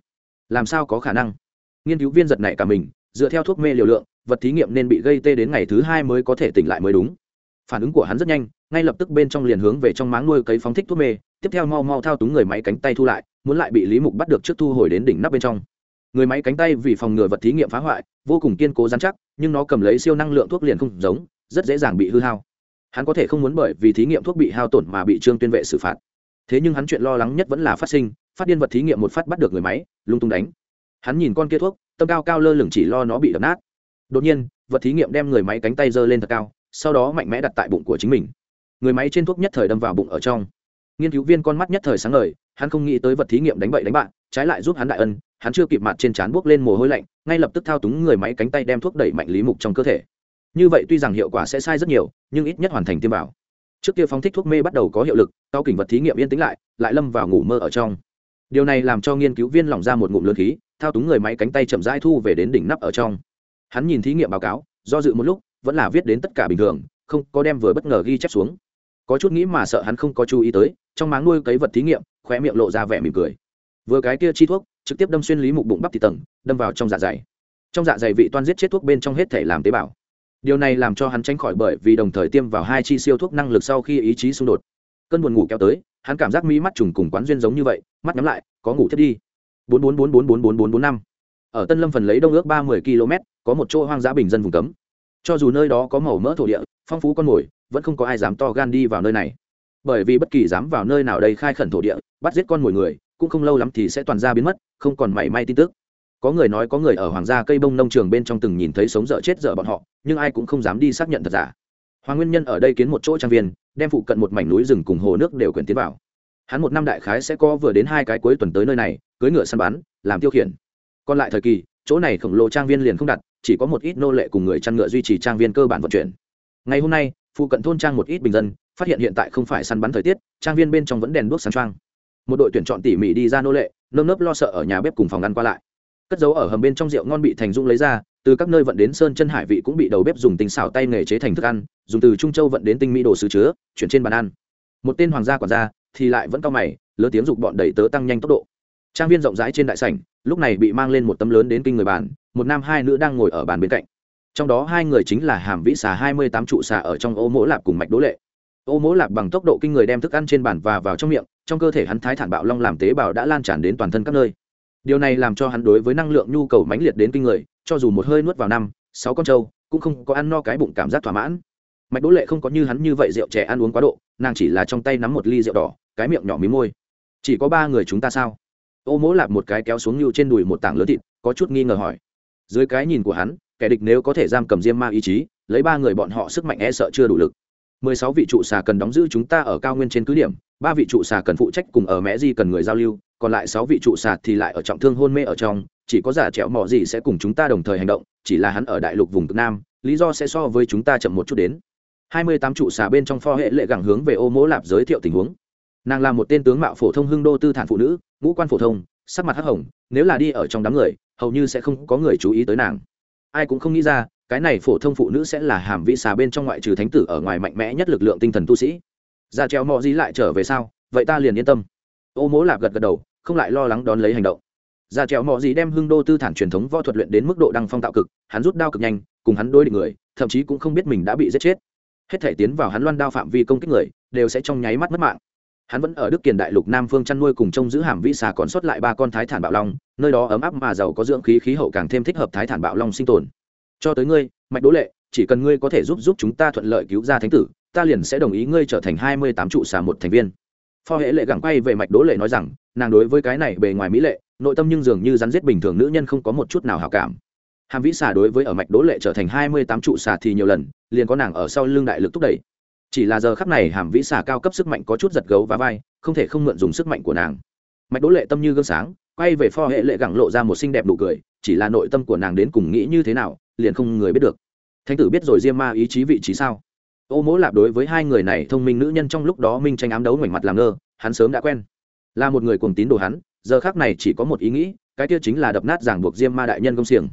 S1: Làm sao có khả năng? Nghiên cứu viên giật nảy cả mình, dựa theo thuốc mê liều lượng, vật thí nghiệm nên bị gây tê đến ngày thứ hai mới có thể tỉnh lại mới đúng. Phản ứng của hắn rất nhanh, ngay lập tức bên trong liền hướng về trong máng nuôi cấy phóng thích thuốc mê, tiếp theo mau mau thao túng người máy cánh tay thu lại, muốn lại bị lý mục bắt được trước thu hồi đến đỉnh nắp bên trong người máy cánh tay vì phòng ngừa vật thí nghiệm phá hoại, vô cùng kiên cố dán chắc, nhưng nó cầm lấy siêu năng lượng thuốc liền không giống, rất dễ dàng bị hư hao. Hắn có thể không muốn bởi vì thí nghiệm thuốc bị hao tổn mà bị trương tuyên vệ xử phạt. Thế nhưng hắn chuyện lo lắng nhất vẫn là phát sinh, phát điên vật thí nghiệm một phát bắt được người máy, lung tung đánh. Hắn nhìn con kia thuốc, tâm cao cao lơ lửng chỉ lo nó bị đập nát. Đột nhiên, vật thí nghiệm đem người máy cánh tay giơ lên thật cao, sau đó mạnh mẽ đặt tại bụng của chính mình. Người máy trên thuốc nhất thời đâm vào bụng ở trong. Nghiên cứu viên con mắt nhất thời sáng ngời, hắn không nghĩ tới vật thí nghiệm đánh bậy đánh bạn trái lại giúp hắn đại ân hắn chưa kịp mặt trên trán buốc lên mồ hôi lạnh, ngay lập tức thao túng người máy cánh tay đem thuốc đẩy mạnh lý mục trong cơ thể. Như vậy tuy rằng hiệu quả sẽ sai rất nhiều, nhưng ít nhất hoàn thành tiêm bảo trước kia phóng thích thuốc mê bắt đầu có hiệu lực cao kỉnh vật thí nghiệm yên tĩnh lại lại lâm vào ngủ mơ ở trong. Điều này làm cho nghiên cứu viên lỏng ra một ngụm lớn khí, thao túng người máy cánh tay chậm rãi thu về đến đỉnh nắp ở trong. Hắn nhìn thí nghiệm báo cáo, do dự một lúc, vẫn là viết đến tất cả bình thường, không có đem vừa bất ngờ ghi chép xuống. Có chút nghĩ mà sợ hắn không có chú ý tới, trong máng nuôi cấy vật thí nghiệm, khóe miệng lộ ra vẻ mỉm cười. Vừa cái kia chi thuốc trực tiếp đâm xuyên lý mục bụng bắp thịt tầng, đâm vào trong dạ dày. Trong dạ dày vị toan giết chết thuốc bên trong hết thể làm tế bào. Điều này làm cho hắn tránh khỏi bởi vì đồng thời tiêm vào hai chi siêu thuốc năng lực sau khi ý chí xung đột. Cơn buồn ngủ kéo tới, hắn cảm giác mỹ mắt trùng cùng quán duyên giống như vậy, mắt nhắm lại, có ngủ thiết đi. Bốn bốn bốn bốn bốn bốn bốn bốn năm. Ở tân lâm phần lấy đông ước ba mươi km, có một chỗ hoang dã bình dân vùng cấm. Cho dù nơi đó có màu mỡ thổ địa, phong phú con mồi, vẫn không có ai dám to gan đi vào nơi này. Bởi vì bất kỳ dám vào nơi nào đây khai khẩn thổ địa, bắt giết con mồi người, cũng không lâu lắm thì sẽ toàn ra biến mất không còn mảy may tin tức. Có người nói có người ở hoàng gia cây bông nông trường bên trong từng nhìn thấy sống dở chết dở bọn họ, nhưng ai cũng không dám đi xác nhận thật giả. Hoàng nguyên nhân ở đây kiến một chỗ trang viên, đem phụ cận một mảnh núi rừng cùng hồ nước đều quyển tiến vào. Hắn một năm đại khái sẽ có vừa đến hai cái cuối tuần tới nơi này cưới ngựa săn bắn, làm tiêu khiển. Còn lại thời kỳ, chỗ này khổng lồ trang viên liền không đặt, chỉ có một ít nô lệ cùng người chăn ngựa duy trì trang viên cơ bản vận chuyển. Ngày hôm nay, phụ cận thôn trang một ít bình dân, phát hiện hiện tại không phải săn bắn thời tiết, trang viên bên trong vẫn đèn đuốc sáng trang một đội tuyển chọn tỉ mỉ đi ra nô lệ, nơm nớp lo sợ ở nhà bếp cùng phòng ăn qua lại. Cất giấu ở hầm bên trong rượu ngon bị thành dung lấy ra, từ các nơi vận đến sơn chân hải vị cũng bị đầu bếp dùng tinh xảo tay nghề chế thành thức ăn, dùng từ trung châu vận đến tinh mỹ đồ sứ chứa, chuyển trên bàn ăn. Một tên hoàng gia quản gia thì lại vẫn cao mày, lớn tiếng dục bọn đẩy tớ tăng nhanh tốc độ. Trang viên rộng rãi trên đại sảnh, lúc này bị mang lên một tấm lớn đến kinh người bàn, một nam hai nữ đang ngồi ở bàn bên cạnh. Trong đó hai người chính là hàm vĩ xà hai mươi tám trụ xà ở trong ô mỗ lạp cùng mạch đỗ lệ. Ô mỗ lạp bằng tốc độ kinh người đem thức ăn trên bàn và vào trong miệng trong cơ thể hắn thái thản bạo long làm tế bào đã lan tràn đến toàn thân các nơi. Điều này làm cho hắn đối với năng lượng nhu cầu mãnh liệt đến kinh người, cho dù một hơi nuốt vào năm, sáu con trâu, cũng không có ăn no cái bụng cảm giác thỏa mãn. Mạch đỗ lệ không có như hắn như vậy rượu trẻ ăn uống quá độ, nàng chỉ là trong tay nắm một ly rượu đỏ, cái miệng nhỏ mí môi. Chỉ có ba người chúng ta sao? Ô mỗ lạp một cái kéo xuống như trên đùi một tảng lớn thịt, có chút nghi ngờ hỏi. Dưới cái nhìn của hắn, kẻ địch nếu có thể giam cầm diêm ma ý chí, lấy ba người bọn họ sức mạnh e sợ chưa đủ lực mười sáu vị trụ xà cần đóng giữ chúng ta ở cao nguyên trên cứ điểm, ba vị trụ xà cần phụ trách cùng ở mẹ di cần người giao lưu, còn lại sáu vị trụ xà thì lại ở trọng thương hôn mê ở trong, chỉ có giả trẹo mọ gì sẽ cùng chúng ta đồng thời hành động, chỉ là hắn ở đại lục vùng cực nam, lý do sẽ so với chúng ta chậm một chút đến. Hai mươi tám trụ xà bên trong pho hệ lệ gẳng hướng về ô mỗ lạp giới thiệu tình huống. Nàng là một tên tướng mạo phổ thông hưng đô tư thản phụ nữ, ngũ quan phổ thông, sắc mặt hắc hồng, nếu là đi ở trong đám người, hầu như sẽ không có người chú ý tới nàng. Ai cũng không nghĩ ra cái này phổ thông phụ nữ sẽ là hàm vĩ xà bên trong ngoại trừ thánh tử ở ngoài mạnh mẽ nhất lực lượng tinh thần tu sĩ. Ra treo mò gì lại trở về sau vậy ta liền yên tâm. Ô mỗ lạp gật gật đầu, không lại lo lắng đón lấy hành động. Ra treo mò gì đem hưng đô tư thản truyền thống võ thuật luyện đến mức độ đăng phong tạo cực, hắn rút đao cực nhanh, cùng hắn đối địch người, thậm chí cũng không biết mình đã bị giết chết. Hết thể tiến vào hắn loan đao phạm vi công kích người, đều sẽ trong nháy mắt mất mạng. Hắn vẫn ở đức kiền đại lục nam phương chăn nuôi cùng trông giữ hàm vĩ xà còn sót lại ba con thái thản bạo long, nơi đó ấm áp mà giàu có dưỡng khí khí hậu càng thêm thích hợp thái thản bạo long sinh tồn cho tới ngươi, mạch đỗ lệ, chỉ cần ngươi có thể giúp giúp chúng ta thuận lợi cứu ra thánh tử, ta liền sẽ đồng ý ngươi trở thành hai mươi tám trụ xà một thành viên. Pho hệ lệ gẳng quay về mạch đỗ lệ nói rằng, nàng đối với cái này bề ngoài mỹ lệ, nội tâm nhưng dường như rắn giết bình thường nữ nhân không có một chút nào hào cảm. Hàm vĩ xà đối với ở mạch đỗ lệ trở thành hai mươi tám trụ xà thì nhiều lần, liền có nàng ở sau lưng đại lực thúc đẩy. Chỉ là giờ khắc này hàm vĩ xà cao cấp sức mạnh có chút giật gấu và vai, không thể không mượn dùng sức mạnh của nàng. Mạch đỗ lệ tâm như gương sáng, quay về pho hệ lệ gẳng lộ ra một xinh đẹp nụ cười, chỉ là nội tâm của nàng đến cùng nghĩ như thế nào liền không người biết được. Thánh tử biết rồi diêm ma ý chí vị trí sao? Ô mỗ lạp đối với hai người này thông minh nữ nhân trong lúc đó minh tranh ám đấu ngoảnh mặt làm ngơ, hắn sớm đã quen. Là một người cuồng tín đồ hắn, giờ khác này chỉ có một ý nghĩ, cái kia chính là đập nát giảng buộc diêm ma đại nhân công xiềng.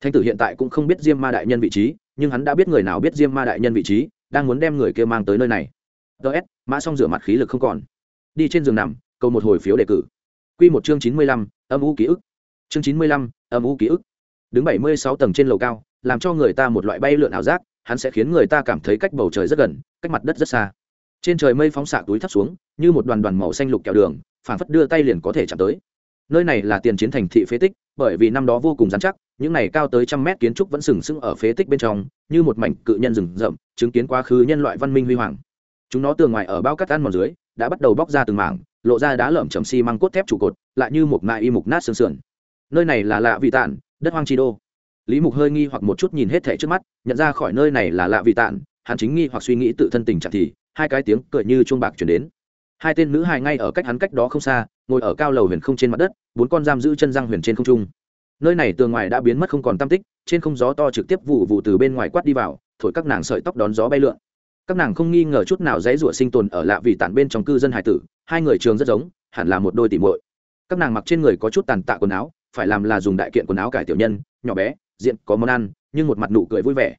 S1: Thánh tử hiện tại cũng không biết diêm ma đại nhân vị trí, nhưng hắn đã biết người nào biết diêm ma đại nhân vị trí, đang muốn đem người kia mang tới nơi này. Ts mã xong rửa mặt khí lực không còn. Đi trên giường nằm câu một hồi phiếu đề cử. Q một chương chín mươi lăm, âm u ký ức. Chương chín mươi lăm, âm u ký ức đứng bảy mươi sáu tầng trên lầu cao, làm cho người ta một loại bay lượn ảo giác, hắn sẽ khiến người ta cảm thấy cách bầu trời rất gần, cách mặt đất rất xa. Trên trời mây phóng xạ túi thấp xuống, như một đoàn đoàn màu xanh lục kẹo đường phản phất đưa tay liền có thể chạm tới. Nơi này là tiền chiến thành thị phế tích, bởi vì năm đó vô cùng dán chắc, những này cao tới trăm mét kiến trúc vẫn sừng sững ở phế tích bên trong, như một mảnh cự nhân rừng rậm, chứng kiến quá khứ nhân loại văn minh huy hoàng. Chúng nó tường ngoài ở bao cắt ăn mòn dưới, đã bắt đầu bóc ra từng mảng, lộ ra đá lởm chầm xi măng cốt thép trụ cột, lại như một mại y mục nát sương sườn. Nơi này là lạ vị tản đất hoang chi đô. Lý mục hơi nghi hoặc một chút nhìn hết thẻ trước mắt, nhận ra khỏi nơi này là lạ vị tạn, hắn chính nghi hoặc suy nghĩ tự thân tình trạng thì, hai cái tiếng cười như chuông bạc chuyển đến. Hai tên nữ hài ngay ở cách hắn cách đó không xa, ngồi ở cao lầu huyền không trên mặt đất, bốn con giam giữ chân răng huyền trên không trung. Nơi này tường ngoài đã biến mất không còn tam tích, trên không gió to trực tiếp vụ vụ từ bên ngoài quát đi vào, thổi các nàng sợi tóc đón gió bay lượn. Các nàng không nghi ngờ chút nào dãy rủa sinh tồn ở lạ vì tản bên trong cư dân hải tử, hai người trường rất giống, hẳn là một đôi tỉ muội. Các nàng mặc trên người có chút tàn tạ quần áo phải làm là dùng đại kiện quần áo cải tiểu nhân, nhỏ bé, diện có món ăn, nhưng một mặt nụ cười vui vẻ.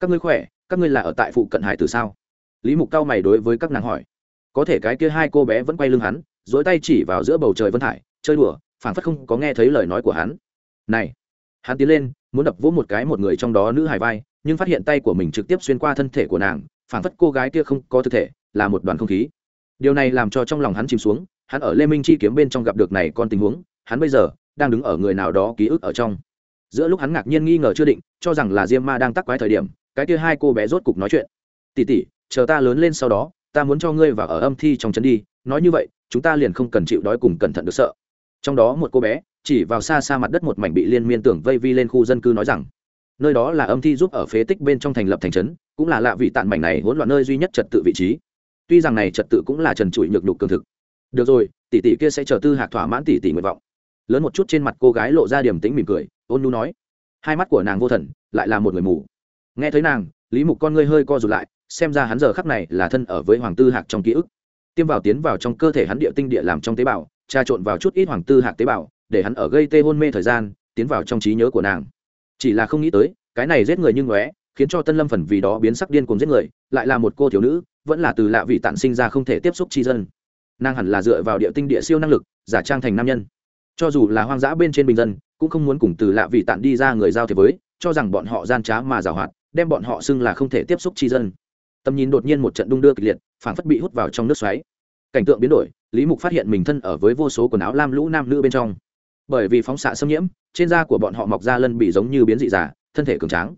S1: Các ngươi khỏe, các ngươi là ở tại phụ cận hải tử sao? Lý mục cao mày đối với các nàng hỏi. Có thể cái kia hai cô bé vẫn quay lưng hắn dối tay chỉ vào giữa bầu trời vân hải, chơi đùa, phảng phất không có nghe thấy lời nói của hắn. Này, hắn tiến lên, muốn đập vỗ một cái một người trong đó nữ hài vai, nhưng phát hiện tay của mình trực tiếp xuyên qua thân thể của nàng, phảng phất cô gái kia không có thực thể, là một đoàn không khí. Điều này làm cho trong lòng hắn chìm xuống, hắn ở lê minh chi kiếm bên trong gặp được này con tình huống, hắn bây giờ đang đứng ở người nào đó ký ức ở trong. Giữa lúc hắn ngạc nhiên nghi ngờ chưa định, cho rằng là diêm ma đang tắc quái thời điểm, cái kia hai cô bé rốt cục nói chuyện. Tỉ tỉ chờ ta lớn lên sau đó, ta muốn cho ngươi vào ở âm thi trong trấn đi, nói như vậy, chúng ta liền không cần chịu đói cùng cẩn thận được sợ. Trong đó một cô bé, chỉ vào xa xa mặt đất một mảnh bị liên miên tưởng vây vi lên khu dân cư nói rằng, nơi đó là âm thi giúp ở phế tích bên trong thành lập thành trấn, cũng là lạ vị tạn mảnh này hỗn loạn nơi duy nhất trật tự vị trí. Tuy rằng này trật tự cũng là trần trụi nhược nhục cường thực. Được rồi, tỷ tỷ kia sẽ chờ tư hạc thỏa mãn tỷ tỷ nguyện vọng lớn một chút trên mặt cô gái lộ ra điểm tĩnh mỉm cười, ôn nu nói, hai mắt của nàng vô thần, lại là một người mù. Nghe thấy nàng, lý mục con ngươi hơi co rụt lại, xem ra hắn giờ khắc này là thân ở với hoàng tư hạc trong ký ức. Tiêm vào tiến vào trong cơ thể hắn địa tinh địa làm trong tế bào trà trộn vào chút ít hoàng tư hạc tế bào, để hắn ở gây tê hôn mê thời gian, tiến vào trong trí nhớ của nàng. Chỉ là không nghĩ tới, cái này giết người như ngóe, khiến cho tân lâm phần vì đó biến sắc điên cùng giết người, lại là một cô thiếu nữ, vẫn là từ lạ vị tản sinh ra không thể tiếp xúc chi dân. Nàng hẳn là dựa vào địa tinh địa siêu năng lực, giả trang thành nam nhân cho dù là hoang dã bên trên bình dân, cũng không muốn cùng từ lạ vị tản đi ra người giao thế với, cho rằng bọn họ gian trá mà giảo hoạt, đem bọn họ xưng là không thể tiếp xúc chi dân. Tầm nhìn đột nhiên một trận đung đưa kịch liệt, phảng phất bị hút vào trong nước xoáy. Cảnh tượng biến đổi, lý mục phát hiện mình thân ở với vô số quần áo lam lũ nam nữ bên trong. Bởi vì phóng xạ xâm nhiễm, trên da của bọn họ mọc ra lân bị giống như biến dị giả, thân thể cường tráng.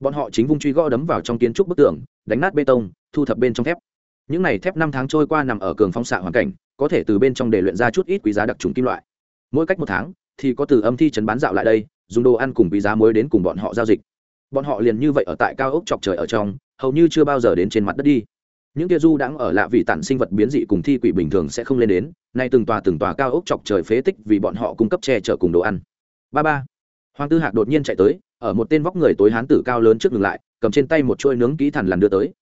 S1: Bọn họ chính vung truy gõ đấm vào trong kiến trúc bức tường, đánh nát bê tông, thu thập bên trong thép. Những này thép năm tháng trôi qua nằm ở cường phóng xạ hoàn cảnh, có thể từ bên trong để luyện ra chút ít quý giá đặc trùng kim loại mỗi cách một tháng thì có từ âm thi trấn bán dạo lại đây, dùng đồ ăn cùng quý giá mới đến cùng bọn họ giao dịch. Bọn họ liền như vậy ở tại cao ốc chọc trời ở trong, hầu như chưa bao giờ đến trên mặt đất đi. Những kia du đãng ở lạ vì tản sinh vật biến dị cùng thi quỷ bình thường sẽ không lên đến, nay từng tòa từng tòa cao ốc chọc trời phế tích vì bọn họ cung cấp che chở cùng đồ ăn. Ba ba, hoàng tư hạc đột nhiên chạy tới, ở một tên vóc người tối hán tử cao lớn trước ngừng lại, cầm trên tay một chuôi nướng kỹ thằn lằn đưa tới.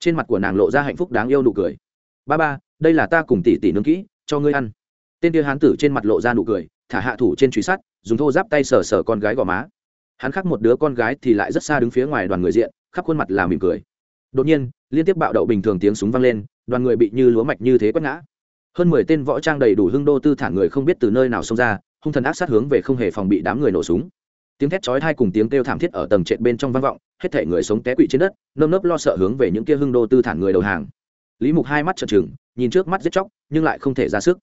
S1: Trên mặt của nàng lộ ra hạnh phúc đáng yêu nụ cười. Ba ba, đây là ta cùng tỷ tỷ nướng kỹ, cho ngươi ăn tên kia hán tử trên mặt lộ ra nụ cười, thả hạ thủ trên truy sát dùng thô giáp tay sờ sờ con gái gò má. Hắn khắc một đứa con gái thì lại rất xa đứng phía ngoài đoàn người diện, khắp khuôn mặt là mỉm cười. Đột nhiên, liên tiếp bạo đậu bình thường tiếng súng vang lên, đoàn người bị như lúa mạch như thế quét ngã. Hơn mười tên võ trang đầy đủ hưng đô tư thản người không biết từ nơi nào xông ra, hung thần ác sát hướng về không hề phòng bị đám người nổ súng. Tiếng thét chói thai cùng tiếng kêu thảm thiết ở tầng trệt bên trong vang vọng, hết thể người sống té quỵ trên đất, nơm nớp lo sợ hướng về những kia hưng đô tư thản người đầu hàng. Lý mục hai mắt trợn trừng, nhìn trước mắt giết chóc, nhưng lại không thể ra sức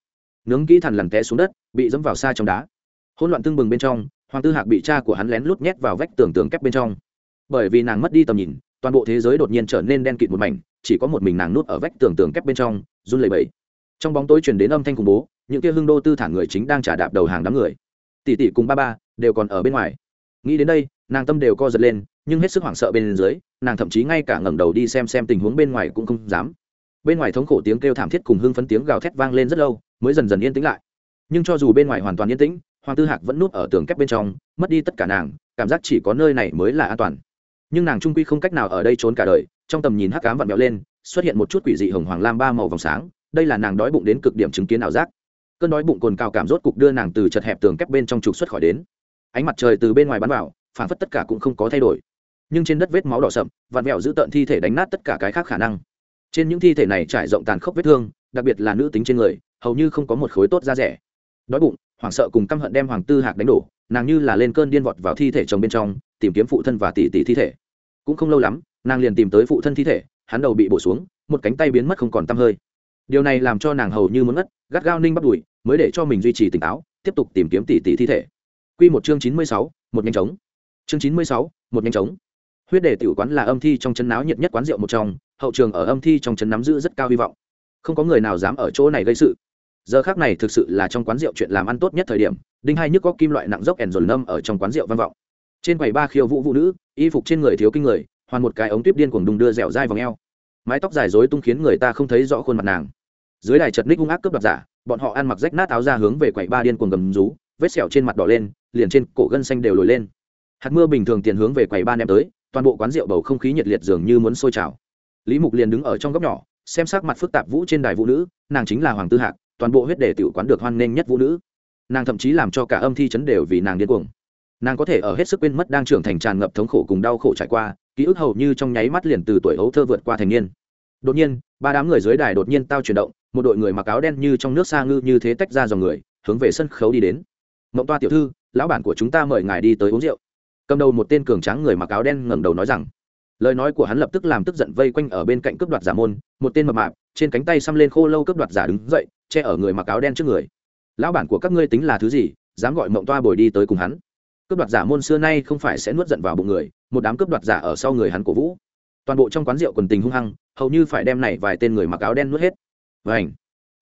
S1: nướng kỹ thằn lằn té xuống đất, bị dẫm vào xa trong đá. Hỗn loạn tương bừng bên trong, hoàng tư hạc bị cha của hắn lén lút nhét vào vách tường tường kép bên trong. Bởi vì nàng mất đi tầm nhìn, toàn bộ thế giới đột nhiên trở nên đen kịt một mảnh, chỉ có một mình nàng nuốt ở vách tường tường kép bên trong, run lẩy bẩy. Trong bóng tối truyền đến âm thanh khủng bố, những kia hưng đô tư thả người chính đang trả đạp đầu hàng đám người. Tỷ tỷ cùng ba ba đều còn ở bên ngoài. Nghĩ đến đây, nàng tâm đều co giật lên, nhưng hết sức hoảng sợ bên dưới, nàng thậm chí ngay cả ngẩng đầu đi xem xem tình huống bên ngoài cũng không dám. Bên ngoài thống khổ tiếng kêu thảm thiết cùng hưng phấn tiếng gào thét vang lên rất lâu mới dần dần yên tĩnh lại. Nhưng cho dù bên ngoài hoàn toàn yên tĩnh, hoàng tư hạc vẫn núp ở tường kép bên trong, mất đi tất cả nàng, cảm giác chỉ có nơi này mới là an toàn. Nhưng nàng trung quy không cách nào ở đây trốn cả đời, trong tầm nhìn hắc cám vặn vẹo lên, xuất hiện một chút quỷ dị hồng hoàng lam ba màu vòng sáng, đây là nàng đói bụng đến cực điểm chứng kiến ảo giác. Cơn đói bụng cồn cao cảm rốt cục đưa nàng từ chật hẹp tường kép bên trong trục xuất khỏi đến. Ánh mặt trời từ bên ngoài bắn vào, phản phất tất cả cũng không có thay đổi. Nhưng trên đất vết máu đỏ sậm, vặn vẹo giữ tợn thi thể đánh nát tất cả cái khác khả năng. Trên những thi thể này trải rộng tàn khốc vết thương, đặc biệt là nữ tính trên người hầu như không có một khối tốt da rẻ. Đói bụng, hoảng sợ cùng căm hận đem hoàng tư hạc đánh đổ, nàng như là lên cơn điên vọt vào thi thể chồng bên trong, tìm kiếm phụ thân và tỷ tỷ thi thể. Cũng không lâu lắm, nàng liền tìm tới phụ thân thi thể, hắn đầu bị bổ xuống, một cánh tay biến mất không còn t hơi. Điều này làm cho nàng hầu như muốn ngất, gắt gao ninh bắt đùi, mới để cho mình duy trì tỉnh táo, tiếp tục tìm kiếm tỷ tỷ thi thể. Q một chương chín mươi sáu, một nhanh chóng. Chương chín mươi sáu, một nhanh chóng. Huyết đề tiểu quán là âm thi trong chân náo nhiệt nhất quán rượu một trong, hậu trường ở âm thi trong chân nắm giữ rất cao hy vọng. Không có người nào dám ở chỗ này gây sự giờ khác này thực sự là trong quán rượu chuyện làm ăn tốt nhất thời điểm, đinh hai nhức có kim loại nặng dốc ẻn dồn nâm ở trong quán rượu vang vọng. Trên quầy ba khiêu vũ vũ nữ, y phục trên người thiếu kinh người, hoàn một cái ống tuyếp điên cuồng đùng đưa dẻo dai vào ngheo mái tóc dài dối tung khiến người ta không thấy rõ khuôn mặt nàng. Dưới đài chật ních hung ác cướp đoạt giả, bọn họ ăn mặc rách nát áo ra hướng về quầy ba điên cuồng gầm rú, vết sẹo trên mặt đỏ lên, liền trên cổ gân xanh đều lồi lên. Hạt mưa bình thường tiền hướng về quầy ba ném tới, toàn bộ quán rượu bầu không khí nhiệt liệt dường như muốn sôi trào. Lý mục liền đứng ở trong góc nhỏ, xem sắc mặt phức tạp vũ trên đài vũ nữ, nàng chính là hoàng tư hạc toàn bộ huyết đề tiểu quán được hoan nghênh nhất vũ nữ. Nàng thậm chí làm cho cả âm thi chấn đều vì nàng điên cuồng. Nàng có thể ở hết sức quên mất đang trưởng thành tràn ngập thống khổ cùng đau khổ trải qua, ký ức hầu như trong nháy mắt liền từ tuổi hấu thơ vượt qua thành niên. Đột nhiên, ba đám người dưới đài đột nhiên tao chuyển động, một đội người mặc áo đen như trong nước xa ngư như thế tách ra dòng người, hướng về sân khấu đi đến. Mộng toa tiểu thư, lão bản của chúng ta mời ngài đi tới uống rượu. Cầm đầu một tên cường tráng người mặc áo đen ngẩng đầu nói rằng lời nói của hắn lập tức làm tức giận vây quanh ở bên cạnh cướp đoạt giả môn, một tên mập mạp, trên cánh tay xăm lên khô lâu cướp đoạt giả đứng dậy, che ở người mặc áo đen trước người. Lão bản của các ngươi tính là thứ gì, dám gọi mộng toa bồi đi tới cùng hắn? Cướp đoạt giả môn xưa nay không phải sẽ nuốt giận vào bụng người, một đám cướp đoạt giả ở sau người hắn cổ vũ. Toàn bộ trong quán rượu quần tình hung hăng, hầu như phải đem này vài tên người mặc áo đen nuốt hết. Vảnh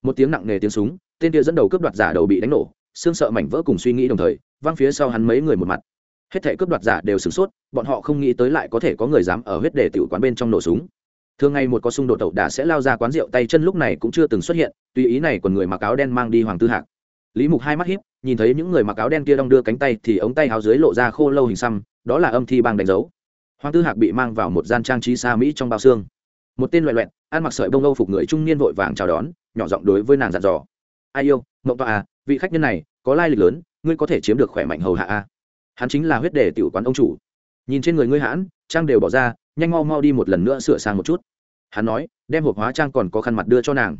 S1: một tiếng nặng nề tiếng súng, tên kia dẫn đầu cướp đoạt giả đầu bị đánh nổ, xương sợ mảnh vỡ cùng suy nghĩ đồng thời, văng phía sau hắn mấy người một mặt hết thể cướp đoạt giả đều sửng sốt, bọn họ không nghĩ tới lại có thể có người dám ở huyết đề tiểu quán bên trong nổ súng. Thường ngày một có xung đột ẩu đả sẽ lao ra quán rượu, tay chân lúc này cũng chưa từng xuất hiện, tùy ý này còn người mặc áo đen mang đi hoàng tư hạc. Lý mục hai mắt hiếp nhìn thấy những người mặc áo đen kia đong đưa cánh tay thì ống tay áo dưới lộ ra khô lâu hình xăm, đó là âm thi bang đánh dấu. Hoàng tư hạc bị mang vào một gian trang trí xa mỹ trong bao xương. Một tên loại loẹn ăn mặc sợi bông âu phục người trung niên vội vàng chào đón, nhỏ giọng đối với nàng dặn dò. Ai yêu, mộng tọa à vị khách nhân này có lai lịch lớn, ngươi có thể chiếm được khỏe mạnh hầu hạ a hắn chính là huyết đề tiểu quán ông chủ. Nhìn trên người ngươi hãn, trang đều bỏ ra, nhanh mau mau đi một lần nữa sửa sang một chút. Hắn nói, đem hộp hóa trang còn có khăn mặt đưa cho nàng.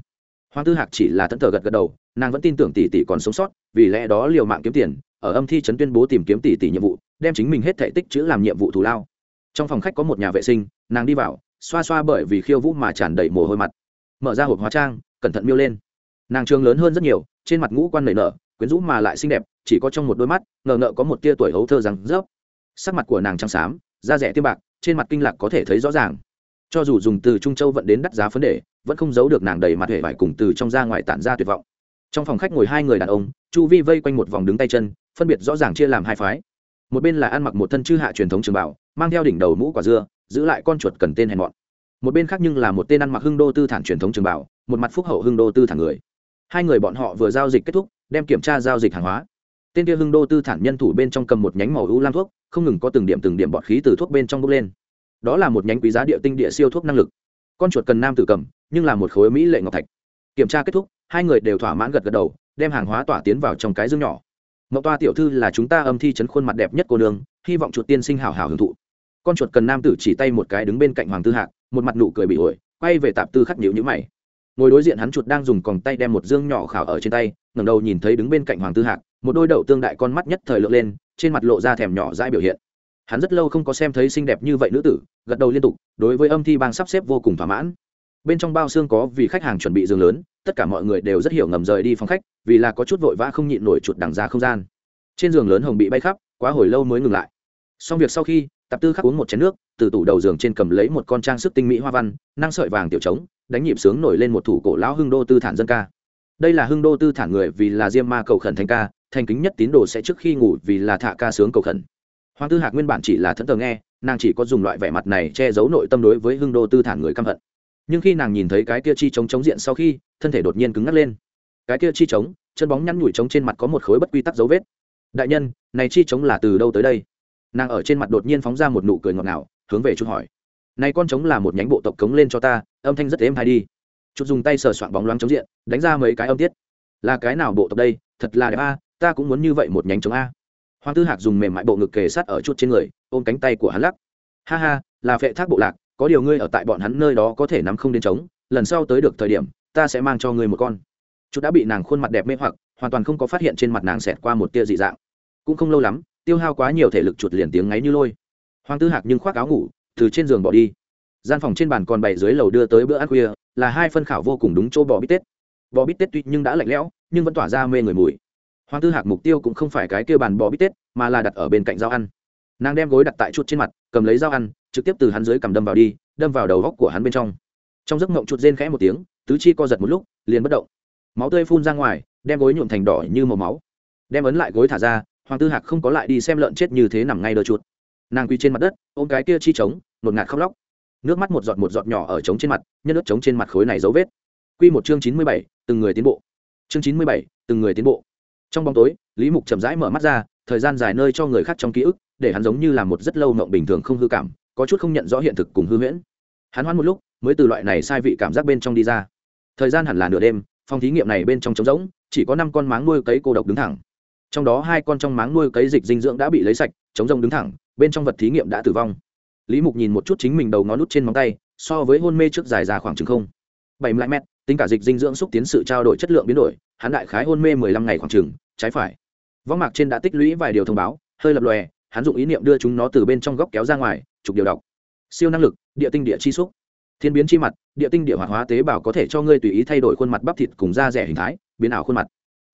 S1: Hoàng tư hạc chỉ là thẫn thờ gật gật đầu, nàng vẫn tin tưởng tỷ tỷ còn sống sót, vì lẽ đó liều mạng kiếm tiền, ở âm thi trấn tuyên bố tìm kiếm tỷ tỷ nhiệm vụ, đem chính mình hết thể tích chữ làm nhiệm vụ thù lao. Trong phòng khách có một nhà vệ sinh, nàng đi vào, xoa xoa bởi vì khiêu vũ mà tràn đầy mồ hôi mặt. Mở ra hộp hóa trang, cẩn thận miêu lên. Nàng trường lớn hơn rất nhiều, trên mặt ngũ quan nảy nở quyến rũ mà lại xinh đẹp, chỉ có trong một đôi mắt, ngờ ngợ có một tia tuổi hấu thơ rằng rớp. Sắc mặt của nàng trắng xám, da rẻ tiêm bạc, trên mặt kinh lạc có thể thấy rõ ràng. Cho dù dùng từ trung châu vận đến đắt giá phấn đề vẫn không giấu được nàng đầy mặt hệ vải cùng từ trong ra ngoài tản ra tuyệt vọng. Trong phòng khách ngồi hai người đàn ông, chu vi vây quanh một vòng đứng tay chân, phân biệt rõ ràng chia làm hai phái. Một bên là ăn mặc một thân chư hạ truyền thống trường bảo mang theo đỉnh đầu mũ quả dưa, giữ lại con chuột cần tên hèn mọn. Một bên khác nhưng là một tên ăn mặc hưng đô tư thản truyền thống trường bảo một mặt phúc hậu hưng đô tư thản người. Hai người bọn họ vừa giao dịch kết thúc đem kiểm tra giao dịch hàng hóa. Tên kia hưng đô tư thản nhân thủ bên trong cầm một nhánh màu u lam thuốc, không ngừng có từng điểm từng điểm bọt khí từ thuốc bên trong bốc lên. Đó là một nhánh quý giá địa tinh địa siêu thuốc năng lực. Con chuột cần nam tử cầm, nhưng là một khối mỹ lệ ngọc thạch. Kiểm tra kết thúc, hai người đều thỏa mãn gật gật đầu, đem hàng hóa tỏa tiến vào trong cái dương nhỏ. Mậu toa tiểu thư là chúng ta âm thi chấn khuôn mặt đẹp nhất cô nương, hy vọng chuột tiên sinh hào hào hưởng thụ. Con chuột cần nam tử chỉ tay một cái đứng bên cạnh hoàng tư hạc, một mặt nụ cười bị ổi, quay về tạp tư khắc nhịu nhữ mày. Ngồi đối diện hắn chuột đang dùng còng tay đem một dương nhỏ khảo ở trên tay ngẩng đầu nhìn thấy đứng bên cạnh hoàng tư hạc, một đôi đậu tương đại con mắt nhất thời lượn lên, trên mặt lộ ra thèm nhỏ dãi biểu hiện. Hắn rất lâu không có xem thấy xinh đẹp như vậy nữ tử, gật đầu liên tục, đối với âm thi bang sắp xếp vô cùng thỏa mãn. Bên trong bao xương có vì khách hàng chuẩn bị giường lớn, tất cả mọi người đều rất hiểu ngầm rời đi phòng khách, vì là có chút vội vã không nhịn nổi chuột đằng ra không gian. Trên giường lớn hồng bị bay khắp, quá hồi lâu mới ngừng lại. Xong việc sau khi, tạp tư khắc uống một chén nước, từ tủ đầu giường trên cầm lấy một con trang sức tinh mỹ hoa văn, năng sợi vàng tiểu trống, đánh nhịp sướng nổi lên một thủ cổ lão hưng đô tư thản dân ca đây là hưng đô tư thản người vì là diêm ma cầu khẩn thành ca thành kính nhất tín đồ sẽ trước khi ngủ vì là thạ ca sướng cầu khẩn. Hoàng tư hạc nguyên bản chỉ là thẫn thờ nghe nàng chỉ có dùng loại vẻ mặt này che giấu nội tâm đối với hưng đô tư thản người căm hận. Nhưng khi nàng nhìn thấy cái kia chi trống chống diện sau khi thân thể đột nhiên cứng ngắc lên. Cái kia chi trống, chân bóng nhăn nhủi trống trên mặt có một khối bất quy tắc dấu vết. Đại nhân này chi trống là từ đâu tới đây? Nàng ở trên mặt đột nhiên phóng ra một nụ cười ngọt ngào hướng về chút hỏi. Này con trống là một nhánh bộ tộc cống lên cho ta âm thanh rất êm hay đi chút dùng tay sờ soạn bóng loáng chống diện, đánh ra mấy cái âm tiết. Là cái nào bộ tộc đây? Thật là đẹp a, ta cũng muốn như vậy một nhánh chống a. Hoàng tư hạc dùng mềm mại bộ ngực kề sát ở chút trên người, ôm cánh tay của hắn lắc. Ha ha, là phệ thác bộ lạc, có điều ngươi ở tại bọn hắn nơi đó có thể nắm không đến trống, lần sau tới được thời điểm, ta sẽ mang cho ngươi một con. Chút đã bị nàng khuôn mặt đẹp mê hoặc, hoàn toàn không có phát hiện trên mặt nàng xẹt qua một tia dị dạng. Cũng không lâu lắm, tiêu hao quá nhiều thể lực chuột liền tiếng ngáy như lôi. Hoàng tư hạc nhưng khoác áo ngủ, từ trên giường bỏ đi. Gian phòng trên bàn còn bày dưới lầu đưa tới bữa ăn khuya là hai phân khảo vô cùng đúng chỗ bò bít tết. Bò bít tết tuy nhưng đã lạnh lẽo, nhưng vẫn tỏa ra mê người mùi. Hoàng tư hạc mục tiêu cũng không phải cái kia bàn bò bít tết, mà là đặt ở bên cạnh dao ăn. Nàng đem gối đặt tại chuột trên mặt, cầm lấy dao ăn, trực tiếp từ hắn dưới cầm đâm vào đi, đâm vào đầu góc của hắn bên trong. Trong giấc mộng chuột rên khẽ một tiếng, tứ chi co giật một lúc, liền bất động. Máu tươi phun ra ngoài, đem gối nhuộm thành đỏ như màu máu. Đem ấn lại gối thả ra, hoàng tư hạc không có lại đi xem lợn chết như thế nằm ngay đờ chuột. Nàng quỳ trên mặt đất, ôm cái kia chi trống nột ngạt khóc lóc nước mắt một giọt một giọt nhỏ ở trống trên mặt, nhân nước trống trên mặt khối này dấu vết. Q một chương chín mươi bảy, từng người tiến bộ. Chương chín mươi bảy, từng người tiến bộ. Trong bóng tối, lý mục chậm rãi mở mắt ra, thời gian dài nơi cho người khác trong ký ức, để hắn giống như là một rất lâu mộng bình thường không hư cảm, có chút không nhận rõ hiện thực cùng hư huyễn. Hắn hoãn một lúc, mới từ loại này sai vị cảm giác bên trong đi ra. Thời gian hẳn là nửa đêm, phòng thí nghiệm này bên trong trống rỗng, chỉ có năm con máng nuôi cấy cô độc đứng thẳng. Trong đó hai con trong máng nuôi cấy dịch dinh dưỡng đã bị lấy sạch chống rông đứng thẳng, bên trong vật thí nghiệm đã tử vong lý mục nhìn một chút chính mình đầu ngón nút trên móng tay, so với hôn mê trước dài ra khoảng chừng không. Bảy mươi mét, tính cả dịch dinh dưỡng xúc tiến sự trao đổi chất lượng biến đổi, hắn đại khái hôn mê mười lăm ngày khoảng chừng, trái phải. Võng mạc trên đã tích lũy vài điều thông báo, hơi lập lòe, hắn dụng ý niệm đưa chúng nó từ bên trong góc kéo ra ngoài trục điều đọc. Siêu năng lực, địa tinh địa chi xúc. Thiên biến chi mặt, địa tinh địa hoạt hóa tế bào có thể cho ngươi tùy ý thay đổi khuôn mặt bắp thịt cùng da rẻ hình thái, biến ảo khuôn mặt.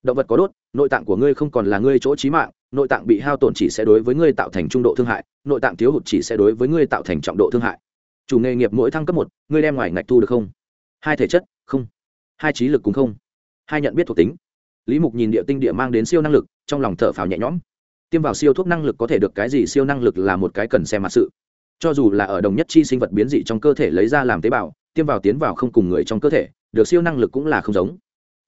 S1: Động vật có đốt, nội tạng của ngươi không còn là ngươi chỗ trí mạng nội tạng bị hao tổn chỉ sẽ đối với ngươi tạo thành trung độ thương hại, nội tạng thiếu hụt chỉ sẽ đối với ngươi tạo thành trọng độ thương hại. Chủ nghề nghiệp mỗi thăng cấp một, ngươi đem ngoài ngạch thu được không? Hai thể chất, không. Hai trí lực cũng không. Hai nhận biết thuộc tính. Lý mục nhìn địa tinh địa mang đến siêu năng lực, trong lòng thở phào nhẹ nhõm. Tiêm vào siêu thuốc năng lực có thể được cái gì? Siêu năng lực là một cái cần xem mặt sự. Cho dù là ở đồng nhất chi sinh vật biến dị trong cơ thể lấy ra làm tế bào, tiêm vào tiến vào không cùng người trong cơ thể, được siêu năng lực cũng là không giống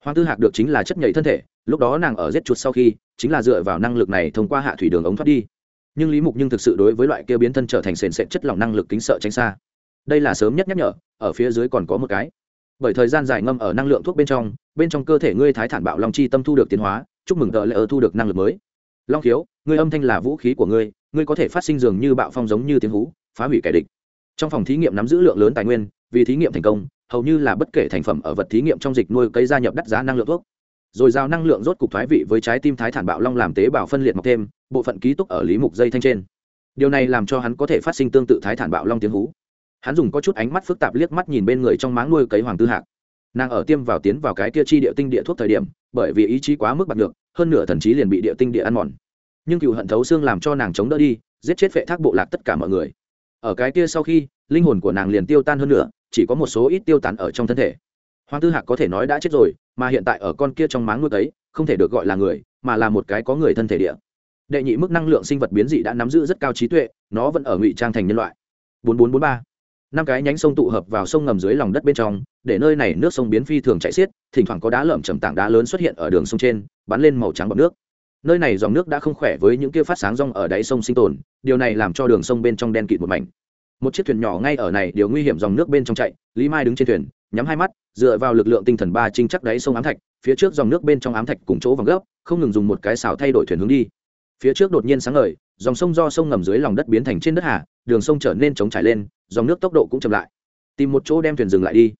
S1: hoàng tư hạc được chính là chất nhảy thân thể, lúc đó nàng ở giết chuột sau khi, chính là dựa vào năng lực này thông qua hạ thủy đường ống thoát đi. Nhưng lý mục nhưng thực sự đối với loại kia biến thân trở thành sền sệt chất lỏng năng lực kính sợ tránh xa. Đây là sớm nhất nhắc nhở, ở phía dưới còn có một cái. Bởi thời gian dài ngâm ở năng lượng thuốc bên trong bên trong cơ thể ngươi thái thản bạo long chi tâm thu được tiến hóa, chúc mừng tờ lễ ở thu được năng lực mới. Long khiếu, ngươi âm thanh là vũ khí của ngươi ngươi có thể phát sinh dường như bạo phong giống như tiếng hú, phá hủy kẻ địch. Trong phòng thí nghiệm nắm giữ lượng lớn tài nguyên, vì thí nghiệm thành công hầu như là bất kể thành phẩm ở vật thí nghiệm trong dịch nuôi cây gia nhập đắt giá năng lượng thuốc. Rồi giao năng lượng rốt cục thoái vị với trái tim thái thản bạo long làm tế bào phân liệt mọc thêm, bộ phận ký túc ở lý mục dây thanh trên. Điều này làm cho hắn có thể phát sinh tương tự thái thản bạo long tiếng hú. Hắn dùng có chút ánh mắt phức tạp liếc mắt nhìn bên người trong máng nuôi cấy hoàng tư hạc. Nàng ở tiêm vào tiến vào cái kia chi địa tinh địa thuốc thời điểm, bởi vì ý chí quá mức bạc được hơn nửa thần chí liền bị địa tinh địa ăn mòn. Nhưng cựu hận thấu xương làm cho nàng chống đỡ đi, giết chết vệ thác bộ lạc tất cả mọi người. Ở cái kia sau khi, linh hồn của nàng liền tiêu tan hơn nữa chỉ có một số ít tiêu tán ở trong thân thể. Hoàng tư hạc có thể nói đã chết rồi, mà hiện tại ở con kia trong máng nuôi ấy, không thể được gọi là người, mà là một cái có người thân thể địa. Đệ nhị mức năng lượng sinh vật biến dị đã nắm giữ rất cao trí tuệ, nó vẫn ở ngụy trang thành nhân loại. Bốn bốn bốn ba. Năm cái nhánh sông tụ hợp vào sông ngầm dưới lòng đất bên trong, để nơi này nước sông biến phi thường chạy xiết, thỉnh thoảng có đá lởm chầm tảng đá lớn xuất hiện ở đường sông trên, bắn lên màu trắng bọt nước. Nơi này dòng nước đã không khỏe với những kia phát sáng rong ở đáy sông sinh tồn, điều này làm cho đường sông bên trong đen kịt một mảnh một chiếc thuyền nhỏ ngay ở này điều nguy hiểm dòng nước bên trong chạy, lý mai đứng trên thuyền, nhắm hai mắt, dựa vào lực lượng tinh thần ba trinh chắc đáy sông ám thạch, phía trước dòng nước bên trong ám thạch cùng chỗ vòng gấp không ngừng dùng một cái xào thay đổi thuyền hướng đi. Phía trước đột nhiên sáng ngời, dòng sông do sông ngầm dưới lòng đất biến thành trên đất hà, đường sông trở nên trống trải lên, dòng nước tốc độ cũng chậm lại. Tìm một chỗ đem thuyền dừng lại đi.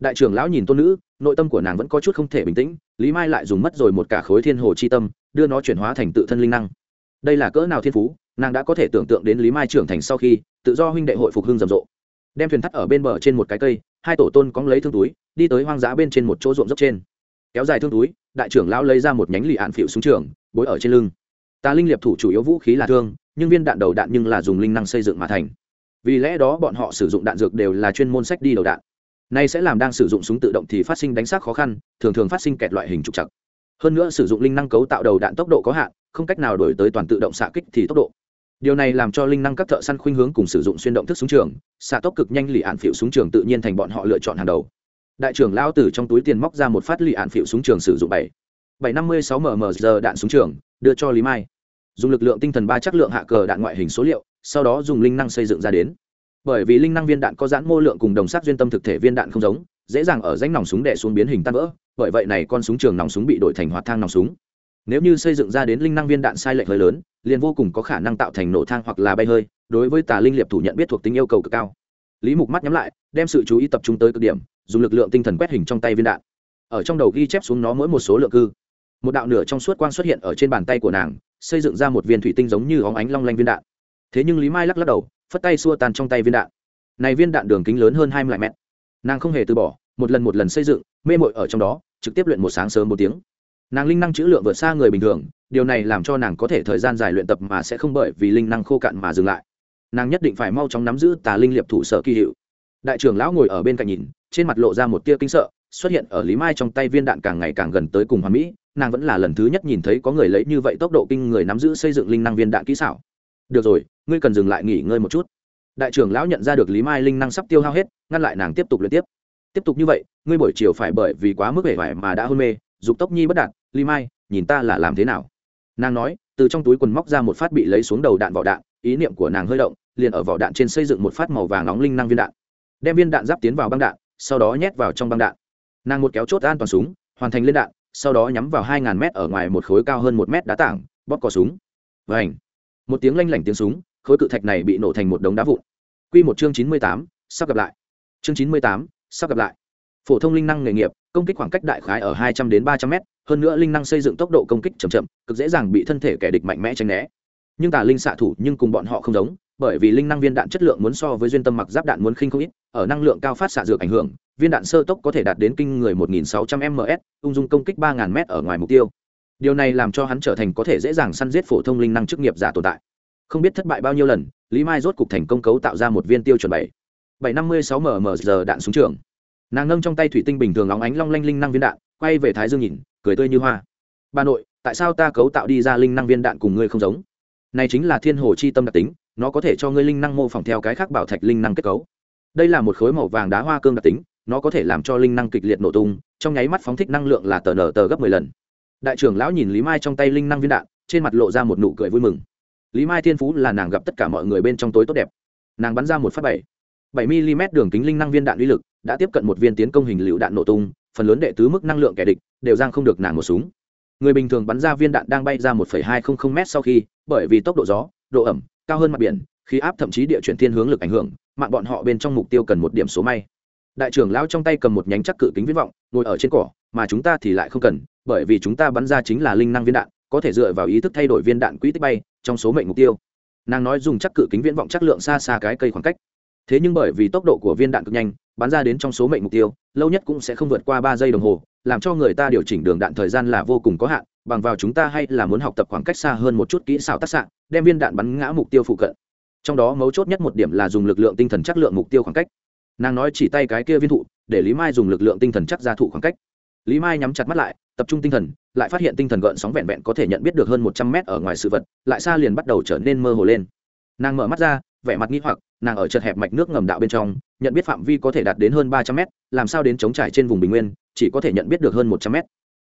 S1: Đại trưởng lão nhìn tôn nữ, nội tâm của nàng vẫn có chút không thể bình tĩnh, lý mai lại dùng mất rồi một cả khối thiên hồ chi tâm, đưa nó chuyển hóa thành tự thân linh năng. Đây là cỡ nào thiên phú, nàng đã có thể tưởng tượng đến lý mai trưởng thành sau khi tự do huynh đệ hội phục hưng rầm rộ. Đem thuyền thắt ở bên bờ trên một cái cây, hai tổ tôn cóng lấy thương túi, đi tới hoang dã bên trên một chỗ ruộng dốc trên. Kéo dài thương túi, đại trưởng lão lấy ra một nhánh lì ạn phịu xuống trường, bối ở trên lưng. Ta linh liệp thủ chủ yếu vũ khí là thương, nhưng viên đạn đầu đạn nhưng là dùng linh năng xây dựng mà thành. Vì lẽ đó bọn họ sử dụng đạn dược đều là chuyên môn sách đi đầu đạn. Này sẽ làm đang sử dụng súng tự động thì phát sinh đánh xác khó khăn, thường thường phát sinh kẹt loại hình trục chặt hơn nữa sử dụng linh năng cấu tạo đầu đạn tốc độ có hạn, không cách nào đổi tới toàn tự động xạ kích thì tốc độ điều này làm cho linh năng các thợ săn khuynh hướng cùng sử dụng xuyên động thức súng trường, xạ tốc cực nhanh lì ạn phịu súng trường tự nhiên thành bọn họ lựa chọn hàng đầu. Đại trưởng lao từ trong túi tiền móc ra một phát lì ạn phịu súng trường sử dụng bảy bảy năm mươi sáu mm giờ đạn súng trường, đưa cho lý mai. Dùng lực lượng tinh thần ba chắc lượng hạ cờ đạn ngoại hình số liệu, sau đó dùng linh năng xây dựng ra đến. Bởi vì linh năng viên đạn có giãn mô lượng cùng đồng sát duyên tâm thực thể viên đạn không giống, dễ dàng ở rãnh nòng súng đè xuống biến hình tan vỡ, bởi vậy này con súng trường nòng súng bị đổi thành hoạt thang nòng súng. Nếu như xây dựng ra đến linh năng viên đạn sai lệch hơi lớn liền vô cùng có khả năng tạo thành nổ thang hoặc là bay hơi, đối với tà linh liệp thủ nhận biết thuộc tính yêu cầu cực cao. Lý mục mắt nhắm lại, đem sự chú ý tập trung tới cực điểm, dùng lực lượng tinh thần quét hình trong tay viên đạn. Ở trong đầu ghi chép xuống nó mỗi một số lượng cư. Một đạo nửa trong suốt quang xuất hiện ở trên bàn tay của nàng, xây dựng ra một viên thủy tinh giống như óng ánh long lanh viên đạn. Thế nhưng lý mai lắc lắc đầu, phất tay xua tan trong tay viên đạn. Này viên đạn đường kính lớn hơn hai mươi mét. Nàng không hề từ bỏ, một lần một lần xây dựng, mê mội ở trong đó, trực tiếp luyện một sáng sớm một tiếng. Nàng linh năng chữ lượng vượt xa người bình thường điều này làm cho nàng có thể thời gian dài luyện tập mà sẽ không bởi vì linh năng khô cạn mà dừng lại. Nàng nhất định phải mau chóng nắm giữ tà linh liệp thủ sở kỳ hiệu. Đại trưởng lão ngồi ở bên cạnh nhìn, trên mặt lộ ra một tia kinh sợ, xuất hiện ở lý mai trong tay viên đạn càng ngày càng gần tới cùng hoàn mỹ, nàng vẫn là lần thứ nhất nhìn thấy có người lấy như vậy tốc độ kinh người nắm giữ xây dựng linh năng viên đạn kỹ xảo. Được rồi, ngươi cần dừng lại nghỉ ngơi một chút. Đại trưởng lão nhận ra được lý mai linh năng sắp tiêu hao hết, ngăn lại nàng tiếp tục luyện tiếp. Tiếp tục như vậy, ngươi buổi chiều phải bởi vì quá mức vẻ vải mà đã hôn mê, dục tốc nhi bất đạt, lý mai, nhìn ta là làm thế nào? Nàng nói, từ trong túi quần móc ra một phát bị lấy xuống đầu đạn vỏ đạn, ý niệm của nàng hơi động, liền ở vỏ đạn trên xây dựng một phát màu vàng nóng linh năng viên đạn. Đem viên đạn giáp tiến vào băng đạn, sau đó nhét vào trong băng đạn. Nàng một kéo chốt an toàn súng, hoàn thành lên đạn, sau đó nhắm vào hai ngàn mét ở ngoài một khối cao hơn một mét đá tảng, bóp cò súng. Và ảnh một tiếng lanh lảnh tiếng súng, khối cự thạch này bị nổ thành một đống đá vụn. Q một chương chín mươi tám, sắp gặp lại. Chương chín mươi tám, sắp gặp lại. Phổ thông linh năng nghề nghiệp, công kích khoảng cách đại khái ở hai trăm đến ba trăm mét hơn nữa linh năng xây dựng tốc độ công kích chậm chậm, cực dễ dàng bị thân thể kẻ địch mạnh mẽ tránh né. Nhưng tà linh xạ thủ nhưng cùng bọn họ không giống, bởi vì linh năng viên đạn chất lượng muốn so với duyên tâm mặc giáp đạn muốn khinh không ít, ở năng lượng cao phát xạ dược ảnh hưởng, viên đạn sơ tốc có thể đạt đến kinh người 1.600 ms ung dung công kích 3.000 m ở ngoài mục tiêu. Điều này làm cho hắn trở thành có thể dễ dàng săn giết phổ thông linh năng chức nghiệp giả tồn tại. Không biết thất bại bao nhiêu lần, lý mai rốt cục thành công cấu tạo ra một viên tiêu chuẩn bảy. bảy năm mươi sáu mm giờ đạn súng trường. Nàng nâng trong tay thủy tinh bình thường óng ánh long lanh linh năng viên đạn, quay về thái dương nhìn cười tươi như hoa. Bà nội, tại sao ta cấu tạo đi ra linh năng viên đạn cùng ngươi không giống? Này chính là thiên hồ chi tâm đặc tính, nó có thể cho ngươi linh năng mô phỏng theo cái khác bảo thạch linh năng kết cấu. Đây là một khối màu vàng đá hoa cương đặc tính, nó có thể làm cho linh năng kịch liệt nổ tung, trong nháy mắt phóng thích năng lượng là tờ nở tờ gấp mười lần. Đại trưởng lão nhìn lý mai trong tay linh năng viên đạn, trên mặt lộ ra một nụ cười vui mừng. Lý mai thiên phú là nàng gặp tất cả mọi người bên trong tối tốt đẹp. Nàng bắn ra một phát bảy. Bảy mm đường kính linh năng viên đạn uy lực đã tiếp cận một viên tiến công hình lựu đạn nổ tung, phần lớn đệ tứ mức năng lượng kẻ địch đều giang không được nàng một súng. Người bình thường bắn ra viên đạn đang bay ra một hai trăm linh m sau khi, bởi vì tốc độ gió, độ ẩm, cao hơn mặt biển, khí áp thậm chí địa chuyển thiên hướng lực ảnh hưởng, mạng bọn họ bên trong mục tiêu cần một điểm số may. Đại trưởng lão trong tay cầm một nhánh chắc cự kính viễn vọng, ngồi ở trên cỏ, mà chúng ta thì lại không cần, bởi vì chúng ta bắn ra chính là linh năng viên đạn, có thể dựa vào ý thức thay đổi viên đạn quỹ tích bay trong số mệnh mục tiêu. Nàng nói dùng chắc cự kính viễn vọng chắc lượng xa xa cái cây khoảng cách. Thế nhưng bởi vì tốc độ của viên đạn cực nhanh, bắn ra đến trong số mệnh mục tiêu, lâu nhất cũng sẽ không vượt qua ba giây đồng hồ làm cho người ta điều chỉnh đường đạn thời gian là vô cùng có hạn, bằng vào chúng ta hay là muốn học tập khoảng cách xa hơn một chút kỹ xảo tác xạ, đem viên đạn bắn ngã mục tiêu phụ cận. Trong đó mấu chốt nhất một điểm là dùng lực lượng tinh thần chắc lượng mục tiêu khoảng cách. Nàng nói chỉ tay cái kia viên thụ, để lý mai dùng lực lượng tinh thần chắc ra thụ khoảng cách. Lý mai nhắm chặt mắt lại, tập trung tinh thần, lại phát hiện tinh thần gợn sóng vẹn vẹn có thể nhận biết được hơn một trăm mét ở ngoài sự vật, lại xa liền bắt đầu trở nên mơ hồ lên. Nàng mở mắt ra, vẻ mặt nghi hoặc, nàng ở chật hẹp mạch nước ngầm đạo bên trong, nhận biết phạm vi có thể đạt đến hơn ba trăm mét, làm sao đến chống trải trên vùng bình nguyên chỉ có thể nhận biết được hơn một trăm mét.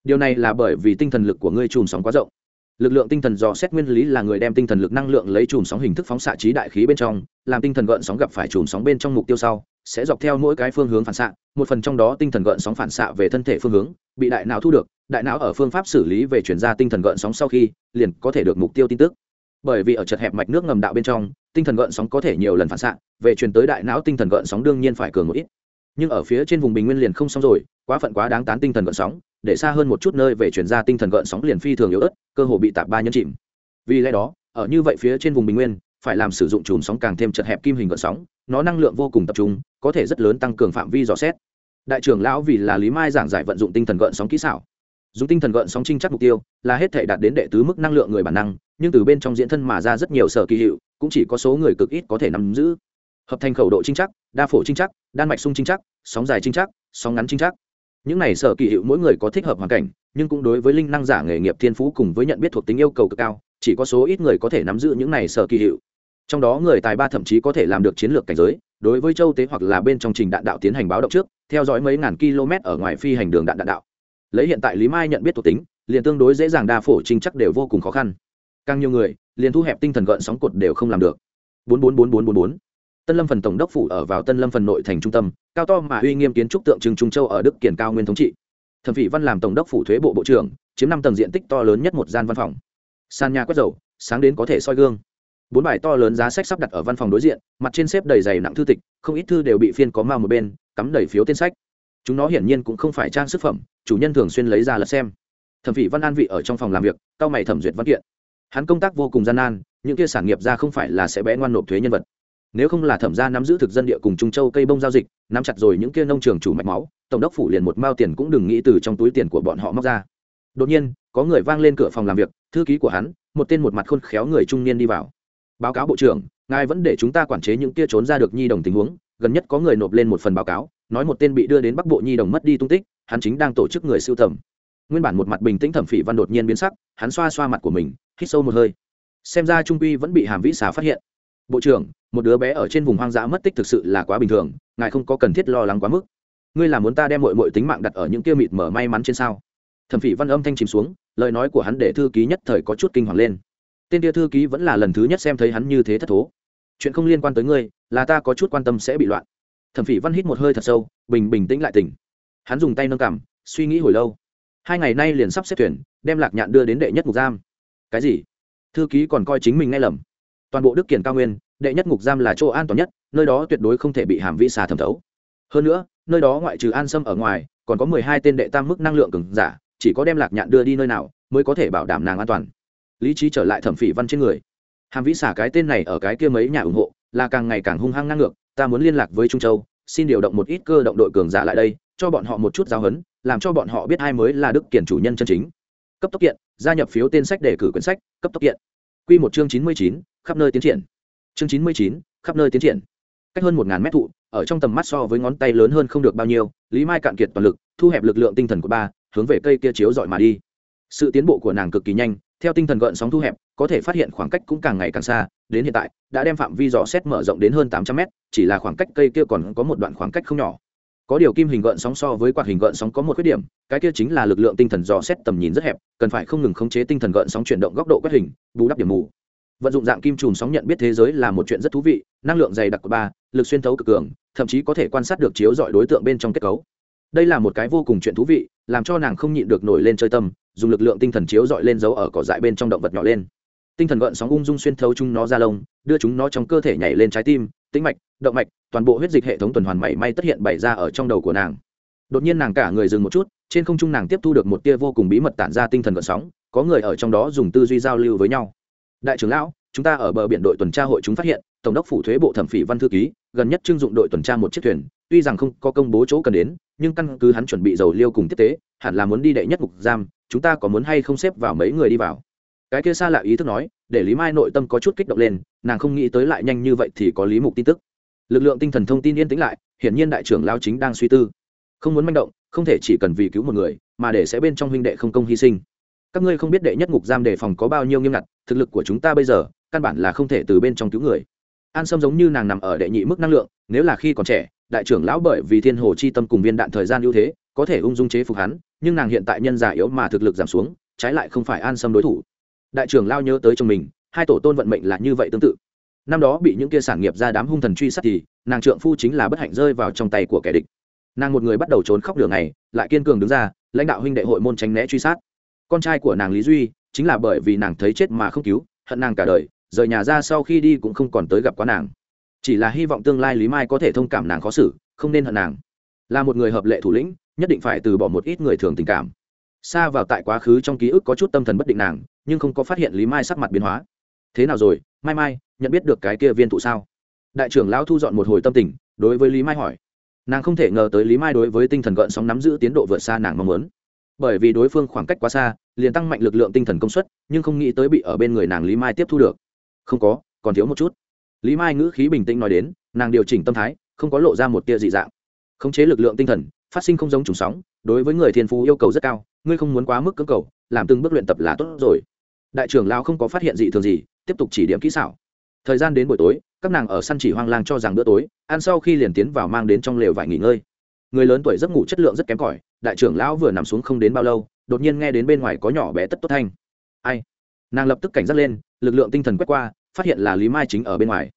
S1: Điều này là bởi vì tinh thần lực của ngươi chùm sóng quá rộng. Lực lượng tinh thần dò xét nguyên lý là người đem tinh thần lực năng lượng lấy chùm sóng hình thức phóng xạ trí đại khí bên trong, làm tinh thần gợn sóng gặp phải chùm sóng bên trong mục tiêu sau, sẽ dọc theo mỗi cái phương hướng phản xạ, một phần trong đó tinh thần gợn sóng phản xạ về thân thể phương hướng, bị đại não thu được, đại não ở phương pháp xử lý về chuyển ra tinh thần gợn sóng sau khi, liền có thể được mục tiêu tin tức. Bởi vì ở chật hẹp mạch nước ngầm đạo bên trong, tinh thần gợn sóng có thể nhiều lần phản xạ, về truyền tới đại não tinh thần gợn sóng đương nhiên phải cường một ít nhưng ở phía trên vùng bình nguyên liền không xong rồi, quá phận quá đáng tán tinh thần gợn sóng, để xa hơn một chút nơi về chuyển ra tinh thần gợn sóng liền phi thường yếu ớt, cơ hồ bị tạp ba nhân chìm. Vì lẽ đó, ở như vậy phía trên vùng bình nguyên, phải làm sử dụng chùm sóng càng thêm chật hẹp kim hình gợn sóng, nó năng lượng vô cùng tập trung, có thể rất lớn tăng cường phạm vi dò xét. Đại trưởng lão vì là lý mai giảng giải vận dụng tinh thần gợn sóng kỹ xảo. Dùng tinh thần gợn sóng trinh chắc mục tiêu là hết thể đạt đến đệ tứ mức năng lượng người bản năng, nhưng từ bên trong diễn thân mà ra rất nhiều sở kỳ hiệu, cũng chỉ có số người cực ít có thể nắm giữ hợp thành khẩu độ trinh chắc, đa phổ trinh chắc, đan mạch sung trinh chắc, sóng dài trinh chắc, sóng ngắn trinh chắc. Những này sở kỳ hiệu mỗi người có thích hợp hoàn cảnh, nhưng cũng đối với linh năng giả nghề nghiệp thiên phú cùng với nhận biết thuộc tính yêu cầu cực cao, chỉ có số ít người có thể nắm giữ những này sở kỳ hiệu. Trong đó người tài ba thậm chí có thể làm được chiến lược cảnh giới, đối với châu tế hoặc là bên trong trình đạn đạo tiến hành báo động trước, theo dõi mấy ngàn km ở ngoài phi hành đường đạn đạn đạo. Lấy hiện tại lý mai nhận biết thuộc tính, liền tương đối dễ dàng đa phổ trinh chắc đều vô cùng khó khăn. Càng nhiều người, liền thu hẹp tinh thần gợn sóng cột đều không làm được. Bốn bốn bốn bốn bốn bốn tân lâm phần tổng đốc phủ ở vào tân lâm phần nội thành trung tâm, cao to mà uy nghiêm kiến trúc tượng trưng trung châu ở đức kiển cao nguyên thống trị. Thẩm phỉ văn làm tổng đốc phủ thuế bộ bộ trưởng, chiếm năm tầng diện tích to lớn nhất một gian văn phòng. Sàn nhà quét dầu, sáng đến có thể soi gương. Bốn bài to lớn giá sách sắp đặt ở văn phòng đối diện, mặt trên xếp đầy dày nặng thư tịch, không ít thư đều bị phiên có mao một bên, cắm đầy phiếu tên sách. Chúng nó hiển nhiên cũng không phải trang sức phẩm, chủ nhân thường xuyên lấy ra lật xem. Thẩm phỉ văn an vị ở trong phòng làm việc, cao mày thẩm duyệt văn kiện. Hắn công tác vô cùng gian nan, những kia sản nghiệp ra không phải là sẽ bé ngoan nộp thuế nhân vật nếu không là thẩm gia nắm giữ thực dân địa cùng trung châu cây bông giao dịch, nắm chặt rồi những kia nông trường chủ mạch máu, tổng đốc phủ liền một mao tiền cũng đừng nghĩ từ trong túi tiền của bọn họ móc ra. Đột nhiên, có người vang lên cửa phòng làm việc, thư ký của hắn, một tên một mặt khôn khéo người trung niên đi vào. Báo cáo bộ trưởng, ngài vẫn để chúng ta quản chế những kia trốn ra được nhi đồng tình huống, gần nhất có người nộp lên một phần báo cáo, nói một tên bị đưa đến bắc bộ nhi đồng mất đi tung tích, hắn chính đang tổ chức người siêu tầm. Nguyên bản một mặt bình tĩnh thẩm phỉ văn đột nhiên biến sắc, hắn xoa xoa mặt của mình, hít sâu một hơi. Xem ra trung quy vẫn bị hàm vĩ xà phát hiện bộ trưởng, một đứa bé ở trên vùng hoang dã mất tích thực sự là quá bình thường, ngài không có cần thiết lo lắng quá mức. Ngươi là muốn ta đem mọi mọi tính mạng đặt ở những kia mịt mở may mắn trên sao? Thẩm phỉ văn âm thanh chìm xuống, lời nói của hắn để thư ký nhất thời có chút kinh hoàng lên. Tên kia thư ký vẫn là lần thứ nhất xem thấy hắn như thế thất thố. Chuyện không liên quan tới ngươi, là ta có chút quan tâm sẽ bị loạn. Thẩm phỉ văn hít một hơi thật sâu, bình bình tĩnh lại tỉnh. Hắn dùng tay nâng cảm suy nghĩ hồi lâu. Hai ngày nay liền sắp xếp thuyền, đem lạc nhạn đưa đến đệ nhất ngục giam. Cái gì? Thư ký còn coi chính mình nghe lầm toàn bộ đức kiển cao nguyên, đệ nhất ngục giam là chỗ an toàn nhất, nơi đó tuyệt đối không thể bị hàm vĩ xà thẩm thấu. Hơn nữa, nơi đó ngoại trừ an sâm ở ngoài, còn có mười hai tên đệ tam mức năng lượng cứng giả, chỉ có đem lạc nhạn đưa đi nơi nào mới có thể bảo đảm nàng an toàn. Lý trí trở lại thẩm phỉ văn trên người. Hàm vĩ xả cái tên này ở cái kia mấy nhà ủng hộ, là càng ngày càng hung hăng ngang ngược, ta muốn liên lạc với trung châu, xin điều động một ít cơ động đội cường giả lại đây, cho bọn họ một chút giáo huấn, làm cho bọn họ biết ai mới là đức kiển chủ nhân chân chính. Cấp tốc kiện, gia nhập phiếu tên sách đề cử quyển sách, cấp tốc kiện. Q một chương chín mươi chín khắp nơi tiến triển. Chương chín mươi chín, khắp nơi tiến triển. Cách hơn một ngàn mét thụ, ở trong tầm mắt so với ngón tay lớn hơn không được bao nhiêu, lý mai cạn kiệt toàn lực, thu hẹp lực lượng tinh thần của ba, hướng về cây kia chiếu dọi mà đi. Sự tiến bộ của nàng cực kỳ nhanh, theo tinh thần gợn sóng thu hẹp, có thể phát hiện khoảng cách cũng càng ngày càng xa, đến hiện tại, đã đem phạm vi dò xét mở rộng đến hơn tám trăm mét, chỉ là khoảng cách cây kia còn có một đoạn khoảng cách không nhỏ. Có điều kim hình gợn sóng so với quạt hình gợn sóng có một khuyết điểm, cái kia chính là lực lượng tinh thần dò xét tầm nhìn rất hẹp, cần phải không ngừng khống chế tinh thần gợn sóng chuyển động góc độ quét hình, bù đắp điểm mù vận dụng dạng kim trùm sóng nhận biết thế giới là một chuyện rất thú vị, năng lượng dày đặc của ba, lực xuyên thấu cực cường, thậm chí có thể quan sát được chiếu dọi đối tượng bên trong kết cấu. Đây là một cái vô cùng chuyện thú vị, làm cho nàng không nhịn được nổi lên chơi tâm, dùng lực lượng tinh thần chiếu dọi lên dấu ở cỏ dại bên trong động vật nhỏ lên. Tinh thần gợn sóng ung dung xuyên thấu chúng nó ra lông, đưa chúng nó trong cơ thể nhảy lên trái tim, tĩnh mạch, động mạch, toàn bộ huyết dịch hệ thống tuần hoàn mảy may tất hiện bày ra ở trong đầu của nàng. Đột nhiên nàng cả người dừng một chút, trên không trung nàng tiếp thu được một tia vô cùng bí mật tản ra tinh thần gợn sóng, có người ở trong đó dùng tư duy giao lưu với nhau đại trưởng lão, chúng ta ở bờ biển đội tuần tra hội chúng phát hiện, tổng đốc phủ thuế bộ thẩm phỉ văn thư ký, gần nhất trưng dụng đội tuần tra một chiếc thuyền, tuy rằng không có công bố chỗ cần đến, nhưng căn cứ hắn chuẩn bị dầu liêu cùng tiếp tế, hẳn là muốn đi đệ nhất mục giam, chúng ta có muốn hay không xếp vào mấy người đi vào? Cái kia xa lạ ý thức nói, để lý mai nội tâm có chút kích động lên, nàng không nghĩ tới lại nhanh như vậy thì có lý mục tin tức. Lực lượng tinh thần thông tin yên tĩnh lại, hiển nhiên đại trưởng lao chính đang suy tư. Không muốn manh động, không thể chỉ cần vì cứu một người, mà để sẽ bên trong huynh đệ không công hy sinh các ngươi không biết đệ nhất ngục giam đề phòng có bao nhiêu nghiêm ngặt, thực lực của chúng ta bây giờ, căn bản là không thể từ bên trong cứu người. An sâm giống như nàng nằm ở đệ nhị mức năng lượng, nếu là khi còn trẻ, đại trưởng lão bởi vì thiên hồ chi tâm cùng viên đạn thời gian ưu thế, có thể ung dung chế phục hắn, nhưng nàng hiện tại nhân già yếu mà thực lực giảm xuống, trái lại không phải an Sâm đối thủ. Đại trưởng lao nhớ tới chồng mình, hai tổ tôn vận mệnh là như vậy tương tự. Năm đó bị những kia sản nghiệp ra đám hung thần truy sát thì, nàng trượng phu chính là bất hạnh rơi vào trong tay của kẻ địch. Nàng một người bắt đầu trốn khóc đường này lại kiên cường đứng ra, lãnh đạo huynh đệ hội môn tránh né truy sát con trai của nàng lý duy, chính là bởi vì nàng thấy chết mà không cứu, hận nàng cả đời, rời nhà ra sau khi đi cũng không còn tới gặp quá nàng. Chỉ là hy vọng tương lai lý mai có thể thông cảm nàng khó xử, không nên hận nàng. Là một người hợp lệ thủ lĩnh, nhất định phải từ bỏ một ít người thường tình cảm. Xa vào tại quá khứ trong ký ức có chút tâm thần bất định nàng, nhưng không có phát hiện lý mai sắc mặt biến hóa. Thế nào rồi, mai mai, nhận biết được cái kia viên thụ sao? Đại trưởng lão thu dọn một hồi tâm tình, đối với lý mai hỏi. Nàng không thể ngờ tới lý mai đối với tinh thần gợn sóng nắm giữ tiến độ vượt xa nàng mong muốn. Bởi vì đối phương khoảng cách quá xa liền tăng mạnh lực lượng tinh thần công suất, nhưng không nghĩ tới bị ở bên người nàng lý mai tiếp thu được. Không có, còn thiếu một chút. Lý mai ngữ khí bình tĩnh nói đến, nàng điều chỉnh tâm thái, không có lộ ra một tia dị dạng. Khống chế lực lượng tinh thần, phát sinh không giống trùng sóng, đối với người thiên phú yêu cầu rất cao, ngươi không muốn quá mức cưỡng cầu, làm từng bước luyện tập là tốt rồi. Đại trưởng lão không có phát hiện dị thường gì, tiếp tục chỉ điểm kỹ xảo. Thời gian đến buổi tối, các nàng ở săn chỉ hoang lang cho rằng bữa tối, ăn sau khi liền tiến vào mang đến trong lều vải nghỉ ngơi. Người lớn tuổi giấc ngủ chất lượng rất kém cỏi đại trưởng lão vừa nằm xuống không đến bao lâu, đột nhiên nghe đến bên ngoài có nhỏ bé tất tốt thanh. Ai? Nàng lập tức cảnh giác lên, lực lượng tinh thần quét qua, phát hiện là lý mai chính ở bên ngoài.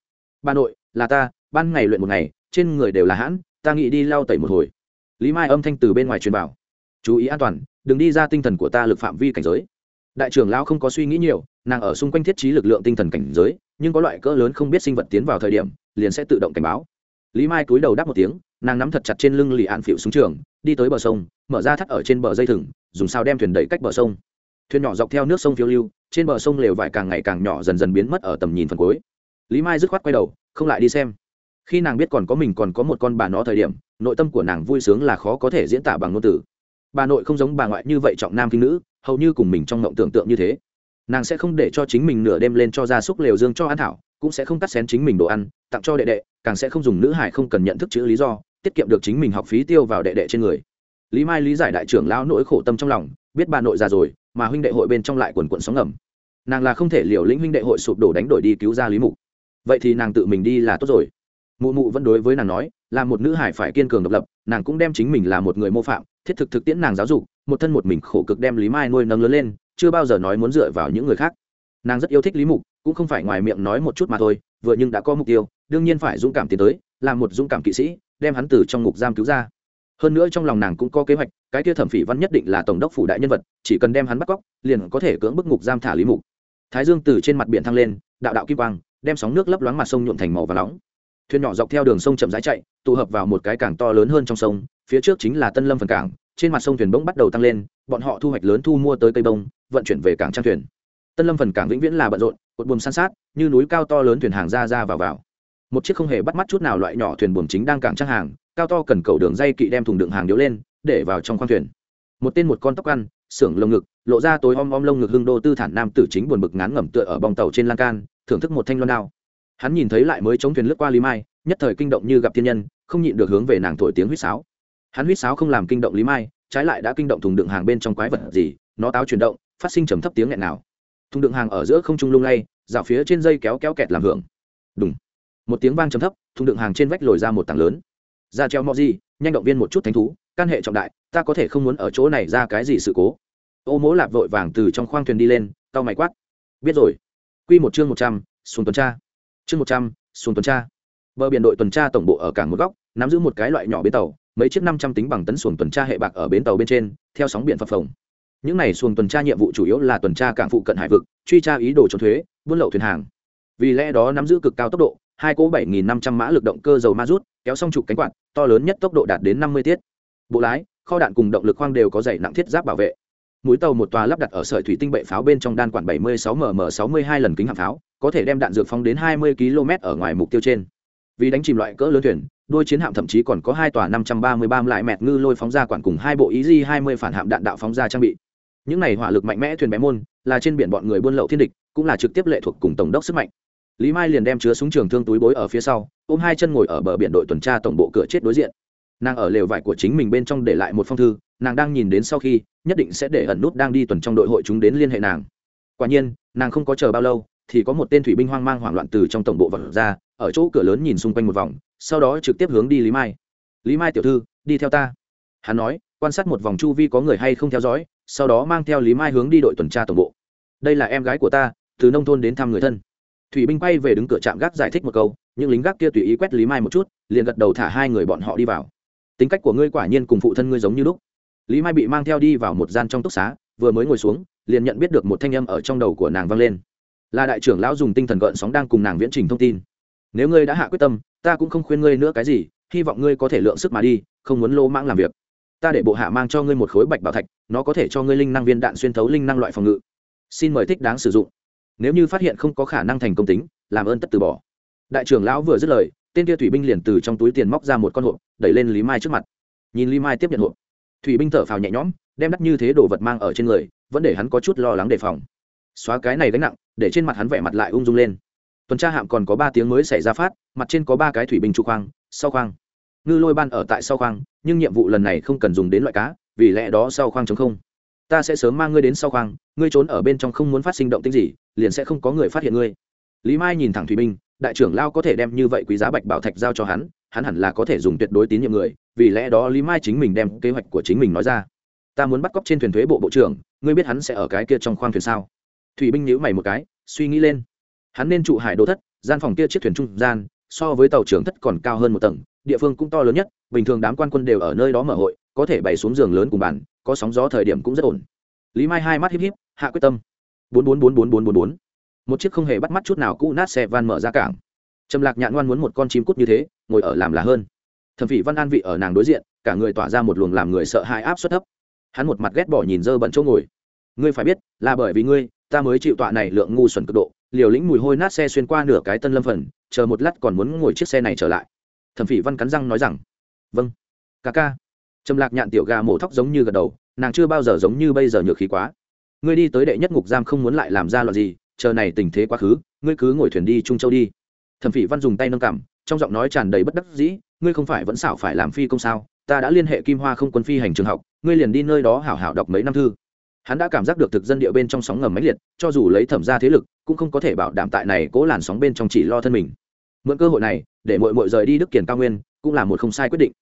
S1: Bà nội, là ta, ban ngày luyện một ngày, trên người đều là hãn, ta nghĩ đi lau tẩy một hồi. Lý mai âm thanh từ bên ngoài truyền vào. Chú ý an toàn, đừng đi ra tinh thần của ta lực phạm vi cảnh giới. Đại trưởng lão không có suy nghĩ nhiều, nàng ở xung quanh thiết trí lực lượng tinh thần cảnh giới, nhưng có loại cỡ lớn không biết sinh vật tiến vào thời điểm, liền sẽ tự động cảnh báo. Lý mai cúi đầu đáp một tiếng nàng nắm thật chặt trên lưng lì ạn phịu xuống trường, đi tới bờ sông, mở ra thắt ở trên bờ dây thừng, dùng sao đem thuyền đẩy cách bờ sông. Thuyền nhỏ dọc theo nước sông phiêu lưu, trên bờ sông lều vải càng ngày càng nhỏ dần dần biến mất ở tầm nhìn phần cuối. Lý mai dứt khoát quay đầu, không lại đi xem. Khi nàng biết còn có mình còn có một con bà nó thời điểm, nội tâm của nàng vui sướng là khó có thể diễn tả bằng ngôn từ. Bà nội không giống bà ngoại như vậy trọng nam kinh nữ, hầu như cùng mình trong ngộng tưởng tượng như thế. Nàng sẽ không để cho chính mình nửa đêm lên cho gia súc lều dương cho ăn thảo, cũng sẽ không cắt xén chính mình đồ ăn, tặng cho đệ đệ càng sẽ không dùng nữ hải không cần nhận thức chữ lý do, tiết kiệm được chính mình học phí tiêu vào đệ đệ trên người. Lý mai lý giải đại trưởng lão nỗi khổ tâm trong lòng, biết bà nội già rồi, mà huynh đệ hội bên trong lại quần quận sóng ngầm. Nàng là không thể liều lĩnh huynh đệ hội sụp đổ đánh đổi đi cứu ra lý mục. Vậy thì nàng tự mình đi là tốt rồi. Mụ mụ vẫn đối với nàng nói, là một nữ hải phải kiên cường độc lập, nàng cũng đem chính mình là một người mô phạm, thiết thực thực tiễn nàng giáo dục, một thân một mình khổ cực đem lý mai nuôi nâng lớn lên, chưa bao giờ nói muốn dựa vào những người khác. Nàng rất yêu thích lý mục, cũng không phải ngoài miệng nói một chút mà thôi, vừa nhưng đã có mục tiêu đương nhiên phải dũng cảm tiến tới, làm một dũng cảm kỵ sĩ, đem hắn từ trong ngục giam cứu ra. Hơn nữa trong lòng nàng cũng có kế hoạch, cái kia thẩm phỉ văn nhất định là tổng đốc phủ đại nhân vật, chỉ cần đem hắn bắt cóc, liền có thể cưỡng bức ngục giam thả lý mục. Thái dương từ trên mặt biển thăng lên, đạo đạo kim quang, đem sóng nước lấp loáng mặt sông nhuộm thành màu và nóng. Thuyền nhỏ dọc theo đường sông chậm rãi chạy, tụ hợp vào một cái cảng to lớn hơn trong sông, phía trước chính là tân lâm phần cảng, trên mặt sông thuyền bỗng bắt đầu tăng lên, bọn họ thu hoạch lớn thu mua tới cây bông, vận chuyển về cảng trang thuyền. Tân lâm phần cảng vĩnh viễn là bận rộn, cột buồm san sát, như núi cao to lớn thuyền hàng ra ra vào vào một chiếc không hề bắt mắt chút nào loại nhỏ thuyền buồm chính đang cảng trang hàng, cao to cần cầu đường dây kỵ đem thùng đựng hàng điếu lên, để vào trong khoang thuyền. Một tên một con tóc ăn, xưởng lồng ngực, lộ ra tối om om lông ngực hưng đô tư thản nam tử chính buồn bực ngán ngẩm tựa ở bong tàu trên lan can, thưởng thức một thanh loan đao. Hắn nhìn thấy lại mới chống thuyền lướt qua lý mai, nhất thời kinh động như gặp thiên nhân, không nhịn được hướng về nàng thổi tiếng huýt sáo. Hắn huýt sáo không làm kinh động lý mai, trái lại đã kinh động thùng đựng hàng bên trong quái vật gì, nó táo chuyển động, phát sinh trầm thấp tiếng nghẹn nào. Thùng đựng hàng ở giữa không trung lung lay, dạo phía trên dây kéo kéo kẹt làm hưởng. Đúng một tiếng vang trầm thấp, thùng đựng hàng trên vách lồi ra một tảng lớn. Ra treo mò gì nhanh động viên một chút thánh thú căn hệ trọng đại, ta có thể không muốn ở chỗ này ra cái gì sự cố. Ô mỗ lạp vội vàng từ trong khoang thuyền đi lên tao mày quát. Biết rồi. Q một chương một trăm, xuống tuần tra. Chương một trăm, xuống tuần tra. Bờ biển đội tuần tra tổng bộ ở cảng một góc, nắm giữ một cái loại nhỏ bến tàu, mấy chiếc năm trăm tính bằng tấn xuồng tuần tra hệ bạc ở bến tàu bên trên, theo sóng biển phập phồng. Những này xuồng tuần tra nhiệm vụ chủ yếu là tuần tra cảng phụ cận hải vực, truy tra ý đồ trốn thuế, buôn lậu thuyền hàng. Vì lẽ đó nắm giữ cực cao tốc độ hai cỗ bảy nghìn năm trăm mã lực động cơ dầu ma rút, kéo xong trục cánh quạt, to lớn nhất tốc độ đạt đến năm mươi tiết. Bộ lái, kho đạn cùng động lực khoang đều có dày nặng thiết giáp bảo vệ. Mũi tàu một tòa lắp đặt ở sợi thủy tinh bệ pháo bên trong đan quản 76 mm 62 lần kính hạng pháo, có thể đem đạn dược phóng đến 20 km ở ngoài mục tiêu trên. Vì đánh chìm loại cỡ lớn thuyền, đôi chiến hạm thậm chí còn có hai tòa 533 lại mẹt ngư lôi phóng ra quản cùng hai bộ ý 20 phản hạm đạn đạo phóng ra trang bị. Những này hỏa lực mạnh mẽ thuyền bé môn, là trên biển bọn người buôn lậu thiên địch, cũng là trực tiếp lệ thuộc cùng tổng đốc sức mạnh lý mai liền đem chứa súng trường thương túi bối ở phía sau, ôm hai chân ngồi ở bờ biển đội tuần tra tổng bộ cửa chết đối diện. Nàng ở lều vải của chính mình bên trong để lại một phong thư, nàng đang nhìn đến sau khi, nhất định sẽ để ẩn nút đang đi tuần trong đội hội chúng đến liên hệ nàng. Quả nhiên, nàng không có chờ bao lâu, thì có một tên thủy binh hoang mang hoảng loạn từ trong tổng bộ vật ra, ở chỗ cửa lớn nhìn xung quanh một vòng, sau đó trực tiếp hướng đi lý mai. Lý mai tiểu thư, đi theo ta. Hắn nói, quan sát một vòng chu vi có người hay không theo dõi, sau đó mang theo lý mai hướng đi đội tuần tra tổng bộ. Đây là em gái của ta, từ nông thôn đến thăm người thân thủy binh quay về đứng cửa trạm gác giải thích một câu, những lính gác kia tùy ý quét lý mai một chút, liền gật đầu thả hai người bọn họ đi vào. Tính cách của ngươi quả nhiên cùng phụ thân ngươi giống như lúc. Lý mai bị mang theo đi vào một gian trong túc xá, vừa mới ngồi xuống, liền nhận biết được một thanh âm ở trong đầu của nàng vang lên. Là đại trưởng lão dùng tinh thần gợn sóng đang cùng nàng viễn trình thông tin. Nếu ngươi đã hạ quyết tâm, ta cũng không khuyên ngươi nữa cái gì, hy vọng ngươi có thể lượng sức mà đi, không muốn lô mãng làm việc. Ta để bộ hạ mang cho ngươi một khối bạch bảo thạch, nó có thể cho ngươi linh năng viên đạn xuyên thấu linh năng loại phòng ngự. Xin mời thích đáng sử dụng nếu như phát hiện không có khả năng thành công tính, làm ơn tất từ bỏ. Đại trưởng lão vừa dứt lời, tên kia thủy binh liền từ trong túi tiền móc ra một con hộp, đẩy lên lý mai trước mặt. Nhìn lý mai tiếp nhận hộp, thủy binh thở phào nhẹ nhõm, đem đắt như thế đồ vật mang ở trên người, vẫn để hắn có chút lo lắng đề phòng. Xóa cái này gánh nặng, để trên mặt hắn vẻ mặt lại ung dung lên. Tuần tra hạm còn có ba tiếng mới xảy ra phát, mặt trên có ba cái thủy binh trụ khoang, sau khoang. Ngư lôi ban ở tại sau khoang, nhưng nhiệm vụ lần này không cần dùng đến loại cá, vì lẽ đó sau khoang chống không ta sẽ sớm mang ngươi đến sau khoang, ngươi trốn ở bên trong không muốn phát sinh động tinh gì, liền sẽ không có người phát hiện ngươi. Lý mai nhìn thẳng thủy binh đại trưởng lao có thể đem như vậy quý giá bạch bảo thạch giao cho hắn hắn hẳn là có thể dùng tuyệt đối tín nhiệm người, vì lẽ đó lý mai chính mình đem kế hoạch của chính mình nói ra. Ta muốn bắt cóc trên thuyền thuế bộ bộ trưởng, ngươi biết hắn sẽ ở cái kia trong khoang thuyền sao? Thủy binh nhíu mày một cái, suy nghĩ lên. Hắn nên trụ hải đô thất, gian phòng kia chiếc thuyền trung gian, so với tàu trưởng thất còn cao hơn một tầng, địa phương cũng to lớn nhất, bình thường đám quan quân đều ở nơi đó mở hội, có thể bày xuống giường lớn cùng bàn có sóng gió thời điểm cũng rất ổn. Lý mai hai mắt híp híp, hạ quyết tâm. Bốn bốn bốn bốn bốn bốn bốn. Một chiếc không hề bắt mắt chút nào cũ nát xe van mở ra cảng. Trầm lạc nhạn ngoan muốn một con chim cút như thế, ngồi ở làm là hơn. Thẩm phỉ văn an vị ở nàng đối diện, cả người tỏa ra một luồng làm người sợ hãi áp suất thấp. Hắn một mặt ghét bỏ nhìn dơ bẩn chỗ ngồi. Ngươi phải biết, là bởi vì ngươi, ta mới chịu tọa này lượng ngu xuẩn cực độ, liều lĩnh mùi hôi nát xe xuyên qua nửa cái tân lâm phần, chờ một lát còn muốn ngồi chiếc xe này trở lại. Thẩm phỉ văn cắn răng nói rằng vâng ca ca trầm lạc nhạn tiểu gà mổ thóc giống như gật đầu, nàng chưa bao giờ giống như bây giờ nhược khí quá. Ngươi đi tới đệ nhất ngục giam không muốn lại làm ra loạn gì, chờ này tình thế quá khứ, ngươi cứ ngồi thuyền đi trung châu đi. Thẩm phỉ văn dùng tay nâng cảm trong giọng nói tràn đầy bất đắc dĩ, ngươi không phải vẫn xảo phải làm phi công sao? Ta đã liên hệ kim hoa không quân phi hành trường học, ngươi liền đi nơi đó hảo hảo đọc mấy năm thư. Hắn đã cảm giác được thực dân địa bên trong sóng ngầm mãnh liệt, cho dù lấy thẩm ra thế lực, cũng không có thể bảo đảm tại này cố làn sóng bên trong chỉ lo thân mình. Mượn cơ hội này, để mội mội rời đi đức kiển cao nguyên, cũng là một không sai quyết định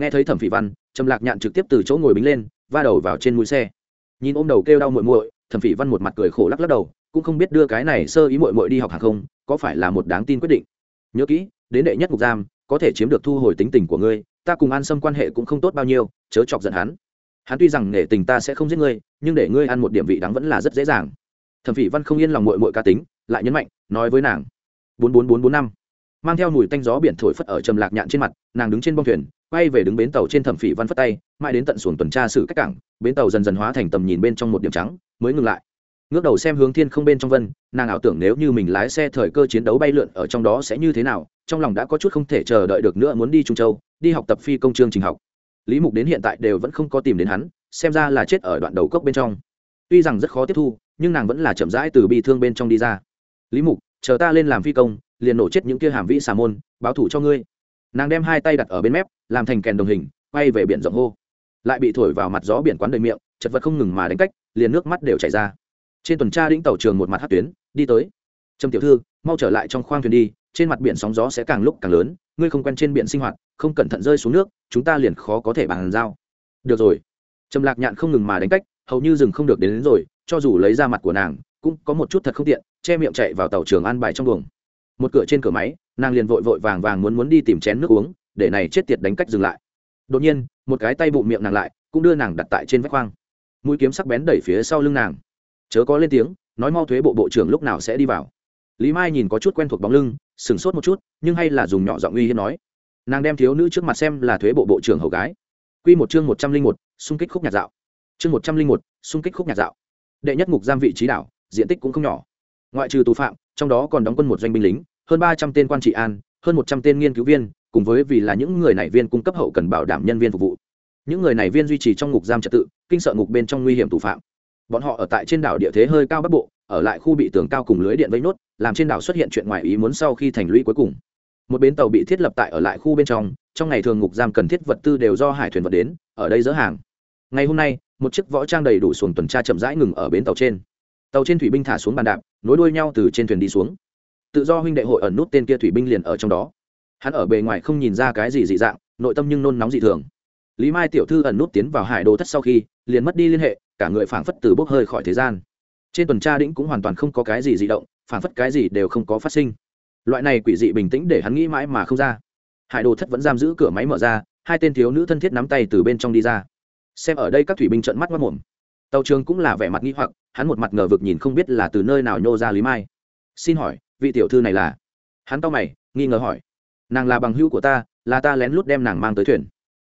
S1: nghe thấy thẩm phỉ văn, trầm lạc nhạn trực tiếp từ chỗ ngồi bính lên, va đầu vào trên mũi xe. Nhìn ôm đầu kêu đau muội muội, thẩm phỉ văn một mặt cười khổ lắc lắc đầu, cũng không biết đưa cái này sơ ý muội muội đi học hàng không, có phải là một đáng tin quyết định. Nhớ kỹ, đến đệ nhất mục giam, có thể chiếm được thu hồi tính tình của ngươi, ta cùng an xâm quan hệ cũng không tốt bao nhiêu, chớ chọc giận hắn. Hắn tuy rằng nể tình ta sẽ không giết ngươi, nhưng để ngươi ăn một điểm vị đắng vẫn là rất dễ dàng. Thẩm phỉ văn không yên lòng muội muội ca tính, lại nhấn mạnh, nói với nàng. Bốn bốn bốn bốn năm. Mang theo mùi tanh gió biển thổi phất ở trầm lạc nhạn trên mặt, nàng đứng trên bông thuyền quay về đứng bến tàu trên thẩm phỉ văn phất tay, mãi đến tận xuồng tuần tra xử cách cảng, bến tàu dần dần hóa thành tầm nhìn bên trong một điểm trắng, mới ngừng lại. Ngước đầu xem hướng thiên không bên trong vân, nàng ảo tưởng nếu như mình lái xe thời cơ chiến đấu bay lượn ở trong đó sẽ như thế nào, trong lòng đã có chút không thể chờ đợi được nữa muốn đi trung châu, đi học tập phi công chương trình học. Lý mục đến hiện tại đều vẫn không có tìm đến hắn, xem ra là chết ở đoạn đầu cốc bên trong. Tuy rằng rất khó tiếp thu, nhưng nàng vẫn là chậm rãi từ bi thương bên trong đi ra. Lý mục, chờ ta lên làm phi công, liền nổ chết những kia hàm vĩ xà môn, báo thủ cho ngươi nàng đem hai tay đặt ở bên mép làm thành kèn đồng hình quay về biển rộng hô. Lại bị thổi vào mặt gió biển quán đầy miệng chật vật không ngừng mà đánh cách liền nước mắt đều chảy ra. Trên tuần tra đĩnh tàu trường một mặt hát tuyến đi tới. Trầm tiểu thư mau trở lại trong khoang thuyền đi trên mặt biển sóng gió sẽ càng lúc càng lớn ngươi không quen trên biển sinh hoạt không cẩn thận rơi xuống nước chúng ta liền khó có thể bàn giao. Được rồi. Trầm lạc nhạn không ngừng mà đánh cách hầu như rừng không được đến, đến rồi cho dù lấy ra mặt của nàng cũng có một chút thật không tiện che miệng chạy vào tàu trường an bài trong buồng một cửa trên cửa máy, nàng liền vội vội vàng vàng muốn muốn đi tìm chén nước uống, để này chết tiệt đánh cách dừng lại. Đột nhiên, một cái tay bụng miệng nàng lại, cũng đưa nàng đặt tại trên vách khoang mũi kiếm sắc bén đẩy phía sau lưng nàng. Chớ có lên tiếng, nói mau thuế bộ bộ trưởng lúc nào sẽ đi vào. Lý mai nhìn có chút quen thuộc bóng lưng, sửng sốt một chút, nhưng hay là dùng nhỏ giọng uy hiếp nói. Nàng đem thiếu nữ trước mặt xem là thuế bộ bộ trưởng hầu gái. Q một chương một trăm linh một, xung kích khúc nhạc dạo. Chương một trăm linh một, xung kích khúc nhạc dạo. Đệ nhất ngục giam vị trí đảo, diện tích cũng không nhỏ. Ngoại trừ tù phạm, trong đó còn đóng quân một doanh binh lính hơn ba trăm tên quan trị an, hơn một trăm tên nghiên cứu viên, cùng với vì là những người này viên cung cấp hậu cần bảo đảm nhân viên phục vụ. Những người này viên duy trì trong ngục giam trật tự, kinh sợ ngục bên trong nguy hiểm tù phạm. Bọn họ ở tại trên đảo địa thế hơi cao bắc bộ, ở lại khu bị tường cao cùng lưới điện vây nốt, làm trên đảo xuất hiện chuyện ngoài ý muốn sau khi thành lũy cuối cùng. Một bến tàu bị thiết lập tại ở lại khu bên trong trong ngày thường ngục giam cần thiết vật tư đều do hải thuyền vật đến, ở đây dỡ hàng. Ngày hôm nay, một chiếc võ trang đầy đủ xuồng tuần tra chậm rãi ngừng ở bến tàu trên. Tàu trên thủy binh thả xuống bàn đạp, nối đuôi nhau từ trên thuyền đi xuống tự do huynh đệ hội ẩn nút tên kia thủy binh liền ở trong đó. Hắn ở bề ngoài không nhìn ra cái gì dị dạng, nội tâm nhưng nôn nóng dị thường. Lý mai tiểu thư ẩn nút tiến vào hải đồ thất sau khi, liền mất đi liên hệ, cả người phảng phất từ bốc hơi khỏi thế gian. Trên tuần tra đĩnh cũng hoàn toàn không có cái gì dị động, phảng phất cái gì đều không có phát sinh. Loại này quỷ dị bình tĩnh để hắn nghĩ mãi mà không ra. Hải đồ thất vẫn giam giữ cửa máy mở ra, hai tên thiếu nữ thân thiết nắm tay từ bên trong đi ra. Xem ở đây các thủy binh trợn mắt mất mồm. Tàu trường cũng là vẻ mặt nghi hoặc, hắn một mặt ngờ vực nhìn không biết là từ nơi nào nhô ra lý mai. Xin hỏi vị tiểu thư này là? Hắn to mày, nghi ngờ hỏi. Nàng là bằng hữu của ta, là ta lén lút đem nàng mang tới thuyền.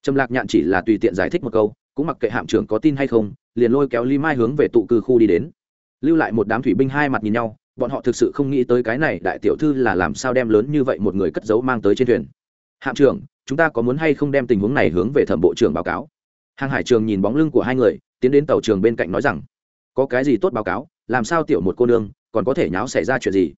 S1: Trầm lạc nhạn chỉ là tùy tiện giải thích một câu, cũng mặc kệ hạm trưởng có tin hay không, liền lôi kéo lý mai hướng về tụ cư khu đi đến. Lưu lại một đám thủy binh hai mặt nhìn nhau, bọn họ thực sự không nghĩ tới cái này đại tiểu thư là làm sao đem lớn như vậy một người cất giấu mang tới trên thuyền. Hạm trưởng, chúng ta có muốn hay không đem tình huống này hướng về thẩm bộ trưởng báo cáo? Hàng hải trường nhìn bóng lưng của hai người, tiến đến tàu trường bên cạnh nói rằng, có cái gì tốt báo cáo? Làm sao tiểu một cô nương còn có thể nháo xảy ra chuyện gì?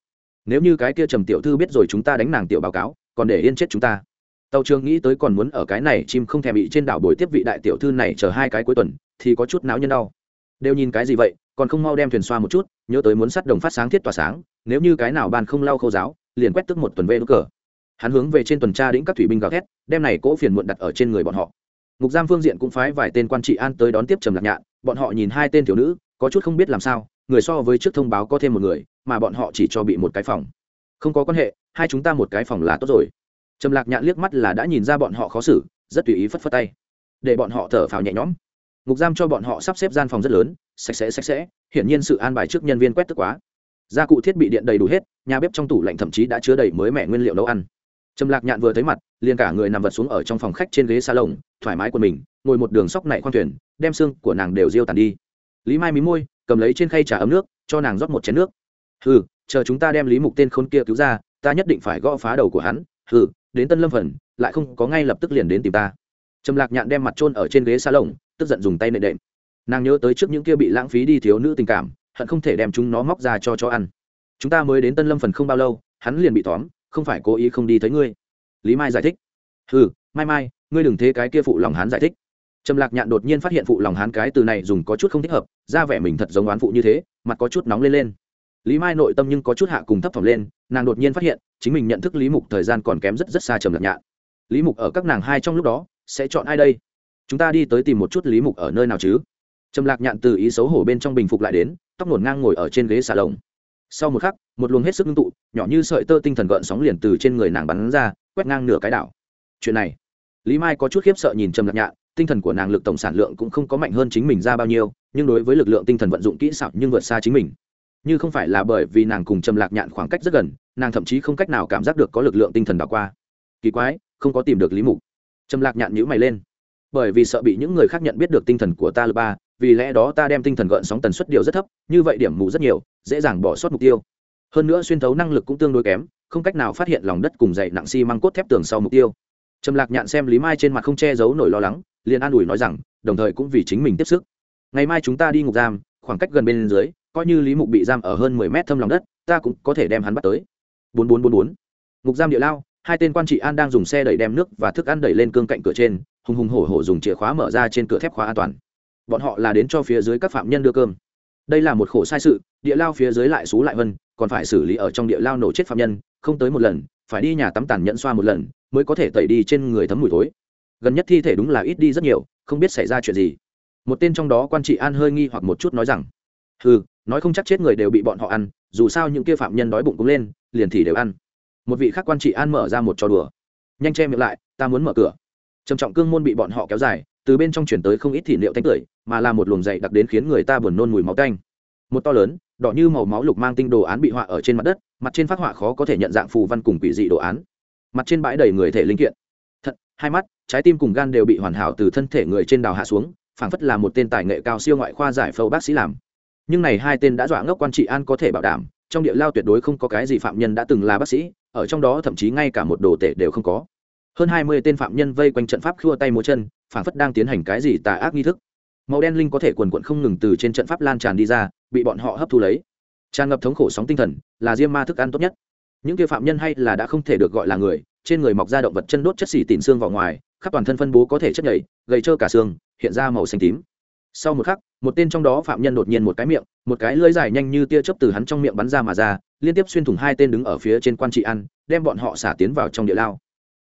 S1: Nếu như cái kia trầm tiểu thư biết rồi chúng ta đánh nàng tiểu báo cáo, còn để yên chết chúng ta. Tàu trường nghĩ tới còn muốn ở cái này chim không thèm bị trên đảo bồi tiếp vị đại tiểu thư này chờ hai cái cuối tuần, thì có chút não nhân đau. Đều nhìn cái gì vậy, còn không mau đem thuyền xoa một chút, nhớ tới muốn sắt đồng phát sáng thiết tỏa sáng, nếu như cái nào ban không lau khâu giáo, liền quét tức một tuần về đ cờ. Hắn hướng về trên tuần tra đĩnh các thủy binh gào thét, đem này cỗ phiền muộn đặt ở trên người bọn họ. Ngục giam phương diện cũng phái vài tên quan trị an tới đón tiếp trầm lạc nhạn, bọn họ nhìn hai tên thiếu nữ, có chút không biết làm sao người so với trước thông báo có thêm một người, mà bọn họ chỉ cho bị một cái phòng. Không có quan hệ, hai chúng ta một cái phòng là tốt rồi. Trầm lạc nhạn liếc mắt là đã nhìn ra bọn họ khó xử, rất tùy ý phất phất tay. Để bọn họ thở phào nhẹ nhõm. Ngục giam cho bọn họ sắp xếp gian phòng rất lớn, sạch sẽ sạch sẽ, hiển nhiên sự an bài trước nhân viên quét tức quá. Gia cụ thiết bị điện đầy đủ hết, nhà bếp trong tủ lạnh thậm chí đã chứa đầy mới mẻ nguyên liệu nấu ăn. Trầm lạc nhạn vừa thấy mặt, liền cả người nằm vật xuống ở trong phòng khách trên ghế salon, thoải mái của mình, ngồi một đường sóc nảy khoang thuyền, đem xương của nàng đều diêu tàn đi. Lý mai mí môi cầm lấy trên khay trà ấm nước, cho nàng rót một chén nước. Hừ, chờ chúng ta đem lý mục tên khốn kia cứu ra, ta nhất định phải gõ phá đầu của hắn. Hừ, đến tân lâm phần, lại không có ngay lập tức liền đến tìm ta. Trầm lạc nhạn đem mặt trôn ở trên ghế salon, tức giận dùng tay nệ đệm. Nàng nhớ tới trước những kia bị lãng phí đi thiếu nữ tình cảm, hận không thể đem chúng nó móc ra cho cho ăn. Chúng ta mới đến tân lâm phần không bao lâu, hắn liền bị tóm, không phải cố ý không đi thấy ngươi. Lý mai giải thích. Hừ, mai mai, ngươi đừng thế cái kia phụ lòng hắn giải thích trầm lạc nhạn đột nhiên phát hiện phụ lòng hắn cái từ này dùng có chút không thích hợp, ra vẻ mình thật giống oán phụ như thế, mặt có chút nóng lên lên. Lý mai nội tâm nhưng có chút hạ cùng thấp thỏm lên, nàng đột nhiên phát hiện, chính mình nhận thức lý mục thời gian còn kém rất rất xa trầm lạc nhạn. Lý mục ở các nàng hai trong lúc đó, sẽ chọn ai đây? Chúng ta đi tới tìm một chút lý mục ở nơi nào chứ? Trầm lạc nhạn từ ý xấu hổ bên trong bình phục lại đến, tóc nổn ngang ngồi ở trên ghế xà lồng sau một khắc, một luồng hết sức ngưng tụ, nhỏ như sợi tơ tinh thần gợn sóng liền từ trên người nàng bắn ra, quét ngang nửa cái đảo. Chuyện này, lý mai có chút khiếp sợ nhìn trầm lạc nhạn tinh thần của nàng lực tổng sản lượng cũng không có mạnh hơn chính mình ra bao nhiêu, nhưng đối với lực lượng tinh thần vận dụng kỹ xảo nhưng vượt xa chính mình. Như không phải là bởi vì nàng cùng trầm lạc nhạn khoảng cách rất gần, nàng thậm chí không cách nào cảm giác được có lực lượng tinh thần đảo qua. Kỳ quái, không có tìm được lý mục. Trầm lạc nhạn nhữ mày lên. Bởi vì sợ bị những người khác nhận biết được tinh thần của ta là ba, vì lẽ đó ta đem tinh thần gợn sóng tần suất điều rất thấp, như vậy điểm mù rất nhiều, dễ dàng bỏ sót mục tiêu. Hơn nữa xuyên thấu năng lực cũng tương đối kém, không cách nào phát hiện lòng đất cùng dày nặng xi、si、măng cốt thép tường sau mục tiêu trầm lạc nhạn xem lý mai trên mặt không che giấu nổi lo lắng, liền an ủi nói rằng, đồng thời cũng vì chính mình tiếp sức. Ngày mai chúng ta đi ngục giam, khoảng cách gần bên dưới, coi như lý mục bị giam ở hơn mười mét thâm lòng đất, ta cũng có thể đem hắn bắt tới. Bốn bốn bốn bốn. Ngục giam địa lao, hai tên quan trị an đang dùng xe đẩy đem nước và thức ăn đẩy lên cương cạnh cửa trên, hùng hùng hổ hổ dùng chìa khóa mở ra trên cửa thép khóa an toàn. Bọn họ là đến cho phía dưới các phạm nhân đưa cơm. Đây là một khổ sai sự, địa lao phía dưới lại xú lại vân, còn phải xử lý ở trong địa lao nổ chết phạm nhân, không tới một lần, phải đi nhà tắm tàn nhẫn xoa một lần mới có thể tẩy đi trên người thấm mùi thối. Gần nhất thi thể đúng là ít đi rất nhiều, không biết xảy ra chuyện gì. Một tên trong đó quan trị an hơi nghi hoặc một chút nói rằng ừ nói không chắc chết người đều bị bọn họ ăn, dù sao những kia phạm nhân đói bụng cũng lên, liền thì đều ăn. Một vị khác quan trị an mở ra một trò đùa. Nhanh che miệng lại, ta muốn mở cửa. Trầm trọng cương môn bị bọn họ kéo dài, từ bên trong chuyển tới không ít thì liệu thanh tưởi, mà là một luồng dậy đặc đến khiến người ta buồn nôn mùi máu tanh. Một to lớn, đỏ như màu máu lục mang tinh đồ án bị họa ở trên mặt đất, mặt trên phát họa khó có thể nhận dạng phù văn cùng quỷ dị đồ án mặt trên bãi đầy người thể linh kiện. Thận hai mắt, trái tim cùng gan đều bị hoàn hảo từ thân thể người trên đào hạ xuống, phảng phất là một tên tài nghệ cao siêu ngoại khoa giải phẫu bác sĩ làm. Nhưng này hai tên đã dọa ngốc quan trị an có thể bảo đảm, trong địa lao tuyệt đối không có cái gì phạm nhân đã từng là bác sĩ, ở trong đó thậm chí ngay cả một đồ tể đều không có. Hơn hai mươi tên phạm nhân vây quanh trận pháp khua tay múa chân, phảng phất đang tiến hành cái gì tà ác nghi thức. Màu đen linh có thể quần quận không ngừng từ trên trận pháp lan tràn đi ra, bị bọn họ hấp thu lấy. Tràn ngập thống khổ sóng tinh thần, là diêm ma thức ăn tốt nhất những kia phạm nhân hay là đã không thể được gọi là người, trên người mọc ra động vật chân đốt chất xỉ tỉn xương vào ngoài, khắp toàn thân phân bố có thể chất nhảy gầy trơ cả xương, hiện ra màu xanh tím. Sau một khắc, một tên trong đó phạm nhân đột nhiên một cái miệng, một cái lưỡi dài nhanh như tia chớp từ hắn trong miệng bắn ra mà ra, liên tiếp xuyên thủng hai tên đứng ở phía trên quan trị ăn, đem bọn họ xả tiến vào trong địa lao.